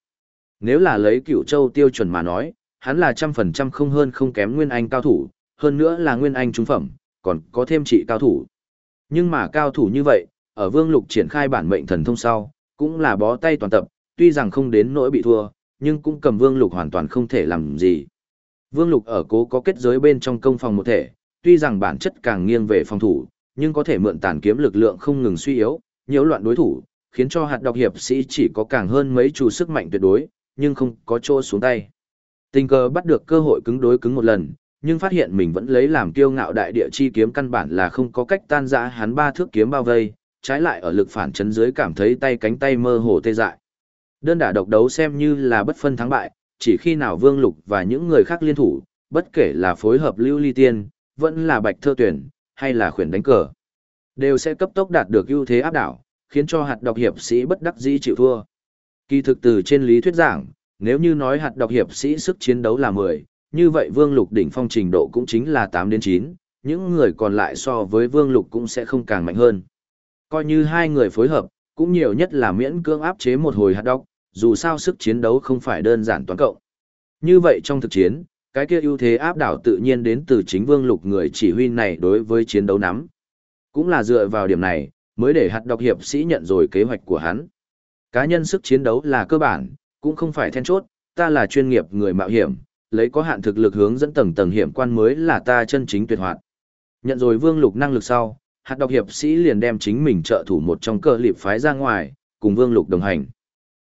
Nếu là lấy cựu châu tiêu chuẩn mà nói, hắn là trăm phần trăm không hơn không kém nguyên anh cao thủ, hơn nữa là nguyên anh trung phẩm, còn có thêm trị cao thủ. Nhưng mà cao thủ như vậy, ở vương lục triển khai bản mệnh thần thông sau, cũng là bó tay toàn tập, tuy rằng không đến nỗi bị thua, nhưng cũng cầm vương lục hoàn toàn không thể làm gì. Vương lục ở cố có kết giới bên trong công phòng một thể, tuy rằng bản chất càng nghiêng về phòng thủ, nhưng có thể mượn tàn kiếm lực lượng không ngừng suy yếu, nhiễu loạn đối thủ, khiến cho hạt độc hiệp sĩ chỉ có càng hơn mấy chủ sức mạnh tuyệt đối, nhưng không có chỗ xuống tay. Tình cờ bắt được cơ hội cứng đối cứng một lần, nhưng phát hiện mình vẫn lấy làm kiêu ngạo đại địa chi kiếm căn bản là không có cách tan rã hắn ba thước kiếm bao vây, trái lại ở lực phản chấn dưới cảm thấy tay cánh tay mơ hồ tê dại. Đơn đả độc đấu xem như là bất phân thắng bại, chỉ khi nào Vương Lục và những người khác liên thủ, bất kể là phối hợp Lưu Ly Tiên, vẫn là Bạch Thơ Tuyển, hay là khuyển đánh cờ, đều sẽ cấp tốc đạt được ưu thế áp đảo, khiến cho hạt độc hiệp sĩ bất đắc dĩ chịu thua. Kỳ thực từ trên lý thuyết giảng, nếu như nói hạt độc hiệp sĩ sức chiến đấu là 10, như vậy Vương Lục đỉnh phong trình độ cũng chính là 8 đến 9, những người còn lại so với Vương Lục cũng sẽ không càng mạnh hơn. Coi như hai người phối hợp, cũng nhiều nhất là miễn cưỡng áp chế một hồi hạt độc, dù sao sức chiến đấu không phải đơn giản toán cộng. Như vậy trong thực chiến, cái kia ưu thế áp đảo tự nhiên đến từ chính Vương Lục người chỉ huy này đối với chiến đấu nắm. Cũng là dựa vào điểm này, mới để hạt độc hiệp sĩ nhận rồi kế hoạch của hắn. Cá nhân sức chiến đấu là cơ bản, cũng không phải then chốt, ta là chuyên nghiệp người mạo hiểm, lấy có hạn thực lực hướng dẫn tầng tầng hiểm quan mới là ta chân chính tuyệt hoạt. Nhận rồi Vương Lục năng lực sau, hạt độc hiệp sĩ liền đem chính mình trợ thủ một trong cơ liệp phái ra ngoài, cùng Vương Lục đồng hành.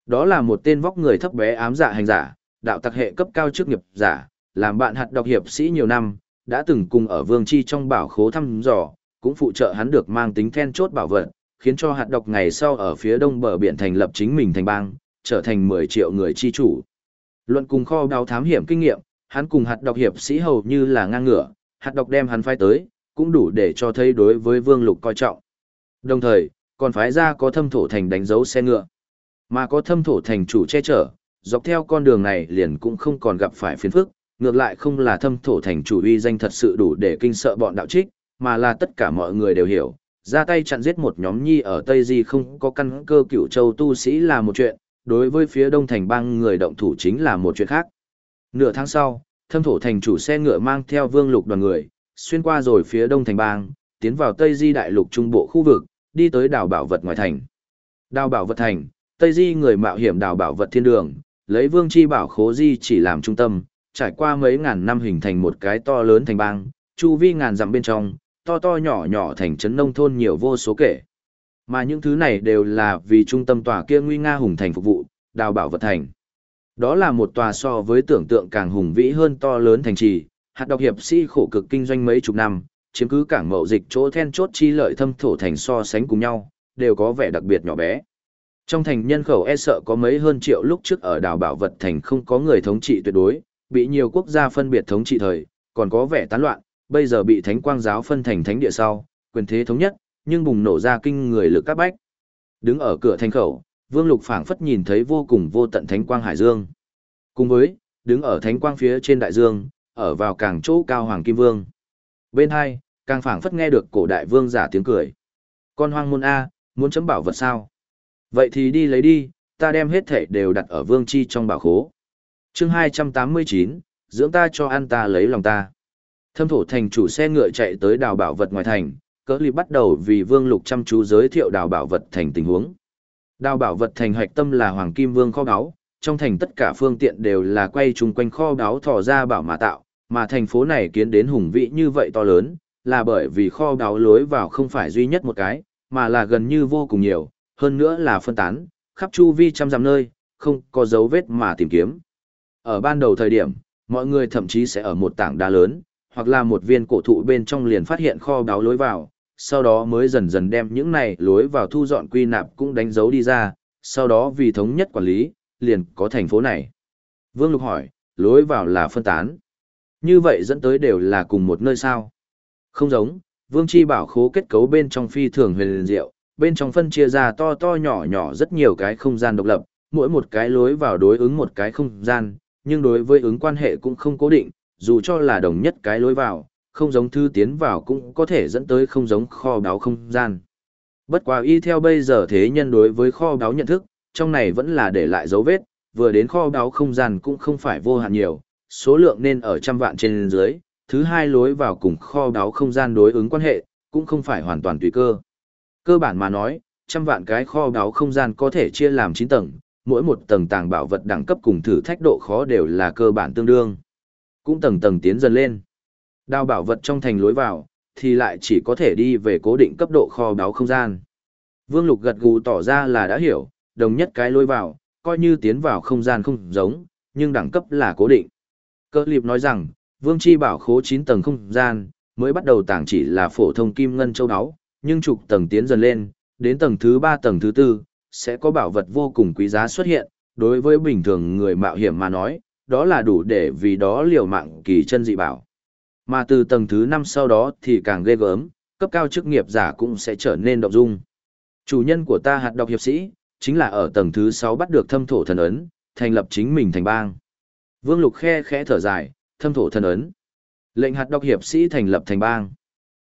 Đó là một tên vóc người thấp bé ám dạ hành giả, đạo tặc hệ cấp cao chức nghiệp giả, làm bạn hạt độc hiệp sĩ nhiều năm, đã từng cùng ở Vương Chi trong bảo khố thăm dò, cũng phụ trợ hắn được mang tính then chốt bảo vật, khiến cho hạt độc ngày sau ở phía đông bờ biển thành lập chính mình thành bang, trở thành 10 triệu người chi chủ. Luận cùng kho đào thám hiểm kinh nghiệm, hắn cùng hạt độc hiệp sĩ hầu như là ngang ngửa, hạt độc đem hắn phái tới, cũng đủ để cho thấy đối với Vương Lục coi trọng. Đồng thời, còn phái ra có thâm thổ thành đánh dấu xe ngựa. Mà có thâm thổ thành chủ che chở, dọc theo con đường này liền cũng không còn gặp phải phiền phức, ngược lại không là thâm thổ thành chủ uy danh thật sự đủ để kinh sợ bọn đạo trích, mà là tất cả mọi người đều hiểu, ra tay chặn giết một nhóm nhi ở Tây Di không có căn cơ cựu châu tu sĩ là một chuyện, đối với phía đông thành bang người động thủ chính là một chuyện khác. Nửa tháng sau, thâm thổ thành chủ xe ngựa mang theo vương lục đoàn người, xuyên qua rồi phía đông thành bang, tiến vào Tây Di đại lục trung bộ khu vực, đi tới đảo bảo vật ngoài thành. Đảo bảo vật thành, Tây Di người mạo hiểm đảo bảo vật thiên đường, lấy vương chi bảo khố di chỉ làm trung tâm, trải qua mấy ngàn năm hình thành một cái to lớn thành bang, chu vi ngàn dặm bên trong, to to nhỏ nhỏ thành trấn nông thôn nhiều vô số kể. Mà những thứ này đều là vì trung tâm tòa kia nguy nga hùng thành phục vụ, đào bảo vật thành. Đó là một tòa so với tưởng tượng càng hùng vĩ hơn to lớn thành trì, hạt độc hiệp sĩ khổ cực kinh doanh mấy chục năm, chiếm cứ cảng mậu dịch chỗ then chốt chi lợi thâm thổ thành so sánh cùng nhau, đều có vẻ đặc biệt nhỏ bé. Trong thành nhân khẩu e sợ có mấy hơn triệu lúc trước ở đảo bảo vật thành không có người thống trị tuyệt đối, bị nhiều quốc gia phân biệt thống trị thời, còn có vẻ tán loạn, bây giờ bị thánh quang giáo phân thành thánh địa sau, quyền thế thống nhất, nhưng bùng nổ ra kinh người lực các bách. Đứng ở cửa thành khẩu, Vương Lục phảng phất nhìn thấy vô cùng vô tận thánh quang hải dương. Cùng với, đứng ở thánh quang phía trên đại dương, ở vào càng chỗ cao hoàng kim vương. Bên hai, càng phảng phất nghe được cổ đại vương giả tiếng cười. Con hoang môn A, muốn chấm bảo vật sao? Vậy thì đi lấy đi, ta đem hết thể đều đặt ở vương chi trong bảo khố chương 289, dưỡng ta cho ăn ta lấy lòng ta. Thâm thổ thành chủ xe ngựa chạy tới đào bảo vật ngoài thành, cỡ lì bắt đầu vì vương lục chăm chú giới thiệu đào bảo vật thành tình huống. Đào bảo vật thành hoạch tâm là hoàng kim vương kho báu, trong thành tất cả phương tiện đều là quay chung quanh kho báu thò ra bảo mà tạo, mà thành phố này kiến đến hùng vĩ như vậy to lớn, là bởi vì kho báu lối vào không phải duy nhất một cái, mà là gần như vô cùng nhiều, hơn nữa là phân tán, khắp chu vi trăm dặm nơi, không có dấu vết mà tìm kiếm. Ở ban đầu thời điểm, mọi người thậm chí sẽ ở một tảng đá lớn, hoặc là một viên cổ thụ bên trong liền phát hiện kho báo lối vào, sau đó mới dần dần đem những này lối vào thu dọn quy nạp cũng đánh dấu đi ra, sau đó vì thống nhất quản lý, liền có thành phố này. Vương Lục hỏi, lối vào là phân tán. Như vậy dẫn tới đều là cùng một nơi sao? Không giống, Vương Chi bảo khố kết cấu bên trong phi thường huyền diệu, bên trong phân chia ra to to nhỏ nhỏ rất nhiều cái không gian độc lập, mỗi một cái lối vào đối ứng một cái không gian, nhưng đối với ứng quan hệ cũng không cố định, dù cho là đồng nhất cái lối vào, không giống thư tiến vào cũng có thể dẫn tới không giống kho báo không gian. Bất quá y theo bây giờ thế nhân đối với kho báo nhận thức, trong này vẫn là để lại dấu vết, vừa đến kho báo không gian cũng không phải vô hạn nhiều, số lượng nên ở trăm vạn trên dưới, thứ hai lối vào cùng kho báo không gian đối ứng quan hệ, cũng không phải hoàn toàn tùy cơ. Cơ bản mà nói, trăm vạn cái kho báo không gian có thể chia làm 9 tầng, mỗi một tầng tàng bảo vật đẳng cấp cùng thử thách độ khó đều là cơ bản tương đương. Cũng tầng tầng tiến dần lên. Đao bảo vật trong thành lối vào, thì lại chỉ có thể đi về cố định cấp độ kho báo không gian. Vương Lục gật gù tỏ ra là đã hiểu, đồng nhất cái lối vào, coi như tiến vào không gian không giống, nhưng đẳng cấp là cố định. Cơ liệp nói rằng, Vương Chi bảo khố 9 tầng không gian, mới bắt đầu tàng chỉ là phổ thông kim ngân châu áo, nhưng trục tầng tiến dần lên, đến tầng thứ 3 tầng thứ 4, sẽ có bảo vật vô cùng quý giá xuất hiện, đối với bình thường người mạo hiểm mà nói, đó là đủ để vì đó liều mạng kỳ chân dị bảo. Mà từ tầng thứ 5 sau đó thì càng ghê gớm, cấp cao chức nghiệp giả cũng sẽ trở nên động dung. Chủ nhân của ta hạt độc hiệp sĩ, chính là ở tầng thứ 6 bắt được thâm thổ thần ấn, thành lập chính mình thành bang. Vương Lục khe khẽ thở dài, thâm thổ thần ấn. Lệnh hạt độc hiệp sĩ thành lập thành bang.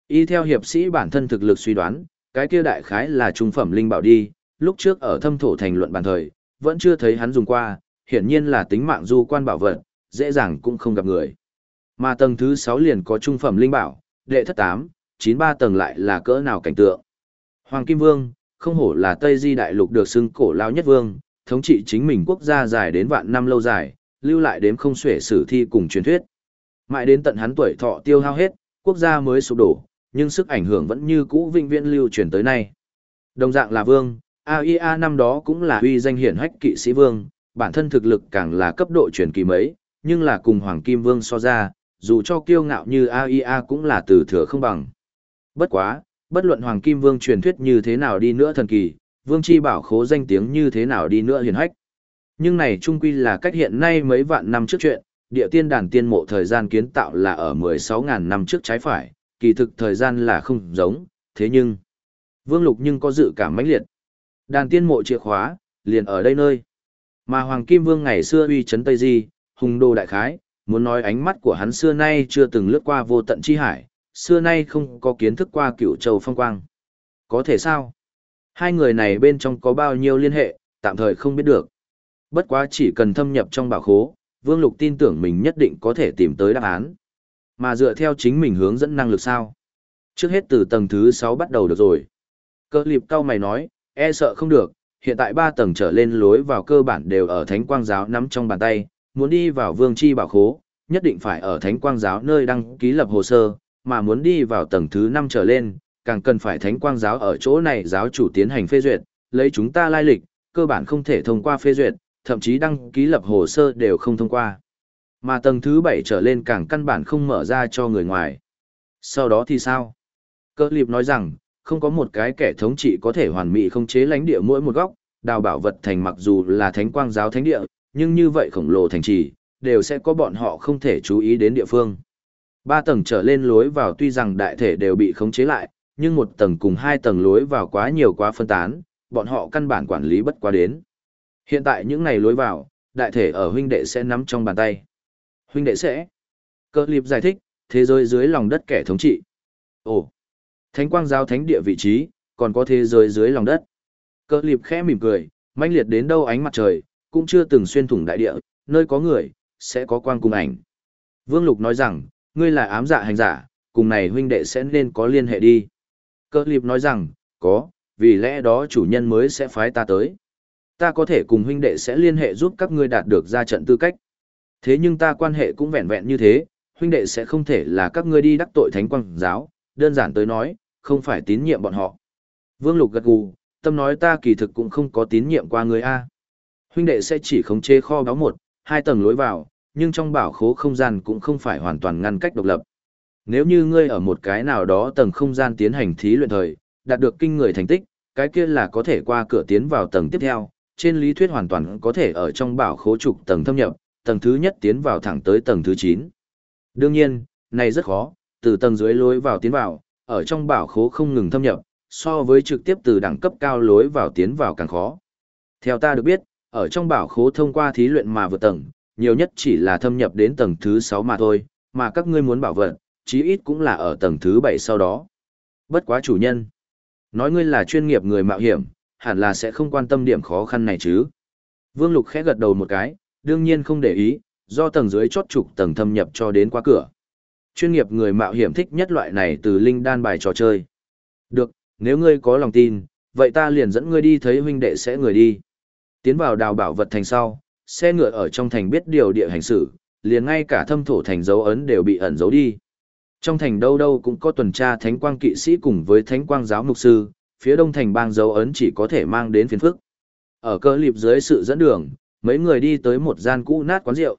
Y theo hiệp sĩ bản thân thực lực suy đoán, cái kia đại khái là trung phẩm linh bảo đi, lúc trước ở thâm thổ thành luận bàn thời, vẫn chưa thấy hắn dùng qua, hiển nhiên là tính mạng du quan bảo vật, dễ dàng cũng không gặp người. Mà tầng thứ 6 liền có trung phẩm linh bảo, đệ thất 8, 93 tầng lại là cỡ nào cảnh tượng. Hoàng Kim Vương, không hổ là Tây Di Đại Lục được xưng cổ lao nhất vương, thống trị chính mình quốc gia dài đến vạn năm lâu dài, lưu lại đếm không xuể sử thi cùng truyền thuyết. Mãi đến tận hắn tuổi thọ tiêu hao hết, quốc gia mới sụp đổ, nhưng sức ảnh hưởng vẫn như cũ vinh viễn lưu truyền tới nay. Đồng dạng là vương, AIA năm đó cũng là uy danh hiển hách kỵ sĩ vương, bản thân thực lực càng là cấp độ truyền kỳ mấy, nhưng là cùng Hoàng Kim Vương so ra, dù cho kiêu ngạo như AIA cũng là từ thừa không bằng. Bất quá, bất luận Hoàng Kim Vương truyền thuyết như thế nào đi nữa thần kỳ, Vương Chi bảo khố danh tiếng như thế nào đi nữa hiển hách. Nhưng này trung quy là cách hiện nay mấy vạn năm trước chuyện, địa tiên đàn tiên mộ thời gian kiến tạo là ở 16.000 năm trước trái phải, kỳ thực thời gian là không giống, thế nhưng, Vương Lục nhưng có dự cảm mãnh liệt. Đàn tiên mộ chìa khóa, liền ở đây nơi. Mà Hoàng Kim Vương ngày xưa uy chấn Tây Di, hùng đô đại khái, muốn nói ánh mắt của hắn xưa nay chưa từng lướt qua vô tận chi hải, xưa nay không có kiến thức qua cựu châu phong quang. Có thể sao? Hai người này bên trong có bao nhiêu liên hệ, tạm thời không biết được. Bất quá chỉ cần thâm nhập trong bảo khố, Vương Lục tin tưởng mình nhất định có thể tìm tới đáp án. Mà dựa theo chính mình hướng dẫn năng lực sao? Trước hết từ tầng thứ 6 bắt đầu được rồi. Cơ liệp cao mày nói, e sợ không được, hiện tại ba tầng trở lên lối vào cơ bản đều ở thánh quang giáo nắm trong bàn tay, muốn đi vào vương chi bảo khố, nhất định phải ở thánh quang giáo nơi đăng ký lập hồ sơ, mà muốn đi vào tầng thứ 5 trở lên, càng cần phải thánh quang giáo ở chỗ này giáo chủ tiến hành phê duyệt, lấy chúng ta lai lịch, cơ bản không thể thông qua phê duyệt, thậm chí đăng ký lập hồ sơ đều không thông qua. Mà tầng thứ 7 trở lên càng căn bản không mở ra cho người ngoài. Sau đó thì sao? Cơ liệp nói rằng, không có một cái kẻ thống trị có thể hoàn mỹ không chế lãnh địa mỗi một góc, đào bảo vật thành mặc dù là thánh quang giáo thánh địa, nhưng như vậy khổng lồ thành trì, đều sẽ có bọn họ không thể chú ý đến địa phương. Ba tầng trở lên lối vào tuy rằng đại thể đều bị khống chế lại, nhưng một tầng cùng hai tầng lối vào quá nhiều quá phân tán, bọn họ căn bản quản lý bất quá đến. Hiện tại những này lối vào, đại thể ở huynh đệ sẽ nắm trong bàn tay. Huynh đệ sẽ. Cơ liệp giải thích, thế giới dưới lòng đất kẻ thống trị. Ồ, thánh quang giáo thánh địa vị trí, còn có thế giới dưới lòng đất. Cơ liệp khẽ mỉm cười, manh liệt đến đâu ánh mặt trời, cũng chưa từng xuyên thủng đại địa, nơi có người, sẽ có quang cùng ảnh. Vương Lục nói rằng, ngươi là ám dạ hành giả, cùng này huynh đệ sẽ nên có liên hệ đi. Cơ liệp nói rằng, có, vì lẽ đó chủ nhân mới sẽ phái ta tới. Ta có thể cùng huynh đệ sẽ liên hệ giúp các ngươi đạt được ra trận tư cách. Thế nhưng ta quan hệ cũng vẹn vẹn như thế, huynh đệ sẽ không thể là các ngươi đi đắc tội thánh quang giáo, đơn giản tới nói, không phải tín nhiệm bọn họ. Vương Lục gật gù, tâm nói ta kỳ thực cũng không có tín nhiệm qua người A. Huynh đệ sẽ chỉ khống chế kho báu một, hai tầng lối vào, nhưng trong bảo khố không gian cũng không phải hoàn toàn ngăn cách độc lập. Nếu như ngươi ở một cái nào đó tầng không gian tiến hành thí luyện thời, đạt được kinh người thành tích, cái kia là có thể qua cửa tiến vào tầng tiếp theo, trên lý thuyết hoàn toàn có thể ở trong bảo khố trục tầng thâm nhập, tầng thứ nhất tiến vào thẳng tới tầng thứ 9. Đương nhiên, này rất khó, từ tầng dưới lối vào tiến vào, ở trong bảo khố không ngừng thâm nhập, so với trực tiếp từ đẳng cấp cao lối vào tiến vào càng khó. Theo ta được biết, ở trong bảo khố thông qua thí luyện mà vượt tầng, nhiều nhất chỉ là thâm nhập đến tầng thứ 6 mà thôi, mà các ngươi muốn bảo vật, chí ít cũng là ở tầng thứ 7 sau đó. Bất quá chủ nhân. Nói ngươi là chuyên nghiệp người mạo hiểm, hẳn là sẽ không quan tâm điểm khó khăn này chứ. Vương Lục khẽ gật đầu một cái, đương nhiên không để ý, do tầng dưới chót trục tầng thâm nhập cho đến qua cửa. Chuyên nghiệp người mạo hiểm thích nhất loại này từ linh đan bài trò chơi. Được, nếu ngươi có lòng tin, vậy ta liền dẫn ngươi đi thấy huynh đệ sẽ người đi. Tiến vào đào bảo vật thành sau, xe ngựa ở trong thành biết điều địa hành xử, liền ngay cả thâm thổ thành dấu ấn đều bị ẩn giấu đi. Trong thành đâu đâu cũng có tuần tra thánh quang kỵ sĩ cùng với thánh quang giáo mục sư, phía đông thành bang dấu ấn chỉ có thể mang đến phiền phức. Ở cơ liệp dưới sự dẫn đường, mấy người đi tới một gian cũ nát quán rượu.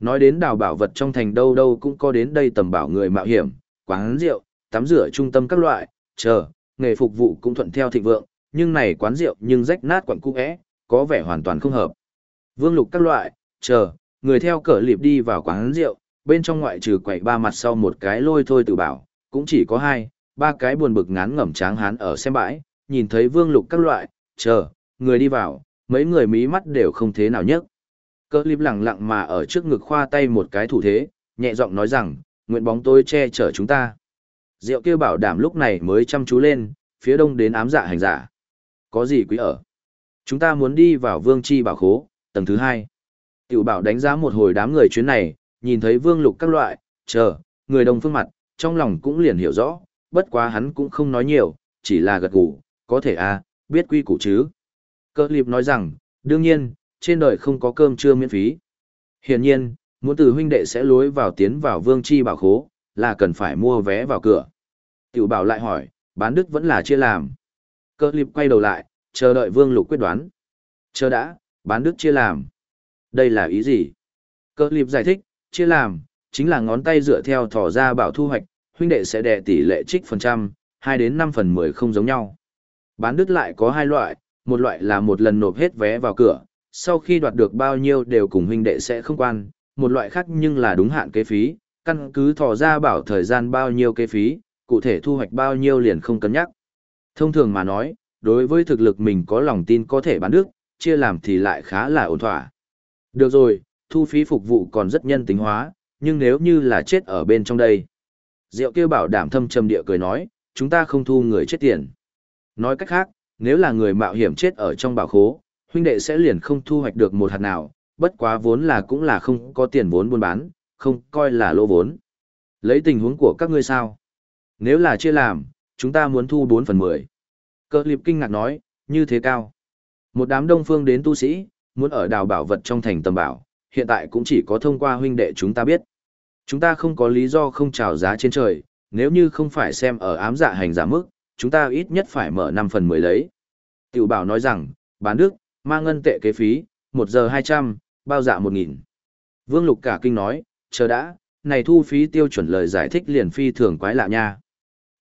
Nói đến đào bảo vật trong thành đâu đâu cũng có đến đây tầm bảo người mạo hiểm, quán rượu, tắm rửa trung tâm các loại, chờ, nghề phục vụ cũng thuận theo thịnh vượng, nhưng này quán rượu nhưng rách nát quặng cũ é, có vẻ hoàn toàn không hợp. Vương lục các loại, chờ, người theo cờ liệp đi vào quán rượu, bên trong ngoại trừ quậy ba mặt sau một cái lôi thôi tự bảo, cũng chỉ có hai, ba cái buồn bực ngán ngẩm tráng hán ở xem bãi, nhìn thấy vương lục các loại, chờ, người đi vào, mấy người mí mắt đều không thế nào nhấc. Cơ lim lặng lặng mà ở trước ngực khoa tay một cái thủ thế, nhẹ giọng nói rằng, nguyện bóng tôi che chở chúng ta. Diệu kia bảo đảm lúc này mới chăm chú lên, phía đông đến ám dạ hành giả. Có gì quý ở? Chúng ta muốn đi vào vương chi bảo khố, tầng thứ hai. Tiểu bảo đánh giá một hồi đám người chuyến này, nhìn thấy vương lục các loại, chờ, người đông phương mặt, trong lòng cũng liền hiểu rõ, bất quá hắn cũng không nói nhiều, chỉ là gật gù, có thể à, biết quy củ chứ. Cơ liệp nói rằng, đương nhiên, trên đời không có cơm trưa miễn phí. Hiển nhiên, muốn từ huynh đệ sẽ lối vào tiến vào vương chi bảo khố, là cần phải mua vé vào cửa. Tiểu bảo lại hỏi, bán đức vẫn là chia làm. Cơ liệp quay đầu lại, chờ đợi vương lục quyết đoán. Chờ đã, bán đức chia làm. Đây là ý gì? Cơ liệp giải thích, chia làm, chính là ngón tay dựa theo thỏ ra bảo thu hoạch, huynh đệ sẽ đẻ tỷ lệ trích phần trăm, 2 đến 5 phần 10 không giống nhau. Bán đứt lại có hai loại, một loại là một lần nộp hết vé vào cửa, sau khi đoạt được bao nhiêu đều cùng huynh đệ sẽ không quan, một loại khác nhưng là đúng hạn kế phí, căn cứ thỏ ra bảo thời gian bao nhiêu kế phí, cụ thể thu hoạch bao nhiêu liền không cân nhắc. Thông thường mà nói, đối với thực lực mình có lòng tin có thể bán được chia làm thì lại khá là ổn thỏa. Được rồi, thu phí phục vụ còn rất nhân tính hóa, nhưng nếu như là chết ở bên trong đây. Diệu kêu bảo đảm thâm trầm địa cười nói, chúng ta không thu người chết tiền. Nói cách khác, nếu là người mạo hiểm chết ở trong bảo khố, huynh đệ sẽ liền không thu hoạch được một hạt nào, bất quá vốn là cũng là không có tiền vốn buôn bán, không coi là lỗ vốn. Lấy tình huống của các ngươi sao? Nếu là chia làm, chúng ta muốn thu 4 phần 10. Cơ liệp kinh ngạc nói, như thế cao. Một đám đông phương đến tu sĩ, muốn ở đào bảo vật trong thành tầm bảo, hiện tại cũng chỉ có thông qua huynh đệ chúng ta biết. Chúng ta không có lý do không trào giá trên trời, nếu như không phải xem ở ám dạ hành giả mức, chúng ta ít nhất phải mở 5 phần 10 lấy. Tiểu bảo nói rằng, bán đức, mang ngân tệ kế phí, 1 giờ 200, bao dạ 1.000. Vương Lục cả kinh nói, chờ đã, này thu phí tiêu chuẩn lời giải thích liền phi thường quái lạ nha.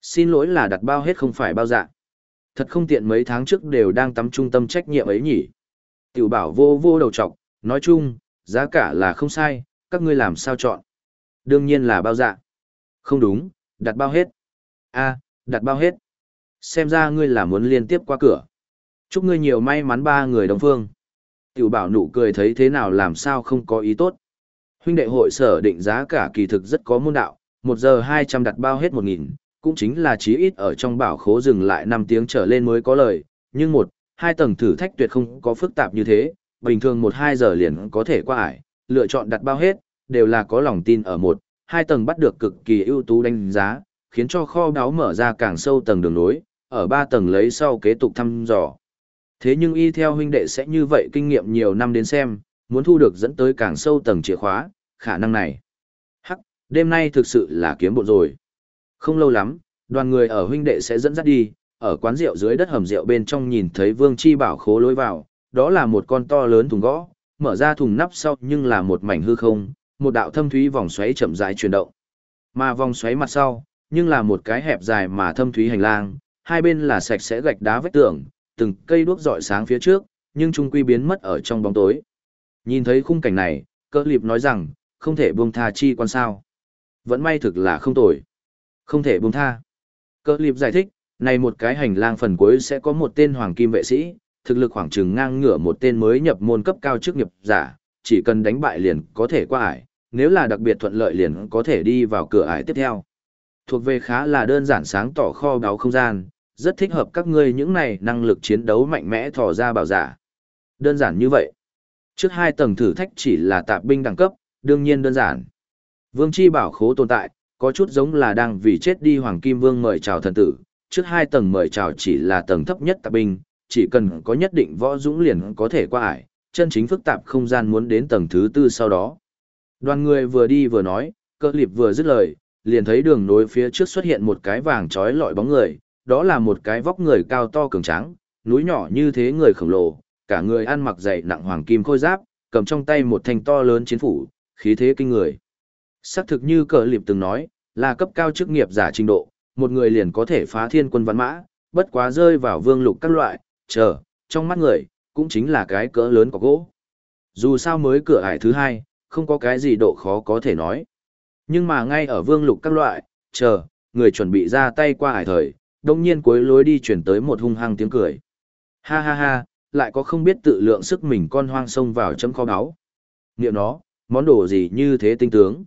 Xin lỗi là đặt bao hết không phải bao dạ. Thật không tiện mấy tháng trước đều đang tắm trung tâm trách nhiệm ấy nhỉ. Tiểu bảo vô vô đầu trọc, nói chung, giá cả là không sai, các ngươi làm sao chọn. Đương nhiên là bao dạ. Không đúng, đặt bao hết. a đặt bao hết. Xem ra ngươi là muốn liên tiếp qua cửa. Chúc ngươi nhiều may mắn ba người đồng phương. Tiểu bảo nụ cười thấy thế nào làm sao không có ý tốt. Huynh đệ hội sở định giá cả kỳ thực rất có môn đạo, một giờ hai trăm đặt bao hết một nghìn, cũng chính là chí ít ở trong bảo khố dừng lại năm tiếng trở lên mới có lời, nhưng một, hai tầng thử thách tuyệt không có phức tạp như thế, bình thường một hai giờ liền có thể qua ải, lựa chọn đặt bao hết, đều là có lòng tin ở một, hai tầng bắt được cực kỳ ưu tú đánh giá, khiến cho kho đáo mở ra càng sâu tầng đường nối, ở ba tầng lấy sau kế tục thăm dò. Thế nhưng y theo huynh đệ sẽ như vậy kinh nghiệm nhiều năm đến xem, muốn thu được dẫn tới càng sâu tầng chìa khóa, khả năng này. Hắc, đêm nay thực sự là kiếm bộ rồi. Không lâu lắm, đoàn người ở huynh đệ sẽ dẫn dắt đi, ở quán rượu dưới đất hầm rượu bên trong nhìn thấy Vương Chi Bảo khố lối vào, đó là một con to lớn thùng gõ, mở ra thùng nắp sau nhưng là một mảnh hư không, một đạo thâm thúy vòng xoáy chậm rãi chuyển động. Mà vòng xoáy mặt sau, nhưng là một cái hẹp dài mà thâm thúy hành lang, hai bên là sạch sẽ gạch đá vách tường, từng cây đuốc rọi sáng phía trước, nhưng trung quy biến mất ở trong bóng tối. Nhìn thấy khung cảnh này, cơ liệp nói rằng, không thể buông tha chi quan sao. Vẫn may thực là không tồi. Không thể buông tha. Cơ liệp giải thích, này một cái hành lang phần cuối sẽ có một tên hoàng kim vệ sĩ, thực lực khoảng chừng ngang ngửa một tên mới nhập môn cấp cao chức nghiệp giả, chỉ cần đánh bại liền có thể qua ải, nếu là đặc biệt thuận lợi liền có thể đi vào cửa ải tiếp theo. Thuộc về khá là đơn giản sáng tỏ kho báu không gian, rất thích hợp các ngươi những này năng lực chiến đấu mạnh mẽ thò ra bảo giả. Đơn giản như vậy. Trước hai tầng thử thách chỉ là tạp binh đẳng cấp, đương nhiên đơn giản. Vương Chi bảo khố tồn tại, có chút giống là đang vì chết đi Hoàng Kim Vương mời chào thần tử. Trước hai tầng mời chào chỉ là tầng thấp nhất tạp binh, chỉ cần có nhất định võ dũng liền có thể qua ải, chân chính phức tạp không gian muốn đến tầng thứ tư sau đó. Đoàn người vừa đi vừa nói, cơ liệp vừa dứt lời, liền thấy đường nối phía trước xuất hiện một cái vàng trói lọi bóng người, đó là một cái vóc người cao to cường tráng, núi nhỏ như thế người khổng lồ, cả người ăn mặc dày nặng hoàng kim khôi giáp, cầm trong tay một thanh to lớn chiến phủ, khí thế kinh người. Sắc thực như cờ liệp từng nói, là cấp cao chức nghiệp giả trình độ, một người liền có thể phá thiên quân văn mã, bất quá rơi vào vương lục các loại, chờ, trong mắt người, cũng chính là cái cỡ lớn của gỗ. Dù sao mới cửa ải thứ hai, không có cái gì độ khó có thể nói. Nhưng mà ngay ở vương lục các loại, chờ, người chuẩn bị ra tay qua ải thời, đông nhiên cuối lối đi chuyển tới một hung hăng tiếng cười. Ha ha ha, lại có không biết tự lượng sức mình con hoang sông vào chấm kho báu. Niệm nó, món đồ gì như thế tinh tướng.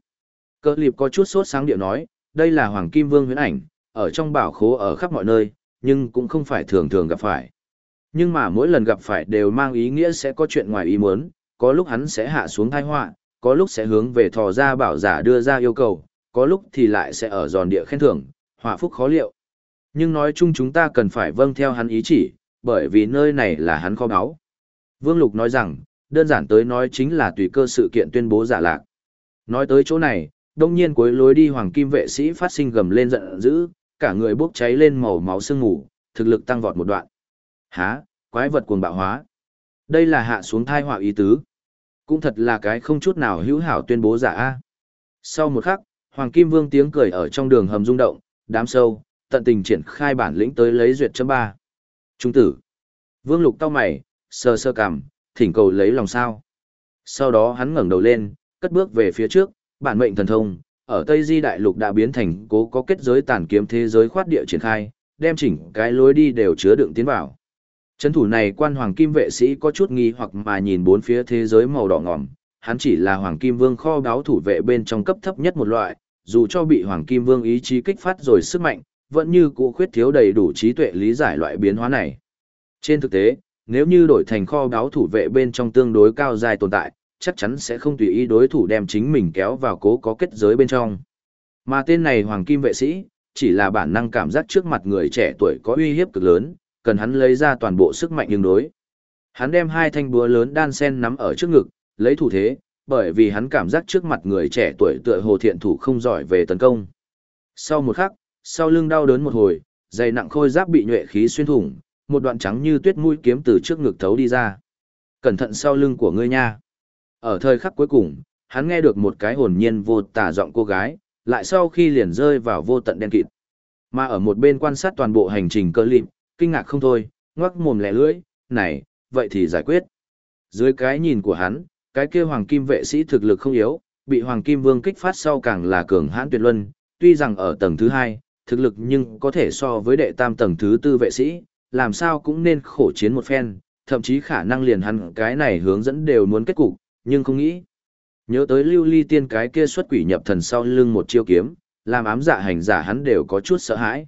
Cơ liệp có chút sốt sáng điệu nói, đây là Hoàng Kim Vương huyễn ảnh, ở trong bảo khố ở khắp mọi nơi, nhưng cũng không phải thường thường gặp phải. Nhưng mà mỗi lần gặp phải đều mang ý nghĩa sẽ có chuyện ngoài ý muốn, có lúc hắn sẽ hạ xuống thai họa, có lúc sẽ hướng về thò ra bảo giả đưa ra yêu cầu, có lúc thì lại sẽ ở giòn địa khen thưởng, họa phúc khó liệu. Nhưng nói chung chúng ta cần phải vâng theo hắn ý chỉ, bởi vì nơi này là hắn kho báu. Vương Lục nói rằng, đơn giản tới nói chính là tùy cơ sự kiện tuyên bố giả lạc. Nói tới chỗ này, đông nhiên cuối lối đi hoàng kim vệ sĩ phát sinh gầm lên giận dữ, cả người bốc cháy lên màu máu sương ngủ, thực lực tăng vọt một đoạn. Há, quái vật cuồng bạo hóa. Đây là hạ xuống thai họa ý tứ. Cũng thật là cái không chút nào hữu hảo tuyên bố giả A. Sau một khắc, Hoàng Kim Vương tiếng cười ở trong đường hầm rung động, đám sâu, tận tình triển khai bản lĩnh tới lấy duyệt chấm ba. Trung tử. Vương Lục tao mày, sơ sơ cằm, thỉnh cầu lấy lòng sao. Sau đó hắn ngẩng đầu lên, cất bước về phía trước, bản mệnh thần thông, ở Tây Di Đại Lục đã biến thành cố có kết giới tàn kiếm thế giới khoát địa triển khai, đem chỉnh cái lối đi đều chứa đựng tiến vào. Trấn thủ này quan hoàng kim vệ sĩ có chút nghi hoặc mà nhìn bốn phía thế giới màu đỏ ngỏm hắn chỉ là Hoàng Kim Vương kho báo thủ vệ bên trong cấp thấp nhất một loại, dù cho bị Hoàng Kim Vương ý chí kích phát rồi sức mạnh, vẫn như cũ khuyết thiếu đầy đủ trí tuệ lý giải loại biến hóa này. Trên thực tế, nếu như đổi thành kho báo thủ vệ bên trong tương đối cao dài tồn tại, chắc chắn sẽ không tùy ý đối thủ đem chính mình kéo vào cố có kết giới bên trong. Mà tên này Hoàng Kim vệ sĩ, chỉ là bản năng cảm giác trước mặt người trẻ tuổi có uy hiếp cực lớn, cần hắn lấy ra toàn bộ sức mạnh ứng đối. Hắn đem hai thanh búa lớn đan sen nắm ở trước ngực, lấy thủ thế, bởi vì hắn cảm giác trước mặt người trẻ tuổi tựa hồ thiện thủ không giỏi về tấn công. Sau một khắc, sau lưng đau đớn một hồi, dày nặng khôi giáp bị nhuệ khí xuyên thủng, một đoạn trắng như tuyết mũi kiếm từ trước ngực thấu đi ra. Cẩn thận sau lưng của ngươi nha. Ở thời khắc cuối cùng, hắn nghe được một cái hồn nhiên vô tả giọng cô gái, lại sau khi liền rơi vào vô tận đen kịt. Mà ở một bên quan sát toàn bộ hành trình cơ lịp, kinh ngạc không thôi, ngoắc mồm lẻ lưỡi, này, vậy thì giải quyết. Dưới cái nhìn của hắn, cái kia hoàng kim vệ sĩ thực lực không yếu, bị hoàng kim vương kích phát sau càng là cường hãn tuyệt luân, tuy rằng ở tầng thứ hai, thực lực nhưng có thể so với đệ tam tầng thứ tư vệ sĩ, làm sao cũng nên khổ chiến một phen, thậm chí khả năng liền hắn cái này hướng dẫn đều muốn kết cục, nhưng không nghĩ. Nhớ tới lưu ly tiên cái kia xuất quỷ nhập thần sau lưng một chiêu kiếm, làm ám dạ hành giả hắn đều có chút sợ hãi.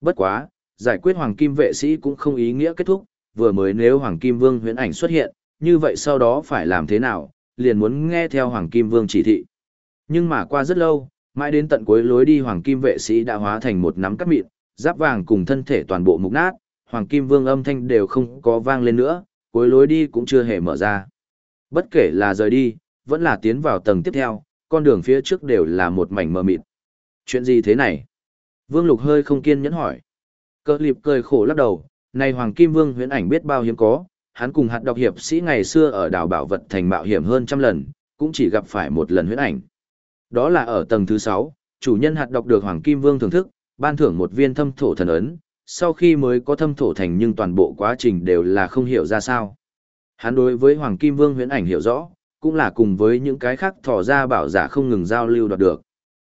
Bất quá, giải quyết hoàng kim vệ sĩ cũng không ý nghĩa kết thúc, vừa mới nếu hoàng kim vương huyễn ảnh xuất hiện, như vậy sau đó phải làm thế nào, liền muốn nghe theo hoàng kim vương chỉ thị. Nhưng mà qua rất lâu, mãi đến tận cuối lối đi hoàng kim vệ sĩ đã hóa thành một nắm cắt mịn, giáp vàng cùng thân thể toàn bộ mục nát, hoàng kim vương âm thanh đều không có vang lên nữa, cuối lối đi cũng chưa hề mở ra. Bất kể là rời đi, vẫn là tiến vào tầng tiếp theo, con đường phía trước đều là một mảnh mờ mịt. Chuyện gì thế này? Vương Lục hơi không kiên nhẫn hỏi. Cơ liệp cười khổ lắc đầu, này Hoàng Kim Vương huyễn ảnh biết bao hiếm có, hắn cùng hạt đọc hiệp sĩ ngày xưa ở đảo bảo vật thành mạo hiểm hơn trăm lần, cũng chỉ gặp phải một lần huyễn ảnh. Đó là ở tầng thứ 6, chủ nhân hạt đọc được Hoàng Kim Vương thưởng thức, ban thưởng một viên thâm thổ thần ấn, sau khi mới có thâm thổ thành nhưng toàn bộ quá trình đều là không hiểu ra sao. Hắn đối với Hoàng Kim Vương huyễn ảnh hiểu rõ, cũng là cùng với những cái khác thỏ ra bảo giả không ngừng giao lưu đoạt được.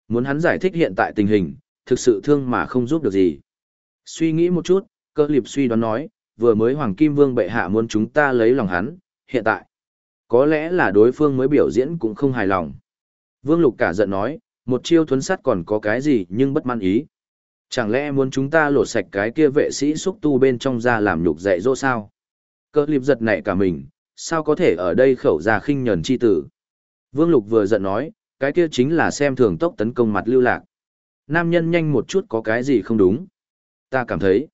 Muốn hắn giải thích hiện tại tình hình, thực sự thương mà không giúp được gì. Suy nghĩ một chút, cơ liệp suy đoán nói, vừa mới Hoàng Kim Vương bệ hạ muốn chúng ta lấy lòng hắn, hiện tại. Có lẽ là đối phương mới biểu diễn cũng không hài lòng. Vương Lục cả giận nói, một chiêu thuấn sát còn có cái gì nhưng bất mãn ý. Chẳng lẽ muốn chúng ta lột sạch cái kia vệ sĩ xúc tu bên trong ra làm nhục dạy dỗ sao? Cơ liệp giật nảy cả mình, sao có thể ở đây khẩu ra khinh nhẫn chi tử. Vương Lục vừa giận nói, cái kia chính là xem thường tốc tấn công mặt lưu lạc. Nam nhân nhanh một chút có cái gì không đúng. Ta cảm thấy,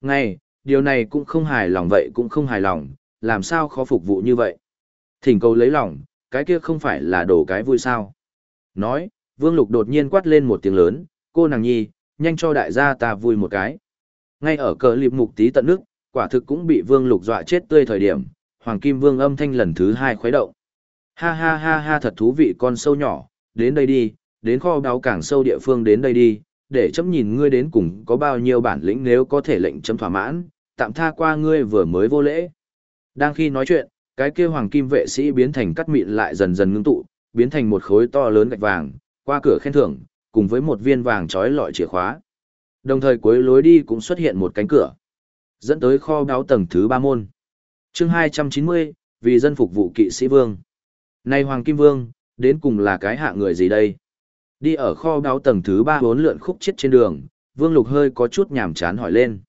ngay, điều này cũng không hài lòng vậy cũng không hài lòng, làm sao khó phục vụ như vậy. Thỉnh cầu lấy lòng, cái kia không phải là đổ cái vui sao. Nói, Vương Lục đột nhiên quát lên một tiếng lớn, cô nàng nhi, nhanh cho đại gia ta vui một cái. Ngay ở cờ liệp mục tí tận nước, quả thực cũng bị Vương Lục dọa chết tươi thời điểm, Hoàng Kim Vương âm thanh lần thứ hai khuấy động. Ha ha ha ha thật thú vị con sâu nhỏ, đến đây đi, đến kho đáo càng sâu địa phương đến đây đi, để chấm nhìn ngươi đến cùng có bao nhiêu bản lĩnh nếu có thể lệnh chấm thỏa mãn, tạm tha qua ngươi vừa mới vô lễ. Đang khi nói chuyện, cái kia hoàng kim vệ sĩ biến thành cắt mịn lại dần dần ngưng tụ, biến thành một khối to lớn gạch vàng, qua cửa khen thưởng, cùng với một viên vàng trói lọi chìa khóa. Đồng thời cuối lối đi cũng xuất hiện một cánh cửa, dẫn tới kho đáo tầng thứ ba môn. Chương hai trăm chín mươi vì dân phục vụ kỵ sĩ vương. Nay hoàng kim vương đến cùng là cái hạ người gì đây? Đi ở kho đáo tầng thứ ba bốn lượn khúc chết trên đường vương lục hơi có chút nhàm chán hỏi lên.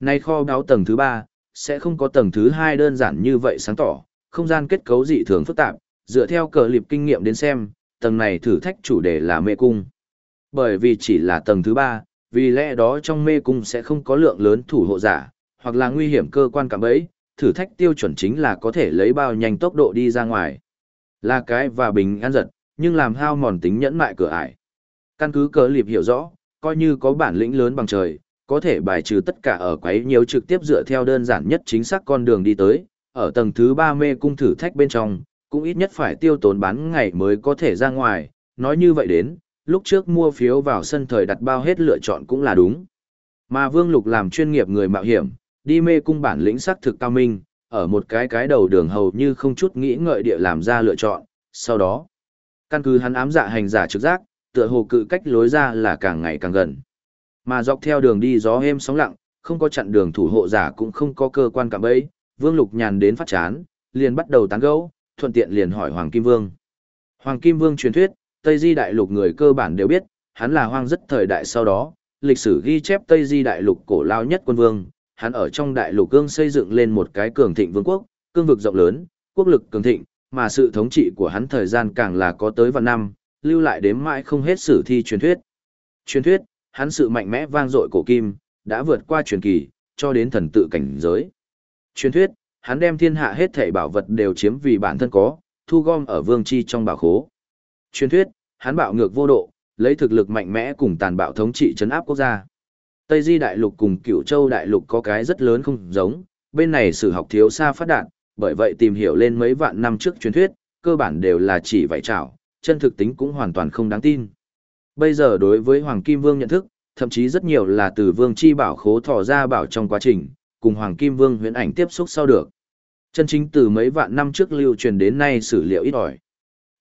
Nay kho đáo tầng thứ ba sẽ không có tầng thứ hai đơn giản như vậy sáng tỏ không gian kết cấu dị thường phức tạp dựa theo cờ liệp kinh nghiệm đến xem tầng này thử thách chủ đề là mê cung bởi vì chỉ là tầng thứ ba vì lẽ đó trong mê cung sẽ không có lượng lớn thủ hộ giả hoặc là nguy hiểm cơ quan cảm ấy thử thách tiêu chuẩn chính là có thể lấy bao nhanh tốc độ đi ra ngoài. Là cái và bình an giật, nhưng làm hao mòn tính nhẫn mại cửa ải. Căn cứ cờ liệp hiểu rõ, coi như có bản lĩnh lớn bằng trời, có thể bài trừ tất cả ở quấy nhiều trực tiếp dựa theo đơn giản nhất chính xác con đường đi tới, ở tầng thứ 3 mê cung thử thách bên trong, cũng ít nhất phải tiêu tốn bán ngày mới có thể ra ngoài, nói như vậy đến, lúc trước mua phiếu vào sân thời đặt bao hết lựa chọn cũng là đúng. Mà Vương Lục làm chuyên nghiệp người mạo hiểm, đi mê cung bản lĩnh sắc thực cao minh, ở một cái cái đầu đường hầu như không chút nghĩ ngợi địa làm ra lựa chọn, sau đó, căn cứ hắn ám dạ hành giả trực giác, tựa hồ cự cách lối ra là càng ngày càng gần. Mà dọc theo đường đi gió êm sóng lặng, không có chặn đường thủ hộ giả cũng không có cơ quan cạm bẫy, Vương Lục nhàn đến phát chán, liền bắt đầu tán gẫu, thuận tiện liền hỏi Hoàng Kim Vương. Hoàng Kim Vương truyền thuyết, Tây Di Đại Lục người cơ bản đều biết, hắn là hoang rất thời đại sau đó, lịch sử ghi chép Tây Di Đại Lục cổ lao nhất quân vương, hắn ở trong Đại Lục cương xây dựng lên một cái cường thịnh vương quốc, cương vực rộng lớn, quốc lực cường thịnh, mà sự thống trị của hắn thời gian càng là có tới vạn năm, lưu lại đếm mãi không hết sử thi truyền thuyết. Truyền thuyết, hắn sự mạnh mẽ vang dội cổ kim, đã vượt qua truyền kỳ, cho đến thần tự cảnh giới. Truyền thuyết, hắn đem thiên hạ hết thảy bảo vật đều chiếm vì bản thân có, thu gom ở vương chi trong bảo khố. Truyền thuyết, hắn bạo ngược vô độ, lấy thực lực mạnh mẽ cùng tàn bạo thống trị chấn áp quốc gia. Tây Di đại lục cùng Cửu Châu đại lục có cái rất lớn không giống, bên này sử học thiếu xa phát đạt, bởi vậy tìm hiểu lên mấy vạn năm trước truyền thuyết, cơ bản đều là chỉ vải trảo, chân thực tính cũng hoàn toàn không đáng tin. Bây giờ đối với Hoàng Kim Vương nhận thức, thậm chí rất nhiều là từ Vương Chi Bảo khố thò ra bảo trong quá trình, cùng Hoàng Kim Vương huyễn ảnh tiếp xúc sau được. Chân chính từ mấy vạn năm trước lưu truyền đến nay sử liệu ít ỏi.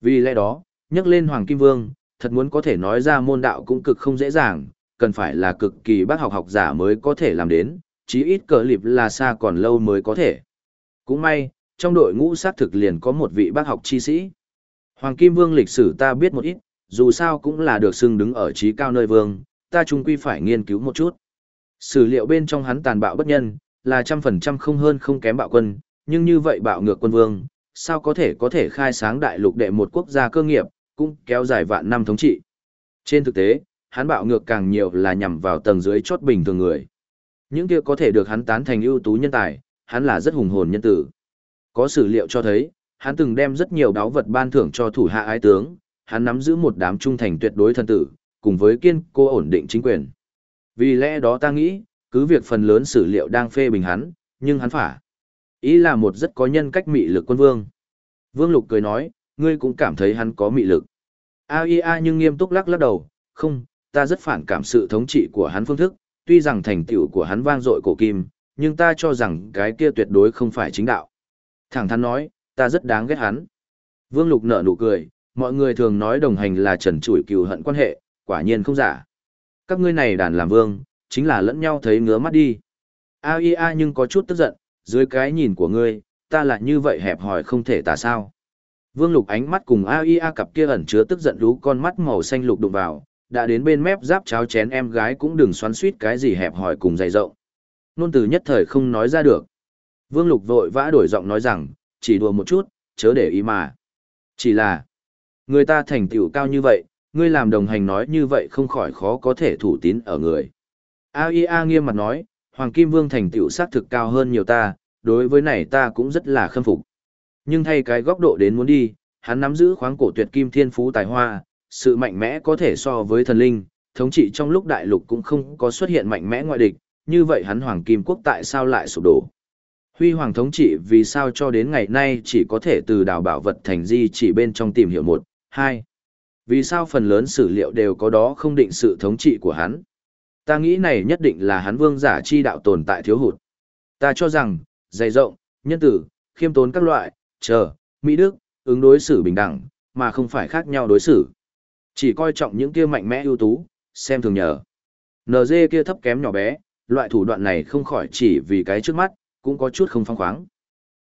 Vì lẽ đó, nhắc lên Hoàng Kim Vương, thật muốn có thể nói ra môn đạo cũng cực không dễ dàng, cần phải là cực kỳ bác học học giả mới có thể làm đến, chí ít cờ lịp là xa còn lâu mới có thể. Cũng may, trong đội ngũ sát thực liền có một vị bác học chi sĩ. Hoàng Kim Vương lịch sử ta biết một ít, dù sao cũng là được xưng đứng ở trí cao nơi vương, ta chung quy phải nghiên cứu một chút. Sử liệu bên trong hắn tàn bạo bất nhân, là trăm phần trăm không hơn không kém bạo quân, nhưng như vậy bạo ngược quân vương, sao có thể có thể khai sáng đại lục đệ một quốc gia cơ nghiệp, cũng kéo dài vạn năm thống trị. Trên thực tế, hắn bạo ngược càng nhiều là nhằm vào tầng dưới chốt bình thường người. Những kia có thể được hắn tán thành ưu tú nhân tài, hắn là rất hùng hồn nhân tử. Có sử liệu cho thấy, hắn từng đem rất nhiều đáo vật ban thưởng cho thủ hạ ái tướng, hắn nắm giữ một đám trung thành tuyệt đối thân tử, cùng với kiên cố ổn định chính quyền. Vì lẽ đó ta nghĩ, cứ việc phần lớn sử liệu đang phê bình hắn, nhưng hắn phả. Ý là một rất có nhân cách mị lực quân vương. Vương Lục cười nói, ngươi cũng cảm thấy hắn có mị lực. AIA nhưng nghiêm túc lắc lắc đầu, không, ta rất phản cảm sự thống trị của hắn phương thức, tuy rằng thành tựu của hắn vang dội cổ kim, nhưng ta cho rằng cái kia tuyệt đối không phải chính đạo. Thẳng thắn nói, ta rất đáng ghét hắn. Vương Lục nở nụ cười, mọi người thường nói đồng hành là trần trụi cừu hận quan hệ, quả nhiên không giả. Các ngươi này đàn làm vương, chính là lẫn nhau thấy ngứa mắt đi. AIA nhưng có chút tức giận, dưới cái nhìn của ngươi, ta là như vậy hẹp hòi không thể tả sao. Vương Lục ánh mắt cùng AIA cặp kia ẩn chứa tức giận lú con mắt màu xanh lục đụng vào, đã đến bên mép giáp cháo chén em gái cũng đừng xoắn suýt cái gì hẹp hòi cùng dày rộng. Nôn từ nhất thời không nói ra được. Vương Lục vội vã đổi giọng nói rằng, chỉ đùa một chút, chớ để ý mà. Chỉ là, người ta thành tựu cao như vậy, ngươi làm đồng hành nói như vậy không khỏi khó có thể thủ tín ở người. AIA nghiêm mặt nói, Hoàng Kim Vương thành tựu sát thực cao hơn nhiều ta, đối với này ta cũng rất là khâm phục. Nhưng thay cái góc độ đến muốn đi, hắn nắm giữ khoáng cổ tuyệt kim thiên phú tài hoa, sự mạnh mẽ có thể so với thần linh, thống trị trong lúc đại lục cũng không có xuất hiện mạnh mẽ ngoại địch, như vậy hắn Hoàng Kim Quốc tại sao lại sụp đổ? Huy Hoàng thống trị vì sao cho đến ngày nay chỉ có thể từ đào bảo vật thành di chỉ bên trong tìm hiểu một, hai. Vì sao phần lớn sử liệu đều có đó không định sự thống trị của hắn? Ta nghĩ này nhất định là hắn vương giả chi đạo tồn tại thiếu hụt. Ta cho rằng, dày rộng, nhân tử, khiêm tốn các loại, chờ, mỹ đức, ứng đối xử bình đẳng, mà không phải khác nhau đối xử. Chỉ coi trọng những kia mạnh mẽ ưu tú, xem thường nhờ. NG kia thấp kém nhỏ bé, loại thủ đoạn này không khỏi chỉ vì cái trước mắt, cũng có chút không phong khoáng.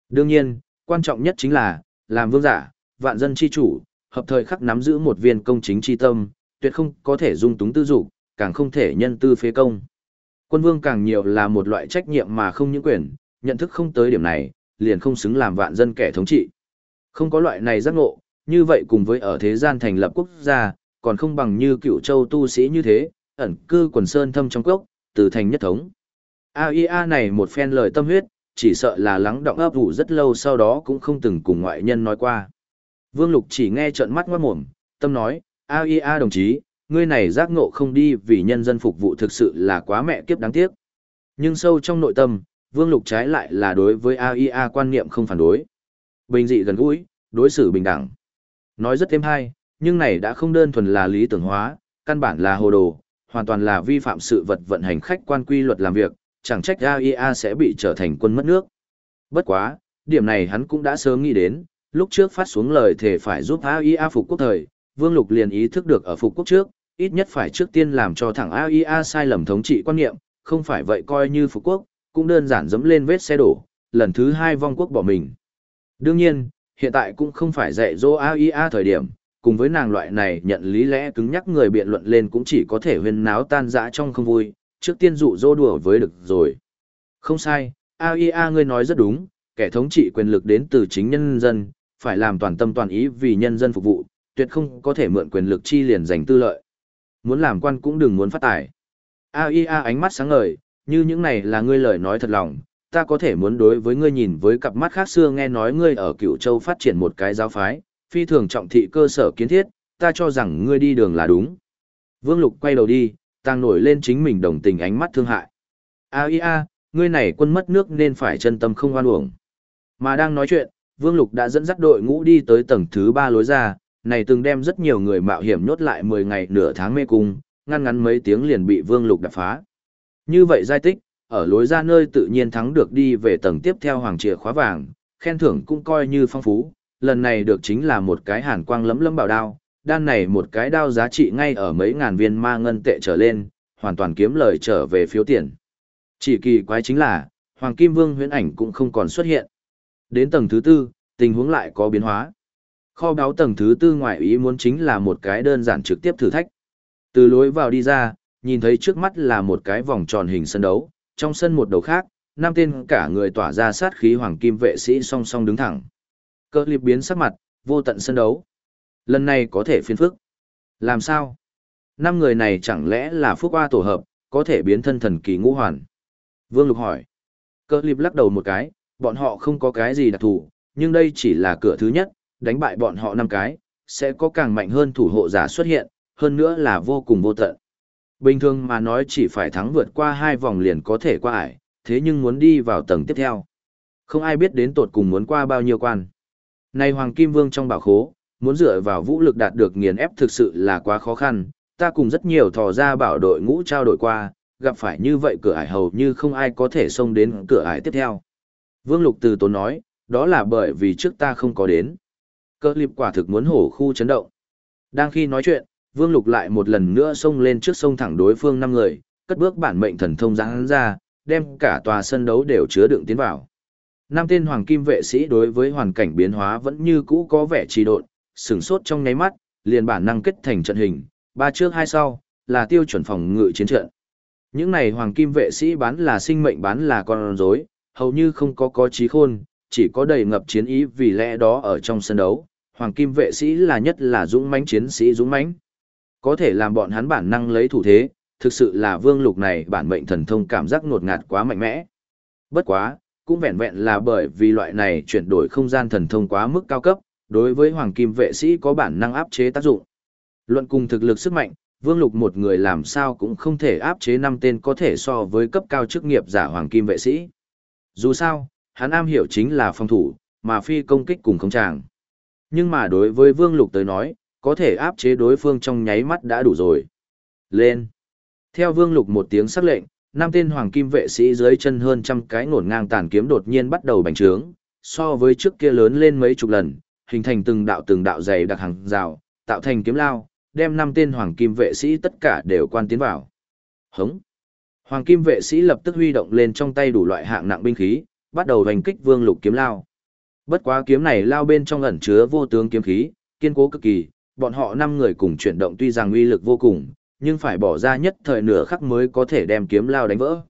Đương nhiên, quan trọng nhất chính là, làm vương giả, vạn dân chi chủ, hợp thời khắc nắm giữ một viên công chính chi tâm, tuyệt không có thể dung túng tư dục, càng không thể nhân tư phế công. Quân vương càng nhiều là một loại trách nhiệm mà không những quyền, nhận thức không tới điểm này, liền không xứng làm vạn dân kẻ thống trị. Không có loại này giác ngộ, như vậy cùng với ở thế gian thành lập quốc gia, còn không bằng như cựu châu tu sĩ như thế, ẩn cư quần sơn thâm trong cốc, từ thành nhất thống. AIA này một phen lời tâm huyết, chỉ sợ là lắng động ấp ủ rất lâu sau đó cũng không từng cùng ngoại nhân nói qua. Vương Lục chỉ nghe trợn mắt ngoát mồm, tâm nói, AIA đồng chí, ngươi này giác ngộ không đi vì nhân dân phục vụ thực sự là quá mẹ kiếp đáng tiếc. Nhưng sâu trong nội tâm, Vương Lục trái lại là đối với AIA quan niệm không phản đối. Bình dị gần gũi, đối xử bình đẳng. Nói rất thêm hay, nhưng này đã không đơn thuần là lý tưởng hóa, căn bản là hồ đồ, hoàn toàn là vi phạm sự vật vận hành khách quan quy luật làm việc, chẳng trách AIA sẽ bị trở thành quân mất nước. Bất quá, điểm này hắn cũng đã sớm nghĩ đến, lúc trước phát xuống lời thề phải giúp AIA phục quốc thời, Vương Lục liền ý thức được ở phục quốc trước, ít nhất phải trước tiên làm cho thẳng AIA sai lầm thống trị quan niệm, không phải vậy coi như phục quốc, cũng đơn giản dẫm lên vết xe đổ, lần thứ hai vong quốc bỏ mình. Đương nhiên, hiện tại cũng không phải dạy dỗ AIA thời điểm, cùng với nàng loại này nhận lý lẽ cứng nhắc người biện luận lên cũng chỉ có thể huyên náo tan dã trong không vui, trước tiên dụ dỗ đùa với được rồi. Không sai, AIA ngươi nói rất đúng, kẻ thống trị quyền lực đến từ chính nhân dân, phải làm toàn tâm toàn ý vì nhân dân phục vụ, tuyệt không có thể mượn quyền lực chi liền giành tư lợi. Muốn làm quan cũng đừng muốn phát tài. AIA ánh mắt sáng ngời, như những này là ngươi lời nói thật lòng, ta có thể muốn đối với ngươi nhìn với cặp mắt khác xưa nghe nói ngươi ở cựu châu phát triển một cái giáo phái, phi thường trọng thị cơ sở kiến thiết, ta cho rằng ngươi đi đường là đúng. Vương Lục quay đầu đi, tăng nổi lên chính mình đồng tình ánh mắt thương hại. AIA, ngươi này quân mất nước nên phải chân tâm không oan uổng. Mà đang nói chuyện, Vương Lục đã dẫn dắt đội ngũ đi tới tầng thứ ba lối ra, này từng đem rất nhiều người mạo hiểm nhốt lại 10 ngày nửa tháng mê cung, ngăn ngắn mấy tiếng liền bị Vương Lục đập phá. Như vậy giai tích, ở lối ra nơi tự nhiên thắng được đi về tầng tiếp theo hoàng chìa khóa vàng, khen thưởng cũng coi như phong phú, lần này được chính là một cái hàn quang lấm lấm bảo đao, đan này một cái đao giá trị ngay ở mấy ngàn viên ma ngân tệ trở lên, hoàn toàn kiếm lời trở về phiếu tiền. Chỉ kỳ quái chính là, Hoàng Kim Vương huyễn ảnh cũng không còn xuất hiện. Đến tầng thứ tư, tình huống lại có biến hóa. Kho báo tầng thứ tư ngoại ý muốn chính là một cái đơn giản trực tiếp thử thách. Từ lối vào đi ra, nhìn thấy trước mắt là một cái vòng tròn hình sân đấu, trong sân một đầu khác, năm tên cả người tỏa ra sát khí hoàng kim vệ sĩ song song đứng thẳng. Cơ liệp biến sắc mặt, vô tận sân đấu. Lần này có thể phiên phức. Làm sao? Năm người này chẳng lẽ là phúc hoa tổ hợp, có thể biến thân thần kỳ ngũ hoàn? Vương Lục hỏi. Cơ liệp lắc đầu một cái, bọn họ không có cái gì đặc thù, nhưng đây chỉ là cửa thứ nhất, đánh bại bọn họ năm cái, sẽ có càng mạnh hơn thủ hộ giả xuất hiện, hơn nữa là vô cùng vô tận. Bình thường mà nói chỉ phải thắng vượt qua hai vòng liền có thể qua ải, thế nhưng muốn đi vào tầng tiếp theo. Không ai biết đến tột cùng muốn qua bao nhiêu quan. nay Hoàng Kim Vương trong bảo khố, muốn dựa vào vũ lực đạt được nghiền ép thực sự là quá khó khăn, ta cùng rất nhiều thò ra bảo đội ngũ trao đổi qua, gặp phải như vậy cửa ải hầu như không ai có thể xông đến cửa ải tiếp theo. Vương Lục từ tốn nói, đó là bởi vì trước ta không có đến. Cơ liệp quả thực muốn hổ khu chấn động. Đang khi nói chuyện, Vương Lục lại một lần nữa xông lên trước sông thẳng đối phương năm người, cất bước bản mệnh thần thông giáng ra, đem cả tòa sân đấu đều chứa đựng tiến vào. Năm tên hoàng kim vệ sĩ đối với hoàn cảnh biến hóa vẫn như cũ có vẻ trì độn, sửng sốt trong nháy mắt, liền bản năng kết thành trận hình, ba trước hai sau, là tiêu chuẩn phòng ngự chiến trận. Những này hoàng kim vệ sĩ bán là sinh mệnh bán là con rối, hầu như không có có trí khôn, chỉ có đầy ngập chiến ý vì lẽ đó ở trong sân đấu, hoàng kim vệ sĩ là nhất là dũng mãnh chiến sĩ dũng mãnh. Có thể làm bọn hắn bản năng lấy thủ thế, thực sự là vương lục này bản mệnh thần thông cảm giác ngột ngạt quá mạnh mẽ. Bất quá, cũng vẹn vẹn là bởi vì loại này chuyển đổi không gian thần thông quá mức cao cấp, đối với hoàng kim vệ sĩ có bản năng áp chế tác dụng. Luận cùng thực lực sức mạnh, vương lục một người làm sao cũng không thể áp chế năm tên có thể so với cấp cao chức nghiệp giả hoàng kim vệ sĩ. Dù sao, hắn am hiểu chính là phòng thủ, mà phi công kích cùng không tràng. Nhưng mà đối với vương lục tới nói, có thể áp chế đối phương trong nháy mắt đã đủ rồi. Lên! Theo vương lục một tiếng sắc lệnh, năm tên hoàng kim vệ sĩ dưới chân hơn trăm cái ngổn ngang tàn kiếm đột nhiên bắt đầu bành trướng, so với trước kia lớn lên mấy chục lần, hình thành từng đạo từng đạo dày đặc hàng rào, tạo thành kiếm lao, đem năm tên hoàng kim vệ sĩ tất cả đều quan tiến vào. Hống! Hoàng kim vệ sĩ lập tức huy động lên trong tay đủ loại hạng nặng binh khí, bắt đầu hành kích vương lục kiếm lao. Bất quá kiếm này lao bên trong ẩn chứa vô tướng kiếm khí, kiên cố cực kỳ, bọn họ năm người cùng chuyển động tuy rằng uy lực vô cùng, nhưng phải bỏ ra nhất thời nửa khắc mới có thể đem kiếm lao đánh vỡ.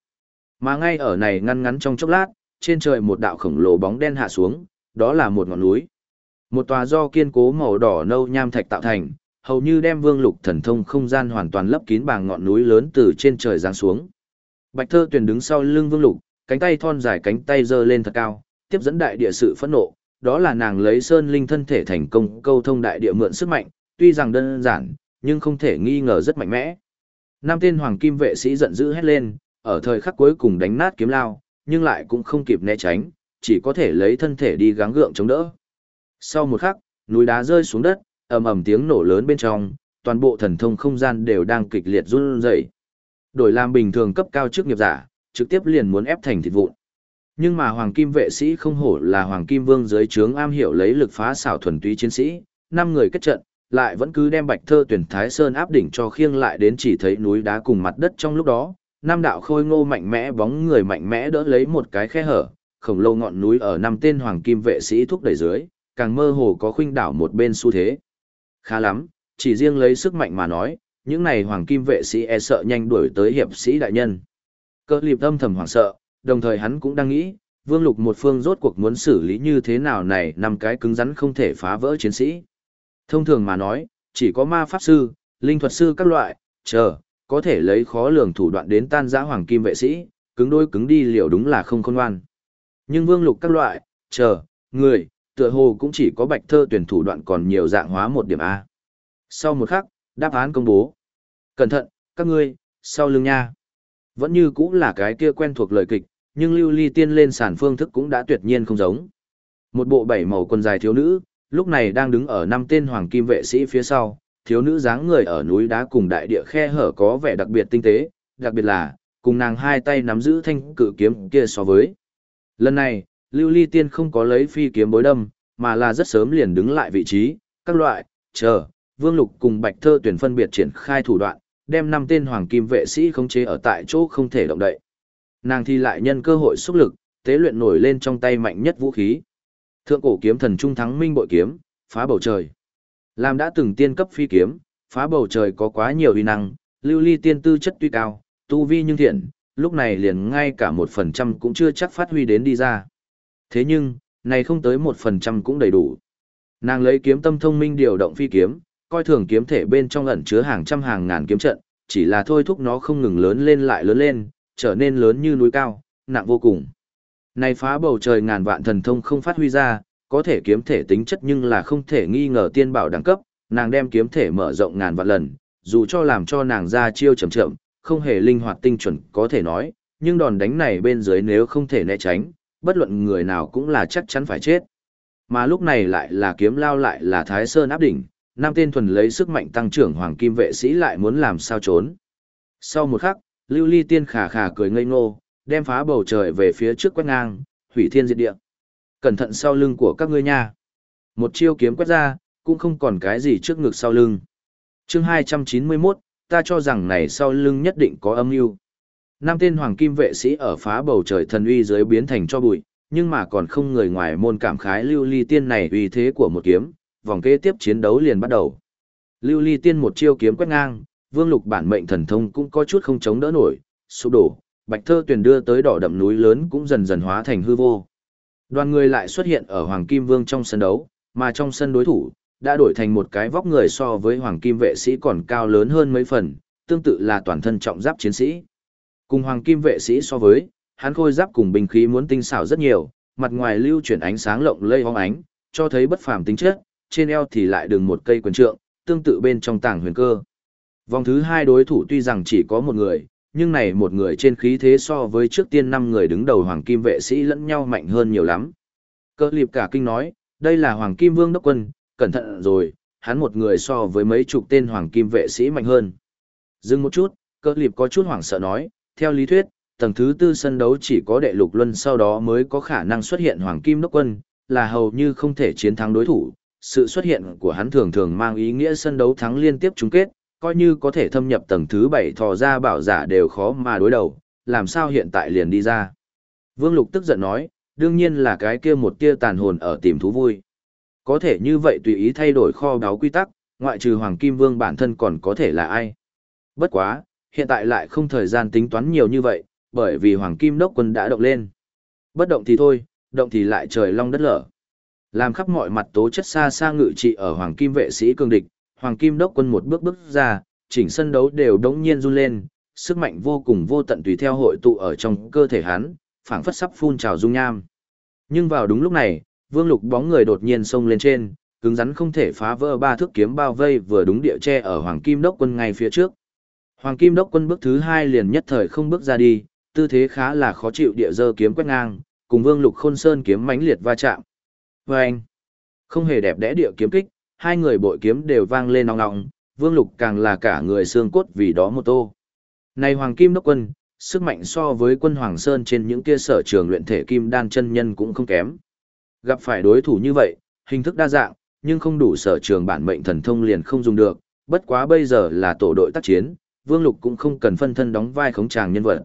Mà ngay ở này ngăn ngắn trong chốc lát, trên trời một đạo khổng lồ bóng đen hạ xuống, đó là một ngọn núi. Một tòa do kiên cố màu đỏ nâu nham thạch tạo thành, hầu như đem vương lục thần thông không gian hoàn toàn lấp kín bằng ngọn núi lớn từ trên trời giáng xuống. Bạch thơ tuyển đứng sau lưng vương lục, cánh tay thon dài cánh tay giơ lên thật cao, tiếp dẫn đại địa sự phẫn nộ, đó là nàng lấy sơn linh thân thể thành công câu thông đại địa mượn sức mạnh, tuy rằng đơn giản, nhưng không thể nghi ngờ rất mạnh mẽ. nam tên hoàng kim vệ sĩ giận dữ hét lên, ở thời khắc cuối cùng đánh nát kiếm lao, nhưng lại cũng không kịp né tránh, chỉ có thể lấy thân thể đi gắng gượng chống đỡ. Sau một khắc, núi đá rơi xuống đất, ầm ầm tiếng nổ lớn bên trong, toàn bộ thần thông không gian đều đang kịch liệt run rẩy. Đổi làm bình thường cấp cao chức nghiệp giả, trực tiếp liền muốn ép thành thịt vụn. Nhưng mà hoàng kim vệ sĩ không hổ là hoàng kim vương dưới trướng am hiểu lấy lực phá xảo thuần túy chiến sĩ, năm người kết trận, lại vẫn cứ đem bạch thơ tuyển thái sơn áp đỉnh cho khiêng lại đến chỉ thấy núi đá cùng mặt đất trong lúc đó nam đạo khôi ngô mạnh mẽ bóng người mạnh mẽ đỡ lấy một cái khe hở khổng lồ ngọn núi ở năm tên hoàng kim vệ sĩ thúc đẩy dưới càng mơ hồ có khuynh đảo một bên xu thế. Khá lắm, chỉ riêng lấy sức mạnh mà nói, những này hoàng kim vệ sĩ e sợ nhanh đuổi tới hiệp sĩ đại nhân. Cơ liệp âm thầm hoảng sợ, đồng thời hắn cũng đang nghĩ, vương lục một phương rốt cuộc muốn xử lý như thế nào này năm cái cứng rắn không thể phá vỡ chiến sĩ. Thông thường mà nói, chỉ có ma pháp sư, linh thuật sư các loại, chờ, có thể lấy khó lường thủ đoạn đến tan giã hoàng kim vệ sĩ, cứng đôi cứng đi liệu đúng là không khôn ngoan. Nhưng vương lục các loại, chờ, người, tựa hồ cũng chỉ có bạch thơ tuyển thủ đoạn còn nhiều dạng hóa một điểm A. Sau một khắc, đáp án công bố. Cẩn thận, các ngươi, sau lưng nha. Vẫn như cũng là cái kia quen thuộc lời kịch, nhưng lưu ly tiên lên sàn phương thức cũng đã tuyệt nhiên không giống. Một bộ bảy màu quần dài thiếu nữ, lúc này đang đứng ở năm tên hoàng kim vệ sĩ phía sau, thiếu nữ dáng người ở núi đá cùng đại địa khe hở có vẻ đặc biệt tinh tế, đặc biệt là, cùng nàng hai tay nắm giữ thanh cự kiếm kia so với. Lần này, lưu ly tiên không có lấy phi kiếm bối đâm, mà là rất sớm liền đứng lại vị trí, các loại, chờ, vương lục cùng bạch thơ tuyển phân biệt triển khai thủ đoạn, đem năm tên hoàng kim vệ sĩ khống chế ở tại chỗ không thể động đậy. Nàng thì lại nhân cơ hội xúc lực, tế luyện nổi lên trong tay mạnh nhất vũ khí. Thượng cổ kiếm thần trung thắng minh bội kiếm, phá bầu trời. Làm đã từng tiên cấp phi kiếm, phá bầu trời có quá nhiều uy năng, lưu ly tiên tư chất tuy cao, tu vi nhưng thiện, lúc này liền ngay cả một phần trăm cũng chưa chắc phát huy đến đi ra. Thế nhưng, này không tới một phần trăm cũng đầy đủ. Nàng lấy kiếm tâm thông minh điều động phi kiếm, coi thường kiếm thể bên trong ẩn chứa hàng trăm hàng ngàn kiếm trận, chỉ là thôi thúc nó không ngừng lớn lên lại lớn lên, trở nên lớn như núi cao, nặng vô cùng. Này phá bầu trời ngàn vạn thần thông không phát huy ra, có thể kiếm thể tính chất nhưng là không thể nghi ngờ tiên bảo đẳng cấp, nàng đem kiếm thể mở rộng ngàn vạn lần, dù cho làm cho nàng ra chiêu chậm chậm, không hề linh hoạt tinh chuẩn có thể nói, nhưng đòn đánh này bên dưới nếu không thể né tránh, bất luận người nào cũng là chắc chắn phải chết. Mà lúc này lại là kiếm lao lại là Thái Sơn áp đỉnh, năm tên thuần lấy sức mạnh tăng trưởng hoàng kim vệ sĩ lại muốn làm sao trốn. Sau một khắc, Lưu Ly Tiên khà khà cười ngây ngô, đem phá bầu trời về phía trước quét ngang, hủy thiên diệt địa. Cẩn thận sau lưng của các ngươi nha. Một chiêu kiếm quét ra, cũng không còn cái gì trước ngực sau lưng. Chương 291, ta cho rằng này sau lưng nhất định có âm mưu. Năm tên hoàng kim vệ sĩ ở phá bầu trời thần uy dưới biến thành cho bụi, nhưng mà còn không người ngoài môn cảm khái lưu ly tiên này uy thế của một kiếm, vòng kế tiếp chiến đấu liền bắt đầu. Lưu ly tiên một chiêu kiếm quét ngang, vương lục bản mệnh thần thông cũng có chút không chống đỡ nổi, sụp đổ, bạch thơ Tuyền đưa tới đỏ đậm núi lớn cũng dần dần hóa thành hư vô. Đoàn người lại xuất hiện ở Hoàng Kim Vương trong sân đấu, mà trong sân đối thủ, đã đổi thành một cái vóc người so với Hoàng Kim vệ sĩ còn cao lớn hơn mấy phần, tương tự là toàn thân trọng giáp chiến sĩ. Cùng Hoàng Kim vệ sĩ so với, hắn khôi giáp cùng binh khí muốn tinh xảo rất nhiều, mặt ngoài lưu chuyển ánh sáng lộng lây óng ánh, cho thấy bất phàm tính chất, trên eo thì lại đường một cây quyền trượng, tương tự bên trong tảng huyền cơ. Vòng thứ hai đối thủ tuy rằng chỉ có một người, nhưng này một người trên khí thế so với trước tiên năm người đứng đầu hoàng kim vệ sĩ lẫn nhau mạnh hơn nhiều lắm. Cơ liệp cả kinh nói, đây là hoàng kim vương đốc quân, cẩn thận rồi, hắn một người so với mấy chục tên hoàng kim vệ sĩ mạnh hơn. Dừng một chút, cơ liệp có chút hoảng sợ nói, theo lý thuyết, tầng thứ tư sân đấu chỉ có đệ lục luân sau đó mới có khả năng xuất hiện hoàng kim đốc quân, là hầu như không thể chiến thắng đối thủ. Sự xuất hiện của hắn thường thường mang ý nghĩa sân đấu thắng liên tiếp chung kết, coi như có thể thâm nhập tầng thứ bảy thò ra bảo giả đều khó mà đối đầu, làm sao hiện tại liền đi ra. Vương Lục tức giận nói, đương nhiên là cái kia một tia tàn hồn ở tìm thú vui. Có thể như vậy tùy ý thay đổi kho báo quy tắc, ngoại trừ Hoàng Kim Vương bản thân còn có thể là ai. Bất quá, hiện tại lại không thời gian tính toán nhiều như vậy, bởi vì Hoàng Kim Đốc quân đã động lên. Bất động thì thôi, động thì lại trời long đất lở. Làm khắp mọi mặt tố chất xa xa ngự trị ở Hoàng Kim vệ sĩ cương địch, Hoàng Kim Đốc quân một bước bước ra, chỉnh sân đấu đều đống nhiên run lên, sức mạnh vô cùng vô tận tùy theo hội tụ ở trong cơ thể hắn, phảng phất sắp phun trào dung nham. Nhưng vào đúng lúc này, Vương Lục bóng người đột nhiên xông lên trên, cứng rắn không thể phá vỡ ba thước kiếm bao vây vừa đúng địa tre ở Hoàng Kim Đốc quân ngay phía trước. Hoàng Kim Đốc quân bước thứ hai liền nhất thời không bước ra đi, tư thế khá là khó chịu địa dơ kiếm quét ngang, cùng Vương Lục Khôn Sơn kiếm mãnh liệt va chạm. Và anh, không hề đẹp đẽ địa kiếm kích, hai người bội kiếm đều vang lên nòng nòng, Vương Lục càng là cả người xương cốt vì đó một tô. Này Hoàng Kim Đốc Quân, sức mạnh so với quân Hoàng Sơn trên những kia sở trường luyện thể kim đan chân nhân cũng không kém. Gặp phải đối thủ như vậy, hình thức đa dạng, nhưng không đủ sở trường bản mệnh thần thông liền không dùng được, bất quá bây giờ là tổ đội tác chiến, Vương Lục cũng không cần phân thân đóng vai khống tràng nhân vật.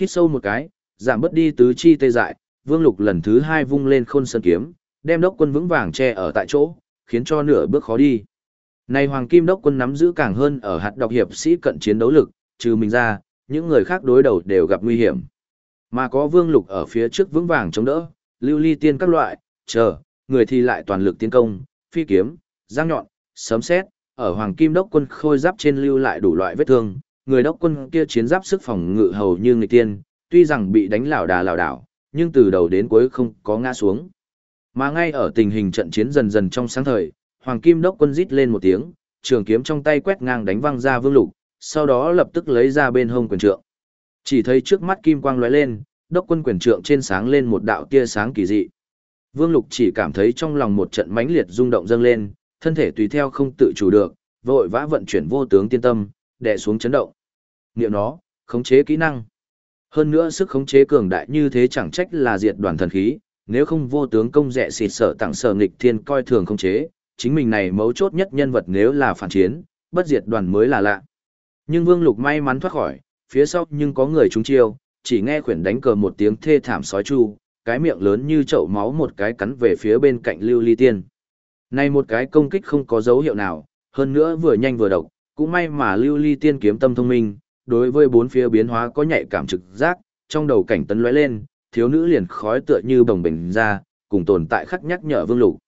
Hít sâu một cái, giảm bớt đi tứ chi tê dại, Vương Lục lần thứ hai vung lên khôn sơn kiếm, đem đốc quân vững vàng che ở tại chỗ, khiến cho nửa bước khó đi. Này Hoàng Kim đốc quân nắm giữ càng hơn ở hạt độc hiệp sĩ cận chiến đấu lực, trừ mình ra, những người khác đối đầu đều gặp nguy hiểm. Mà có Vương Lục ở phía trước vững vàng chống đỡ, lưu ly tiên các loại, chờ, người thì lại toàn lực tiến công, phi kiếm, giang nhọn, sấm sét, ở Hoàng Kim đốc quân khôi giáp trên lưu lại đủ loại vết thương, người đốc quân kia chiến giáp sức phòng ngự hầu như người tiên, tuy rằng bị đánh lảo đà lảo đảo, nhưng từ đầu đến cuối không có ngã xuống. Mà ngay ở tình hình trận chiến dần dần trong sáng thời, Hoàng Kim đốc quân rít lên một tiếng, trường kiếm trong tay quét ngang đánh văng ra Vương Lục, sau đó lập tức lấy ra bên hông quyền trượng. Chỉ thấy trước mắt kim quang lóe lên, đốc quân quyền trượng trên sáng lên một đạo tia sáng kỳ dị. Vương Lục chỉ cảm thấy trong lòng một trận mãnh liệt rung động dâng lên, thân thể tùy theo không tự chủ được, vội vã vận chuyển vô tướng tiên tâm, đè xuống chấn động. Niệm nó, khống chế kỹ năng. Hơn nữa sức khống chế cường đại như thế chẳng trách là diệt đoàn thần khí, nếu không vô tướng công rẻ xịt sở tặng sở nghịch thiên coi thường không chế, chính mình này mấu chốt nhất nhân vật nếu là phản chiến, bất diệt đoàn mới là lạ. Nhưng Vương Lục may mắn thoát khỏi, phía sau nhưng có người trúng chiêu, chỉ nghe khuyển đánh cờ một tiếng thê thảm sói chu, cái miệng lớn như chậu máu một cái cắn về phía bên cạnh Lưu Ly Tiên. Này một cái công kích không có dấu hiệu nào, hơn nữa vừa nhanh vừa độc, cũng may mà Lưu Ly Tiên kiếm tâm thông minh, đối với bốn phía biến hóa có nhạy cảm trực giác, trong đầu cảnh tấn lóe lên, thiếu nữ liền khói tựa như bồng bềnh ra, cùng tồn tại khắc nhắc nhở Vương Lục.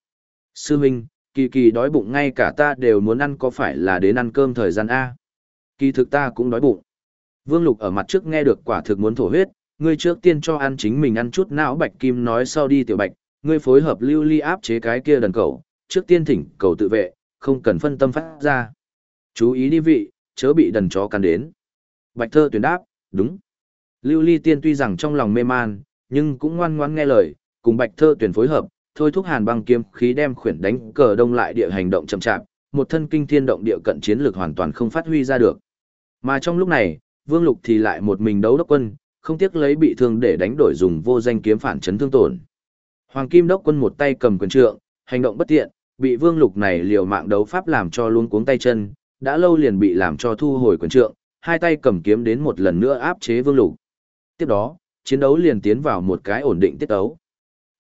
Sư Minh, kỳ kỳ đói bụng ngay cả ta đều muốn ăn có phải là đến ăn cơm thời gian A. Kỳ thực ta cũng đói bụng. Vương Lục ở mặt trước nghe được quả thực muốn thổ huyết, ngươi trước tiên cho ăn chính mình ăn chút não bạch kim nói sau đi tiểu bạch, ngươi phối hợp lưu ly áp chế cái kia đần cầu, trước tiên thỉnh cầu tự vệ, không cần phân tâm phát ra. Chú ý đi vị, chớ bị đần chó cắn đến. Bạch thơ tuyển đáp, đúng. Lưu ly tiên tuy rằng trong lòng mê man, nhưng cũng ngoan ngoãn nghe lời, cùng bạch thơ tuyển phối hợp, thôi thúc hàn băng kiếm khí đem khuyển đánh cờ đông lại địa hành động chậm chạp, một thân kinh thiên động địa cận chiến lược hoàn toàn không phát huy ra được. Mà trong lúc này, Vương Lục thì lại một mình đấu đốc quân, không tiếc lấy bị thương để đánh đổi dùng vô danh kiếm phản chấn thương tổn. Hoàng Kim đốc quân một tay cầm quyền trượng, hành động bất tiện, bị Vương Lục này liều mạng đấu pháp làm cho luôn cuống tay chân, đã lâu liền bị làm cho thu hồi quyền trượng, hai tay cầm kiếm đến một lần nữa áp chế Vương Lục. Tiếp đó, chiến đấu liền tiến vào một cái ổn định tiết đấu.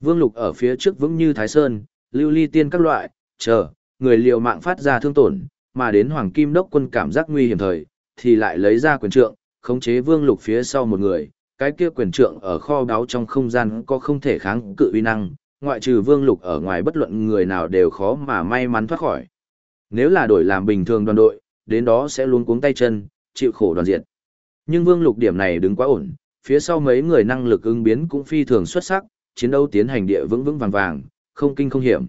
Vương Lục ở phía trước vững như Thái Sơn, lưu ly tiên các loại, chờ, người liều mạng phát ra thương tổn, mà đến Hoàng Kim Đốc quân cảm giác nguy hiểm thời, thì lại lấy ra quyền trượng, khống chế Vương Lục phía sau một người, cái kia quyền trượng ở kho đáo trong không gian có không thể kháng cự uy năng, ngoại trừ Vương Lục ở ngoài bất luận người nào đều khó mà may mắn thoát khỏi. Nếu là đổi làm bình thường đoàn đội, đến đó sẽ luôn cuống tay chân, chịu khổ đoàn diện. Nhưng Vương Lục điểm này đứng quá ổn, phía sau mấy người năng lực ứng biến cũng phi thường xuất sắc, chiến đấu tiến hành địa vững vững vàng vàng, không kinh không hiểm.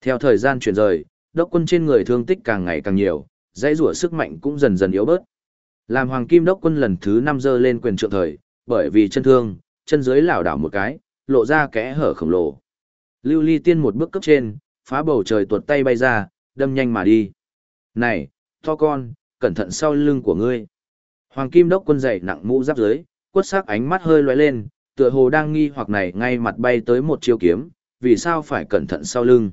Theo thời gian chuyển rời, đốc quân trên người thương tích càng ngày càng nhiều, dãy rủa sức mạnh cũng dần dần yếu bớt. Làm Hoàng Kim đốc quân lần thứ 5 dơ lên quyền trượng thời, bởi vì chân thương, chân dưới lảo đảo một cái, lộ ra kẽ hở khổng lồ. Lưu Ly Tiên một bước cấp trên, phá bầu trời tuột tay bay ra, đâm nhanh mà đi. Này, to con, cẩn thận sau lưng của ngươi. Hoàng Kim đốc quân dậy nặng mũ giáp dưới, quất sắc ánh mắt hơi lóe lên, tựa hồ đang nghi hoặc này ngay mặt bay tới một chiêu kiếm, vì sao phải cẩn thận sau lưng.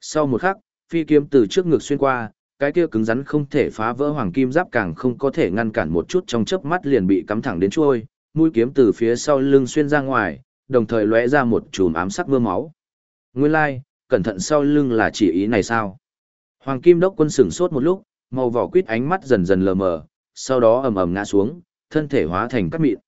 Sau một khắc, phi kiếm từ trước ngực xuyên qua, cái kia cứng rắn không thể phá vỡ hoàng kim giáp càng không có thể ngăn cản một chút trong chớp mắt liền bị cắm thẳng đến chuôi, mũi kiếm từ phía sau lưng xuyên ra ngoài, đồng thời lóe ra một chùm ám sắc mưa máu. Nguyên lai, like, cẩn thận sau lưng là chỉ ý này sao? Hoàng kim đốc quân sửng sốt một lúc, màu vỏ quýt ánh mắt dần dần lờ mờ, sau đó ầm ầm ngã xuống, thân thể hóa thành cát mịn.